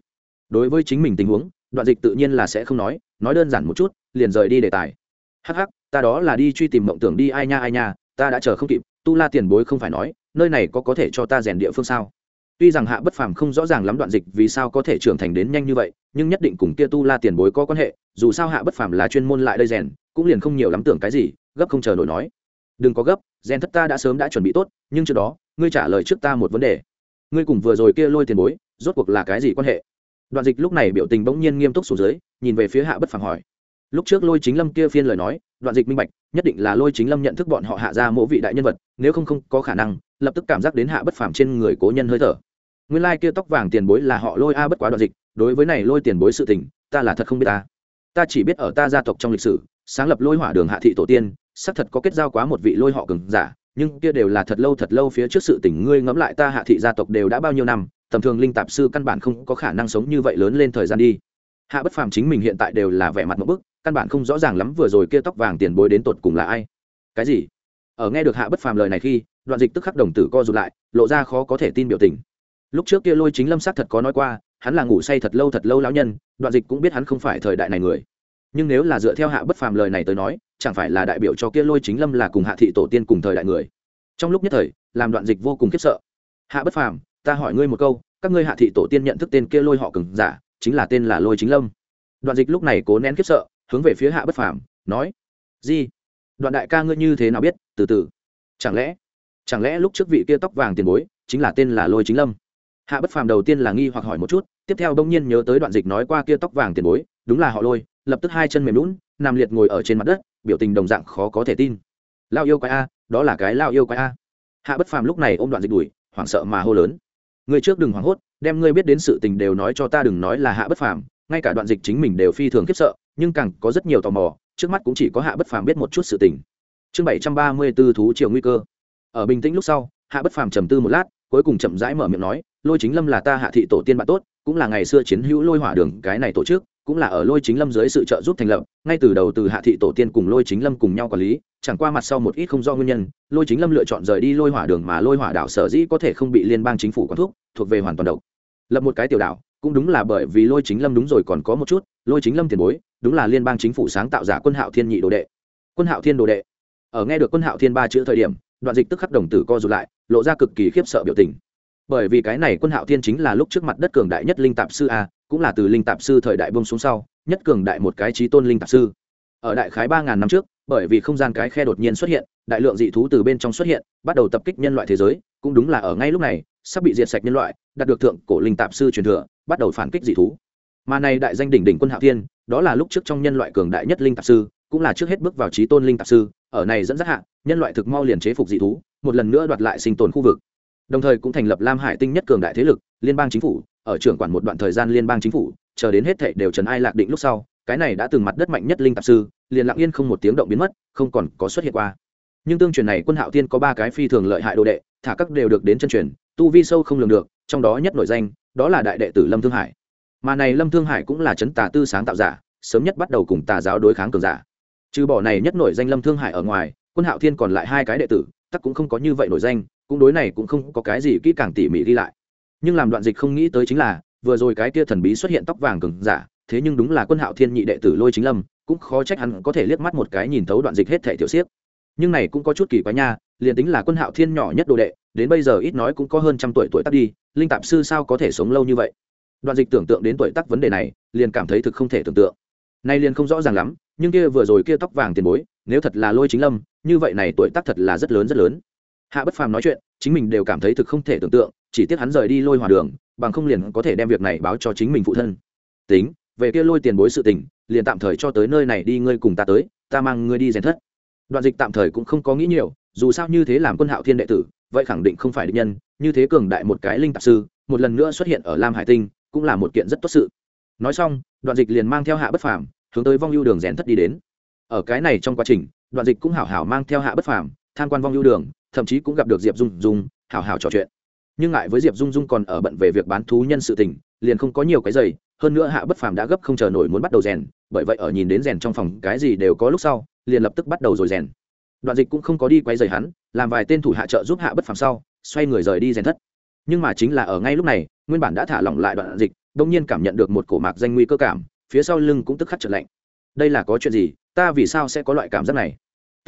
Đối với chính mình tình huống, đoạn dịch tự nhiên là sẽ không nói nói đơn giản một chút, liền rời đi đề tài. Hắc hắc, ta đó là đi truy tìm mộng tưởng đi, ai nha ai nha, ta đã chờ không kịp, tu la tiền bối không phải nói, nơi này có có thể cho ta rèn địa phương sao? Tuy rằng hạ bất phàm không rõ ràng lắm đoạn dịch vì sao có thể trưởng thành đến nhanh như vậy, nhưng nhất định cùng kia tu la tiền bối có quan hệ, dù sao hạ bất phàm là chuyên môn lại đây rèn, cũng liền không nhiều lắm tưởng cái gì, gấp không chờ nổi nói. Đừng có gấp, rèn thất ta đã sớm đã chuẩn bị tốt, nhưng trước đó, ngươi trả lời trước ta một vấn đề. Ngươi cùng vừa rồi kia lôi tiền bối, rốt cuộc là cái gì quan hệ? Đoạn dịch lúc này biểu tình bỗng nhiên nghiêm túc xuống dưới, nhìn về phía hạ bất phàm hỏi. Lúc trước lôi chính lâm kia phiên lời nói, đoạn dịch minh bạch, nhất định là lôi chính lâm nhận thức bọn họ hạ ra mỗi vị đại nhân vật, nếu không không có khả năng, lập tức cảm giác đến hạ bất phàm trên người cố nhân hơi thở nguyên lai kia tóc vàng tiền bối là họ lôi a bất quá đoạn dịch, đối với này lôi tiền bối sự tình, ta là thật không biết ta ta chỉ biết ở ta gia tộc trong lịch sử, sáng lập lôi hỏa đường hạ thị tổ tiên, xác thật có kết giao quá một vị lôi họ cường giả, nhưng kia đều là thật lâu thật lâu phía trước sự tình, ngươi ngẫm lại ta hạ thị gia tộc đều đã bao nhiêu năm, tầm thường linh tạp sư căn bản không có khả năng sống như vậy lớn lên thời gian đi. Hạ bất phàm chính mình hiện tại đều là vẻ mặt một bức, căn bản không rõ ràng lắm vừa rồi kia tóc vàng tiền bối đến tột cùng là ai. Cái gì? Ở nghe được hạ bất phàm lời này khi, đoạn dịch tức khắc đồng tử co rụt lại, lộ ra khó có thể tin biểu tình lúc trước kia lôi chính lâm xác thật có nói qua, hắn là ngủ say thật lâu thật lâu lão nhân, đoạn dịch cũng biết hắn không phải thời đại này người. Nhưng nếu là dựa theo hạ bất phàm lời này tới nói, chẳng phải là đại biểu cho kia lôi chính lâm là cùng hạ thị tổ tiên cùng thời đại người. Trong lúc nhất thời, làm đoạn dịch vô cùng khiếp sợ. Hạ bất phàm, ta hỏi ngươi một câu, các ngươi hạ thị tổ tiên nhận thức tên kia lôi họ cừng giả, chính là tên là lôi chính lâm. Đoạn dịch lúc này cố nén khiếp sợ, hướng về phía hạ bất phàm, nói gì đoạn đại ca ngươi như thế nào biết? Từ từ. Chẳng lẽ chẳng lẽ lúc trước vị kia tóc vàng tiền bối, chính là tên là lôi chính lâm? Hạ bất phàm đầu tiên là nghi hoặc hỏi một chút, tiếp theo đông nhiên nhớ tới đoạn dịch nói qua kia tóc vàng tiền bối, đúng là họ lôi, lập tức hai chân mềm lún nằm liệt ngồi ở trên mặt đất, biểu tình đồng dạng khó có thể tin. Lao yêu quái a, đó là cái lao yêu quái a. Hạ bất phàm lúc này ôm đoạn dịch đùi hoảng sợ mà hô lớn. Người trước đừng hoảng hốt, đem ngươi biết đến sự tình đều nói cho ta đừng nói là hạ bất phàm, ngay cả đoạn dịch chính mình đều phi thường khiếp sợ, nhưng càng có rất nhiều tò mò, trước mắt cũng chỉ có hạ bất phàm biết một chút sự tình. Chương bảy trăm ba mươi b ố thú triều nguy cơ. Ở bình tĩnh lúc sau, hạ bất phàm trầm tư một lát, cuối cùng chậm rãi mở miệng nói lôi chính lâm là ta hạ thị tổ tiên bạn tốt, cũng là ngày xưa chiến hữu lôi hỏa đường cái này tổ chức, cũng là ở lôi chính lâm dưới sự trợ giúp thành lập, ngay từ đầu từ hạ thị tổ tiên cùng lôi chính lâm cùng nhau quản lý, chẳng qua mặt sau một ít không do nguyên nhân, lôi chính lâm lựa chọn rời đi lôi hỏa đường mà lôi hỏa đảo sở dĩ có thể không bị liên bang chính phủ quản thuốc thuộc về hoàn toàn độc. Lập một cái tiểu đảo, cũng đúng là bởi vì lôi chính lâm đúng rồi còn có một chút, lôi chính lâm tiền bối, đúng là liên bang chính phủ sáng tạo giả quân hạo thiên nhị đồ đệ. Quân hạo thiên đồ đệ. Ở nghe được quân hạo thiên ba chữ thời điểm, đoạn dịch tức khắc đồng tử co rụt lại, lộ ra cực kỳ khiếp sợ biểu tình bởi vì cái này quân hạo thiên chính là lúc trước mặt đất cường đại nhất linh tạp sư a, cũng là từ linh tạp sư thời đại bông xuống sau, nhất cường đại một cái trí tôn linh tạp sư. Ở đại khái ba ngàn năm trước, bởi vì không gian cái khe đột nhiên xuất hiện, đại lượng dị thú từ bên trong xuất hiện, bắt đầu tập kích nhân loại thế giới, cũng đúng là ở ngay lúc này, sắp bị diệt sạch nhân loại, đạt được thượng cổ linh tạp sư truyền thừa, bắt đầu phản kích dị thú. Mà này đại danh đỉnh đỉnh quân hạo thiên, đó là lúc trước trong nhân loại cường đại nhất linh tạp sư, cũng là trước hết bước vào trí tôn linh tạp sư, ở này dẫn dắt hạ, nhân loại thực mau liền chế phục dị thú, một lần nữa đoạt lại sinh tồn khu vực đồng thời cũng thành lập lam hải tinh nhất cường đại thế lực, liên bang chính phủ, ở trưởng quản một đoạn thời gian liên bang chính phủ, chờ đến hết thệ đều trần ai lạc định lúc sau, cái này đã từng mặt đất mạnh nhất linh tạp sư, liền lặng yên không một tiếng động biến mất, không còn có xuất hiện qua. Nhưng tương truyền này quân hạo tiên có ba cái phi thường lợi hại đồ đệ, thả các đều được đến chân truyền, tu vi sâu không lường được, trong đó nhất nổi danh, đó là đại đệ tử lâm thương hải. Mà này lâm thương hải cũng là chấn tà tư sáng tạo giả, sớm nhất bắt đầu cùng tà giáo đối kháng cường giả. Trừ bỏ này nhất nổi danh lâm thương hải ở ngoài, quân hạo thiên còn lại hai cái đệ tử, tắc cũng không có như vậy nổi danh cũng đối này cũng không có cái gì kỹ càng tỉ mỉ đi lại. Nhưng làm đoạn dịch không nghĩ tới chính là, vừa rồi cái kia thần bí xuất hiện tóc vàng cường giả, thế nhưng đúng là quân hạo thiên nhị đệ tử lôi chính lâm, cũng khó trách hắn có thể liếc mắt một cái nhìn thấu đoạn dịch hết thể tiểu xiếc. Nhưng này cũng có chút kỳ quái nha, liền tính là quân hạo thiên nhỏ nhất đồ đệ, đến bây giờ ít nói cũng có hơn trăm tuổi tuổi tác đi, linh tạp sư sao có thể sống lâu như vậy? Đoạn dịch tưởng tượng đến tuổi tác vấn đề này, liền cảm thấy thực không thể tưởng tượng. Nay liền không rõ ràng lắm, nhưng kia vừa rồi kia tóc vàng tiền bối, nếu thật là lôi chính lâm, như vậy này tuổi tác thật là rất lớn rất lớn hạ bất phàm nói chuyện, chính mình đều cảm thấy thực không thể tưởng tượng, chỉ tiếc hắn rời đi lôi hòa đường, bằng không liền có thể đem việc này báo cho chính mình phụ thân. Tính, về kia lôi tiền bối sự tình, liền tạm thời cho tới nơi này đi, ngươi cùng ta tới, ta mang ngươi đi rèn thất. Đoạn dịch tạm thời cũng không có nghĩ nhiều, dù sao như thế làm quân hạo thiên đệ tử, vậy khẳng định không phải định nhân, như thế cường đại một cái linh tạp sư, một lần nữa xuất hiện ở lam hải tinh, cũng là một kiện rất tốt sự. Nói xong, đoạn dịch liền mang theo hạ bất phàm, hướng tới vong ưu đường rèn thất đi đến. Ở cái này trong quá trình, đoạn dịch cũng hảo hảo mang theo hạ bất phàm tham quan vong ưu đường, thậm chí cũng gặp được diệp dung dung hảo hảo trò chuyện. Nhưng ngại với diệp dung dung còn ở bận về việc bán thú nhân sự tình, liền không có nhiều cái giày, hơn nữa hạ bất phàm đã gấp không chờ nổi muốn bắt đầu rèn, bởi vậy ở nhìn đến rèn trong phòng cái gì đều có lúc sau, liền lập tức bắt đầu rồi rèn. Đoạn dịch cũng không có đi quay giày hắn, làm vài tên thủ hạ trợ giúp hạ bất phàm sau, xoay người rời đi rèn thất. Nhưng mà chính là ở ngay lúc này, nguyên bản đã thả lỏng lại đoạn dịch đông nhiên cảm nhận được một cổ mạc danh nguy cơ cảm, phía sau lưng cũng tức khắc trở lạnh. Đây là có chuyện gì? Ta vì sao sẽ có loại cảm giác này?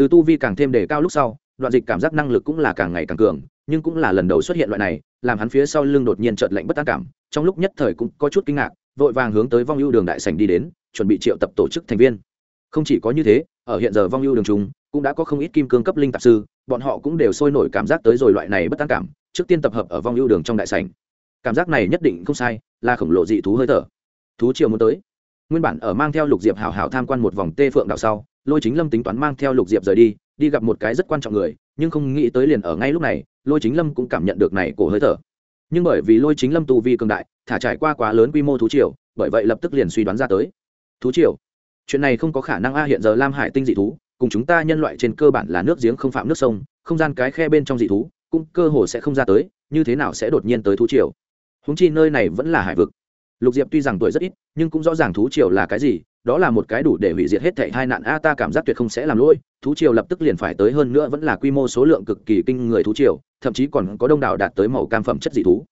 Từ tu vi càng thêm đề cao lúc sau, đoạn dịch cảm giác năng lực cũng là càng ngày càng cường, nhưng cũng là lần đầu xuất hiện loại này, làm hắn phía sau lưng đột nhiên trợt lạnh bất an cảm, trong lúc nhất thời cũng có chút kinh ngạc, vội vàng hướng tới vong ưu đường đại sảnh đi đến, chuẩn bị triệu tập tổ chức thành viên. Không chỉ có như thế, ở hiện giờ vong ưu đường chúng, cũng đã có không ít kim cương cấp linh tạp sư, bọn họ cũng đều sôi nổi cảm giác tới rồi loại này bất an cảm, trước tiên tập hợp ở vong ưu đường trong đại sảnh. Cảm giác này nhất định không sai, là khổng lồ dị thú hơi thở. Thú chiều muốn tới nguyên bản ở mang theo lục diệp hảo hảo tham quan một vòng tê phượng đạo sau, lôi chính lâm tính toán mang theo lục diệp rời đi đi gặp một cái rất quan trọng người, nhưng không nghĩ tới liền ở ngay lúc này, lôi chính lâm cũng cảm nhận được này cổ hơi thở. Nhưng bởi vì lôi chính lâm tu vi cường đại, thả trải qua quá lớn quy mô thú triều, bởi vậy lập tức liền suy đoán ra tới. Thú triều? Chuyện này không có khả năng a hiện giờ lam hải tinh dị thú, cùng chúng ta nhân loại trên cơ bản là nước giếng không phạm nước sông, không gian cái khe bên trong dị thú, cũng cơ hồ sẽ không ra tới, như thế nào sẽ đột nhiên tới thú triều? Húng chi nơi này vẫn là hải vực lục diệp tuy rằng tuổi rất ít, nhưng cũng rõ ràng thú triều là cái gì, đó là một cái đủ để hủy diệt hết thảy hai nạn. A, ta cảm giác tuyệt không sẽ làm lỗi, thú triều lập tức liền phải tới, hơn nữa vẫn là quy mô số lượng cực kỳ kinh người thú triều, thậm chí còn có đông đảo đạt tới màu cam phẩm chất dị thú.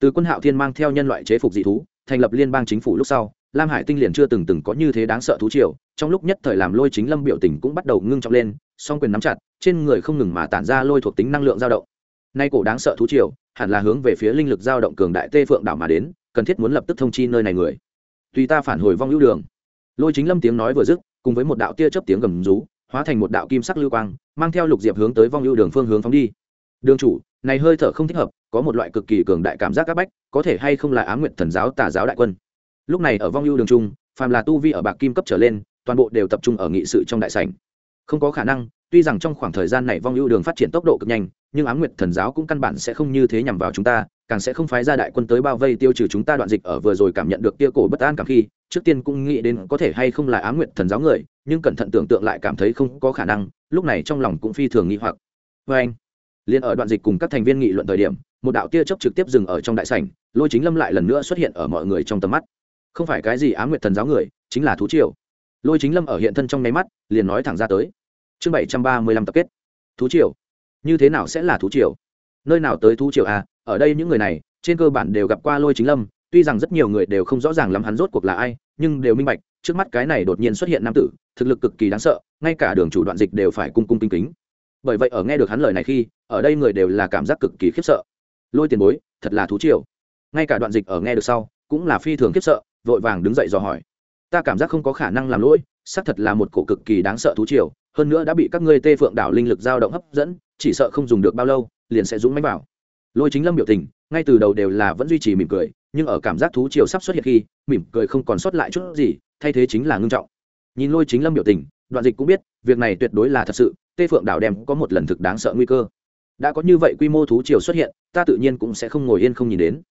Từ quân hạo thiên mang theo nhân loại chế phục dị thú, thành lập liên bang chính phủ lúc sau, lam hải tinh liền chưa từng từng có như thế đáng sợ thú triều, trong lúc nhất thời làm lôi chính lâm biểu tình cũng bắt đầu ngưng trọng lên, song quyền nắm chặt, trên người không ngừng mà tản ra lôi thuộc tính năng lượng dao động. Nay cổ đáng sợ thú triều, hẳn là hướng về phía linh lực dao động cường đại tê phượng đảo mà đến cần thiết muốn lập tức thông chi nơi này người. Tùy ta phản hồi vong hữu đường. Lôi chính lâm tiếng nói vừa dứt, cùng với một đạo tia chớp tiếng gầm rú, hóa thành một đạo kim sắc lưu quang, mang theo lục diệp hướng tới vong hữu đường phương hướng phóng đi. Đường chủ, này hơi thở không thích hợp, có một loại cực kỳ cường đại cảm giác các bách, có thể hay không là á nguyện thần giáo tà giáo đại quân? Lúc này ở vong hữu đường trung, phàm là tu vi ở bạc kim cấp trở lên, toàn bộ đều tập trung ở nghị sự trong đại sảnh. Không có khả năng tuy rằng trong khoảng thời gian này vong ưu đường phát triển tốc độ cực nhanh, nhưng ám nguyệt thần giáo cũng căn bản sẽ không như thế nhằm vào chúng ta, càng sẽ không phái ra đại quân tới bao vây tiêu trừ chúng ta đoạn dịch ở vừa rồi cảm nhận được tia cổ bất an cảm khi, trước tiên cũng nghĩ đến có thể hay không là ám nguyệt thần giáo người, nhưng cẩn thận tưởng tượng lại cảm thấy không có khả năng, lúc này trong lòng cũng phi thường nghi hoặc. Vê anh liền ở đoạn dịch cùng các thành viên nghị luận thời điểm, một đạo tia chớp trực tiếp dừng ở trong đại sảnh, lôi chính lâm lại lần nữa xuất hiện ở mọi người trong tầm mắt. Không phải cái gì ám nguyệt thần giáo người, chính là thú triều. Lôi chính lâm ở hiện thân trong nháy mắt, liền nói thẳng ra tới chương bảy trăm ba mươi lăm tập kết. Thú triều. Như thế nào sẽ là thú triều? Nơi nào tới thú triều à? Ở đây những người này, trên cơ bản đều gặp qua lôi chính lâm, tuy rằng rất nhiều người đều không rõ ràng lắm hắn rốt cuộc là ai, nhưng đều minh bạch, trước mắt cái này đột nhiên xuất hiện nam tử, thực lực cực kỳ đáng sợ, ngay cả đường chủ đoạn dịch đều phải cung cung kính kính. Bởi vậy ở nghe được hắn lời này khi, ở đây người đều là cảm giác cực kỳ khiếp sợ. Lôi tiền bối, thật là thú triều. Ngay cả đoạn dịch ở nghe được sau, cũng là phi thường khiếp sợ, vội vàng đứng dậy dò hỏi. Ta cảm giác không có khả năng làm lỗi xác thật là một cổ cực kỳ đáng sợ thú triều, hơn nữa đã bị các ngươi tê phượng đảo linh lực dao động hấp dẫn, chỉ sợ không dùng được bao lâu, liền sẽ dũng mánh vào. Lôi chính lâm biểu tình, ngay từ đầu đều là vẫn duy trì mỉm cười, nhưng ở cảm giác thú triều sắp xuất hiện khi, mỉm cười không còn sót lại chút gì, thay thế chính là ngưng trọng. Nhìn lôi chính lâm biểu tình, đoạn dịch cũng biết, việc này tuyệt đối là thật sự, tê phượng đảo đem có một lần thực đáng sợ nguy cơ. Đã có như vậy quy mô thú triều xuất hiện, ta tự nhiên cũng sẽ không ngồi yên không nhìn đến.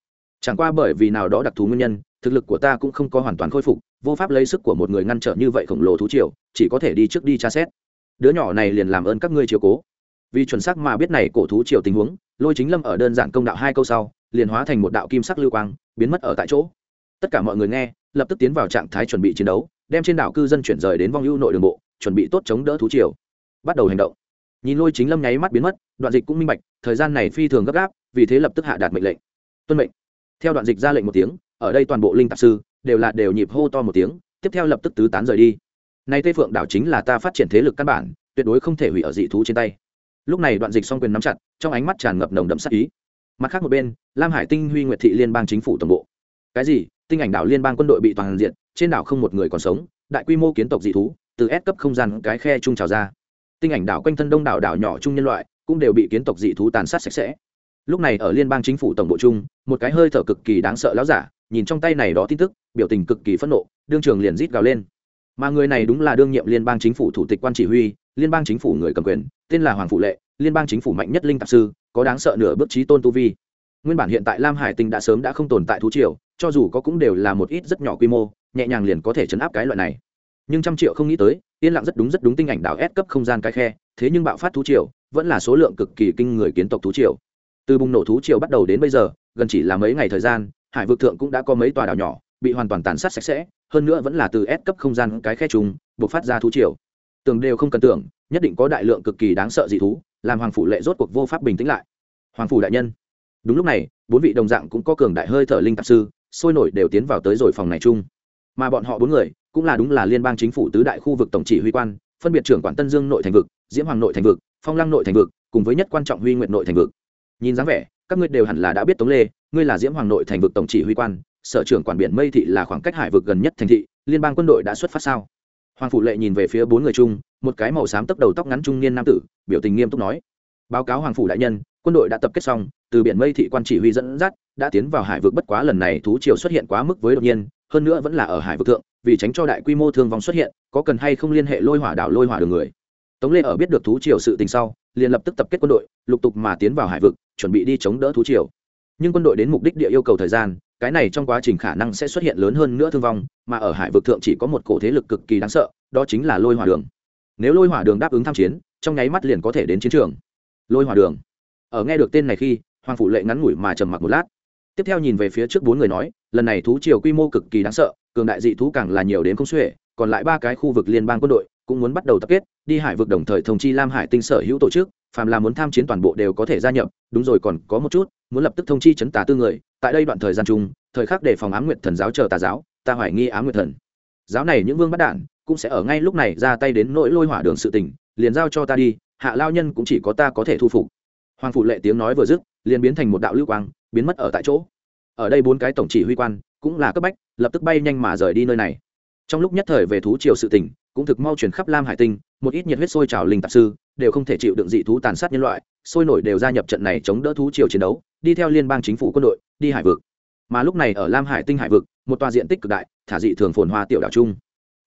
Chẳng qua bởi vì nào đó đặc thù nguyên nhân thực lực của ta cũng không có hoàn toàn khôi phục, vô pháp lấy sức của một người ngăn trở như vậy khổng lồ thú triều, chỉ có thể đi trước đi tra xét. Đứa nhỏ này liền làm ơn các ngươi chiều cố. Vì chuẩn xác mà biết này cổ thú triều tình huống, lôi chính lâm ở đơn giản công đạo hai câu sau, liền hóa thành một đạo kim sắc lưu quang, biến mất ở tại chỗ. Tất cả mọi người nghe, lập tức tiến vào trạng thái chuẩn bị chiến đấu, đem trên đảo cư dân chuyển rời đến vong ưu nội đường bộ, chuẩn bị tốt chống đỡ thú triều. Bắt đầu hành động. Nhìn lôi chính lâm nháy mắt biến mất, đoạn dịch cũng minh bạch, thời gian này phi thường gấp gáp, vì thế lập tức hạ đạt mệnh lệnh. Tuân mệnh. Theo đoạn dịch ra lệnh một tiếng ở đây toàn bộ linh tạp sư đều là đều nhịp hô to một tiếng, tiếp theo lập tức tứ tán rời đi. Nay tây phượng đảo chính là ta phát triển thế lực căn bản, tuyệt đối không thể hủy ở dị thú trên tay. Lúc này đoạn dịch song quyền nắm chặt, trong ánh mắt tràn ngập nồng đậm sắc ý. Mặt khác một bên, lam hải tinh, huy nguyệt thị liên bang chính phủ tổng bộ. Cái gì? Tinh ảnh đảo liên bang quân đội bị toàn diện, trên đảo không một người còn sống, đại quy mô kiến tộc dị thú, từ S cấp không gian cái khe trung trào ra. Tinh ảnh đảo quanh thân đông đảo đảo nhỏ chung nhân loại, cũng đều bị kiến tộc dị thú tàn sát sạch sẽ. Lúc này ở liên bang chính phủ tổng bộ chung, một cái hơi thở cực kỳ đáng sợ láo giả nhìn trong tay này đó tin tức, biểu tình cực kỳ phẫn nộ, đương trường liền rít gào lên. Mà người này đúng là đương nhiệm liên bang chính phủ thủ tịch quan chỉ huy, liên bang chính phủ người cầm quyền, tên là hoàng phụ lệ, liên bang chính phủ mạnh nhất linh tạp sư, có đáng sợ nửa bước trí tôn tu vi. Nguyên bản hiện tại lam hải tinh đã sớm đã không tồn tại thú triều, cho dù có cũng đều là một ít rất nhỏ quy mô, nhẹ nhàng liền có thể chấn áp cái loại này. Nhưng trăm triệu không nghĩ tới, yên lặng rất đúng rất đúng tinh ảnh đảo ép cấp không gian cái khe, thế nhưng bạo phát thú triều, vẫn là số lượng cực kỳ kinh người kiến tộc thú triều. Từ bùng nổ thú triều bắt đầu đến bây giờ, gần chỉ là mấy ngày thời gian hải vực thượng cũng đã có mấy tòa đảo nhỏ, bị hoàn toàn tàn sát sạch sẽ, hơn nữa vẫn là từ S cấp không gian cái khe trùng buộc phát ra thú triều. Tường đều không cần tưởng, nhất định có đại lượng cực kỳ đáng sợ dị thú, làm hoàng phủ lệ rốt cuộc vô pháp bình tĩnh lại. Hoàng phủ đại nhân. Đúng lúc này, bốn vị đồng dạng cũng có cường đại hơi thở linh tạp sư, sôi nổi đều tiến vào tới rồi phòng này chung. Mà bọn họ bốn người, cũng là đúng là liên bang chính phủ tứ đại khu vực tổng chỉ huy quan, phân biệt trưởng quản tân dương nội thành vực, diễm hoàng nội thành vực, phong lăng nội thành vực, cùng với nhất quan trọng huy nguyện nội thành vực. Nhìn dáng vẻ các ngươi đều hẳn là đã biết tống lê, ngươi là diễm hoàng nội thành vực tổng chỉ huy quan, sở trưởng quản biển mây thị là khoảng cách hải vực gần nhất thành thị, liên bang quân đội đã xuất phát sao? Hoàng phủ lệ nhìn về phía bốn người chung, một cái màu xám tấp đầu tóc ngắn trung niên nam tử, biểu tình nghiêm túc nói, báo cáo hoàng phủ đại nhân, quân đội đã tập kết xong, từ biển mây thị quan chỉ huy dẫn dắt, đã tiến vào hải vực bất quá lần này thú triều xuất hiện quá mức với đột nhiên, hơn nữa vẫn là ở hải vực thượng, vì tránh cho đại quy mô thương vong xuất hiện, có cần hay không liên hệ lôi hỏa đảo lôi hỏa đường người? Tống lê ở biết được thú triều sự tình sau liền lập tức tập kết quân đội, lục tục mà tiến vào hải vực, chuẩn bị đi chống đỡ thú triều. Nhưng quân đội đến mục đích địa yêu cầu thời gian, cái này trong quá trình khả năng sẽ xuất hiện lớn hơn nữa thương vong, mà ở hải vực thượng chỉ có một cổ thế lực cực kỳ đáng sợ, đó chính là lôi hỏa đường. Nếu lôi hỏa đường đáp ứng tham chiến, trong nháy mắt liền có thể đến chiến trường. Lôi hỏa đường. Ở nghe được tên này khi, hoàng phủ lệ ngắn ngủi mà trầm mặc một lát. Tiếp theo nhìn về phía trước bốn người nói, lần này thú triều quy mô cực kỳ đáng sợ, cường đại dị thú càng là nhiều đến không xuể, còn lại ba cái khu vực liên bang quân đội cũng muốn bắt đầu tập kết đi hải vực đồng thời thông chi lam hải tinh sở hữu tổ chức phàm là muốn tham chiến toàn bộ đều có thể gia nhập đúng rồi còn có một chút muốn lập tức thông chi chấn tà tư người tại đây đoạn thời gian chung thời khắc để phòng ám nguyệt thần giáo chờ tà giáo ta hoài nghi ám nguyệt thần. Giáo này những vương bắt đản cũng sẽ ở ngay lúc này ra tay đến nỗi lôi hỏa đường sự tỉnh, liền giao cho ta đi hạ lao nhân cũng chỉ có ta có thể thu phục. Hoàng phụ lệ tiếng nói vừa dứt liền biến thành một đạo lưu quang biến mất ở tại chỗ. Ở đây bốn cái tổng chỉ huy quan cũng là cấp bách lập tức bay nhanh mà rời đi nơi này. Trong lúc nhất thời về thú triều sự tỉnh cũng thực mau chuyển khắp lam hải tinh, một ít nhiệt huyết sôi trào linh tạp sư đều không thể chịu đựng dị thú tàn sát nhân loại, sôi nổi đều gia nhập trận này chống đỡ thú triều chiến đấu, đi theo liên bang chính phủ quân đội, đi hải vực. Mà lúc này ở lam hải tinh hải vực, một tòa diện tích cực đại, thả dị thường phồn hoa tiểu đảo trung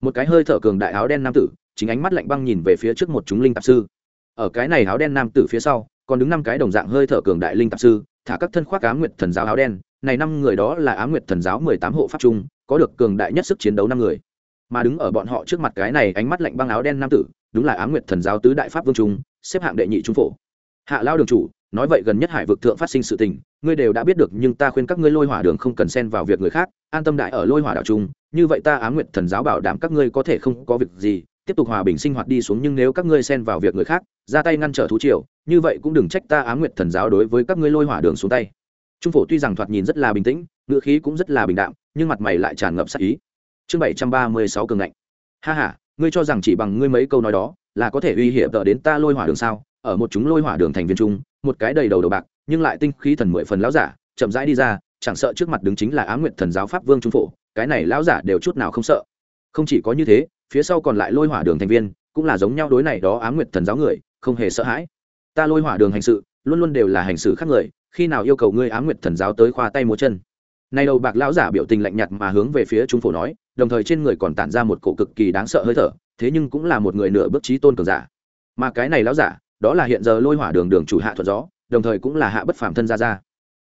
một cái hơi thở cường đại áo đen nam tử, chính ánh mắt lạnh băng nhìn về phía trước một chúng linh tạp sư. Ở cái này áo đen nam tử phía sau, còn đứng năm cái đồng dạng hơi thở cường đại linh tạp sư, thả các thân khoác á nguyệt thần giáo áo đen, này năm người đó là á nguyệt thần giáo mười tám hộ pháp trung, có được cường đại nhất sức chiến đấu năm người mà đứng ở bọn họ trước mặt cái này ánh mắt lạnh băng áo đen nam tử, đúng là á nguyệt thần giáo tứ đại pháp vương trung, xếp hạng đệ nhị trung phổ. Hạ lao đường chủ, nói vậy gần nhất hải vực thượng phát sinh sự tình, ngươi đều đã biết được, nhưng ta khuyên các ngươi lôi hỏa đường không cần xen vào việc người khác, an tâm đại ở lôi hỏa đảo trung, như vậy ta á nguyệt thần giáo bảo đảm các ngươi có thể không có việc gì, tiếp tục hòa bình sinh hoạt đi xuống, nhưng nếu các ngươi xen vào việc người khác, ra tay ngăn trở thú triều, như vậy cũng đừng trách ta á nguyệt thần giáo đối với các ngươi lôi hỏa đường xuống tay. Trung phổ tuy rằng thoạt nhìn rất là bình tĩnh, ngữ khí cũng rất là bình đạm, nhưng mặt mày lại tràn ngập sắc ý chương bảy trăm ba mươi sáu cường ngạnh. Ha h a ngươi cho rằng chỉ bằng ngươi mấy câu nói đó là có thể uy hiểm tợ đến ta lôi hỏa đường sao? Ở một chúng lôi hỏa đường thành viên trung một cái đầy đầu đầu bạc, nhưng lại tinh khí thần mười phần lão giả, chậm rãi đi ra, chẳng sợ trước mặt đứng chính là á nguyệt thần giáo pháp vương trung phổ, cái này lão giả đều chút nào không sợ. Không chỉ có như thế, phía sau còn lại lôi hỏa đường thành viên cũng là giống nhau đối này đó á nguyệt thần giáo người, không hề sợ hãi. Ta lôi hỏa đường hành sự, luôn luôn đều là hành xử khác người, khi nào yêu cầu ngươi á nguyệt thần giáo tới khoa tay múa chân? Nay đầu bạc lão giả biểu tình lạnh nhạt mà hướng về phía trung phổ nói, đồng thời trên người còn tản ra một cổ cực kỳ đáng sợ hơi thở, thế nhưng cũng là một người nửa bước trí tôn cường giả. Mà cái này lão giả, đó là hiện giờ lôi hỏa đường đường chủ hạ thuận gió, đồng thời cũng là hạ bất phàm thân gia gia.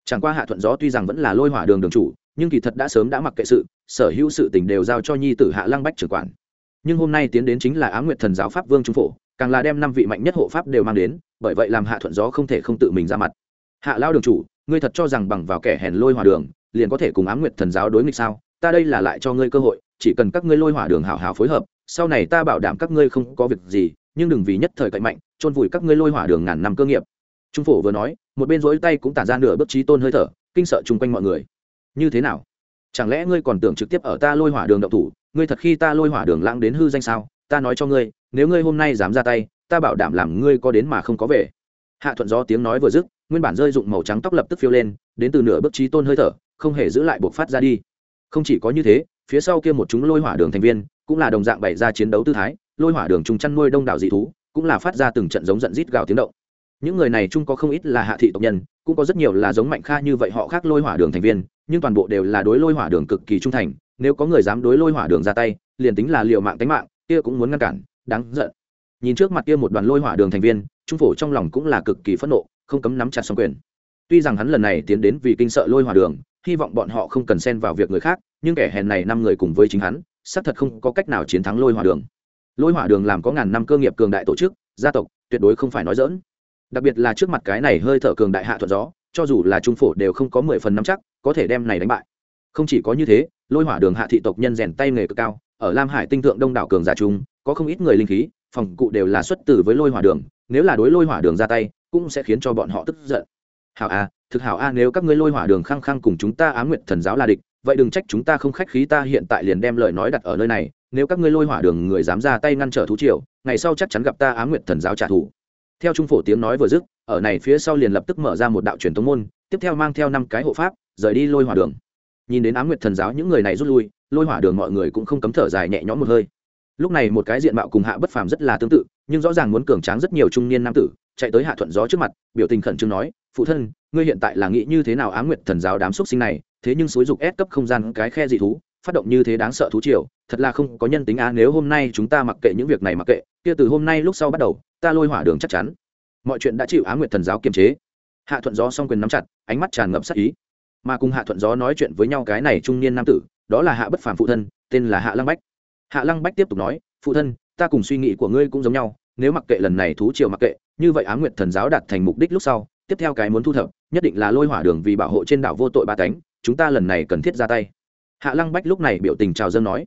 Chẳng qua hạ thuận gió tuy rằng vẫn là lôi hỏa đường đường chủ, nhưng kỳ thật đã sớm đã mặc kệ sự, sở hữu sự tình đều giao cho nhi tử hạ lăng bách trưởng quản. Nhưng hôm nay tiến đến chính là á nguyệt thần giáo pháp vương trung phổ, càng là đem năm vị mạnh nhất hộ pháp đều mang đến, bởi vậy làm hạ thuận gió không thể không tự mình ra mặt. Hạ lao đường chủ, ngươi thật cho rằng bằng vào kẻ hèn lôi hỏa đường liền có thể cùng ám nguyệt thần giáo đối nghịch sao? Ta đây là lại cho ngươi cơ hội, chỉ cần các ngươi lôi hỏa đường hảo hảo phối hợp, sau này ta bảo đảm các ngươi không có việc gì, nhưng đừng vì nhất thời cậy mạnh, chôn vùi các ngươi lôi hỏa đường ngàn năm cơ nghiệp. Trung phổ vừa nói, một bên rối tay cũng tản ra nửa bước trí tôn hơi thở, kinh sợ chung quanh mọi người. Như thế nào? Chẳng lẽ ngươi còn tưởng trực tiếp ở ta lôi hỏa đường động thủ? Ngươi thật khi ta lôi hỏa đường lãng đến hư danh sao? Ta nói cho ngươi, nếu ngươi hôm nay dám ra tay, ta bảo đảm làm ngươi có đến mà không có về. Hạ thuận gió tiếng nói vừa dứt, nguyên bản rơi dụng màu trắng tóc lập tức phiêu lên, đến từ nửa bước trí tôn hơi thở không hề giữ lại buộc phát ra đi. Không chỉ có như thế, phía sau kia một chúng lôi hỏa đường thành viên, cũng là đồng dạng bày ra chiến đấu tư thái, lôi hỏa đường chung chăn nuôi đông đảo dị thú, cũng là phát ra từng trận giống giận rít gào tiếng động. Những người này chung có không ít là hạ thị tộc nhân, cũng có rất nhiều là giống mạnh kha như vậy họ khác lôi hỏa đường thành viên, nhưng toàn bộ đều là đối lôi hỏa đường cực kỳ trung thành, nếu có người dám đối lôi hỏa đường ra tay, liền tính là liều mạng tánh mạng, kia cũng muốn ngăn cản, đáng giận. Nhìn trước mặt kia một đoàn lôi hỏa đường thành viên, trung phổ trong lòng cũng là cực kỳ phẫn nộ, không cấm nắm chặt xong quyền. Tuy rằng hắn lần này tiến đến vì kinh sợ lôi hỏa đường hy vọng bọn họ không cần xen vào việc người khác, nhưng kẻ hèn này năm người cùng với chính hắn, xác thật không có cách nào chiến thắng lôi hỏa đường. Lôi hỏa đường làm có ngàn năm cơ nghiệp cường đại tổ chức, gia tộc, tuyệt đối không phải nói dỡn đặc biệt là trước mặt cái này hơi thở cường đại hạ thuận gió, cho dù là trung phổ đều không có mười phần năm chắc, có thể đem này đánh bại. Không chỉ có như thế, lôi hỏa đường hạ thị tộc nhân rèn tay nghề cực cao, ở lam hải tinh thượng đông đảo cường giả trung có không ít người linh khí, phòng cụ đều là xuất từ với lôi hỏa đường, nếu là đối lôi hỏa đường ra tay, cũng sẽ khiến cho bọn họ tức giận. Hảo a thực hảo a, nếu các ngươi lôi hỏa đường khăng khăng cùng chúng ta á nguyện thần giáo là địch, vậy đừng trách chúng ta không khách khí, ta hiện tại liền đem lời nói đặt ở nơi này, nếu các ngươi lôi hỏa đường người dám ra tay ngăn trở thú triều, ngày sau chắc chắn gặp ta á nguyện thần giáo trả thù. Theo trung phổ tiếng nói vừa dứt, ở này phía sau liền lập tức mở ra một đạo truyền thông môn, tiếp theo mang theo năm cái hộ pháp, rời đi lôi hỏa đường. Nhìn đến á nguyệt thần giáo những người này rút lui, lôi hỏa đường mọi người cũng không cấm thở dài nhẹ nhõm một hơi. Lúc này một cái diện mạo cùng hạ bất phàm rất là tương tự nhưng rõ ràng muốn cường tráng rất nhiều trung niên nam tử, chạy tới hạ thuận gió trước mặt, biểu tình khẩn trương nói, phụ thân, ngươi hiện tại là nghĩ như thế nào á nguyệt thần giáo đám xúc sinh này, thế nhưng xúi dục ép cấp không gian cái khe dị thú, phát động như thế đáng sợ thú triều, thật là không có nhân tính á, nếu hôm nay chúng ta mặc kệ những việc này mặc kệ, kia từ hôm nay lúc sau bắt đầu, ta lôi hỏa đường chắc chắn. Mọi chuyện đã chịu á nguyệt thần giáo kiềm chế. Hạ thuận gió song quyền nắm chặt, ánh mắt tràn ngập sắc ý. Mà cùng hạ thuận gió nói chuyện với nhau cái này trung niên nam tử, đó là hạ bất phàm phụ thân, tên là hạ lăng bách. Hạ lăng bách tiếp tục nói, phụ thân ta cùng suy nghĩ của ngươi cũng giống nhau, nếu mặc kệ lần này thú triều mặc kệ, như vậy á nguyệt thần giáo đạt thành mục đích lúc sau, tiếp theo cái muốn thu thập, nhất định là lôi hỏa đường vì bảo hộ trên đảo vô tội ba cánh, chúng ta lần này cần thiết ra tay. Hạ lăng bách lúc này biểu tình chào dân nói.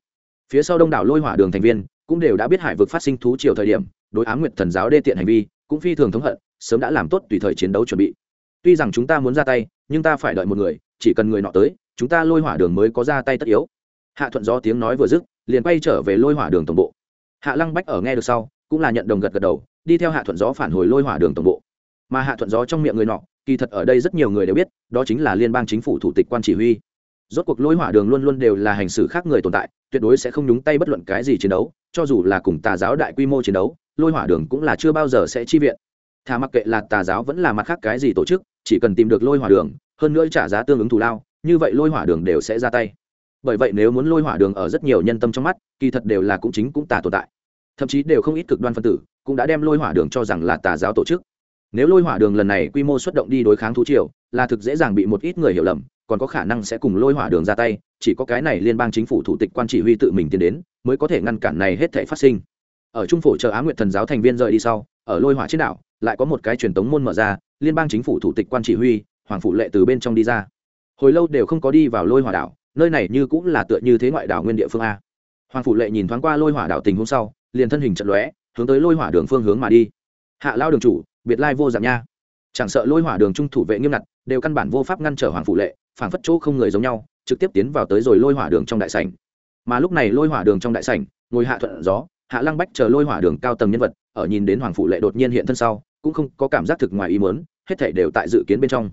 Phía sau đông đảo lôi hỏa đường thành viên cũng đều đã biết hải vực phát sinh thú triều thời điểm, đối ám nguyệt thần giáo đê tiện hành vi cũng phi thường thống hận, sớm đã làm tốt tùy thời chiến đấu chuẩn bị. Tuy rằng chúng ta muốn ra tay, nhưng ta phải đợi một người, chỉ cần người nọ tới, chúng ta lôi hỏa đường mới có ra tay tất yếu. Hạ thuận do tiếng nói vừa dứt, liền quay trở về lôi hỏa đường tổng bộ hạ lăng bách ở nghe được sau, cũng là nhận đồng gật gật đầu, đi theo hạ thuận gió phản hồi lôi hỏa đường tổng bộ. Mà hạ thuận gió trong miệng người nọ, kỳ thật ở đây rất nhiều người đều biết, đó chính là liên bang chính phủ thủ tịch quan chỉ huy. Rốt cuộc lôi hỏa đường luôn luôn đều là hành xử khác người tồn tại, tuyệt đối sẽ không nhúng tay bất luận cái gì chiến đấu, cho dù là cùng tà giáo đại quy mô chiến đấu, lôi hỏa đường cũng là chưa bao giờ sẽ chi viện. Thà mặc kệ là tà giáo vẫn là mặt khác cái gì tổ chức, chỉ cần tìm được lôi hỏa đường, hơn nữa trả giá tương ứng thù lao, như vậy lôi hỏa đường đều sẽ ra tay bởi vậy nếu muốn lôi hỏa đường ở rất nhiều nhân tâm trong mắt, kỳ thật đều là cũng chính cũng tà tồn tại. Thậm chí đều không ít cực đoan phân tử cũng đã đem lôi hỏa đường cho rằng là tà giáo tổ chức. Nếu lôi hỏa đường lần này quy mô xuất động đi đối kháng thú triều, là thực dễ dàng bị một ít người hiểu lầm, còn có khả năng sẽ cùng lôi hỏa đường ra tay, chỉ có cái này liên bang chính phủ thủ tịch quan chỉ huy tự mình tiến đến, mới có thể ngăn cản này hết thể phát sinh. Ở trung phổ chờ á nguyện thần giáo thành viên rời đi sau, ở lôi hỏa trên đảo, lại có một cái truyền tống môn mở ra, liên bang chính phủ thủ tịch quan chỉ huy, hoàng phụ lệ từ bên trong đi ra. Hồi lâu đều không có đi vào lôi hỏa đảo nơi này như cũng là tựa như thế ngoại đảo nguyên địa phương a. Hoàng phụ lệ nhìn thoáng qua lôi hỏa đảo tình hôm sau, liền thân hình trận lóe, hướng tới lôi hỏa đường phương hướng mà đi. Hạ lao đường chủ, biệt lai vô dạng nha. Chẳng sợ lôi hỏa đường trung thủ vệ nghiêm ngặt, đều căn bản vô pháp ngăn trở hoàng phụ lệ, phảng phất chỗ không người giống nhau, trực tiếp tiến vào tới rồi lôi hỏa đường trong đại sảnh. Mà lúc này lôi hỏa đường trong đại sảnh, ngồi hạ thuận gió, hạ lăng bách chờ lôi hỏa đường cao tầng nhân vật, ở nhìn đến hoàng phụ lệ đột nhiên hiện thân sau, cũng không có cảm giác thực ngoài ý muốn, hết thảy đều tại dự kiến bên trong.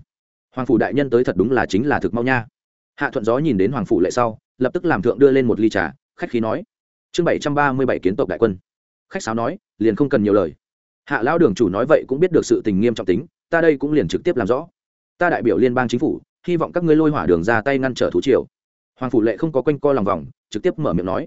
Hoàng phủ đại nhân tới thật đúng là chính là thực mau nha hạ thuận gió nhìn đến hoàng phủ lệ sau, lập tức làm thượng đưa lên một ly trà, khách khí nói, chương bảy trăm ba mươi bảy kiến tộc đại quân. Khách sáo nói, liền không cần nhiều lời. Hạ lão đường chủ nói vậy cũng biết được sự tình nghiêm trọng tính, ta đây cũng liền trực tiếp làm rõ. Ta đại biểu liên bang chính phủ, hy vọng các ngươi lôi hỏa đường ra tay ngăn trở thú triều. Hoàng phủ lệ không có quanh co lòng vòng, trực tiếp mở miệng nói,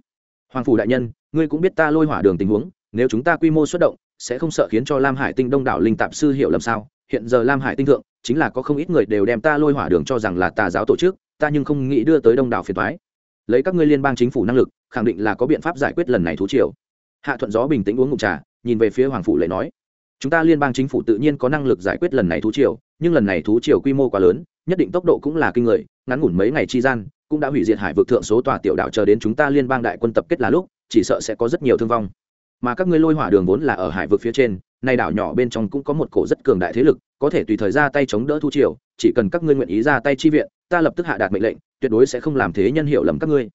hoàng phủ đại nhân, ngươi cũng biết ta lôi hỏa đường tình huống, nếu chúng ta quy mô xuất động, sẽ không sợ khiến cho lam hải tinh đông đảo linh tạp sư hiểu lầm sao? Hiện giờ lam hải tinh thượng, chính là có không ít người đều đem ta lôi hỏa đường cho rằng là tà giáo tổ chức ta nhưng không nghĩ đưa tới đông đảo phiền thoái. Lấy các ngươi liên bang chính phủ năng lực, khẳng định là có biện pháp giải quyết lần này thú triều. Hạ thuận gió bình tĩnh uống ngụm trà, nhìn về phía hoàng phủ lệ nói, chúng ta liên bang chính phủ tự nhiên có năng lực giải quyết lần này thú triều, nhưng lần này thú triều quy mô quá lớn, nhất định tốc độ cũng là kinh người, ngắn ngủn mấy ngày chi gian, cũng đã hủy diệt hải vực thượng số tòa tiểu đảo chờ đến chúng ta liên bang đại quân tập kết là lúc, chỉ sợ sẽ có rất nhiều thương vong. Mà các ngươi lôi hỏa đường vốn là ở hải vực phía trên nay đảo nhỏ bên trong cũng có một cổ rất cường đại thế lực, có thể tùy thời ra tay chống đỡ thu triều, chỉ cần các ngươi nguyện ý ra tay chi viện, ta lập tức hạ đạt mệnh lệnh, tuyệt đối sẽ không làm thế nhân hiểu lầm các ngươi.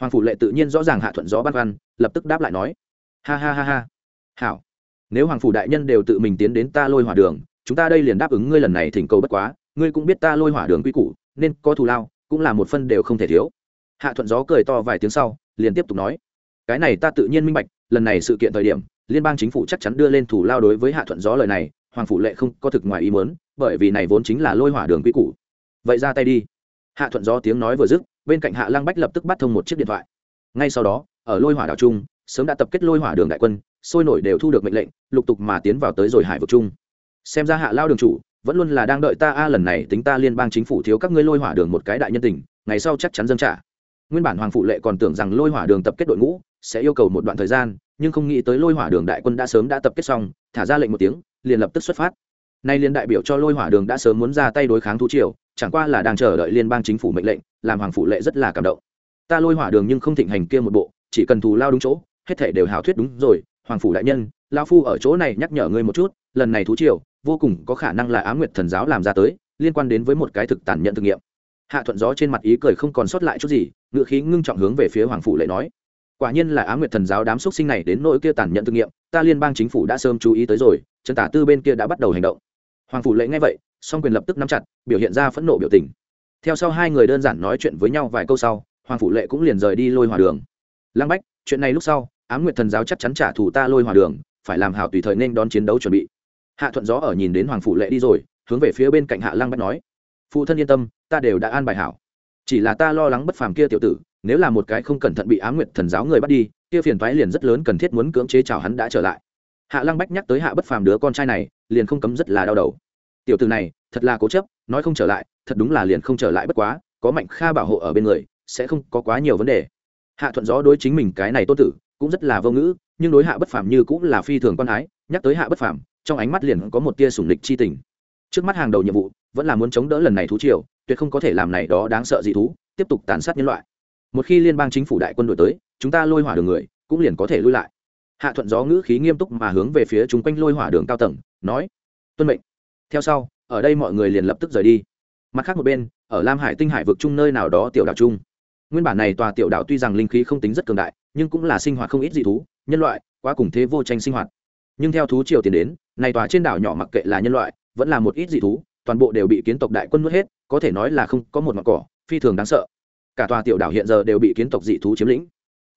Hoàng phủ lệ tự nhiên rõ ràng hạ thuận gió bát văn, lập tức đáp lại nói, ha ha ha ha. Hảo. Nếu hoàng phủ đại nhân đều tự mình tiến đến ta lôi hỏa đường, chúng ta đây liền đáp ứng ngươi lần này thỉnh cầu bất quá, ngươi cũng biết ta lôi hỏa đường quy củ, nên có thù lao, cũng là một phân đều không thể thiếu. Hạ thuận gió cười to vài tiếng sau, liền tiếp tục nói, cái này ta tự nhiên minh bạch, lần này sự kiện thời điểm liên bang chính phủ chắc chắn đưa lên thủ lao đối với hạ thuận gió lời này, hoàng phủ lệ không có thực ngoài ý muốn, bởi vì này vốn chính là lôi hỏa đường quy củ. Vậy ra tay đi. Hạ thuận gió tiếng nói vừa dứt, bên cạnh hạ lăng bách lập tức bắt thông một chiếc điện thoại. Ngay sau đó, ở lôi hỏa đảo trung, sớm đã tập kết lôi hỏa đường đại quân, sôi nổi đều thu được mệnh lệnh, lục tục mà tiến vào tới rồi hải vực trung. Xem ra hạ lao đường chủ vẫn luôn là đang đợi ta a, lần này tính ta liên bang chính phủ thiếu các ngươi lôi hỏa đường một cái đại nhân tình, ngày sau chắc chắn dâng trả. Nguyên bản hoàng phụ lệ còn tưởng rằng lôi hỏa đường tập kết đội ngũ sẽ yêu cầu một đoạn thời gian nhưng không nghĩ tới lôi hỏa đường đại quân đã sớm đã tập kết xong, thả ra lệnh một tiếng, liền lập tức xuất phát. Nay liên đại biểu cho lôi hỏa đường đã sớm muốn ra tay đối kháng thú triều, chẳng qua là đang chờ đợi liên bang chính phủ mệnh lệnh, làm hoàng phụ lệ rất là cảm động. Ta lôi hỏa đường nhưng không thịnh hành kia một bộ, chỉ cần thù lao đúng chỗ, hết thể đều hào thuyết đúng rồi, hoàng phủ đại nhân lao phu ở chỗ này nhắc nhở ngươi một chút, lần này thú triều, vô cùng có khả năng là á nguyệt thần giáo làm ra tới, liên quan đến với một cái thực tàn nhận thực nghiệm. Hạ thuận gió trên mặt ý cười không còn sót lại chút gì ngựa khí ngưng trọng hướng về phía hoàng phủ lệ nói quả nhiên là á nguyệt thần giáo đám xúc sinh này đến nỗi kia tàn nhận thực nghiệm, ta liên bang chính phủ đã sớm chú ý tới rồi trần tả tư bên kia đã bắt đầu hành động. Hoàng phủ lệ nghe vậy, song quyền lập tức nắm chặt, biểu hiện ra phẫn nộ biểu tình. Theo sau hai người đơn giản nói chuyện với nhau vài câu sau, hoàng phủ lệ cũng liền rời đi lôi hòa đường. Lăng bách, chuyện này lúc sau á nguyệt thần giáo chắc chắn trả thù ta lôi hòa đường, phải làm hảo tùy thời nên đón chiến đấu chuẩn bị. Hạ thuận gió ở nhìn đến hoàng phủ lệ đi rồi, hướng về phía bên cạnh hạ lăng bách nói, phụ thân yên tâm, ta đều đã an bài hảo. Chỉ là ta lo lắng bất phàm kia tiểu tử nếu là một cái không cẩn thận bị á nguyệt thần giáo người bắt đi, kia phiền toái liền rất lớn cần thiết muốn cưỡng chế chào hắn đã trở lại. Hạ lăng bách nhắc tới hạ bất phàm đứa con trai này, liền không cấm rất là đau đầu. Tiểu tử này, thật là cố chấp, nói không trở lại, thật đúng là liền không trở lại bất quá, có mạnh kha bảo hộ ở bên người, sẽ không có quá nhiều vấn đề. Hạ thuận gió đối chính mình cái này tôn tử, cũng rất là vô ngữ, nhưng đối hạ bất phàm như cũng là phi thường con ái, nhắc tới hạ bất phàm, trong ánh mắt liền có một tia sủng lịch chi tình. Trước mắt hàng đầu nhiệm vụ, vẫn là muốn chống đỡ lần này thú triều, tuyệt không có thể làm này đó đáng sợ dị thú, tiếp tục tàn sát nhân loại một khi liên bang chính phủ đại quân đội tới, chúng ta lôi hỏa đường người cũng liền có thể lui lại. Hạ thuận gió ngữ khí nghiêm túc mà hướng về phía chúng quanh lôi hỏa đường cao tầng, nói, tuân mệnh. Theo sau, ở đây mọi người liền lập tức rời đi. Mặt khác một bên, ở lam hải tinh hải vực chung nơi nào đó tiểu đảo chung. Nguyên bản này tòa tiểu đảo tuy rằng linh khí không tính rất cường đại, nhưng cũng là sinh hoạt không ít dị thú, nhân loại, quá cùng thế vô tranh sinh hoạt. Nhưng theo thú triều tiến đến, này tòa trên đảo nhỏ mặc kệ là nhân loại, vẫn là một ít dị thú, toàn bộ đều bị kiến tộc đại quân nuốt hết, có thể nói là không có một mặt cỏ, phi thường đáng sợ cả tòa tiểu đảo hiện giờ đều bị kiến tộc dị thú chiếm lĩnh.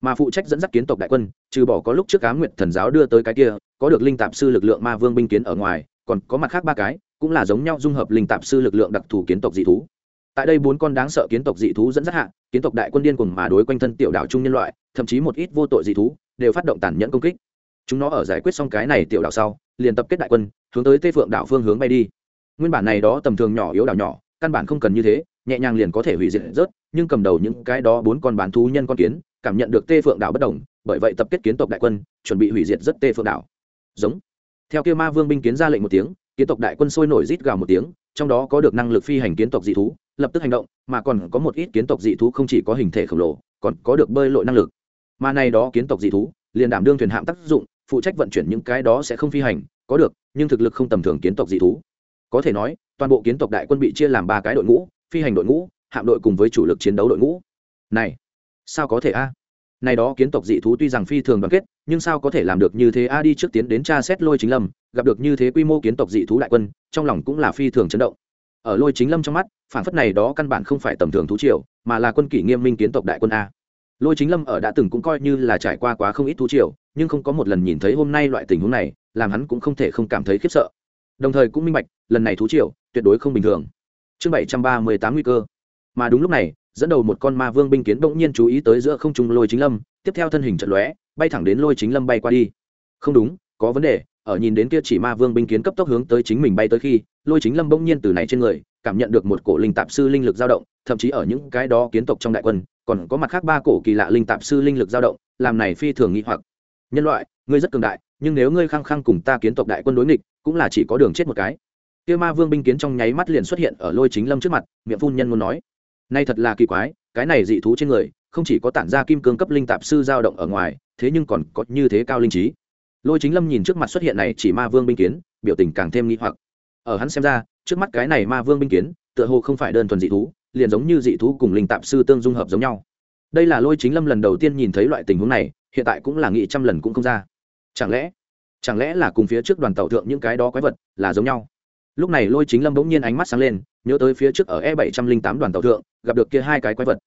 Mà phụ trách dẫn dắt kiến tộc đại quân, trừ bỏ có lúc trước cá nguyện thần giáo đưa tới cái kia, có được linh tạp sư lực lượng ma vương binh kiến ở ngoài, còn có mặt khác ba cái, cũng là giống nhau dung hợp linh tạp sư lực lượng đặc thù kiến tộc dị thú. Tại đây bốn con đáng sợ kiến tộc dị thú dẫn dắt hạ, kiến tộc đại quân điên cùng mà đối quanh thân tiểu đảo trung nhân loại, thậm chí một ít vô tội dị thú, đều phát động tàn nhẫn công kích. Chúng nó ở giải quyết xong cái này tiểu đảo sau, liền tập kết đại quân, hướng tới tây phượng đảo phương hướng bay đi. Nguyên bản này đó tầm thường nhỏ yếu đảo nhỏ, căn bản không cần như thế nhẹ nhàng liền có thể hủy diệt rớt, nhưng cầm đầu những cái đó bốn con bán thú nhân con kiến, cảm nhận được tê phượng đảo bất đồng, bởi vậy tập kết kiến tộc đại quân, chuẩn bị hủy diệt rất tê phượng đảo. Giống. Theo kia ma vương binh kiến ra lệnh một tiếng, kiến tộc đại quân sôi nổi rít gào một tiếng, trong đó có được năng lực phi hành kiến tộc dị thú, lập tức hành động, mà còn có một ít kiến tộc dị thú không chỉ có hình thể khổng lồ, còn có được bơi lội năng lực. Mà này đó kiến tộc dị thú, liền đảm đương thuyền hạm tác dụng, phụ trách vận chuyển những cái đó sẽ không phi hành, có được, nhưng thực lực không tầm thường kiến tộc dị thú. Có thể nói, toàn bộ kiến tộc đại quân bị chia làm ba cái đội ngũ phi hành đội ngũ, hạm đội cùng với chủ lực chiến đấu đội ngũ. Này, sao có thể a? Này đó kiến tộc dị thú tuy rằng phi thường đoàn kết, nhưng sao có thể làm được như thế a? Đi trước tiến đến tra xét lôi chính lâm, gặp được như thế quy mô kiến tộc dị thú đại quân, trong lòng cũng là phi thường chấn động. Ở lôi chính lâm trong mắt, phản phất này đó căn bản không phải tầm thường thú triều, mà là quân kỷ nghiêm minh kiến tộc đại quân a. Lôi chính lâm ở đã từng cũng coi như là trải qua quá không ít thú triều, nhưng không có một lần nhìn thấy hôm nay loại tình huống này, làm hắn cũng không thể không cảm thấy khiếp sợ. Đồng thời cũng minh bạch, lần này thú triều tuyệt đối không bình thường chương bảy trăm ba mươi tám nguy cơ. Mà đúng lúc này, dẫn đầu một con ma vương binh kiến bỗng nhiên chú ý tới giữa không trung lôi chính lâm, tiếp theo thân hình trận lóe, bay thẳng đến lôi chính lâm bay qua đi. Không đúng, có vấn đề, ở nhìn đến kia chỉ ma vương binh kiến cấp tốc hướng tới chính mình bay tới khi, lôi chính lâm bỗng nhiên từ này trên người, cảm nhận được một cổ linh tạp sư linh lực dao động, thậm chí ở những cái đó kiến tộc trong đại quân, còn có mặt khác ba cổ kỳ lạ linh tạp sư linh lực dao động, làm này phi thường nghĩ hoặc. Nhân loại, ngươi rất cường đại, nhưng nếu ngươi khăng khăng cùng ta kiến tộc đại quân đối nghịch, cũng là chỉ có đường chết một cái kia ma vương binh kiến trong nháy mắt liền xuất hiện ở lôi chính lâm trước mặt, miệng phun nhân muốn nói. Nay thật là kỳ quái, cái này dị thú trên người, không chỉ có tản ra kim cương cấp linh tạp sư dao động ở ngoài, thế nhưng còn có như thế cao linh trí. Lôi chính lâm nhìn trước mặt xuất hiện này chỉ ma vương binh kiến, biểu tình càng thêm nghi hoặc. Ở hắn xem ra, trước mắt cái này ma vương binh kiến, tựa hồ không phải đơn thuần dị thú, liền giống như dị thú cùng linh tạp sư tương dung hợp giống nhau. Đây là lôi chính lâm lần đầu tiên nhìn thấy loại tình huống này, hiện tại cũng là nghị trăm lần cũng không ra. Chẳng lẽ chẳng lẽ là cùng phía trước đoàn tàu thượng những cái đó quái vật là giống nhau? Lúc này lôi chính lâm bỗng nhiên ánh mắt sáng lên, nhớ tới phía trước ở e bảy trăm linh tám đoàn tàu thượng, gặp được kia hai cái quái vật.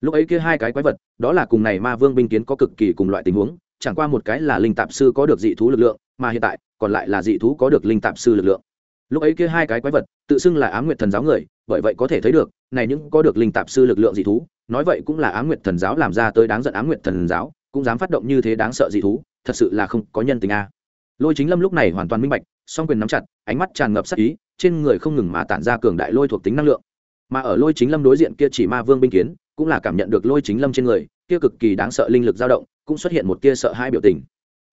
Lúc ấy kia hai cái quái vật, đó là cùng này ma vương binh kiến có cực kỳ cùng loại tình huống, chẳng qua một cái là linh tạp sư có được dị thú lực lượng, mà hiện tại, còn lại là dị thú có được linh tạp sư lực lượng. Lúc ấy kia hai cái quái vật, tự xưng là á m nguyệt thần giáo người, bởi vậy có thể thấy được, này những có được linh tạp sư lực lượng dị thú, nói vậy cũng là á m nguyệt thần giáo làm ra tới đáng giận á m nguyệt thần giáo, cũng dám phát động như thế đáng sợ dị thú, thật sự là không có nhân tình a. Lôi chính lâm lúc này hoàn toàn minh bạch song quyền nắm chặt, ánh mắt tràn ngập sắc ý, trên người không ngừng mà tản ra cường đại lôi thuộc tính năng lượng. Mà ở lôi chính lâm đối diện kia chỉ ma vương binh kiến, cũng là cảm nhận được lôi chính lâm trên người, kia cực kỳ đáng sợ linh lực dao động, cũng xuất hiện một tia sợ hai biểu tình.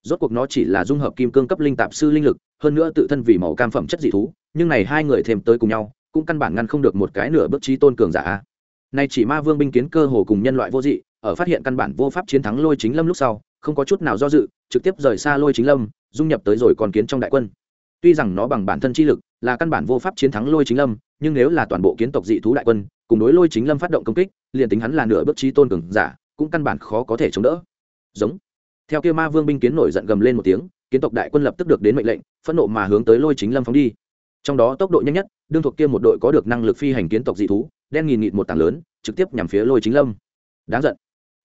Rốt cuộc nó chỉ là dung hợp kim cương cấp linh tạp sư linh lực, hơn nữa tự thân vì màu cam phẩm chất dị thú, nhưng này hai người thêm tới cùng nhau, cũng căn bản ngăn không được một cái nửa bước trí tôn cường giả. Nay chỉ ma vương binh kiến cơ hồ cùng nhân loại vô dị, ở phát hiện căn bản vô pháp chiến thắng lôi chính lâm lúc sau, không có chút nào do dự, trực tiếp rời xa lôi chính lâm, dung nhập tới rồi còn kiến trong đại quân tuy rằng nó bằng bản thân chi lực, là căn bản vô pháp chiến thắng lôi chính lâm, nhưng nếu là toàn bộ kiến tộc dị thú đại quân, cùng đối lôi chính lâm phát động công kích, liền tính hắn là nửa bước trí tôn cường giả, cũng căn bản khó có thể chống đỡ. Giống. Theo kia ma vương binh kiến nổi giận gầm lên một tiếng, kiến tộc đại quân lập tức được đến mệnh lệnh, phẫn nộ mà hướng tới lôi chính lâm phóng đi. Trong đó tốc độ nhanh nhất, đương thuộc kia một đội có được năng lực phi hành kiến tộc dị thú, đen nghìn nghịt một tảng lớn, trực tiếp nhằm phía lôi chính lâm. Đáng giận.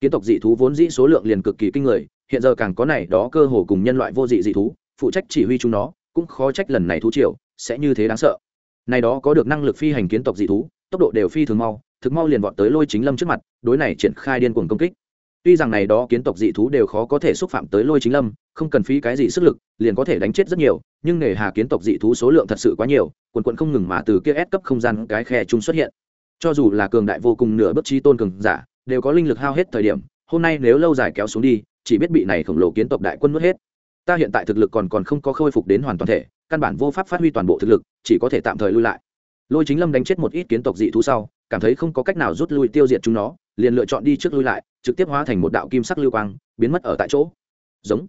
Kiến tộc dị thú vốn dĩ số lượng liền cực kỳ kinh người, hiện giờ càng có này đó cơ hồ cùng nhân loại vô dị dị thú, phụ trách chỉ huy chúng nó cũng khó trách lần này thú triều sẽ như thế đáng sợ. Này đó có được năng lực phi hành kiến tộc dị thú, tốc độ đều phi thường mau, thực mau liền vọt tới lôi chính lâm trước mặt, đối này triển khai điên cuồng công kích. Tuy rằng này đó kiến tộc dị thú đều khó có thể xúc phạm tới lôi chính lâm, không cần phí cái gì sức lực, liền có thể đánh chết rất nhiều, nhưng nghề hà kiến tộc dị thú số lượng thật sự quá nhiều, quần quận không ngừng mà từ kia ép cấp không gian cái khe chung xuất hiện. Cho dù là cường đại vô cùng nửa bất trí tôn cường giả, đều có linh lực hao hết thời điểm, hôm nay nếu lâu dài kéo xuống đi, chỉ biết bị này khổng lồ kiến tộc đại quân nuốt hết ta hiện tại thực lực còn còn không có khôi phục đến hoàn toàn thể, căn bản vô pháp phát huy toàn bộ thực lực, chỉ có thể tạm thời lui lại. Lôi chính lâm đánh chết một ít kiến tộc dị thú sau, cảm thấy không có cách nào rút lui tiêu diệt chúng nó, liền lựa chọn đi trước lui lại, trực tiếp hóa thành một đạo kim sắc lưu quang, biến mất ở tại chỗ. Giống.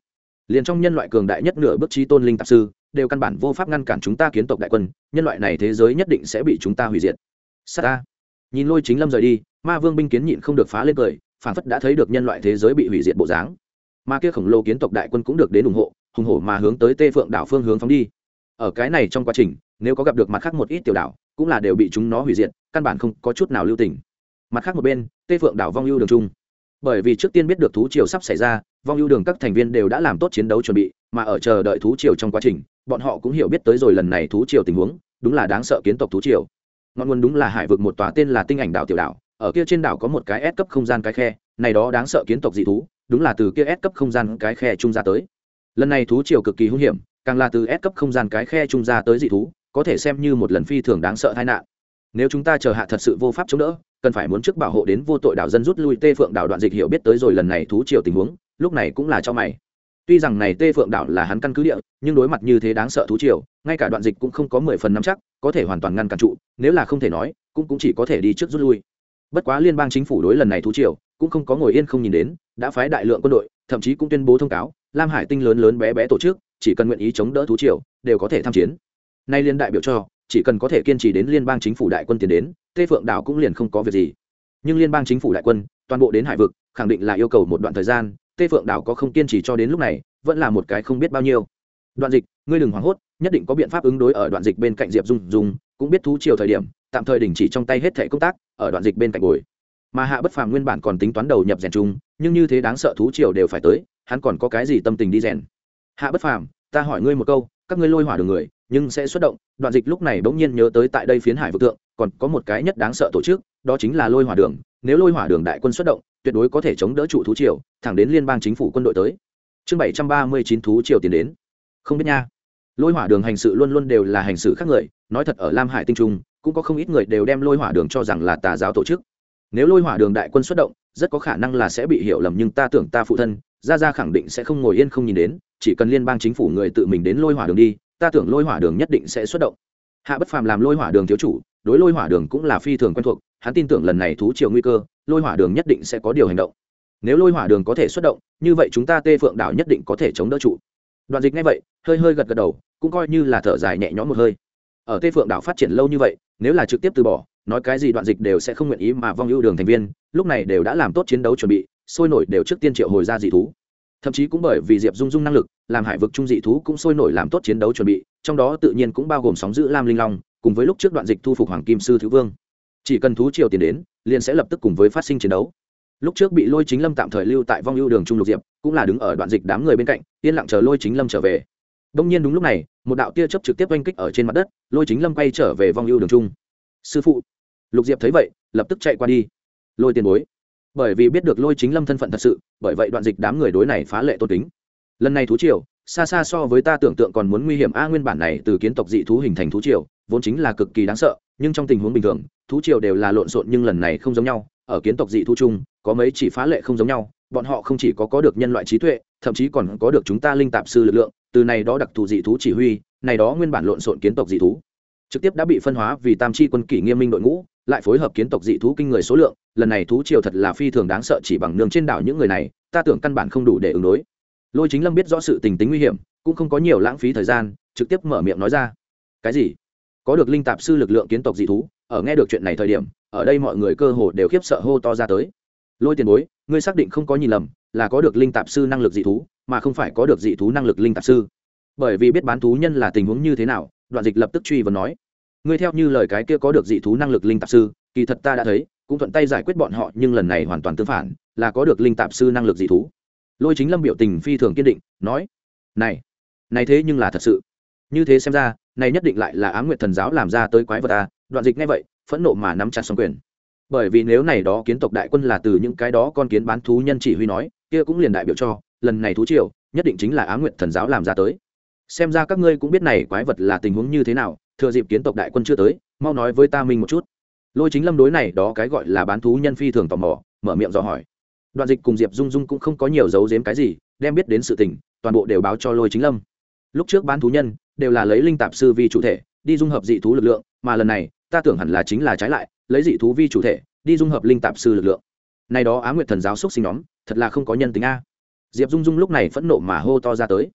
Liền trong nhân loại cường đại nhất nửa bước trí tôn linh tạp sư, đều căn bản vô pháp ngăn cản chúng ta kiến tộc đại quân, nhân loại này thế giới nhất định sẽ bị chúng ta hủy diệt. S ta. Nhìn lôi chính lâm rời đi, ma vương binh kiến nhịn không được phá lên cười, phản phất đã thấy được nhân loại thế giới bị hủy diệt bộ dáng mà kia khổng lồ kiến tộc đại quân cũng được đến ủng hộ, hùng hổ mà hướng tới tê phượng đảo phương hướng phóng đi. Ở cái này trong quá trình, nếu có gặp được mặt khác một ít tiểu đảo, cũng là đều bị chúng nó hủy diệt, căn bản không có chút nào lưu tình. Mặt khác một bên, tê phượng đảo vong ưu đường trung bởi vì trước tiên biết được thú triều sắp xảy ra, vong ưu đường các thành viên đều đã làm tốt chiến đấu chuẩn bị, mà ở chờ đợi thú triều trong quá trình, bọn họ cũng hiểu biết tới rồi lần này thú triều tình huống, đúng là đáng sợ kiến tộc thú triều. Ngọn nguồn đúng là hải vực một tòa tên là tinh ảnh đảo tiểu đảo, ở kia trên đảo có một cái ép cấp không gian cái khe, này đó đáng sợ kiến tộc dị thú đúng là từ kia S cấp không gian cái khe trung ra tới. Lần này thú triều cực kỳ hung hiểm, càng là từ S cấp không gian cái khe trung ra tới dị thú, có thể xem như một lần phi thường đáng sợ tai nạn. Nếu chúng ta chờ hạ thật sự vô pháp chống đỡ, cần phải muốn trước bảo hộ đến vô tội đảo dân rút lui tê phượng đảo đoạn dịch hiểu biết tới rồi lần này thú triều tình huống, lúc này cũng là cho mày. Tuy rằng này tê phượng đảo là hắn căn cứ địa, nhưng đối mặt như thế đáng sợ thú triều, ngay cả đoạn dịch cũng không có mười phần năm chắc, có thể hoàn toàn ngăn cản trụ, nếu là không thể nói, cũng cũng chỉ có thể đi trước rút lui. Bất quá liên bang chính phủ đối lần này thú triều cũng không có ngồi yên không nhìn đến, đã phái đại lượng quân đội, thậm chí cũng tuyên bố thông cáo, lam hải tinh lớn lớn bé bé tổ chức, chỉ cần nguyện ý chống đỡ thú triều, đều có thể tham chiến. Nay liên đại biểu cho, chỉ cần có thể kiên trì đến liên bang chính phủ đại quân tiến đến, tê phượng đảo cũng liền không có việc gì. Nhưng liên bang chính phủ đại quân, toàn bộ đến hải vực, khẳng định là yêu cầu một đoạn thời gian, tê phượng đảo có không kiên trì cho đến lúc này, vẫn là một cái không biết bao nhiêu. Đoạn dịch, ngươi đừng hoảng hốt, nhất định có biện pháp ứng đối ở đoạn dịch bên cạnh diệp dung dung, cũng biết thú chiều thời điểm, tạm thời đình chỉ trong tay hết thẻ công tác, ở đoạn dịch bên cạnh bồi mà hạ bất phàm nguyên bản còn tính toán đầu nhập rèn chung nhưng như thế đáng sợ thú triều đều phải tới, hắn còn có cái gì tâm tình đi rèn? Hạ bất phàm, ta hỏi ngươi một câu, các ngươi lôi hỏa đường người, nhưng sẽ xuất động, đoạn dịch lúc này bỗng nhiên nhớ tới tại đây phiến hải vực tượng còn có một cái nhất đáng sợ tổ chức, đó chính là lôi hỏa đường, nếu lôi hỏa đường đại quân xuất động, tuyệt đối có thể chống đỡ trụ thú triều, thẳng đến liên bang chính phủ quân đội tới. Chương bảy trăm ba mươi chín thú triều tiến đến. Không biết nha. Lôi hỏa đường hành sự luôn luôn đều là hành sự khác người, nói thật ở lam hải tinh trung, cũng có không ít người đều đem lôi hỏa đường cho rằng là tà giáo tổ chức nếu lôi hỏa đường đại quân xuất động, rất có khả năng là sẽ bị hiểu lầm, nhưng ta tưởng ta phụ thân ra ra khẳng định sẽ không ngồi yên không nhìn đến, chỉ cần liên bang chính phủ người tự mình đến lôi hỏa đường đi, ta tưởng lôi hỏa đường nhất định sẽ xuất động. Hạ bất phàm làm lôi hỏa đường thiếu chủ, đối lôi hỏa đường cũng là phi thường quen thuộc, hắn tin tưởng lần này thú triều nguy cơ, lôi hỏa đường nhất định sẽ có điều hành động. Nếu lôi hỏa đường có thể xuất động, như vậy chúng ta tê phượng đảo nhất định có thể chống đỡ trụ. Đoạn dịch ngay vậy, hơi hơi gật gật đầu, cũng coi như là thở dài nhẹ nhõm một hơi. Ở tê phượng đảo phát triển lâu như vậy, nếu là trực tiếp từ bỏ nói cái gì đoạn dịch đều sẽ không nguyện ý mà vong ưu đường thành viên, lúc này đều đã làm tốt chiến đấu chuẩn bị, sôi nổi đều trước tiên triệu hồi ra dị thú. Thậm chí cũng bởi vì diệp dung dung năng lực, làm hải vực trung dị thú cũng sôi nổi làm tốt chiến đấu chuẩn bị, trong đó tự nhiên cũng bao gồm sóng giữ lam linh long, cùng với lúc trước đoạn dịch thu phục hoàng kim sư thứ vương. Chỉ cần thú triều tiền đến, liền sẽ lập tức cùng với phát sinh chiến đấu. Lúc trước bị lôi chính lâm tạm thời lưu tại vong ưu đường trung lục diệp, cũng là đứng ở đoạn dịch đám người bên cạnh, yên lặng chờ lôi chính lâm trở về. Đông nhiên đúng lúc này, một đạo tia chớp trực tiếp oanh kích ở trên mặt đất, lôi chính lâm quay trở về vong ưu đường trung sư phụ. Lục diệp thấy vậy, lập tức chạy qua đi. Lôi tiền bối. Bởi vì biết được lôi chính lâm thân phận thật sự, bởi vậy đoạn dịch đám người đối này phá lệ tôn kính. Lần này thú triều, xa xa so với ta tưởng tượng còn muốn nguy hiểm. A, nguyên bản này từ kiến tộc dị thú hình thành thú triều, vốn chính là cực kỳ đáng sợ, nhưng trong tình huống bình thường, thú triều đều là lộn xộn nhưng lần này không giống nhau. Ở kiến tộc dị thú chung, có mấy chỉ phá lệ không giống nhau, bọn họ không chỉ có có được nhân loại trí tuệ, thậm chí còn có được chúng ta linh tạp sư lực lượng, từ này đó đặc thù dị thú chỉ huy, này đó nguyên bản lộn xộn kiến tộc dị thú trực tiếp đã bị phân hóa vì tam chi quân kỷ nghiêm minh đội ngũ, lại phối hợp kiến tộc dị thú kinh người số lượng, lần này thú triều thật là phi thường đáng sợ chỉ bằng nương trên đảo những người này, ta tưởng căn bản không đủ để ứng đối. Lôi chính lâm biết rõ sự tình tính nguy hiểm, cũng không có nhiều lãng phí thời gian, trực tiếp mở miệng nói ra. Cái gì? Có được linh tạp sư lực lượng kiến tộc dị thú, ở nghe được chuyện này thời điểm, ở đây mọi người cơ hồ đều khiếp sợ hô to ra tới. Lôi tiền bối, ngươi xác định không có nhìn lầm, là có được linh tạp sư năng lực dị thú, mà không phải có được dị thú năng lực linh tạp sư. Bởi vì biết bán thú nhân là tình huống như thế nào, đoạn dịch lập tức truy vấn nói ngươi theo như lời cái kia có được dị thú năng lực linh tạp sư, kỳ thật ta đã thấy, cũng thuận tay giải quyết bọn họ, nhưng lần này hoàn toàn tương phản, là có được linh tạp sư năng lực dị thú. Lôi chính lâm biểu tình phi thường kiên định, nói, này này thế nhưng là thật sự. Như thế xem ra, này nhất định lại là á m nguyệt thần giáo làm ra tới quái vật ta đoạn dịch ngay vậy, phẫn nộ mà nắm chặt xong quyền. Bởi vì nếu này đó kiến tộc đại quân là từ những cái đó con kiến bán thú nhân chỉ huy nói, kia cũng liền đại biểu cho, lần này thú triều, nhất định chính là á nguyệt thần giáo làm ra tới. Xem ra các ngươi cũng biết này quái vật là tình huống như thế nào thừa dịp kiến tộc đại quân chưa tới, mau nói với ta minh một chút. Lôi chính lâm đối này đó cái gọi là bán thú nhân phi thường tò mò, mở miệng dò hỏi. Đoạn dịch cùng diệp dung dung cũng không có nhiều dấu dếm cái gì, đem biết đến sự tình, toàn bộ đều báo cho lôi chính lâm. Lúc trước bán thú nhân, đều là lấy linh tạp sư vi chủ thể, đi dung hợp dị thú lực lượng, mà lần này, ta tưởng hẳn là chính là trái lại, lấy dị thú vi chủ thể, đi dung hợp linh tạp sư lực lượng. Này đó á nguyệt thần giáo xúc sinh nhóm, thật là không có nhân tính a. Diệp dung dung lúc này phẫn nộ mà hô to ra tới.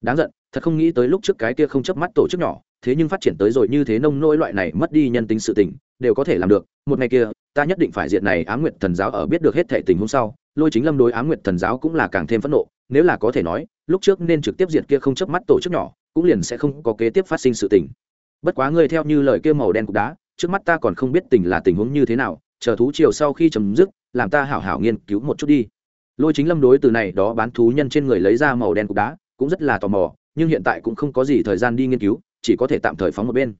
Đáng giận, thật không nghĩ tới lúc trước cái kia không chớp mắt tổ chức nhỏ thế nhưng phát triển tới rồi như thế nông nỗi loại này mất đi nhân tính sự tình, đều có thể làm được. Một ngày kia, ta nhất định phải diện này á nguyệt thần giáo ở biết được hết thể tình hôm sau, lôi chính lâm đối á nguyệt thần giáo cũng là càng thêm phẫn nộ, nếu là có thể nói, lúc trước nên trực tiếp diệt kia không chớp mắt tổ chức nhỏ, cũng liền sẽ không có kế tiếp phát sinh sự tình. Bất quá ngươi theo như lời kia màu đen cục đá, trước mắt ta còn không biết tình là tình huống như thế nào, chờ thú chiều sau khi chấm dứt, làm ta hảo hảo nghiên cứu một chút đi. Lôi chính lâm đối từ này đó bán thú nhân trên người lấy ra màu đen cục đá, cũng rất là tò mò, nhưng hiện tại cũng không có gì thời gian đi nghiên cứu chỉ có thể tạm thời phóng một bên.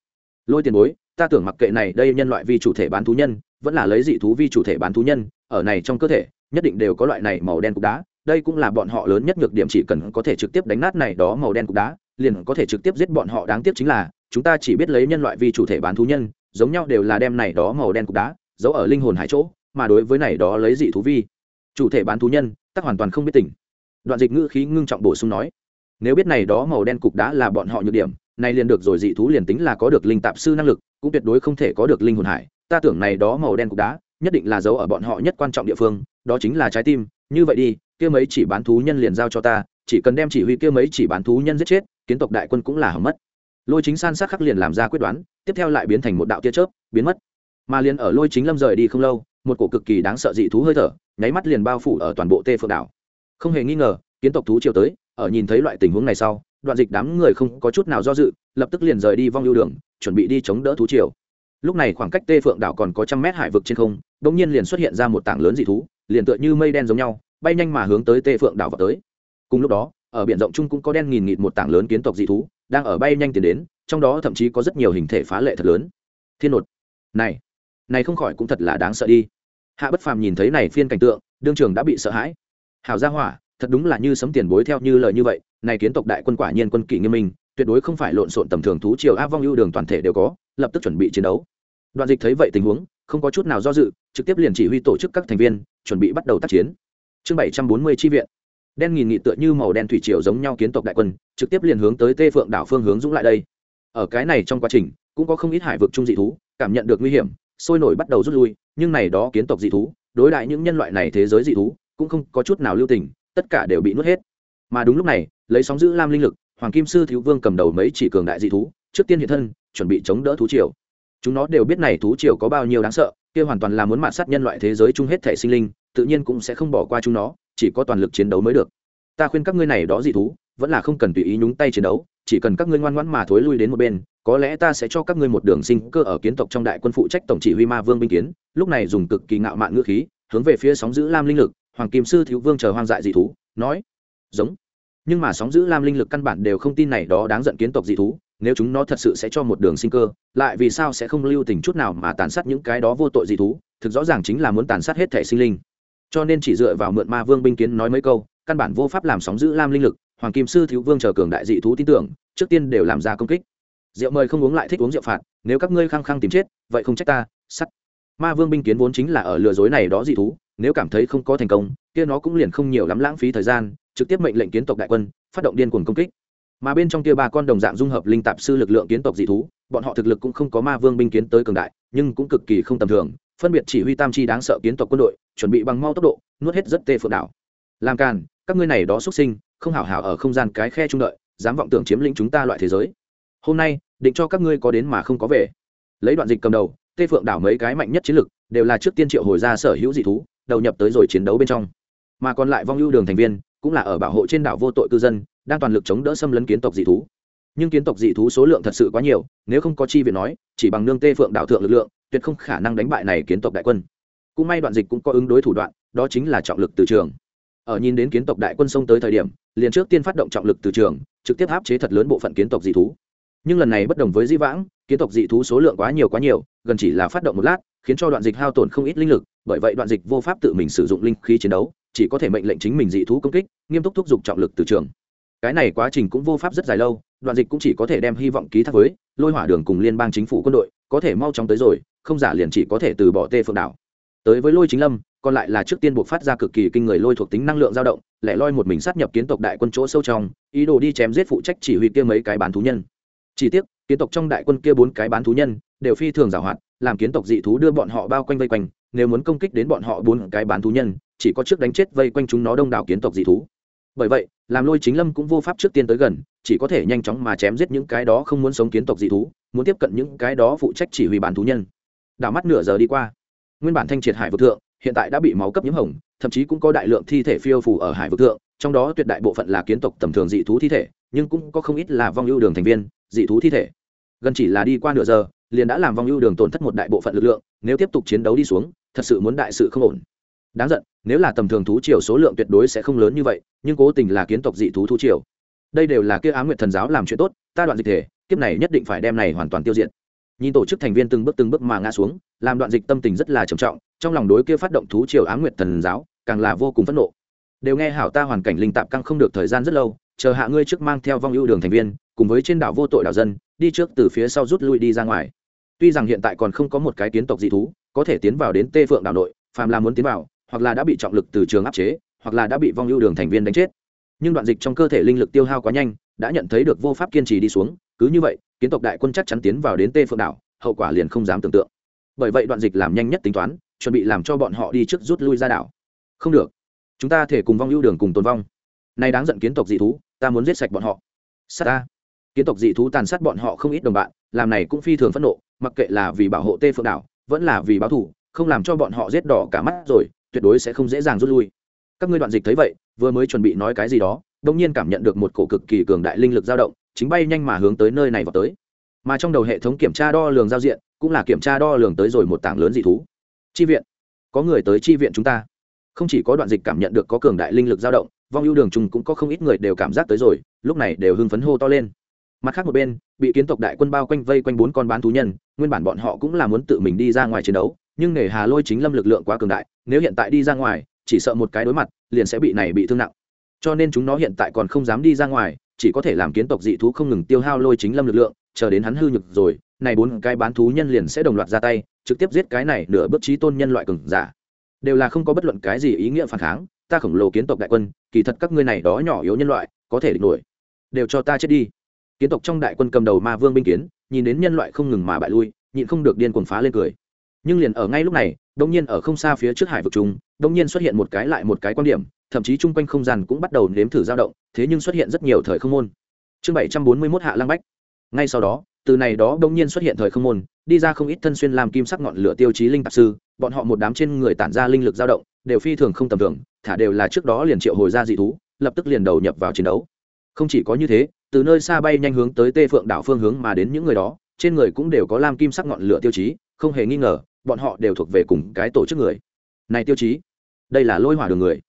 Lôi tiền bối, ta tưởng mặc kệ này, đây nhân loại vi chủ thể bán thú nhân, vẫn là lấy dị thú vi chủ thể bán thú nhân, ở này trong cơ thể, nhất định đều có loại này màu đen cục đá. Đây cũng là bọn họ lớn nhất nhược điểm chỉ cần có thể trực tiếp đánh nát này đó màu đen cục đá, liền có thể trực tiếp giết bọn họ. Đáng tiếc chính là, chúng ta chỉ biết lấy nhân loại vi chủ thể bán thú nhân, giống nhau đều là đem này đó màu đen cục đá, giấu ở linh hồn hải chỗ, mà đối với này đó lấy dị thú vi chủ thể bán thú nhân tắc hoàn toàn không biết tỉnh đoạn dịch ngữ khí ngưng trọng bổ sung nói, nếu biết này đó màu đen cục đá là bọn họ nhược điểm này liền được rồi, dị thú liền tính là có được linh tạp sư năng lực, cũng tuyệt đối không thể có được linh hồn hải. Ta tưởng này đó màu đen cục đá, nhất định là giấu ở bọn họ nhất quan trọng địa phương, đó chính là trái tim. Như vậy đi, kia mấy chỉ bán thú nhân liền giao cho ta, chỉ cần đem chỉ huy kia mấy chỉ bán thú nhân giết chết, kiến tộc đại quân cũng là hỏng mất. Lôi chính san sát khắc liền làm ra quyết đoán, tiếp theo lại biến thành một đạo tia chớp, biến mất. Mà liền ở lôi chính lâm rời đi không lâu, một cổ cực kỳ đáng sợ dị thú hơi thở, nháy mắt liền bao phủ ở toàn bộ tê phượng đảo. Không hề nghi ngờ, kiến tộc thú chiều tới, ở nhìn thấy loại tình huống này sau đoạn dịch đám người không có chút nào do dự, lập tức liền rời đi vong ưu đường, chuẩn bị đi chống đỡ thú triều. Lúc này khoảng cách tê phượng đảo còn có trăm mét hải vực trên không đ ỗ n g nhiên liền xuất hiện ra một tảng lớn dị thú, liền tựa như mây đen giống nhau, bay nhanh mà hướng tới tê phượng đảo vào tới. Cùng lúc đó, ở biển rộng chung cũng có đen nghìn nghịt một tảng lớn kiến tộc dị thú, đang ở bay nhanh tiến đến, trong đó thậm chí có rất nhiều hình thể phá lệ thật lớn. Thiên nột! Này! Này không khỏi cũng thật là đáng sợ đi. Hạ bất phàm nhìn thấy này phiên cảnh tượng, đương trường đã bị sợ hãi. Hào gia hỏa thật đúng là như sấm tiền bối theo như lời như vậy, này kiến tộc đại quân quả nhiên quân kỷ nghiêm minh, tuyệt đối không phải lộn xộn tầm thường thú triều áp vong ưu đường toàn thể đều có, lập tức chuẩn bị chiến đấu. Đoạn dịch thấy vậy tình huống, không có chút nào do dự, trực tiếp liền chỉ huy tổ chức các thành viên, chuẩn bị bắt đầu tác chiến. Chương bảy trăm bốn mươi tri viện. Đen nghìn nghị tựa như màu đen thủy triều giống nhau kiến tộc đại quân, trực tiếp liền hướng tới tê phượng đảo phương hướng dũng lại đây. Ở cái này trong quá trình, cũng có không ít hải vực trung dị thú, cảm nhận được nguy hiểm, sôi nổi bắt đầu rút lui, nhưng này đó kiến tộc dị thú, đối đại những nhân loại này thế giới dị thú, cũng không có chút nào lưu tình tất cả đều bị nuốt hết. Mà đúng lúc này, lấy sóng giữ lam linh lực, hoàng kim sư thiếu vương cầm đầu mấy chỉ cường đại dị thú, trước tiên hiện thân, chuẩn bị chống đỡ thú triều. Chúng nó đều biết này thú triều có bao nhiêu đáng sợ, kia hoàn toàn là muốn mạn sát nhân loại thế giới chung hết thể sinh linh, tự nhiên cũng sẽ không bỏ qua chúng nó, chỉ có toàn lực chiến đấu mới được. Ta khuyên các ngươi này đó dị thú, vẫn là không cần tùy ý nhúng tay chiến đấu, chỉ cần các ngươi ngoan ngoãn mà thối lui đến một bên, có lẽ ta sẽ cho các ngươi một đường sinh cơ ở kiến tộc trong đại quân phụ trách tổng chỉ huy ma vương binh kiến. Lúc này dùng cực kỳ ngạo mạn ngữ khí, hướng về phía sóng giữ lam linh lực hoàng kim sư thiếu vương chờ hoang dại dị thú, nói, giống. Nhưng mà sóng giữ lam linh lực căn bản đều không tin này đó đáng giận kiến tộc dị thú, nếu chúng nó thật sự sẽ cho một đường sinh cơ, lại vì sao sẽ không lưu tình chút nào mà tàn sát những cái đó vô tội dị thú, thực rõ ràng chính là muốn tàn sát hết thể sinh linh. Cho nên chỉ dựa vào mượn ma vương binh kiến nói mấy câu, căn bản vô pháp làm sóng giữ lam linh lực, hoàng kim sư thiếu vương chờ cường đại dị thú tin tưởng, trước tiên đều làm ra công kích. Rượu mời không uống lại thích uống rượu phạt, nếu các ngươi khăng khăng tìm chết, vậy không trách ta, sắt. Ma vương binh kiến vốn chính là ở lừa dối này đó dị thú nếu cảm thấy không có thành công, kia nó cũng liền không nhiều lắm lãng phí thời gian, trực tiếp mệnh lệnh kiến tộc đại quân, phát động điên cuồng công kích. Mà bên trong kia ba con đồng dạng dung hợp linh tạp sư lực lượng kiến tộc dị thú, bọn họ thực lực cũng không có ma vương binh kiến tới cường đại, nhưng cũng cực kỳ không tầm thường, phân biệt chỉ huy tam chi đáng sợ kiến tộc quân đội, chuẩn bị bằng mau tốc độ, nuốt hết rất tê phượng đảo. Làm càn, các ngươi này đó xuất sinh, không hảo hảo ở không gian cái khe trung đợi, dám vọng tưởng chiếm lĩnh chúng ta loại thế giới. Hôm nay, định cho các ngươi có đến mà không có về. Lấy đoạn dịch cầm đầu, tê phượng đảo mấy cái mạnh nhất chiến lực, đều là trước tiên triệu hồi ra sở hữu dị thú đầu nhập tới rồi chiến đấu bên trong. Mà còn lại vong ưu đường thành viên cũng là ở bảo hộ trên đảo vô tội cư dân, đang toàn lực chống đỡ xâm lấn kiến tộc dị thú. Nhưng kiến tộc dị thú số lượng thật sự quá nhiều, nếu không có chi viện nói, chỉ bằng nương tê phượng đảo thượng lực lượng, tuyệt không khả năng đánh bại này kiến tộc đại quân. Cũng may đoạn dịch cũng có ứng đối thủ đoạn, đó chính là trọng lực từ trường. Ở nhìn đến kiến tộc đại quân xông tới thời điểm, liền trước tiên phát động trọng lực từ trường, trực tiếp áp chế thật lớn bộ phận kiến tộc dị thú. Nhưng lần này bất đồng với di vãng, kiến tộc dị thú số lượng quá nhiều quá nhiều, gần chỉ là phát động một lát, khiến cho đoạn dịch hao tổn không ít linh lực bởi vậy đoạn dịch vô pháp tự mình sử dụng linh khí chiến đấu, chỉ có thể mệnh lệnh chính mình dị thú công kích, nghiêm túc thúc giục trọng lực từ trường. Cái này quá trình cũng vô pháp rất dài lâu, đoạn dịch cũng chỉ có thể đem hy vọng ký thác với lôi hỏa đường cùng liên bang chính phủ quân đội, có thể mau chóng tới rồi, không giả liền chỉ có thể từ bỏ tê phượng đảo. Tới với lôi chính lâm, còn lại là trước tiên buộc phát ra cực kỳ kinh người lôi thuộc tính năng lượng dao động, lẻ loi một mình sát nhập kiến tộc đại quân chỗ sâu trong, ý đồ đi chém giết phụ trách chỉ huy kia mấy cái bán thú nhân. Chỉ tiếc, kiến tộc trong đại quân kia bốn cái bán thú nhân đều phi thường giảo hoạt làm kiến tộc dị thú đưa bọn họ bao quanh vây quanh nếu muốn công kích đến bọn họ bốn cái bán thú nhân, chỉ có trước đánh chết vây quanh chúng nó đông đảo kiến tộc dị thú. Bởi vậy, làm lôi chính lâm cũng vô pháp trước tiên tới gần, chỉ có thể nhanh chóng mà chém giết những cái đó không muốn sống kiến tộc dị thú, muốn tiếp cận những cái đó phụ trách chỉ huy bán thú nhân. Đảo mắt nửa giờ đi qua. Nguyên bản thanh triệt hải vực thượng, hiện tại đã bị máu cấp nhiễm hồng, thậm chí cũng có đại lượng thi thể phiêu phủ ở hải vực thượng, trong đó tuyệt đại bộ phận là kiến tộc tầm thường dị thú thi thể, nhưng cũng có không ít là vong ưu đường thành viên, dị thú thi thể. Gần chỉ là đi qua nửa giờ, liền đã làm vong ưu đường tổn thất một đại bộ phận lực lượng, nếu tiếp tục chiến đấu đi xuống thật sự muốn đại sự không ổn. Đáng giận, nếu là tầm thường thú triều số lượng tuyệt đối sẽ không lớn như vậy, nhưng cố tình là kiến tộc dị thú thú triều. Đây đều là kia á nguyệt thần giáo làm chuyện tốt, ta đoạn dịch thể, kiếp này nhất định phải đem này hoàn toàn tiêu diệt. Nhìn tổ chức thành viên từng bước từng bước mà ngã xuống, làm đoạn dịch tâm tình rất là trầm trọng, trong lòng đối kia phát động thú triều á nguyệt thần giáo, càng là vô cùng phẫn nộ. Đều nghe hảo ta hoàn cảnh linh tạp căng không được thời gian rất lâu, chờ hạ ngươi trước mang theo vong ưu đường thành viên, cùng với trên đảo vô tội đảo dân, đi trước từ phía sau rút lui đi ra ngoài tuy rằng hiện tại còn không có một cái kiến tộc dị thú, có thể tiến vào đến tê phượng đảo nội, phàm là muốn tiến vào, hoặc là đã bị trọng lực từ trường áp chế, hoặc là đã bị vong ưu đường thành viên đánh chết. Nhưng đoạn dịch trong cơ thể linh lực tiêu hao quá nhanh, đã nhận thấy được vô pháp kiên trì đi xuống, cứ như vậy, kiến tộc đại quân chắc chắn tiến vào đến tê phượng đảo, hậu quả liền không dám tưởng tượng. Bởi vậy đoạn dịch làm nhanh nhất tính toán, chuẩn bị làm cho bọn họ đi trước rút lui ra đảo. Không được. Chúng ta thể cùng vong ưu đường cùng tồn vong. Nay đáng giận kiến tộc dị thú, ta muốn giết sạch bọn họ. Sát ta. Kiến tộc dị thú tàn sát bọn họ không ít đồng bạn, làm này cũng phi thường phẫn nộ mặc kệ là vì bảo hộ tê phượng đảo, vẫn là vì báo thù, không làm cho bọn họ giết đỏ cả mắt rồi, tuyệt đối sẽ không dễ dàng rút lui. Các ngươi đoạn dịch thấy vậy, vừa mới chuẩn bị nói cái gì đó đông nhiên cảm nhận được một cổ cực kỳ cường đại linh lực dao động, chính bay nhanh mà hướng tới nơi này vào tới. Mà trong đầu hệ thống kiểm tra đo lường giao diện, cũng là kiểm tra đo lường tới rồi một tảng lớn dị thú. Chi viện. Có người tới chi viện chúng ta. Không chỉ có đoạn dịch cảm nhận được có cường đại linh lực dao động, vong ưu đường trùng cũng có không ít người đều cảm giác tới rồi, lúc này đều hưng phấn hô to lên mặt khác một bên, bị kiến tộc đại quân bao quanh vây quanh bốn con bán thú nhân, nguyên bản bọn họ cũng là muốn tự mình đi ra ngoài chiến đấu, nhưng nể hà lôi chính lâm lực lượng quá cường đại, nếu hiện tại đi ra ngoài, chỉ sợ một cái đối mặt, liền sẽ bị này bị thương nặng. Cho nên chúng nó hiện tại còn không dám đi ra ngoài, chỉ có thể làm kiến tộc dị thú không ngừng tiêu hao lôi chính lâm lực lượng, chờ đến hắn hư nhược rồi, này bốn cái bán thú nhân liền sẽ đồng loạt ra tay, trực tiếp giết cái này nửa bước trí tôn nhân loại cường giả. Đều là không có bất luận cái gì ý nghĩa phản kháng, ta khổng lồ kiến tộc đại quân, kỳ thật các ngươi này đó nhỏ yếu nhân loại, có thể địch nổi. Đều cho ta chết đi kiến tộc trong đại quân cầm đầu ma vương binh kiến, nhìn đến nhân loại không ngừng mà bại lui, nhịn không được điên cuồng phá lên cười. Nhưng liền ở ngay lúc này đông nhiên ở không xa phía trước hải vực trung đông nhiên xuất hiện một cái lại một cái quan điểm, thậm chí chung quanh không gian cũng bắt đầu nếm thử dao động, thế nhưng xuất hiện rất nhiều thời không môn. Chương bảy trăm bốn mươi mốt hạ lăng bách. Ngay sau đó, từ này đó đông nhiên xuất hiện thời không môn, đi ra không ít thân xuyên làm kim sắc ngọn lửa tiêu chí linh tạp sư, bọn họ một đám trên người tản ra linh lực dao động, đều phi thường không tầm thường, thả đều là trước đó liền triệu hồi ra dị thú, lập tức liền đầu nhập vào chiến đấu. Không chỉ có như thế từ nơi xa bay nhanh hướng tới tê phượng đảo phương hướng mà đến những người đó, trên người cũng đều có lam kim sắc ngọn lửa tiêu chí, không hề nghi ngờ, bọn họ đều thuộc về cùng cái tổ chức người. Này tiêu chí, đây là lôi hỏa đường người.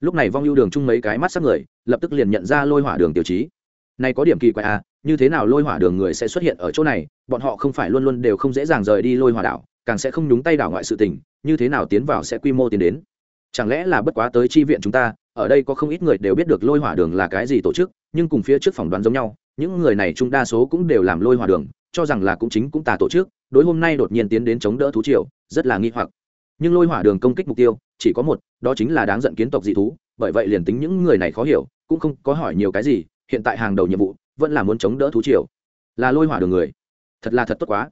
Lúc này vong ưu đường chung mấy cái mắt sắc người, lập tức liền nhận ra lôi hỏa đường tiêu chí. Này có điểm kỳ quái à như thế nào lôi hỏa đường người sẽ xuất hiện ở chỗ này, bọn họ không phải luôn luôn đều không dễ dàng rời đi lôi hỏa đảo, càng sẽ không nhúng tay đảo ngoại sự tình, như thế nào tiến vào sẽ quy mô tiến đến? Chẳng lẽ là bất quá tới chi viện chúng ta ở đây có không ít người đều biết được lôi hỏa đường là cái gì tổ chức, nhưng cùng phía trước phỏng đoán giống nhau, những người này chung đa số cũng đều làm lôi hỏa đường, cho rằng là cũng chính cũng tà tổ chức, đối hôm nay đột nhiên tiến đến chống đỡ thú triều, rất là nghi hoặc. Nhưng lôi hỏa đường công kích mục tiêu, chỉ có một, đó chính là đáng giận kiến tộc dị thú, bởi vậy liền tính những người này khó hiểu, cũng không có hỏi nhiều cái gì, hiện tại hàng đầu nhiệm vụ, vẫn là muốn chống đỡ thú triều. Là lôi hỏa đường người. Thật là thật tốt quá.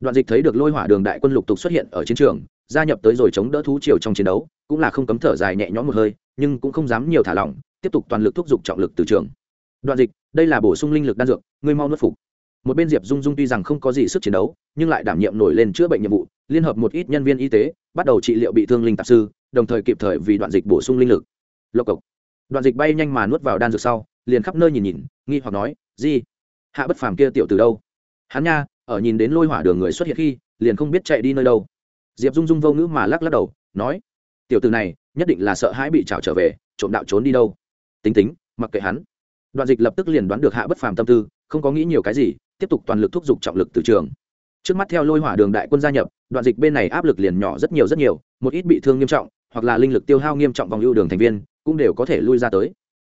Đoạn dịch thấy được lôi hỏa đường đại quân lục tục xuất hiện ở chiến trường, gia nhập tới rồi chống đỡ thú triều trong chiến đấu cũng là không cấm thở dài nhẹ nhõm một hơi, nhưng cũng không dám nhiều thả lỏng, tiếp tục toàn lực thúc giục trọng lực từ trường. Đoạn dịch, đây là bổ sung linh lực đan dược, ngươi mau nuốt phục. Một bên diệp dung dung tuy rằng không có gì sức chiến đấu, nhưng lại đảm nhiệm nổi lên chữa bệnh nhiệm vụ, liên hợp một ít nhân viên y tế, bắt đầu trị liệu bị thương linh tạp sư, đồng thời kịp thời vì đoạn dịch bổ sung linh lực. Lộc cộc. Đoạn dịch bay nhanh mà nuốt vào đan dược sau, liền khắp nơi nhìn nhìn, nghi hoặc nói gì hạ bất phàm kia tiểu từ đâu? Hắn nha, ở nhìn đến lôi hỏa đường người xuất hiện khi, liền không biết chạy đi nơi đâu. Diệp dung dung vô ngữ mà lắc lắc đầu, nói tiểu từ này nhất định là sợ hãi bị trào trở về, trộm đạo trốn đi đâu. Tính tính, mặc kệ hắn. Đoạn dịch lập tức liền đoán được hạ bất phàm tâm tư, không có nghĩ nhiều cái gì, tiếp tục toàn lực thúc giục trọng lực từ trường. Trước mắt theo lôi hỏa đường đại quân gia nhập, đoạn dịch bên này áp lực liền nhỏ rất nhiều rất nhiều, một ít bị thương nghiêm trọng, hoặc là linh lực tiêu hao nghiêm trọng vòng lưu đường thành viên, cũng đều có thể lui ra tới.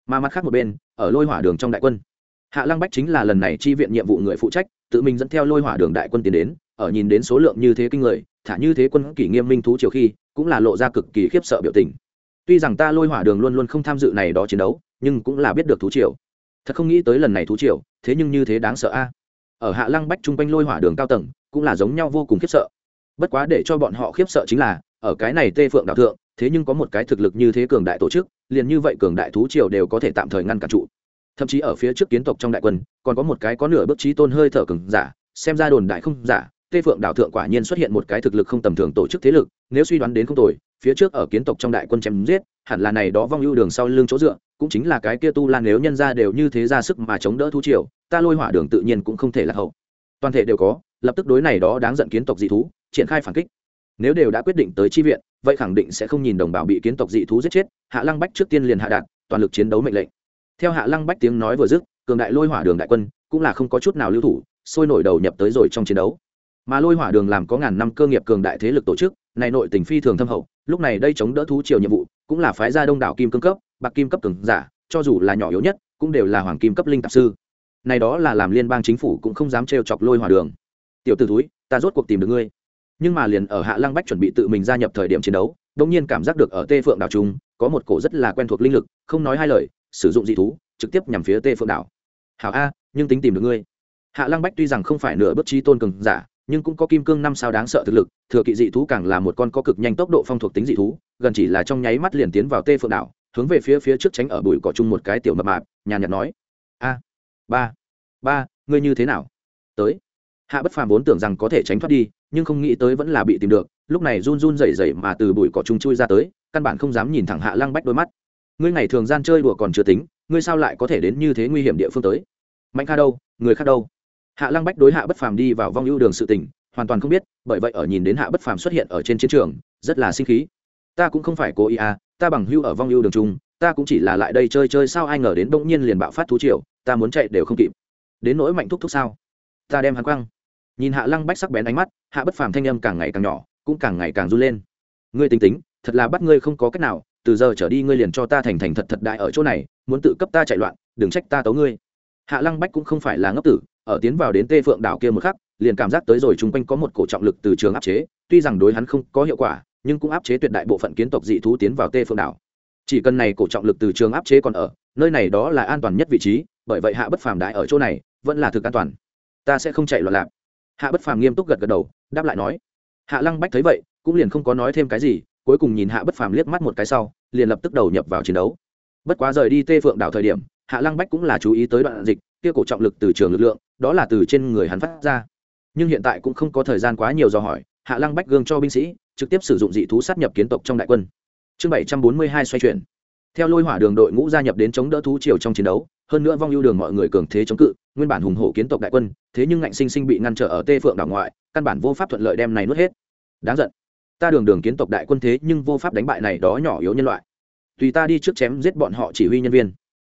Mà mặt khác một bên, ở lôi hỏa đường trong đại quân, hạ lăng bách chính là lần này chi viện nhiệm vụ người phụ trách, tự mình dẫn theo lôi hỏa đường đại quân tiến đến, ở nhìn đến số lượng như thế kinh người, thả như thế quân kỷ nghiêm minh thú chiều khi cũng là lộ ra cực kỳ khiếp sợ biểu tình. Tuy rằng ta lôi hỏa đường luôn luôn không tham dự này đó chiến đấu, nhưng cũng là biết được thú triều. Thật không nghĩ tới lần này thú triều, thế nhưng như thế đáng sợ a. Ở hạ lăng bách chung quanh lôi hỏa đường cao tầng, cũng là giống nhau vô cùng khiếp sợ. Bất quá để cho bọn họ khiếp sợ chính là, ở cái này tê phượng đạo thượng, thế nhưng có một cái thực lực như thế cường đại tổ chức, liền như vậy cường đại thú triều đều có thể tạm thời ngăn cản trụ. Thậm chí ở phía trước kiến tộc trong đại quân, còn có một cái có nửa bước trí tôn hơi thở cường giả, xem ra đồn đại không giả tê phượng đảo thượng quả nhiên xuất hiện một cái thực lực không tầm thường tổ chức thế lực, nếu suy đoán đến không tồi, phía trước ở kiến tộc trong đại quân chém giết, hẳn là này đó vong ưu đường sau lưng chỗ dựa, cũng chính là cái kia tu lan nếu nhân ra đều như thế ra sức mà chống đỡ thú triều, ta lôi hỏa đường tự nhiên cũng không thể là hậu. Toàn thể đều có, lập tức đối này đó đáng giận kiến tộc dị thú, triển khai phản kích. Nếu đều đã quyết định tới chi viện, vậy khẳng định sẽ không nhìn đồng bào bị kiến tộc dị thú giết chết, hạ lăng bách trước tiên liền hạ đạt toàn lực chiến đấu mệnh lệnh. Theo hạ lăng bách tiếng nói vừa dứt, cường đại lôi hỏa đường đại quân cũng là không có chút nào lưu thủ, sôi nổi đầu nhập tới rồi trong chiến đấu mà lôi hỏa đường làm có ngàn năm cơ nghiệp cường đại thế lực tổ chức, này nội tình phi thường thâm hậu, lúc này đây chống đỡ thú triều nhiệm vụ, cũng là phái gia đông đảo kim cương cấp, bạc kim cấp cường giả, cho dù là nhỏ yếu nhất, cũng đều là hoàng kim cấp linh tạp sư. Này đó là làm liên bang chính phủ cũng không dám trêu chọc lôi hỏa đường. Tiểu t ử túi ta rốt cuộc tìm được ngươi. Nhưng mà liền ở hạ lăng bách chuẩn bị tự mình gia nhập thời điểm chiến đấu đông nhiên cảm giác được ở tê phượng đảo trung, có một cổ rất là quen thuộc linh lực, không nói hai lời, sử dụng dị thú, trực tiếp nhằm phía tê phượng đảo. Hảo a, nhưng tính tìm được ngươi. Hạ lăng bách tuy rằng không phải nửa bước trí tôn cường giả nhưng cũng có kim cương năm sao đáng sợ thực lực, thừa kỵ dị thú càng là một con có cực nhanh tốc độ phong thuộc tính dị thú, gần chỉ là trong nháy mắt liền tiến vào tê phượng đảo, hướng về phía phía trước tránh ở bụi cỏ chung một cái tiểu mập mạp, nhàn nhạt nói. A, ba ba, ngươi như thế nào? Tới. Hạ bất phàm vốn tưởng rằng có thể tránh thoát đi, nhưng không nghĩ tới vẫn là bị tìm được, lúc này run run rẩy rẩy mà từ bụi cỏ chung chui ra tới, căn bản không dám nhìn thẳng hạ lăng bách đôi mắt. Ngươi ngày thường gian chơi đùa còn chưa tính, ngươi sao lại có thể đến như thế nguy hiểm địa phương tới? Mạnh kha đâu, người khác đâu? Hạ lăng bách đối hạ bất phàm đi vào vong ưu đường sự tình, hoàn toàn không biết, bởi vậy ở nhìn đến hạ bất phàm xuất hiện ở trên chiến trường, rất là sinh khí. Ta cũng không phải cố ý à ta bằng hưu ở vong ưu đường chung, ta cũng chỉ là lại đây chơi chơi sao ai ngờ đến bỗng nhiên liền bạo phát thú triều, ta muốn chạy đều không kịp. Đến nỗi mạnh thúc thúc sao? Ta đem hắn quăng. Nhìn hạ lăng bách sắc bén ánh mắt, hạ bất phàm thanh âm càng ngày càng nhỏ, cũng càng ngày càng run lên. Ngươi tính tính, thật là bắt ngươi không có cách nào, từ giờ trở đi ngươi liền cho ta thành thành thật thật đại ở chỗ này, muốn tự cấp ta chạy loạn, đừng trách ta tấu ngươi. Hạ lăng bách cũng không phải là ngốc tử ở tiến vào đến tê phượng đảo kia một khắc, liền cảm giác tới rồi chung quanh có một cổ trọng lực từ trường áp chế, tuy rằng đối hắn không có hiệu quả, nhưng cũng áp chế tuyệt đại bộ phận kiến tộc dị thú tiến vào tê phượng đảo. Chỉ cần này cổ trọng lực từ trường áp chế còn ở, nơi này đó là an toàn nhất vị trí, bởi vậy hạ bất phàm đại ở chỗ này, vẫn là thực an toàn. Ta sẽ không chạy loạn lạc. Hạ bất phàm nghiêm túc gật gật đầu, đáp lại nói. Hạ lăng bách thấy vậy, cũng liền không có nói thêm cái gì, cuối cùng nhìn hạ bất phàm liếc mắt một cái sau, liền lập tức đầu nhập vào chiến đấu. Bất quá rời đi tê phượng đảo thời điểm, hạ lăng bách cũng là chú ý tới đoạn dịch, kia cổ trọng lực từ trường lực lượng đó là từ trên người hắn phát ra. Nhưng hiện tại cũng không có thời gian quá nhiều do hỏi, hạ lăng bách gương cho binh sĩ, trực tiếp sử dụng dị thú sát nhập kiến tộc trong đại quân. Chương bảy trăm bốn mươi hai xoay chuyển. Theo lôi hỏa đường đội ngũ gia nhập đến chống đỡ thú triều trong chiến đấu, hơn nữa vong ưu đường mọi người cường thế chống cự, nguyên bản hùng hổ kiến tộc đại quân, thế nhưng ngạnh sinh sinh bị ngăn trở ở tê phượng đảo ngoại, căn bản vô pháp thuận lợi đem này nuốt hết. Đáng giận. Ta đường đường kiến tộc đại quân thế nhưng vô pháp đánh bại này đó nhỏ yếu nhân loại. Tùy ta đi trước chém giết bọn họ chỉ huy nhân viên.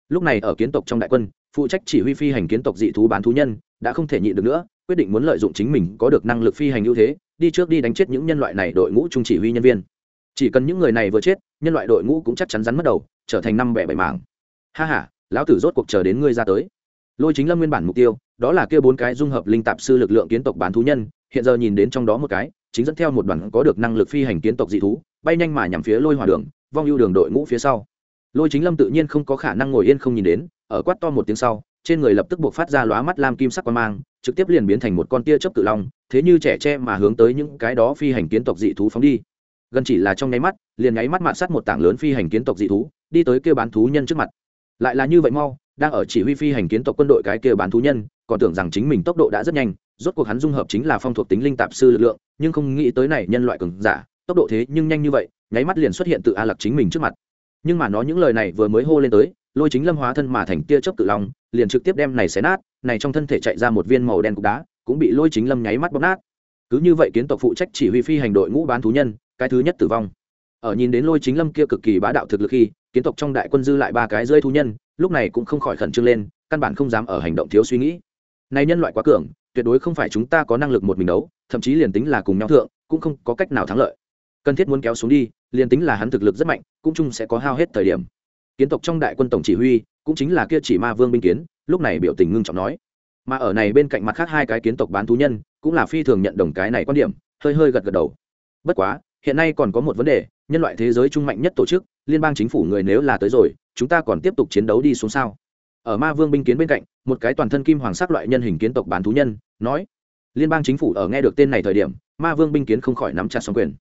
Lúc này ở kiến tộc trong đại quân phụ trách chỉ huy phi hành kiến tộc dị thú bán thú nhân, đã không thể nhịn được nữa, quyết định muốn lợi dụng chính mình có được năng lực phi hành ưu thế, đi trước đi đánh chết những nhân loại này đội ngũ trung chỉ huy nhân viên. Chỉ cần những người này vừa chết, nhân loại đội ngũ cũng chắc chắn rắn mất đầu, trở thành năm bẻ bảy mảng. Ha ha, lão tử rốt cuộc chờ đến ngươi ra tới. Lôi chính lâm nguyên bản mục tiêu, đó là kêu bốn cái dung hợp linh tạp sư lực lượng kiến tộc bán thú nhân, hiện giờ nhìn đến trong đó một cái, chính dẫn theo một đoàn có được năng lực phi hành kiến tộc dị thú, bay nhanh mà nhằm phía lôi hòa đường, vong ưu đường đội ngũ phía sau. Lôi chính lâm tự nhiên không có khả năng ngồi yên không nhìn đến ở quát to một tiếng sau, trên người lập tức buộc phát ra lóa mắt lam kim sắc quan mang, trực tiếp liền biến thành một con tia chớp cự long, thế như trẻ tre mà hướng tới những cái đó phi hành kiến tộc dị thú phóng đi. Gần chỉ là trong nháy mắt, liền nháy mắt mạn sắt một tảng lớn phi hành kiến tộc dị thú, đi tới kêu bán thú nhân trước mặt. Lại là như vậy mau, đang ở chỉ huy phi hành kiến tộc quân đội cái kia bán thú nhân, còn tưởng rằng chính mình tốc độ đã rất nhanh, rốt cuộc hắn dung hợp chính là phong thuộc tính linh tạp sư lực lượng, nhưng không nghĩ tới này nhân loại cường giả, tốc độ thế nhưng nhanh như vậy, nháy mắt liền xuất hiện tự a lặc chính mình trước mặt. Nhưng mà nó những lời này vừa mới hô lên tới lôi chính lâm hóa thân mà thành tia chớp cự long, liền trực tiếp đem này xé nát, này trong thân thể chạy ra một viên màu đen cục đá, cũng bị lôi chính lâm nháy mắt bóp nát. Cứ như vậy kiến tộc phụ trách chỉ huy phi hành đội ngũ bán thú nhân, cái thứ nhất tử vong. Ở nhìn đến lôi chính lâm kia cực kỳ bá đạo thực lực khi, kiến tộc trong đại quân dư lại ba cái rơi thú nhân, lúc này cũng không khỏi khẩn trương lên, căn bản không dám ở hành động thiếu suy nghĩ. Này nhân loại quá cường, tuyệt đối không phải chúng ta có năng lực một mình đấu, thậm chí liền tính là cùng nhau thượng, cũng không có cách nào thắng lợi. Cần thiết muốn kéo xuống đi, liền tính là hắn thực lực rất mạnh, cũng chung sẽ có hao hết thời điểm kiến tộc trong đại quân tổng chỉ huy, cũng chính là kia chỉ ma vương binh kiến, lúc này biểu tình ngưng trọng nói. Mà ở này bên cạnh mặt khác hai cái kiến tộc bán thú nhân, cũng là phi thường nhận đồng cái này quan điểm, hơi hơi gật gật đầu. Bất quá, hiện nay còn có một vấn đề, nhân loại thế giới trung mạnh nhất tổ chức, liên bang chính phủ người nếu là tới rồi, chúng ta còn tiếp tục chiến đấu đi xuống sao? Ở ma vương binh kiến bên cạnh, một cái toàn thân kim hoàng sắc loại nhân hình kiến tộc bán thú nhân, nói. Liên bang chính phủ ở nghe được tên này thời điểm, ma vương binh kiến không khỏi nắm chặt song quyền.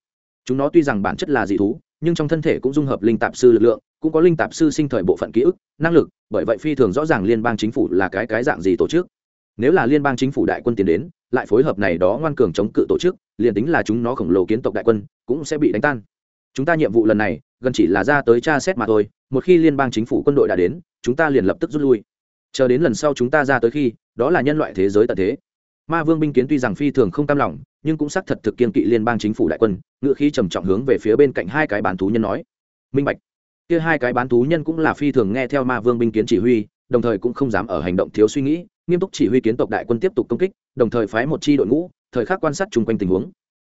Chúng nó tuy rằng bản chất là dị thú nhưng trong thân thể cũng dung hợp linh tạp sư lực lượng, cũng có linh tạp sư sinh thời bộ phận ký ức, năng lực, bởi vậy phi thường rõ ràng liên bang chính phủ là cái cái dạng gì tổ chức. Nếu là liên bang chính phủ đại quân tiến đến, lại phối hợp này đó ngoan cường chống cự tổ chức, liền tính là chúng nó khổng lồ kiến tộc đại quân, cũng sẽ bị đánh tan. Chúng ta nhiệm vụ lần này, gần chỉ là ra tới tra xét mà thôi, một khi liên bang chính phủ quân đội đã đến, chúng ta liền lập tức rút lui. Chờ đến lần sau chúng ta ra tới khi, đó là nhân loại thế giới tận thế. Ma vương binh kiến tuy rằng phi thường không tam lòng nhưng cũng xác thật thực kiên kỵ liên bang chính phủ đại quân ngựa khí trầm trọng hướng về phía bên cạnh hai cái bán thú nhân nói. Minh bạch. Kia hai cái bán thú nhân cũng là phi thường nghe theo ma vương binh kiến chỉ huy, đồng thời cũng không dám ở hành động thiếu suy nghĩ, nghiêm túc chỉ huy kiến tộc đại quân tiếp tục công kích, đồng thời phái một chi đội ngũ, thời khắc quan sát chung quanh tình huống.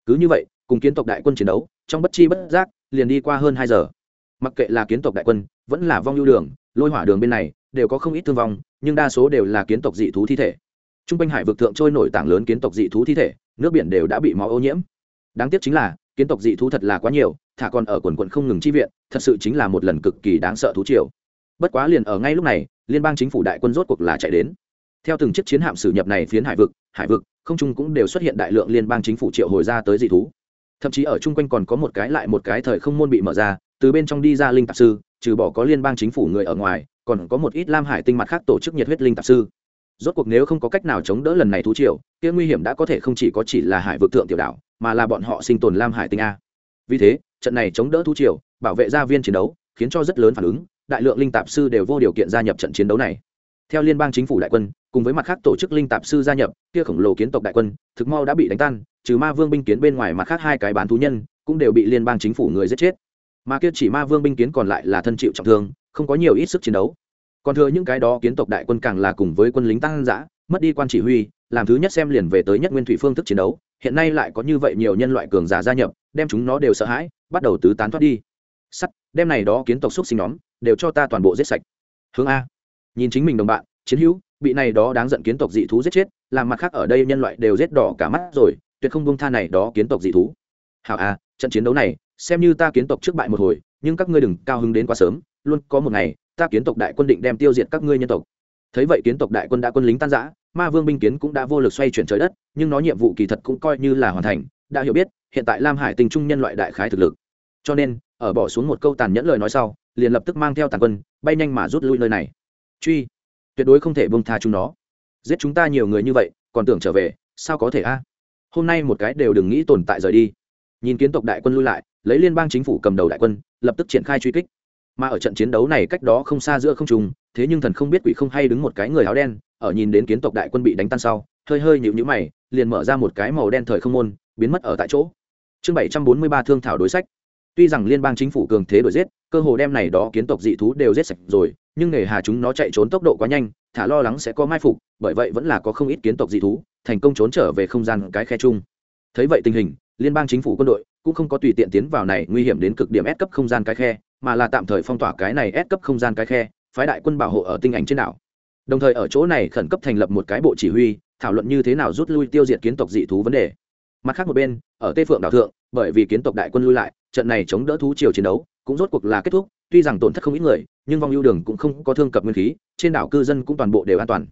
Cứ như vậy, cùng kiến tộc đại quân chiến đấu, trong bất chi bất giác, liền đi qua hơn hai giờ. Mặc kệ là kiến tộc đại quân, vẫn là vong lưu đường, lôi hỏa đường bên này, đều có không ít thương vong, nhưng đa số đều là kiến tộc dị thú thi thể t r u n g quanh hải vực thượng trôi nổi tảng lớn kiến tộc dị thú thi thể, nước biển đều đã bị máu ô nhiễm. Đáng tiếc chính là, kiến tộc dị thú thật là quá nhiều, thả còn ở quần quận không ngừng chi viện, thật sự chính là một lần cực kỳ đáng sợ thú triều. Bất quá liền ở ngay lúc này, liên bang chính phủ đại quân rốt cuộc là chạy đến. Theo từng chiếc chiến hạm sử nhập này phiến hải vực hải vực, không trung cũng đều xuất hiện đại lượng liên bang chính phủ triệu hồi ra tới dị thú. Thậm chí ở chung quanh còn có một cái lại một cái thời không môn bị mở ra, từ bên trong đi ra linh tạp sư, trừ bỏ có liên bang chính phủ người ở ngoài, còn có một ít lam hải tinh mặt khác tổ chức nhiệt huyết linh tạp sư rốt cuộc nếu không có cách nào chống đỡ lần này thú triều, kia nguy hiểm đã có thể không chỉ có chỉ là hải vực thượng tiểu đảo, mà là bọn họ sinh tồn lam hải tinh a. Vì thế, trận này chống đỡ thú triều, bảo vệ gia viên chiến đấu, khiến cho rất lớn phản ứng, đại lượng linh tạp sư đều vô điều kiện gia nhập trận chiến đấu này. Theo liên bang chính phủ đại quân, cùng với mặt khác tổ chức linh tạp sư gia nhập, kia khổng lồ kiến tộc đại quân, thực mau đã bị đánh tan, trừ ma vương binh kiến bên ngoài mặt khác hai cái bán thú nhân, cũng đều bị liên bang chính phủ người giết chết. Mà kia chỉ ma vương binh kiến còn lại là thân chịu trọng thương, không có nhiều ít sức chiến đấu còn thừa những cái đó kiến tộc đại quân càng là cùng với quân lính tăng giã mất đi quan chỉ huy, làm thứ nhất xem liền về tới nhất nguyên thủy phương thức chiến đấu. Hiện nay lại có như vậy nhiều nhân loại cường giả gia nhập, đem chúng nó đều sợ hãi, bắt đầu tứ tán thoát đi. Sắt, đem này đó kiến tộc xúc sinh nhóm, đều cho ta toàn bộ giết sạch. Hướng a. Nhìn chính mình đồng bạn, chiến hữu, bị này đó đáng giận kiến tộc dị thú giết chết, làm mặt khác ở đây nhân loại đều giết đỏ cả mắt rồi, tuyệt không buông tha này đó kiến tộc dị thú. Hảo a, trận chiến đấu này, xem như ta kiến tộc trước bại một hồi, nhưng các ngươi đừng cao hứng đến quá sớm, luôn có một ngày ta kiến tộc đại quân định đem tiêu diệt các ngươi nhân tộc. Thấy vậy kiến tộc đại quân đã quân lính tan giã ma vương binh kiến cũng đã vô lực xoay chuyển trời đất, nhưng nó nhiệm vụ kỳ thật cũng coi như là hoàn thành. Đã hiểu biết, hiện tại lam hải tình trung nhân loại đại khái thực lực. Cho nên, ở bỏ xuống một câu tàn nhẫn lời nói sau, liền lập tức mang theo tàn quân, bay nhanh mà rút lui nơi này. Truy! Tuyệt đối không thể bông tha chúng nó. Giết chúng ta nhiều người như vậy, còn tưởng trở về, sao có thể a? Hôm nay một cái đều đừng nghĩ tồn tại rời đi. Nhìn kiến tộc đại quân lui lại, lấy liên bang chính phủ cầm đầu đại quân, lập tức triển khai truy kích mà ở trận chiến đấu này cách đó không xa giữa không trùng thế nhưng thần không biết quỷ không hay đứng một cái người áo đen ở nhìn đến kiến tộc đại quân bị đánh tan sau hơi hơi nhịu nhữ mày liền mở ra một cái màu đen thời không môn biến mất ở tại chỗ. Chương bảy trăm bốn mươi ba thương thảo đối sách. Tuy rằng liên bang chính phủ cường thế đổi giết cơ hồ đem này đó kiến tộc dị thú đều giết sạch rồi nhưng nghề hà chúng nó chạy trốn tốc độ quá nhanh thả lo lắng sẽ có mai phục bởi vậy vẫn là có không ít kiến tộc dị thú thành công trốn trở về không gian cái khe chung. Thấy vậy tình hình liên bang chính phủ quân đội cũng không có tùy tiện tiến vào này nguy hiểm đến cực điểm ép cấp không gian cái khe, mà là tạm thời phong tỏa cái này ép cấp không gian cái khe, phái đại quân bảo hộ ở tinh ảnh trên đảo. Đồng thời ở chỗ này khẩn cấp thành lập một cái bộ chỉ huy, thảo luận như thế nào rút lui tiêu diệt kiến tộc dị thú vấn đề. Mặt khác một bên, ở Tây Phượng đảo thượng, bởi vì kiến tộc đại quân lui lại, trận này chống đỡ thú triều chiến đấu, cũng rốt cuộc là kết thúc, tuy rằng tổn thất không ít người, nhưng vong ưu đường cũng không có thương cập nguyên khí, trên đảo cư dân cũng toàn bộ đều an toàn.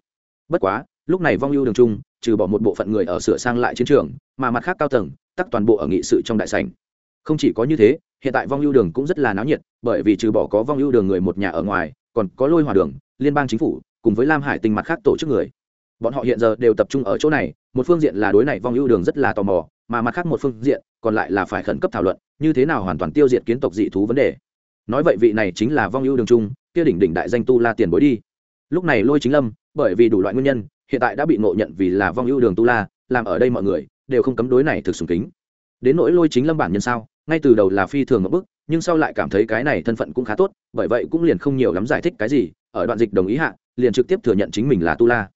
Bất quá, lúc này vong ưu đường chung, trừ bỏ một bộ phận người ở sửa sang lại chiến trường, mà mặt khác cao tầng, tắc toàn bộ ở nghị sự trong đại sảnh không chỉ có như thế, hiện tại vong ưu đường cũng rất là náo nhiệt, bởi vì trừ bỏ có vong ưu đường người một nhà ở ngoài, còn có lôi hòa đường, liên bang chính phủ, cùng với lam hải tinh mặt khác tổ chức người. Bọn họ hiện giờ đều tập trung ở chỗ này, một phương diện là đối này vong ưu đường rất là tò mò, mà mặt khác một phương diện, còn lại là phải khẩn cấp thảo luận, như thế nào hoàn toàn tiêu diệt kiến tộc dị thú vấn đề. Nói vậy vị này chính là vong ưu đường chung, kia đỉnh đỉnh đại danh tu la tiền bối đi. Lúc này lôi chính lâm, bởi vì đủ loại nguyên nhân, hiện tại đã bị ngộ nhận vì là vong ưu đường tu la, làm ở đây mọi người đều không cấm đối này thực sùng kính. Đến nỗi lôi chính lâm bản nhân sao? Ngay từ đầu là phi thường ngập bức, nhưng sau lại cảm thấy cái này thân phận cũng khá tốt, bởi vậy cũng liền không nhiều lắm giải thích cái gì, ở đoạn dịch đồng ý hạ, liền trực tiếp thừa nhận chính mình là tu la.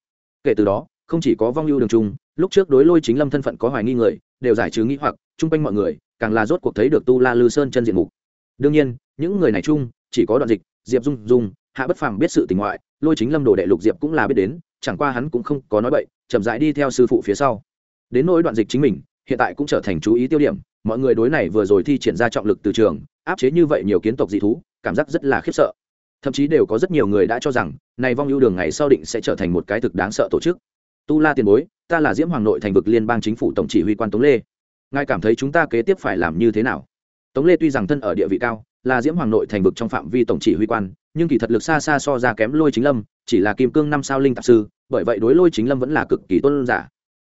Kể từ đó, không chỉ có vong ưu đường trung, lúc trước đối lôi chính lâm thân phận có hoài nghi người, đều giải trừ nghĩ hoặc, chung quanh mọi người, càng là rốt cuộc thấy được tu la lư sơn chân diện mục. Đương nhiên, những người này chung, chỉ có đoạn dịch, diệp dung dung, hạ bất phàm biết sự tình ngoại, lôi chính lâm đồ đệ lục diệp cũng là biết đến, chẳng qua hắn cũng không có nói bậy, chậm rãi đi theo sư phụ phía sau. Đến nỗi đoạn dịch chính mình hiện tại cũng trở thành chú ý tiêu điểm. Mọi người đối này vừa rồi thi triển ra trọng lực từ trường, áp chế như vậy nhiều kiến tộc dị thú, cảm giác rất là khiếp sợ. Thậm chí đều có rất nhiều người đã cho rằng, này vong ưu đường ngày sau định sẽ trở thành một cái thực đáng sợ tổ chức. Tu la tiền bối, ta là diễm hoàng nội thành vực liên bang chính phủ tổng chỉ huy quan tống lê. Ngài cảm thấy chúng ta kế tiếp phải làm như thế nào? Tống lê tuy rằng thân ở địa vị cao, là diễm hoàng nội thành vực trong phạm vi tổng chỉ huy quan, nhưng kỳ thật lực xa xa so ra kém lôi chính lâm, chỉ là kim cương năm sao linh tạp sư, bởi vậy đối lôi chính lâm vẫn là cực kỳ tôn giả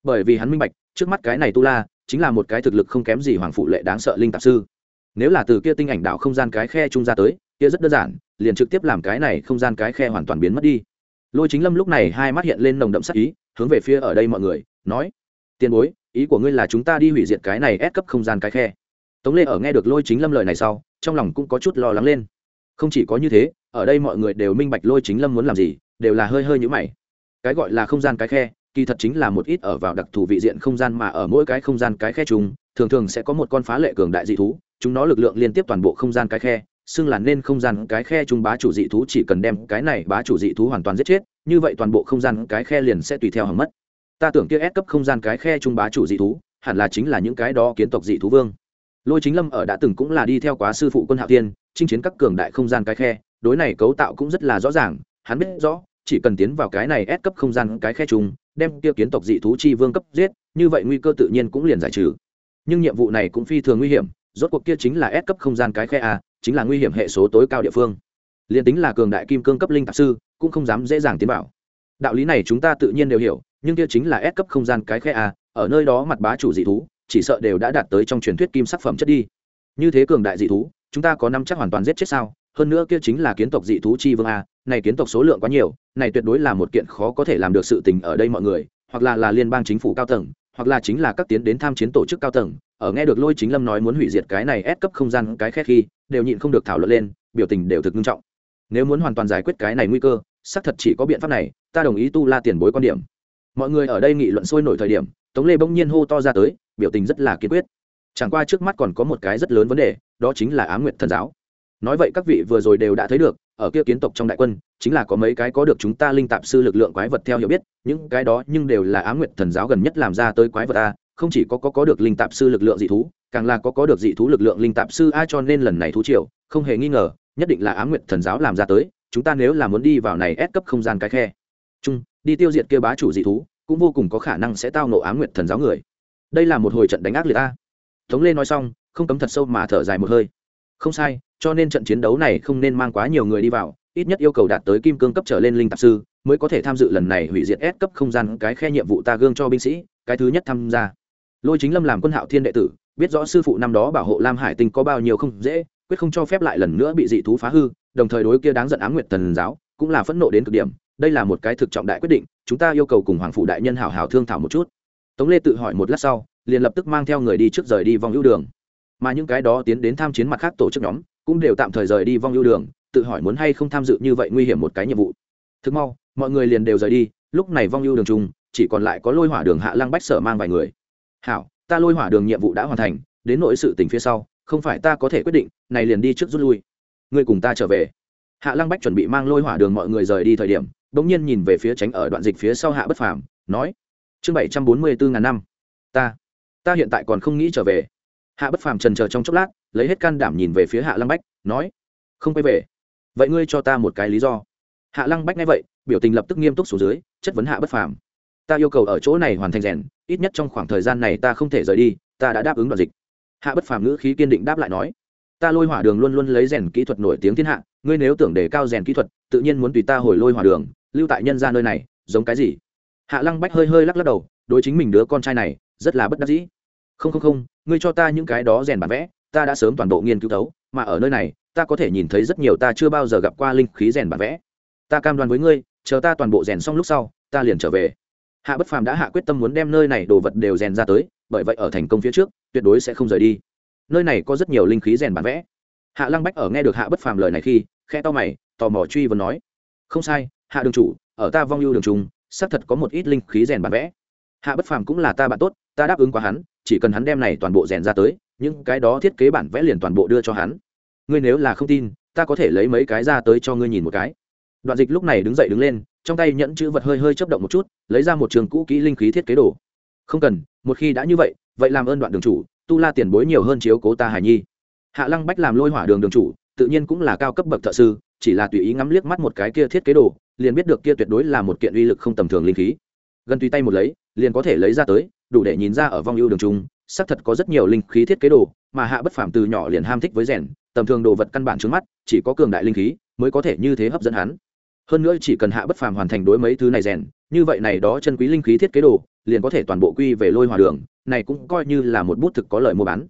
bởi vì hắn minh bạch, trước mắt cái này tu la chính là một cái thực lực không kém gì hoàng phụ lệ đáng sợ linh tạp sư. Nếu là từ kia tinh ảnh đạo không gian cái khe trung ra tới, kia rất đơn giản, liền trực tiếp làm cái này không gian cái khe hoàn toàn biến mất đi. Lôi chính lâm lúc này hai mắt hiện lên nồng đậm sắc ý, hướng về phía ở đây mọi người, nói, tiền bối, ý của ngươi là chúng ta đi hủy diệt cái này ép cấp không gian cái khe. Tống lê ở nghe được lôi chính lâm lời này sau, trong lòng cũng có chút lo lắng lên. Không chỉ có như thế, ở đây mọi người đều minh bạch lôi chính lâm muốn làm gì, đều là hơi hơi nhũ mày. Cái gọi là không gian cái khe kỳ thật chính là một ít ở vào đặc thù vị diện không gian mà ở mỗi cái không gian cái khe chúng thường thường sẽ có một con phá lệ cường đại dị thú, chúng nó lực lượng liên tiếp toàn bộ không gian cái khe, xưng là nên không gian cái khe chúng bá chủ dị thú chỉ cần đem cái này bá chủ dị thú hoàn toàn giết chết, như vậy toàn bộ không gian cái khe liền sẽ tùy theo hỏng mất. Ta tưởng kia ép cấp không gian cái khe chúng bá chủ dị thú, hẳn là chính là những cái đó kiến tộc dị thú vương. Lôi chính lâm ở đã từng cũng là đi theo quá sư phụ quân hạo tiên chinh chiến các cường đại không gian cái khe, đối này cấu tạo cũng rất là rõ ràng, hắn biết rõ chỉ cần tiến vào cái này ép cấp không gian cái khe trùng đem kia kiến tộc dị thú chi vương cấp giết, như vậy nguy cơ tự nhiên cũng liền giải trừ. Nhưng nhiệm vụ này cũng phi thường nguy hiểm, rốt cuộc kia chính là ép cấp không gian cái khe a, chính là nguy hiểm hệ số tối cao địa phương. Liền tính là cường đại kim cương cấp linh tạp sư, cũng không dám dễ dàng tiến vào. Đạo lý này chúng ta tự nhiên đều hiểu, nhưng kia chính là ép cấp không gian cái khe a, ở nơi đó mặt bá chủ dị thú, chỉ sợ đều đã đạt tới trong truyền thuyết kim sắc phẩm chất đi. Như thế cường đại dị thú, chúng ta có năm chắc hoàn toàn giết chết sao? Hơn nữa kia chính là kiến tộc dị thú chi vương a này kiến tộc số lượng quá nhiều, này tuyệt đối là một kiện khó có thể làm được sự tình ở đây mọi người, hoặc là là liên bang chính phủ cao tầng, hoặc là chính là các tiến đến tham chiến tổ chức cao tầng. Ở nghe được lôi chính lâm nói muốn hủy diệt cái này ép cấp không gian cái khét khi, đều nhịn không được thảo luận lên, biểu tình đều thực nghiêm trọng. Nếu muốn hoàn toàn giải quyết cái này nguy cơ, xác thật chỉ có biện pháp này, ta đồng ý tu la tiền bối quan điểm. Mọi người ở đây nghị luận sôi nổi thời điểm, tống lê bỗng nhiên hô to ra tới, biểu tình rất là kiên quyết. Chẳng qua trước mắt còn có một cái rất lớn vấn đề, đó chính là á nguyện thần giáo. Nói vậy các vị vừa rồi đều đã thấy được ở kia kiến tộc trong đại quân, chính là có mấy cái có được chúng ta linh tạp sư lực lượng quái vật theo hiểu biết, những cái đó nhưng đều là á nguyện thần giáo gần nhất làm ra tới quái vật a, không chỉ có có có được linh tạp sư lực lượng dị thú, càng là có có được dị thú lực lượng linh tạp sư a cho nên lần này thú triều, không hề nghi ngờ, nhất định là á nguyện thần giáo làm ra tới, chúng ta nếu là muốn đi vào này ép cấp không gian cái khe. Chung, đi tiêu diệt kia bá chủ dị thú, cũng vô cùng có khả năng sẽ tao nộ á nguyện thần giáo người. Đây là một hồi trận đánh ác liệt a. Tống lê nói xong, không cấm thật sâu mà thở dài một hơi không sai, cho nên trận chiến đấu này không nên mang quá nhiều người đi vào, ít nhất yêu cầu đạt tới kim cương cấp trở lên linh tạp sư, mới có thể tham dự lần này hủy diệt S cấp không gian cái khe nhiệm vụ ta gương cho binh sĩ, cái thứ nhất tham gia. Lôi chính lâm làm quân hạo thiên đệ tử, biết rõ sư phụ năm đó bảo hộ lam hải tinh có bao nhiêu không dễ, quyết không cho phép lại lần nữa bị dị thú phá hư, đồng thời đối kia đáng giận ám nguyệt thần giáo cũng là phẫn nộ đến cực điểm, đây là một cái thực trọng đại quyết định, chúng ta yêu cầu cùng hoàng phụ đại nhân hảo hảo thương thảo một chút. Tống lê tự hỏi một lát sau, liền lập tức mang theo người đi trước rời đi vòng ưu đường mà những cái đó tiến đến tham chiến mặt khác tổ chức nhóm cũng đều tạm thời rời đi vong ưu đường, tự hỏi muốn hay không tham dự như vậy nguy hiểm một cái nhiệm vụ. Thực mau, mọi người liền đều rời đi, lúc này vong ưu đường chung, chỉ còn lại có lôi hỏa đường hạ lăng bách sở mang vài người. Hảo, ta lôi hỏa đường nhiệm vụ đã hoàn thành, đến nỗi sự tình phía sau, không phải ta có thể quyết định, này liền đi trước rút lui. Ngươi cùng ta trở về. Hạ lăng bách chuẩn bị mang lôi hỏa đường mọi người rời đi thời điểm đ ỗ n g nhiên nhìn về phía tránh ở đoạn dịch phía sau hạ bất phàm, nói, chương bảy trăm bốn mươi bốn ngàn năm, ta ta hiện tại còn không nghĩ trở về hạ bất phàm trần chờ trong chốc lát, lấy hết can đảm nhìn về phía hạ lăng bách, nói, không quay về. Vậy ngươi cho ta một cái lý do. Hạ lăng bách nghe vậy, biểu tình lập tức nghiêm túc xuống dưới, chất vấn hạ bất phàm, ta yêu cầu ở chỗ này hoàn thành rèn, ít nhất trong khoảng thời gian này ta không thể rời đi, ta đã đáp ứng đoạn dịch. Hạ bất phàm ngữ khí kiên định đáp lại nói, ta lôi hỏa đường luôn luôn lấy rèn kỹ thuật nổi tiếng thiên hạ, ngươi nếu tưởng đề cao rèn kỹ thuật, tự nhiên muốn tùy ta hồi lôi hỏa đường, lưu tại nhân ra nơi này, giống cái gì? Hạ lăng bách hơi hơi lắc lắc đầu, đối chính mình đứa con trai này, rất là bất đắc dĩ không không không, ngươi cho ta những cái đó rèn bản vẽ, ta đã sớm toàn bộ nghiên cứu thấu, mà ở nơi này, ta có thể nhìn thấy rất nhiều ta chưa bao giờ gặp qua linh khí rèn bản vẽ. Ta cam đoan với ngươi, chờ ta toàn bộ rèn xong lúc sau, ta liền trở về. Hạ bất phàm đã hạ quyết tâm muốn đem nơi này đồ vật đều rèn ra tới, bởi vậy ở thành công phía trước, tuyệt đối sẽ không rời đi. Nơi này có rất nhiều linh khí rèn bản vẽ. Hạ lăng bách ở nghe được hạ bất phàm lời này khi khe to mày, tò mò truy vấn nói, không sai, hạ đường chủ, ở ta vong ưu đường trung xác thật có một ít linh khí rèn bản vẽ. Hạ bất phàm cũng là ta bạn tốt, ta đáp ứng qua hắn chỉ cần hắn đem này toàn bộ rèn ra tới, những cái đó thiết kế bản vẽ liền toàn bộ đưa cho hắn. Ngươi nếu là không tin, ta có thể lấy mấy cái ra tới cho ngươi nhìn một cái. Đoạn dịch lúc này đứng dậy đứng lên, trong tay nhẫn chữ vật hơi hơi chấp động một chút, lấy ra một trường cũ kỹ linh khí thiết kế đồ. Không cần, một khi đã như vậy vậy làm ơn đoạn đường chủ, tu la tiền bối nhiều hơn chiếu cố ta hải nhi. Hạ lăng bách làm lôi hỏa đường đường chủ, tự nhiên cũng là cao cấp bậc thợ sư, chỉ là tùy ý ngắm liếc mắt một cái kia thiết kế đồ, liền biết được kia tuyệt đối là một kiện uy lực không tầm thường linh khí. Gần tùy tay một lấy, liền có thể lấy ra tới đủ để nhìn ra ở vong ưu đường trung xác thật có rất nhiều linh khí thiết kế đồ, mà hạ bất phàm từ nhỏ liền ham thích với rèn, tầm thường đồ vật căn bản trước mắt, chỉ có cường đại linh khí mới có thể như thế hấp dẫn hắn. Hơn nữa chỉ cần hạ bất phàm hoàn thành đối mấy thứ này rèn, như vậy này đó chân quý linh khí thiết kế đồ, liền có thể toàn bộ quy về lôi hỏa đường, này cũng coi như là một bút thực có lợi mua bán.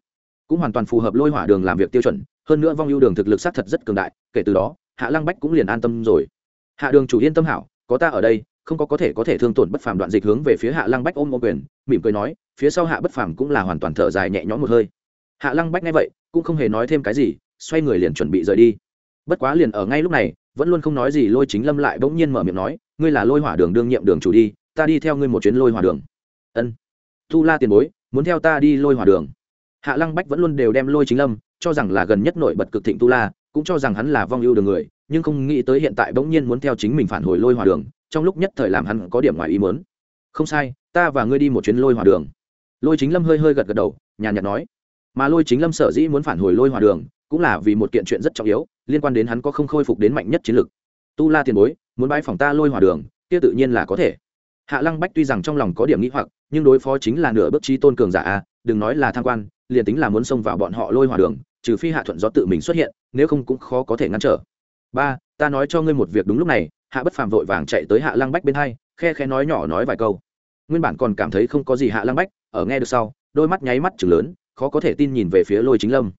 Cũng hoàn toàn phù hợp lôi hỏa đường làm việc tiêu chuẩn, hơn nữa vong ưu đường thực lực xác thật rất cường đại, kể từ đó, hạ lăng bách cũng liền an tâm rồi. Hạ đường chủ yên tâm hảo, có ta ở đây không có có thể có thể thương tổn bất phàm đoạn dịch hướng về phía hạ lăng bách ôm ô quyền, mỉm cười nói, phía sau hạ bất phàm cũng là hoàn toàn thở dài nhẹ nhõm một hơi. Hạ lăng bách nghe vậy, cũng không hề nói thêm cái gì, xoay người liền chuẩn bị rời đi. Bất quá liền ở ngay lúc này, vẫn luôn không nói gì lôi chính lâm lại bỗng nhiên mở miệng nói, ngươi là lôi hỏa đường đương nhiệm đường chủ đi, ta đi theo ngươi một chuyến lôi hỏa đường. Ân. Thu la tiền bối, muốn theo ta đi lôi hỏa đường. Hạ lăng bách vẫn luôn đều đem lôi chính lâm cho rằng là gần nhất nổi bật cực thịnh tu la, cũng cho rằng hắn là vong ưu đường người nhưng không nghĩ tới hiện tại bỗng nhiên muốn theo chính mình phản hồi lôi hòa đường, trong lúc nhất thời làm hắn có điểm ngoài ý muốn. Không sai, ta và ngươi đi một chuyến lôi hòa đường. Lôi chính lâm hơi hơi gật gật đầu, nhàn nhạt nói. Mà lôi chính lâm sở dĩ muốn phản hồi lôi hòa đường, cũng là vì một kiện chuyện rất trọng yếu, liên quan đến hắn có không khôi phục đến mạnh nhất chiến lực. Tu la tiền bối, muốn bãi phòng ta lôi hòa đường, kia tự nhiên là có thể. Hạ lăng bách tuy rằng trong lòng có điểm nghĩ hoặc, nhưng đối phó chính là nửa bước trí tôn cường giả a, đừng nói là tham quan, liền tính là muốn xông vào bọn họ lôi hòa đường, trừ phi hạ thuận do tự mình xuất hiện, nếu không cũng khó có thể ngăn trở ba, ta nói cho ngươi một việc đúng lúc này, hạ bất phàm vội vàng chạy tới hạ lăng bách bên hai, khe khe nói nhỏ nói vài câu. Nguyên bản còn cảm thấy không có gì hạ lăng bách, ở nghe được sau, đôi mắt nháy mắt chừng lớn, khó có thể tin nhìn về phía lôi chính lâm.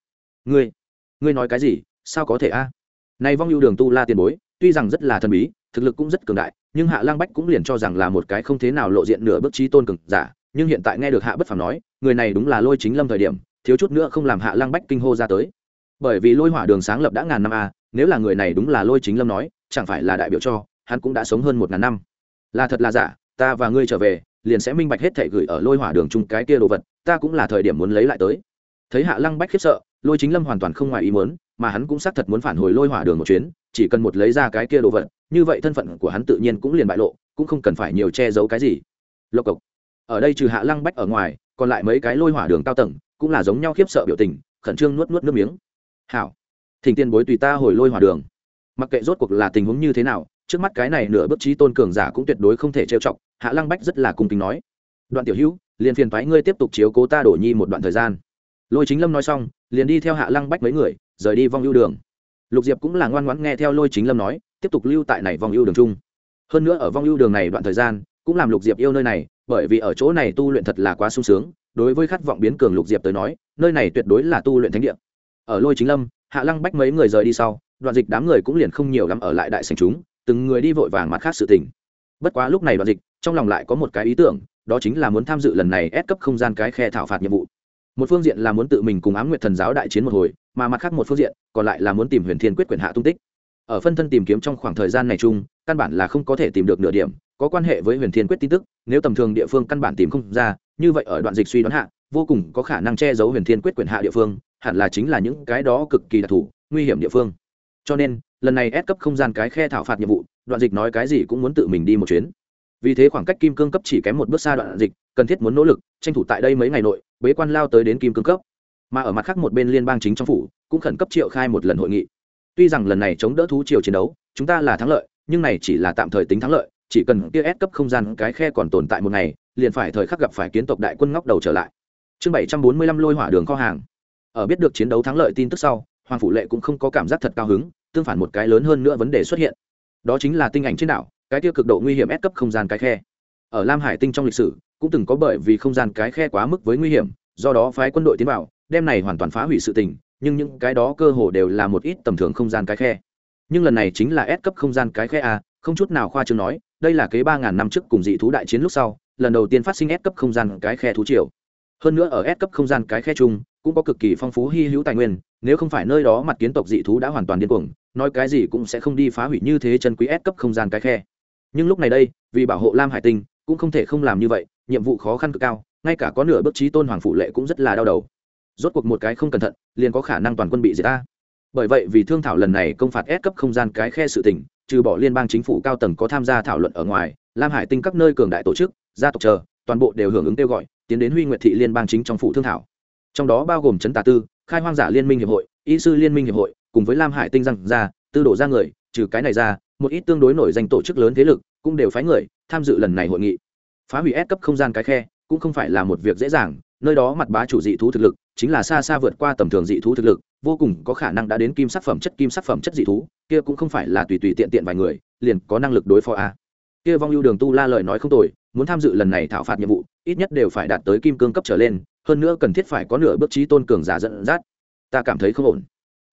Ngươi ngươi nói cái gì? Sao có thể a? À? này vong ưu đường tu la tiền bối, tuy rằng rất là thần bí, thực lực cũng rất cường đại, nhưng hạ lang bách cũng liền cho rằng là một cái không thế nào lộ diện nửa bước trí tôn cường giả, nhưng hiện tại nghe được hạ bất phàm nói, người này đúng là lôi chính lâm thời điểm, thiếu chút nữa không làm hạ lang bách kinh hô ra tới. Bởi vì lôi hỏa đường sáng lập đã ngàn năm a nếu là người này đúng là lôi chính lâm nói, chẳng phải là đại biểu cho, hắn cũng đã sống hơn một ngàn năm. Là thật là giả, ta và ngươi trở về, liền sẽ minh bạch hết thể gửi ở lôi hỏa đường chung cái kia đồ vật, ta cũng là thời điểm muốn lấy lại tới. Thấy hạ lăng bách khiếp sợ, lôi chính lâm hoàn toàn không ngoài ý muốn, mà hắn cũng xác thật muốn phản hồi lôi hỏa đường một chuyến, chỉ cần một lấy ra cái kia đồ vật, như vậy thân phận của hắn tự nhiên cũng liền bại lộ, cũng không cần phải nhiều che giấu cái gì. Lộc cộc, ở đây trừ hạ lăng bách ở ngoài, còn lại mấy cái lôi hỏa đường cao tầng, cũng là giống nhau khiếp sợ biểu tình, khẩn trương nuốt nuốt nước miếng. Hảo thỉnh tiên bối tùy ta hồi lôi hòa đường. Mặc kệ rốt cuộc là tình huống như thế nào, trước mắt cái này nửa bước trí tôn cường giả cũng tuyệt đối không thể trêu chọc, hạ lăng bách rất là cung kính nói. Đoạn tiểu hữu, liền phiền thoái ngươi tiếp tục chiếu cố ta đổ nhi một đoạn thời gian. Lôi chính lâm nói xong, liền đi theo hạ lăng bách mấy người, rời đi vong ưu đường. Lục diệp cũng là ngoan ngoãn nghe theo lôi chính lâm nói, tiếp tục lưu tại này vong ưu đường chung. Hơn nữa ở vong ưu đường này đoạn thời gian, cũng làm lục diệp yêu nơi này, bởi vì ở chỗ này tu luyện thật là quá sung sướng, đối với khát vọng biến cường lục diệp tới nói, nơi này tuyệt đối là tu luyện thánh địa. Ở lôi chính lâm hạ lăng bách mấy người rời đi sau, đoạn dịch đám người cũng liền không nhiều lắm ở lại đại sành chúng, từng người đi vội vàng mặt khác sự tình. Bất quá lúc này đoạn dịch, trong lòng lại có một cái ý tưởng, đó chính là muốn tham dự lần này ép cấp không gian cái khe thảo phạt nhiệm vụ. Một phương diện là muốn tự mình cùng ám nguyệt thần giáo đại chiến một hồi, mà mặt khác một phương diện, còn lại là muốn tìm huyền thiên quyết quyền hạ tung tích. Ở phân thân tìm kiếm trong khoảng thời gian này chung, căn bản là không có thể tìm được nửa điểm, có quan hệ với huyền thiên quyết tin tức, nếu tầm thường địa phương căn bản tìm không ra, như vậy ở đoạn dịch suy đoán hạ, vô cùng có khả năng che giấu huyền thiên quyết quyền hạ địa phương hẳn là chính là những cái đó cực kỳ đặc thù, nguy hiểm địa phương. Cho nên, lần này ép cấp không gian cái khe thảo phạt nhiệm vụ, đoạn dịch nói cái gì cũng muốn tự mình đi một chuyến. Vì thế khoảng cách kim cương cấp chỉ kém một bước xa đoạn dịch, cần thiết muốn nỗ lực, tranh thủ tại đây mấy ngày nội, bế quan lao tới đến kim cương cấp. Mà ở mặt khác một bên liên bang chính trong phủ, cũng khẩn cấp triệu khai một lần hội nghị. Tuy rằng lần này chống đỡ thú triều chiến đấu, chúng ta là thắng lợi, nhưng này chỉ là tạm thời tính thắng lợi, chỉ cần kia ép cấp không gian cái khe còn tồn tại một ngày, liền phải thời khắc gặp phải kiến tộc đại quân ngóc đầu trở lại. Chương bảy trăm bốn mươi lăm lôi hỏa đường kho hàng ở biết được chiến đấu thắng lợi tin tức sau, hoàng phủ lệ cũng không có cảm giác thật cao hứng, tương phản một cái lớn hơn nữa vấn đề xuất hiện. Đó chính là tinh ảnh trên đảo, cái tiêu cực độ nguy hiểm ép cấp không gian cái khe. Ở lam hải tinh trong lịch sử, cũng từng có bởi vì không gian cái khe quá mức với nguy hiểm, do đó phái quân đội tiến vào, đem này hoàn toàn phá hủy sự tình, nhưng những cái đó cơ hồ đều là một ít tầm thường không gian cái khe. Nhưng lần này chính là ép cấp không gian cái khe a không chút nào khoa trương nói, đây là kế ba ngàn năm trước cùng dị thú đại chiến lúc sau, lần đầu tiên phát sinh ép cấp không gian cái khe thú triều. Hơn nữa ở ép cấp không gian cái khe chung cũng có cực kỳ phong phú hy hữu tài nguyên, nếu không phải nơi đó mặt kiến tộc dị thú đã hoàn toàn điên cuồng, nói cái gì cũng sẽ không đi phá hủy như thế chân quý ép cấp không gian cái khe. Nhưng lúc này đây, vì bảo hộ lam hải tinh, cũng không thể không làm như vậy, nhiệm vụ khó khăn cực cao, ngay cả có nửa bước trí tôn hoàng phụ lệ cũng rất là đau đầu. Rốt cuộc một cái không cẩn thận, liền có khả năng toàn quân bị diệt ta. Bởi vậy vì thương thảo lần này công phạt ép cấp không gian cái khe sự tỉnh trừ bỏ liên bang chính phủ cao tầng có tham gia thảo luận ở ngoài, lam hải tinh các nơi cường đại tổ chức, gia tộc chờ, toàn bộ đều hưởng ứng kêu gọi, tiến đến huy nguyệt thị liên bang chính trong phủ thương thảo trong đó bao gồm trấn tà tư, khai hoang giả liên minh hiệp hội, y sư liên minh hiệp hội, cùng với lam hải tinh răng ra tư đổ ra người, trừ cái này ra, một ít tương đối nổi danh tổ chức lớn thế lực cũng đều phái người tham dự lần này hội nghị. Phá hủy ép cấp không gian cái khe cũng không phải là một việc dễ dàng, nơi đó mặt bá chủ dị thú thực lực chính là xa xa vượt qua tầm thường dị thú thực lực, vô cùng có khả năng đã đến kim sắc phẩm chất kim sắc phẩm chất dị thú, kia cũng không phải là tùy tùy tiện tiện vài người liền có năng lực đối phó a. Kia vong ưu đường tu la lời nói không tồi, muốn tham dự lần này thảo phạt nhiệm vụ, ít nhất đều phải đạt tới kim cương cấp trở lên hơn nữa cần thiết phải có nửa bước trí tôn cường giả dẫn dắt. Ta cảm thấy không ổn.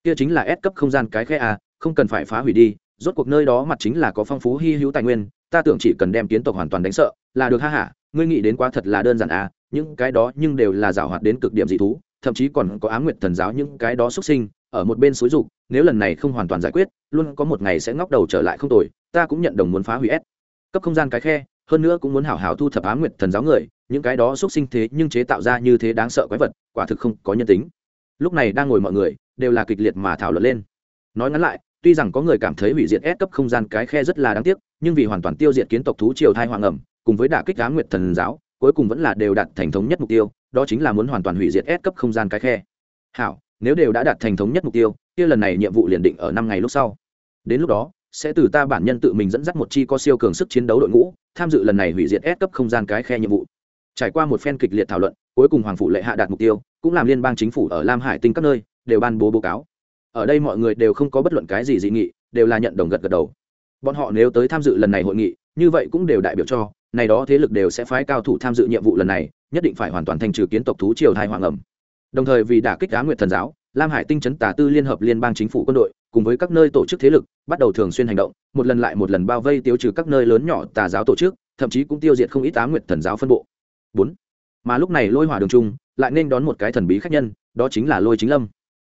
Kia chính là S cấp không gian cái khe a, không cần phải phá hủy đi, rốt cuộc nơi đó mặt chính là có phong phú hy hữu tài nguyên, ta tưởng chỉ cần đem kiến tộc hoàn toàn đánh sợ, là được ha hả ngươi nghĩ đến quá thật là đơn giản à những cái đó nhưng đều là giảo hoạt đến cực điểm dị thú, thậm chí còn có á nguyệt thần giáo những cái đó xuất sinh, ở một bên suối dục, nếu lần này không hoàn toàn giải quyết, luôn có một ngày sẽ ngóc đầu trở lại không tồi, ta cũng nhận đồng muốn phá hủy s. Cấp không gian cái khe hơn nữa cũng muốn hảo hảo thu thập á nguyệt thần giáo người, những cái đó xuất sinh thế nhưng chế tạo ra như thế đáng sợ quái vật, quả thực không có nhân tính. Lúc này đang ngồi mọi người, đều là kịch liệt mà thảo luận lên. Nói ngắn lại, tuy rằng có người cảm thấy hủy diệt S cấp không gian cái khe rất là đáng tiếc, nhưng vì hoàn toàn tiêu diệt kiến tộc thú triều thai hoàng ẩm, cùng với đả kích á nguyệt thần giáo, cuối cùng vẫn là đều đạt thành thống nhất mục tiêu, đó chính là muốn hoàn toàn hủy diệt S cấp không gian cái khe. Hảo, nếu đều đã đạt thành thống nhất mục tiêu, kia lần này nhiệm vụ liền định ở năm ngày lúc sau. Đến lúc đó sẽ từ ta bản nhân tự mình dẫn dắt một chi có siêu cường sức chiến đấu đội ngũ, tham dự lần này hủy diệt S cấp không gian cái khe nhiệm vụ. Trải qua một phen kịch liệt thảo luận, cuối cùng hoàng phủ lệ hạ đạt mục tiêu, cũng làm liên bang chính phủ ở lam hải tinh các nơi, đều ban bố báo cáo. Ở đây mọi người đều không có bất luận cái gì dị nghị, đều là nhận đồng gật gật đầu. Bọn họ nếu tới tham dự lần này hội nghị, như vậy cũng đều đại biểu cho, này đó thế lực đều sẽ phái cao thủ tham dự nhiệm vụ lần này, nhất định phải hoàn toàn thanh trừ kiến tộc thú triều thai hoàng ẩm. Đồng thời vì đả kích á nguyệt thần giáo, lam hải tinh chấn tà tư liên hợp liên bang chính phủ quân đội cùng với các nơi tổ chức thế lực, bắt đầu thường xuyên hành động, một lần lại một lần bao vây tiêu trừ các nơi lớn nhỏ tà giáo tổ chức, thậm chí cũng tiêu diệt không ít á nguyệt thần giáo phân bộ. Bốn, mà lúc này lôi hỏa đường trung, lại nên đón một cái thần bí khác nhân, đó chính là lôi chính lâm.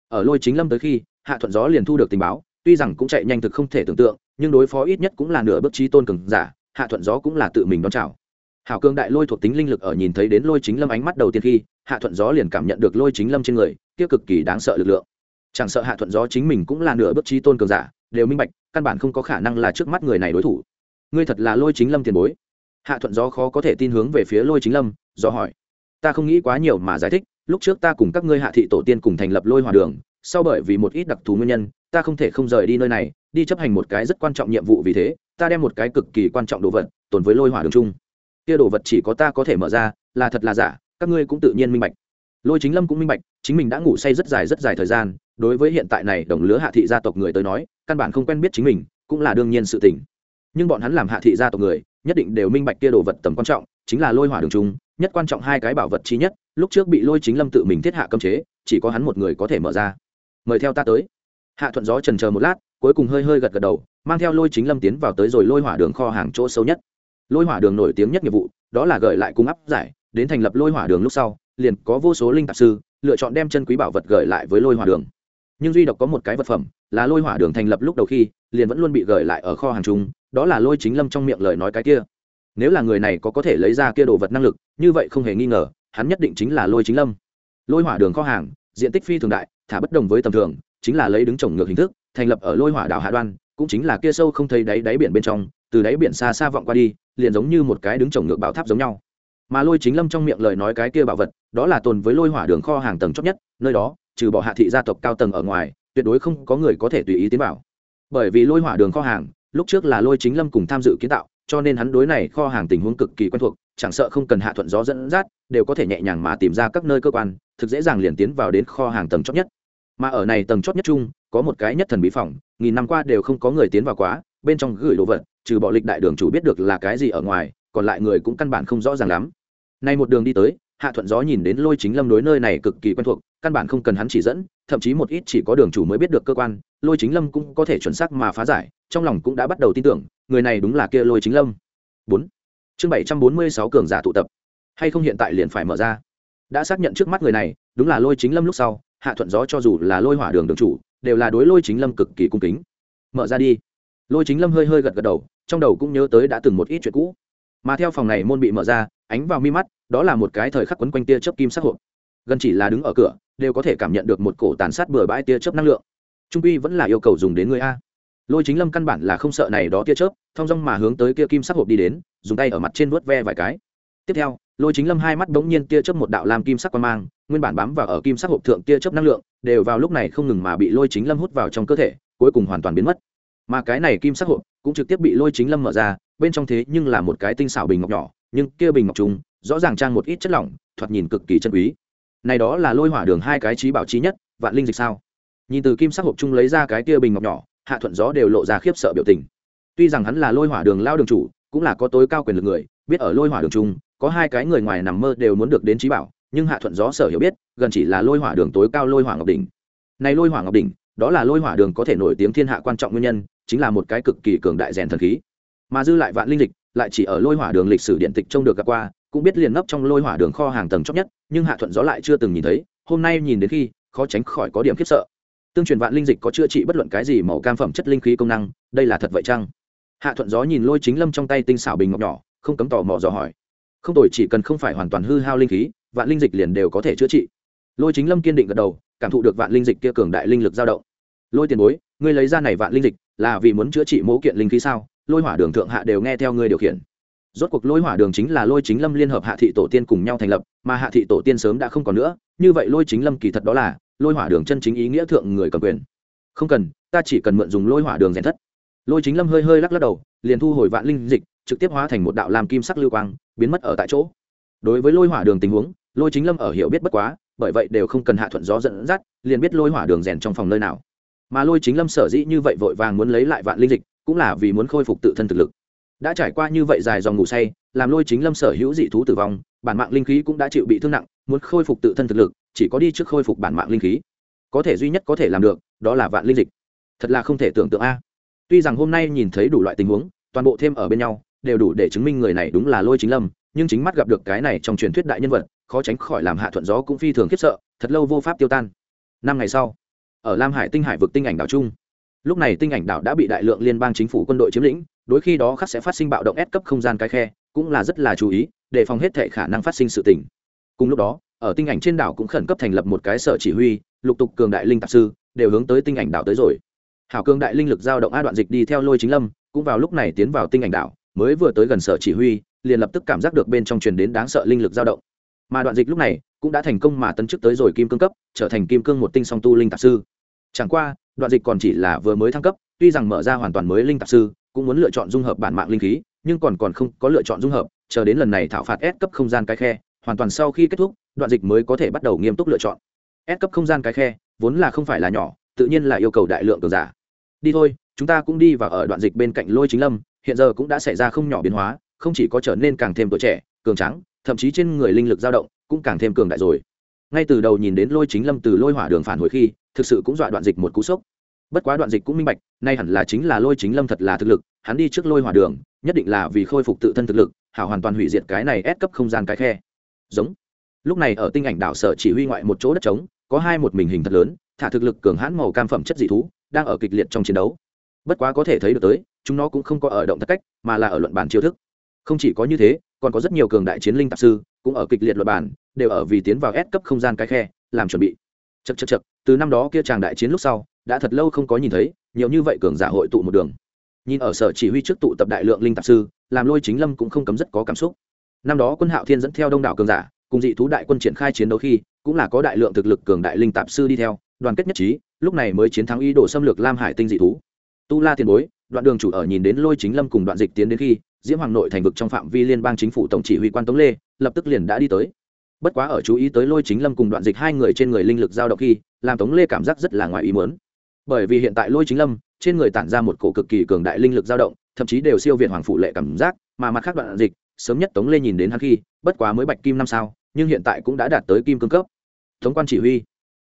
Ở lôi chính lâm tới khi, hạ thuận gió liền thu được tình báo, tuy rằng cũng chạy nhanh thực không thể tưởng tượng, nhưng đối phó ít nhất cũng là nửa bước trí tôn cường giả, hạ thuận gió cũng là tự mình đón chào. Hảo cương đại lôi thuộc tính linh lực ở nhìn thấy đến lôi chính lâm ánh mắt đầu tiên khi, hạ thuận gió liền cảm nhận được lôi chính lâm trên người, kia cực kỳ đáng sợ lực lượng chẳng sợ hạ thuận gió chính mình cũng là nửa bước trí tôn cường giả, đều minh bạch, căn bản không có khả năng là trước mắt người này đối thủ. Ngươi thật là lôi chính lâm tiền bối. Hạ thuận gió khó có thể tin hướng về phía lôi chính lâm, do hỏi. Ta không nghĩ quá nhiều mà giải thích, lúc trước ta cùng các ngươi hạ thị tổ tiên cùng thành lập lôi hòa đường, sau bởi vì một ít đặc thù nguyên nhân, ta không thể không rời đi nơi này, đi chấp hành một cái rất quan trọng nhiệm vụ vì thế, ta đem một cái cực kỳ quan trọng đồ vật tồn với lôi hỏa đường chung. Kia đồ vật chỉ có ta có thể mở ra, là thật là giả, các ngươi cũng tự nhiên minh bạch. Lôi chính lâm cũng minh bạch, chính mình đã ngủ say rất dài rất dài thời gian đối với hiện tại này đồng lứa hạ thị gia tộc người tới nói, căn bản không quen biết chính mình, cũng là đương nhiên sự tình. Nhưng bọn hắn làm hạ thị gia tộc người, nhất định đều minh bạch kia đồ vật tầm quan trọng, chính là lôi hỏa đường trung, nhất quan trọng hai cái bảo vật chi nhất, lúc trước bị lôi chính lâm tự mình thiết hạ cấm chế, chỉ có hắn một người có thể mở ra. Mời theo ta tới. Hạ thuận gió trần chờ một lát, cuối cùng hơi hơi gật gật đầu, mang theo lôi chính lâm tiến vào tới rồi lôi hỏa đường kho hàng chỗ sâu nhất. Lôi hỏa đường nổi tiếng nhất nghiệp vụ, đó là gợi lại cung áp giải, đến thành lập lôi hỏa đường lúc sau, liền có vô số linh tạp sư, lựa chọn đem chân quý bảo vật gợi lại với lôi hỏa đường nhưng duy độc có một cái vật phẩm là lôi hỏa đường thành lập lúc đầu khi liền vẫn luôn bị gửi lại ở kho hàng chúng, đó là lôi chính lâm trong miệng lời nói cái kia. Nếu là người này có có thể lấy ra kia đồ vật năng lực, như vậy không hề nghi ngờ, hắn nhất định chính là lôi chính lâm. Lôi hỏa đường kho hàng, diện tích phi thường đại, thả bất đồng với tầm thường, chính là lấy đứng trồng ngược hình thức, thành lập ở lôi hỏa đảo hạ đoan, cũng chính là kia sâu không thấy đáy đáy biển bên trong, từ đáy biển xa xa vọng qua đi, liền giống như một cái đứng trồng ngược bảo tháp giống nhau. Mà lôi chính lâm trong miệng lời nói cái kia bảo vật, đó là tồn với lôi hỏa đường kho hàng tầng chót nhất, nơi đó trừ bỏ hạ thị gia tộc cao tầng ở ngoài, tuyệt đối không có người có thể tùy ý tiến vào. Bởi vì lôi hỏa đường kho hàng, lúc trước là lôi chính lâm cùng tham dự kiến tạo, cho nên hắn đối này kho hàng tình huống cực kỳ quen thuộc, chẳng sợ không cần hạ thuận gió dẫn dắt, đều có thể nhẹ nhàng mà tìm ra các nơi cơ quan, thực dễ dàng liền tiến vào đến kho hàng tầng chót nhất. Mà ở này tầng chót nhất chung, có một cái nhất thần bí phòng, nghìn năm qua đều không có người tiến vào quá, bên trong gửi đồ vật, trừ bỏ lịch đại đường chủ biết được là cái gì ở ngoài, còn lại người cũng căn bản không rõ ràng lắm. Nay một đường đi tới, hạ thuận gió nhìn đến lôi chính lâm đối nơi này cực kỳ quen thuộc căn bản không cần hắn chỉ dẫn, thậm chí một ít chỉ có đường chủ mới biết được cơ quan, lôi chính lâm cũng có thể chuẩn xác mà phá giải, trong lòng cũng đã bắt đầu tin tưởng, người này đúng là kia lôi chính lâm. Bốn. Chương bảy trăm bốn mươi sáu cường giả tụ tập. Hay không hiện tại liền phải mở ra? Đã xác nhận trước mắt người này, đúng là lôi chính lâm lúc sau, hạ thuận gió cho dù là lôi hỏa đường đường chủ, đều là đối lôi chính lâm cực kỳ cung kính. Mở ra đi. Lôi chính lâm hơi hơi gật gật đầu, trong đầu cũng nhớ tới đã từng một ít chuyện cũ. Mà theo phòng này môn bị mở ra, ánh vào mi mắt, đó là một cái thời khắc quấn quanh tia chớp kim sắc hộp gần chỉ là đứng ở cửa, đều có thể cảm nhận được một cổ tàn sát bừa bãi tia chớp năng lượng. Trung quy vẫn là yêu cầu dùng đến người a. Lôi chính lâm căn bản là không sợ này đó tia chớp thong dong mà hướng tới kia kim sắc hộp đi đến, dùng tay ở mặt trên vuốt ve vài cái. Tiếp theo, lôi chính lâm hai mắt bỗng nhiên tia chớp một đạo làm kim sắc quan mang, nguyên bản bám vào ở kim sắc hộp thượng tia chớp năng lượng, đều vào lúc này không ngừng mà bị lôi chính lâm hút vào trong cơ thể, cuối cùng hoàn toàn biến mất. Mà cái này kim sắc hộp cũng trực tiếp bị lôi chính lâm mở ra, bên trong thế nhưng là một cái tinh xảo bình ngọc nhỏ, nhưng kia bình ngọc trùng rõ ràng trang một ít chất lỏng, thoạt nhìn cực kỳ chân quý này đó là lôi hỏa đường hai cái trí bảo trí nhất, vạn linh dịch sao? Nhìn từ kim sắc hộp chung lấy ra cái kia bình ngọc nhỏ, hạ thuận gió đều lộ ra khiếp sợ biểu tình. Tuy rằng hắn là lôi hỏa đường lao đường chủ, cũng là có tối cao quyền lực người, biết ở lôi hỏa đường chung, có hai cái người ngoài nằm mơ đều muốn được đến trí bảo, nhưng hạ thuận gió sở hiểu biết, gần chỉ là lôi hỏa đường tối cao lôi hỏa ngọc đỉnh. Này lôi hỏa ngọc đỉnh, đó là lôi hỏa đường có thể nổi tiếng thiên hạ quan trọng nguyên nhân, chính là một cái cực kỳ cường đại rèn thần khí. Mà dư lại vạn linh dịch, lại chỉ ở lôi hỏa đường lịch sử điện tịch trông được gặp qua cũng biết liền ngấp trong lôi hỏa đường kho hàng tầng chót nhất, nhưng hạ thuận gió lại chưa từng nhìn thấy, hôm nay nhìn đến khi, khó tránh khỏi có điểm khiếp sợ. Tương truyền vạn linh dịch có chữa trị bất luận cái gì màu cam phẩm chất linh khí công năng, đây là thật vậy chăng? Hạ thuận gió nhìn lôi chính lâm trong tay tinh xảo bình ngọc nhỏ, không cấm tò mò dò hỏi. Không tội chỉ cần không phải hoàn toàn hư hao linh khí, vạn linh dịch liền đều có thể chữa trị. Lôi chính lâm kiên định gật đầu, cảm thụ được vạn linh dịch kia cường đại linh lực dao động. Lôi tiền bối, ngươi lấy ra này vạn linh dịch là vì muốn chữa trị mẫu kiện linh khí sao? Lôi hỏa đường thượng hạ đều nghe theo ngươi điều khiển rốt cuộc lôi hỏa đường chính là lôi chính lâm liên hợp hạ thị tổ tiên cùng nhau thành lập, mà hạ thị tổ tiên sớm đã không còn nữa, như vậy lôi chính lâm kỳ thật đó là lôi hỏa đường chân chính ý nghĩa thượng người cầm quyền. Không cần, ta chỉ cần mượn dùng lôi hỏa đường rèn thất. Lôi chính lâm hơi hơi lắc lắc đầu, liền thu hồi vạn linh dịch, trực tiếp hóa thành một đạo làm kim sắc lưu quang, biến mất ở tại chỗ. Đối với lôi hỏa đường tình huống, lôi chính lâm ở hiểu biết bất quá, bởi vậy đều không cần hạ thuận gió dẫn dắt, liền biết lôi hỏa đường rèn trong phòng nơi nào. Mà lôi chính lâm sở dĩ như vậy vội vàng muốn lấy lại vạn linh dịch, cũng là vì muốn khôi phục tự thân thực lực đã trải qua như vậy dài dòng ngủ say, làm lôi chính lâm sở hữu dị thú tử vong, bản mạng linh khí cũng đã chịu bị thương nặng, muốn khôi phục tự thân thực lực, chỉ có đi trước khôi phục bản mạng linh khí. Có thể duy nhất có thể làm được, đó là vạn linh dịch. Thật là không thể tưởng tượng a. Tuy rằng hôm nay nhìn thấy đủ loại tình huống, toàn bộ thêm ở bên nhau, đều đủ để chứng minh người này đúng là lôi chính lâm, nhưng chính mắt gặp được cái này trong truyền thuyết đại nhân vật, khó tránh khỏi làm hạ thuận gió cũng phi thường khiếp sợ, thật lâu vô pháp tiêu tan. Năm ngày sau, ở lam hải tinh hải vực tinh ảnh đảo trung lúc này tinh ảnh đảo đã bị đại lượng liên bang chính phủ quân đội chiếm lĩnh đôi khi đó khắc sẽ phát sinh bạo động ép cấp không gian cái khe, cũng là rất là chú ý, để phòng hết thệ khả năng phát sinh sự tình. Cùng lúc đó, ở tinh ảnh trên đảo cũng khẩn cấp thành lập một cái sở chỉ huy, lục tục cường đại linh tạp sư, đều hướng tới tinh ảnh đảo tới rồi. Hảo cường đại linh lực giao động a đoạn dịch đi theo lôi chính lâm, cũng vào lúc này tiến vào tinh ảnh đảo, mới vừa tới gần sở chỉ huy, liền lập tức cảm giác được bên trong truyền đến đáng sợ linh lực dao động. Mà đoạn dịch lúc này cũng đã thành công mà tấn chức tới rồi kim cương cấp, trở thành kim cương một tinh song tu linh tạp sư. Chẳng qua đoạn dịch còn chỉ là vừa mới thăng cấp, tuy rằng mở ra hoàn toàn mới linh tạp sư, cũng muốn lựa chọn dung hợp bản mạng linh khí, nhưng còn còn không có lựa chọn dung hợp, chờ đến lần này thảo phạt S cấp không gian cái khe, hoàn toàn sau khi kết thúc, đoạn dịch mới có thể bắt đầu nghiêm túc lựa chọn. S cấp không gian cái khe, vốn là không phải là nhỏ, tự nhiên là yêu cầu đại lượng cường giả. Đi thôi, chúng ta cũng đi vào ở đoạn dịch bên cạnh lôi chính lâm, hiện giờ cũng đã xảy ra không nhỏ biến hóa, không chỉ có trở nên càng thêm tuổi trẻ, cường trắng thậm chí trên người linh lực dao động cũng càng thêm cường đại rồi. Ngay từ đầu nhìn đến lôi chính lâm từ lôi hỏa đường phản hồi khi thực sự cũng dọa đoạn dịch một cú sốc. Bất quá đoạn dịch cũng minh bạch, nay hẳn là chính là lôi chính lâm thật là thực lực, hắn đi trước lôi hỏa đường, nhất định là vì khôi phục tự thân thực lực, hảo hoàn toàn hủy diệt cái này ép cấp không gian cái khe. Giống. Lúc này ở tinh ảnh đảo sở chỉ huy ngoại một chỗ đất trống, có hai một mình hình thật lớn, thả thực lực cường hãn màu cam phẩm chất dị thú, đang ở kịch liệt trong chiến đấu. Bất quá có thể thấy được tới, chúng nó cũng không có ở động thất cách, mà là ở luận bản chiêu thức. Không chỉ có như thế, còn có rất nhiều cường đại chiến linh tạp sư, cũng ở kịch liệt luận bản đều ở vì tiến vào S cấp không gian cái khe, làm chuẩn bị. Chật chật chật từ năm đó kia chàng đại chiến lúc sau, đã thật lâu không có nhìn thấy, nhiều như vậy cường giả hội tụ một đường. Nhìn ở sở chỉ huy trước tụ tập đại lượng linh tạp sư, làm lôi chính lâm cũng không cấm rất có cảm xúc. Năm đó quân hạo thiên dẫn theo đông đảo cường giả, cùng dị thú đại quân triển khai chiến đấu khi, cũng là có đại lượng thực lực cường đại linh tạp sư đi theo, đoàn kết nhất trí, lúc này mới chiến thắng ý đồ xâm lược lam hải tinh dị thú. Tu la tiền bối, đoạn đường chủ ở nhìn đến lôi chính lâm cùng đoạn dịch tiến đến khi, diễm hoàng nội thành vực trong phạm vi liên bang chính phủ tổng chỉ huy quan tống lê, lập tức liền đã đi tới. Bất quá ở chú ý tới lôi chính lâm cùng đoạn dịch hai người trên người linh lực giao động khi làm tống lê cảm giác rất là ngoài ý muốn. Bởi vì hiện tại lôi chính lâm, trên người tản ra một cổ cực kỳ cường đại linh lực dao động, thậm chí đều siêu việt hoàng phụ lệ cảm giác, mà mặt khác đoạn dịch, sớm nhất tống lê nhìn đến hắn khi, bất quá mới bạch kim năm sao, nhưng hiện tại cũng đã đạt tới kim cương cấp. Tống quan chỉ huy.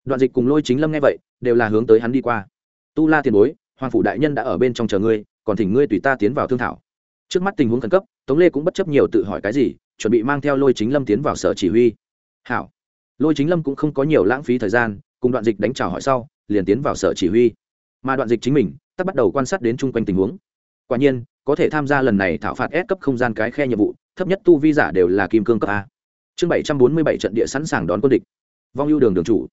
Đoạn dịch cùng lôi chính lâm nghe vậy, đều là hướng tới hắn đi qua. Tu la tiền bối, hoàng phủ đại nhân đã ở bên trong chờ ngươi, còn thỉnh ngươi tùy ta tiến vào thương thảo. Trước mắt tình huống khẩn cấp, tống lê cũng bất chấp nhiều tự hỏi cái gì, chuẩn bị mang theo lôi chính lâm tiến vào sở chỉ huy. Hảo. Lôi chính lâm cũng không có nhiều lãng phí thời gian cùng đoạn dịch đánh chào hỏi sau, liền tiến vào sở chỉ huy. Mà đoạn dịch chính mình tắt bắt đầu quan sát đến chung quanh tình huống. Quả nhiên, có thể tham gia lần này thảo phạt ép cấp không gian cái khe nhiệm vụ, thấp nhất tu vi giả đều là kim cương cấp a. Chương bảy trăm bốn mươi bảy trận địa sẵn sàng đón quân địch. Vong ưu đường đường chủ.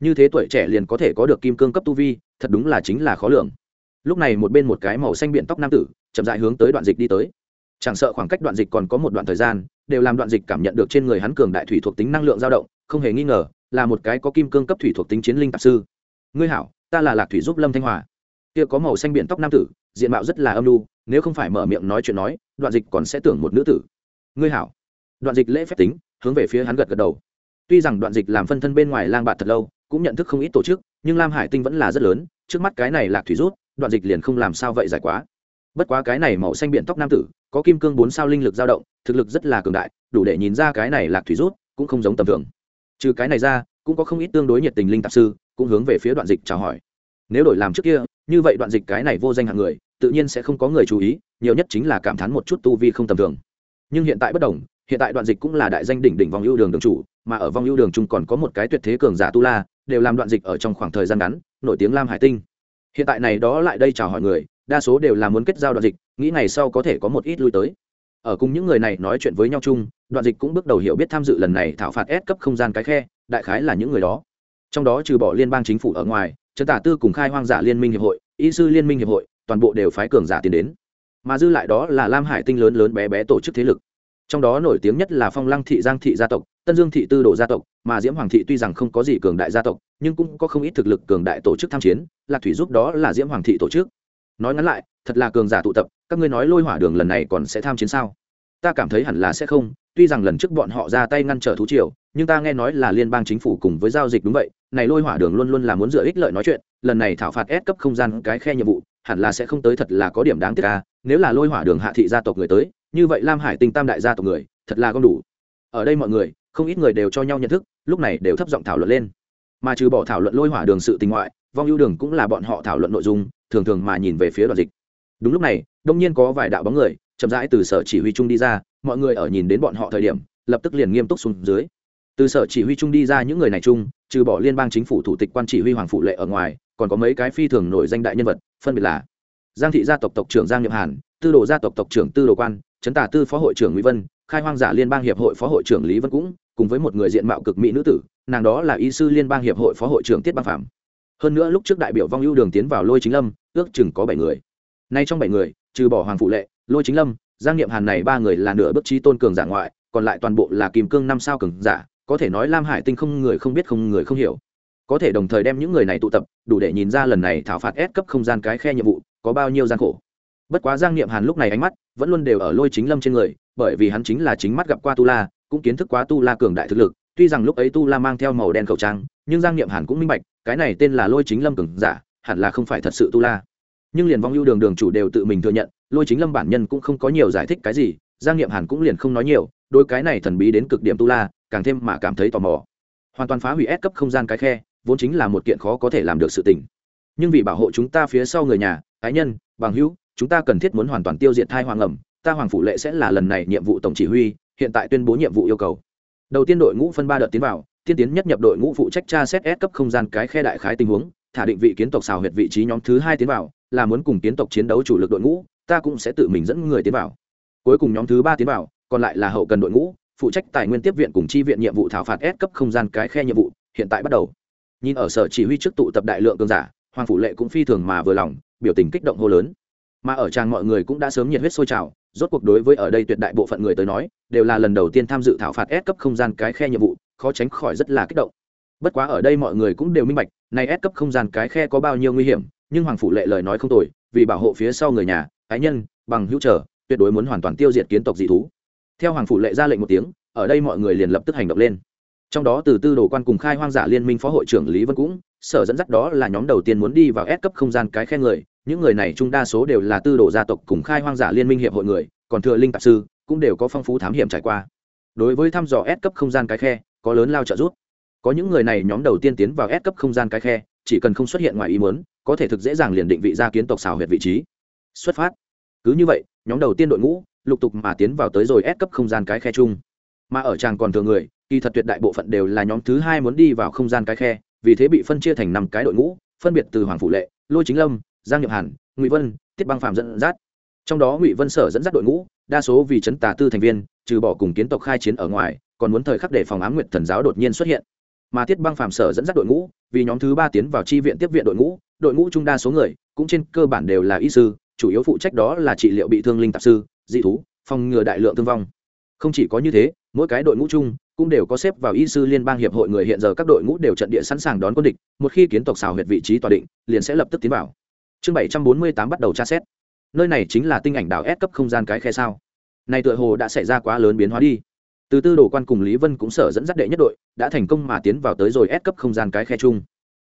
Như thế tuổi trẻ liền có thể có được kim cương cấp tu vi, thật đúng là chính là khó lường. Lúc này một bên một cái màu xanh biện tóc nam tử, chậm dại hướng tới đoạn dịch đi tới. Chẳng sợ khoảng cách đoạn dịch còn có một đoạn thời gian, đều làm đoạn dịch cảm nhận được trên người hắn cường đại thủy thuộc tính năng lượng dao động, không hề nghi ngờ là một cái có kim cương cấp thủy thuộc tính chiến linh tạp sư. Ngươi hảo, ta là lạc thủy giúp lâm thanh hòa. Kia có màu xanh biển tóc nam tử, diện mạo rất là âm lu nếu không phải mở miệng nói chuyện nói, đoạn dịch còn sẽ tưởng một nữ tử. Ngươi hảo. Đoạn dịch lễ phép tính, hướng về phía hắn gật gật đầu. Tuy rằng đoạn dịch làm phân thân bên ngoài lang bạt thật lâu, cũng nhận thức không ít tổ chức, nhưng lam hải tinh vẫn là rất lớn, trước mắt cái này lạc thủy rút, đoạn dịch liền không làm sao vậy giải quá. Bất quá cái này màu xanh biển tóc nam tử, có kim cương bốn sao linh lực dao động, thực lực rất là cường đại, đủ để nhìn ra cái này lạc thủy rút, cũng không giống tầm thường trừ cái này ra, cũng có không ít tương đối nhiệt tình linh tạp sư, cũng hướng về phía đoạn dịch chào hỏi. Nếu đổi làm trước kia, như vậy đoạn dịch cái này vô danh hạng người, tự nhiên sẽ không có người chú ý, nhiều nhất chính là cảm thán một chút tu vi không tầm thường. Nhưng hiện tại bất đồng, hiện tại đoạn dịch cũng là đại danh đỉnh đỉnh vòng ưu đường đường chủ, mà ở vòng ưu đường chung còn có một cái tuyệt thế cường giả tu la, đều làm đoạn dịch ở trong khoảng thời gian ngắn, nổi tiếng lam hải tinh. Hiện tại này đó lại đây chào hỏi người, đa số đều là muốn kết giao đoạn dịch, nghĩ ngày sau có thể có một ít lui tới ở cùng những người này nói chuyện với nhau chung, đoạn dịch cũng bước đầu hiểu biết tham dự lần này thảo phạt ép cấp không gian cái khe, đại khái là những người đó. Trong đó trừ bỏ liên bang chính phủ ở ngoài trần tả tư cùng khai hoang giả liên minh hiệp hội, y sư liên minh hiệp hội, toàn bộ đều phái cường giả tiến đến. Mà dư lại đó là lam hải tinh lớn lớn bé bé tổ chức thế lực. Trong đó nổi tiếng nhất là phong lăng thị giang thị gia tộc, tân dương thị tư đồ gia tộc, mà diễm hoàng thị tuy rằng không có gì cường đại gia tộc, nhưng cũng có không ít thực lực cường đại tổ chức tham chiến, lạc thủy giúp đó là diễm hoàng thị tổ chức. Nói ngắn lại thật là cường giả tụ tập, các ngươi nói lôi hỏa đường lần này còn sẽ tham chiến sao? Ta cảm thấy hẳn là sẽ không, tuy rằng lần trước bọn họ ra tay ngăn trở thú triều, nhưng ta nghe nói là liên bang chính phủ cùng với giao dịch đúng vậy, này lôi hỏa đường luôn luôn là muốn dựa ích lợi nói chuyện, lần này thảo phạt ép cấp không gian cái khe nhiệm vụ, hẳn là sẽ không tới thật là có điểm đáng tiếc ca nếu là lôi hỏa đường hạ thị gia tộc người tới, như vậy lam hải tinh tam đại gia tộc người, thật là không đủ. Ở đây mọi người, không ít người đều cho nhau nhận thức, lúc này đều thấp giọng thảo luận lên. Mà trừ bỏ thảo luận lôi hỏa đường sự tình ngoại, vong ưu đường cũng là bọn họ thảo luận nội dung, thường thường mà nhìn về phía đoàn dịch đúng lúc này, đông nhiên có vài đạo bóng người, chậm rãi từ sở chỉ huy trung đi ra, mọi người ở nhìn đến bọn họ thời điểm, lập tức liền nghiêm túc xuống dưới. Từ sở chỉ huy trung đi ra những người này chung, trừ bỏ liên bang chính phủ thủ tịch quan chỉ huy hoàng phụ lệ ở ngoài, còn có mấy cái phi thường nổi danh đại nhân vật, phân biệt là giang thị gia tộc tộc trưởng giang nhậm hàn, tư đồ gia tộc tộc trưởng tư đồ quan, trấn tả tư phó hội trưởng nguyễn vân, khai hoang giả liên bang hiệp hội phó hội trưởng lý vân cũng, cùng với một người diện mạo cực mỹ nữ tử, nàng đó là y sư liên bang hiệp hội phó hội trưởng tiết bang phạm hơn nữa lúc trước đại biểu vong ưu đường tiến vào lôi chính lâm, ước chừng có bảy người nay trong bảy người, trừ bỏ hoàng phụ lệ, lôi chính lâm, giang niệm hàn này ba người là nửa bước trí tôn cường giả ngoại, còn lại toàn bộ là kim cương năm sao cường giả, có thể nói lam hải tinh không người không biết không người không hiểu. Có thể đồng thời đem những người này tụ tập, đủ để nhìn ra lần này thảo phạt ép cấp không gian cái khe nhiệm vụ, có bao nhiêu gian khổ. Bất quá giang niệm hàn lúc này ánh mắt vẫn luôn đều ở lôi chính lâm trên người, bởi vì hắn chính là chính mắt gặp qua tu la, cũng kiến thức quá tu la cường đại thực lực, tuy rằng lúc ấy tu la mang theo màu đen khẩu trang, nhưng giang niệm hàn cũng minh bạch, cái này tên là lôi chính lâm cường giả, hẳn là không phải thật sự tu la nhưng liền vong ưu đường đường chủ đều tự mình thừa nhận, lôi chính lâm bản nhân cũng không có nhiều giải thích cái gì, giang niệm hàn cũng liền không nói nhiều, đôi cái này thần bí đến cực điểm tu la, càng thêm mà cảm thấy tò mò. Hoàn toàn phá hủy ép cấp không gian cái khe, vốn chính là một kiện khó có thể làm được sự tình. Nhưng vì bảo hộ chúng ta phía sau người nhà cá nhân, bằng hữu, chúng ta cần thiết muốn hoàn toàn tiêu diệt thai hoàng ẩm, ta hoàng phủ lệ sẽ là lần này nhiệm vụ tổng chỉ huy, hiện tại tuyên bố nhiệm vụ yêu cầu. Đầu tiên đội ngũ phân ba đợt tiến vào, tiên tiến nhất nhập đội ngũ phụ trách tra xét ép cấp không gian cái khe đại khái tình huống, thả định vị kiến tộc xào huyệt vị trí nhóm thứ hai tiến vào là muốn cùng tiến tộc chiến đấu chủ lực đội ngũ, ta cũng sẽ tự mình dẫn người tiến vào. Cuối cùng nhóm thứ ba tiến vào, còn lại là hậu cần đội ngũ, phụ trách tài nguyên tiếp viện cùng chi viện nhiệm vụ thảo phạt S cấp không gian cái khe nhiệm vụ, hiện tại bắt đầu. Nhìn ở sở chỉ huy trước tụ tập đại lượng cường giả, hoàng phủ lệ cũng phi thường mà vừa lòng, biểu tình kích động hô lớn. Mà ở trang mọi người cũng đã sớm nhiệt huyết sôi trào, rốt cuộc đối với ở đây tuyệt đại bộ phận người tới nói, đều là lần đầu tiên tham dự thảo phạt S cấp không gian cái khe nhiệm vụ, khó tránh khỏi rất là kích động. Bất quá ở đây mọi người cũng đều minh bạch, này S cấp không gian cái khe có bao nhiêu nguy hiểm nhưng hoàng phủ lệ lời nói không tồi, vì bảo hộ phía sau người nhà, ái nhân, bằng hữu trở tuyệt đối muốn hoàn toàn tiêu diệt kiến tộc dị thú. Theo hoàng phủ lệ ra lệnh một tiếng, ở đây mọi người liền lập tức hành động lên. Trong đó từ tư đồ quan cùng khai hoang giả liên minh phó hội trưởng lý vân cũng, sở dẫn dắt đó là nhóm đầu tiên muốn đi vào ép cấp không gian cái khe người, những người này chung đa số đều là tư đồ gia tộc cùng khai hoang giả liên minh hiệp hội người, còn thừa linh tạp sư, cũng đều có phong phú thám hiểm trải qua. Đối với thăm dò ép cấp không gian cái khe, có lớn lao trợ giúp. Có những người này nhóm đầu tiên tiến vào ép cấp không gian cái khe, chỉ cần không xuất hiện ngoài ý muốn có thể thực dễ dàng liền định vị ra kiến tộc xào huyệt vị trí. Xuất phát. Cứ như vậy, nhóm đầu tiên đội ngũ, lục tục mà tiến vào tới rồi ép cấp không gian cái khe chung. Mà ở tràng còn thường người, kỳ thật tuyệt đại bộ phận đều là nhóm thứ hai muốn đi vào không gian cái khe, vì thế bị phân chia thành năm cái đội ngũ, phân biệt từ hoàng phủ lệ, lôi chính lâm, giang nhậm hàn, ngụy vân, tiết băng phạm dẫn dắt. Trong đó ngụy vân sở dẫn dắt đội ngũ, đa số vì chấn tà tư thành viên, trừ bỏ cùng kiến tộc khai chiến ở ngoài, còn muốn thời khắc để phòng ám nguyện thần giáo đột nhiên xuất hiện mà tiết băng phạm sở dẫn dắt đội ngũ, vì nhóm thứ ba tiến vào tri viện tiếp viện đội ngũ đội ngũ trung đa số người, cũng trên cơ bản đều là y sư, chủ yếu phụ trách đó là trị liệu bị thương linh tạp sư, dị thú, phòng ngừa đại lượng thương vong. Không chỉ có như thế, mỗi cái đội ngũ chung cũng đều có xếp vào y sư liên bang hiệp hội người hiện giờ các đội ngũ đều trận địa sẵn sàng đón quân địch, một khi kiến tộc xào huyệt vị trí tòa định, liền sẽ lập tức tiến vào. Chương bảy trăm bốn mươi tám bắt đầu tra xét. Nơi này chính là tinh ảnh đảo S cấp không gian cái khe sao. Này tựa hồ đã xảy ra quá lớn biến hóa đi từ tư đồ quan cùng lý vân cũng sở dẫn dắt đệ nhất đội, đã thành công mà tiến vào tới rồi ép cấp không gian cái khe chung.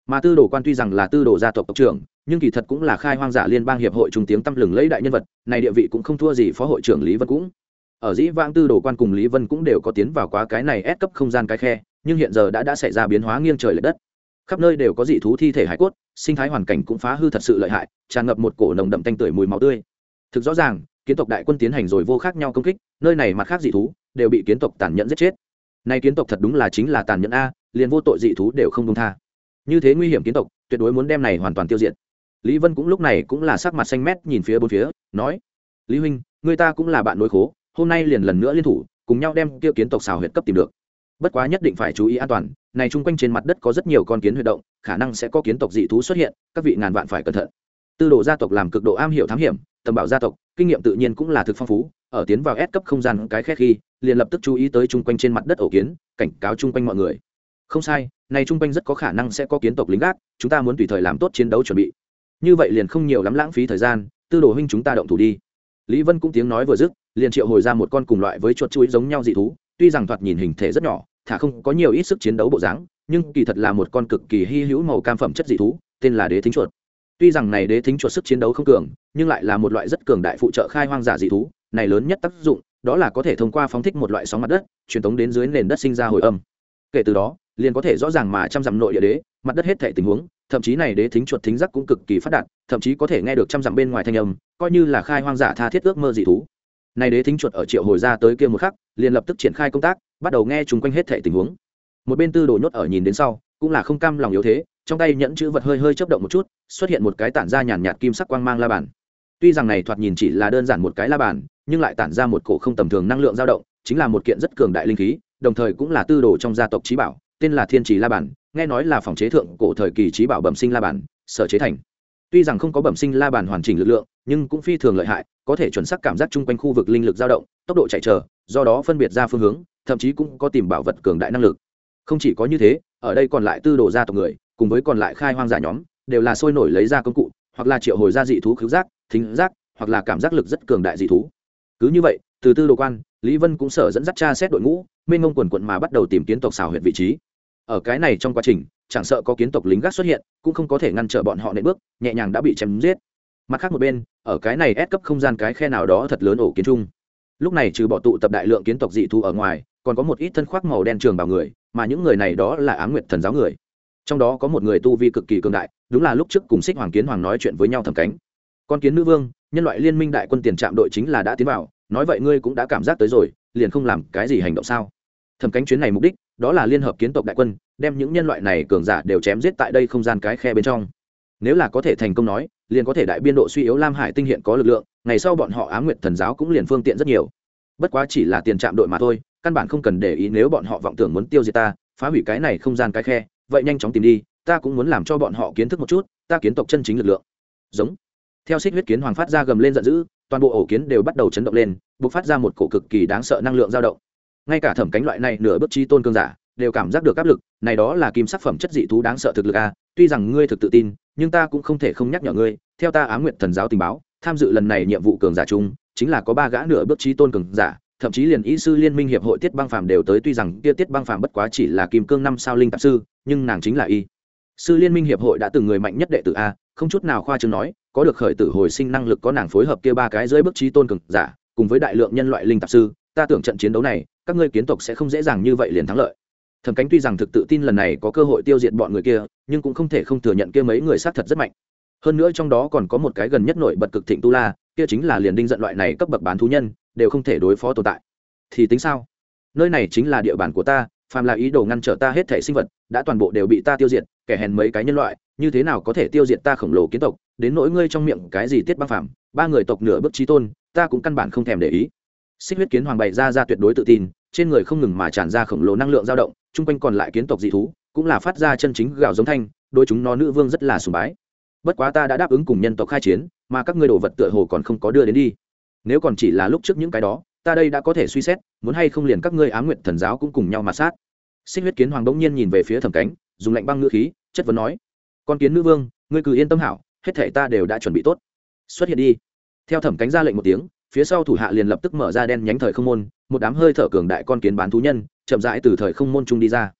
Mà tư đồ quan tuy rằng là tư đồ gia tộc tộc trưởng, nhưng kỳ thật cũng là khai hoang giả liên bang hiệp hội trung tiếng tăm lừng lấy đại nhân vật, này địa vị cũng không thua gì phó hội trưởng lý vân cũng. Ở dĩ vãng tư đồ quan cùng lý vân cũng đều có tiến vào quá cái này ép cấp không gian cái khe, nhưng hiện giờ đã đã xảy ra biến hóa nghiêng trời l ệ đất. Khắp nơi đều có dị thú thi thể hải cốt, sinh thái hoàn cảnh cũng phá hư thật sự lợi hại, tràn ngập một cổ nồng đậm tanh tưởi mùi máu tươi. Thực rõ ràng, kiến tộc đại quân tiến hành rồi vô khác nhau công kích, nơi này mặt khác dị thú đều bị kiến tộc tàn nhẫn giết chết. Nay kiến tộc thật đúng là chính là tàn nhẫn a, liền vô tội dị thú đều không công tha. Như thế nguy hiểm kiến tộc, tuyệt đối muốn đem này hoàn toàn tiêu diệt. Lý vân cũng lúc này cũng là sắc mặt xanh mét nhìn phía bốn phía, nói, lý huynh, người ta cũng là bạn nối khố, hôm nay liền lần nữa liên thủ, cùng nhau đem tiêu kiến tộc xào huyệt cấp tìm được. Bất quá nhất định phải chú ý an toàn, này chung quanh trên mặt đất có rất nhiều con kiến huyệt động, khả năng sẽ có kiến tộc dị thú xuất hiện, các vị ngàn vạn phải cẩn thận. Tư đồ gia tộc làm cực độ am hiểu thám hiểm tầm bảo gia tộc, kinh nghiệm tự nhiên cũng là thực phong phú, ở tiến vào S cấp không gian cái khét khi, liền lập tức chú ý tới chung quanh trên mặt đất ổ kiến, cảnh cáo chung quanh mọi người. Không sai, này chung quanh rất có khả năng sẽ có kiến tộc lính gác, chúng ta muốn tùy thời làm tốt chiến đấu chuẩn bị. Như vậy liền không nhiều lắm lãng phí thời gian, tư đồ huynh chúng ta động thủ đi. Lý vân cũng tiếng nói vừa dứt, liền triệu hồi ra một con cùng loại với chuột chuối giống nhau dị thú, tuy rằng thoạt nhìn hình thể rất nhỏ, thả không có nhiều ít sức chiến đấu bộ dáng, nhưng kỳ thật là một con cực kỳ hy hữu màu cam phẩm chất dị thú, tên là đế thính chuột. Tuy rằng này đế thính chuột sức chiến đấu không cường nhưng lại là một loại rất cường đại phụ trợ khai hoang giả dị thú, này lớn nhất tác dụng, đó là có thể thông qua phóng thích một loại sóng mặt đất, truyền tống đến dưới nền đất sinh ra hồi âm. Kể từ đó, liền có thể rõ ràng mà trăm dặm nội địa đế, mặt đất hết thể tình huống, thậm chí này đế thính chuột thính giác cũng cực kỳ phát đạt, thậm chí có thể nghe được trăm dặm bên ngoài thanh âm, coi như là khai hoang giả tha thiết ước mơ dị thú. Này đế thính chuột ở triệu hồi ra tới kia một khắc, liền lập tức triển khai công tác, bắt đầu nghe chung quanh hết thể tình huống. Một bên tư đồ nhốt ở nhìn đến sau, cũng là không cam lòng yếu thế, trong tay nhẫn chữ vật hơi hơi chấp động một chút, xuất hiện một cái tản ra nhàn nhạt kim sắc quang mang la bàn tuy rằng này thoạt nhìn chỉ là đơn giản một cái la bàn nhưng lại tản ra một cổ không tầm thường năng lượng dao động chính là một kiện rất cường đại linh khí đồng thời cũng là tư đồ trong gia tộc trí bảo tên là thiên trì la Bàn. nghe nói là phòng chế thượng cổ thời kỳ trí bảo bẩm sinh la bàn, sở chế thành tuy rằng không có bẩm sinh la bàn hoàn chỉnh lực lượng nhưng cũng phi thường lợi hại có thể chuẩn xác cảm giác chung quanh khu vực linh lực dao động tốc độ chạy chờ do đó phân biệt ra phương hướng thậm chí cũng có tìm bảo vật cường đại năng lực không chỉ có như thế ở đây còn lại tư đồ gia tộc người cùng với còn lại khai hoang giả nhóm đều là sôi nổi lấy ra công cụ hoặc là triệu hồi ra dị thú khứu giác thính giác hoặc là cảm giác lực rất cường đại dị thú. Cứ như vậy, từ tư đồ quan, lý vân cũng sở dẫn dắt cha xét đội ngũ, mênh ngông quần quận mà bắt đầu tìm kiến tộc xào huyện vị trí. Ở cái này trong quá trình, chẳng sợ có kiến tộc lính gác xuất hiện, cũng không có thể ngăn trở bọn họ nện bước, nhẹ nhàng đã bị chém giết. Mặt khác một bên, ở cái này ép cấp không gian cái khe nào đó thật lớn ổ kiến trung. Lúc này trừ bỏ tụ tập đại lượng kiến tộc dị thu ở ngoài, còn có một ít thân khoác màu đen trường bảo người, mà những người này đó là á nguyệt thần giáo người. Trong đó có một người tu vi cực kỳ cường đại, đúng là lúc trước cùng xích hoàng kiến hoàng nói chuyện với nhau thầm cánh con kiến nữ vương, nhân loại liên minh đại quân tiền trạm đội chính là đã tiến vào, nói vậy ngươi cũng đã cảm giác tới rồi, liền không làm cái gì hành động sao? Thẩm cánh chuyến này mục đích, đó là liên hợp kiến tộc đại quân, đem những nhân loại này cường giả đều chém giết tại đây không gian cái khe bên trong. Nếu là có thể thành công nói, liền có thể đại biên độ suy yếu lam hải tinh hiện có lực lượng, ngày sau bọn họ á nguyện thần giáo cũng liền phương tiện rất nhiều. Bất quá chỉ là tiền trạm đội mà thôi, căn bản không cần để ý nếu bọn họ vọng tưởng muốn tiêu diệt ta, phá hủy cái này không gian cái khe, vậy nhanh chóng tìm đi, ta cũng muốn làm cho bọn họ kiến thức một chút, ta kiến tộc chân chính lực lượng. Giống theo xích huyết kiến hoàng phát ra gầm lên giận dữ, toàn bộ ổ kiến đều bắt đầu chấn động lên b ộ c phát ra một cổ cực kỳ đáng sợ năng lượng dao động. Ngay cả thẩm cánh loại này nửa bước chi tôn cương giả, đều cảm giác được áp lực, này đó là kim sắc phẩm chất dị thú đáng sợ thực lực a tuy rằng ngươi thực tự tin, nhưng ta cũng không thể không nhắc nhở ngươi, theo ta á nguyện thần giáo tình báo, tham dự lần này nhiệm vụ cường giả chung, chính là có ba gã nửa bước chi tôn cường giả, thậm chí liền ý sư liên minh hiệp hội tiết băng phàm đều tới, tuy rằng kia tiết băng phàm bất quá chỉ là kim cương năm sao linh tạp sư, nhưng nàng chính là y. Sư liên minh hiệp hội đã từng người mạnh nhất đệ tử a, không chút nào khoa chương nói có được khởi tử hồi sinh năng lực có nàng phối hợp kia ba cái dưới bước trí tôn cường giả, cùng với đại lượng nhân loại linh tạp sư, ta tưởng trận chiến đấu này, các ngươi kiến tộc sẽ không dễ dàng như vậy liền thắng lợi. Thẩm cánh tuy rằng thực tự tin lần này có cơ hội tiêu diệt bọn người kia, nhưng cũng không thể không thừa nhận kia mấy người sát thật rất mạnh. Hơn nữa trong đó còn có một cái gần nhất nổi bật cực thịnh tu la, kia chính là liền đinh giận loại này cấp bậc bán thú nhân, đều không thể đối phó tồn tại. Thì tính sao? Nơi này chính là địa bàn của ta phàm là ý đồ ngăn trở ta hết thể sinh vật, đã toàn bộ đều bị ta tiêu diệt, kẻ hèn mấy cái nhân loại, như thế nào có thể tiêu diệt ta khổng lồ kiến tộc? Đến nỗi ngươi trong miệng cái gì tiết băng phạm ba người tộc nửa bước trí tôn, ta cũng căn bản không thèm để ý. Xích huyết kiến hoàng bày ra ra tuyệt đối tự tin, trên người không ngừng mà tràn ra khổng lồ năng lượng dao động, chung quanh còn lại kiến tộc dị thú, cũng là phát ra chân chính gạo giống thanh, đôi chúng nó nữ vương rất là sùng bái. Bất quá ta đã đáp ứng cùng nhân tộc khai chiến, mà các ngươi đồ vật tựa hồ còn không có đưa đến đi. Nếu còn chỉ là lúc trước những cái đó ta đây đã có thể suy xét, muốn hay không liền các ngươi ám nguyện thần giáo cũng cùng nhau mà sát. Xích huyết kiến hoàng bỗng nhiên nhìn về phía thẩm cánh, dùng lạnh băng ngữ khí, chất vấn nói, con kiến nữ vương, ngươi cứ yên tâm hảo, hết thể ta đều đã chuẩn bị tốt. Xuất hiện đi. Theo thẩm cánh ra lệnh một tiếng, phía sau thủ hạ liền lập tức mở ra đen nhánh thời không môn, một đám hơi thở cường đại con kiến bán thú nhân, chậm rãi từ thời không môn trung đi ra.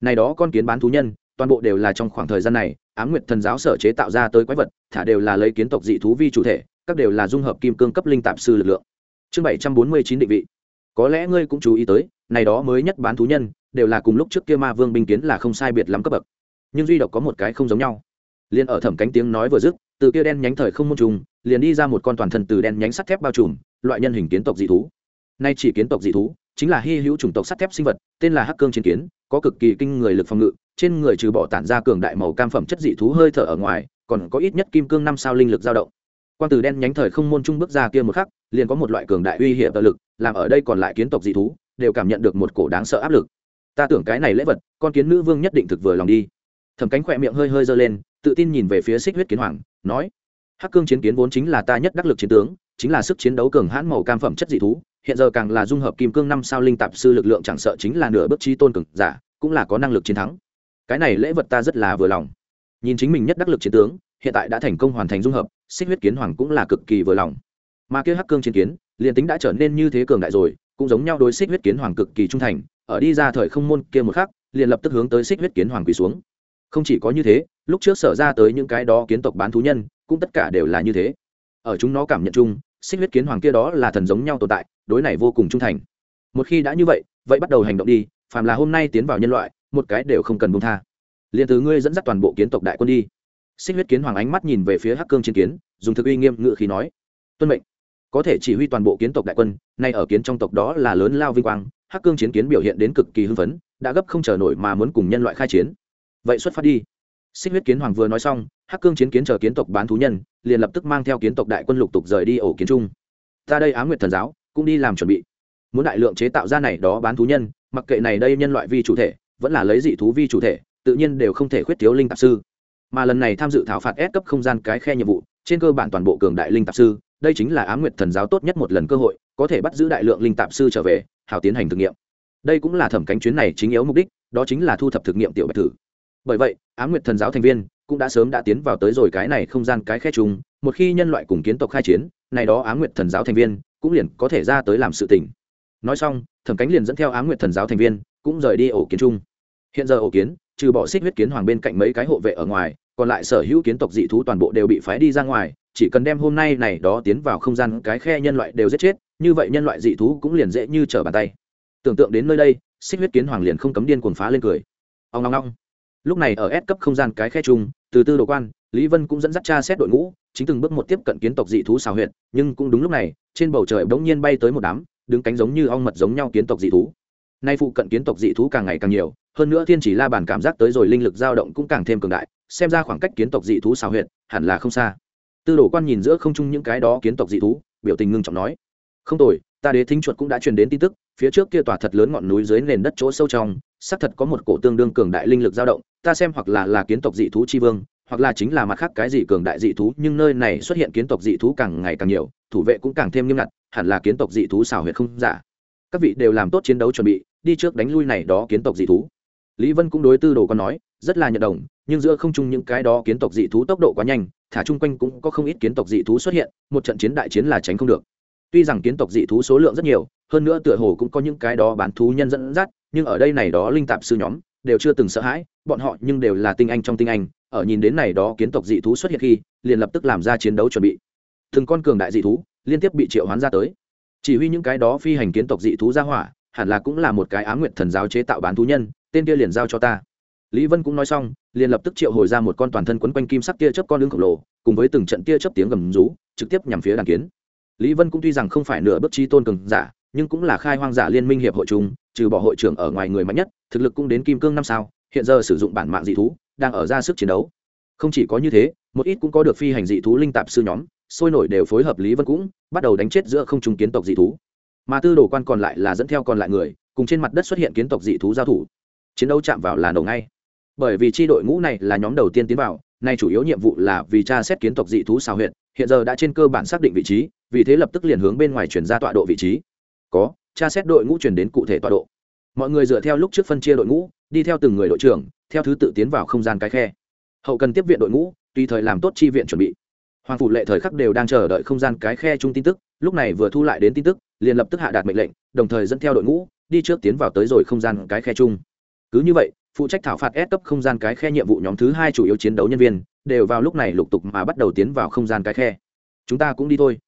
Này đó con kiến bán thú nhân, toàn bộ đều là trong khoảng thời gian này, ám nguyệt thần giáo sở chế tạo ra tới quái vật, thả đều là lấy kiến tộc dị thú vi chủ thể, các đều là dung hợp kim cương cấp linh tạp sư lực lượng chương bảy trăm bốn mươi chín định vị. Có lẽ ngươi cũng chú ý tới, này đó mới nhất bán thú nhân, đều là cùng lúc trước kia ma vương binh kiến là không sai biệt lắm cấp bậc. Nhưng duy độc có một cái không giống nhau. Liền ở thẩm cánh tiếng nói vừa dứt, từ kia đen nhánh thời không môn trùng, liền đi ra một con toàn thân từ đen nhánh sắt thép bao trùm, loại nhân hình kiến tộc dị thú. Nay chỉ kiến tộc dị thú, chính là hy hữu chủng tộc sắt thép sinh vật, tên là hắc cương chiến kiến, có cực kỳ kinh người lực phòng ngự, trên người trừ bỏ tản ra cường đại màu cam phẩm chất dị thú hơi thở ở ngoài, còn có ít nhất kim cương năm sao linh lực dao động quan từ đen nhánh thời không môn trung bước ra kia một khắc, liền có một loại cường đại uy hiểm lực, làm ở đây còn lại kiến tộc dị thú, đều cảm nhận được một cổ đáng sợ áp lực. Ta tưởng cái này lễ vật, con kiến nữ vương nhất định thực vừa lòng đi. Thẩm cánh khỏe miệng hơi hơi giơ lên, tự tin nhìn về phía xích huyết kiến hoàng, nói, hắc cương chiến kiến vốn chính là ta nhất đắc lực chiến tướng, chính là sức chiến đấu cường hãn màu cam phẩm chất dị thú, hiện giờ càng là dung hợp kim cương năm sao linh tạp sư lực lượng chẳng sợ chính là nửa bước trí tôn cực giả, cũng là có năng lực chiến thắng. Cái này lễ vật ta rất là vừa lòng. Nhìn chính mình nhất đắc lực chiến tướng hiện tại đã thành công hoàn thành dung hợp, xích huyết kiến hoàng cũng là cực kỳ vừa lòng. Mà kia hắc cương chiến kiến, liền tính đã trở nên như thế cường đại rồi, cũng giống nhau đối xích huyết kiến hoàng cực kỳ trung thành, ở đi ra thời không môn kia một khắc, liền lập tức hướng tới xích huyết kiến hoàng quỳ xuống. Không chỉ có như thế, lúc trước sở ra tới những cái đó kiến tộc bán thú nhân, cũng tất cả đều là như thế. Ở chúng nó cảm nhận chung, xích huyết kiến hoàng kia đó là thần giống nhau tồn tại, đối này vô cùng trung thành. Một khi đã như vậy vậy bắt đầu hành động đi, phàm là hôm nay tiến vào nhân loại, một cái đều không cần buông tha. Liền từ ngươi dẫn dắt toàn bộ kiến tộc đại quân đi xích huyết kiến hoàng ánh mắt nhìn về phía hắc cương chiến kiến, dùng thực uy nghiêm ngự khí nói, tuân mệnh. Có thể chỉ huy toàn bộ kiến tộc đại quân, nay ở kiến trong tộc đó là lớn lao vinh quang, hắc cương chiến kiến biểu hiện đến cực kỳ hưng phấn, đã gấp không chờ nổi mà muốn cùng nhân loại khai chiến. Vậy xuất phát đi. Xích huyết kiến hoàng vừa nói xong, hắc cương chiến kiến chờ kiến tộc bán thú nhân, liền lập tức mang theo kiến tộc đại quân lục tục rời đi ổ kiến trung. Ta đây á nguyệt thần giáo, cũng đi làm chuẩn bị. Muốn đại lượng chế tạo ra này đó bán thú nhân, mặc kệ này đây nhân loại vi chủ thể, vẫn là lấy dị thú vi chủ thể, tự nhiên đều không thể khuyết thiếu linh tạp sư mà lần này tham dự thảo phạt ép cấp không gian cái khe nhiệm vụ, trên cơ bản toàn bộ cường đại linh tạp sư, đây chính là á nguyệt thần giáo tốt nhất một lần cơ hội, có thể bắt giữ đại lượng linh tạp sư trở về hào tiến hành thực nghiệm. Đây cũng là thẩm cánh chuyến này chính yếu mục đích, đó chính là thu thập thực nghiệm tiểu bạch thử. Bởi vậy á nguyệt thần giáo thành viên cũng đã sớm đã tiến vào tới rồi cái này không gian cái khe chung, một khi nhân loại cùng kiến tộc khai chiến, này đó á nguyệt thần giáo thành viên cũng liền có thể ra tới làm sự tình. Nói xong, thẩm cánh liền dẫn theo á nguyệt thần giáo thành viên cũng rời đi ổ kiến chung. Hiện giờ ổ kiến, trừ bỏ xích huyết kiến hoàng bên cạnh mấy cái hộ vệ ở ngoài còn lại sở hữu kiến tộc dị thú toàn bộ đều bị phái đi ra ngoài, chỉ cần đem hôm nay này đó tiến vào không gian, cái khe nhân loại đều giết chết, như vậy nhân loại dị thú cũng liền dễ như trở bàn tay. Tưởng tượng đến nơi đây, xích huyết kiến hoàng liền không cấm điên cuồng phá lên cười. Ông long long lúc này ở S cấp không gian cái khe chung, từ tư đồ quan, lý vân cũng dẫn dắt cha xét đội ngũ, chính từng bước một tiếp cận kiến tộc dị thú xào huyệt, nhưng cũng đúng lúc này, trên bầu trời bỗng nhiên bay tới một đám, đứng cánh giống như ong mật giống nhau kiến tộc dị thú nay phụ cận kiến tộc dị thú càng ngày càng nhiều, hơn nữa thiên chỉ la bàn cảm giác tới rồi linh lực dao động cũng càng thêm cường đại, xem ra khoảng cách kiến tộc dị thú xào huyệt hẳn là không xa. Tư đồ quan nhìn giữa không trung những cái đó kiến tộc dị thú, biểu tình ngưng trọng nói, không tồi, ta đế thính chuột cũng đã truyền đến tin tức, phía trước kia tòa thật lớn ngọn núi dưới nền đất chỗ sâu trong, xác thật có một cổ tương đương cường đại linh lực dao động, ta xem hoặc là là kiến tộc dị thú chi vương, hoặc là chính là mặt khác cái gì cường đại dị thú, nhưng nơi này xuất hiện kiến tộc dị thú càng ngày càng nhiều, thủ vệ cũng càng thêm nghiêm ngặt, hẳn là kiến tộc dị thú xảo huyệt không giả. Các vị đều làm tốt chiến đấu chuẩn bị đi trước đánh lui này đó kiến tộc dị thú. Lý vân cũng đối tư đồ con nói, rất là nhận đồng, nhưng giữa không chung những cái đó kiến tộc dị thú tốc độ quá nhanh, thả chung quanh cũng có không ít kiến tộc dị thú xuất hiện, một trận chiến đại chiến là tránh không được. Tuy rằng kiến tộc dị thú số lượng rất nhiều, hơn nữa tựa hồ cũng có những cái đó bán thú nhân dẫn dắt, nhưng ở đây này đó linh tạp sư nhóm, đều chưa từng sợ hãi, bọn họ nhưng đều là tinh anh trong tinh anh, ở nhìn đến này đó kiến tộc dị thú xuất hiện khi, liền lập tức làm ra chiến đấu chuẩn bị. Từng con cường đại dị thú liên tiếp bị triệu hoán ra tới. Chỉ huy những cái đó phi hành kiến tộc dị thú ra hỏa hẳn là cũng là một cái á nguyện thần giáo chế tạo bán thú nhân tên kia liền giao cho ta. Lý vân cũng nói xong liền lập tức triệu hồi ra một con toàn thân quấn quanh kim sắc tia chớp con lưng khổng lồ cùng với từng trận tia chớp tiếng gầm rú trực tiếp nhằm phía đàn kiến. Lý vân cũng tuy rằng không phải nửa bước chi tôn cường giả nhưng cũng là khai hoang giả liên minh hiệp hội chúng, trừ bỏ hội trưởng ở ngoài người mạnh nhất thực lực cũng đến kim cương năm sao hiện giờ sử dụng bản mạng dị thú đang ở ra sức chiến đấu. Không chỉ có như thế một ít cũng có được phi hành dị thú linh tạp sư nhóm sôi nổi đều phối hợp lý vân cũng bắt đầu đánh chết giữa không trung kiến tộc dị thú mà tư đồ quan còn lại là dẫn theo còn lại người, cùng trên mặt đất xuất hiện kiến tộc dị thú giao thủ. Chiến đấu chạm vào là đầu ngay. Bởi vì chi đội ngũ này là nhóm đầu tiên tiến vào, nay chủ yếu nhiệm vụ là vì tra xét kiến tộc dị thú xào huyện hiện giờ đã trên cơ bản xác định vị trí, vì thế lập tức liền hướng bên ngoài chuyển ra tọa độ vị trí. Có, tra xét đội ngũ chuyển đến cụ thể tọa độ. Mọi người dựa theo lúc trước phân chia đội ngũ, đi theo từng người đội trưởng, theo thứ tự tiến vào không gian cái khe. Hậu cần tiếp viện đội ngũ, tùy thời làm tốt chi viện chuẩn bị hoàng phủ lệ thời khắc đều đang chờ đợi không gian cái khe chung tin tức, lúc này vừa thu lại đến tin tức, liền lập tức hạ đạt mệnh lệnh, đồng thời dẫn theo đội ngũ, đi trước tiến vào tới rồi không gian cái khe chung. Cứ như vậy, phụ trách thảo phạt ép cấp không gian cái khe nhiệm vụ nhóm thứ hai chủ yếu chiến đấu nhân viên, đều vào lúc này lục tục mà bắt đầu tiến vào không gian cái khe. Chúng ta cũng đi thôi.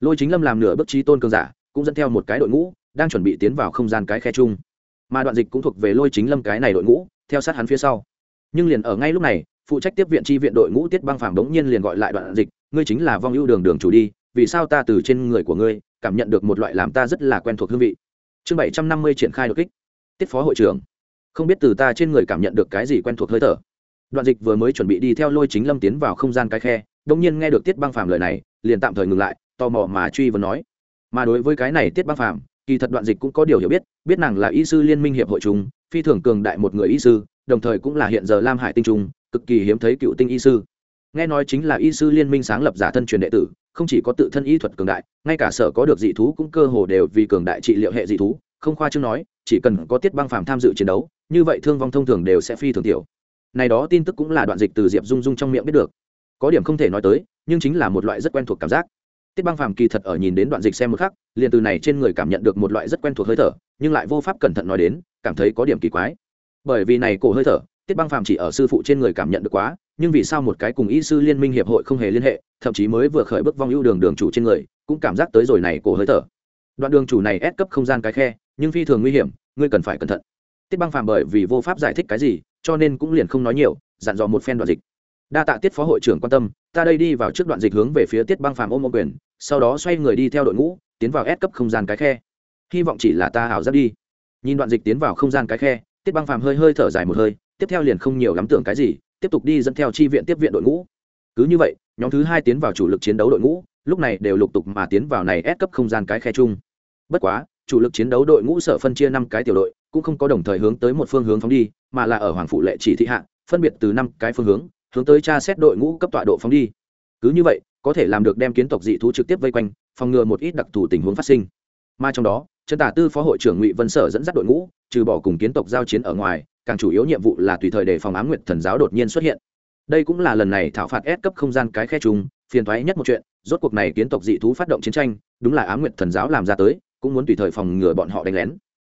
Lôi chính lâm làm nửa bước trí tôn cường giả, cũng dẫn theo một cái đội ngũ, đang chuẩn bị tiến vào không gian cái khe chung. Mà đoạn dịch cũng thuộc về lôi chính lâm cái này đội ngũ, theo sát hắn phía sau. Nhưng liền ở ngay lúc này, phụ trách tiếp viện tri viện đội ngũ tiết băng phàm đống nhiên liền gọi lại đoạn dịch ngươi chính là vong ưu đường đường chủ đi, vì sao ta từ trên người của ngươi cảm nhận được một loại làm ta rất là quen thuộc hương vị? Chương bảy trăm năm mươi triển khai đột kích. Tiết phó hội trưởng. Không biết từ ta trên người cảm nhận được cái gì quen thuộc hơi thở. Đoạn dịch vừa mới chuẩn bị đi theo lôi chính lâm tiến vào không gian cái khe, đông nhiên nghe được tiết băng phàm lời này, liền tạm thời ngừng lại, tò mò mà truy vấn nói. Mà đối với cái này tiết băng phàm, kỳ thật đoạn dịch cũng có điều hiểu biết biết nàng là y sư liên minh hiệp hội chúng, phi thường cường đại một người y sư, đồng thời cũng là hiện giờ lam hải tinh trung, cực kỳ hiếm thấy cựu tinh y sư nghe nói chính là y sư liên minh sáng lập giả thân truyền đệ tử, không chỉ có tự thân y thuật cường đại, ngay cả sở có được dị thú cũng cơ hồ đều vì cường đại trị liệu hệ dị thú, không khoa chương nói, chỉ cần có tiết băng phàm tham dự chiến đấu, như vậy thương vong thông thường đều sẽ phi thường tiểu. Này đó tin tức cũng là đoạn dịch từ diệp dung dung trong miệng biết được. Có điểm không thể nói tới, nhưng chính là một loại rất quen thuộc cảm giác. Tiết băng phàm kỳ thật ở nhìn đến đoạn dịch xem một khắc, liền từ này trên người cảm nhận được một loại rất quen thuộc hơi thở, nhưng lại vô pháp cẩn thận nói đến, cảm thấy có điểm kỳ quái. Bởi vì này cổ hơi thở, tiết băng phàm chỉ ở sư phụ trên người cảm nhận được quá nhưng vì sao một cái cùng y sư liên minh hiệp hội không hề liên hệ, thậm chí mới vừa khởi bước vong ưu đường đường chủ trên người, cũng cảm giác tới rồi này cổ hơi thở. Đoạn đường chủ này ép cấp không gian cái khe, nhưng phi thường nguy hiểm, ngươi cần phải cẩn thận. Tiết băng phàm bởi vì vô pháp giải thích cái gì, cho nên cũng liền không nói nhiều, dặn dò một phen đoạn dịch. Đa tạ tiết phó hội trưởng quan tâm, ta đây đi vào trước đoạn dịch hướng về phía tiết băng phàm ôm ô quyền, sau đó xoay người đi theo đội ngũ, tiến vào ép cấp không gian cái khe. Hy vọng chỉ là ta hảo giáp đi. Nhìn đoạn dịch tiến vào không gian cái khe, tiết băng phàm hơi hơi thở dài một hơi, tiếp theo liền không nhiều lắm tưởng cái gì tiếp tục đi dẫn theo chi viện tiếp viện đội ngũ. Cứ như vậy, nhóm thứ hai tiến vào chủ lực chiến đấu đội ngũ, lúc này đều lục tục mà tiến vào này ép cấp không gian cái khe chung. Bất quá, chủ lực chiến đấu đội ngũ sở phân chia năm cái tiểu đội, cũng không có đồng thời hướng tới một phương hướng phóng đi, mà là ở hoàng phụ lệ chỉ thị hạ, phân biệt từ năm cái phương hướng hướng tới tra xét đội ngũ cấp tọa độ phóng đi. Cứ như vậy, có thể làm được đem kiến tộc dị thú trực tiếp vây quanh, phòng ngừa một ít đặc thù tình huống phát sinh. Mà trong đó, trần tả tư phó hội trưởng ngụy vân sở dẫn dắt đội ngũ, trừ bỏ cùng kiến tộc giao chiến ở ngoài càng chủ yếu nhiệm vụ là tùy thời để phòng ám nguyệt thần giáo đột nhiên xuất hiện. Đây cũng là lần này thảo phạt ép cấp không gian cái khe trùng phiền thoái nhất một chuyện, rốt cuộc này kiến tộc dị thú phát động chiến tranh, đúng là ám nguyệt thần giáo làm ra tới, cũng muốn tùy thời phòng ngừa bọn họ đánh lén.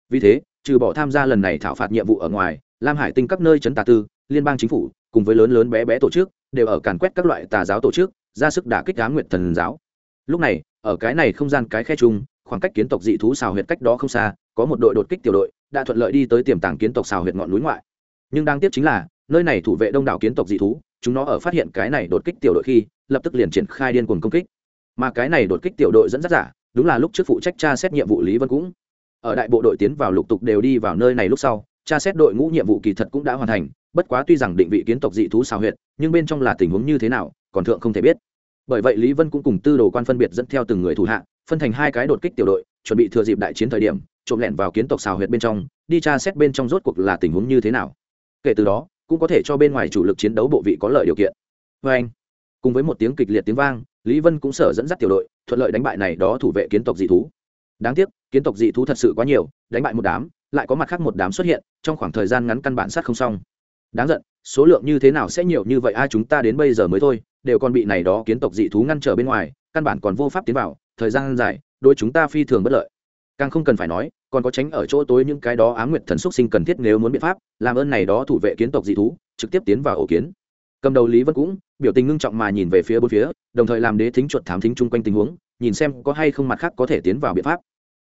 Vì thế, trừ bỏ tham gia lần này thảo phạt nhiệm vụ ở ngoài, lam hải tinh các nơi chấn tà tư, liên bang chính phủ, cùng với lớn lớn bé bé tổ chức, đều ở càn quét các loại tà giáo tổ chức, ra sức đả kích ám nguyệt thần giáo. Lúc này, ở cái này không gian cái khe chung, khoảng cách kiến tộc dị thú xào huyệt cách đó không xa, có một đội đột kích tiểu đội đã thuận lợi đi tới tiềm tàng kiến tộc xào huyệt ngọn núi ngoại. Nhưng đáng tiếc chính là, nơi này thủ vệ đông đảo kiến tộc dị thú, chúng nó ở phát hiện cái này đột kích tiểu đội khi, lập tức liền triển khai điên cuồng công kích. Mà cái này đột kích tiểu đội dẫn dắt giả, đúng là lúc trước phụ trách tra xét nhiệm vụ lý vân cũng. Ở đại bộ đội tiến vào lục tục đều đi vào nơi này lúc sau, tra xét đội ngũ nhiệm vụ kỳ thật cũng đã hoàn thành, bất quá tuy rằng định vị kiến tộc dị thú xào huyệt, nhưng bên trong là tình huống như thế nào, còn thượng không thể biết. Bởi vậy lý vân cũng cùng tư đồ quan phân biệt dẫn theo từng người thủ hạ, phân thành hai cái đột kích tiểu đội, chuẩn bị thừa dịp đại chiến thời điểm trộm lẻn vào kiến tộc xào huyệt bên trong, đi tra xét bên trong rốt cuộc là tình huống như thế nào. Kể từ đó, cũng có thể cho bên ngoài chủ lực chiến đấu bộ vị có lợi điều kiện. Vê anh, cùng với một tiếng kịch liệt tiếng vang, lý vân cũng sở dẫn dắt tiểu đội, thuận lợi đánh bại này đó thủ vệ kiến tộc dị thú. Đáng tiếc, kiến tộc dị thú thật sự quá nhiều, đánh bại một đám, lại có mặt khác một đám xuất hiện, trong khoảng thời gian ngắn căn bản sát không xong. Đáng giận, số lượng như thế nào sẽ nhiều như vậy? Ai chúng ta đến bây giờ mới thôi, đều còn bị này đó kiến tộc dị thú ngăn trở bên ngoài, căn bản còn vô pháp tiến vào, thời gian dài đôi chúng ta phi thường bất lợi càng không cần phải nói, còn có tránh ở chỗ tối những cái đó ám nguyệt thần xúc sinh cần thiết nếu muốn biện pháp, làm ơn này đó thủ vệ kiến tộc dị thú, trực tiếp tiến vào ổ kiến. Cầm đầu lý vân cũng, biểu tình ngưng trọng mà nhìn về phía bốn phía, đồng thời làm đế thính chuột thám thính chung quanh tình huống, nhìn xem có hay không mặt khác có thể tiến vào biện pháp.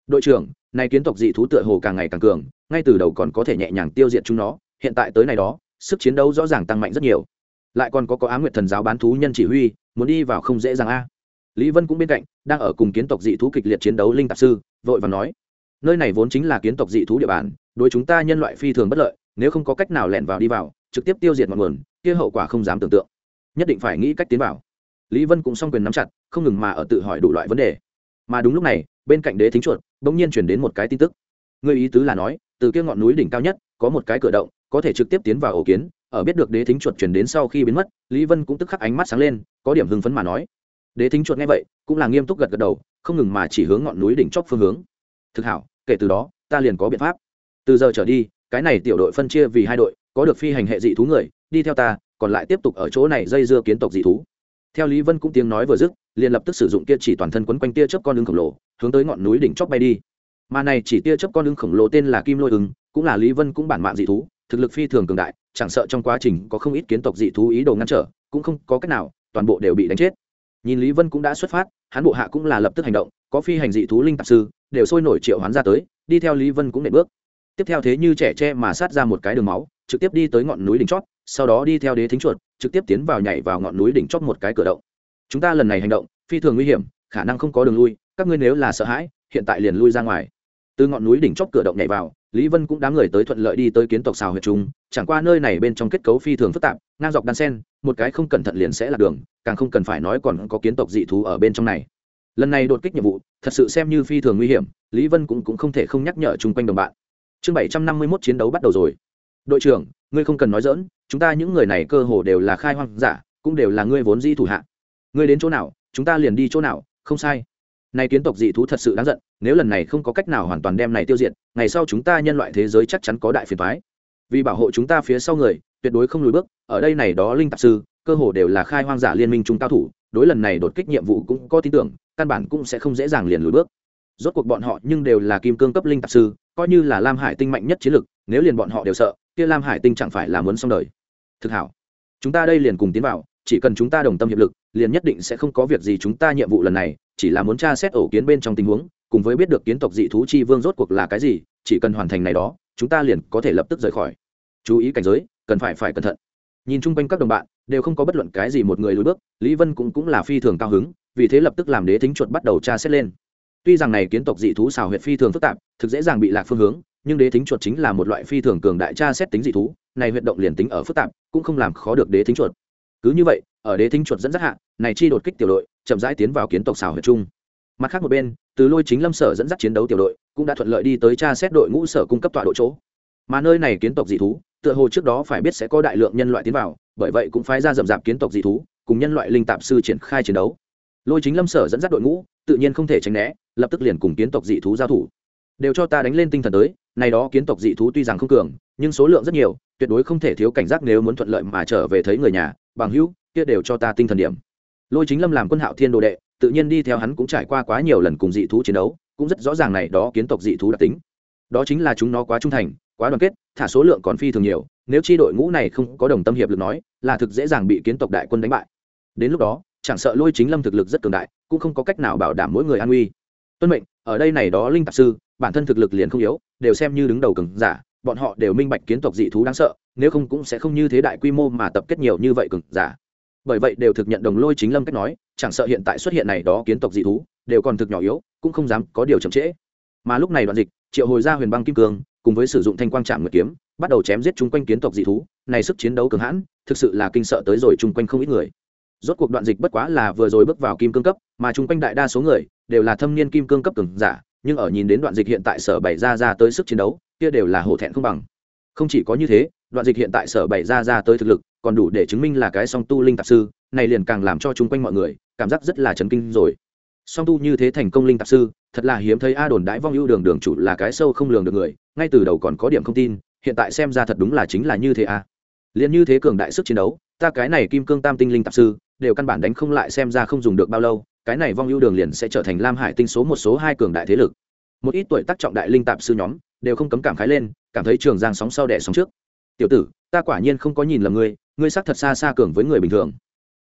Đội trưởng, này kiến tộc dị thú tựa hồ càng ngày càng cường, ngay từ đầu còn có thể nhẹ nhàng tiêu diệt chúng nó, hiện tại tới này đó, sức chiến đấu rõ ràng tăng mạnh rất nhiều. Lại còn có có á nguyệt thần giáo bán thú nhân chỉ huy, muốn đi vào không dễ dàng a lý vân cũng bên cạnh, đang ở cùng kiến tộc dị thú kịch liệt chiến đấu linh tạp sư, vội và nói, nơi này vốn chính là kiến tộc dị thú địa bàn, đối chúng ta nhân loại phi thường bất lợi, nếu không có cách nào lẻn vào đi vào, trực tiếp tiêu diệt mọi nguồn, kia hậu quả không dám tưởng tượng. Nhất định phải nghĩ cách tiến vào. Lý vân cũng s o n g quyền nắm chặt, không ngừng mà ở tự hỏi đủ loại vấn đề. Mà đúng lúc này, bên cạnh đế thính chuột đ ỗ n g nhiên chuyển đến một cái tin tức. Người ý tứ là nói, từ kia ngọn núi đỉnh cao nhất, có một cái cửa động, có thể trực tiếp tiến vào ổ kiến. Ở biết được đế thính chuột chuyển đến sau khi biến mất, lý vân cũng tức khắc ánh mắt sáng lên, có điểm hưng phấn mà nói đế thính chuột nghe vậy, cũng là nghiêm túc gật gật đầu, không ngừng mà chỉ hướng ngọn núi đỉnh chóp phương hướng. Thực hảo, kể từ đó, ta liền có biện pháp. Từ giờ trở đi, cái này tiểu đội phân chia vì hai đội, có được phi hành hệ dị thú người, đi theo ta, còn lại tiếp tục ở chỗ này dây dưa kiến tộc dị thú. Theo lý vân cũng tiếng nói vừa dứt, liền lập tức sử dụng tia chỉ toàn thân quấn quanh tia chớp con ứng khổng lồ, hướng tới ngọn núi đỉnh chóp bay đi. Mà này chỉ tia chớp con ứng khổng lồ tên là kim lôi ứng, cũng là lý vân cũng bản mạng dị thú, thực lực phi thường cường đại, chẳng sợ trong quá trình có không ít kiến tộc dị thú ý đồ ngăn trở, cũng không có cách nào, toàn bộ đều bị đánh chết nhìn lý vân cũng đã xuất phát, hắn bộ hạ cũng là lập tức hành động, có phi hành dị thú linh tạp sư, đều sôi nổi triệu hoán ra tới, đi theo lý vân cũng nện bước. Tiếp theo thế như trẻ tre mà sát ra một cái đường máu, trực tiếp đi tới ngọn núi đỉnh chót, sau đó đi theo đế thính chuột, trực tiếp tiến vào nhảy vào ngọn núi đỉnh chót một cái cửa động. Chúng ta lần này hành động, phi thường nguy hiểm, khả năng không có đường lui, các ngươi nếu là sợ hãi, hiện tại liền lui ra ngoài từ ngọn núi đỉnh chót cửa động nhảy vào lý vân cũng đám người tới thuận lợi đi tới kiến tộc xào huyệt trung chẳng qua nơi này bên trong kết cấu phi thường phức tạp ngang dọc đan sen một cái không cẩn thận liền sẽ là đường càng không cần phải nói còn có kiến tộc dị thú ở bên trong này. Lần này đột kích nhiệm vụ thật sự xem như phi thường nguy hiểm lý vân cũng, cũng không thể không nhắc nhở chung quanh đồng bạn. Chương bảy trăm năm mươi mốt chiến đấu bắt đầu rồi. Đội trưởng ngươi không cần nói dỡn chúng ta những người này cơ hồ đều là khai hoang giả cũng đều là ngươi vốn di thủ hạ. Ngươi đến chỗ nào chúng ta liền đi chỗ nào không sai này kiến tộc dị thú thật sự đáng giận, nếu lần này không có cách nào hoàn toàn đem này tiêu diệt, ngày sau chúng ta nhân loại thế giới chắc chắn có đại phiền phái. vì bảo hộ chúng ta phía sau người, tuyệt đối không lùi bước, ở đây này đó linh tạp sư, cơ hồ đều là khai hoang giả liên minh trung cao thủ, đối lần này đột kích nhiệm vụ cũng có tin tưởng, căn bản cũng sẽ không dễ dàng liền lùi bước. Rốt cuộc bọn họ nhưng đều là kim cương cấp linh tạp sư, coi như là lam hải tinh mạnh nhất chiến lực, nếu liền bọn họ đều sợ, kia lam hải tinh chẳng phải là muốn xong đời. Thực hảo. Chúng ta đây liền cùng tiến vào chỉ cần chúng ta đồng tâm hiệp lực, liền nhất định sẽ không có việc gì chúng ta nhiệm vụ lần này, chỉ là muốn tra xét ổ kiến bên trong tình huống, cùng với biết được kiến tộc dị thú chi vương rốt cuộc là cái gì, chỉ cần hoàn thành này đó, chúng ta liền có thể lập tức rời khỏi. Chú ý cảnh giới, cần phải phải cẩn thận. Nhìn chung quanh các đồng bạn, đều không có bất luận cái gì một người lùi bước, lý vân cũng cũng là phi thường cao hứng, vì thế lập tức làm đế thính chuột bắt đầu tra xét lên. Tuy rằng này kiến tộc dị thú xào huyệt phi thường phức tạp, thực dễ dàng bị lạc phương hướng, nhưng đế thính chuột chính là một loại phi thường cường đại tra xét tính dị thú, này huyệt động liền tính ở phức tạp, cũng không làm khó được đế thính chuột cứ như vậy, ở đế thính chuột dẫn dắt hạ, này chi đột kích tiểu đội, chậm rãi tiến vào kiến tộc xảo huyệt trung. mặt khác một bên, từ lôi chính lâm sở dẫn dắt chiến đấu tiểu đội, cũng đã thuận lợi đi tới tra xét đội ngũ sở cung cấp tọa độ chỗ. Mà nơi này kiến tộc dị thú, tựa hồ trước đó phải biết sẽ có đại lượng nhân loại tiến vào, bởi vậy cũng phái ra rậm rạp kiến tộc dị thú, cùng nhân loại linh tạp sư triển khai chiến đấu. Lôi chính lâm sở dẫn dắt đội ngũ, tự nhiên không thể tránh né, lập tức liền cùng kiến tộc dị thú giao thủ. Đều cho ta đánh lên tinh thần tới, này đó kiến tộc dị thú tuy rằng không cường, nhưng số lượng rất nhiều tuyệt đối không thể thiếu cảnh giác nếu muốn thuận lợi mà trở về thấy người nhà, bằng hữu, kia đều cho ta tinh thần điểm. Lôi chính lâm làm quân hạo thiên đồ đệ, tự nhiên đi theo hắn cũng trải qua quá nhiều lần cùng dị thú chiến đấu, cũng rất rõ ràng này đó kiến tộc dị thú đặc tính. Đó chính là chúng nó quá trung thành, quá đoàn kết, thả số lượng còn phi thường nhiều, nếu chi đội ngũ này không có đồng tâm hiệp lực nói, là thực dễ dàng bị kiến tộc đại quân đánh bại. Đến lúc đó, chẳng sợ lôi chính lâm thực lực rất cường đại, cũng không có cách nào bảo đảm mỗi người an nguy. Tuân mệnh, ở đây này đó linh tạp sư, bản thân thực lực liền không yếu, đều xem như đứng đầu cường giả bọn họ đều minh bạch kiến tộc dị thú đáng sợ, nếu không cũng sẽ không như thế đại quy mô mà tập kết nhiều như vậy cường giả. Bởi vậy đều thực nhận đồng lôi chính lâm cách nói, chẳng sợ hiện tại xuất hiện này đó kiến tộc dị thú, đều còn thực nhỏ yếu, cũng không dám có điều chậm trễ. Mà lúc này đoạn dịch, triệu hồi ra huyền băng kim cương, cùng với sử dụng thanh quang trạm nguyệt kiếm, bắt đầu chém giết chung quanh kiến tộc dị thú, này sức chiến đấu cường hãn, thực sự là kinh sợ tới rồi chung quanh không ít người. Rốt cuộc đoạn dịch bất quá là vừa rồi bước vào kim cương cấp, mà chung quanh đại đa số người đều là thâm niên kim cương cấp cường giả nhưng ở nhìn đến đoạn dịch hiện tại sở bày ra ra tới sức chiến đấu, kia đều là hổ thẹn không bằng. Không chỉ có như thế, đoạn dịch hiện tại sở bày ra ra tới thực lực, còn đủ để chứng minh là cái song tu linh tạp sư, này liền càng làm cho chung quanh mọi người cảm giác rất là chấn kinh rồi. Song tu như thế thành công linh tạp sư, thật là hiếm thấy a đồn đãi vong ưu đường đường chủ là cái sâu không lường được người, ngay từ đầu còn có điểm không tin, hiện tại xem ra thật đúng là chính là như thế a. Liền như thế cường đại sức chiến đấu, ta cái này kim cương tam tinh linh tạp sư, đều căn bản đánh không lại xem ra không dùng được bao lâu cái này vong ưu đường liền sẽ trở thành lam hải tinh số một số hai cường đại thế lực. Một ít tuổi tác trọng đại linh tạp sư nhóm đều không cấm cảm khái lên, cảm thấy trường giang sóng sau đẻ sóng trước. Tiểu tử, ta quả nhiên không có nhìn lầm ngươi ngươi xác thật xa xa cường với người bình thường.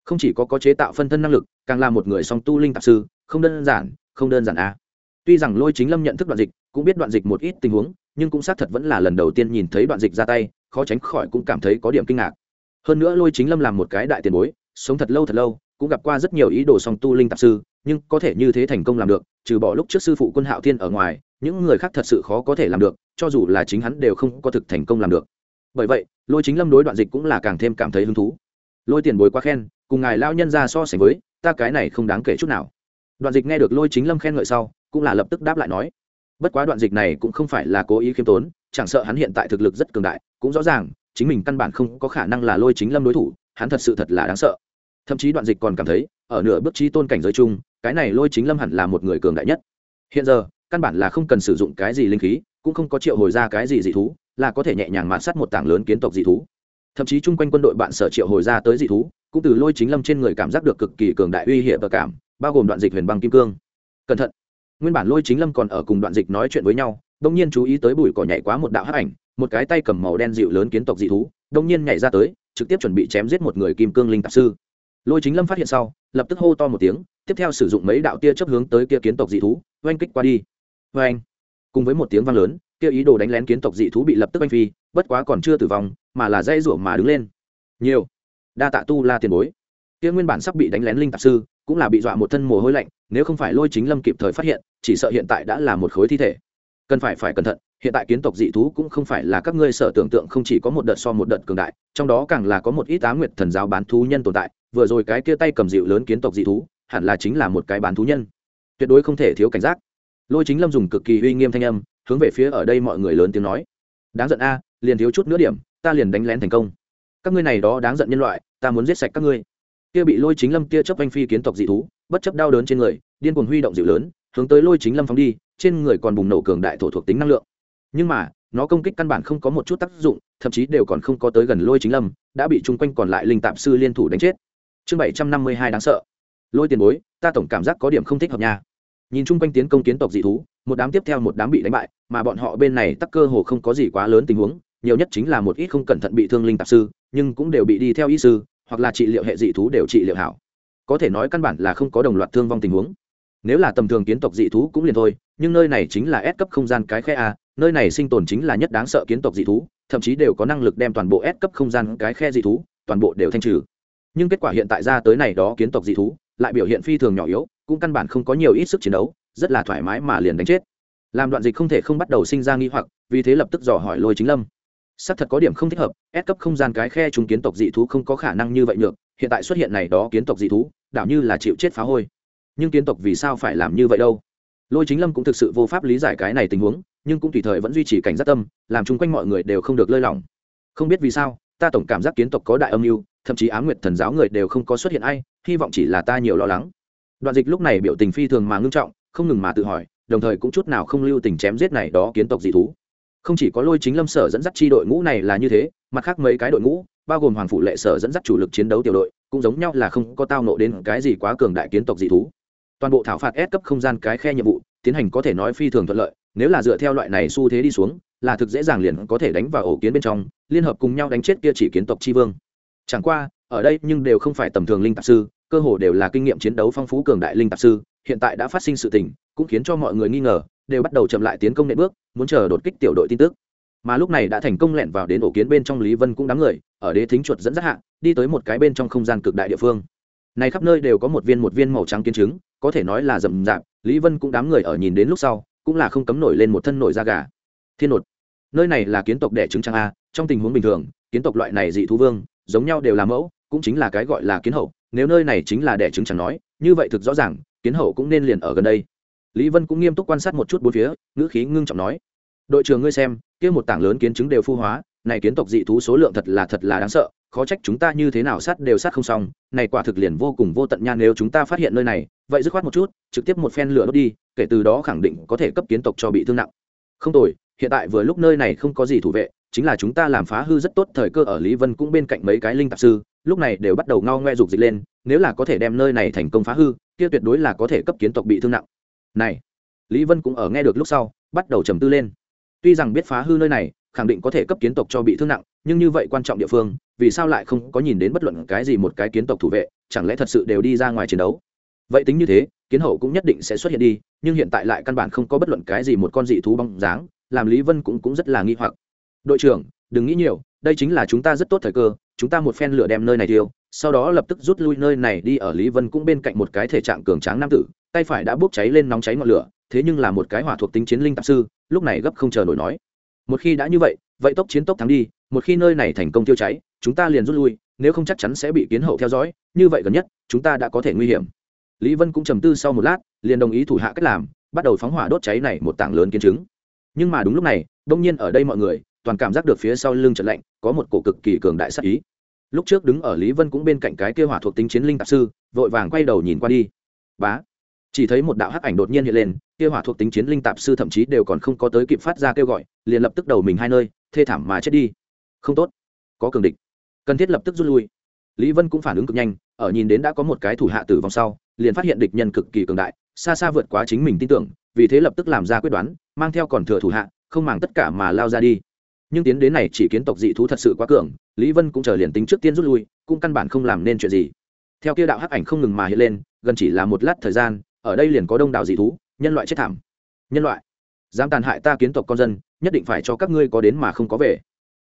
Không chỉ có có chế tạo phân thân năng lực, càng là một người song tu linh tạp sư, không đơn giản, không đơn giản a à. tuy rằng lôi chính lâm nhận thức đoạn dịch, cũng biết đoạn dịch một ít tình huống, nhưng cũng xác thật vẫn là lần đầu tiên nhìn thấy đoạn dịch ra tay, khó tránh khỏi cũng cảm thấy có điểm kinh ngạc. Hơn nữa lôi chính lâm làm một cái đại tiền bối sống thật lâu thật lâu, cũng gặp qua rất nhiều ý đồ song tu linh tạp sư, nhưng có thể như thế thành công làm được, trừ bỏ lúc trước sư phụ quân hạo thiên ở ngoài, những người khác thật sự khó có thể làm được, cho dù là chính hắn đều không có thực thành công làm được. Bởi vậy, lôi chính lâm đối đoạn dịch cũng là càng thêm cảm thấy hứng thú. Lôi tiền bối quá khen, cùng ngài lao nhân ra so sánh với, ta cái này không đáng kể chút nào. Đoạn dịch nghe được lôi chính lâm khen ngợi sau, cũng là lập tức đáp lại nói, bất quá đoạn dịch này cũng không phải là cố ý khiêm tốn, chẳng sợ hắn hiện tại thực lực rất cường đại, cũng rõ ràng, chính mình căn bản không có khả năng là lôi chính lâm đối thủ, hắn thật sự thật là đáng sợ thậm chí đoạn dịch còn cảm thấy, ở nửa bước trí tôn cảnh giới chung, cái này lôi chính lâm hẳn là một người cường đại nhất. Hiện giờ, căn bản là không cần sử dụng cái gì linh khí, cũng không có triệu hồi ra cái gì dị thú, là có thể nhẹ nhàng mạt sát một tảng lớn kiến tộc dị thú. Thậm chí chung quanh quân đội bạn sở triệu hồi ra tới dị thú, cũng từ lôi chính lâm trên người cảm giác được cực kỳ cường đại uy hiểm và cảm, bao gồm đoạn dịch huyền băng kim cương. Cẩn thận! Nguyên bản lôi chính lâm còn ở cùng đoạn dịch nói chuyện với nhau, đông nhiên chú ý tới bụi cỏ nhảy quá một đạo hắc ảnh, một cái tay cầm màu đen dịu lớn kiến tộc dị thú, đông nhiên nhảy ra tới, trực tiếp chuẩn bị chém giết một người kim cương linh tạp sư lôi chính lâm phát hiện sau, lập tức hô to một tiếng, tiếp theo sử dụng mấy đạo tia chấp hướng tới kia kiến tộc dị thú, oanh kích qua đi. Oanh! Cùng với một tiếng vang lớn, kia ý đồ đánh lén kiến tộc dị thú bị lập tức oanh phi, bất quá còn chưa tử vong, mà là dây rủa mà đứng lên. Nhiều! Đa tạ tu la tiền bối. Kia nguyên bản sắp bị đánh lén linh tạp sư, cũng là bị dọa một thân mồ hôi lạnh, nếu không phải lôi chính lâm kịp thời phát hiện, chỉ sợ hiện tại đã là một khối thi thể. Cần phải phải cẩn thận hiện tại kiến tộc dị thú cũng không phải là các ngươi sợ tưởng tượng, không chỉ có một đợt so một đợt cường đại, trong đó càng là có một ít á nguyệt thần giáo bán thú nhân tồn tại. Vừa rồi cái kia tay cầm dịu lớn kiến tộc dị thú, hẳn là chính là một cái bán thú nhân. Tuyệt đối không thể thiếu cảnh giác. Lôi chính lâm dùng cực kỳ uy nghiêm thanh âm, hướng về phía ở đây mọi người lớn tiếng nói. Đáng giận a, liền thiếu chút nữa điểm, ta liền đánh lén thành công. Các ngươi này đó đáng giận nhân loại, ta muốn giết sạch các ngươi. Kia bị lôi chính lâm kia chấp anh phi kiến tộc dị thú, bất chấp đau đớn trên người, điên cuồng huy động dịu lớn, hướng tới lôi chính lâm phóng đi, trên người còn bùng nổ cường đại thổ thuộc tính năng lượng nhưng mà, nó công kích căn bản không có một chút tác dụng, thậm chí đều còn không có tới gần lôi chính lâm, đã bị chung quanh còn lại linh tạp sư liên thủ đánh chết. Chương bảy trăm năm mươi hai đáng sợ. Lôi tiền bối, ta tổng cảm giác có điểm không thích hợp nha. Nhìn chung quanh tiến công kiến tộc dị thú, một đám tiếp theo một đám bị đánh bại, mà bọn họ bên này tắc cơ hồ không có gì quá lớn tình huống, nhiều nhất chính là một ít không cẩn thận bị thương linh tạp sư, nhưng cũng đều bị đi theo y sư, hoặc là trị liệu hệ dị thú đều trị liệu hảo. Có thể nói căn bản là không có đồng loạt thương vong tình huống. Nếu là tầm thường kiến tộc dị thú cũng liền thôi, nhưng nơi này chính là ép cấp không gian cái khe a nơi này sinh tồn chính là nhất đáng sợ kiến tộc dị thú, thậm chí đều có năng lực đem toàn bộ S cấp không gian cái khe dị thú, toàn bộ đều thanh trừ. Nhưng kết quả hiện tại ra tới này đó kiến tộc dị thú, lại biểu hiện phi thường nhỏ yếu, cũng căn bản không có nhiều ít sức chiến đấu, rất là thoải mái mà liền đánh chết. Làm đoạn dịch không thể không bắt đầu sinh ra nghi hoặc, vì thế lập tức dò hỏi lôi chính lâm. Xác thật có điểm không thích hợp ép cấp không gian cái khe chúng kiến tộc dị thú không có khả năng như vậy được hiện tại xuất hiện này đó kiến tộc dị thú, đảo như là chịu chết phá hôi. Nhưng kiến tộc vì sao phải làm như vậy đâu? Lôi chính lâm cũng thực sự vô pháp lý giải cái này tình huống, nhưng cũng tùy thời vẫn duy trì cảnh giác tâm, làm chung quanh mọi người đều không được lơi lỏng. Không biết vì sao, ta tổng cảm giác kiến tộc có đại âm mưu, thậm chí á nguyệt thần giáo người đều không có xuất hiện ai, hy vọng chỉ là ta nhiều lo lắng. Đoạn dịch lúc này biểu tình phi thường mà ngưng trọng, không ngừng mà tự hỏi, đồng thời cũng chút nào không lưu tình chém giết này đó kiến tộc dị thú. Không chỉ có lôi chính lâm sở dẫn dắt chi đội ngũ này là như thế, mặt khác mấy cái đội ngũ, bao gồm hoàng phụ lệ sở dẫn dắt chủ lực chiến đấu tiểu đội, cũng giống nhau là không có tao nộ đến cái gì quá cường đại kiến tộc dị thú toàn bộ thảo phạt ép cấp không gian cái khe nhiệm vụ, tiến hành có thể nói phi thường thuận lợi, nếu là dựa theo loại này xu thế đi xuống, là thực dễ dàng liền có thể đánh vào ổ kiến bên trong, liên hợp cùng nhau đánh chết kia chỉ kiến tộc chi vương. Chẳng qua, ở đây nhưng đều không phải tầm thường linh tạp sư, cơ hồ đều là kinh nghiệm chiến đấu phong phú cường đại linh tạp sư, hiện tại đã phát sinh sự tình, cũng khiến cho mọi người nghi ngờ, đều bắt đầu chậm lại tiến công nệ bước, muốn chờ đột kích tiểu đội tin tức. Mà lúc này đã thành công lẹn vào đến ổ kiến bên trong lý vân cũng đám người, ở đế thính chuột dẫn dắt hạ, đi tới một cái bên trong không gian cực đại địa phương này khắp nơi đều có một viên một viên màu trắng kiến trứng, có thể nói là rậm rạp, lý vân cũng đám người ở nhìn đến lúc sau, cũng là không cấm nổi lên một thân nổi da gà. Thiên nột, nơi này là kiến tộc đẻ trứng trang a, trong tình huống bình thường, kiến tộc loại này dị thú vương, giống nhau đều là mẫu, cũng chính là cái gọi là kiến hậu. Nếu nơi này chính là đẻ trứng chẳng nói, như vậy thực rõ ràng, kiến hậu cũng nên liền ở gần đây. Lý vân cũng nghiêm túc quan sát một chút bốn phía, ngữ khí ngưng trọng nói, đội trưởng ngươi xem, kia một tảng lớn kiến trứng đều phu hóa, này kiến tộc dị thú số lượng thật là thật là đáng sợ khó trách chúng ta như thế nào sát đều sát không xong, này quả thực liền vô cùng vô tận nha nếu chúng ta phát hiện nơi này, vậy dứt khoát một chút, trực tiếp một phen lửa đốt đi, kể từ đó khẳng định có thể cấp kiến tộc cho bị thương nặng. Không tồi, hiện tại vừa lúc nơi này không có gì thủ vệ, chính là chúng ta làm phá hư rất tốt thời cơ ở lý vân cũng bên cạnh mấy cái linh tạp sư, lúc này đều bắt đầu ngao ngoe rục dịch lên, nếu là có thể đem nơi này thành công phá hư, kia tuyệt đối là có thể cấp kiến tộc bị thương nặng. Này, lý vân cũng ở nghe được lúc sau, bắt đầu trầm tư lên. Tuy rằng biết phá hư nơi này, khẳng định có thể cấp kiến tộc cho bị thương nặng nhưng như vậy quan trọng địa phương, vì sao lại không có nhìn đến bất luận cái gì một cái kiến tộc thủ vệ, chẳng lẽ thật sự đều đi ra ngoài chiến đấu? Vậy tính như thế, kiến hậu cũng nhất định sẽ xuất hiện đi, nhưng hiện tại lại căn bản không có bất luận cái gì một con dị thú bóng dáng, làm lý vân cũng cũng rất là nghi hoặc. Đội trưởng, đừng nghĩ nhiều, đây chính là chúng ta rất tốt thời cơ, chúng ta một phen lửa đem nơi này tiêu, sau đó lập tức rút lui nơi này đi ở lý vân cũng bên cạnh một cái thể trạng cường tráng nam tử, tay phải đã bốc cháy lên nóng cháy ngọn lửa, thế nhưng là một cái hỏa thuộc tính chiến linh tạp sư, lúc này gấp không chờ nổi nói. Một khi đã như vậy vậy tốc chiến tốc thắng đi một khi nơi này thành công tiêu cháy, chúng ta liền rút lui, nếu không chắc chắn sẽ bị kiến hậu theo dõi, như vậy gần nhất, chúng ta đã có thể nguy hiểm. Lý vân cũng trầm tư sau một lát, liền đồng ý thủ hạ cách làm, bắt đầu phóng hỏa đốt cháy này một tảng lớn kiến trứng. Nhưng mà đúng lúc này, đông nhiên ở đây mọi người, toàn cảm giác được phía sau lưng trận lạnh, có một cổ cực kỳ cường đại sắc ý. Lúc trước đứng ở lý vân cũng bên cạnh cái kia hỏa thuộc tính chiến linh tạp sư, vội vàng quay đầu nhìn qua đi. Bá. Chỉ thấy một đạo hắc ảnh đột nhiên hiện lên, kia hỏa thuộc tính chiến linh tạp sư thậm chí đều còn không có tới kịp phát ra kêu gọi, liền lập tức đầu mình hai nơi, thê thảm mà chết đi không tốt, có cường địch, cần thiết lập tức rút lui. Lý vân cũng phản ứng cực nhanh, ở nhìn đến đã có một cái thủ hạ tử vong sau, liền phát hiện địch nhân cực kỳ cường đại, xa xa vượt quá chính mình tin tưởng, vì thế lập tức làm ra quyết đoán, mang theo còn thừa thủ hạ, không màng tất cả mà lao ra đi. Nhưng tiến đến này chỉ kiến tộc dị thú thật sự quá cường, lý vân cũng chờ liền tính trước tiên rút lui, cũng căn bản không làm nên chuyện gì. Theo kia đạo hắc ảnh không ngừng mà hiện lên, gần chỉ là một lát thời gian, ở đây liền có đông đảo dị thú, nhân loại chết thảm. Nhân loại, dám tàn hại ta kiến tộc con dân, nhất định phải cho các ngươi có đến mà không có về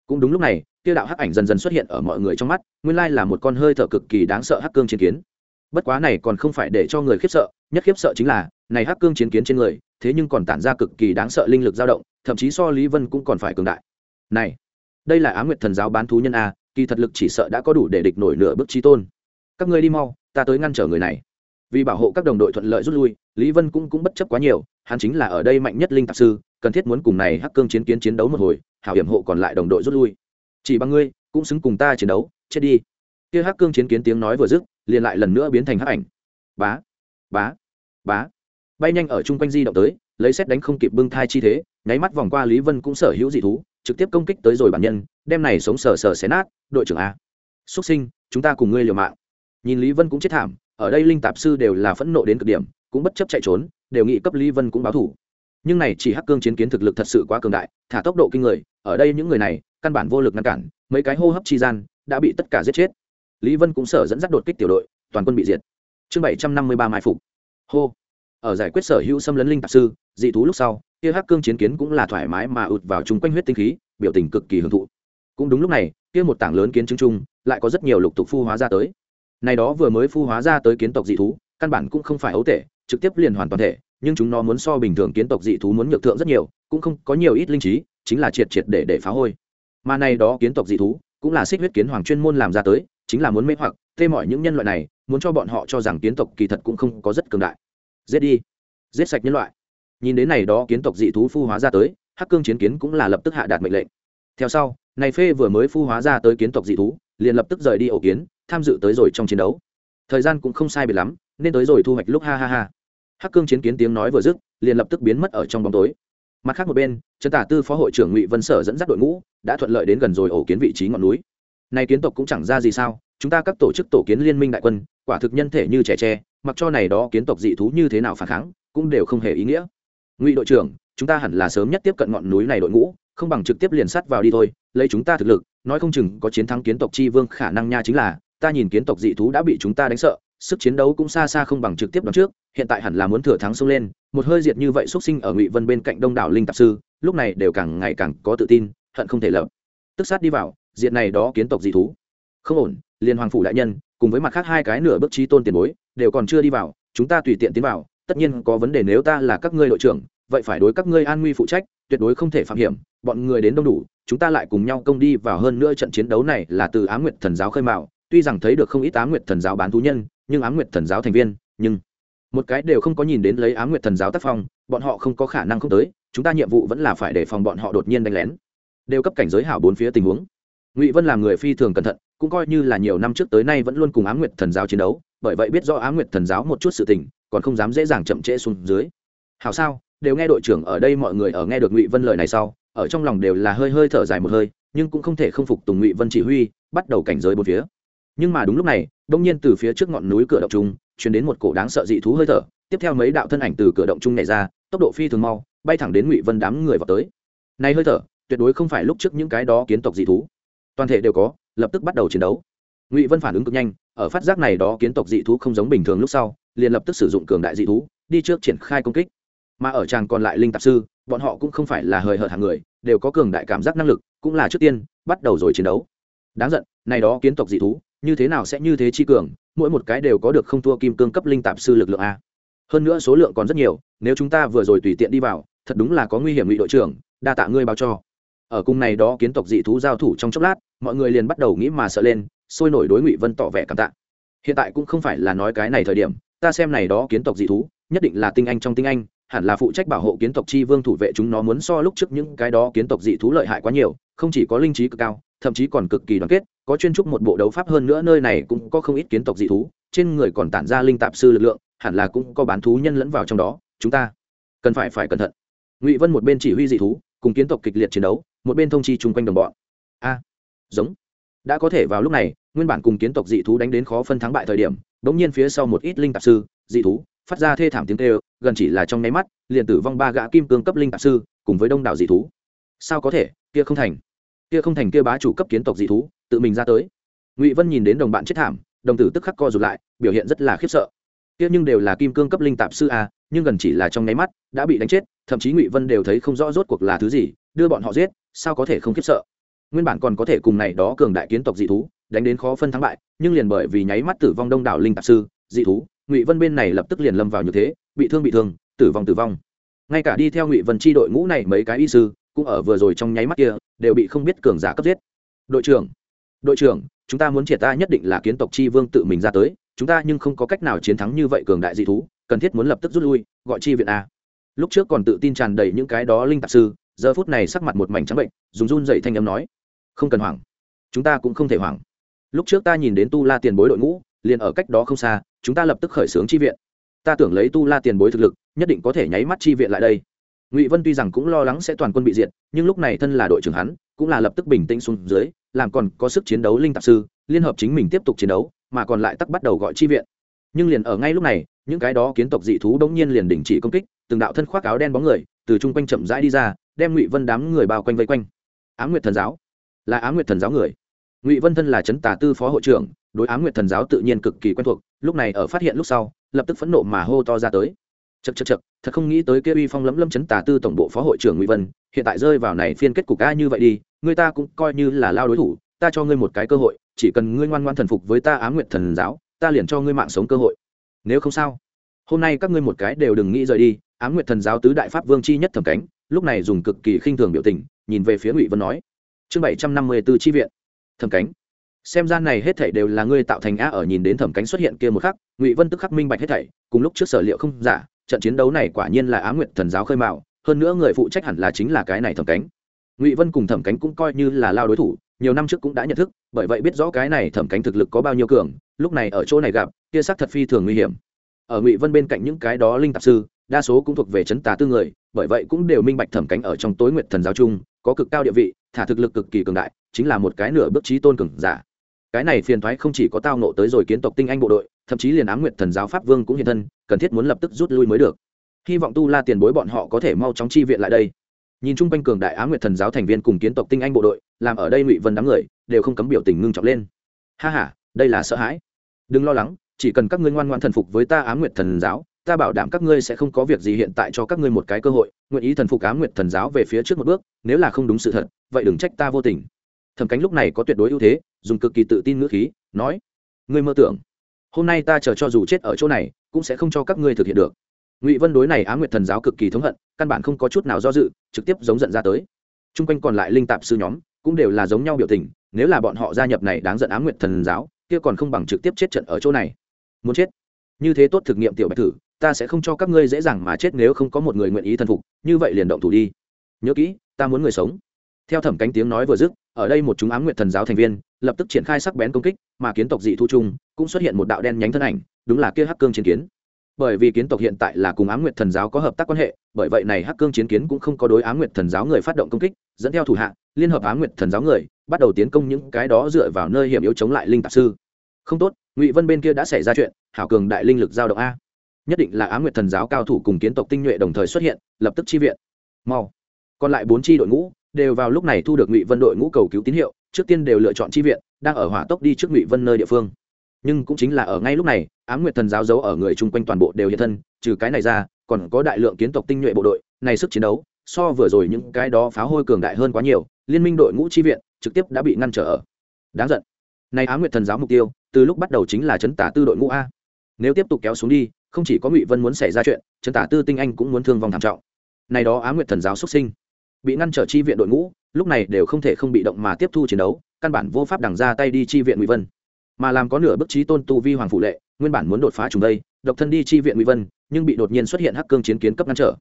cũng đúng lúc này tiêu đạo hắc ảnh dần dần xuất hiện ở mọi người trong mắt, nguyên lai là một con hơi thở cực kỳ đáng sợ hắc cương chiến kiến. Bất quá này còn không phải để cho người khiếp sợ, nhất khiếp sợ chính là, này hắc cương chiến kiến trên người, thế nhưng còn tản ra cực kỳ đáng sợ linh lực dao động, thậm chí so lý vân cũng còn phải cường đại. Này, đây là á nguyệt thần giáo bán thú nhân a, kỳ thật lực chỉ sợ đã có đủ để địch nổi nửa bước trí tôn. Các ngươi đi mau, ta tới ngăn trở người này. Vì bảo hộ các đồng đội thuận lợi rút lui, lý vân cũng cũng bất chấp quá nhiều, hắn chính là ở đây mạnh nhất linh tạp sư, cần thiết muốn cùng này hắc cương chiến kiến chiến đấu một hồi hảo hiểm hộ còn lại đồng đội rút lui. Chỉ bằng ngươi, cũng xứng cùng ta chiến đấu, chết đi. Kia hắc cương chiến kiến tiếng nói vừa dứt, liền lại lần nữa biến thành hắc ảnh. Bá bá bá. Bay nhanh ở chung quanh di động tới, lấy xét đánh không kịp bưng thai chi thế, nháy mắt vòng qua lý vân cũng sở hữu dị thú, trực tiếp công kích tới rồi bản nhân, đem này sống sờ sờ xé nát, đội trưởng a, xuất sinh, chúng ta cùng ngươi liều mạng. Nhìn lý vân cũng chết thảm, ở đây linh tạp sư đều là phẫn nộ đến cực điểm, cũng bất chấp chạy trốn, đều nghĩ cấp lý vân cũng báo thủ nhưng này chỉ hắc cương chiến kiến thực lực thật sự quá cường đại, thả tốc độ kinh người, ở đây những người này, căn bản vô lực ngăn cản, mấy cái hô hấp chi gian, đã bị tất cả giết chết. Lý vân cũng sở dẫn dắt đột kích tiểu đội, toàn quân bị diệt. Chương bảy trăm năm mươi ba mai phục. Hô. Ở giải quyết sở hữu xâm lấn linh tạp sư, dị thú lúc sau, kia hắc cương chiến kiến cũng là thoải mái mà ụt vào chung quanh huyết tinh khí, biểu tình cực kỳ hưởng thụ. Cũng đúng lúc này, kia một tảng lớn kiến chứng chung, lại có rất nhiều lục tục phu hóa ra tới. Này đó vừa mới phu hóa ra tới kiến tộc dị thú, căn bản cũng không phải ấu tệ trực tiếp liền hoàn toàn thể nhưng chúng nó muốn so bình thường kiến tộc dị thú muốn nhược thượng rất nhiều, cũng không có nhiều ít linh trí, chính là triệt triệt để để phá hôi. Mà này đó kiến tộc dị thú, cũng là xích huyết kiến hoàng chuyên môn làm ra tới, chính là muốn mê hoặc tê mọi những nhân loại này, muốn cho bọn họ cho rằng kiến tộc kỳ thật cũng không có rất cường đại. Giết đi. Giết sạch nhân loại. Nhìn đến này đó kiến tộc dị thú phu hóa ra tới, hắc cương chiến kiến cũng là lập tức hạ đạt mệnh lệnh. Theo sau, này phê vừa mới phu hóa ra tới kiến tộc dị thú, liền lập tức rời đi ổ kiến, tham dự tới rồi trong chiến đấu. Thời gian cũng không sai biệt lắm, nên tới rồi thu hoạch lúc ha ha ha hắc cương chiến kiến tiếng nói vừa dứt, liền lập tức biến mất ở trong bóng tối. Mặt khác một bên, trần tả tư phó hội trưởng ngụy vân sở dẫn dắt đội ngũ, đã thuận lợi đến gần rồi ổ kiến vị trí ngọn núi. Này kiến tộc cũng chẳng ra gì sao, chúng ta các tổ chức tổ kiến liên minh đại quân, quả thực nhân thể như trẻ tre, mặc cho này đó kiến tộc dị thú như thế nào phản kháng, cũng đều không hề ý nghĩa. Ngụy đội trưởng, chúng ta hẳn là sớm nhất tiếp cận ngọn núi này đội ngũ, không bằng trực tiếp liền sắt vào đi thôi, lấy chúng ta thực lực, nói không chừng có chiến thắng kiến tộc chi vương khả năng nha chính là ta nhìn kiến tộc dị thú đã bị chúng ta đánh sợ, sức chiến đấu cũng xa xa không bằng trực tiếp đón trước, hiện tại hẳn là muốn thừa thắng xông lên, một hơi diệt như vậy xuất sinh ở ngụy vân bên cạnh đông đảo linh tạp sư, lúc này đều càng ngày càng có tự tin, hận không thể lập. Tức sát đi vào, diệt này đó kiến tộc dị thú. Không ổn, liên hoàng phủ đại nhân, cùng với mặt khác hai cái nửa bước trí tôn tiền bối, đều còn chưa đi vào, chúng ta tùy tiện tiến vào, tất nhiên có vấn đề nếu ta là các ngươi đội trưởng, vậy phải đối các ngươi an nguy phụ trách, tuyệt đối không thể phạm hiểm, bọn người đến đông đủ, chúng ta lại cùng nhau công đi vào hơn nữa trận chiến đấu này là từ á nguyệt thần giáo khơi mạo tuy rằng thấy được không ít Ám nguyệt thần giáo bán thú nhân, nhưng Ám nguyệt thần giáo thành viên, nhưng một cái đều không có nhìn đến lấy Ám nguyệt thần giáo tác phong, bọn họ không có khả năng không tới, chúng ta nhiệm vụ vẫn là phải để phòng bọn họ đột nhiên đánh lén. Đều cấp cảnh giới hảo bốn phía tình huống. Ngụy vân làm người phi thường cẩn thận, cũng coi như là nhiều năm trước tới nay vẫn luôn cùng Ám nguyệt thần giáo chiến đấu, bởi vậy biết rõ Ám nguyệt thần giáo một chút sự tình, còn không dám dễ dàng chậm trễ xuống dưới. Hảo sao, đều nghe đội trưởng ở đây mọi người ở nghe được ngụy vân lời này sau, ở trong lòng đều là hơi hơi thở dài một hơi, nhưng cũng không thể không phục tùng ngụy vân chỉ huy, bắt đầu cảnh giới bốn phía nhưng mà đúng lúc này, đông nhiên từ phía trước ngọn núi cửa động trung chuyển đến một cổ đáng sợ dị thú hơi thở. Tiếp theo mấy đạo thân ảnh từ cửa động trung nhảy ra, tốc độ phi thường mau, bay thẳng đến ngụy vân đám người vào tới. Này hơi thở, tuyệt đối không phải lúc trước những cái đó kiến tộc dị thú. Toàn thể đều có, lập tức bắt đầu chiến đấu. Ngụy vân phản ứng cực nhanh, ở phát giác này đó kiến tộc dị thú không giống bình thường lúc sau, liền lập tức sử dụng cường đại dị thú, đi trước triển khai công kích. Mà ở tràng còn lại linh tạp sư, bọn họ cũng không phải là hời hợt hàng người, đều có cường đại cảm giác năng lực, cũng là trước tiên, bắt đầu rồi chiến đấu. Đáng giận, này đó kiến tộc dị thú như thế nào sẽ như thế chi cường, mỗi một cái đều có được không thua kim cương cấp linh tạp sư lực lượng a. Hơn nữa số lượng còn rất nhiều, nếu chúng ta vừa rồi tùy tiện đi vào, thật đúng là có nguy hiểm ngụy đội trưởng, đa tạ ngươi báo cho. Ở cùng này đó kiến tộc dị thú giao thủ trong chốc lát, mọi người liền bắt đầu nghĩ mà sợ lên, sôi nổi đối ngụy vân tỏ vẻ cảm tạ. Hiện tại cũng không phải là nói cái này thời điểm, ta xem này đó kiến tộc dị thú, nhất định là tinh anh trong tinh anh, hẳn là phụ trách bảo hộ kiến tộc chi vương thủ vệ chúng nó muốn so lúc trước những cái đó kiến tộc dị thú lợi hại quá nhiều, không chỉ có linh trí cực cao thậm chí còn cực kỳ đoàn kết, có chuyên trúc một bộ đấu pháp hơn nữa nơi này cũng có không ít kiến tộc dị thú, trên người còn tản ra linh tạp sư lực lượng, hẳn là cũng có bán thú nhân lẫn vào trong đó, chúng ta cần phải phải cẩn thận. Ngụy vân một bên chỉ huy dị thú, cùng kiến tộc kịch liệt chiến đấu, một bên thông chi chung quanh đồng bọn. A, giống. Đã có thể vào lúc này, nguyên bản cùng kiến tộc dị thú đánh đến khó phân thắng bại thời điểm đ ỗ n g nhiên phía sau một ít linh tạp sư, dị thú, phát ra thê thảm tiếng tê gần chỉ là trong nháy mắt, liền tử vong ba gã kim cương cấp linh tạp sư, cùng với đông đảo dị thú. Sao có thể? Kia không thành kia không thành kia bá chủ cấp kiến tộc dị thú, tự mình ra tới. Ngụy vân nhìn đến đồng bạn chết thảm, đồng tử tức khắc co rụt lại, biểu hiện rất là khiếp sợ. Kia nhưng đều là kim cương cấp linh tạp sư a, nhưng gần chỉ là trong nháy mắt, đã bị đánh chết, thậm chí ngụy vân đều thấy không rõ rốt cuộc là thứ gì, đưa bọn họ giết, sao có thể không khiếp sợ? Nguyên bản còn có thể cùng này đó cường đại kiến tộc dị thú, đánh đến khó phân thắng bại, nhưng liền bởi vì nháy mắt tử vong đông đảo linh tạp sư, dị thú, ngụy vân bên này lập tức liền lâm vào như thế, bị thương bị thương, tử vong tử vong. Ngay cả đi theo ngụy vân chi đội ngũ này mấy cái y sư cũng ở vừa rồi trong nháy mắt kia, đều bị không biết cường giả cấp giết. Đội trưởng đội trưởng, chúng ta muốn triệt ta nhất định là kiến tộc chi vương tự mình ra tới, chúng ta nhưng không có cách nào chiến thắng như vậy cường đại dị thú, cần thiết muốn lập tức rút lui, gọi chi viện a. Lúc trước còn tự tin tràn đầy những cái đó linh tạp sư, giờ phút này sắc mặt một mảnh trắng bệnh, dùng run dậy thanh âm nói, không cần hoảng, chúng ta cũng không thể hoảng. Lúc trước ta nhìn đến tu la tiền bối đội ngũ, liền ở cách đó không xa, chúng ta lập tức khởi xướng chi viện. Ta tưởng lấy tu la tiền bối thực lực, nhất định có thể nháy mắt chi viện lại đây ngụy vân tuy rằng cũng lo lắng sẽ toàn quân bị diệt nhưng lúc này thân là đội trưởng hắn cũng là lập tức bình tĩnh xuống dưới làm còn có sức chiến đấu linh tạp sư liên hợp chính mình tiếp tục chiến đấu mà còn lại tắc bắt đầu gọi chi viện nhưng liền ở ngay lúc này những cái đó kiến tộc dị thú bỗng nhiên liền đình chỉ công kích từng đạo thân khoác áo đen bóng người từ chung quanh chậm rãi đi ra đem ngụy vân đám người bao quanh vây quanh á nguyệt thần giáo là á nguyệt thần giáo người ngụy vân thân là trấn tà tư phó hội trưởng đối á nguyệt thần giáo tự nhiên cực kỳ quen thuộc lúc này ở phát hiện lúc sau lập tức phẫn nộ mà hô to ra tới chật chật chật thật không nghĩ tới kia uy phong lẫm lâm chấn tà tư tổng bộ phó hội trưởng ngụy vân, hiện tại rơi vào này phiên kết cục a như vậy đi, người ta cũng coi như là lao đối thủ, ta cho ngươi một cái cơ hội, chỉ cần ngươi ngoan ngoan thần phục với ta á nguyện thần giáo, ta liền cho ngươi mạng sống cơ hội. Nếu không sao, hôm nay các ngươi một cái đều đừng nghĩ rời đi á nguyện thần giáo tứ đại pháp vương chi nhất thẩm cánh, lúc này dùng cực kỳ khinh thường biểu tình, nhìn về phía ngụy vân nói, chương bảy trăm năm mươi b ố chi viện, thẩm cánh. Xem gian này hết thảy đều là ngươi tạo thành á ở nhìn đến thẩm cánh xuất hiện kia một khắc, ngụy vân tức khắc minh bạch hết thảy, cùng lúc trước sở liệu không giả trận chiến đấu này quả nhiên là á nguyệt thần giáo khơi mạo hơn nữa người phụ trách hẳn là chính là cái này thẩm cánh. Ngụy vân cùng thẩm cánh cũng coi như là lao đối thủ, nhiều năm trước cũng đã nhận thức, bởi vậy biết rõ cái này thẩm cánh thực lực có bao nhiêu cường, lúc này ở chỗ này gặp, kia sắc thật phi thường nguy hiểm. Ở ngụy vân bên cạnh những cái đó linh tạp sư, đa số cũng thuộc về chấn tà tư người, bởi vậy cũng đều minh bạch thẩm cánh ở trong tối nguyệt thần giáo chung, có cực cao địa vị, thả thực lực cực kỳ cường đại, chính là một cái nửa bước trí tôn cường giả. Cái này phiền thoái không chỉ có tao nộ tới rồi kiến tộc tinh anh bộ đội thậm chí liền ám nguyệt thần giáo pháp vương cũng hiện thân, cần thiết muốn lập tức rút lui mới được. Hy vọng tu la tiền bối bọn họ có thể mau chóng chi viện lại đây. Nhìn chung quanh cường đại Á nguyệt thần giáo thành viên cùng kiến tộc tinh anh bộ đội, làm ở đây ngụy vân đám người, đều không cấm biểu tình ngưng trọng lên. Ha ha, đây là sợ hãi. Đừng lo lắng, chỉ cần các ngươi ngoan ngoan thần phục với ta Á nguyệt thần giáo, ta bảo đảm các ngươi sẽ không có việc gì hiện tại cho các ngươi một cái cơ hội, nguyện ý thần phục Á nguyệt thần giáo về phía trước một bước, nếu là không đúng sự thật, vậy đừng trách ta vô tình. Thẩm cánh lúc này có tuyệt đối ưu thế, dùng cực kỳ tự tin ngữ khí, nói, ngươi mơ tưởng hôm nay ta chờ cho dù chết ở chỗ này, cũng sẽ không cho các ngươi thực hiện được. Ngụy vân đối này á nguyệt thần giáo cực kỳ thống hận, căn bản không có chút nào do dự, trực tiếp giống giận ra tới. T r u n g quanh còn lại linh tạp sư nhóm, cũng đều là giống nhau biểu tình, nếu là bọn họ gia nhập này đáng giận á nguyệt thần giáo, kia còn không bằng trực tiếp chết trận ở chỗ này. Muốn chết? Như thế tốt thực nghiệm tiểu bạch thử ta sẽ không cho các ngươi dễ dàng mà chết nếu không có một người nguyện ý thần phục, như vậy liền động thủ đi. Nhớ kỹ, ta muốn người sống. Theo thẩm cánh tiếng nói vừa dứt ở đây một chúng ám nguyện thần giáo thành viên, lập tức triển khai sắc bén công kích, mà kiến tộc dị thu trung cũng xuất hiện một đạo đen nhánh thân ảnh, đúng là kia hắc cương chiến kiến. Bởi vì kiến tộc hiện tại là cùng ám nguyệt thần giáo có hợp tác quan hệ, bởi vậy này hắc cương chiến kiến cũng không có đối ám nguyệt thần giáo người phát động công kích, dẫn theo thủ hạ, liên hợp ám nguyệt thần giáo người, bắt đầu tiến công những cái đó dựa vào nơi hiểm yếu chống lại linh tạp sư. Không tốt, ngụy vân bên kia đã xảy ra chuyện, hảo cường đại linh lực giao động a. Nhất định là ám nguyệt thần giáo cao thủ cùng kiến tộc tinh nhuệ đồng thời xuất hiện, lập tức chi viện. Mau. Còn lại bốn chi đội ngũ đều vào lúc này thu được ngụy vân đội ngũ cầu cứu tín hiệu trước tiên đều lựa chọn chi viện đang ở hỏa tốc đi trước ngụy vân nơi địa phương nhưng cũng chính là ở ngay lúc này ám nguyệt thần giáo giấu ở người chung quanh toàn bộ đều hiện thân trừ cái này ra còn có đại lượng kiến tộc tinh nhuệ bộ đội này sức chiến đấu so vừa rồi những cái đó pháo hôi cường đại hơn quá nhiều liên minh đội ngũ chi viện trực tiếp đã bị ngăn trở ở. Đáng giận. Này ám nguyệt thần giáo mục tiêu, từ lúc bắt đầu chính là chấn tả tư đội ngũ a. Nếu tiếp tục kéo xuống đi, không chỉ có ngụy vân muốn xảy ra chuyện chấn tả tư tinh anh cũng muốn thương vong thảm trọng. Này đó ám nguyệt thần giáo xuất sinh bị ngăn trở chi viện đội ngũ, lúc này đều không thể không bị động mà tiếp thu chiến đấu, căn bản vô pháp đằng ra tay đi chi viện ngụy vân. Mà làm có nửa bức trí tôn tu vi hoàng phụ lệ, nguyên bản muốn đột phá chúng đây, độc thân đi chi viện ngụy vân, nhưng bị đột nhiên xuất hiện hắc cương chiến kiến cấp ngăn trở.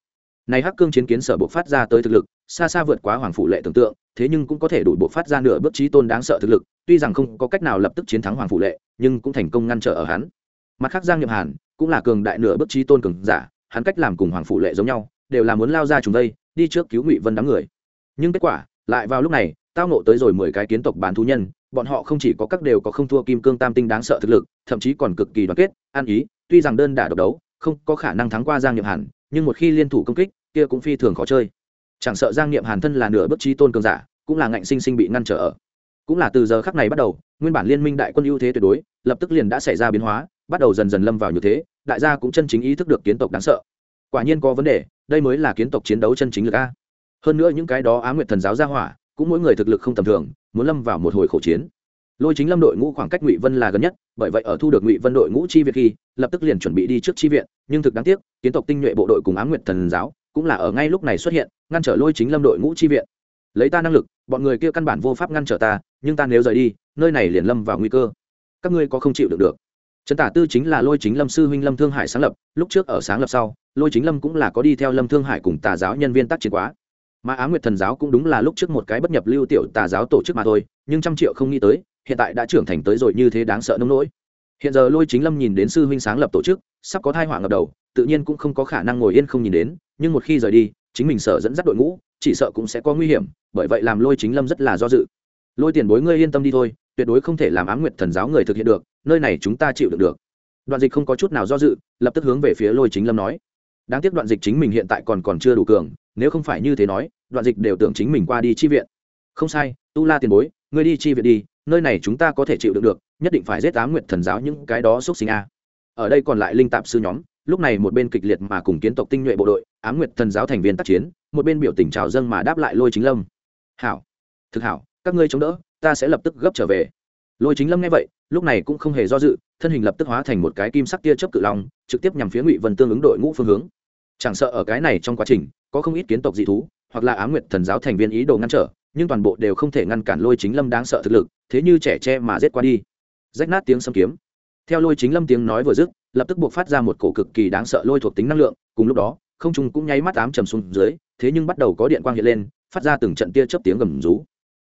Này hắc cương chiến kiến sở buộc phát ra tới thực lực, xa xa vượt quá hoàng phụ lệ tưởng tượng, thế nhưng cũng có thể đủ bộ phát ra nửa bước trí tôn đáng sợ thực lực, tuy rằng không có cách nào lập tức chiến thắng hoàng phụ lệ, nhưng cũng thành công ngăn trở ở hắn. Mặt khác giang nhậm hàn, cũng là cường đại nửa bước trí tôn cường giả, hắn cách làm cùng hoàng phụ lệ giống nhau, đều là muốn lao ra chúng đây đi trước cứu ngụy vân đám người nhưng kết quả lại vào lúc này tao nộ tới rồi mười cái kiến tộc bán thú nhân bọn họ không chỉ có các đều có không thua kim cương tam tinh đáng sợ thực lực thậm chí còn cực kỳ đoàn kết an ý tuy rằng đơn đả độc đấu không có khả năng thắng qua giang nhậm hàn nhưng một khi liên thủ công kích kia cũng phi thường khó chơi chẳng sợ giang niệm hàn thân là nửa bất trí tôn cường giả cũng là ngạnh sinh sinh bị ngăn trở ở cũng là từ giờ khắc này bắt đầu nguyên bản liên minh đại quân ưu thế tuyệt đối lập tức liền đã xảy ra biến hóa bắt đầu dần dần lâm vào như thế đại gia cũng chân chính ý thức được kiến tộc đáng sợ quả nhiên có vấn đề đây mới là kiến tộc chiến đấu chân chính lực a. Hơn nữa những cái đó á nguyệt thần giáo gia hỏa, cũng mỗi người thực lực không tầm thường, muốn lâm vào một hồi khẩu chiến. Lôi chính lâm đội ngũ khoảng cách ngụy vân là gần nhất, bởi vậy ở thu được ngụy vân đội ngũ chi viện khi, lập tức liền chuẩn bị đi trước chi viện, nhưng thực đáng tiếc, kiến tộc tinh nhuệ bộ đội cùng á nguyệt thần giáo cũng là ở ngay lúc này xuất hiện, ngăn trở lôi chính lâm đội ngũ chi viện. Lấy ta năng lực, bọn người kia căn bản vô pháp ngăn trở ta, nhưng ta nếu rời đi, nơi này liền lâm vào nguy cơ. Các ngươi có không chịu được được trần tả tư chính là lôi chính lâm sư huynh lâm thương hải sáng lập, lúc trước ở sáng lập sau, lôi chính lâm cũng là có đi theo lâm thương hải cùng tà giáo nhân viên tác chiến quá. Mà á nguyệt thần giáo cũng đúng là lúc trước một cái bất nhập lưu tiểu tà giáo tổ chức mà thôi, nhưng trăm triệu không nghĩ tới, hiện tại đã trưởng thành tới rồi như thế đáng sợ nông nỗi. Hiện giờ lôi chính lâm nhìn đến sư huynh sáng lập tổ chức, sắp có thai họa ngập đầu, tự nhiên cũng không có khả năng ngồi yên không nhìn đến, nhưng một khi rời đi, chính mình sợ dẫn dắt đội ngũ, chỉ sợ cũng sẽ có nguy hiểm, bởi vậy làm lôi chính lâm rất là do dự. Lôi tiền bối ngươi yên tâm đi thôi tuyệt đối không thể làm ám nguyệt thần giáo người thực hiện được, nơi này chúng ta chịu được được. Đoạn dịch không có chút nào do dự, lập tức hướng về phía lôi chính lâm nói. Đáng tiếc đoạn dịch chính mình hiện tại còn còn chưa đủ cường, nếu không phải như thế nói, đoạn dịch đều tưởng chính mình qua đi chi viện. Không sai, tu la tiền bối, ngươi đi chi viện đi, nơi này chúng ta có thể chịu được được, nhất định phải giết ám nguyệt thần giáo những cái đó xúc sinh a. Ở đây còn lại linh tạp sư nhóm, lúc này một bên kịch liệt mà cùng kiến tộc tinh nhuệ bộ đội, ám nguyệt thần giáo thành viên tác chiến, một bên biểu tình trào dâng mà đáp lại lôi chính lâm. Hảo, thực hảo, các ngươi chống đỡ ta sẽ lập tức gấp trở về. Lôi chính lâm nghe vậy, lúc này cũng không hề do dự, thân hình lập tức hóa thành một cái kim sắc tia chớp cự long, trực tiếp nhằm phía ngụy vân tương ứng đội ngũ phương hướng. Chẳng sợ ở cái này trong quá trình, có không ít kiến tộc dị thú, hoặc là ám nguyệt thần giáo thành viên ý đồ ngăn trở, nhưng toàn bộ đều không thể ngăn cản lôi chính lâm đáng sợ thực lực, thế như trẻ tre mà giết qua đi. Rách nát tiếng xâm kiếm. Theo lôi chính lâm tiếng nói vừa dứt, lập tức buộc phát ra một cổ cực kỳ đáng sợ lôi thuộc tính năng lượng, cùng lúc đó, không trung cũng nháy mắt ám trầm xuống dưới, thế nhưng bắt đầu có điện quang hiện lên, phát ra từng trận tia chớp tiếng gầm rú.